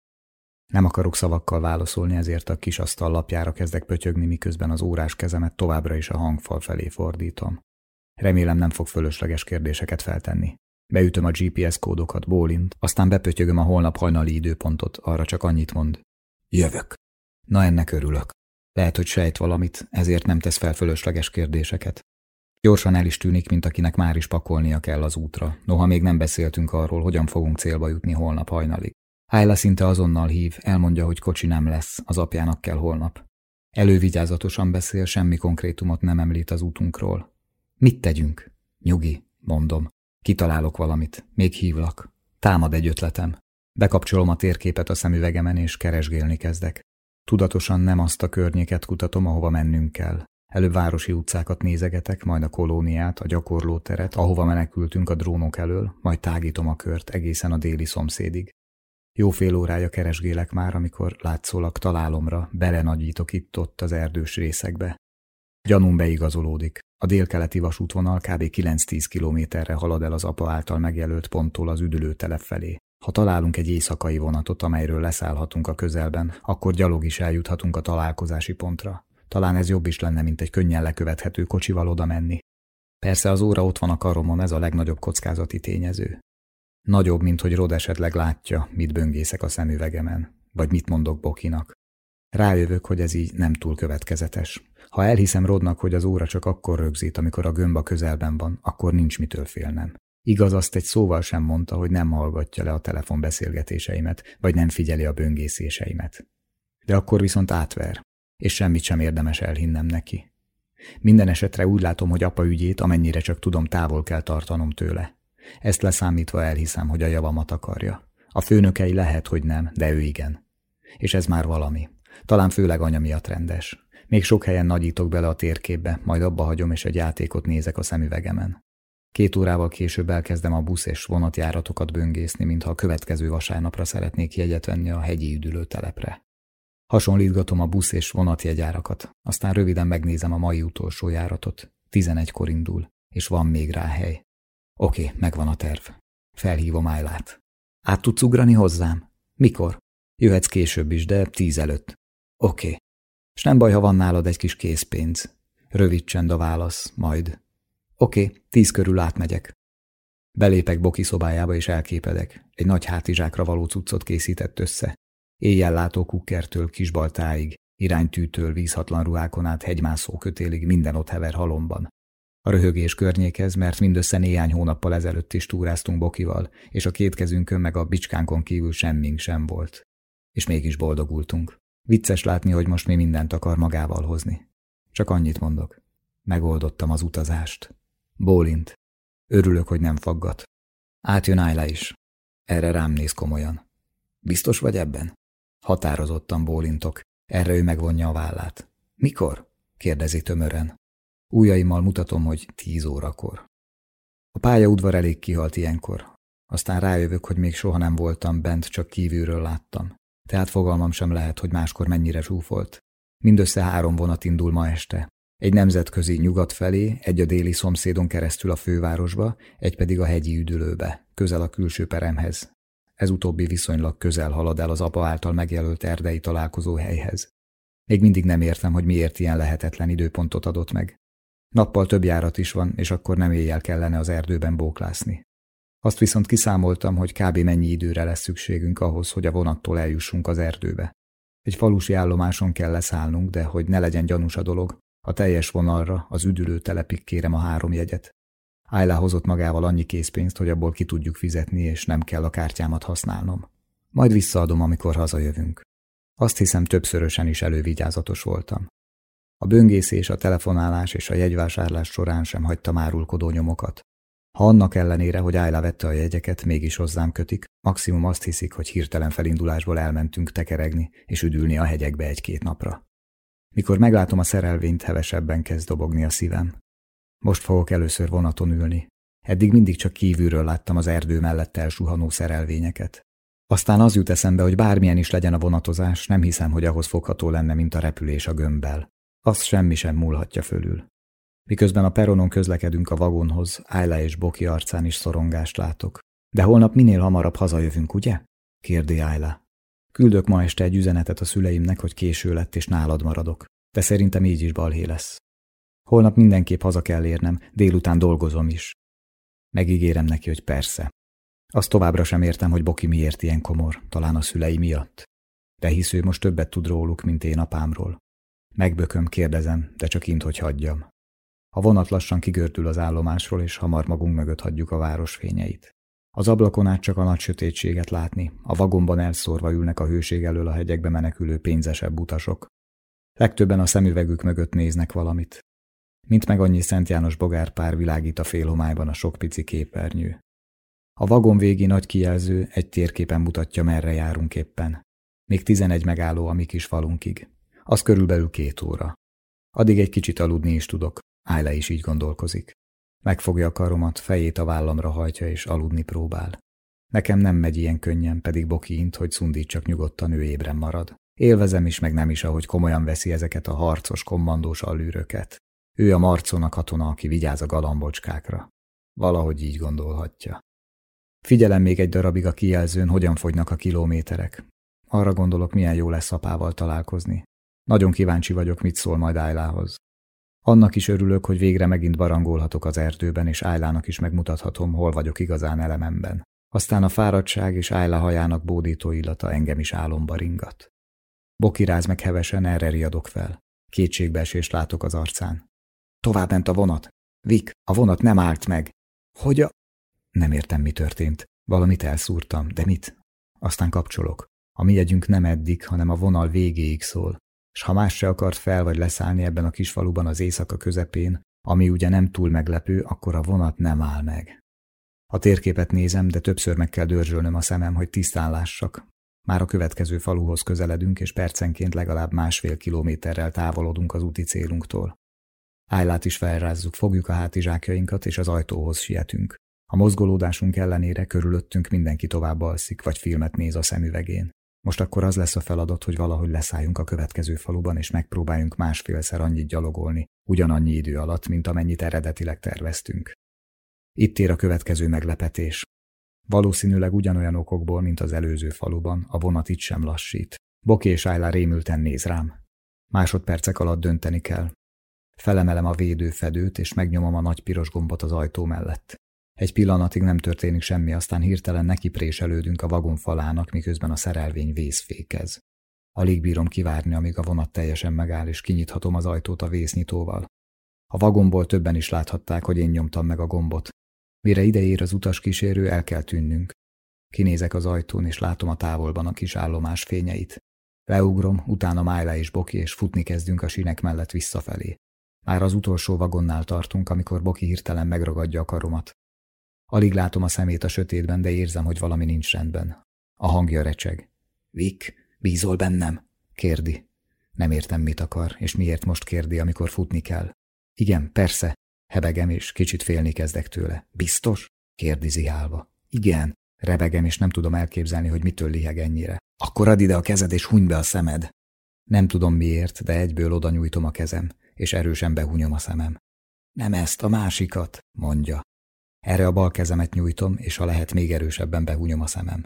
Nem akarok szavakkal válaszolni, ezért a kis asztal lapjára kezdek pötyögni, miközben az órás kezemet továbbra is a hangfal felé fordítom. Remélem nem fog fölösleges kérdéseket feltenni. Beütöm a GPS kódokat, bólint, aztán bepötyögöm a holnap hajnali időpontot, arra csak annyit mond. Jövök. Na ennek örülök. Lehet, hogy sejt valamit, ezért nem tesz fel fölösleges kérdéseket. Gyorsan el is tűnik, mint akinek már is pakolnia kell az útra, noha még nem beszéltünk arról, hogyan fogunk célba jutni holnap hajnalig. Hájla szinte azonnal hív, elmondja, hogy kocsi nem lesz, az apjának kell holnap. Elővigyázatosan beszél, semmi konkrétumot nem említ az útunkról. Mit tegyünk? Nyugi, mondom. Kitalálok valamit, még hívlak. Támad egy ötletem. Bekapcsolom a térképet a szemüvegemen, és keresgélni kezdek. Tudatosan nem azt a környéket kutatom, ahova mennünk kell. Előbb városi utcákat nézegetek, majd a kolóniát, a gyakorlóteret, ahova menekültünk a drónok elől, majd tágítom a kört egészen a déli szomszédig. Jó fél órája keresgélek már, amikor látszólag találomra belenagyítok itt-ott az erdős részekbe. Gyanúm beigazolódik. A délkeleti vasútvonal kb. 9-10 kilométerre halad el az apa által megjelölt ponttól az üdülőtelep felé. Ha találunk egy éjszakai vonatot, amelyről leszállhatunk a közelben, akkor gyalog is eljuthatunk a találkozási pontra. Talán ez jobb is lenne, mint egy könnyen lekövethető kocsival oda menni. Persze az óra ott van a karomon, ez a legnagyobb kockázati tényező. Nagyobb, mint hogy Rod esetleg látja, mit böngészek a szemüvegemen, vagy mit mondok Bokinak. Rájövök, hogy ez így nem túl következetes. Ha elhiszem Rodnak, hogy az óra csak akkor rögzít, amikor a gömb a közelben van, akkor nincs mitől félnem. Igaz, azt egy szóval sem mondta, hogy nem hallgatja le a telefonbeszélgetéseimet, vagy nem figyeli a böngészéseimet. De akkor viszont átver, és semmit sem érdemes elhinnem neki. Minden esetre úgy látom, hogy apa ügyét, amennyire csak tudom, távol kell tartanom tőle. Ezt leszámítva elhiszem, hogy a javamat akarja. A főnökei lehet, hogy nem, de ő igen. És ez már valami. Talán főleg anya miatt rendes. Még sok helyen nagyítok bele a térképbe, majd abba hagyom, és egy játékot nézek a szemüvegemen. Két órával később elkezdem a busz és vonatjáratokat böngészni, mintha a következő vasárnapra szeretnék jegyet venni a hegyi üdülő telepre. Hasonlítgatom a busz és vonatjegyárakat, aztán röviden megnézem a mai utolsó járatot. Tizenegykor indul, és van még rá hely. Oké, megvan a terv. Felhívom Ájlát. Át tudsz ugrani hozzám? Mikor? Jöhetsz később is, de tíz előtt. Oké. És nem baj, ha van nálad egy kis készpénz. Rövid csend a válasz, majd. Oké, tíz körül átmegyek. Belépek Boki szobájába és elképedek. Egy nagy hátizsákra való cuccot készített össze. Éjjel látó kukkertől kisbaltáig, iránytűtől vízhatlan ruhákon át hegymászó kötélig minden ott hever halomban. A röhögés környékez, mert mindössze néhány hónappal ezelőtt is túráztunk Bokival, és a két kezünkön meg a bicskánkon kívül semmink sem volt. És mégis boldogultunk. Vicces látni, hogy most mi mindent akar magával hozni. Csak annyit mondok. Megoldottam az utazást. Bólint. Örülök, hogy nem faggat. Átjön Ayla is. Erre rám néz komolyan. Biztos vagy ebben? Határozottan bólintok. Erre ő megvonja a vállát. Mikor? kérdezi tömören. Újaimmal mutatom, hogy tíz órakor. A pályaudvar elég kihalt ilyenkor. Aztán rájövök, hogy még soha nem voltam bent, csak kívülről láttam. Tehát fogalmam sem lehet, hogy máskor mennyire zsúfolt. Mindössze három vonat indul ma este. Egy nemzetközi nyugat felé, egy a déli szomszédon keresztül a fővárosba, egy pedig a hegyi üdülőbe, közel a külső peremhez. Ez utóbbi viszonylag közel halad el az apa által megjelölt erdei találkozó helyhez. Még mindig nem értem, hogy miért ilyen lehetetlen időpontot adott meg. Nappal több járat is van, és akkor nem éjjel kellene az erdőben bóklászni. Azt viszont kiszámoltam, hogy kb. mennyi időre lesz szükségünk ahhoz, hogy a vonattól eljussunk az erdőbe. Egy falusi állomáson kell leszállnunk, de hogy ne legyen gyanús a dolog, a teljes vonalra, az üdülő telepig kérem a három jegyet. Ayla hozott magával annyi készpénzt, hogy abból ki tudjuk fizetni, és nem kell a kártyámat használnom. Majd visszaadom, amikor hazajövünk. Azt hiszem, többszörösen is elővigyázatos voltam. A böngészés, a telefonálás és a jegyvásárlás során sem hagytam árulkodó nyomokat. Ha annak ellenére, hogy Ayla vette a jegyeket, mégis hozzám kötik, maximum azt hiszik, hogy hirtelen felindulásból elmentünk tekeregni és üdülni a hegyekbe egy-két napra. Mikor meglátom a szerelvényt, hevesebben kezd dobogni a szívem. Most fogok először vonaton ülni. Eddig mindig csak kívülről láttam az erdő mellett elsuhanó szerelvényeket. Aztán az jut eszembe, hogy bármilyen is legyen a vonatozás, nem hiszem, hogy ahhoz fogható lenne, mint a repülés a gömbbel. Azt semmi sem múlhatja fölül. Miközben a peronon közlekedünk a vagonhoz, Ayla és Boki arcán is szorongást látok. De holnap minél hamarabb hazajövünk, ugye? kérdi Ayla. Küldök ma este egy üzenetet a szüleimnek, hogy késő lett és nálad maradok. De szerintem így is balhé lesz. Holnap mindenképp haza kell érnem, délután dolgozom is. Megígérem neki, hogy persze. Azt továbbra sem értem, hogy Boki miért ilyen komor, talán a szülei miatt. De hisz ő most többet tud róluk, mint én apámról. Megbököm, kérdezem, de csak int, hogy hagyjam. A vonat lassan kigördül az állomásról, és hamar magunk mögött hagyjuk a város fényeit. Az ablakon át csak a nagy sötétséget látni, a vagomban elszórva ülnek a hőség elől a hegyekbe menekülő pénzesebb utasok. Legtöbben a szemüvegük mögött néznek valamit. Mint meg annyi Szent János bogárpár világít a félhomályban a sok pici képernyő. A vagon végi nagy kijelző egy térképen mutatja, merre járunk éppen. Még tizenegy megálló a mi kis falunkig. Az körülbelül két óra. Addig egy kicsit aludni is tudok. Ájle is így gondolkozik. Megfogja a karomat, fejét a vállamra hajtja és aludni próbál. Nekem nem megy ilyen könnyen, pedig Boki int, hogy szundít csak nyugodtan ő ébren marad. Élvezem is, meg nem is, ahogy komolyan veszi ezeket a harcos, kommandós allűröket. Ő a Marcon a katona, aki vigyáz a galambocskákra. Valahogy így gondolhatja. Figyelem még egy darabig a kijelzőn, hogyan fogynak a kilométerek. Arra gondolok, milyen jó lesz apával találkozni. Nagyon kíváncsi vagyok, mit szól majd Ájlához. Annak is örülök, hogy végre megint barangolhatok az erdőben, és Ájlának is megmutathatom, hol vagyok igazán elememben. Aztán a fáradtság és Ájla hajának bódító illata engem is álomba ringat. Bokiráz meg hevesen, erre riadok fel. Kétségbeesést látok az arcán. Tovább ment a vonat. Vik, a vonat nem állt meg. Hogy a... Nem értem, mi történt. Valamit elszúrtam, de mit? Aztán kapcsolok. A mi jegyünk nem eddig, hanem a vonal végéig szól. S ha más se akart fel vagy leszállni ebben a kis faluban az éjszaka közepén, ami ugye nem túl meglepő, akkor a vonat nem áll meg. A térképet nézem, de többször meg kell dörzsölnöm a szemem, hogy tisztán lássak. Már a következő faluhoz közeledünk, és percenként legalább másfél kilométerrel távolodunk az úti célunktól. Ájlát is felrázzuk, fogjuk a hátizsákjainkat, és az ajtóhoz sietünk. A mozgolódásunk ellenére körülöttünk mindenki tovább alszik, vagy filmet néz a szemüvegén. Most akkor az lesz a feladat, hogy valahogy leszálljunk a következő faluban, és megpróbáljunk másfélszer annyit gyalogolni, ugyanannyi idő alatt, mint amennyit eredetileg terveztünk. Itt ér a következő meglepetés. Valószínűleg ugyanolyan okokból, mint az előző faluban, a vonat itt sem lassít. Boki és Ájlá rémülten néz rám. Másodpercek alatt dönteni kell. Felemelem a védőfedőt, és megnyomom a nagy piros gombot az ajtó mellett. Egy pillanatig nem történik semmi, aztán hirtelen nekipréselődünk a vagon falának, miközben a szerelvény vészfékez. Alig bírom kivárni, amíg a vonat teljesen megáll, és kinyithatom az ajtót a vésznyitóval. A vagonból többen is láthatták, hogy én nyomtam meg a gombot. Mire ideér az utas kísérő, el kell tűnnünk. Kinézek az ajtón, és látom a távolban a kis állomás fényeit. Leugrom, utána Májla és Boki, és futni kezdünk a sinek mellett visszafelé. Már az utolsó vagonnál tartunk, amikor Boki hirtelen megragadja a karomat. Alig látom a szemét a sötétben, de érzem, hogy valami nincs rendben. A hangja recseg. Vik, bízol bennem? kérdi. Nem értem, mit akar, és miért most kérdi, amikor futni kell. Igen, persze, hebegem, és kicsit félni kezdek tőle. Biztos? kérdi zihálva. Igen, rebegem, és nem tudom elképzelni, hogy mitől liheg ennyire. Akkor add ide a kezed, és huny be a szemed. Nem tudom miért, de egyből oda nyújtom a kezem, és erősen behunyom a szemem. Nem ezt, a másikat, mondja. Erre a bal kezemet nyújtom, és ha lehet, még erősebben behúnyom a szemem.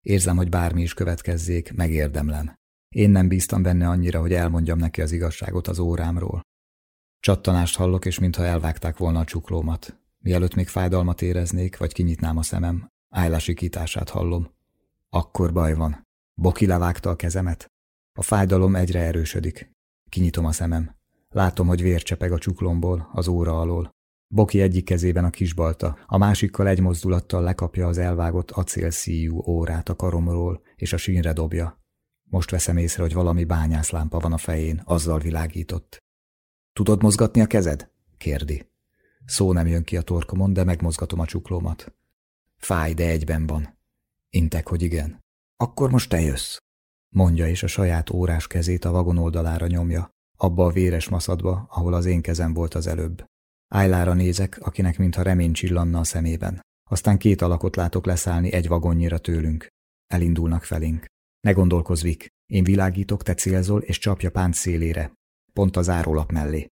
Érzem, hogy bármi is következzék, megérdemlem. Én nem bíztam benne annyira, hogy elmondjam neki az igazságot az órámról. Csattanást hallok, és mintha elvágták volna a csuklómat. Mielőtt még fájdalmat éreznék, vagy kinyitnám a szemem, állásikítását hallom. Akkor baj van. Boki levágta a kezemet. A fájdalom egyre erősödik. Kinyitom a szemem. Látom, hogy vér csepeg a csuklomból, az óra alól. Boki egyik kezében a kisbalta, a másikkal egy mozdulattal lekapja az elvágott acélszíjú órát a karomról, és a sínre dobja. Most veszem észre, hogy valami bányászlámpa van a fején, azzal világított. Tudod mozgatni a kezed? kérdi. Szó nem jön ki a torkomon, de megmozgatom a csuklómat. Fáj, de egyben van. Intek, hogy igen. Akkor most te jössz, mondja, és a saját órás kezét a vagon oldalára nyomja, abba a véres maszadba, ahol az én kezem volt az előbb. Ájlára nézek, akinek mintha remény csillanna a szemében. Aztán két alakot látok leszállni egy vagonnyira tőlünk. Elindulnak felénk. Ne gondolkozz, Vik. Én világítok, te célzol, és csapja pánt szélére. Pont a zárólap mellé.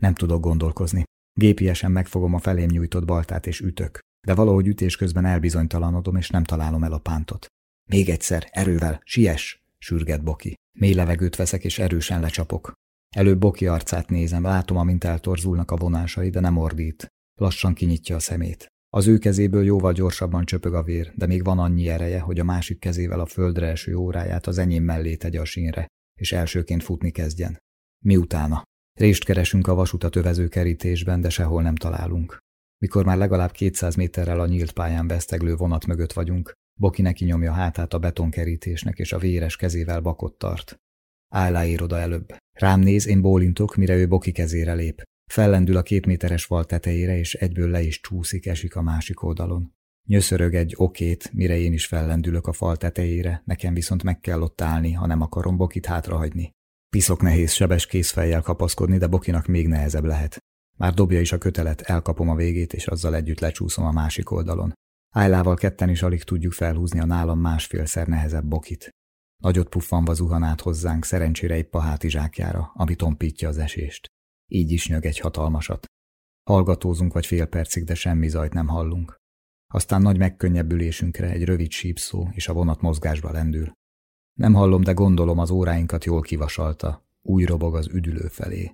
Nem tudok gondolkozni. Gépiesen megfogom a felém nyújtott baltát és ütök. De valahogy ütés közben elbizonytalanodom, és nem találom el a pántot. Még egyszer, erővel, siess! sürget Boki. Mély levegőt veszek, és erősen lecsapok. Előbb Boki arcát nézem, látom, amint eltorzulnak a vonásai, de nem ordít. Lassan kinyitja a szemét. Az ő kezéből jóval gyorsabban csöpög a vér, de még van annyi ereje, hogy a másik kezével a földre eső óráját az enyém mellé tegye a sínre, és elsőként futni kezdjen. Miutána? Rést keresünk a vasutat övező kerítésben, de sehol nem találunk. Mikor már legalább 200 méterrel a nyílt pályán veszteglő vonat mögött vagyunk, Boki neki nyomja hátát a betonkerítésnek, és a véres kezével bakott tart. Állá ér oda előbb. Rám néz, én bólintok, mire ő Boki kezére lép. Fellendül a két méteres fal tetejére, és egyből le is csúszik, esik a másik oldalon. Nyöszörög egy okét, mire én is fellendülök a fal tetejére, nekem viszont meg kell ott állni, ha nem akarom Bokit hátrahagyni. Piszok nehéz sebes kézfejjel kapaszkodni, de Bokinak még nehezebb lehet. Már dobja is a kötelet, elkapom a végét, és azzal együtt lecsúszom a másik oldalon. Ájlával ketten is alig tudjuk felhúzni a nálam másfélszer nehezebb Bokit. Nagyot puffanva zuhan át hozzánk, szerencsére épp a hátizsákjára, ami tompítja az esést. így is nyög egy hatalmasat. Hallgatózunk vagy fél percig, de semmi zajt nem hallunk. Aztán nagy megkönnyebbülésünkre egy rövid sípszó, és a vonat mozgásba lendül. Nem hallom, de gondolom az óráinkat jól kivasalta. Új robog az üdülő felé.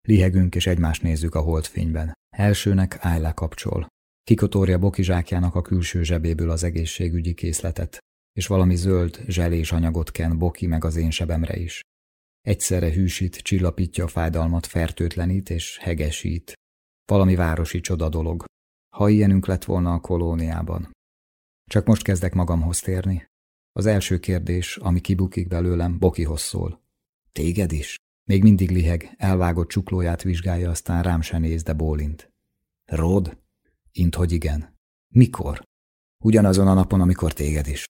Lihegünk és egymást nézzük a holdfényben. Elsőnek Ájlá kapcsol. Kikotorja bokizsákjának a külső zsebéből az egészségügyi készletet, és valami zöld, zselés anyagot ken Boki meg az én sebemre is. Egyszerre hűsít, csillapítja a fájdalmat, fertőtlenít és hegesít. Valami városi csoda dolog. Ha ilyenünk lett volna a kolóniában. Csak most kezdek magamhoz térni. Az első kérdés, ami kibukik belőlem, Bokihoz szól. Téged is? Még mindig liheg, elvágott csuklóját vizsgálja, aztán rám se néz, de bólint. Rod? Int, hogy igen. Mikor? Ugyanazon a napon, amikor téged is.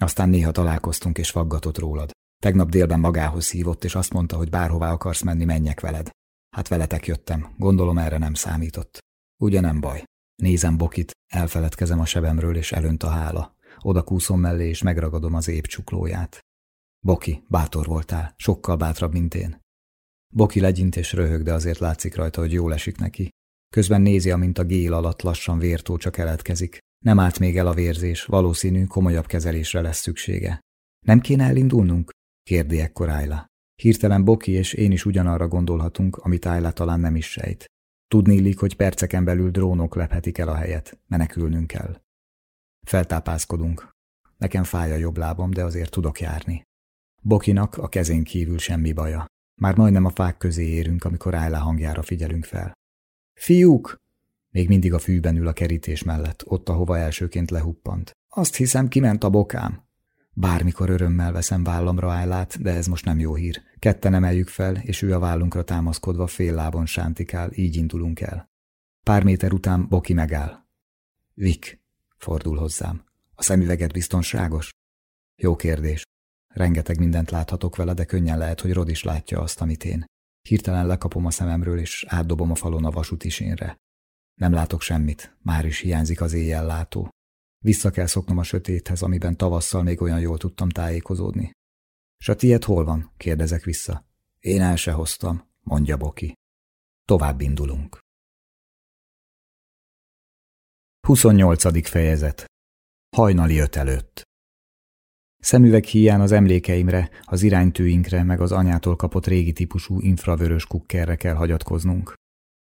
Aztán néha találkoztunk, és faggatott rólad. Tegnap délben magához hívott, és azt mondta, hogy bárhová akarsz menni, menjek veled. Hát veletek jöttem, gondolom erre nem számított. Ugye nem baj. Nézem Bokit, elfeledkezem a sebemről, és elönt a hála. Oda kúszom mellé, és megragadom az épp csuklóját. Boki, bátor voltál, sokkal bátrabb, mint én. Boki legyint és röhög, de azért látszik rajta, hogy jól esik neki. Közben nézi, amint a gél alatt lassan vértó csak keletkezik. Nem állt még el a vérzés, valószínű komolyabb kezelésre lesz szüksége. Nem kéne elindulnunk? kérdi ekkor Ayla. Hirtelen Boki és én is ugyanarra gondolhatunk, amit Ayla talán nem is sejt. Tudni illik, hogy perceken belül drónok lephetik el a helyet, menekülnünk kell. Feltápászkodunk. Nekem fáj a jobb lábam, de azért tudok járni. Bokinak a kezén kívül semmi baja. Már majdnem a fák közé érünk, amikor Ayla hangjára figyelünk fel. Fiúk! Még mindig a fűben ül a kerítés mellett, ott, ahova elsőként lehuppant. Azt hiszem, kiment a bokám. Bármikor örömmel veszem vállamra állát, de ez most nem jó hír. Ketten emeljük fel, és ő a vállunkra támaszkodva fél lábon sántikál, így indulunk el. Pár méter után Boki megáll. Vik, fordul hozzám. A szemüveget biztonságos? Jó kérdés. Rengeteg mindent láthatok vele, de könnyen lehet, hogy Rod is látja azt, amit én. Hirtelen lekapom a szememről, és átdobom a falon a vasútisínre. Nem látok semmit, már is hiányzik az éjjel látó. Vissza kell szoknom a sötéthez, amiben tavasszal még olyan jól tudtam tájékozódni. S a tiéd hol van? kérdezek vissza. Én el se hoztam, mondja Boki. Tovább indulunk. 28. fejezet Hajnali öt előtt Szemüveg híján az emlékeimre, az iránytűinkre, meg az anyától kapott régi típusú infravörös kukkerre kell hagyatkoznunk.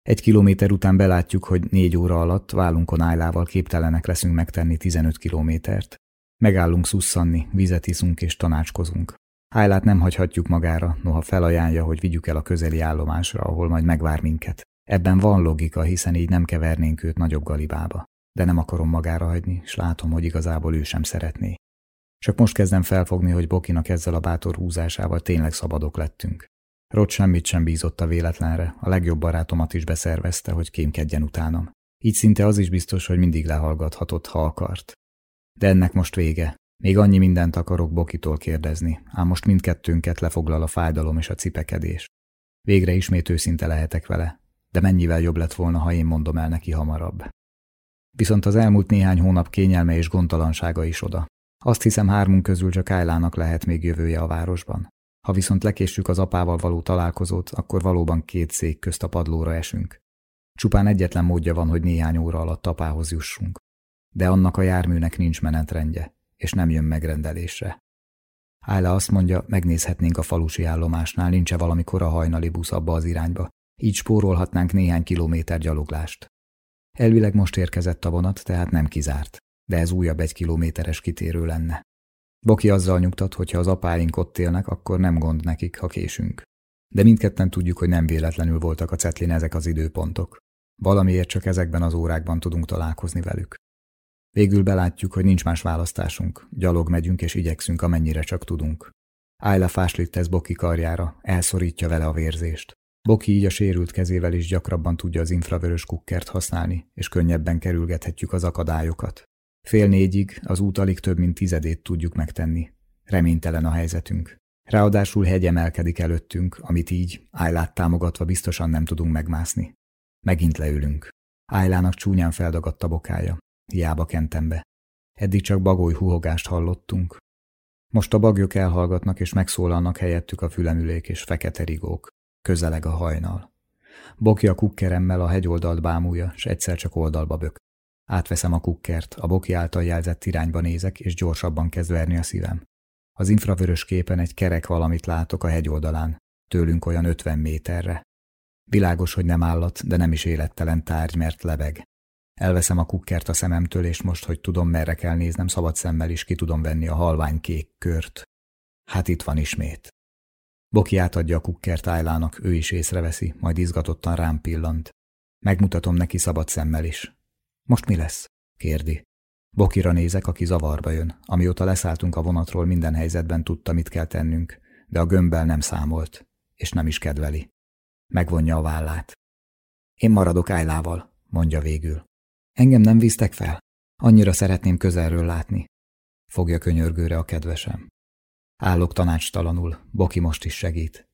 Egy kilométer után belátjuk, hogy négy óra alatt vállunkon állával képtelenek leszünk megtenni 15 kilométert. Megállunk szusszanni, vizet iszunk és tanácskozunk. Ájlát nem hagyhatjuk magára, noha felajánlja, hogy vigyük el a közeli állomásra, ahol majd megvár minket. Ebben van logika, hiszen így nem kevernénk őt nagyobb galibába. De nem akarom magára hagyni, s látom, hogy igazából ő sem szeretné. Csak most kezdem felfogni, hogy Bokinak ezzel a bátor húzásával tényleg szabadok lettünk. Rod semmit sem bízott a véletlenre, a legjobb barátomat is beszervezte, hogy kémkedjen utánam. Így szinte az is biztos, hogy mindig lehallgathatott, ha akart. De ennek most vége. Még annyi mindent akarok Bokitól kérdezni, ám most mindkettőnket lefoglal a fájdalom és a cipekedés. Végre ismét őszinte lehetek vele, de mennyivel jobb lett volna, ha én mondom el neki hamarabb. Viszont az elmúlt néhány hónap kényelme és gondtalansága is oda. Azt hiszem hármunk közül csak Ájlának lehet még jövője a városban. Ha viszont lekéssük az apával való találkozót, akkor valóban két szék közt a padlóra esünk. Csupán egyetlen módja van, hogy néhány óra alatt apához jussunk. De annak a járműnek nincs menetrendje, és nem jön megrendelésre. Ájla azt mondja, megnézhetnénk a falusi állomásnál, nincs-e valami kora hajnali busz abba az irányba. Így spórolhatnánk néhány kilométer gyaloglást. Elvileg most érkezett a vonat, tehát nem kizárt, de ez újabb egy kilométeres kitérő lenne. Boki azzal nyugtat, hogy ha az apáink ott élnek, akkor nem gond nekik, ha késünk. De mindketten tudjuk, hogy nem véletlenül voltak a cetlin ezek az időpontok. Valamiért csak ezekben az órákban tudunk találkozni velük. Végül belátjuk, hogy nincs más választásunk. Gyalog megyünk és igyekszünk, amennyire csak tudunk. Ájla fáslit tesz Boki karjára, elszorítja vele a vérzést. Boki így a sérült kezével is gyakrabban tudja az infravörös kukkert használni, és könnyebben kerülgethetjük az akadályokat. Fél négyig az út alig több mint tizedét tudjuk megtenni. Reménytelen a helyzetünk. Ráadásul hegy emelkedik előttünk, amit így, Ájlát támogatva biztosan nem tudunk megmászni. Megint leülünk. Ájlának csúnyán feldagadt a bokája. Hiába kentem be. Eddig csak bagoly huhogást hallottunk. Most a bagyok elhallgatnak és megszólalnak helyettük a fülemülék és fekete rigók. Közeleg a hajnal. Boki a kukkeremmel a hegyoldalt bámulja, s egyszer csak oldalba bök. Átveszem a kukkert, a Boki által jelzett irányba nézek, és gyorsabban kezd verni a szívem. Az infravörös képen egy kerek valamit látok a hegyoldalán, tőlünk olyan ötven méterre. Világos, hogy nem állat, de nem is élettelen tárgy, mert lebeg. Elveszem a kukkert a szememtől, és most, hogy tudom, merre kell néznem, szabad szemmel is ki tudom venni a halvány kék kört. Hát itt van ismét. Boki átadja a kukkert Ájlának, ő is észreveszi, majd izgatottan rám pillant. Megmutatom neki szabad szemmel is. Most mi lesz? kérdi. Bokira nézek, aki zavarba jön. Amióta leszálltunk a vonatról, minden helyzetben tudta, mit kell tennünk, de a gömbbel nem számolt, és nem is kedveli. Megvonja a vállát. Én maradok Ájlával, mondja végül. Engem nem víztek fel? Annyira szeretném közelről látni. Fogja könyörgőre a kedvesem. Állok tanácstalanul, Boki most is segít.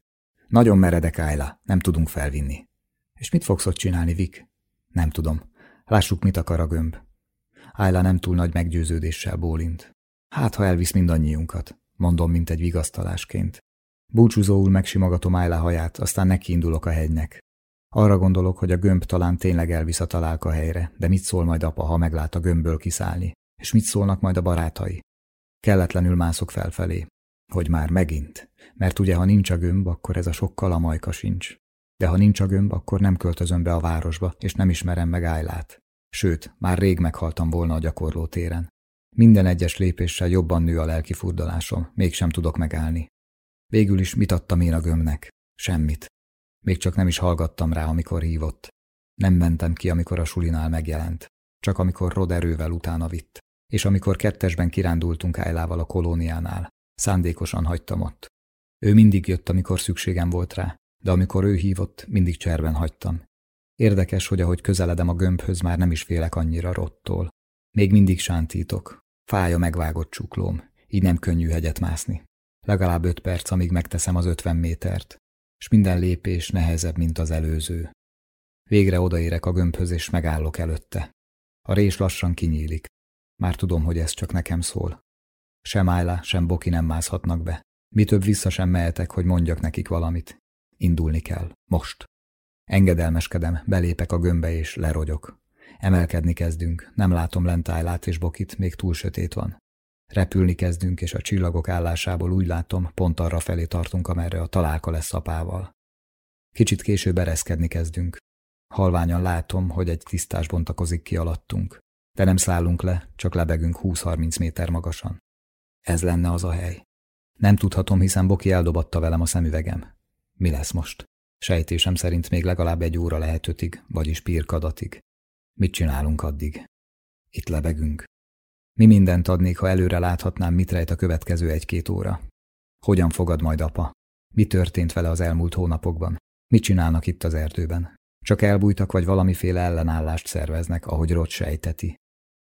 Nagyon meredek, Ájla, nem tudunk felvinni. És mit fogsz ott csinálni, Vik? Nem tudom. Lássuk, mit akar a gömb. Ájla nem túl nagy meggyőződéssel bólint. Hát, ha elvisz mindannyiunkat, mondom, mint egy vigasztalásként. Búcsúzóul megsimogatom Ájla haját, aztán nekiindulok a hegynek. Arra gondolok, hogy a gömb talán tényleg elvisz a találka helyre, de mit szól majd apa, ha meglát a gömbből kiszállni? És mit szólnak majd a barátai? Kelletlenül mászok felfelé. Hogy már megint. Mert ugye, ha nincs a gömb, akkor ez a sokkal a majka sincs. De ha nincs a gömb, akkor nem költözöm be a városba, és nem ismerem meg Ájlát. Sőt, már rég meghaltam volna a gyakorló téren. Minden egyes lépéssel jobban nő a lelki furdalásom, mégsem tudok megállni. Végül is mit adtam én a gömbnek? Semmit. Még csak nem is hallgattam rá, amikor hívott. Nem mentem ki, amikor a sulinál megjelent. Csak amikor Rod erővel utána vitt. És amikor kettesben kirándultunk Ájlával a kolóniánál. Szándékosan hagytam ott. Ő mindig jött, amikor szükségem volt rá, de amikor ő hívott, mindig cserben hagytam. Érdekes, hogy ahogy közeledem a gömbhöz, már nem is félek annyira rottól. Még mindig sántítok. Fáj a megvágott csuklóm, így nem könnyű hegyet mászni. Legalább öt perc, amíg megteszem az ötven métert, és minden lépés nehezebb, mint az előző. Végre odaérek a gömbhöz, és megállok előtte. A rés lassan kinyílik. Már tudom, hogy ez csak nekem szól. Sem Ájla, sem Boki nem mászhatnak be. Mi több vissza sem mehetek, hogy mondjak nekik valamit. Indulni kell. Most. Engedelmeskedem, belépek a gömbbe és lerogyok. Emelkedni kezdünk, nem látom lent Ájlát és Bokit, még túl sötét van. Repülni kezdünk, és a csillagok állásából úgy látom, pont arra felé tartunk, amerre a találka lesz apával. Kicsit később ereszkedni kezdünk. Halványan látom, hogy egy tisztás bontakozik ki alattunk. De nem szállunk le, csak lebegünk 20-30 méter magasan. Ez lenne az a hely. Nem tudhatom, hiszen Boki eldobatta velem a szemüvegem. Mi lesz most? Sejtésem szerint még legalább egy óra lehet ötig, vagyis pirkadatig. Mit csinálunk addig? Itt lebegünk. Mi mindent adnék, ha előre láthatnám, mit rejt a következő egy-két óra. Hogyan fogad majd apa? Mi történt vele az elmúlt hónapokban? Mit csinálnak itt az erdőben? Csak elbújtak, vagy valamiféle ellenállást szerveznek, ahogy Rod sejteti.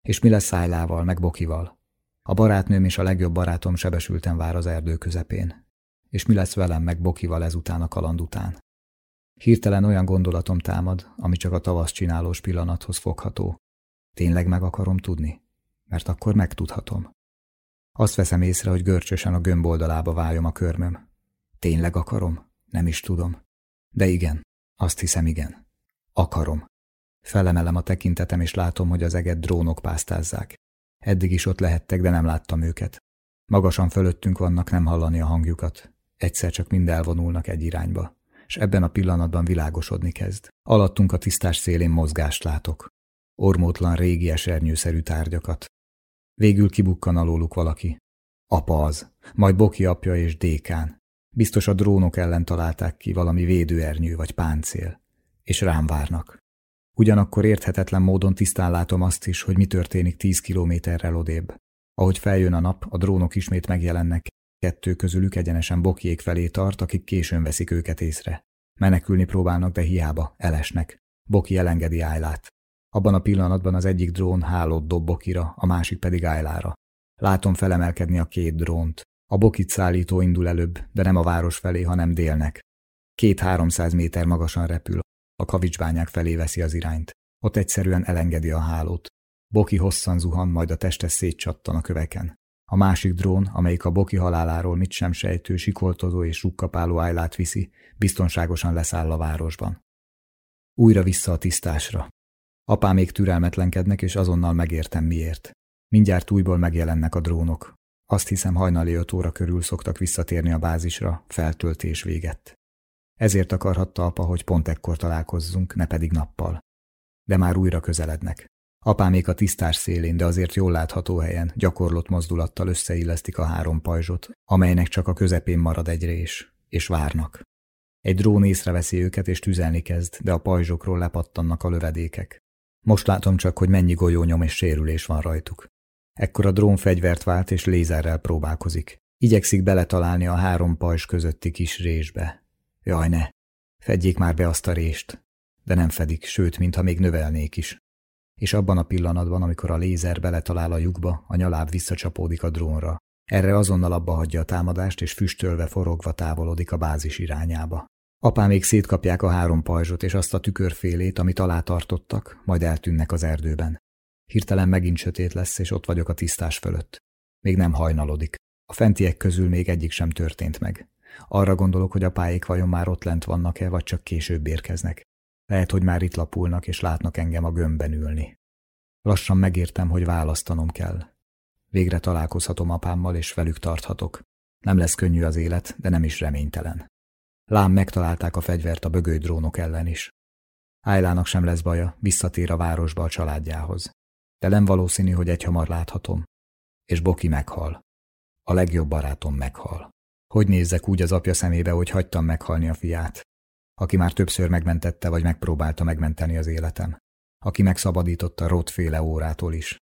És mi lesz Szájlával, meg Bokival? A barátnőm és a legjobb barátom sebesülten vár az erdő közepén. És mi lesz velem meg Bokival ezután a kaland után? Hirtelen olyan gondolatom támad, ami csak a tavasz csinálós pillanathoz fogható. Tényleg meg akarom tudni? Mert akkor megtudhatom. Azt veszem észre, hogy görcsösen a gömb oldalába váljon a körmöm. Tényleg akarom? Nem is tudom. De igen, azt hiszem igen. Akarom. Felemelem a tekintetem, és látom, hogy az eget drónok pásztázzák. Eddig is ott lehettek, de nem láttam őket. Magasan fölöttünk vannak, nem hallani a hangjukat. Egyszer csak mind elvonulnak egy irányba, és ebben a pillanatban világosodni kezd. Alattunk a tisztás szélén mozgást látok. Ormótlan régi esernyőszerű tárgyakat. Végül kibukkan alóluk valaki. Apa az, majd Boki apja és Dékán. Biztos a drónok ellen találták ki valami védőernyő vagy páncél. És rám várnak. Ugyanakkor érthetetlen módon tisztán látom azt is, hogy mi történik tíz kilométerrel odébb. Ahogy feljön a nap, a drónok ismét megjelennek, kettő közülük egyenesen Bokiék felé tart, akik későn veszik őket észre. Menekülni próbálnak, de hiába, elesnek. Boki elengedi Ájlát. Abban a pillanatban az egyik drón hálót dob Bokira, a másik pedig Ájlára. Látom felemelkedni a két drónt. A Bokit szállító indul előbb, de nem a város felé, hanem délnek. Két-háromszáz méter magasan repül, a kavicsbányák felé veszi az irányt. Ott egyszerűen elengedi a hálót. Boki hosszan zuhan, majd a teste szétcsattan a köveken. A másik drón, amelyik a Boki haláláról mit sem sejtő, sikoltozó és rukkapáló ájlát viszi, biztonságosan leszáll a városban. Újra vissza a tisztásra. Apám még türelmetlenkednek, és azonnal megértem miért. Mindjárt újból megjelennek a drónok. Azt hiszem hajnali öt óra körül szoktak visszatérni a bázisra, feltöltés véget. Ezért akarhatta apa, hogy pont ekkor találkozzunk, ne pedig nappal. De már újra közelednek. Apámék a tisztás szélén, de azért jól látható helyen, gyakorlott mozdulattal összeillesztik a három pajzsot, amelynek csak a közepén marad egy rés, és várnak. Egy drón észreveszi őket, és tüzelni kezd, de a pajzsokról lepattannak a lövedékek. Most látom csak, hogy mennyi golyónyom és sérülés van rajtuk. Ekkor a drón fegyvert vált, és lézerrel próbálkozik. Igyekszik beletalálni a három pajzs közötti kis résbe. Jaj ne! Fedjék már be azt a rést! De nem fedik, sőt, mintha még növelnék is és abban a pillanatban, amikor a lézer beletalál a lyukba, a nyaláb visszacsapódik a drónra. Erre azonnal abba hagyja a támadást, és füstölve forogva távolodik a bázis irányába. még szétkapják a három pajzsot és azt a tükörfélét, amit alá tartottak, majd eltűnnek az erdőben. Hirtelen megint sötét lesz, és ott vagyok a tisztás fölött. Még nem hajnalodik. A fentiek közül még egyik sem történt meg. Arra gondolok, hogy a pályék vajon már ott lent vannak-e, vagy csak később érkeznek. Lehet, hogy már itt lapulnak, és látnak engem a gömbben ülni. Lassan megértem, hogy választanom kell. Végre találkozhatom apámmal, és velük tarthatok. Nem lesz könnyű az élet, de nem is reménytelen. Lám megtalálták a fegyvert a bögöly drónok ellen is. Ájlának sem lesz baja, visszatér a városba a családjához. De nem valószínű, hogy egyhamar láthatom. És Boki meghal. A legjobb barátom meghal. Hogy nézzek úgy az apja szemébe, hogy hagytam meghalni a fiát? Aki már többször megmentette vagy megpróbálta megmenteni az életem, aki megszabadította rotféle órától is.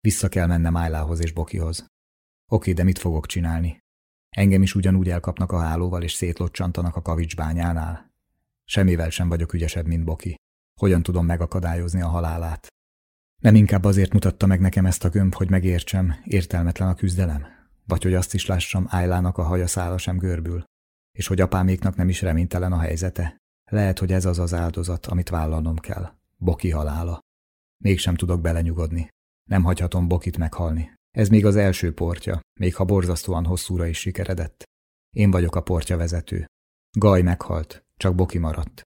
Vissza kell mennem Ájlához és Bokihoz. Oké, de mit fogok csinálni? Engem is ugyanúgy elkapnak a hálóval és szétlocsantanak a kavicsbányánál. Semmivel sem vagyok ügyesebb, mint Boki. Hogyan tudom megakadályozni a halálát? Nem inkább azért mutatta meg nekem ezt a gömb, hogy megértsem, értelmetlen a küzdelem? Vagy hogy azt is lássam, Ájlának a haja szála sem görbül? És hogy apáméknak nem is reménytelen a helyzete? Lehet, hogy ez az az áldozat, amit vállalnom kell. Boki halála. Mégsem tudok belenyugodni. Nem hagyhatom Bokit meghalni. Ez még az első portja, még ha borzasztóan hosszúra is sikeredett. Én vagyok a portja vezető. Gaj meghalt, csak Boki maradt.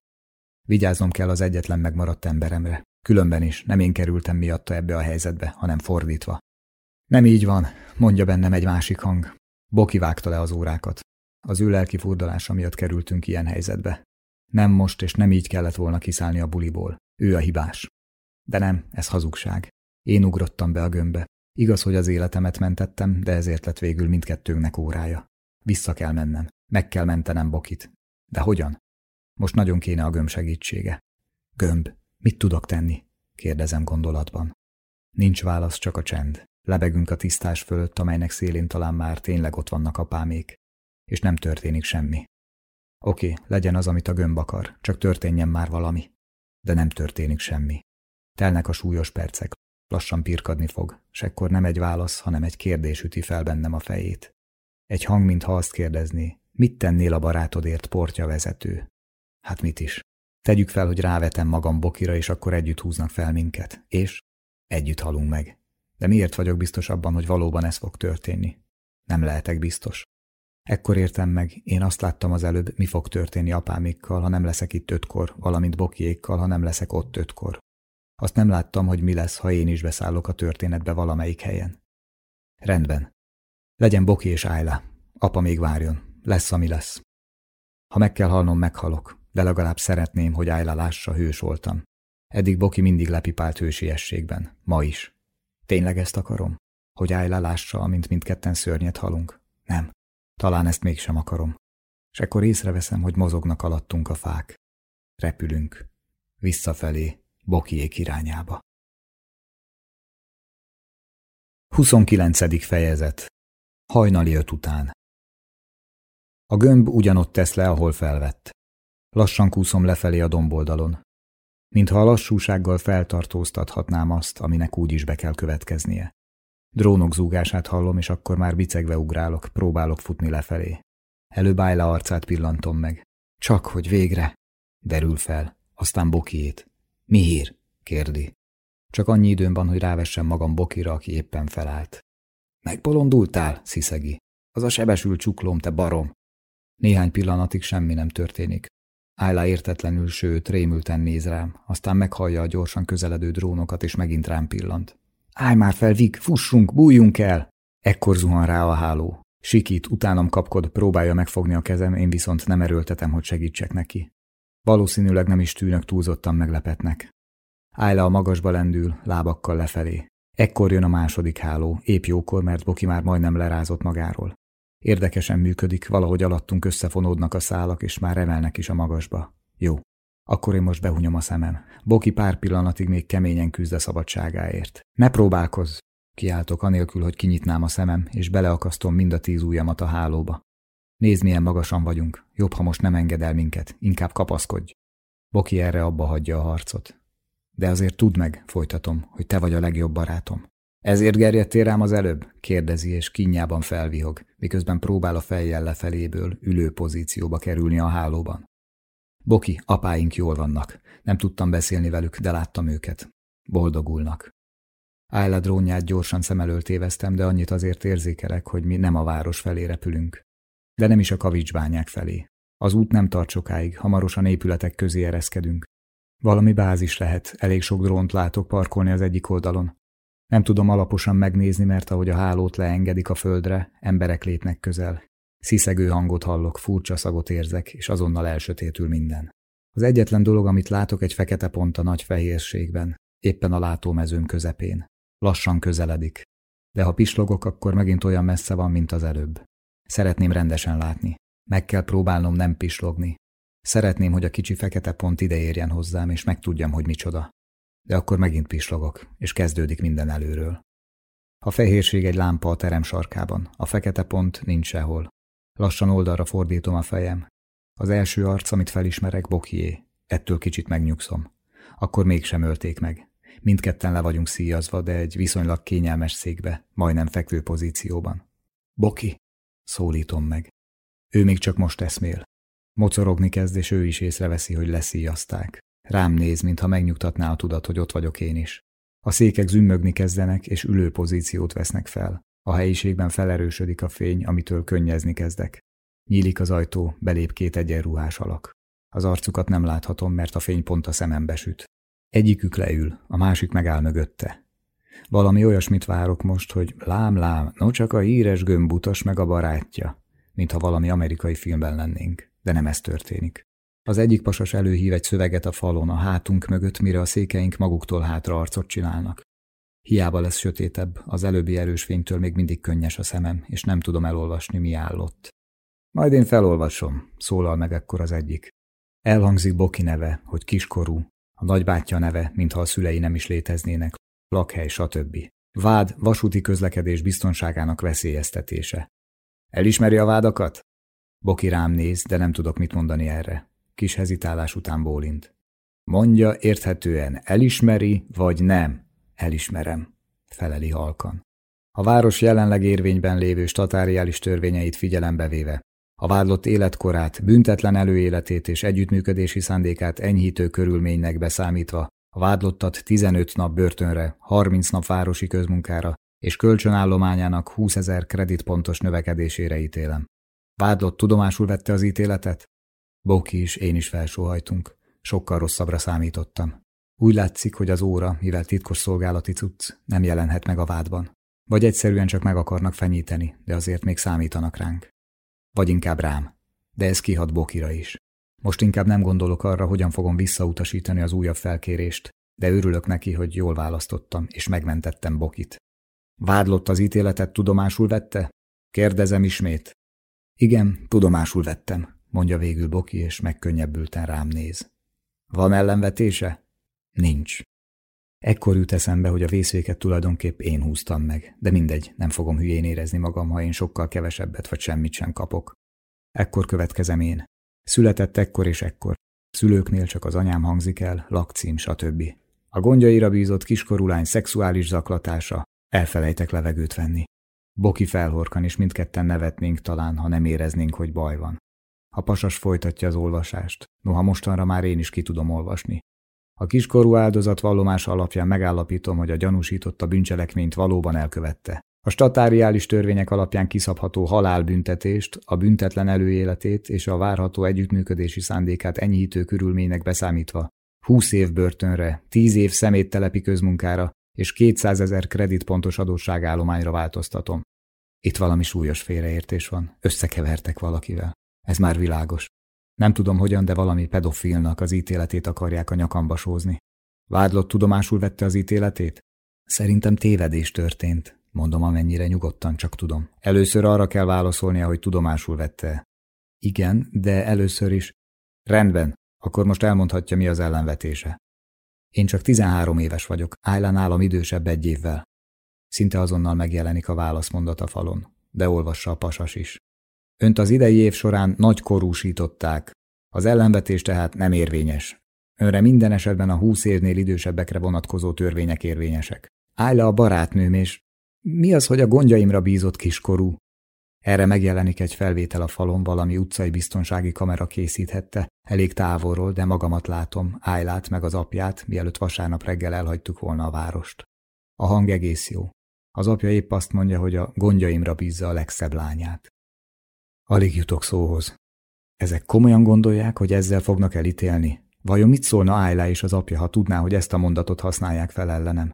Vigyáznom kell az egyetlen megmaradt emberemre. Különben is nem én kerültem miatta ebbe a helyzetbe, hanem fordítva. Nem így van, mondja bennem egy másik hang. Boki vágta le az órákat. Az ő lelki furdalása miatt kerültünk ilyen helyzetbe. Nem most és nem így kellett volna kiszállni a buliból. Ő a hibás. De nem, ez hazugság. Én ugrottam be a gömbbe. Igaz, hogy az életemet mentettem, de ezért lett végül mindkettőnknek órája. Vissza kell mennem. Meg kell mentenem Bokit. De hogyan? Most nagyon kéne a gömb segítsége. Gömb, mit tudok tenni? kérdezem gondolatban. Nincs válasz, csak a csend. Lebegünk a tisztás fölött, amelynek szélén talán már tényleg ott vannak apámék és nem történik semmi. Oké, legyen az, amit a gömb akar, csak történjen már valami. De nem történik semmi. Telnek a súlyos percek, lassan pirkadni fog, s ekkor nem egy válasz, hanem egy kérdés üti fel bennem a fejét. Egy hang, mintha azt kérdezné, mit tennél a barátodért portja vezető? Hát mit is? Tegyük fel, hogy rávetem magam bokira, és akkor együtt húznak fel minket. És? Együtt halunk meg. De miért vagyok biztos abban, hogy valóban ez fog történni? Nem lehetek biztos. Ekkor értem meg, én azt láttam az előbb, mi fog történni apámékkal, ha nem leszek itt ötkor, valamint bokiékkal, ha nem leszek ott ötkor. Azt nem láttam, hogy mi lesz, ha én is beszállok a történetbe valamelyik helyen. Rendben. Legyen Boki és Ájla. Apa még várjon. Lesz, ami lesz. Ha meg kell halnom, meghalok, de legalább szeretném, hogy Ájla lássa, hős voltam. Eddig Boki mindig lepipált hősiességben. Ma is. Tényleg ezt akarom? Hogy Ájla lássa, amint mindketten szörnyet halunk? Nem. Talán ezt mégsem akarom. És ekkor észreveszem, hogy mozognak alattunk a fák. Repülünk. Visszafelé, Bokiék irányába. 29. fejezet Hajnali öt után A gömb ugyanott tesz le, ahol felvett. Lassan kúszom lefelé a domboldalon. Mintha a lassúsággal feltartóztathatnám azt, aminek úgy is be kell következnie. Drónok zúgását hallom, és akkor már bicegve ugrálok, próbálok futni lefelé. Előbb Ájla arcát pillantom meg. Csak, hogy végre. Derül fel, aztán Bokiét. Mi hír? kérdi. Csak annyi időm van, hogy rávessem magam Bokira, aki éppen felállt. Megbolondultál? sziszegi. Az a sebesült csuklóm, te barom. Néhány pillanatig semmi nem történik. Ayla értetlenül, sőt, rémülten néz rám, aztán meghallja a gyorsan közeledő drónokat, és megint rám pillant. Állj már fel, Vik, fussunk, bújjunk el! Ekkor zuhan rá a háló. Sikít, utánam kapkod, próbálja megfogni a kezem, én viszont nem erőltetem, hogy segítsek neki. Valószínűleg nem is tűnök túlzottan meglepetnek. Ayla a magasba lendül, lábakkal lefelé. Ekkor jön a második háló, épp jókor, mert Boki már majdnem lerázott magáról. Érdekesen működik, valahogy alattunk összefonódnak a szálak, és már emelnek is a magasba. Jó. Akkor én most behunyom a szemem. Boki pár pillanatig még keményen küzd a szabadságáért. Ne próbálkozz! Kiáltok anélkül, hogy kinyitnám a szemem, és beleakasztom mind a tíz ujjamat a hálóba. Nézd, milyen magasan vagyunk. Jobb, ha most nem enged el minket. Inkább kapaszkodj. Boki erre abba hagyja a harcot. De azért tudd meg, folytatom, hogy te vagy a legjobb barátom. Ezért gerjedtél rám az előbb? kérdezi, és kinyában felvihog, miközben próbál a fejjel lefeléből ülő pozícióba kerülni a hálóban. Boki, apáink jól vannak. Nem tudtam beszélni velük, de láttam őket. Boldogulnak. Ayla drónját gyorsan szem elől téveztem, de annyit azért érzékelek, hogy mi nem a város felé repülünk. De nem is a kavicsbányák felé. Az út nem tart sokáig, hamarosan épületek közé ereszkedünk. Valami bázis lehet, elég sok drónt látok parkolni az egyik oldalon. Nem tudom alaposan megnézni, mert ahogy a hálót leengedik a földre, emberek lépnek közel. Sziszegő hangot hallok, furcsa szagot érzek, és azonnal elsötétül minden. Az egyetlen dolog, amit látok, egy fekete pont a nagy fehérségben, éppen a látómezőm közepén. Lassan közeledik. De ha pislogok, akkor megint olyan messze van, mint az előbb. Szeretném rendesen látni. Meg kell próbálnom nem pislogni. Szeretném, hogy a kicsi fekete pont ide érjen hozzám, és megtudjam, hogy micsoda. De akkor megint pislogok, és kezdődik minden előről. A fehérség egy lámpa a terem sarkában, a fekete pont nincs sehol. Lassan oldalra fordítom a fejem. Az első arc, amit felismerek, Bokié. Ettől kicsit megnyugszom. Akkor mégsem ölték meg. Mindketten le vagyunk szíjazva, de egy viszonylag kényelmes székbe, majdnem fekvő pozícióban. Boki! Szólítom meg. Ő még csak most eszmél. Mocorogni kezd, és ő is észreveszi, hogy leszíjazták. Rám néz, mintha megnyugtatná a tudat, hogy ott vagyok én is. A székek zümmögni kezdenek, és ülő pozíciót vesznek fel. A helyiségben felerősödik a fény, amitől könnyezni kezdek. Nyílik az ajtó, belép két egyenruhás alak. Az arcukat nem láthatom, mert a fény pont a szemembe süt. Egyikük leül, a másik megáll mögötte. Valami olyasmit várok most, hogy lám-lám, no csak a híres gömbutas meg a barátja, mintha valami amerikai filmben lennénk, de nem ez történik. Az egyik pasas előhív egy szöveget a falon a hátunk mögött, mire a székeink maguktól hátra arcot csinálnak. Hiába lesz sötétebb, az előbbi erős fénytől még mindig könnyes a szemem, és nem tudom elolvasni, mi állott. Majd én felolvasom, szólal meg ekkor az egyik. Elhangzik Boki neve, hogy kiskorú, a nagybátyja neve, mintha a szülei nem is léteznének, lakhely, stb. Vád, vasúti közlekedés biztonságának veszélyeztetése. Elismeri a vádakat? Boki rám néz, de nem tudok mit mondani erre. Kis hezitálás után bólint. Mondja érthetően, elismeri vagy nem? Elismerem, feleli halkan. A város jelenleg érvényben lévő statáriális törvényeit figyelembe véve, a vádlott életkorát, büntetlen előéletét és együttműködési szándékát enyhítő körülménynek beszámítva, a vádlottat 15 nap börtönre, 30 nap városi közmunkára és kölcsönállományának 20 ezer kreditpontos növekedésére ítélem. Vádlott tudomásul vette az ítéletet? Boki is, én is felsóhajtunk. Sokkal rosszabbra számítottam. Úgy látszik, hogy az óra, mivel titkos szolgálati cucc, nem jelenhet meg a vádban. Vagy egyszerűen csak meg akarnak fenyíteni, de azért még számítanak ránk. Vagy inkább rám. De ez kihat Bokira is. Most inkább nem gondolok arra, hogyan fogom visszautasítani az újabb felkérést, de örülök neki, hogy jól választottam, és megmentettem Bokit. Vádlott az ítéletet tudomásul vette? Kérdezem ismét. Igen, tudomásul vettem, mondja végül Boki, és megkönnyebbülten rám néz. Van ellenvetése? Nincs. Ekkor jut eszembe, hogy a vészvéket tulajdonképp én húztam meg, de mindegy, nem fogom hülyén érezni magam, ha én sokkal kevesebbet vagy semmit sem kapok. Ekkor következem én. Született ekkor és ekkor. Szülőknél csak az anyám hangzik el, lakcím, stb. A gondjaira bízott kiskorulány szexuális zaklatása, elfelejtek levegőt venni. Boki felhorkan, és mindketten nevetnénk talán, ha nem éreznénk, hogy baj van. A pasas folytatja az olvasást, noha mostanra már én is ki tudom olvasni. A kiskorú áldozat vallomása alapján megállapítom, hogy a gyanúsított a bűncselekményt valóban elkövette. A statáriális törvények alapján kiszabható halálbüntetést, a büntetlen előéletét és a várható együttműködési szándékát enyhítő körülménynek beszámítva 20 év börtönre, 10 év szeméttelepi közmunkára és 200 ezer kreditpontos adósságállományra változtatom. Itt valami súlyos félreértés van. Összekevertek valakivel. Ez már világos. Nem tudom hogyan, de valami pedofilnak az ítéletét akarják a nyakamba sózni. Vádlott tudomásul vette az ítéletét? Szerintem tévedés történt. Mondom, amennyire nyugodtan csak tudom. Először arra kell válaszolnia, hogy tudomásul vette. Igen, de először is. Rendben, akkor most elmondhatja, mi az ellenvetése. Én csak 13 éves vagyok, Ayla nálam idősebb egy évvel. Szinte azonnal megjelenik a válaszmondat a falon, de olvassa a pasas is. Önt az idei év során nagy korúsították. Az ellenvetés tehát nem érvényes. Önre minden esetben a 20 évnél idősebbekre vonatkozó törvények érvényesek. Ayla a barátnőm, és mi az, hogy a gondjaimra bízott kiskorú? Erre megjelenik egy felvétel a falon, valami utcai biztonsági kamera készíthette, elég távolról, de magamat látom, Ájlát meg az apját, mielőtt vasárnap reggel elhagytuk volna a várost. A hang egész jó. Az apja épp azt mondja, hogy a gondjaimra bízza a legszebb lányát. Alig jutok szóhoz. Ezek komolyan gondolják, hogy ezzel fognak elítélni? Vajon mit szólna Ájlá és az apja, ha tudná, hogy ezt a mondatot használják fel ellenem?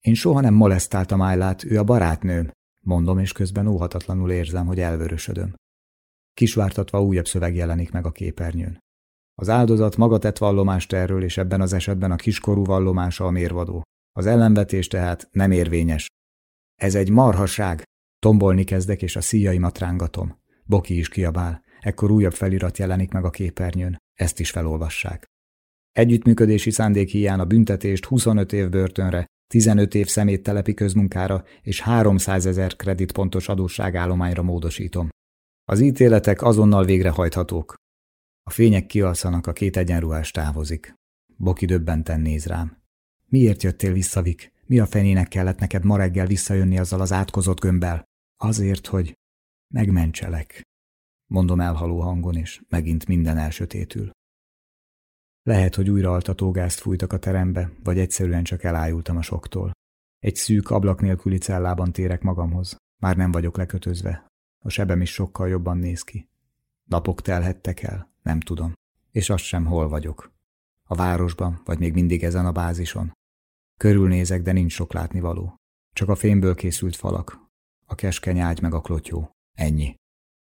Én soha nem molesztáltam Ájlát, ő a barátnőm, mondom, és közben óhatatlanul érzem, hogy elvörösödöm. Kisvártatva újabb szöveg jelenik meg a képernyőn. Az áldozat maga tett vallomást erről, és ebben az esetben a kiskorú vallomása a mérvadó. Az ellenvetés tehát nem érvényes. Ez egy marhaság! Tombolni kezdek, és a szíjaimat rángatom. Boki is kiabál. Ekkor újabb felirat jelenik meg a képernyőn. Ezt is felolvassák. Együttműködési szándék hiány a büntetést 25 év börtönre, 15 év szeméttelepi közmunkára és 300 ezer kreditpontos adósságállományra módosítom. Az ítéletek azonnal végrehajthatók. A fények kialszanak, a két egyenruhás távozik. Boki döbbenten néz rám. Miért jöttél vissza, Vik? Mi a fenének kellett neked ma reggel visszajönni azzal az átkozott gömbbel? Azért, hogy megmentselek. Mondom elhaló hangon, és megint minden elsötétül. Lehet, hogy újra altatógázt fújtak a terembe, vagy egyszerűen csak elájultam a soktól. Egy szűk, ablak nélküli cellában térek magamhoz. Már nem vagyok lekötözve. A sebem is sokkal jobban néz ki. Napok telhettek el, nem tudom. És azt sem, hol vagyok. A városban, vagy még mindig ezen a bázison. Körülnézek, de nincs sok látnivaló. Csak a fémből készült falak. A keskeny ágy meg a klotyó. Ennyi.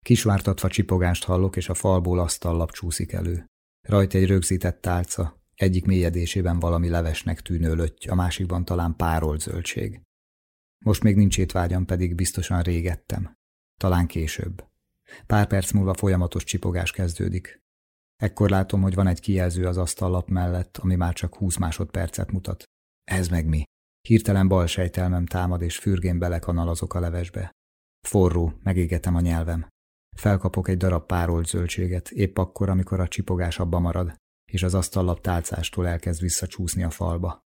Kisvártatva csipogást hallok, és a falból asztallap csúszik elő. Rajta egy rögzített tálca, egyik mélyedésében valami levesnek tűnő lötty, a másikban talán párolt zöldség. Most még nincs étvágyam, pedig biztosan régettem. Talán később. Pár perc múlva folyamatos csipogás kezdődik. Ekkor látom, hogy van egy kijelző az asztallap mellett, ami már csak 20 másodpercet mutat. Ez meg mi? Hirtelen bal sejtelmem támad, és fürgén belekanalazok a levesbe. Forró, megégetem a nyelvem. Felkapok egy darab párolt zöldséget, épp akkor, amikor a csipogás abba marad, és az asztallap tálcástól elkezd visszacsúszni a falba.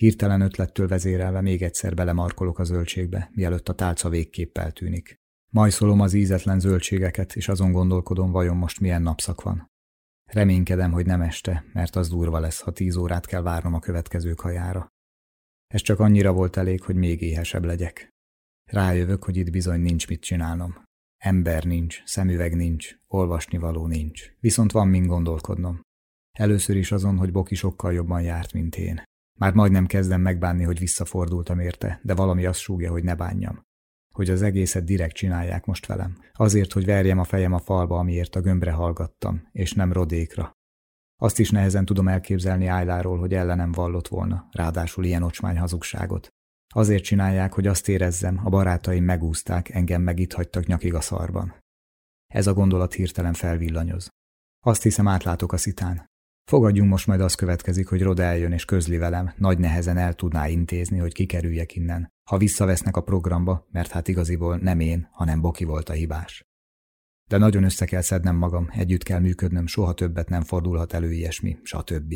Hirtelen ötlettől vezérelve még egyszer belemarkolok a zöldségbe, mielőtt a tálca végképp eltűnik. Majszolom az ízetlen zöldségeket, és azon gondolkodom, vajon most milyen napszak van. Reménykedem, hogy nem este, mert az durva lesz, ha tíz órát kell várnom a következő kajára. Ez csak annyira volt elég, hogy még éhesebb legyek. Rájövök, hogy itt bizony nincs mit csinálnom. Ember nincs, szemüveg nincs, olvasnivaló nincs. Viszont van mind gondolkodnom. Először is azon, hogy Boki sokkal jobban járt, mint én. Már majdnem kezdem megbánni, hogy visszafordultam érte, de valami azt súgja, hogy ne bánjam. Hogy az egészet direkt csinálják most velem. Azért, hogy verjem a fejem a falba, amiért a gömbre hallgattam, és nem rodékra. Azt is nehezen tudom elképzelni Ájláról, hogy ellenem vallott volna, ráadásul ilyen ocsmány hazugságot. Azért csinálják, hogy azt érezzem, a barátaim megúzták, engem meg itt hagytak nyakig a szarban. Ez a gondolat hirtelen felvillanyoz. Azt hiszem átlátok a szitán. Fogadjunk most majd az következik, hogy Rod eljön és közli velem, nagy nehezen el tudná intézni, hogy kikerüljek innen, ha visszavesznek a programba, mert hát igaziból nem én, hanem Boki volt a hibás. De nagyon össze kell szednem magam, együtt kell működnöm, soha többet nem fordulhat elő ilyesmi, stb.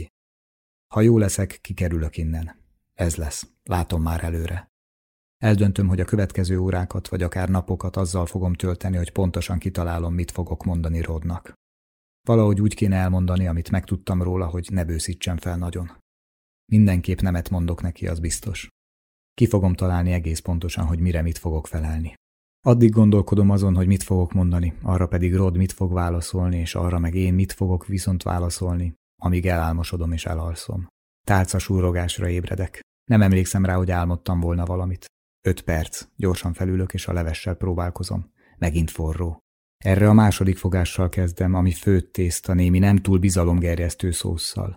Ha jó leszek, kikerülök innen. Ez lesz. Látom már előre. Eldöntöm, hogy a következő órákat vagy akár napokat azzal fogom tölteni, hogy pontosan kitalálom, mit fogok mondani Rodnak. Valahogy úgy kéne elmondani, amit megtudtam róla, hogy ne bőszítsem fel nagyon. Mindenképp nemet mondok neki, az biztos. Ki fogom találni egész pontosan, hogy mire mit fogok felelni. Addig gondolkodom azon, hogy mit fogok mondani, arra pedig Rod mit fog válaszolni, és arra meg én mit fogok viszont válaszolni, amíg elálmosodom és elalszom. Tálca súrogásra ébredek. Nem emlékszem rá, hogy álmodtam volna valamit. Öt perc, gyorsan felülök, és a levessel próbálkozom. Megint forró. Erre a második fogással kezdem, ami főtt tészta némi nem túl bizalomgerjesztő szószal.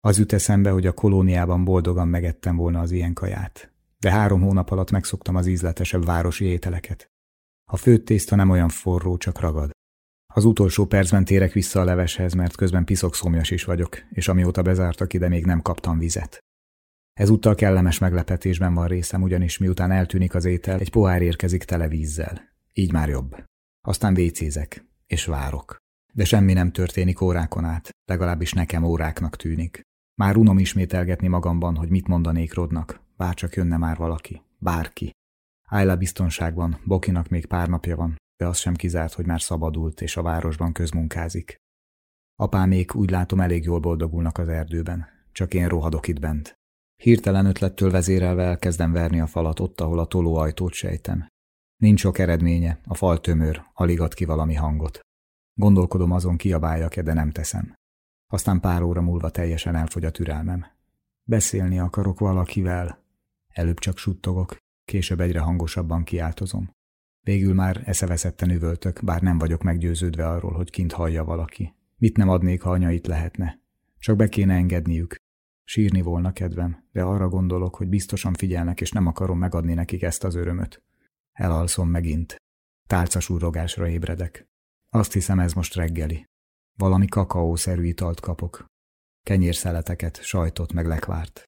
Az jut eszembe, hogy a kolóniában boldogan megettem volna az ilyen kaját. De három hónap alatt megszoktam az ízletesebb városi ételeket. A főtt tészta nem olyan forró, csak ragad. Az utolsó percben térek vissza a leveshez, mert közben szomjas is vagyok, és amióta bezártak ide, még nem kaptam vizet. Ezúttal kellemes meglepetésben van részem, ugyanis miután eltűnik az étel, egy pohár érkezik tele vízzel. Így már jobb. Aztán vécézek, és várok. De semmi nem történik órákon át, legalábbis nekem óráknak tűnik. Már unom ismételgetni magamban, hogy mit mondanék Rodnak, bárcsak jönne már valaki, bárki. Ájla biztonságban, Bokinak még pár napja van, de az sem kizárt, hogy már szabadult és a városban közmunkázik. Apámék úgy látom elég jól boldogulnak az erdőben, csak én rohadok itt bent. Hirtelen ötlettől vezérelve elkezdem verni a falat ott, ahol a tolóajtót sejtem. Nincs sok eredménye, a fal tömör, alig ad ki valami hangot. Gondolkodom azon, kiabáljak-e, de nem teszem. Aztán pár óra múlva teljesen elfogy a türelmem. Beszélni akarok valakivel. Előbb csak suttogok, később egyre hangosabban kiáltozom. Végül már eszeveszetten üvöltök, bár nem vagyok meggyőződve arról, hogy kint hallja valaki. Mit nem adnék, ha anya itt lehetne? Csak be kéne engedniük. Sírni volna kedvem, de arra gondolok, hogy biztosan figyelnek, és nem akarom megadni nekik ezt az örömöt. Elalszom megint. Tálcasúrogásra ébredek. Azt hiszem, ez most reggeli. Valami kakaószerű italt kapok. Kenyérszeleteket, sajtot meg lekvárt.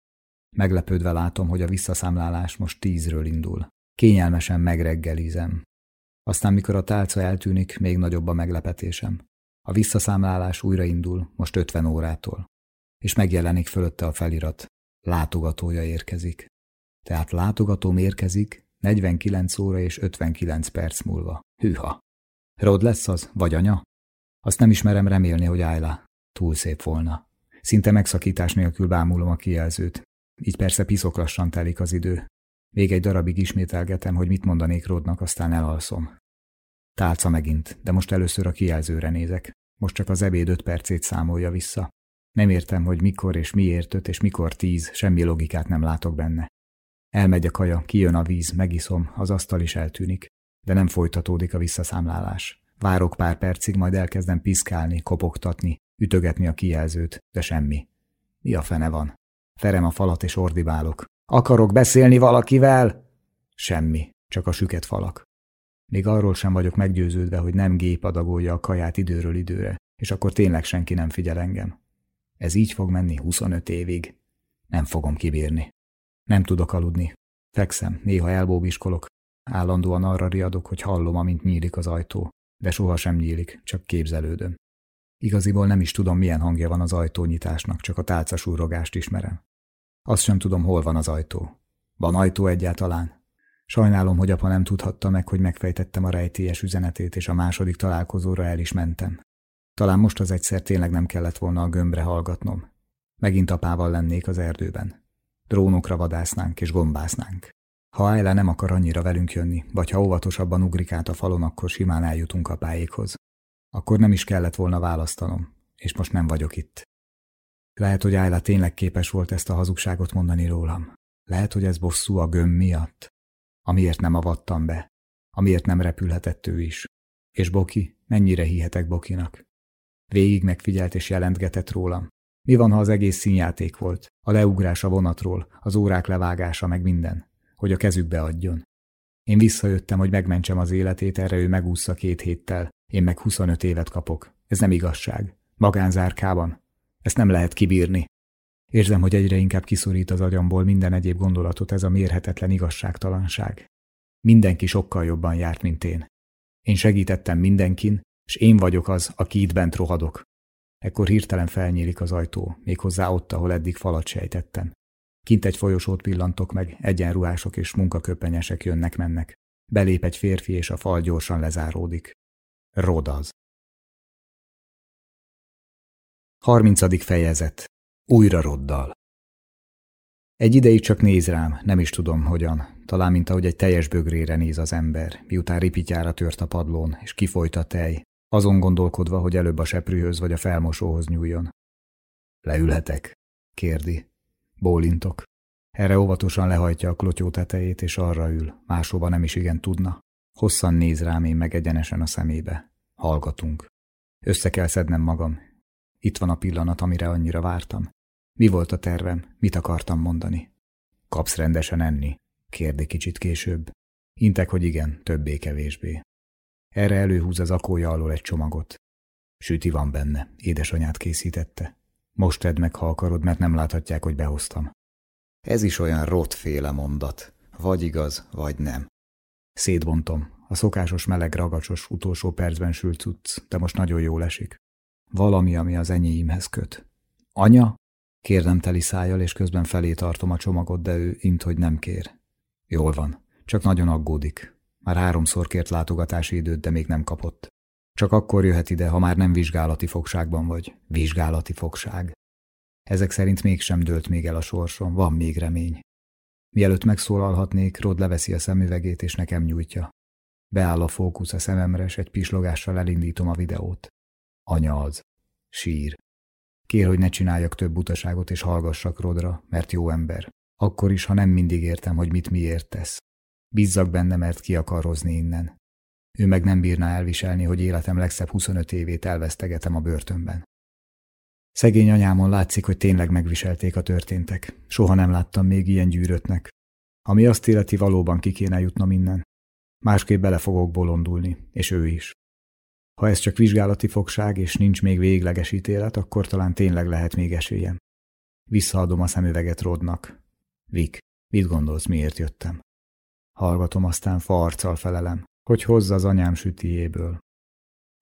Meglepődve látom, hogy a visszaszámlálás most tízről indul. Kényelmesen megreggelizem. Aztán, mikor a tálca eltűnik, még nagyobb a meglepetésem. A visszaszámlálás újraindul, most 50 órától. És megjelenik fölötte a felirat. Látogatója érkezik. Tehát látogatóm érkezik 49 óra és 59 perc múlva. Hűha! Rod lesz az, vagy anya? Azt nem ismerem remélni, hogy Ayla. Túl szép volna. Szinte megszakítás nélkül bámulom a kijelzőt. Így persze piszok lassan telik az idő. Még egy darabig ismételgetem, hogy mit mondanék Rodnak, aztán elalszom. Tálca megint, de most először a kijelzőre nézek. Most csak az ebéd öt percét számolja vissza. Nem értem, hogy mikor és miért öt és mikor tíz, semmi logikát nem látok benne. Elmegy a kaja, kijön a víz, megiszom, az asztal is eltűnik. De nem folytatódik a visszaszámlálás. Várok pár percig, majd elkezdem piszkálni, kopogtatni, ütögetni a kijelzőt, de semmi. Mi a fene van? Ferem a falat és ordibálok. Akarok beszélni valakivel? Semmi, csak a süket falak. Még arról sem vagyok meggyőződve, hogy nem gép adagolja a kaját időről időre, és akkor tényleg senki nem figyel engem. Ez így fog menni 25 évig. Nem fogom kibírni. Nem tudok aludni. Fekszem, néha elbóbiskolok. Állandóan arra riadok, hogy hallom, amint nyílik az ajtó. De sohasem nyílik, csak képzelődöm. Igaziból nem is tudom, milyen hangja van az ajtónyitásnak, csak a tálcasúrogást ismerem. Azt sem tudom, hol van az ajtó. Van ajtó egyáltalán? Sajnálom, hogy apa nem tudhatta meg, hogy megfejtettem a rejtélyes üzenetét, és a második találkozóra el is mentem. Talán most az egyszer tényleg nem kellett volna a gömbre hallgatnom. Megint apával lennék az erdőben. Drónokra vadásznánk és gombásznánk. Ha Ayla nem akar annyira velünk jönni, vagy ha óvatosabban ugrik át a falon, akkor simán eljutunk apáékhoz. Akkor nem is kellett volna választanom, és most nem vagyok itt. Lehet, hogy Ayla tényleg képes volt ezt a hazugságot mondani rólam. Lehet, hogy ez bosszú a göm miatt. Amiért nem avattam be. Amiért nem repülhetett ő is. És Boki, mennyire hihetek Bokinak? Végig megfigyelt és jelentgetett rólam. Mi van, ha az egész színjáték volt? A leugrás a vonatról, az órák levágása, meg minden. Hogy a kezükbe adjon. Én visszajöttem, hogy megmentsem az életét, erre ő megúszza két héttel. Én meg 25 évet kapok. Ez nem igazság. Magánzárkában. Ezt nem lehet kibírni. Érzem, hogy egyre inkább kiszorít az agyamból minden egyéb gondolatot ez a mérhetetlen igazságtalanság. Mindenki sokkal jobban járt, mint én. Én segítettem mindenkin, és én vagyok az, aki itt bent rohadok. Ekkor hirtelen felnyílik az ajtó, méghozzá ott, ahol eddig falat sejtettem. Kint egy folyosót pillantok meg, egyenruhások és munkaköpenyesek jönnek-mennek. Belép egy férfi, és a fal gyorsan lezáródik. Rodaz. 30. fejezet. Újra roddal. Egy ideig csak néz rám, nem is tudom hogyan. Talán, mint ahogy egy teljes bögrére néz az ember, miután ripityára tört a padlón, és kifolyt a tej, azon gondolkodva, hogy előbb a seprűhöz vagy a felmosóhoz nyúljon. Leülhetek? kérdi. Bólintok. Erre óvatosan lehajtja a klotyó tetejét, és arra ül, máshova nem is igen tudna. Hosszan néz rám én meg egyenesen a szemébe. Hallgatunk. Össze kell szednem magam. Itt van a pillanat, amire annyira vártam. Mi volt a tervem? Mit akartam mondani? Kapsz rendesen enni? kérdi kicsit később. Intek, hogy igen, többé-kevésbé. Erre előhúz az akója alól egy csomagot. Süti van benne, édesanyát készítette. Most tedd meg, ha akarod, mert nem láthatják, hogy behoztam. Ez is olyan rotféle mondat. Vagy igaz, vagy nem. Szétbontom. A szokásos meleg ragacsos utolsó percben sült cucc, de most nagyon jól esik. Valami, ami az enyéimhez köt. Anya? Kérdem teli szájjal, és közben felé tartom a csomagot, de ő int, hogy nem kér. Jól van, csak nagyon aggódik. Már háromszor kért látogatási időt, de még nem kapott. Csak akkor jöhet ide, ha már nem vizsgálati fogságban vagy. Vizsgálati fogság. Ezek szerint mégsem dőlt még el a sorsom, van még remény. Mielőtt megszólalhatnék, Rod leveszi a szemüvegét és nekem nyújtja. Beáll a fókusz a szememre, és egy pislogással elindítom a videót. Anya az. Sír. Kér, hogy ne csináljak több utaságot és hallgassak Rodra, mert jó ember. Akkor is, ha nem mindig értem, hogy mit miért tesz. Bízzak benne, mert ki akar hozni innen. Ő meg nem bírná elviselni, hogy életem legszebb 25 évét elvesztegetem a börtönben. Szegény anyámon látszik, hogy tényleg megviselték a történtek. Soha nem láttam még ilyen gyűrötnek. Ami azt életi valóban ki kéne jutnom innen. Másképp bele fogok bolondulni, és ő is. Ha ez csak vizsgálati fogság, és nincs még végleges ítélet, akkor talán tényleg lehet még esélyem. Visszaadom a szemüveget Rodnak. Vik, mit gondolsz, miért jöttem? Hallgatom, aztán farccal felelem, hogy hozza az anyám sütiéből.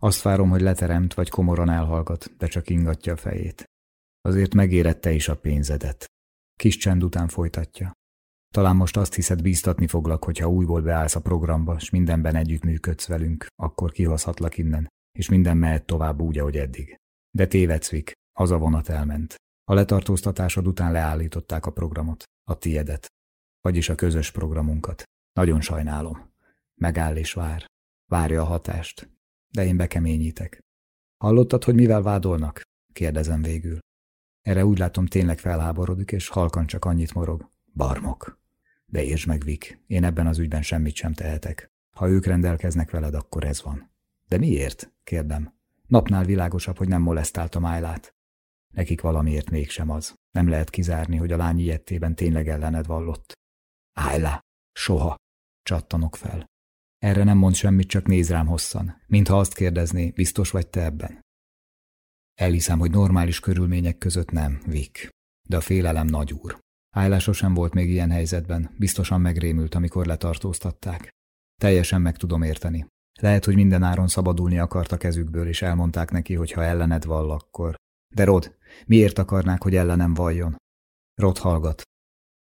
Azt várom, hogy leteremt, vagy komoran elhallgat, de csak ingatja a fejét. Azért megérette is a pénzedet. Kis csend után folytatja. Talán most azt hiszed, bíztatni foglak, hogyha újból beállsz a programba, és mindenben együttműködsz velünk, akkor kihozhatlak innen, és minden mehet tovább úgy, ahogy eddig. De tévedsz, Vik, az a vonat elment. A letartóztatásod után leállították a programot, a tiedet, vagyis a közös programunkat. Nagyon sajnálom. Megáll és vár. Várja a hatást. De én bekeményítek. Hallottad, hogy mivel vádolnak? Kérdezem végül. Erre úgy látom tényleg felháborodik, és halkan csak annyit morog. Barmok. De értsd meg, Vik, én ebben az ügyben semmit sem tehetek. Ha ők rendelkeznek veled, akkor ez van. De miért? kérdem. Napnál világosabb, hogy nem molesztáltam Ájlát. Nekik valamiért mégsem az. Nem lehet kizárni, hogy a lány ilyettében tényleg ellened vallott. Ájlá! Soha! Csattanok fel. Erre nem mond semmit, csak néz rám hosszan, mintha azt kérdezné, biztos vagy te ebben. Elhiszem, hogy normális körülmények között nem, Vik. De a félelem nagy úr. Ájlá sosem volt még ilyen helyzetben, biztosan megrémült, amikor letartóztatták. Teljesen meg tudom érteni. Lehet, hogy minden áron szabadulni akart a kezükből, és elmondták neki, hogy ha ellened vall, akkor... De Rod, miért akarnák, hogy ellenem valljon? Rod hallgat.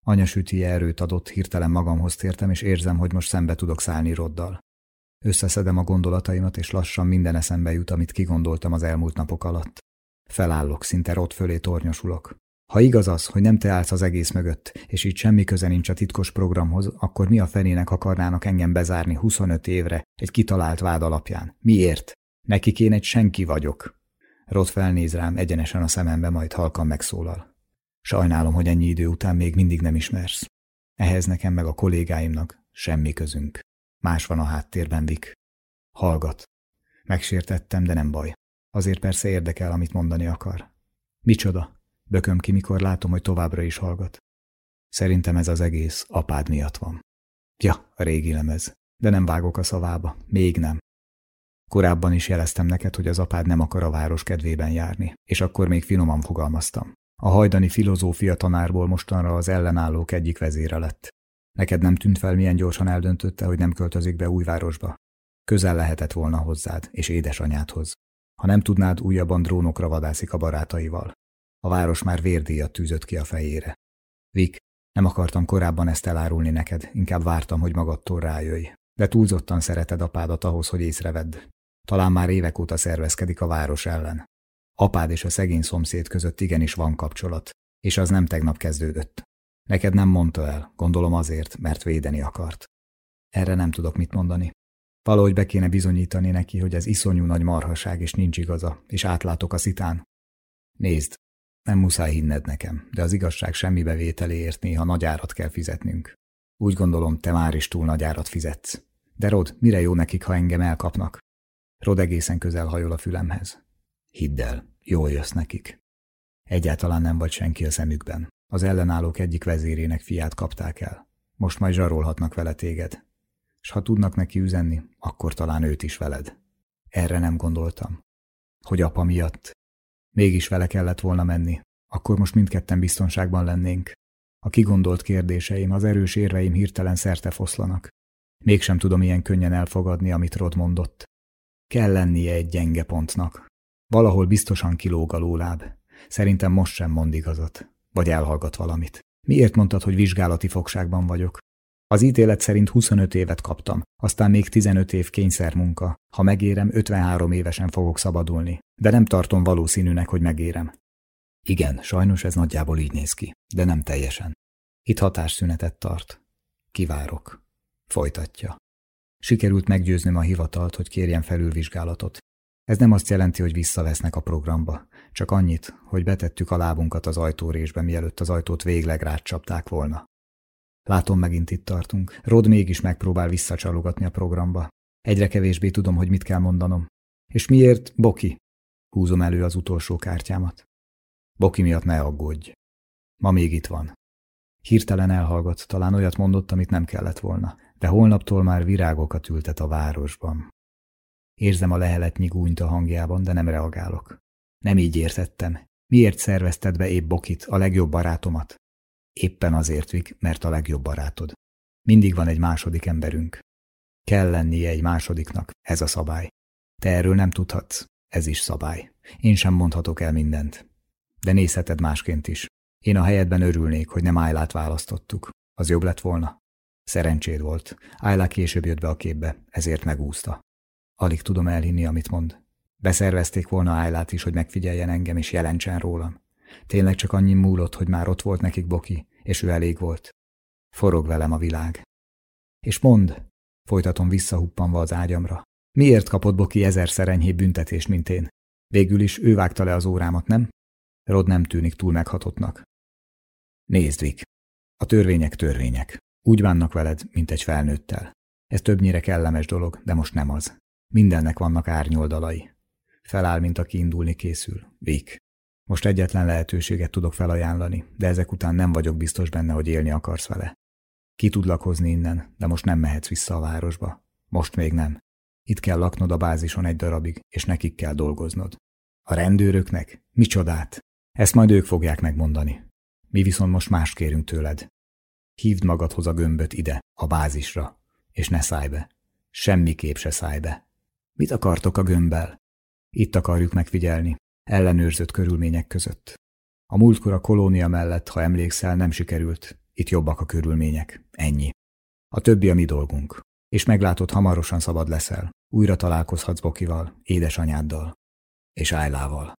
Anya sütije erőt adott, hirtelen magamhoz tértem, és érzem, hogy most szembe tudok szállni Roddal. Összeszedem a gondolataimat, és lassan minden eszembe jut, amit kigondoltam az elmúlt napok alatt. Felállok, szinte Rod fölé tornyosulok. Ha igaz az, hogy nem te állsz az egész mögött, és így semmi köze nincs a titkos programhoz, akkor mi a fenének akarnának engem bezárni 25 évre egy kitalált vád alapján? Miért? Nekik én egy senki vagyok. Rod felnéz rám egyenesen a szemembe, majd halkan megszólal. Sajnálom, hogy ennyi idő után még mindig nem ismersz. Ehhez nekem meg a kollégáimnak semmi közünk. Más van a háttérben, Vik. Hallgat. Megsértettem, de nem baj. Azért persze érdekel, amit mondani akar. Micsoda? Bököm ki, mikor látom, hogy továbbra is hallgat. Szerintem ez az egész apád miatt van. Ja, a régi lemez. De nem vágok a szavába. Még nem. Korábban is jeleztem neked, hogy az apád nem akar a város kedvében járni, és akkor még finoman fogalmaztam. A hajdani filozófia tanárból mostanra az ellenállók egyik vezére lett. Neked nem tűnt fel, milyen gyorsan eldöntötte, hogy nem költözik be újvárosba? Közel lehetett volna hozzád és édesanyádhoz. Ha nem tudnád, újabban drónokra vadászik a barátaival. A város már vérdíjat tűzött ki a fejére. Vik, nem akartam korábban ezt elárulni neked, inkább vártam, hogy magadtól rájöjj. De túlzottan szereted apádat ahhoz, hogy észrevedd. Talán már évek óta szervezkedik a város ellen. Apád és a szegény szomszéd között igenis van kapcsolat, és az nem tegnap kezdődött. Neked nem mondta el, gondolom azért, mert védeni akart. Erre nem tudok mit mondani. Valahogy be kéne bizonyítani neki, hogy ez iszonyú nagy marhaság, és nincs igaza, és átlátok a szitán. Nézd, nem muszáj hinned nekem, de az igazság semmi bevételéért néha nagy árat kell fizetnünk. Úgy gondolom, te már is túl nagy árat fizetsz. De Rod, mire jó nekik, ha engem elkapnak? Rod egészen közel hajol a fülemhez. Hidd el, jól jössz nekik. Egyáltalán nem vagy senki a szemükben. Az ellenállók egyik vezérének fiát kapták el. Most majd zsarolhatnak vele téged. És ha tudnak neki üzenni, akkor talán őt is veled. Erre nem gondoltam. Hogy apa miatt. Mégis vele kellett volna menni. Akkor most mindketten biztonságban lennénk. A kigondolt kérdéseim, az erős érveim hirtelen szerte foszlanak. Mégsem tudom ilyen könnyen elfogadni, amit Rod mondott. Kell lennie egy gyenge pontnak. Valahol biztosan kilóg a lóláb. Szerintem most sem mond igazat. Vagy elhallgat valamit. Miért mondtad, hogy vizsgálati fogságban vagyok? Az ítélet szerint 25 évet kaptam, aztán még 15 év kényszermunka. Ha megérem, 53 évesen fogok szabadulni, de nem tartom valószínűnek, hogy megérem. Igen, sajnos ez nagyjából így néz ki, de nem teljesen. Itt hatásszünetet tart. Kivárok. Folytatja. Sikerült meggyőznöm a hivatalt, hogy kérjen felülvizsgálatot. Ez nem azt jelenti, hogy visszavesznek a programba, csak annyit, hogy betettük a lábunkat az ajtórésbe, mielőtt az ajtót végleg rácsapták volna. Látom, megint itt tartunk. Rod mégis megpróbál visszacsalogatni a programba. Egyre kevésbé tudom, hogy mit kell mondanom. És miért Boki? Húzom elő az utolsó kártyámat. Boki miatt ne aggódj. Ma még itt van. Hirtelen elhallgat, talán olyat mondott, amit nem kellett volna, de holnaptól már virágokat ültet a városban. Érzem a leheletnyi gúnyt a hangjában, de nem reagálok. Nem így értettem. Miért szervezted be épp Bokit, a legjobb barátomat? Éppen azért, Vik, mert a legjobb barátod. Mindig van egy második emberünk. Kell lennie egy másodiknak, ez a szabály. Te erről nem tudhatsz, ez is szabály. Én sem mondhatok el mindent. De nézheted másként is. Én a helyedben örülnék, hogy nem Ájlát választottuk. Az jobb lett volna? Szerencséd volt. Ájlá később jött be a képbe, ezért megúszta. Alig tudom elhinni, amit mond. Beszervezték volna Ájlát is, hogy megfigyeljen engem és jelentsen rólam. Tényleg csak annyi múlott, hogy már ott volt nekik Boki, és ő elég volt. Forog velem a világ. És mond, folytatom visszahuppanva az ágyamra, miért kapott Boki ezerszer enyhébb büntetést, mint én? Végül is ő vágta le az órámat, nem? Rod nem tűnik túl meghatottnak. Nézd, Vik, a törvények törvények. Úgy bánnak veled, mint egy felnőttel. Ez többnyire kellemes dolog, de most nem az. Mindennek vannak árnyoldalai. Feláll, mint aki indulni készül. Vik. Most egyetlen lehetőséget tudok felajánlani, de ezek után nem vagyok biztos benne, hogy élni akarsz vele. Ki tudlak hozni innen, de most nem mehetsz vissza a városba. Most még nem. Itt kell laknod a bázison egy darabig, és nekik kell dolgoznod. A rendőröknek? Micsodát? Ezt majd ők fogják megmondani. Mi viszont most más kérünk tőled. Hívd magadhoz a gömböt ide, a bázisra, és ne szállj be. Semmiképp se szállj be. Mit akartok a gömbbel? Itt akarjuk megfigyelni, ellenőrzött körülmények között. A múltkor a kolónia mellett, ha emlékszel, nem sikerült. Itt jobbak a körülmények. Ennyi. A többi a mi dolgunk. És meglátod, hamarosan szabad leszel. Újra találkozhatsz Bokival, édesanyáddal. És Ájlával.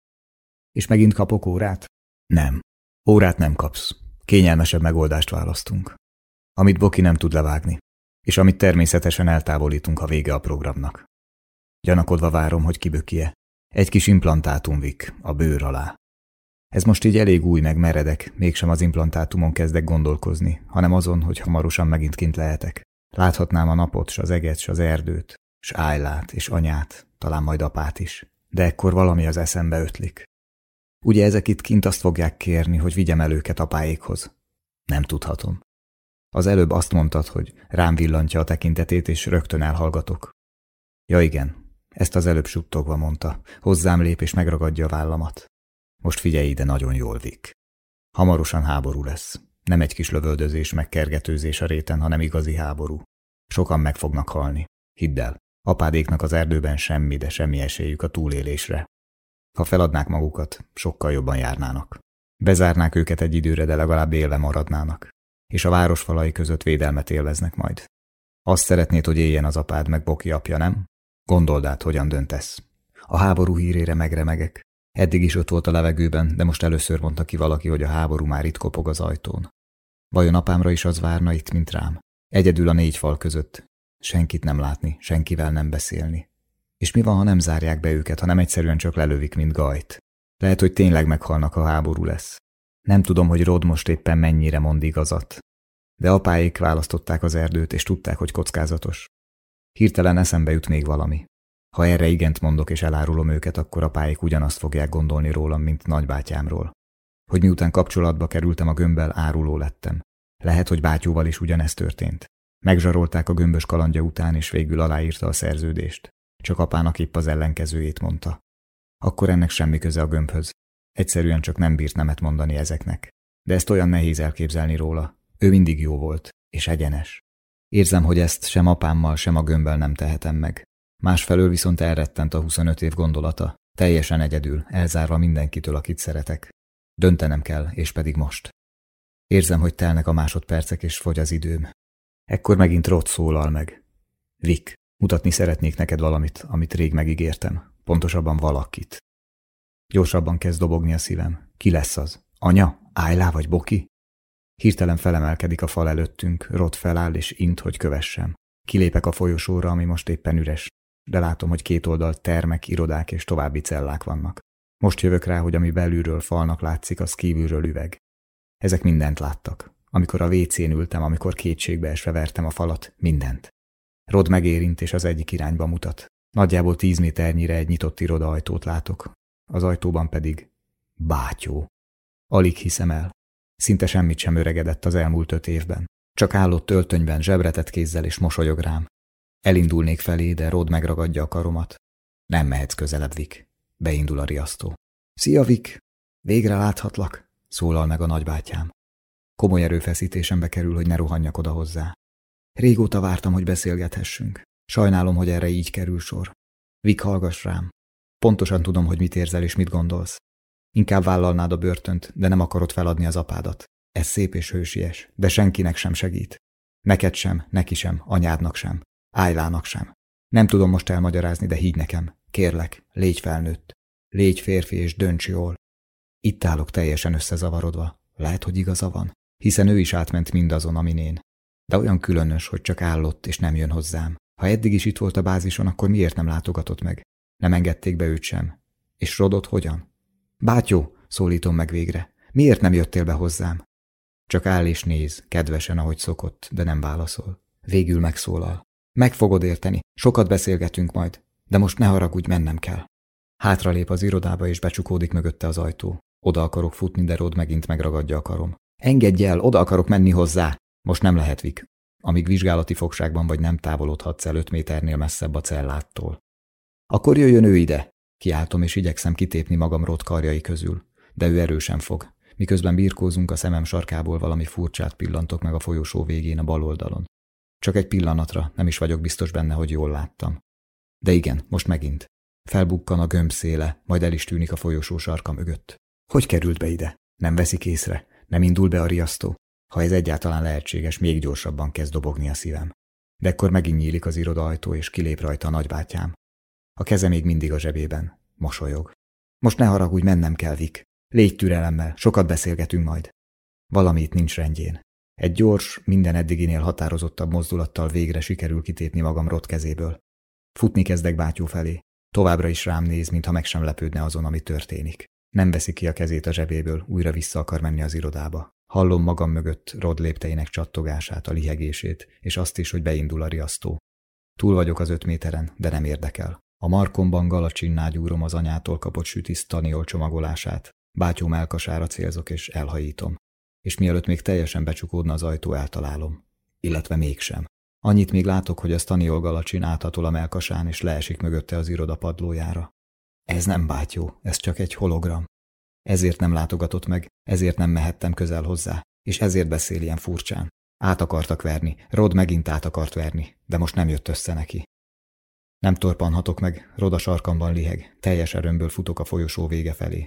És megint kapok órát? Nem. Órát nem kapsz. Kényelmesebb megoldást választunk. Amit Boki nem tud levágni. És amit természetesen eltávolítunk a vége a programnak. Gyanakodva várom, hogy kibökje. Egy kis implantátumvik, a bőr alá. Ez most így elég új meg meredek, mégsem az implantátumon kezdek gondolkozni, hanem azon, hogy hamarosan megint kint lehetek. Láthatnám a napot, s az eget, s az erdőt, s ájlát, és anyát, talán majd apát is. De ekkor valami az eszembe ötlik. Ugye ezek itt kint azt fogják kérni, hogy vigyem el őket apáékhoz? Nem tudhatom. Az előbb azt mondtad, hogy rám villantja a tekintetét, és rögtön elhallgatok. Ja igen, ezt az előbb suttogva mondta. Hozzám lép és megragadja a vállamat. Most figyelj ide nagyon jól, Vik. Hamarosan háború lesz. Nem egy kis lövöldözés, meg kergetőzés a réten, hanem igazi háború. Sokan meg fognak halni. Hidd el, apádéknak az erdőben semmi, de semmi esélyük a túlélésre. Ha feladnák magukat, sokkal jobban járnának. Bezárnák őket egy időre, de legalább élve maradnának. És a városfalai között védelmet élveznek majd. Azt szeretnéd, hogy éljen az apád meg Boki apja, nem? Gondold át, hogyan döntesz. A háború hírére megremegek. Eddig is ott volt a levegőben, de most először mondta ki valaki, hogy a háború már itt kopog az ajtón. Vajon apámra is az várna itt, mint rám? Egyedül a négy fal között. Senkit nem látni, senkivel nem beszélni. És mi van, ha nem zárják be őket, hanem egyszerűen csak lelövik, mint gajt? Lehet, hogy tényleg meghalnak, ha háború lesz. Nem tudom, hogy Rod most éppen mennyire mond igazat. De apáik választották az erdőt, és tudták, hogy kockázatos. Hirtelen eszembe jut még valami. Ha erre igent mondok és elárulom őket, akkor apáik ugyanazt fogják gondolni rólam, mint nagybátyámról. Hogy miután kapcsolatba kerültem a gömbbel, áruló lettem. Lehet, hogy bátyóval is ugyanezt történt. Megzsarolták a gömbös kalandja után, és végül aláírta a szerződést. Csak apának épp az ellenkezőjét mondta. Akkor ennek semmi köze a gömbhöz. Egyszerűen csak nem bírt nemet mondani ezeknek. De ezt olyan nehéz elképzelni róla. Ő mindig jó volt, és egyenes. Érzem, hogy ezt sem apámmal, sem a gömbbel nem tehetem meg. Másfelől viszont elrettent a 25 év gondolata. Teljesen egyedül, elzárva mindenkitől, akit szeretek. Döntenem kell, és pedig most. Érzem, hogy telnek a másodpercek, és fogy az időm. Ekkor megint Rott szólal meg. Vik, mutatni szeretnék neked valamit, amit rég megígértem. Pontosabban valakit. Gyorsabban kezd dobogni a szívem. Ki lesz az? Anya? Ájlá vagy Boki? Hirtelen felemelkedik a fal előttünk, Rott feláll és int, hogy kövessem. Kilépek a folyosóra, ami most éppen üres, de látom, hogy két oldalt termek, irodák és további cellák vannak. Most jövök rá, hogy ami belülről falnak látszik, az kívülről üveg. Ezek mindent láttak. Amikor a vécén ültem, amikor kétségbe esve vertem a falat, mindent. Rod megérint, és az egyik irányba mutat. Nagyjából tíz méternyire egy nyitott irodaajtót látok. Az ajtóban pedig bátyó. Alig hiszem el. Szinte semmit sem öregedett az elmúlt öt évben. Csak állott töltönyben, zsebretett kézzel és mosolyog rám. Elindulnék felé, de Rod megragadja a karomat. Nem mehetsz közelebb, Vik. Beindul a riasztó. Szia, Vik! Végre láthatlak, szólal meg a nagybátyám. Komoly erőfeszítésembe kerül, hogy ne rohanjak oda hozzá. Régóta vártam, hogy beszélgethessünk. Sajnálom, hogy erre így kerül sor. Vik, hallgass rám. Pontosan tudom, hogy mit érzel és mit gondolsz. Inkább vállalnád a börtönt, de nem akarod feladni az apádat. Ez szép és hősies, de senkinek sem segít. Neked sem, neki sem, anyádnak sem, Ájlának sem. Nem tudom most elmagyarázni, de higgy nekem. Kérlek, légy felnőtt. Légy férfi és dönts jól. Itt állok teljesen összezavarodva. Lehet, hogy igaza van, hiszen ő is átment mindazon, amin én. De olyan különös, hogy csak állott és nem jön hozzám. Ha eddig is itt volt a bázison, akkor miért nem látogatott meg? Nem engedték be őt sem. És Rodot hogyan? Bátyó, szólítom meg végre. Miért nem jöttél be hozzám? Csak áll és néz, kedvesen, ahogy szokott, de nem válaszol. Végül megszólal. Meg fogod érteni, sokat beszélgetünk majd, de most ne haragudj, mennem kell. Hátralép az irodába, és becsukódik mögötte az ajtó. Oda akarok futni, de Rod megint megragadja a karom. Engedj el, oda akarok menni hozzá! Most nem lehet, Vik. Amíg vizsgálati fogságban vagy nem távolodhatsz el öt méternél messzebb a celláttól. Akkor jöjjön ő ide! Kiáltom, és igyekszem kitépni magam Rod karjai közül. De ő erősen fog. Miközben birkózunk a szemem sarkából valami furcsát pillantok meg a folyosó végén a bal oldalon. Csak egy pillanatra, nem is vagyok biztos benne, hogy jól láttam. De igen, most megint. Felbukkan a gömb széle, majd el is tűnik a folyosó sarka mögött. Hogy került be ide? Nem veszik észre? Nem indul be a riasztó? Ha ez egyáltalán lehetséges, még gyorsabban kezd dobogni a szívem. De ekkor megint nyílik az irodaajtó, és kilép rajta a nagybátyám. A keze még mindig a zsebében. Mosolyog. Most ne haragudj, mennem kell, Vik. Légy türelemmel, sokat beszélgetünk majd. Valami itt nincs rendjén. Egy gyors, minden eddiginél határozottabb mozdulattal végre sikerül kitépni magam rott kezéből. Futni kezdek bátyó felé. Továbbra is rám néz, mintha meg sem lepődne azon, ami történik. Nem veszi ki a kezét a zsebéből, újra vissza akar menni az irodába. Hallom magam mögött Rod lépteinek csattogását, a lihegését, és azt is, hogy beindul a riasztó. Túl vagyok az öt méteren, de nem érdekel. A markomban galacsinnál gyúrom az anyától kapott sütiszt taniol csomagolását. Bátyó melkasára célzok és elhajítom és mielőtt még teljesen becsukódna az ajtó, eltalálom. Illetve mégsem. Annyit még látok, hogy a Staniol Galacsin áthatol a melkasán, és leesik mögötte az iroda padlójára. Ez nem bátyó, ez csak egy hologram. Ezért nem látogatott meg, ezért nem mehettem közel hozzá, és ezért beszél ilyen furcsán. Át akartak verni, Rod megint át akart verni, de most nem jött össze neki. Nem torpanhatok meg, Rod a sarkamban liheg, teljes erőmből futok a folyosó vége felé.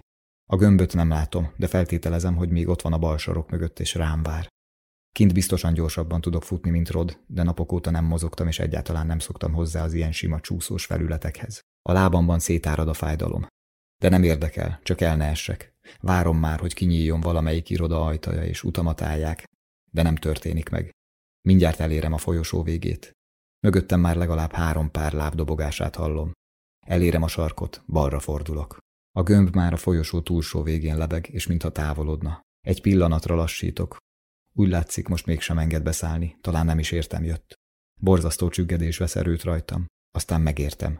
A gömböt nem látom, de feltételezem, hogy még ott van a bal sarok mögött, és rám vár. Kint biztosan gyorsabban tudok futni, mint Rod, de napok óta nem mozogtam, és egyáltalán nem szoktam hozzá az ilyen sima csúszós felületekhez. A lábamban szétárad a fájdalom. De nem érdekel, csak el ne essek. Várom már, hogy kinyíljon valamelyik iroda ajtaja, és utamat állják. de nem történik meg. Mindjárt elérem a folyosó végét. Mögöttem már legalább három pár lábdobogását hallom. Elérem a sarkot, balra fordulok. A gömb már a folyosó túlsó végén lebeg, és mintha távolodna. Egy pillanatra lassítok. Úgy látszik, most mégsem enged beszállni, talán nem is értem jött. Borzasztó csüggedés vesz erőt rajtam, aztán megértem.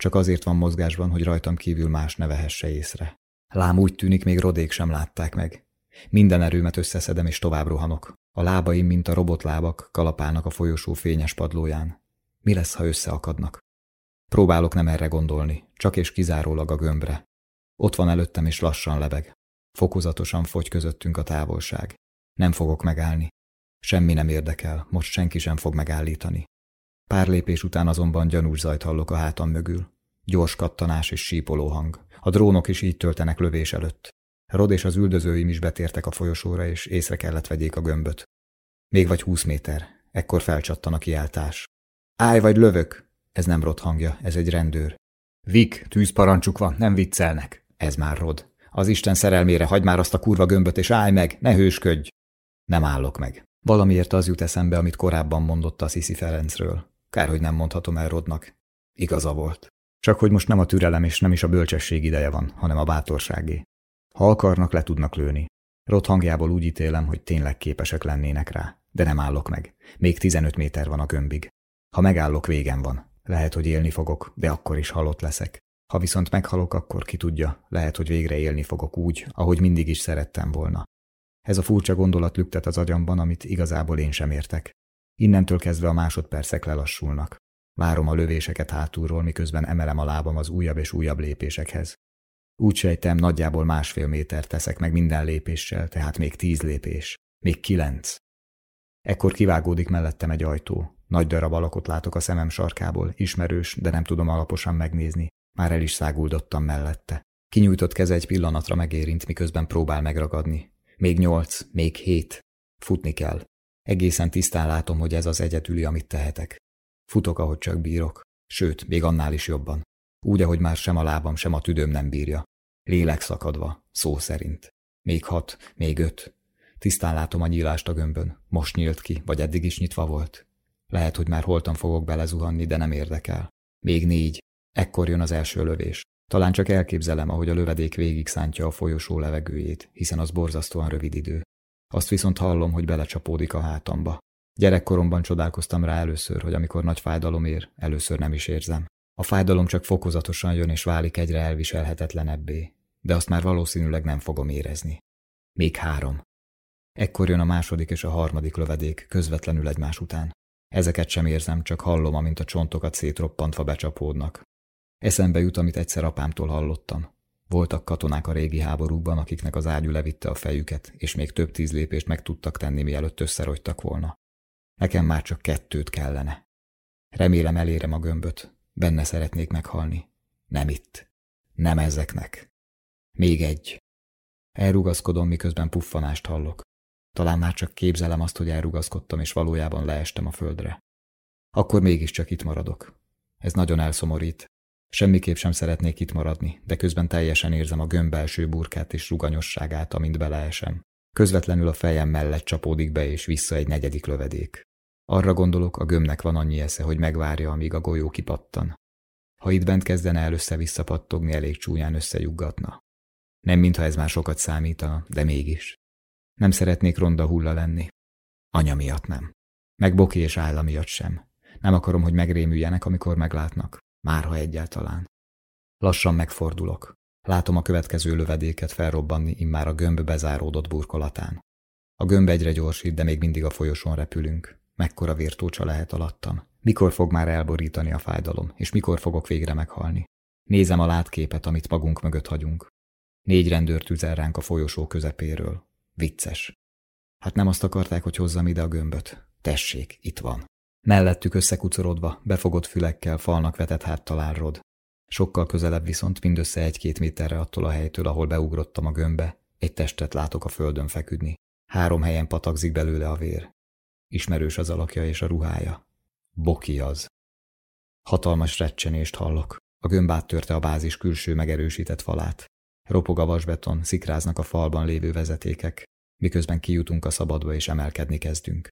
Csak azért van mozgásban, hogy rajtam kívül más ne vehesse észre. Lám úgy tűnik, még rodék sem látták meg. Minden erőmet összeszedem és tovább rohanok. A lábaim, mint a robotlábak, kalapálnak a folyosó fényes padlóján. Mi lesz, ha összeakadnak? Próbálok nem erre gondolni, csak és kizárólag a gömbre. Ott van előttem és lassan lebeg. Fokozatosan fogy közöttünk a távolság. Nem fogok megállni. Semmi nem érdekel, most senki sem fog megállítani. Pár lépés után azonban gyanús zajt hallok a hátam mögül. Gyors kattanás és sípoló hang. A drónok is így töltenek lövés előtt. Rod és az üldözőim is betértek a folyosóra, és észre kellett vegyék a gömböt. Még vagy húsz méter. Ekkor felcsattan a kiáltás. Állj vagy lövök! Ez nem Rod hangja, ez egy rendőr. Vik, tűzparancsuk van, nem viccelnek. Ez már Rod. Az Isten szerelmére hagyd már azt a kurva gömböt, és állj meg, ne hősködj! Nem állok meg. Valamiért az jut eszembe, amit korábban mondott a Sziszi Ferencről. Kár, hogy nem mondhatom el Rodnak. Igaza volt. Csak hogy most nem a türelem és nem is a bölcsesség ideje van, hanem a bátorságé. Ha akarnak, le tudnak lőni. Rod hangjából úgy ítélem, hogy tényleg képesek lennének rá. De nem állok meg. Még 15 méter van a gömbig. Ha megállok, végem van. Lehet, hogy élni fogok, de akkor is halott leszek. Ha viszont meghalok, akkor ki tudja, lehet, hogy végre élni fogok úgy, ahogy mindig is szerettem volna. Ez a furcsa gondolat lüktet az agyamban, amit igazából én sem értek. Innentől kezdve a másodpercek lelassulnak. Várom a lövéseket hátulról, miközben emelem a lábam az újabb és újabb lépésekhez. Úgy sejtem, nagyjából másfél méter teszek meg minden lépéssel, tehát még tíz lépés. Még kilenc. Ekkor kivágódik mellettem egy ajtó. Nagy darab alakot látok a szemem sarkából, ismerős, de nem tudom alaposan megnézni. Már el is száguldottam mellette. Kinyújtott keze egy pillanatra megérint, miközben próbál megragadni. Még nyolc, még hét. Futni kell. Egészen tisztán látom, hogy ez az egyedüli, amit tehetek. Futok, ahogy csak bírok. Sőt, még annál is jobban. Úgy, ahogy már sem a lábam, sem a tüdőm nem bírja. Lélek szakadva, szó szerint. Még hat, még öt. Tisztán látom a nyílást a gömbön. Most nyílt ki, vagy eddig is nyitva volt. Lehet, hogy már holtan fogok belezuhanni, de nem érdekel. Még négy. Ekkor jön az első lövés. Talán csak elképzelem, ahogy a lövedék végig szántja a folyosó levegőjét, hiszen az borzasztóan rövid idő. Azt viszont hallom, hogy belecsapódik a hátamba. Gyerekkoromban csodálkoztam rá először, hogy amikor nagy fájdalom ér, először nem is érzem. A fájdalom csak fokozatosan jön és válik egyre elviselhetetlenebbé, de azt már valószínűleg nem fogom érezni. Még három. Ekkor jön a második és a harmadik lövedék, közvetlenül egymás után. Ezeket sem érzem, csak hallom, amint a csontokat szétroppantva becsapódnak. Eszembe jut, amit egyszer apámtól hallottam. Voltak katonák a régi háborúkban, akiknek az ágyú levitte a fejüket, és még több tíz lépést meg tudtak tenni, mielőtt összerogytak volna. Nekem már csak kettőt kellene. Remélem elérem a gömböt. Benne szeretnék meghalni. Nem itt. Nem ezeknek. Még egy. Elrugaszkodom, miközben puffanást hallok. Talán már csak képzelem azt, hogy elrugaszkodtam, és valójában leestem a földre. Akkor mégiscsak itt maradok. Ez nagyon elszomorít. Semmiképp sem szeretnék itt maradni, de közben teljesen érzem a gömb belső burkát és ruganyosságát, amint beleesem. Közvetlenül a fejem mellett csapódik be és vissza egy negyedik lövedék. Arra gondolok, a gömbnek van annyi esze, hogy megvárja, amíg a golyó kipattan. Ha itt bent kezdene el össze-vissza pattogni, elég csúnyán összejuggatna. Nem mintha ez már sokat számítana, de mégis. Nem szeretnék ronda hulla lenni. Anya miatt nem. Meg Boki és Álla miatt sem. Nem akarom, hogy megrémüljenek, amikor meglátnak. Márha egyáltalán. Lassan megfordulok. Látom a következő lövedéket felrobbanni immár a gömb bezáródott burkolatán. A gömb egyre gyorsít, de még mindig a folyosón repülünk. Mekkora vértócsa lehet alattam. Mikor fog már elborítani a fájdalom, és mikor fogok végre meghalni? Nézem a látképet, amit magunk mögött hagyunk. Négy rendőr tüzel ránk a folyosó közepéről. Vicces. Hát nem azt akarták, hogy hozzam ide a gömböt. Tessék, itt van. Mellettük összekucorodva, befogott fülekkel, falnak vetett háttal árrod. Sokkal közelebb viszont mindössze egy-két méterre attól a helytől, ahol beugrottam a gömbbe, egy testet látok a földön feküdni. Három helyen patakzik belőle a vér. Ismerős az alakja és a ruhája. Boki az. Hatalmas recsenést hallok. A gömb áttörte a bázis külső megerősített falát. Ropog a vasbeton, szikráznak a falban lévő vezetékek. miközben kijutunk a szabadba és emelkedni kezdünk.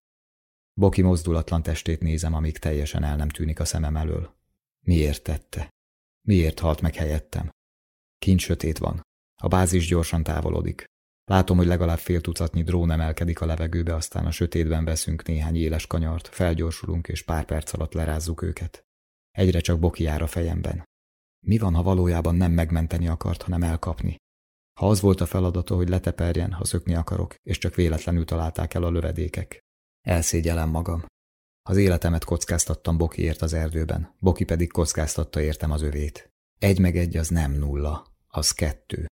Boki mozdulatlan testét nézem, amíg teljesen el nem tűnik a szemem elől. Miért tette? Miért halt meg helyettem? Kint sötét van. A bázis gyorsan távolodik. Látom, hogy legalább fél tucatnyi drón emelkedik a levegőbe, aztán a sötétben veszünk néhány éles kanyart, felgyorsulunk, és pár perc alatt lerázzuk őket. Egyre csak Boki jár a fejemben. Mi van, ha valójában nem megmenteni akart, hanem elkapni? Ha az volt a feladata, hogy leteperjen, ha szökni akarok, és csak véletlenül találták el a lövedékek. Elszégyelem magam. Az életemet kockáztattam Bokiért az erdőben, Boki pedig kockáztatta értem az övét. Egy meg egy az nem nulla, az kettő.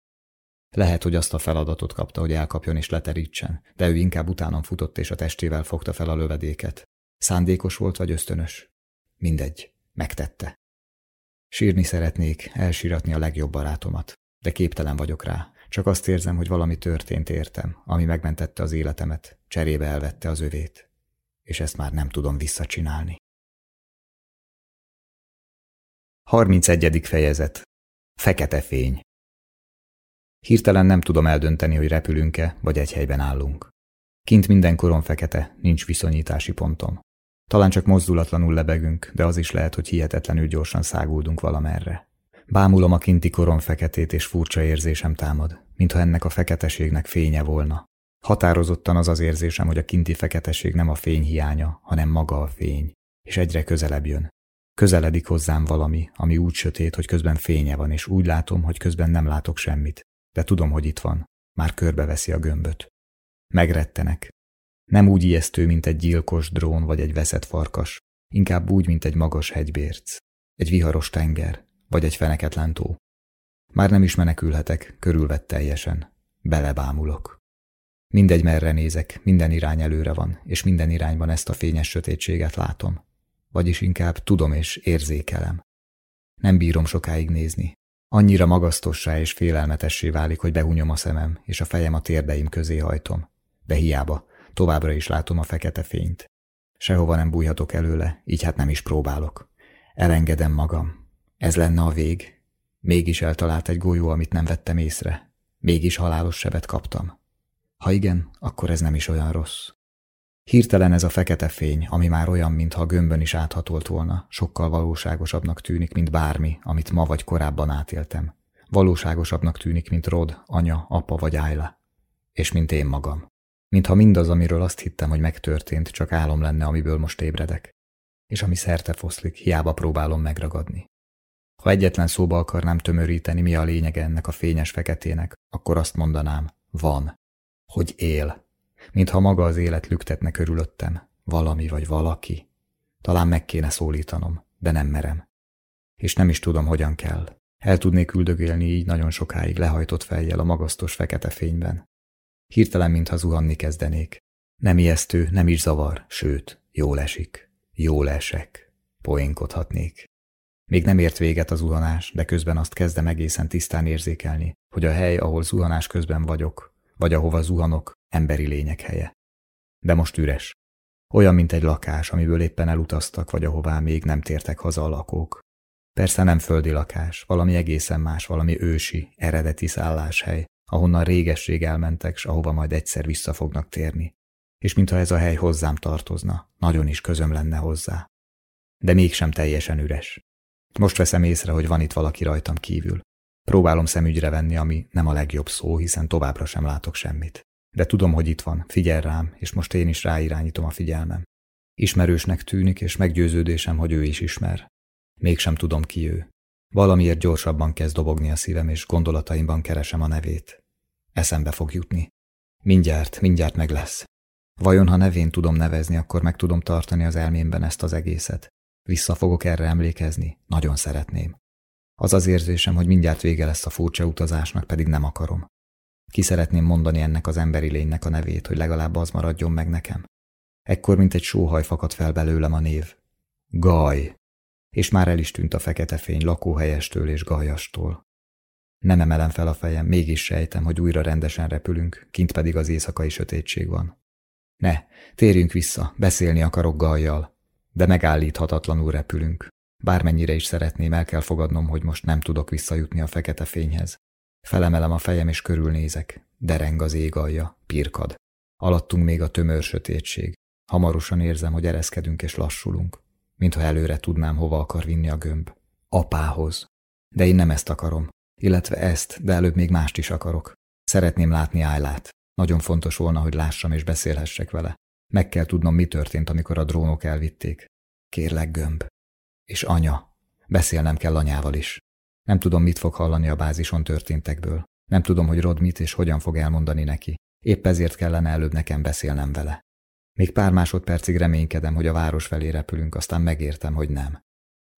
Lehet, hogy azt a feladatot kapta, hogy elkapjon és leterítsen, de ő inkább utánom futott és a testével fogta fel a lövedéket. Szándékos volt vagy ösztönös? Mindegy, megtette. Sírni szeretnék, elsíratni a legjobb barátomat, de képtelen vagyok rá. Csak azt érzem, hogy valami történt értem, ami megmentette az életemet, cserébe elvette az övét. És ezt már nem tudom visszacsinálni. 31. fejezet Fekete fény Hirtelen nem tudom eldönteni, hogy repülünk-e, vagy egy helyben állunk. Kint minden koron fekete, nincs viszonyítási pontom. Talán csak mozdulatlanul lebegünk, de az is lehet, hogy hihetetlenül gyorsan száguldunk valamerre. Bámulom a kinti koron feketét, és furcsa érzésem támad, mintha ennek a feketeségnek fénye volna. Határozottan az az érzésem, hogy a kinti feketeség nem a fény hiánya, hanem maga a fény, és egyre közelebb jön. Közeledik hozzám valami, ami úgy sötét, hogy közben fénye van, és úgy látom, hogy közben nem látok semmit. De tudom, hogy itt van. Már körbeveszi a gömböt. Megrettenek. Nem úgy ijesztő, mint egy gyilkos drón vagy egy veszett farkas, inkább úgy, mint egy magas hegybérc, egy viharos tenger, vagy egy feneketlen tó. Már nem is menekülhetek, körülvett teljesen. Belebámulok. Mindegy merre nézek, minden irány előre van, és minden irányban ezt a fényes sötétséget látom. Vagyis inkább tudom és érzékelem. Nem bírom sokáig nézni. Annyira magasztossá és félelmetessé válik, hogy behunyom a szemem, és a fejem a térdeim közé hajtom. De hiába, továbbra is látom a fekete fényt. Sehova nem bújhatok előle, így hát nem is próbálok. Elengedem magam. Ez lenne a vég. Mégis eltalált egy golyó, amit nem vettem észre. Mégis halálos sebet kaptam. Ha igen, akkor ez nem is olyan rossz. Hirtelen ez a fekete fény, ami már olyan, mintha gömbön is áthatolt volna, sokkal valóságosabbnak tűnik, mint bármi, amit ma vagy korábban átéltem. Valóságosabbnak tűnik, mint Rod, anya, apa vagy Ayla. És mint én magam. Mintha mindaz, amiről azt hittem, hogy megtörtént, csak álom lenne, amiből most ébredek. És ami szerte foszlik, hiába próbálom megragadni. Ha egyetlen szóba akarnám tömöríteni, mi a lényege ennek a fényes feketének, akkor azt mondanám, van. Hogy él mintha maga az élet lüktetne körülöttem, valami vagy valaki. Talán meg kéne szólítanom, de nem merem. És nem is tudom, hogyan kell. El tudnék üldögélni így nagyon sokáig lehajtott fejjel a magasztos fekete fényben. Hirtelen, mintha zuhanni kezdenék. Nem ijesztő, nem is zavar, sőt, jól esik. Jól esek. Poénkodhatnék. Még nem ért véget a zuhanás, de közben azt kezdem egészen tisztán érzékelni, hogy a hely, ahol zuhanás közben vagyok, vagy ahova zuhanok, emberi lények helye. De most üres. Olyan, mint egy lakás, amiből éppen elutaztak, vagy ahová még nem tértek haza a lakók. Persze nem földi lakás, valami egészen más, valami ősi, eredeti szálláshely, ahonnan régesség elmentek, s ahova majd egyszer vissza fognak térni. És mintha ez a hely hozzám tartozna, nagyon is közöm lenne hozzá. De mégsem teljesen üres. Most veszem észre, hogy van itt valaki rajtam kívül. Próbálom szemügyre venni, ami nem a legjobb szó, hiszen továbbra sem látok semmit. De tudom, hogy itt van, figyel rám, és most én is ráirányítom a figyelmem. Ismerősnek tűnik, és meggyőződésem, hogy ő is ismer. Mégsem tudom ki ő. Valamiért gyorsabban kezd dobogni a szívem, és gondolataimban keresem a nevét. Eszembe fog jutni. Mindjárt, mindjárt meg lesz. Vajon, ha nevén tudom nevezni, akkor meg tudom tartani az elmémben ezt az egészet? Vissza fogok erre emlékezni? Nagyon szeretném. Az az érzésem, hogy mindjárt vége lesz a furcsa utazásnak, pedig nem akarom. Ki szeretném mondani ennek az emberi lénynek a nevét, hogy legalább az maradjon meg nekem. Ekkor, mint egy sóhaj fakadt fel belőlem a név. Gaj! És már el is tűnt a fekete fény lakóhelyestől és gajastól. Nem emelem fel a fejem, mégis sejtem, hogy újra rendesen repülünk, kint pedig az éjszakai sötétség van. Ne, térjünk vissza, beszélni akarok gajjal, de megállíthatatlanul repülünk. Bármennyire is szeretném, el kell fogadnom, hogy most nem tudok visszajutni a fekete fényhez. Felemelem a fejem és körülnézek. Dereng az ég alja, pirkad. Alattunk még a tömör sötétség. Hamarosan érzem, hogy ereszkedünk és lassulunk, mintha előre tudnám, hova akar vinni a gömb. Apához. De én nem ezt akarom. Illetve ezt, de előbb még mást is akarok. Szeretném látni Ájlát. Nagyon fontos volna, hogy lássam és beszélhessek vele. Meg kell tudnom, mi történt, amikor a drónok elvitték. Kérlek, gömb. És anya. Beszélnem kell anyával is. Nem tudom, mit fog hallani a bázison történtekből. Nem tudom, hogy Rod mit és hogyan fog elmondani neki. Épp ezért kellene előbb nekem beszélnem vele. Még pár másodpercig reménykedem, hogy a város felé repülünk, aztán megértem, hogy nem.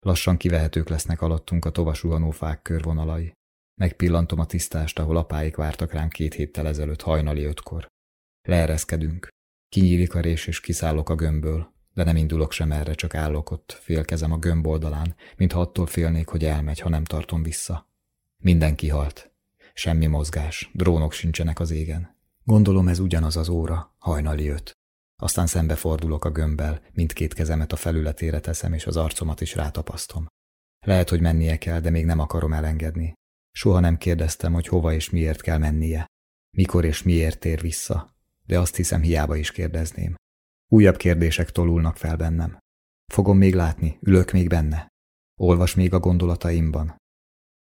Lassan kivehetők lesznek alattunk a tovasuhanó fák körvonalai. Megpillantom a tisztást, ahol apáik vártak rám két héttel ezelőtt hajnali ötkor. Leereszkedünk. Kinyílik a rés, és kiszállok a gömbből, de nem indulok sem erre, csak állok ott, félkezem a gömb oldalán, mintha attól félnék, hogy elmegy, ha nem tartom vissza. Minden kihalt. Semmi mozgás, drónok sincsenek az égen. Gondolom ez ugyanaz az óra, hajnali öt. Aztán szembefordulok a gömbbel, mindkét kezemet a felületére teszem, és az arcomat is rátapasztom. Lehet, hogy mennie kell, de még nem akarom elengedni. Soha nem kérdeztem, hogy hova és miért kell mennie. Mikor és miért tér vissza. De azt hiszem, hiába is kérdezném. Újabb kérdések tolulnak fel bennem. Fogom még látni, ülök még benne. Olvas még a gondolataimban.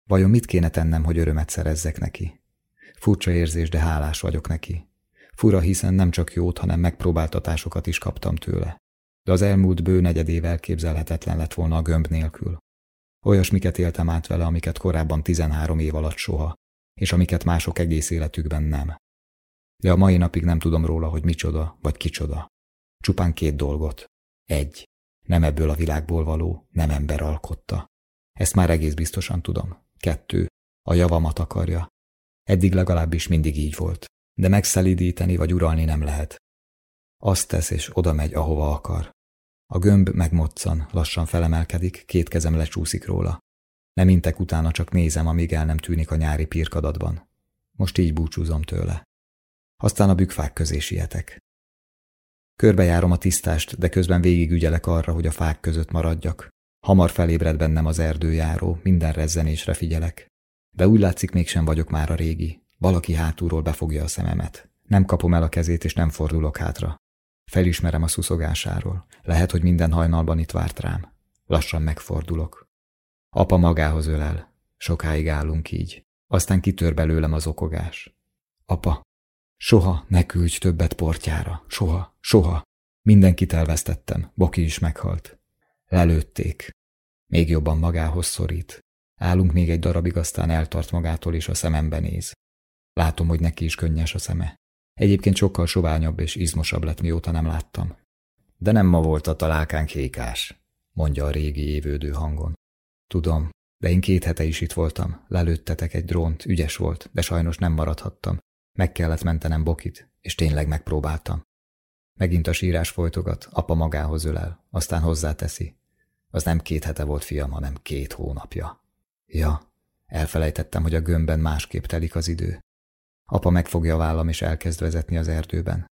Vajon mit kéne tennem, hogy örömet szerezzek neki? Furcsa érzés, de hálás vagyok neki. Fura, hiszen nem csak jót, hanem megpróbáltatásokat is kaptam tőle. De az elmúlt bő negyedév elképzelhetetlen lett volna a gömb nélkül. Olyasmiket éltem át vele, amiket korábban 13 év alatt soha, és amiket mások egész életükben nem. De a mai napig nem tudom róla, hogy micsoda vagy kicsoda. Csupán két dolgot. Egy. Nem ebből a világból való, nem ember alkotta. Ezt már egész biztosan tudom. Kettő. A javamat akarja. Eddig legalábbis mindig így volt. De megszelidíteni vagy uralni nem lehet. Azt tesz és oda megy, ahova akar. A gömb megmoccan, lassan felemelkedik, két kezem lecsúszik róla. Nem intek utána, csak nézem, amíg el nem tűnik a nyári pirkadatban. Most így búcsúzom tőle. Aztán a bükfák közé sietek. Körbejárom a tisztást, de közben végigügyelek arra, hogy a fák között maradjak. Hamar felébred bennem az erdőjáró, minden rezzenésre figyelek. De úgy látszik, mégsem vagyok már a régi. Valaki hátulról befogja a szememet. Nem kapom el a kezét, és nem fordulok hátra. Felismerem a szuszogásáról. Lehet, hogy minden hajnalban itt várt rám. Lassan megfordulok. Apa magához ölel. Sokáig állunk így. Aztán kitör belőlem az okogás. Apa, soha ne küldj többet portjára. Soha, soha. Mindenkit elvesztettem. Boki is meghalt. Lelőtték. Még jobban magához szorít. Állunk még egy darabig, aztán eltart magától, és a szemembe néz. Látom, hogy neki is könnyes a szeme. Egyébként sokkal soványabb és izmosabb lett, mióta nem láttam. De nem ma volt a találkánk hékás, mondja a régi évődő hangon. Tudom, de én két hete is itt voltam. Lelőttetek egy drónt, ügyes volt, de sajnos nem maradhattam. Meg kellett mentenem Bokit, és tényleg megpróbáltam. Megint a sírás folytogat, apa magához ölel, aztán hozzáteszi. Az nem két hete volt, fiam, hanem két hónapja. Ja, elfelejtettem, hogy a gömbben másképp telik az idő. Apa megfogja a vállam és elkezd vezetni az erdőben.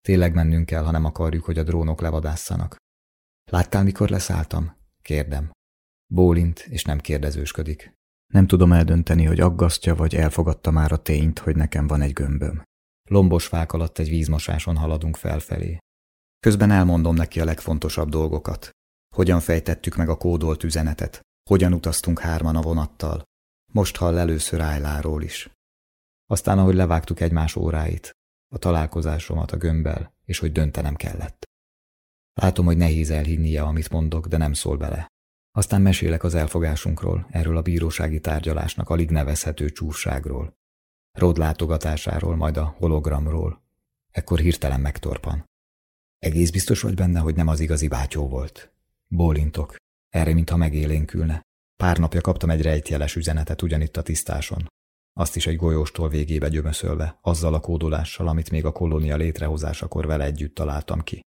Tényleg mennünk kell, ha nem akarjuk, hogy a drónok levadásszanak. Láttál, mikor leszálltam? Kérdem. Bólint, és nem kérdezősködik. Nem tudom eldönteni, hogy aggasztja, vagy elfogadta már a tényt, hogy nekem van egy gömböm. Lombos fák alatt egy vízmosáson haladunk felfelé. Közben elmondom neki a legfontosabb dolgokat. Hogyan fejtettük meg a kódolt üzenetet, hogyan utaztunk hárman a vonattal. Most hall először Ájláról is. Aztán, ahogy levágtuk egymás óráit, a találkozásomat a gömbbel, és hogy döntenem kellett. Látom, hogy nehéz elhinnie, amit mondok, de nem szól bele. Aztán mesélek az elfogásunkról, erről a bírósági tárgyalásnak alig nevezhető csúfságról. Rod látogatásáról, majd a hologramról. Ekkor hirtelen megtorpan. Egész biztos vagy benne, hogy nem az igazi bátyó volt. Bólintok. Erre, mintha megélénkülne. Pár napja kaptam egy rejtjeles üzenetet ugyanitt a tisztáson. Azt is egy golyóstól végébe gyömöszölve, azzal a kódolással, amit még a kolónia létrehozásakor vele együtt találtam ki.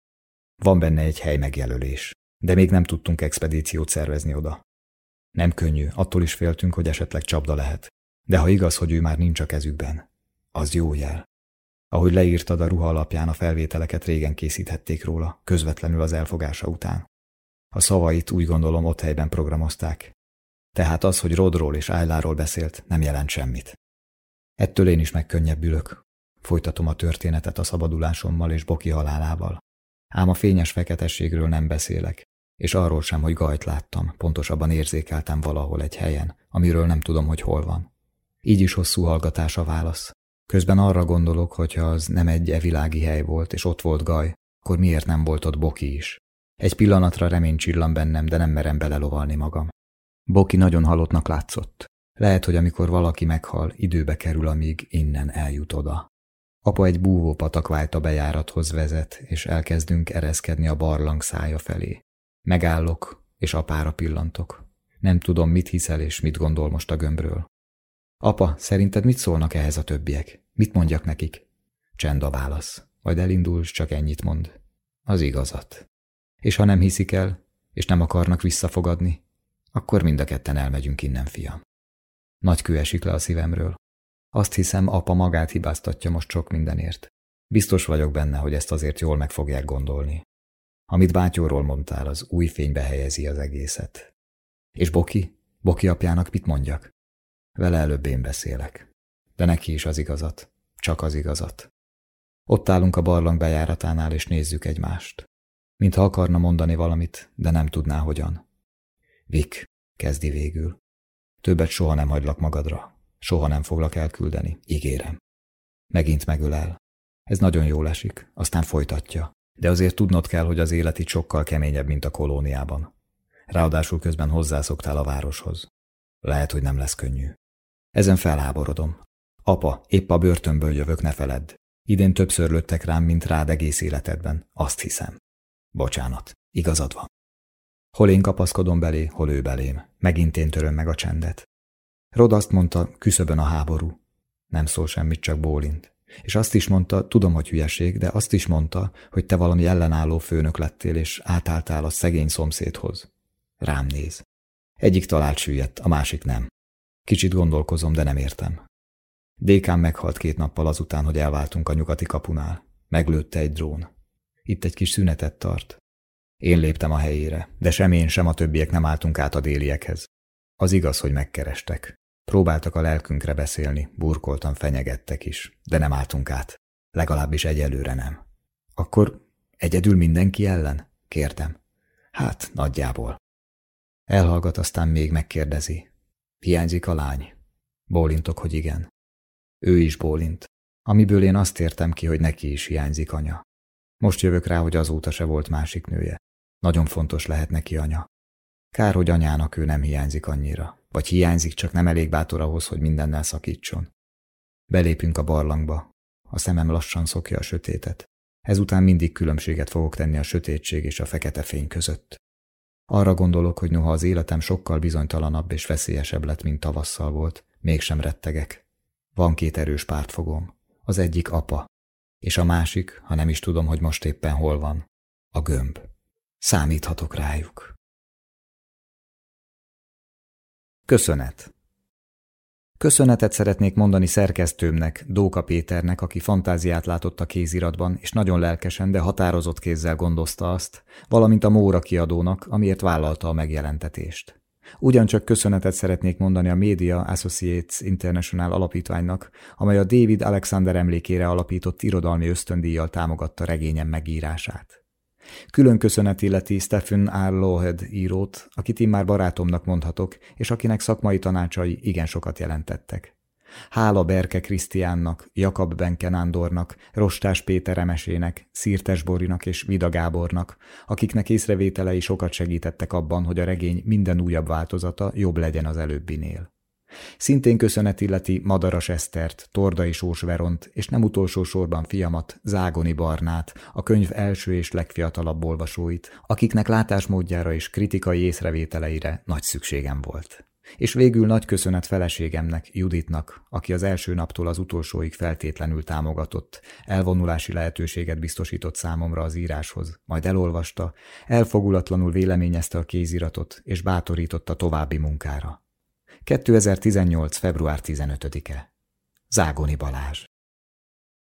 Van benne egy hely megjelölés, de még nem tudtunk expedíciót szervezni oda. Nem könnyű, attól is féltünk, hogy esetleg csapda lehet. De ha igaz, hogy ő már nincs a kezükben, az jó jel. Ahogy leírtad a ruha alapján, a felvételeket régen készíthették róla, közvetlenül az elfogása után. A szavait úgy gondolom ott helyben programozták. Tehát az, hogy Rodról és Ájláról beszélt, nem jelent semmit. Ettől én is megkönnyebbülök. Folytatom a történetet a szabadulásommal és Boki halálával. Ám a fényes feketességről nem beszélek, és arról sem, hogy gajt láttam, pontosabban érzékeltem valahol egy helyen, amiről nem tudom, hogy hol van. Így is hosszú hallgatás a válasz. Közben arra gondolok, hogy az nem egy evilági hely volt, és ott volt Gaj, akkor miért nem volt ott Boki is? Egy pillanatra remény csillan bennem, de nem merem belelovalni magam. Boki nagyon halottnak látszott. Lehet, hogy amikor valaki meghal, időbe kerül, amíg innen eljut oda. Apa egy búvó patakvájt a bejárathoz vezet, és elkezdünk ereszkedni a barlang szája felé. Megállok, és apára pillantok. Nem tudom, mit hiszel és mit gondol most a gömbről. Apa, szerinted mit szólnak ehhez a többiek? Mit mondjak nekik? Csend a válasz. Majd elindul, csak ennyit mond. Az igazat. És ha nem hiszik el, és nem akarnak visszafogadni, akkor mind a ketten elmegyünk innen, fiam. Nagy kő esik le a szívemről. Azt hiszem, apa magát hibáztatja most sok mindenért. Biztos vagyok benne, hogy ezt azért jól meg fogják gondolni. Amit bátyóról mondtál, az új fénybe helyezi az egészet. És Boki? Boki apjának mit mondjak? Vele előbb én beszélek. De neki is az igazat. Csak az igazat. Ott állunk a barlang bejáratánál, és nézzük egymást. Mintha akarna mondani valamit, de nem tudná hogyan. Vik, kezdi végül. Többet soha nem hagylak magadra. Soha nem foglak elküldeni, ígérem. Megint megölel. Ez nagyon jól esik, aztán folytatja. De azért tudnod kell, hogy az élet itt sokkal keményebb, mint a kolóniában. Ráadásul közben hozzászoktál a városhoz. Lehet, hogy nem lesz könnyű. Ezen felháborodom. Apa, épp a börtönből jövök, ne feledd. Idén többször lőttek rám, mint rád egész életedben. Azt hiszem. Bocsánat, igazad van. Hol én kapaszkodom belé, hol ő belém. Megint én töröm meg a csendet. Rod azt mondta, küszöbön a háború. Nem szól semmit, csak bólint. És azt is mondta, tudom, hogy hülyeség, de azt is mondta, hogy te valami ellenálló főnök lettél, és átálltál a szegény szomszédhoz. Rám néz. Egyik talált süllyedt, a másik nem. Kicsit gondolkozom, de nem értem. Dékán meghalt két nappal azután, hogy elváltunk a nyugati kapunál. Meglőtte egy drón. Itt egy kis szünetet tart. Én léptem a helyére, de sem én, sem a többiek nem álltunk át a déliekhez. Az igaz, hogy megkerestek. Próbáltak a lelkünkre beszélni, burkoltan fenyegettek is, de nem álltunk át. Legalábbis egyelőre nem. Akkor egyedül mindenki ellen? Kérdem. Hát, nagyjából. Elhallgat, aztán még megkérdezi. Hiányzik a lány? Bólintok, hogy igen. Ő is bólint, amiből én azt értem ki, hogy neki is hiányzik anya. Most jövök rá, hogy azóta se volt másik nője. Nagyon fontos lehet neki anya. Kár, hogy anyának ő nem hiányzik annyira. Vagy hiányzik, csak nem elég bátor ahhoz, hogy mindennel szakítson. Belépünk a barlangba. A szemem lassan szokja a sötétet. Ezután mindig különbséget fogok tenni a sötétség és a fekete fény között. Arra gondolok, hogy noha az életem sokkal bizonytalanabb és veszélyesebb lett, mint tavasszal volt, mégsem rettegek. Van két erős pártfogom. Az egyik apa, és a másik, ha nem is tudom, hogy most éppen hol van, a gömb. Számíthatok rájuk. Köszönet Köszönetet szeretnék mondani szerkesztőmnek, Dóka Péternek, aki fantáziát látott a kéziratban, és nagyon lelkesen, de határozott kézzel gondozta azt, valamint a Móra kiadónak, amiért vállalta a megjelentetést. Ugyancsak köszönetet szeretnék mondani a Media Associates International alapítványnak, amely a David Alexander emlékére alapított irodalmi ösztöndíjjal támogatta regényem megírását. Külön köszönet illeti Stephen R. Lohed írót, akit immár barátomnak mondhatok, és akinek szakmai tanácsai igen sokat jelentettek. Hála Berke Krisztiánnak, Jakab Benke Nándornak, Rostás Péter Emesének, Szirtes Borinak és Vida Gábornak, akiknek észrevételei sokat segítettek abban, hogy a regény minden újabb változata jobb legyen az előbbinél. Szintén köszönet illeti Madaras Esztert, Tordai Sós Veront, és nem utolsó sorban fiamat, Zágoni Barnát, a könyv első és legfiatalabb olvasóit, akiknek látásmódjára és kritikai észrevételeire nagy szükségem volt. És végül nagy köszönet feleségemnek, Juditnak, aki az első naptól az utolsóig feltétlenül támogatott, elvonulási lehetőséget biztosított számomra az íráshoz, majd elolvasta, elfogulatlanul véleményezte a kéziratot, és bátorította további munkára. 2018. február 15-e. Zágoni Balázs